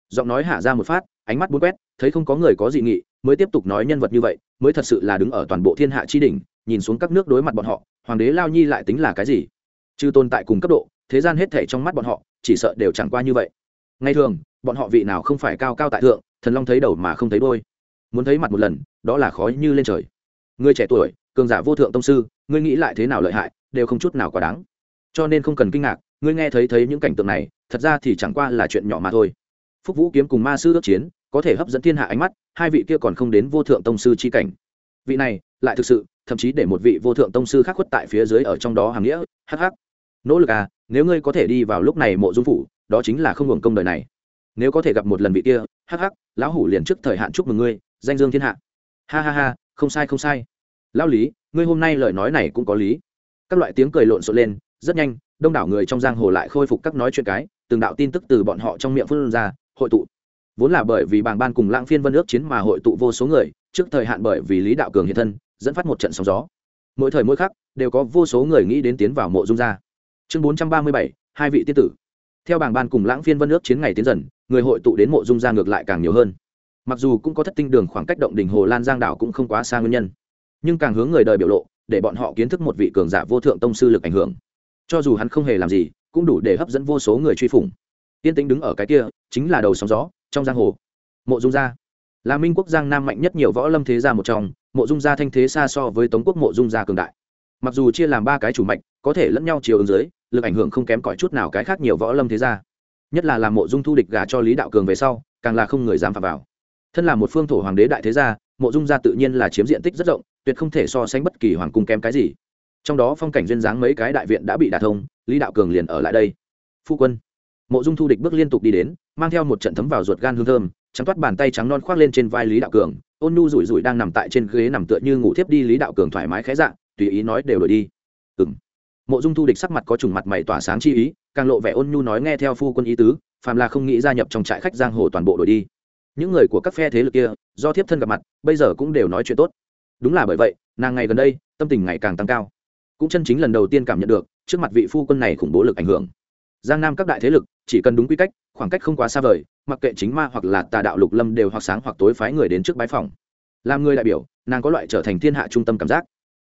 Giọng nói hạ ra một phát, ánh mắt bốn quét, thấy không có người có dị nghị mới tiếp tục nói nhân vật như vậy, mới thật sự là đứng ở toàn bộ thiên hạ chi đỉnh, nhìn xuống các nước đối mặt bọn họ, hoàng đế lao nhi lại tính là cái gì? Chứ tồn tại cùng cấp độ, thế gian hết thể trong mắt bọn họ, chỉ sợ đều chẳng qua như vậy. Ngay thường, bọn họ vị nào không phải cao cao tại thượng, thần long thấy đầu mà không thấy đôi muốn thấy mặt một lần, đó là khó như lên trời. Người trẻ tuổi, cường giả vô thượng tông sư, ngươi nghĩ lại thế nào lợi hại, đều không chút nào quá đáng. Cho nên không cần kinh ngạc, ngươi nghe thấy thấy những cảnh tượng này, thật ra thì chẳng qua là chuyện nhỏ mà thôi. Phúc vũ kiếm cùng ma sư ước chiến có thể hấp dẫn thiên hạ ánh mắt, hai vị kia còn không đến vô thượng tông sư chi cảnh. Vị này, lại thực sự, thậm chí để một vị vô thượng tông sư khác khuất tại phía dưới ở trong đó hàm nghĩa hh nỗ lực à nếu ngươi có thể đi vào lúc này mộ dung phủ, đó chính là không hưởng công đời này. Nếu có thể gặp một lần vị kia hh lão hủ liền trước thời hạn chúc mừng ngươi, danh dương thiên hạ. Ha ha ha, không sai không sai. Lão lý, ngươi hôm nay lời nói này cũng có lý. Các loại tiếng cười lộn xộn lên, rất nhanh, đông đảo người trong giang hồ lại khôi phục các nói chuyện cái, từng đạo tin tức từ bọn họ trong miệng phân ra, hội tụ vốn là bởi vì bàng ban cùng lãng phiên vân ước chiến mà hội tụ vô số người, trước thời hạn bởi vì lý đạo cường hiện thân, dẫn phát một trận sóng gió. Mỗi thời mỗi khắc, đều có vô số người nghĩ đến tiến vào mộ dung gia. Chương bốn trăm ba mươi bảy, hai vị tiên tử. Theo bảng ban cùng lãng phiên vân ước chiến ngày tiến dần, người hội tụ đến mộ dung gia ngược lại càng nhiều hơn. Mặc dù cũng có thất tinh đường khoảng cách động đỉnh hồ lan giang đảo cũng không quá xa nguyên nhân, nhưng càng hướng người đời biểu lộ, để bọn họ kiến thức một vị cường giả vô thượng tông sư lực ảnh hưởng. Cho dù hắn không hề làm gì, cũng đủ để hấp dẫn vô số người truy phủng tiên Tĩnh đứng ở cái kia, chính là đầu sóng gió, trong giang hồ. Mộ dung gia. Là minh quốc giang nam mạnh nhất nhiều võ lâm thế gia một trong, mộ dung gia thanh thế xa so với tống quốc mộ dung gia cường đại. Mặc dù chia làm ba cái chủ mạch, có thể lẫn nhau chiều ứng dưới, lực ảnh hưởng không kém cỏi chút nào cái khác nhiều võ lâm thế gia. Nhất là làm mộ dung thu địch gà cho lý đạo cường về sau, càng là không người dám phạm vào. Thân là một phương thổ hoàng đế đại thế gia, mộ dung gia tự nhiên là chiếm diện tích rất rộng, tuyệt không thể so sánh bất kỳ hoàng cung kém cái gì. Trong đó phong cảnh duyên dáng mấy cái đại viện đã bị đả thông, lý đạo cường liền ở lại đây. Phu quân mộ dung thu địch bước liên tục đi đến, mang theo một trận thấm vào ruột gan hương thơm, trắng toát bàn tay trắng non khoác lên trên vai lý đạo cường, ôn nu rủi rủi đang nằm tại trên ghế nằm tựa như ngủ thiếp đi, lý đạo cường thoải mái khẽ dạng tùy ý nói đều đổi đi. Ừng mộ dung thu địch sắc mặt có trùng mặt mày tỏa sáng chi ý, càng lộ vẻ ôn nhu nói nghe theo phu quân ý tứ, phàm là không nghĩ gia nhập trong trại khách giang hồ toàn bộ đổi đi. Những người của các phe thế lực kia, do thiếp thân gặp mặt, bây giờ cũng đều nói chuyện tốt. Đúng là bởi vậy, nàng ngày gần đây, tâm tình ngày càng tăng cao. Cũng chân chính lần đầu tiên cảm nhận được, trước mặt vị phu quân này khủng bố lực ảnh hưởng. Giang nam các đại thế lực chỉ cần đúng quy cách, khoảng cách không quá xa vời, mặc kệ chính ma hoặc là tà đạo lục lâm đều hoặc sáng hoặc tối phái người đến trước bái phòng. Làm người đại biểu, nàng có loại trở thành thiên hạ trung tâm cảm giác.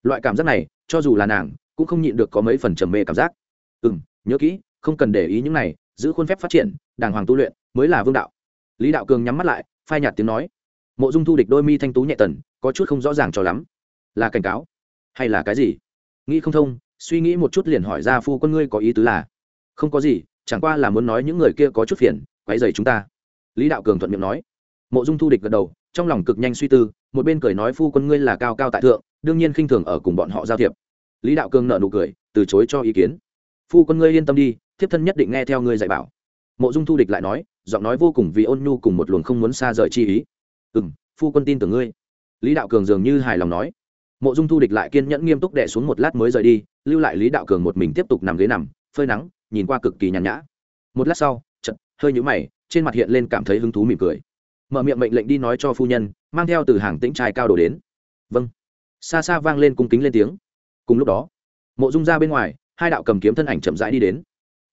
Loại cảm giác này, cho dù là nàng, cũng không nhịn được có mấy phần trầm mê cảm giác. Ừ m nhớ kỹ, không cần để ý những này, giữ khuôn phép phát triển, đàng hoàng tu luyện, mới là vương đạo. Lý đạo cường nhắm mắt lại, phai nhạt tiếng nói. Mộ dung thu địch đôi mi thanh tú nhẹ tần, có chút không rõ ràng cho lắm. Là cảnh cáo? Hay là cái gì? Nghĩ không thông, suy nghĩ một chút liền hỏi ra phu quân ngươi có ý tứ là? Không có gì chẳng qua là muốn nói những người kia có chút phiền, quấy dày chúng ta. Lý đạo cường thuận miệng nói. Mộ dung thu địch gật đầu, trong lòng cực nhanh suy tư, một bên cười nói phu quân ngươi là cao cao tại thượng, đương nhiên khinh thường ở cùng bọn họ giao thiệp. Lý đạo cường nợ nụ cười, từ chối cho ý kiến. Phu quân ngươi yên tâm đi, thiếp thân nhất định nghe theo ngươi dạy bảo. Mộ dung thu địch lại nói, giọng nói vô cùng vì ôn nhu cùng một luồng không muốn xa rời chi ý. Ừ m phu quân tin tưởng ngươi. Lý đạo cường dường như hài lòng nói. Mộ dung thu địch lại kiên nhẫn nghiêm túc đẻ xuống một lát mới rời đi, lưu lại lý đạo cường một mình tiếp tục nằm ghế nằm phơi nắng, nhìn qua cực kỳ nhàn nhã. Một lát sau chật hơi nhũ mày, trên mặt hiện lên cảm thấy hứng thú mỉm cười. Mở miệng mệnh lệnh đi nói cho phu nhân, mang theo từ hàng tĩnh trai cao đổ đến. Vâng. Xa xa vang lên cung kính lên tiếng. Cùng lúc đó, mộ dung ra bên ngoài, hai đạo cầm kiếm thân ảnh chậm rãi đi đến.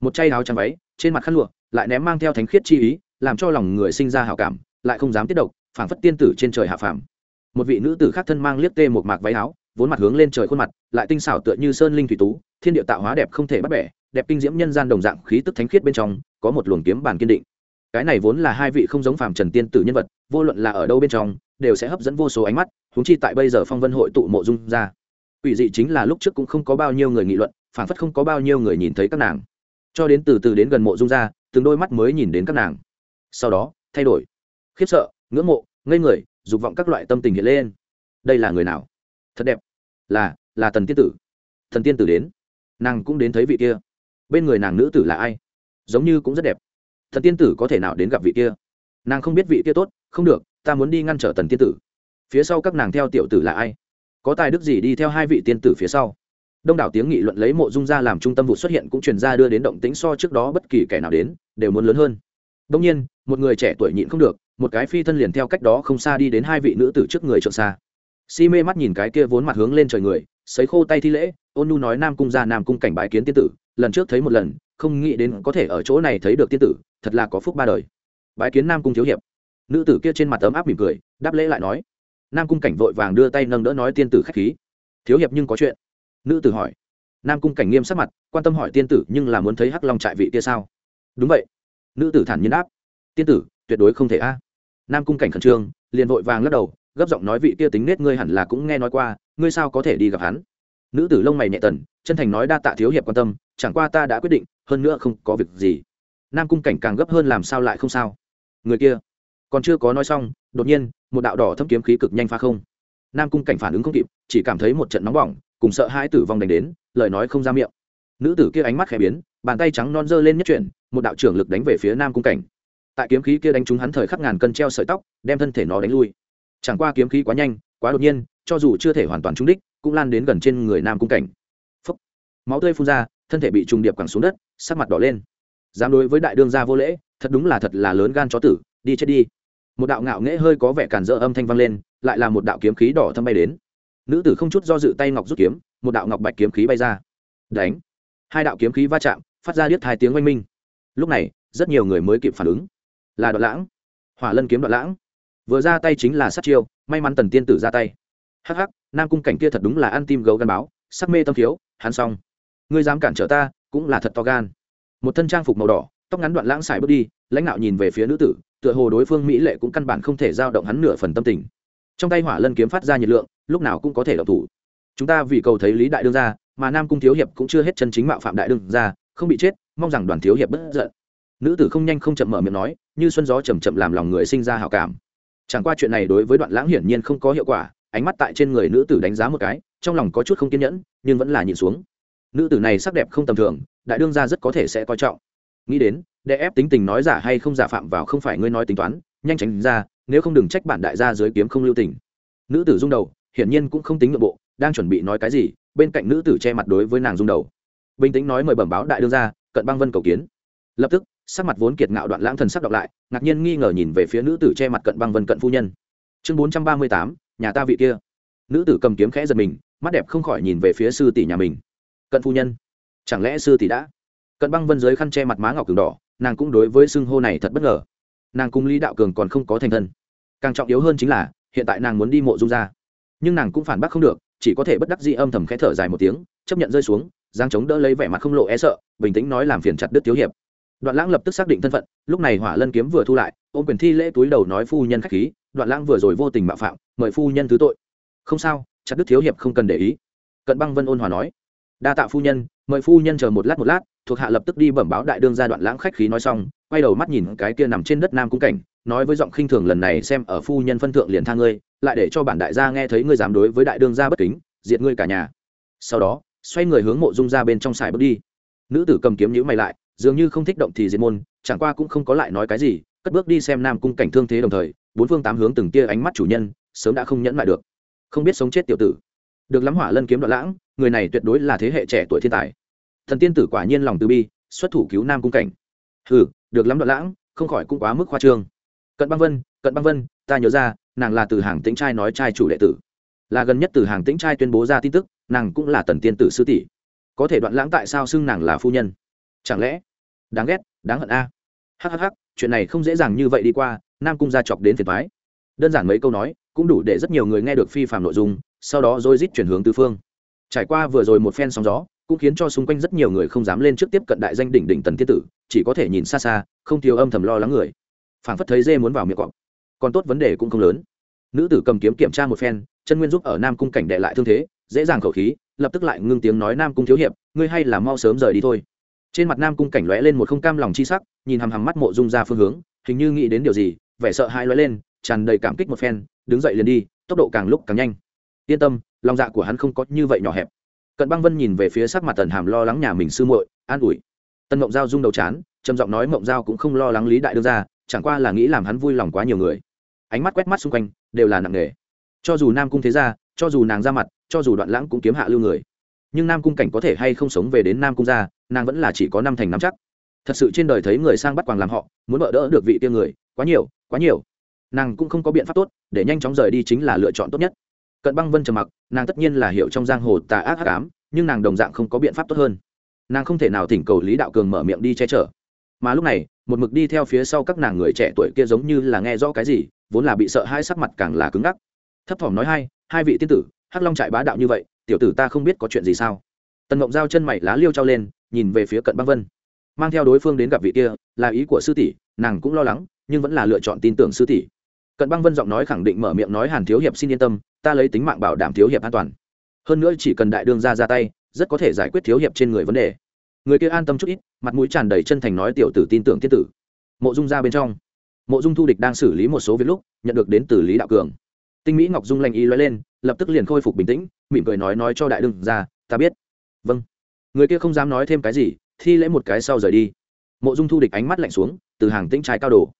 Một chay áo trắng váy, trên mặt khăn lụa, lại ném mang theo thánh khiết chi ý, làm cho lòng người sinh ra hào cảm, lại không dám tiết độc, phảng phất tiên tử trên trời hạ phàm. Một vị nữ tử khác thân mang liếc tê một mạc váy áo, vốn mặt hướng lên trời khuôn mặt, lại tinh xảo tựa như sơn linh thủy tú, thiên địa tạo hóa đẹp không thể bắt bẻ đẹp kinh diễm nhân gian đồng dạng khí tức thánh khiết bên trong, có một luồng kiếm bản kiên định. Cái này vốn là hai vị không giống phàm trần tiên tử nhân vật, vô luận là ở đâu bên trong, đều sẽ hấp dẫn vô số ánh mắt húng chi tại bây giờ phong vân hội tụ mộ dung ra. Ủy dị chính là lúc trước cũng không có bao nhiêu người nghị luận phản phất không có bao nhiêu người nhìn thấy các nàng. Cho đến từ từ đến gần mộ dung ra, từng đôi mắt mới nhìn đến các nàng. Sau đó, thay đổi. Khiếp sợ, ngưỡng mộ, ngây người, dục vọng các loại tâm tình hiện lên. Đây là người nào? Thật đẹp. Là là tần tiên tử. Thần tiên tử đến. Nàng cũng đến thấy vị kia bên người nàng nữ tử là ai? Giống như cũng rất đẹp. Thần tiên tử có thể nào đến gặp vị kia? Nàng không biết vị kia tốt, không được, ta muốn đi ngăn trở tần tiên tử. Phía sau các nàng theo tiểu tử là ai? Có tài đức gì đi theo hai vị tiên tử phía sau? Đông đảo tiếng nghị luận lấy mộ dung ra làm trung tâm vụ xuất hiện cũng truyền ra đưa đến động tính so trước đó bất kỳ kẻ nào đến, đều muốn lớn hơn. Đông nhiên, một người trẻ tuổi nhịn không được, một cái phi thân liền theo cách đó không xa đi đến hai vị nữ tử trước người trượng xa. Si mê mắt nhìn cái kia vốn mặt hướng lên trời người, sấy khô tay thi lễ, ôn nu nói nam cung ra nam cung cảnh bái kiến tiên tử lần trước thấy một lần, không nghĩ đến có thể ở chỗ này thấy được tiên tử, thật là có phúc ba đời. Bái kiến nam cung thiếu hiệp. Nữ tử kia trên mặt ấm áp mỉm cười, đáp lễ lại nói. Nam cung cảnh vội vàng đưa tay nâng đỡ nói tiên tử k h á c h khí. Thiếu hiệp nhưng có chuyện. Nữ tử hỏi. Nam cung cảnh nghiêm sắc mặt, quan tâm hỏi tiên tử nhưng là muốn thấy hắc long trại vị kia sao? Đúng vậy. Nữ tử thản nhiên đáp. Tiên tử, tuyệt đối không thể a. Nam cung cảnh khẩn trương, liền vội vàng lắc đầu, gấp giọng nói vị kia tính nết ngươi hẳn là cũng nghe nói qua, ngươi sao có thể đi gặp hắn? Nữ tử lông mày nhẹ tần, chân thành nói đa tạ thiếu hiệp quan tâm, chẳng qua ta đã quyết định, hơn nữa không có việc gì. Nam cung cảnh càng gấp hơn làm sao lại không sao. Người kia, còn chưa có nói xong, đột nhiên, một đạo đỏ thâm kiếm khí cực nhanh pha không. Nam cung cảnh phản ứng không kịp, chỉ cảm thấy một trận nóng bỏng, cùng sợ hãi tử vong đánh đến, lời nói không ra miệng. Nữ tử kia ánh mắt khẽ biến, bàn tay trắng non dơ lên nhất chuyển, một đạo trưởng lực đánh về phía nam cung cảnh. Tại kiếm khí kia đánh trúng hắn thời khắc ngàn cân treo sợi tóc, đem thân thể nó đánh lui. Chẳng qua kiếm khí quá nhanh, quá đột nhiên, cho dù chưa thể hoàn toàn trúng đích cũng lan đến gần trên người nam cung cảnh. Phúc. máu tươi phun ra, thân thể bị trùng điệp quẳng xuống đất, sắc mặt đỏ lên. Dám đối với đại đương gia vô lễ, thật đúng là thật là lớn gan chó tử, đi chết đi. Một đạo ngạo nghễ hơi có vẻ cản dỡ âm thanh vang lên, lại là một đạo kiếm khí đỏ thâm bay đến. Nữ tử không chút do dự tay ngọc rút kiếm, một đạo ngọc bạch kiếm khí bay ra. Đánh. Hai đạo kiếm khí va chạm, phát ra điếc hai tiếng oanh minh. Lúc này, rất nhiều người mới kịp phản ứng. Là đoạn lãng. Hỏa lân kiếm đoạn lãng. Vừa ra tay chính là sát chiêu, may mắn tần tiên tử ra tay hắc hắc, nam cung cảnh kia thật đúng là ăn tim gấu gắn báo, sắc mê tâm thiếu, hắn xong. Ngươi dám cản trở ta, cũng là thật to gan. Một thân trang phục màu đỏ, tóc ngắn đoạn lãng xài bước đi, lãnh đạo nhìn về phía nữ tử, tựa hồ đối phương mỹ lệ cũng căn bản không thể giao động hắn nửa phần tâm tình. Trong tay hỏa lân kiếm phát ra nhiệt lượng, lúc nào cũng có thể độc thủ. Chúng ta vì cầu thấy lý đại đương ra mà nam cung thiếu hiệp cũng chưa hết chân chính mạo phạm đại đương ra không bị chết, mong rằng đoàn thiếu hiệp bất giận. Nữ tử không nhanh không chậm mở miệng nói, như xuân gió chầm chậm làm lòng người sinh ra hào cảm. Chẳng qua chuyện này đối với đoạn lãng hiển nhiên không có hiệu quả ánh mắt tại trên người nữ tử đánh giá một cái, trong lòng có chút không kiên nhẫn, nhưng vẫn là nhìn xuống. Nữ tử này sắc đẹp không tầm thường, đại đương gia rất có thể sẽ coi trọng. Nghĩ đến, để ép tính tình nói giả hay không giả phạm vào không phải ngươi nói tính toán, nhanh tránh ra, nếu không đừng trách bản đại gia dưới kiếm không lưu tình. Nữ tử rung đầu, hiển nhiên cũng không tính nội bộ, đang chuẩn bị nói cái gì, bên cạnh nữ tử che mặt đối với nàng rung đầu. Bình tĩnh nói mời bẩm báo đại đương gia, cận băng vân cầu kiến. Lập tức, sắc mặt vốn kiệt ngạo đoạn lãng thần sắc đọc lại, ngạc nhiên nghi ngờ nhìn về phía nữ tử che mặt cận băng vân cận phu nhân. Chương bốn trăm ba mươi tám nhà ta vị kia. Nữ tử cầm kiếm khẽ giật mình, mắt đẹp không khỏi nhìn về phía sư tỷ nhà mình. Cận phu nhân, chẳng lẽ sư tỷ đã? Cận băng vân dưới khăn che mặt má ngọc cường đỏ, nàng cũng đối với xưng hô này thật bất ngờ. Nàng cung lý đạo cường còn không có thành thân. Càng trọng yếu hơn chính là, hiện tại nàng muốn đi mộ dung ra. Nhưng nàng cũng phản bác không được, chỉ có thể bất đắc dĩ âm thầm khẽ thở dài một tiếng, chấp nhận rơi xuống, giang chống đỡ lấy vẻ mặt không lộ e sợ, bình tĩnh nói làm phiền chặt đứt thiếu hiệp. Đoạn lãng lập tức xác định thân phận, lúc này hỏa lân kiếm vừa thu lại, ôm quyền thi lễ túi đầu nói phu nhân khách khí đoạn lãng vừa rồi vô tình mạo phạm, mời phu nhân thứ tội. Không sao, chặt đức thiếu hiệp không cần để ý. Cận băng vân ôn hòa nói. Đa tạ phu nhân, mời phu nhân chờ một lát một lát, thuộc hạ lập tức đi bẩm báo đại đương gia đoạn lãng khách khí nói xong, quay đầu mắt nhìn cái kia nằm trên đất nam cung cảnh, nói với giọng khinh thường lần này xem ở phu nhân phân thượng liền tha ngươi, lại để cho bản đại gia nghe thấy ngươi dám đối với đại đương gia bất kính, diệt ngươi cả nhà. Sau đó, xoay người hướng mộ dung ra bên trong xài bước đi. Nữ tử cầm kiếm nhữ mày lại, dường như không thích động thì diệt môn, chẳng qua cũng không có lại nói cái gì, cất bước đi xem nam cung cảnh thương thế đồng thời bốn phương tám hướng từng tia ánh mắt chủ nhân, sớm đã không nhẫn lại được. Không biết sống chết tiểu tử. Được lắm hỏa lân kiếm đoạn lãng, người này tuyệt đối là thế hệ trẻ tuổi thiên tài. Thần tiên tử quả nhiên lòng từ bi, xuất thủ cứu nam cung cảnh. Hừ, được lắm đoạn lãng, không khỏi cũng quá mức khoa trương. Cận băng vân, cận băng vân, ta nhớ ra, nàng là từ hàng tĩnh trai nói trai chủ đệ tử. Là gần nhất từ hàng tĩnh trai tuyên bố ra tin tức, nàng cũng là tần tiên tử sư tỷ. Có thể đoạn lãng tại sao xưng nàng là phu nhân? Chẳng lẽ? Đáng ghét, đáng hận a. À? hhh chuyện này không dễ dàng như vậy đi qua nam cung gia chọc đến phiền thoái. Đơn giản mấy câu nói, cũng đủ để rất nhiều người nghe được phi phạm nội dung, sau đó rồi rít chuyển hướng tư phương. Trải qua vừa rồi một phen sóng gió, cũng khiến cho xung quanh rất nhiều người không dám lên trước tiếp cận đại danh đỉnh đỉnh tần tiên tử, chỉ có thể nhìn xa xa, không thiếu âm thầm lo lắng người. Phảng phất thấy dê muốn vào miệng cọp. Còn tốt vấn đề cũng không lớn. Nữ tử cầm kiếm kiểm tra một phen, chân nguyên giúp ở nam cung cảnh đệ lại thương thế, dễ dàng khẩu khí, lập tức lại ngưng tiếng nói nam cung thiếu hiệp, ngươi hay là mau sớm rời đi thôi. Trên mặt nam cung cảnh lóe lên một không cam lòng chi sắc, nhìn hằm hằm mắt mộ dung ra phương hướng, hình như nghĩ đến điều gì vẻ sợ hãi lóe lên, tràn đầy cảm kích một phen, đứng dậy liền đi, tốc độ càng lúc càng nhanh. Yên tâm, lòng dạ của hắn không có như vậy nhỏ hẹp. Cận băng vân nhìn về phía sắc mặt tần hàm lo lắng nhà mình sư muội, an ủi. Tân mộng giao rung đầu chán, trầm giọng nói mộng giao cũng không lo lắng lý đại đương ra, chẳng qua là nghĩ làm hắn vui lòng quá nhiều người. Ánh mắt quét mắt xung quanh, đều là nặng nề. Cho dù nam cung thế gia, cho dù nàng ra mặt, cho dù đoạn lãng cũng kiếm hạ lưu người. Nhưng nam cung cảnh có thể hay không sống về đến nam cung gia, nàng vẫn là chỉ có năm thành năm chắc. Thật sự trên đời thấy người sang bắt quàng làm họ, muốn bỡ đỡ được vị tiêu người, quá nhiều quá nhiều. Nàng cũng không có biện pháp tốt, để nhanh chóng rời đi chính là lựa chọn tốt nhất. Cận băng vân trầm mặc, nàng tất nhiên là hiểu trong giang hồ tà ác hắc ám, nhưng nàng đồng dạng không có biện pháp tốt hơn. Nàng không thể nào thỉnh cầu lý đạo cường mở miệng đi che chở. Mà lúc này, một mực đi theo phía sau các nàng người trẻ tuổi kia giống như là nghe rõ cái gì, vốn là bị sợ hai sắc mặt càng là cứng ngắc. Thấp thỏm nói hai hai vị tiên tử, hắc long trại bá đạo như vậy, tiểu tử ta không biết có chuyện gì sao? Tần mộng giao chân mày lá liêu trao lên, nhìn về phía cận băng vân. Mang theo đối phương đến gặp vị kia, là ý của sư tỷ, nàng cũng lo lắng nhưng vẫn là lựa chọn tin tưởng sư tỷ. Cận băng vân giọng nói khẳng định mở miệng nói hàn thiếu hiệp xin yên tâm, ta lấy tính mạng bảo đảm thiếu hiệp an toàn. Hơn nữa chỉ cần đại đương ra ra tay, rất có thể giải quyết thiếu hiệp trên người vấn đề. Người kia an tâm chút ít, mặt mũi tràn đầy chân thành nói tiểu tử tin tưởng tiên tử. Mộ dung ra bên trong. Mộ dung thu địch đang xử lý một số việc lúc, nhận được đến từ lý đạo cường. Tinh mỹ ngọc dung lành y loay lên, lập tức liền khôi phục bình tĩnh, mỉm cười nói nói cho đại đương ra ta biết. Vâng. Người kia không dám nói thêm cái gì, thi lễ một cái sau rời đi. Mộ dung thu địch ánh mắt lạnh xuống, từ hàng tĩnh trái cao đồ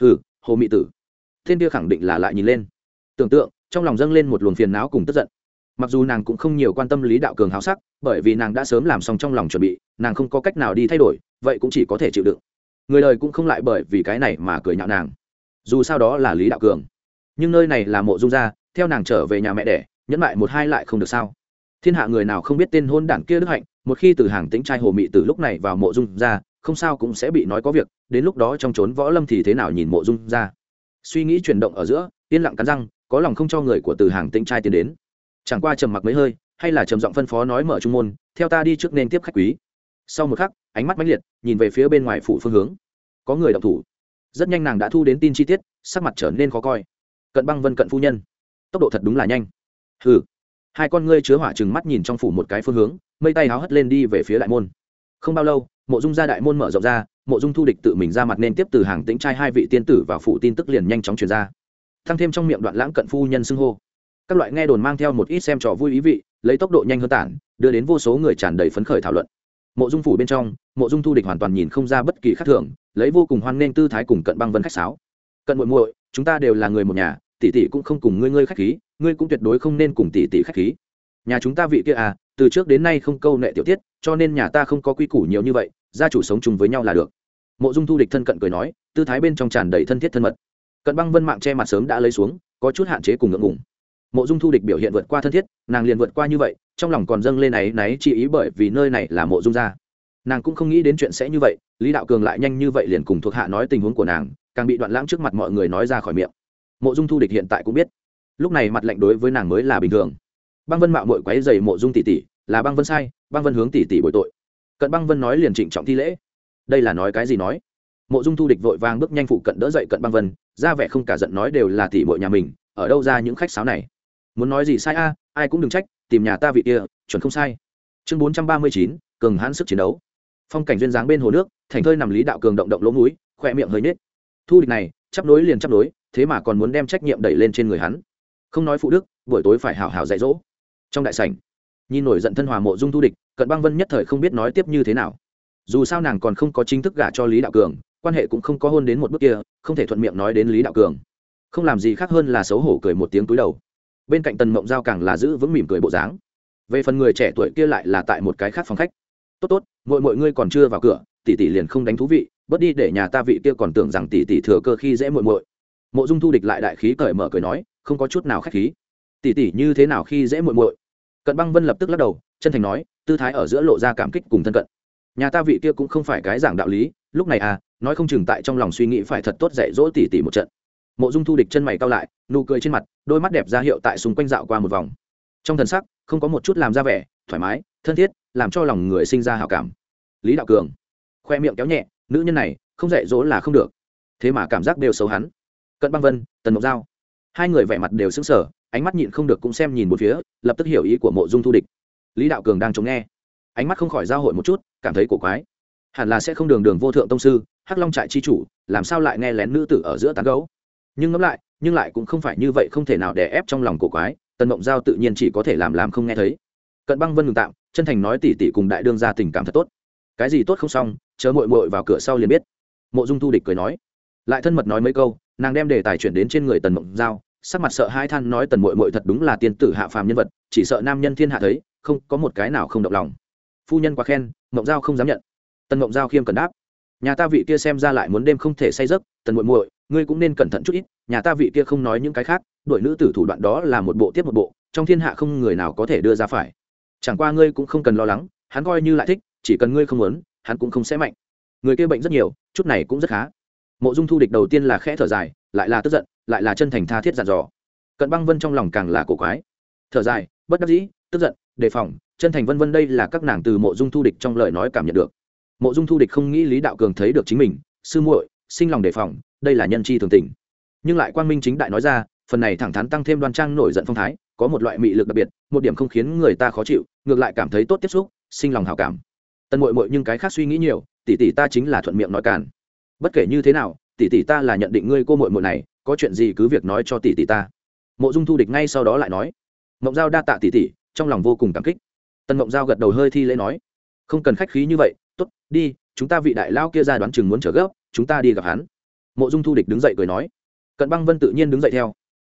hừ, hồ mị tử. Thiên kia khẳng định là lại nhìn lên. Tưởng tượng, trong lòng dâng lên một luồng phiền não cùng tức giận. Mặc dù nàng cũng không nhiều quan tâm lý đạo cường háo sắc, bởi vì nàng đã sớm làm xong trong lòng chuẩn bị, nàng không có cách nào đi thay đổi, vậy cũng chỉ có thể chịu đựng. Người đời cũng không lại bởi vì cái này mà cười nhạo nàng. Dù sao đó là lý đạo cường. Nhưng nơi này là mộ dung gia, theo nàng trở về nhà mẹ đẻ, nhẫn lại một hai lại không được sao. Thiên hạ người nào không biết tên hôn đảng kia đức hạnh, một khi từ hàng tính trai hồ mị từ lúc này vào mộ dung gia không sao cũng sẽ bị nói có việc đến lúc đó trong trốn võ lâm thì thế nào nhìn mộ dung ra, suy nghĩ chuyển động ở giữa yên lặng cắn răng có lòng không cho người của từ hàng tĩnh trai tiến đến. Chẳng qua trầm mặc mấy hơi hay là trầm giọng phân phó nói mở trung môn theo ta đi trước nên tiếp khách quý. Sau một khắc ánh mắt mãnh liệt nhìn về phía bên ngoài phủ phương hướng. Có người động thủ. Rất nhanh nàng đã thu đến tin chi tiết sắc mặt trở nên khó coi. Cận băng vân cận phu nhân. Tốc độ thật đúng là nhanh. Hừ. Hai con ngươi chứa hỏa chừng mắt nhìn trong phủ một cái phương hướng mây tay háo hất lên đi về phía đại môn. Không bao lâu mộ dung ra đại môn mở rộng ra, mộ dung thu địch tự mình ra mặt nên tiếp từ hàng tĩnh trai hai vị tiên tử và phụ tin tức liền nhanh chóng truyền ra. Thăng thêm trong miệng đoạn lãng cận phu nhân xưng hô. Các loại nghe đồn mang theo một ít xem trò vui ý vị, lấy tốc độ nhanh hơn tản, đưa đến vô số người tràn đầy phấn khởi thảo luận. Mộ dung phủ bên trong, mộ dung thu địch hoàn toàn nhìn không ra bất kỳ khác thường, lấy vô cùng hoan nghênh tư thái cùng cận băng vân khách sáo. Cận muội muội, chúng ta đều là người một nhà, tỷ tỷ cũng không cùng ngươi ngươi khách khí, ngươi cũng tuyệt đối không nên cùng tỷ tỷ khách khí. Nhà chúng ta vị kia à từ trước đến nay không câu nệ tiểu tiết, cho nên nhà ta không có quy củ nhiều như vậy gia chủ sống chung với nhau là được. Mộ dung thu địch thân cận cười nói, tư thái bên trong tràn đầy thân thiết thân mật. Cận băng vân mạng che mặt sớm đã lấy xuống, có chút hạn chế cùng ngượng ngùng. Mộ dung thu địch biểu hiện vượt qua thân thiết, nàng liền vượt qua như vậy, trong lòng còn dâng lên áy náy chỉ ý bởi vì nơi này là mộ dung gia. Nàng cũng không nghĩ đến chuyện sẽ như vậy, lý đạo cường lại nhanh như vậy liền cùng thuộc hạ nói tình huống của nàng, càng bị đoạn lãng trước mặt mọi người nói ra khỏi miệng. Mộ dung thu địch hiện tại cũng biết, lúc này mặt lạnh đối với nàng mới là bình thường. Băng vân mạo mội quáy dày mộ dung tỷ tỷ, là băng vân sai, băng vân hướng tỷ tỷ bội tội cận băng vân nói liền trịnh trọng thi lễ. Đây là nói cái gì nói? Mộ dung thu địch vội vàng bước nhanh phụ cận đỡ dậy cận băng vân, ra vẻ không cả giận nói đều là tỷ bội nhà mình, ở đâu ra những khách sáo này? Muốn nói gì sai a, ai cũng đừng trách, tìm nhà ta vị kia, chuẩn không sai. Chương bốn trăm ba mươi chín, cường hãn sức chiến đấu. Phong cảnh duyên dáng bên hồ nước, thành thơi nằm lý đạo cường động động lỗ mũi, khoe miệng hơi nết thu địch này chấp nối liền chấp nối, thế mà còn muốn đem trách nhiệm đẩy lên trên người hắn. Không nói phụ đức, buổi tối phải hào hào dạy dỗ. Trong đại sảnh nhìn nổi giận thân hòa mộ dung thu địch, cận băng vân nhất thời không biết nói tiếp như thế nào. Dù sao nàng còn không có chính thức gả cho lý đạo cường, quan hệ cũng không có hôn đến một bước kia, không thể thuận miệng nói đến lý đạo cường. Không làm gì khác hơn là xấu hổ cười một tiếng túi đầu. Bên cạnh tần mộng giao càng là giữ vững mỉm cười bộ dáng. Về phần người trẻ tuổi kia lại là tại một cái khác phòng khách. Tốt tốt mọi mọi ngươi còn chưa vào cửa, tỷ tỷ liền không đánh thú vị, bớt đi để nhà ta vị kia còn tưởng rằng tỷ tỷ thừa cơ khi dễ muội muội. Mộ dung thu địch lại đại khí cởi mở cười nói, không có chút nào khách khí. Tỷ tỷ như thế nào khi dễ muội muội? Cận băng vân lập tức lắc đầu, chân thành nói, tư thái ở giữa lộ ra cảm kích cùng thân cận. Nhà ta vị kia cũng không phải cái giảng đạo lý, lúc này à nói không chừng tại trong lòng suy nghĩ phải thật tốt dạy dỗ tỉ tỉ một trận. Mộ dung thu địch chân mày cao lại, nụ cười trên mặt, đôi mắt đẹp ra hiệu tại xung quanh dạo qua một vòng. Trong thần sắc, không có một chút làm ra vẻ, thoải mái, thân thiết, làm cho lòng người sinh ra hào cảm. Lý đạo cường, khoe miệng kéo nhẹ, nữ nhân này, không dạy dỗ là không được. Thế mà cảm giác đều xấu hắn. Cận băng vân, tần mộc giao. Hai người vẻ mặt đều sững sờ ánh mắt nhịn không được cũng xem nhìn một phía, lập tức hiểu ý của mộ dung thu địch. Lý đạo cường đang chống nghe. Ánh mắt không khỏi giao hội một chút, cảm thấy cổ quái. Hẳn là sẽ không đường đường vô thượng tông sư, hắc long trại chi chủ, làm sao lại nghe lén nữ tử ở giữa tán gấu nhưng ngẫm lại, nhưng lại cũng không phải như vậy không thể nào đè ép trong lòng cổ quái, tần mộng giao tự nhiên chỉ có thể làm làm không nghe thấy. Cận băng vân ngừng tạm, chân thành nói tỉ tỉ cùng đại đương ra tình cảm thật tốt. Cái gì tốt không xong, chờ mội mội vào cửa sau liền biết. Mộ dung thu địch cười nói. Lại thân mật nói mấy câu, nàng đem đề tài chuyển đến trên người tần mộng giao sắc mặt sợ hai than nói tần mội mội thật đúng là tiên tử hạ phàm nhân vật, chỉ sợ nam nhân thiên hạ thấy, không có một cái nào không động lòng. Phu nhân quá khen, mộng giao không dám nhận. Tần mộng giao khiêm cần đáp. Nhà ta vị kia xem ra lại muốn đêm không thể say giấc, tần muội muội, ngươi cũng nên cẩn thận chút ít, nhà ta vị kia không nói những cái khác đội nữ tử thủ đoạn đó là một bộ tiếp một bộ, trong thiên hạ không người nào có thể đưa ra phải. Chẳng qua ngươi cũng không cần lo lắng, hắn coi như lại thích, chỉ cần ngươi không muốn, hắn cũng không sẽ mạnh. Người kia bệnh rất nhiều, chút này cũng rất khá. Mộ dung thu địch đầu tiên là khẽ thở dài, lại là tức giận lại là chân thành tha thiết dặn dò. Cận băng vân trong lòng càng là cổ quái. Thở dài, bất đắc dĩ, tức giận, đề phòng, chân thành vân vân đây là các nàng từ mộ dung thu địch trong lời nói cảm nhận được. Mộ dung thu địch không nghĩ lý đạo cường thấy được chính mình, sư muội, sinh lòng đề phòng, đây là nhân chi thường tình. Nhưng lại quang minh chính đại nói ra, phần này thẳng thắn tăng thêm đoan trang nổi giận phong thái, có một loại mị lực đặc biệt, một điểm không khiến người ta khó chịu, ngược lại cảm thấy tốt tiếp xúc, sinh lòng hào cảm. Tân mội mội nhưng cái khác suy nghĩ nhiều, tỷ tỷ ta chính là thuận miệng nói càn. Bất kể như thế nào, tỷ tỷ ta là nhận định ngươi cô mội mội này có chuyện gì cứ việc nói cho tỷ tỷ ta. Mộ dung thu địch ngay sau đó lại nói. Mộng giao đa tạ tỷ tỷ, trong lòng vô cùng cảm kích. Tân mộng giao gật đầu hơi thi lễ nói. Không cần khách khí như vậy t ố t đi, chúng ta vị đại lao kia ra đoán chừng muốn trở gấp, chúng ta đi gặp hắn. Mộ dung thu địch đứng dậy cười nói. Cận băng vân tự nhiên đứng dậy theo.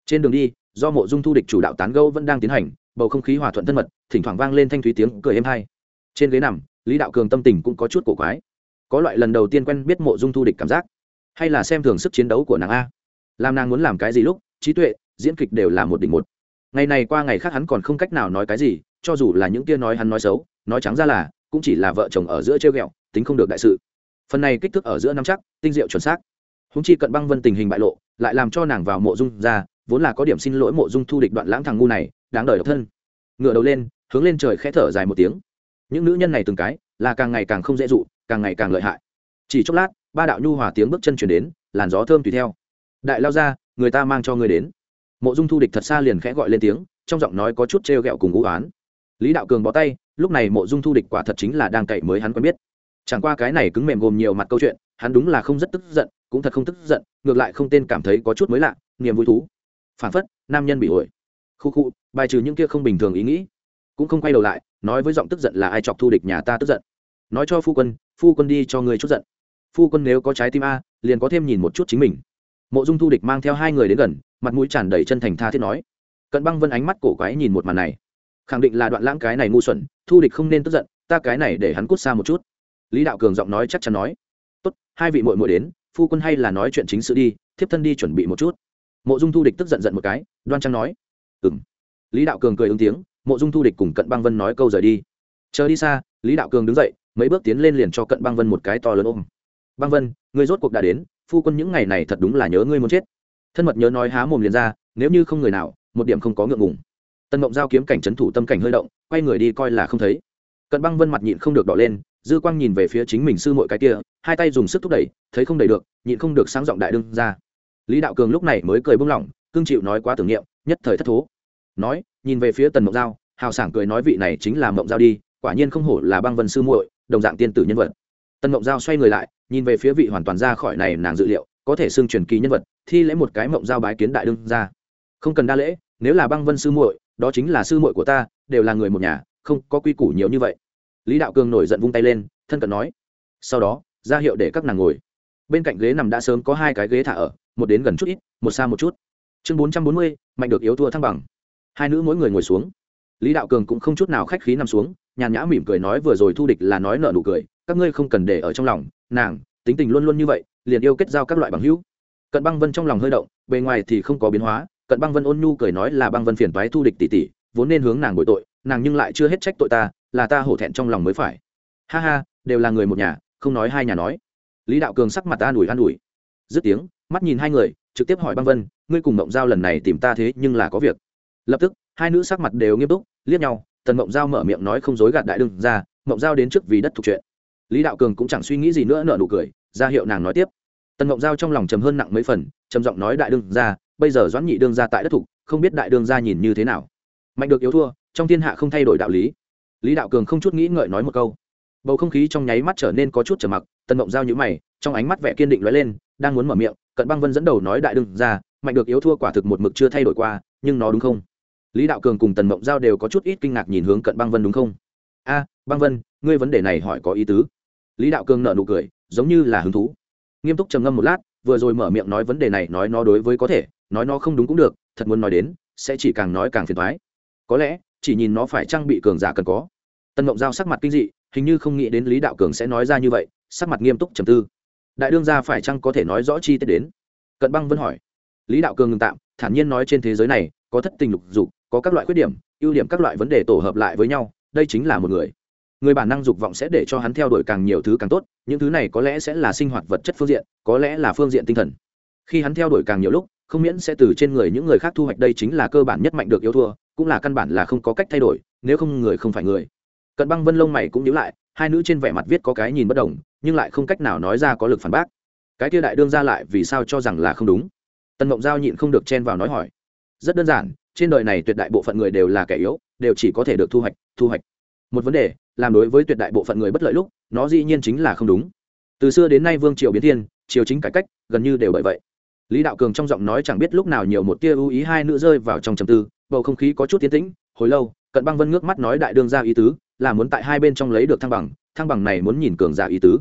Trên đường đi, do mộ dung thu địch chủ đạo tán gâu vẫn đang tiến hành, bầu không khí hòa thuận thân mật, thỉnh thoảng vang lên thanh thúy tiếng cười êm hay. Trên ghế nằm, lý đạo cường tâm tình cũng có chút cổ quái. Có loại lần đầu tiên quen biết mộ dung thu địch cảm giác, hay là xem thường sức chiến đấu của nàng a làm nàng muốn làm cái gì lúc, trí tuệ, diễn kịch đều là một đỉnh một. Ngày này qua ngày khác hắn còn không cách nào nói cái gì, cho dù là những kia nói hắn nói xấu, nói trắng ra là, cũng chỉ là vợ chồng ở giữa treo ghẹo, tính không được đại sự. Phần này kích thước ở giữa năm chắc, tinh diệu chuẩn xác. Húng chi cận băng vân tình hình bại lộ, lại làm cho nàng vào mộ dung ra, vốn là có điểm xin lỗi mộ dung thu địch đoạn lãng thằng ngu này, đáng đời độc thân. Ngựa đầu lên, hướng lên trời khẽ thở dài một tiếng. Những nữ nhân này từng cái, là càng ngày càng không dễ dụ, càng ngày càng lợi hại. Chỉ chốc lát, ba đạo nhu hòa tiếng bước chân chuyển đến, làn gió thơm tùy theo đại lao ra, người ta mang cho người đến. Mộ dung thu địch thật xa liền khẽ gọi lên tiếng, trong giọng nói có chút trêu ghẹo cùng ngũ oán. Lý đạo cường bó tay, lúc này mộ dung thu địch quả thật chính là đang cậy mới hắn quen biết. Chẳng qua cái này cứng mềm gồm nhiều mặt câu chuyện, hắn đúng là không rất tức giận, cũng thật không tức giận, ngược lại không tên cảm thấy có chút mới lạ, niềm vui thú. Phản phất, nam nhân bị ổi. Khu khu, bài trừ những kia không bình thường ý nghĩ. Cũng không quay đầu lại, nói với giọng tức giận là ai chọc thu địch nhà ta tức giận. Nói cho phu quân phu quân đi cho người chút giận. Phu quân nếu có trái tim a, liền có thêm nhìn một chút chính mình mộ dung thu địch mang theo hai người đến gần, mặt mũi tràn đầy chân thành tha thiết nói. Cận băng vân ánh mắt cổ quái nhìn một màn này. Khẳng định là đoạn lãng cái này ngu xuẩn, thu địch không nên tức giận, ta cái này để hắn cút xa một chút. Lý đạo cường giọng nói chắc chắn nói. Tốt, hai vị mội mội đến, phu quân hay là nói chuyện chính sự đi, thiếp thân đi chuẩn bị một chút. Mộ dung thu địch tức giận giận một cái, đoan trang nói. Ừ m lý đạo cường cười ứng tiếng, mộ dung thu địch cùng cận băng vân nói câu rời đi. Chờ đi xa, lý đạo cường đứng dậy, mấy bước tiến lên liền cho cận băng vân một cái to lớn ôm. Băng vân, người rốt cuộc đã đến phu quân, những ngày này thật đúng là nhớ ngươi muốn chết. Thân mật nhớ nói há mồm liền ra, nếu như không người nào, một điểm không có ngượng ngùng. Tân mộng giao kiếm cảnh trấn thủ tâm cảnh hơi động, quay người đi coi là không thấy. Cận băng vân mặt nhịn không được đỏ lên, dư quang nhìn về phía chính mình sư mội cái kia, hai tay dùng sức thúc đẩy, thấy không đẩy được, nhịn không được sáng giọng đại đương ra. Lý đạo cường lúc này mới cười bung lỏng cương chịu nói quá tưởng niệm, nhất thời thất thố. Nói, nhìn về phía tần mộng giao, hào sảng cười nói vị này chính là mộng giao đi, quả nhiên không hổ là băng vân sư muội, đồng dạng tiên tử nhân vật. Tần mộng giao xoay người lại nhìn về phía vị hoàn toàn ra khỏi này nàng dự liệu, có thể xưng truyền kỳ nhân vật, thi lễ một cái mộng giao bái kiến đại đương ra không cần đa lễ, nếu là băng vân sư muội, đó chính là sư muội của ta, đều là người một nhà, không có quy củ nhiều như vậy. Lý đạo cường nổi giận vung tay lên, thân cận nói. Sau đó, ra hiệu để các nàng ngồi. Bên cạnh ghế nằm đã sớm có hai cái ghế thả ở, một đến gần chút ít, một xa một chút. Chương bốn trăm bốn mươi, mạnh được yếu thua thăng bằng. Hai nữ mỗi người ngồi xuống. Lý đạo cường cũng không chút nào khách khí nằm xuống, nhàn nhã mỉm cười nói vừa rồi thu địch là nói nợ nụ cười các ngươi không cần để ở trong lòng, nàng, tính tình luôn luôn như vậy, liền yêu kết giao các loại bằng hữu. Cận băng vân trong lòng hơi động, bề ngoài thì không có biến hóa, cận băng vân ôn nhu cười nói là băng vân phiền toái thu địch tỷ tỷ, vốn nên hướng nàng bội tội, nàng nhưng lại chưa hết trách tội ta, là ta hổ thẹn trong lòng mới phải. Ha ha, đều là người một nhà, không nói hai nhà nói. Lý đạo cường sắc mặt ta đuổi an ủi. Dứt tiếng, mắt nhìn hai người, trực tiếp hỏi băng vân, ngươi cùng mộng giao lần này tìm ta thế nhưng là có việc. Lập tức, hai nữ sắc mặt đều nghiêm túc, liếc nhau, tần mộng giao mở miệng nói không dối gạt đại đương ra mộng giao đến trước vì đất thuộc chuyện lý đạo cường cũng chẳng suy nghĩ gì nữa nợ nụ cười, ra hiệu nàng nói tiếp. Tần mộng giao trong lòng trầm hơn nặng mấy phần, trầm giọng nói đại đương ra bây giờ doãn nhị đương ra tại đất thục không biết đại đương ra nhìn như thế nào. Mạnh được yếu thua, trong thiên hạ không thay đổi đạo lý. Lý đạo cường không chút nghĩ ngợi nói một câu. Bầu không khí trong nháy mắt trở nên có chút trầm mặc, tần mộng giao nhữ mày, trong ánh mắt vẻ kiên định lóe lên, đang muốn mở miệng, cận băng vân dẫn đầu nói đại đương ra mạnh được yếu thua quả thực một mực chưa thay đổi qua, nhưng nó đúng không? Lý đạo cường cùng tần mộng giao đều có chút ít kinh ngạc nhìn hướng cận băng vân đúng không? A băng vân, ngươi vấn đề này hỏi có ý tứ. Lý đạo cường nợ nụ cười, giống như là hứng thú. Nghiêm túc trầm ngâm một lát, vừa rồi mở miệng nói vấn đề này nói nó đối với có thể, nói nó không đúng cũng được, thật muốn nói đến, sẽ chỉ càng nói càng phiền thoái có lẽ, chỉ nhìn nó phải trang bị cường giả cần có. Tân mộng giao sắc mặt kinh dị, hình như không nghĩ đến lý đạo cường sẽ nói ra như vậy, sắc mặt nghiêm túc trầm tư. Đại đương gia phải chăng có thể nói rõ chi tiết đến? Cận băng vẫn hỏi. Lý đạo cường ngừng tạm, thản nhiên nói trên thế giới này, có thất tình lục dục, có các loại khuyết điểm, ưu điểm các loại vấn đề tổ hợp lại với nhau, đây chính là một người người bản năng dục vọng sẽ để cho hắn theo đuổi càng nhiều thứ càng tốt, những thứ này có lẽ sẽ là sinh hoạt vật chất phương diện, có lẽ là phương diện tinh thần. Khi hắn theo đuổi càng nhiều lúc, không miễn sẽ từ trên người những người khác thu hoạch, đây chính là cơ bản nhất mạnh được yêu thua, cũng là căn bản là không có cách thay đổi, nếu không người không phải người. Cận băng vân lông mày cũng nhớ lại, hai nữ trên vẻ mặt viết có cái nhìn bất đồng, nhưng lại không cách nào nói ra có lực phản bác. Cái kia đại đương ra lại vì sao cho rằng là không đúng? Tần mộng giao nhịn không được chen vào nói hỏi. Rất đơn giản, trên đời này tuyệt đại bộ phận người đều là kẻ yếu, đều chỉ có thể được thu hoạch thu hoạch. Một vấn đề làm đối với tuyệt đại bộ phận người bất lợi lúc, nó dĩ nhiên chính là không đúng. Từ xưa đến nay vương triều biến thiên, triều chính cải cách, gần như đều bởi vậy. Lý đạo cường trong giọng nói chẳng biết lúc nào nhiều một tia ưu ý hai nữ rơi vào trong trầm tư, bầu không khí có chút tiến tĩnh, hồi lâu, cận băng vân ngước mắt nói đại đương ra ý tứ, là muốn tại hai bên trong lấy được thăng bằng thăng bằng này muốn nhìn cường giả ý tứ.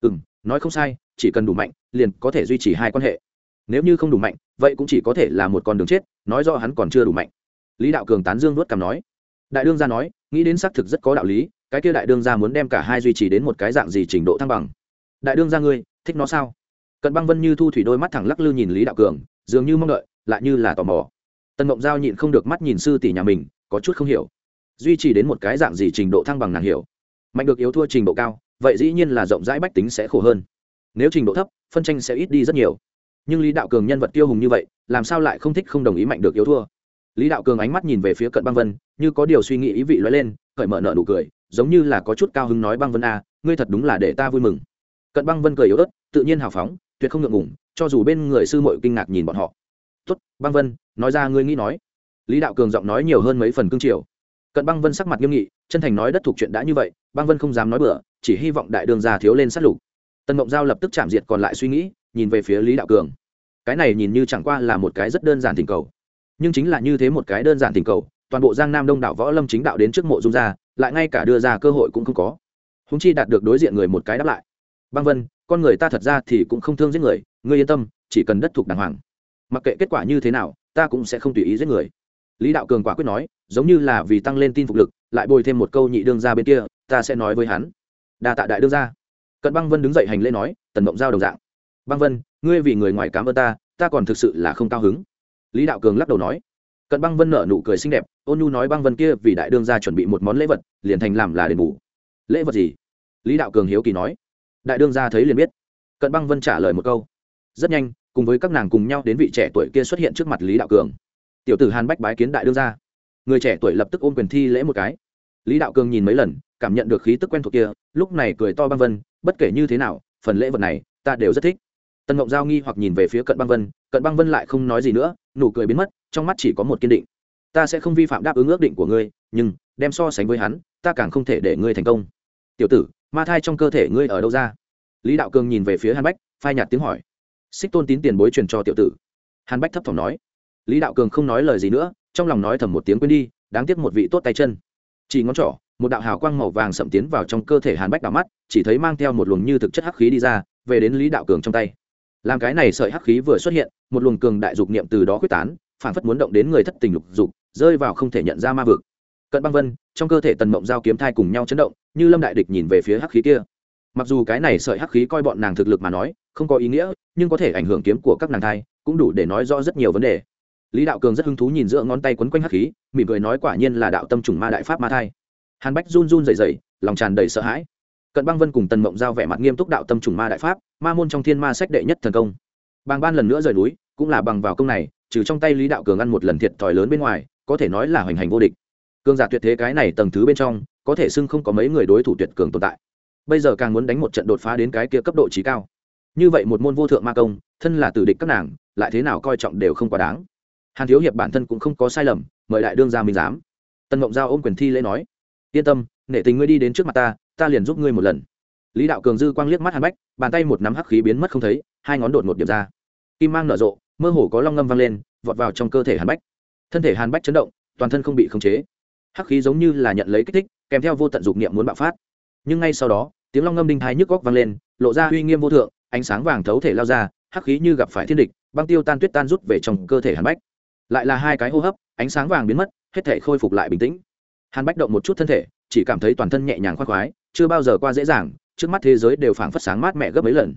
Ừ m nói không sai, chỉ cần đủ mạnh, liền có thể duy trì hai quan hệ. Nếu như không đủ mạnh, vậy cũng chỉ có thể là một con đường chết, nói do hắn còn chưa đủ mạnh. Lý đạo cường tán dương nuốt cằm nói. Đại đương gia nói nghĩ đến xác thực rất có đạo lý, cái kia đại đương gia muốn đem cả hai duy trì đến một cái dạng gì trình độ thăng bằng? Đại đương gia ngươi, thích nó sao? Cận băng vân như thu thủy đôi mắt thẳng lắc lư nhìn lý đạo cường, dường như mong đợi, lại như là tò mò. Tần mộng giao nhịn không được mắt nhìn sư tỷ nhà mình, có chút không hiểu. Duy trì đến một cái dạng gì trình độ thăng bằng nàng hiểu. Mạnh được yếu thua trình độ cao, vậy dĩ nhiên là rộng rãi bách tính sẽ khổ hơn. Nếu trình độ thấp, phân tranh sẽ ít đi rất nhiều. Nhưng lý đạo cường nhân vật tiêu hùng như vậy, làm sao lại không thích không đồng ý mạnh được yếu thua? Lý đạo cường ánh mắt nhìn về phía cận băng vân như có điều suy nghĩ ý vị l lên cởi mở nợ nụ cười giống như là có chút cao hứng nói băng vân a à, ngươi thật đúng là để ta vui mừng. Cận băng vân cười yếu ớt tự nhiên hào phóng tuyệt không ngượng ngủng cho dù bên người sư mội kinh ngạc nhìn bọn họ. Tốt băng vân nói ra ngươi nghĩ nói. Lý đạo cường giọng nói nhiều hơn mấy phần cương triều. Cận băng vân sắc mặt nghiêm nghị chân thành nói đất thuộc chuyện đã như vậy băng vân không dám nói bừa chỉ hy vọng đại đường già thiếu lên sát lục. Tần mộng giao lập tức chạm diệt còn lại suy nghĩ nhìn về phía lý đạo cường. Cái này nhìn như chẳng qua là một cái rất đơn giản tình cầu nhưng chính là như thế một cái đơn giản tình cầu, toàn bộ giang nam đông đảo võ lâm chính đạo đến trước mộ dung gia lại ngay cả đưa ra cơ hội cũng không có. Húng chi đạt được đối diện người một cái đáp lại. Băng vân, con người ta thật ra thì cũng không thương giết người, ngươi yên tâm, chỉ cần đất thuộc đàng hoàng. Mặc kệ kết quả như thế nào, ta cũng sẽ không tùy ý giết người. Lý đạo cường quả quyết nói, giống như là vì tăng lên tin phục lực, lại bồi thêm một câu nhị đương ra bên kia, ta sẽ nói với hắn. Đa tạ đại đương ra cận băng vân đứng dậy hành lễ nói, tần mộng giao đồng dạng. Băng vân, ngươi vì người ngoài cảm ơn ta ta còn thực sự là không cao hứng lý đạo cường lắc đầu nói cận băng vân nở nụ cười xinh đẹp ôn nhu nói băng vân kia vì đại đương Gia chuẩn bị một món lễ vật liền thành làm là đền bù. Lễ vật gì? Lý đạo cường hiếu kỳ nói. Đại đương Gia thấy liền biết. Cận băng vân trả lời một câu rất nhanh cùng với các nàng cùng nhau đến vị trẻ tuổi kia xuất hiện trước mặt lý đạo cường. Tiểu tử hàn bách bái kiến đại đương Gia, người trẻ tuổi lập tức ôm quyền thi lễ một cái. Lý đạo cường nhìn mấy lần cảm nhận được khí tức quen thuộc kia lúc này cười to băng vân bất kể như thế nào phần lễ vật này ta đều rất thích. Tân ngộng giao nghi hoặc nhìn về phía cận băng vân cận băng vân lại không nói gì nữa nụ cười biến mất, trong mắt chỉ có một kiên định. Ta sẽ không vi phạm đáp ứng ước định của ngươi, nhưng, đem so sánh với hắn, ta càng không thể để ngươi thành công. Tiểu tử, ma thai trong cơ thể ngươi ở đâu ra? Lý đạo cường nhìn về phía hàn bách, phai nhạt tiếng hỏi. Xích tôn tín tiền bối truyền cho tiểu tử. Hàn bách thấp thỏm nói. Lý đạo cường không nói lời gì nữa, trong lòng nói thầm một tiếng quên đi, đáng tiếc một vị tốt tay chân. Chỉ ngón trỏ, một đạo hào quang màu vàng sậm tiến vào trong cơ thể hàn bách đảo mắt, chỉ thấy mang theo một luồng như thực chất hắc khí đi ra, về đến lý đạo cường trong tay. Làm cái này sợi hắc khí vừa xuất hiện một luồng cường đại dục niệm từ đó quyết tán phản phất muốn động đến người thất tình lục dục, rơi vào không thể nhận ra ma vực. Cận băng vân, trong cơ thể tần mộng giao kiếm thai cùng nhau chấn động, như lâm đại địch nhìn về phía hắc khí kia. Mặc dù cái này sợi hắc khí coi bọn nàng thực lực mà nói, không có ý nghĩa, nhưng có thể ảnh hưởng kiếm của các nàng thai, cũng đủ để nói rõ rất nhiều vấn đề. Lý đạo cường rất hứng thú nhìn giữa ngón tay quấn quanh hắc khí, mỉm cười nói quả nhiên là đạo tâm trùng ma đại pháp ma thai. Hàn bách run run dày dày lòng tràn đầy sợ hãi. Cận băng vân cùng tần mộng giao vẻ mặt nghiêm túc đạo tâm trùng ma đại pháp, ma môn trong thiên ma sách đệ nhất thần công bàng ban lần nữa rời núi, cũng là bằng vào công này, trừ trong tay lý đạo cường ăn một lần thiệt thòi lớn bên ngoài, có thể nói là hoành hành vô địch. Cường giả tuyệt thế cái này tầng thứ bên trong, có thể xưng không có mấy người đối thủ tuyệt cường tồn tại. Bây giờ càng muốn đánh một trận đột phá đến cái kia cấp độ trí cao. Như vậy một môn vô thượng ma công, thân là tử địch các nàng, lại thế nào coi trọng đều không quá đáng. Hàn thiếu hiệp bản thân cũng không có sai lầm, mời đại đương ra minh giám. Tân mộng giao ôm quyền thi lễ nói, yên tâm, nể tình ngươi đi đến trước mặt ta ta liền giúp ngươi một lần lý đạo cường dư quang liếc mắt hàn bách, bàn tay một nắm hắc khí biến mất không thấy, hai ngón đột một điểm ra. Kim mang nở rộ, mơ hồ có long ngâm vang lên, vọt vào trong cơ thể hàn bách. Thân thể hàn bách chấn động, toàn thân không bị khống chế. Hắc khí giống như là nhận lấy kích thích, kèm theo vô tận dục niệm muốn bạo phát. Nhưng ngay sau đó, tiếng long ngâm đinh thái nhức góc vang lên, lộ ra uy nghiêm vô thượng, ánh sáng vàng thấu thể lao ra, hắc khí như gặp phải thiên địch, băng tiêu tan tuyết tan rút về trong cơ thể hàn bách. Lại là hai cái hô hấp, ánh sáng vàng biến mất, hết thể khôi phục lại bình tĩnh. Hàn bách động một chút thân thể, chỉ cảm thấy toàn thân nhẹ nhàng khoác khoái, chưa bao giờ qua dễ dàng trước mắt thế giới đều phảng phất sáng mát mẹ gấp mấy lần.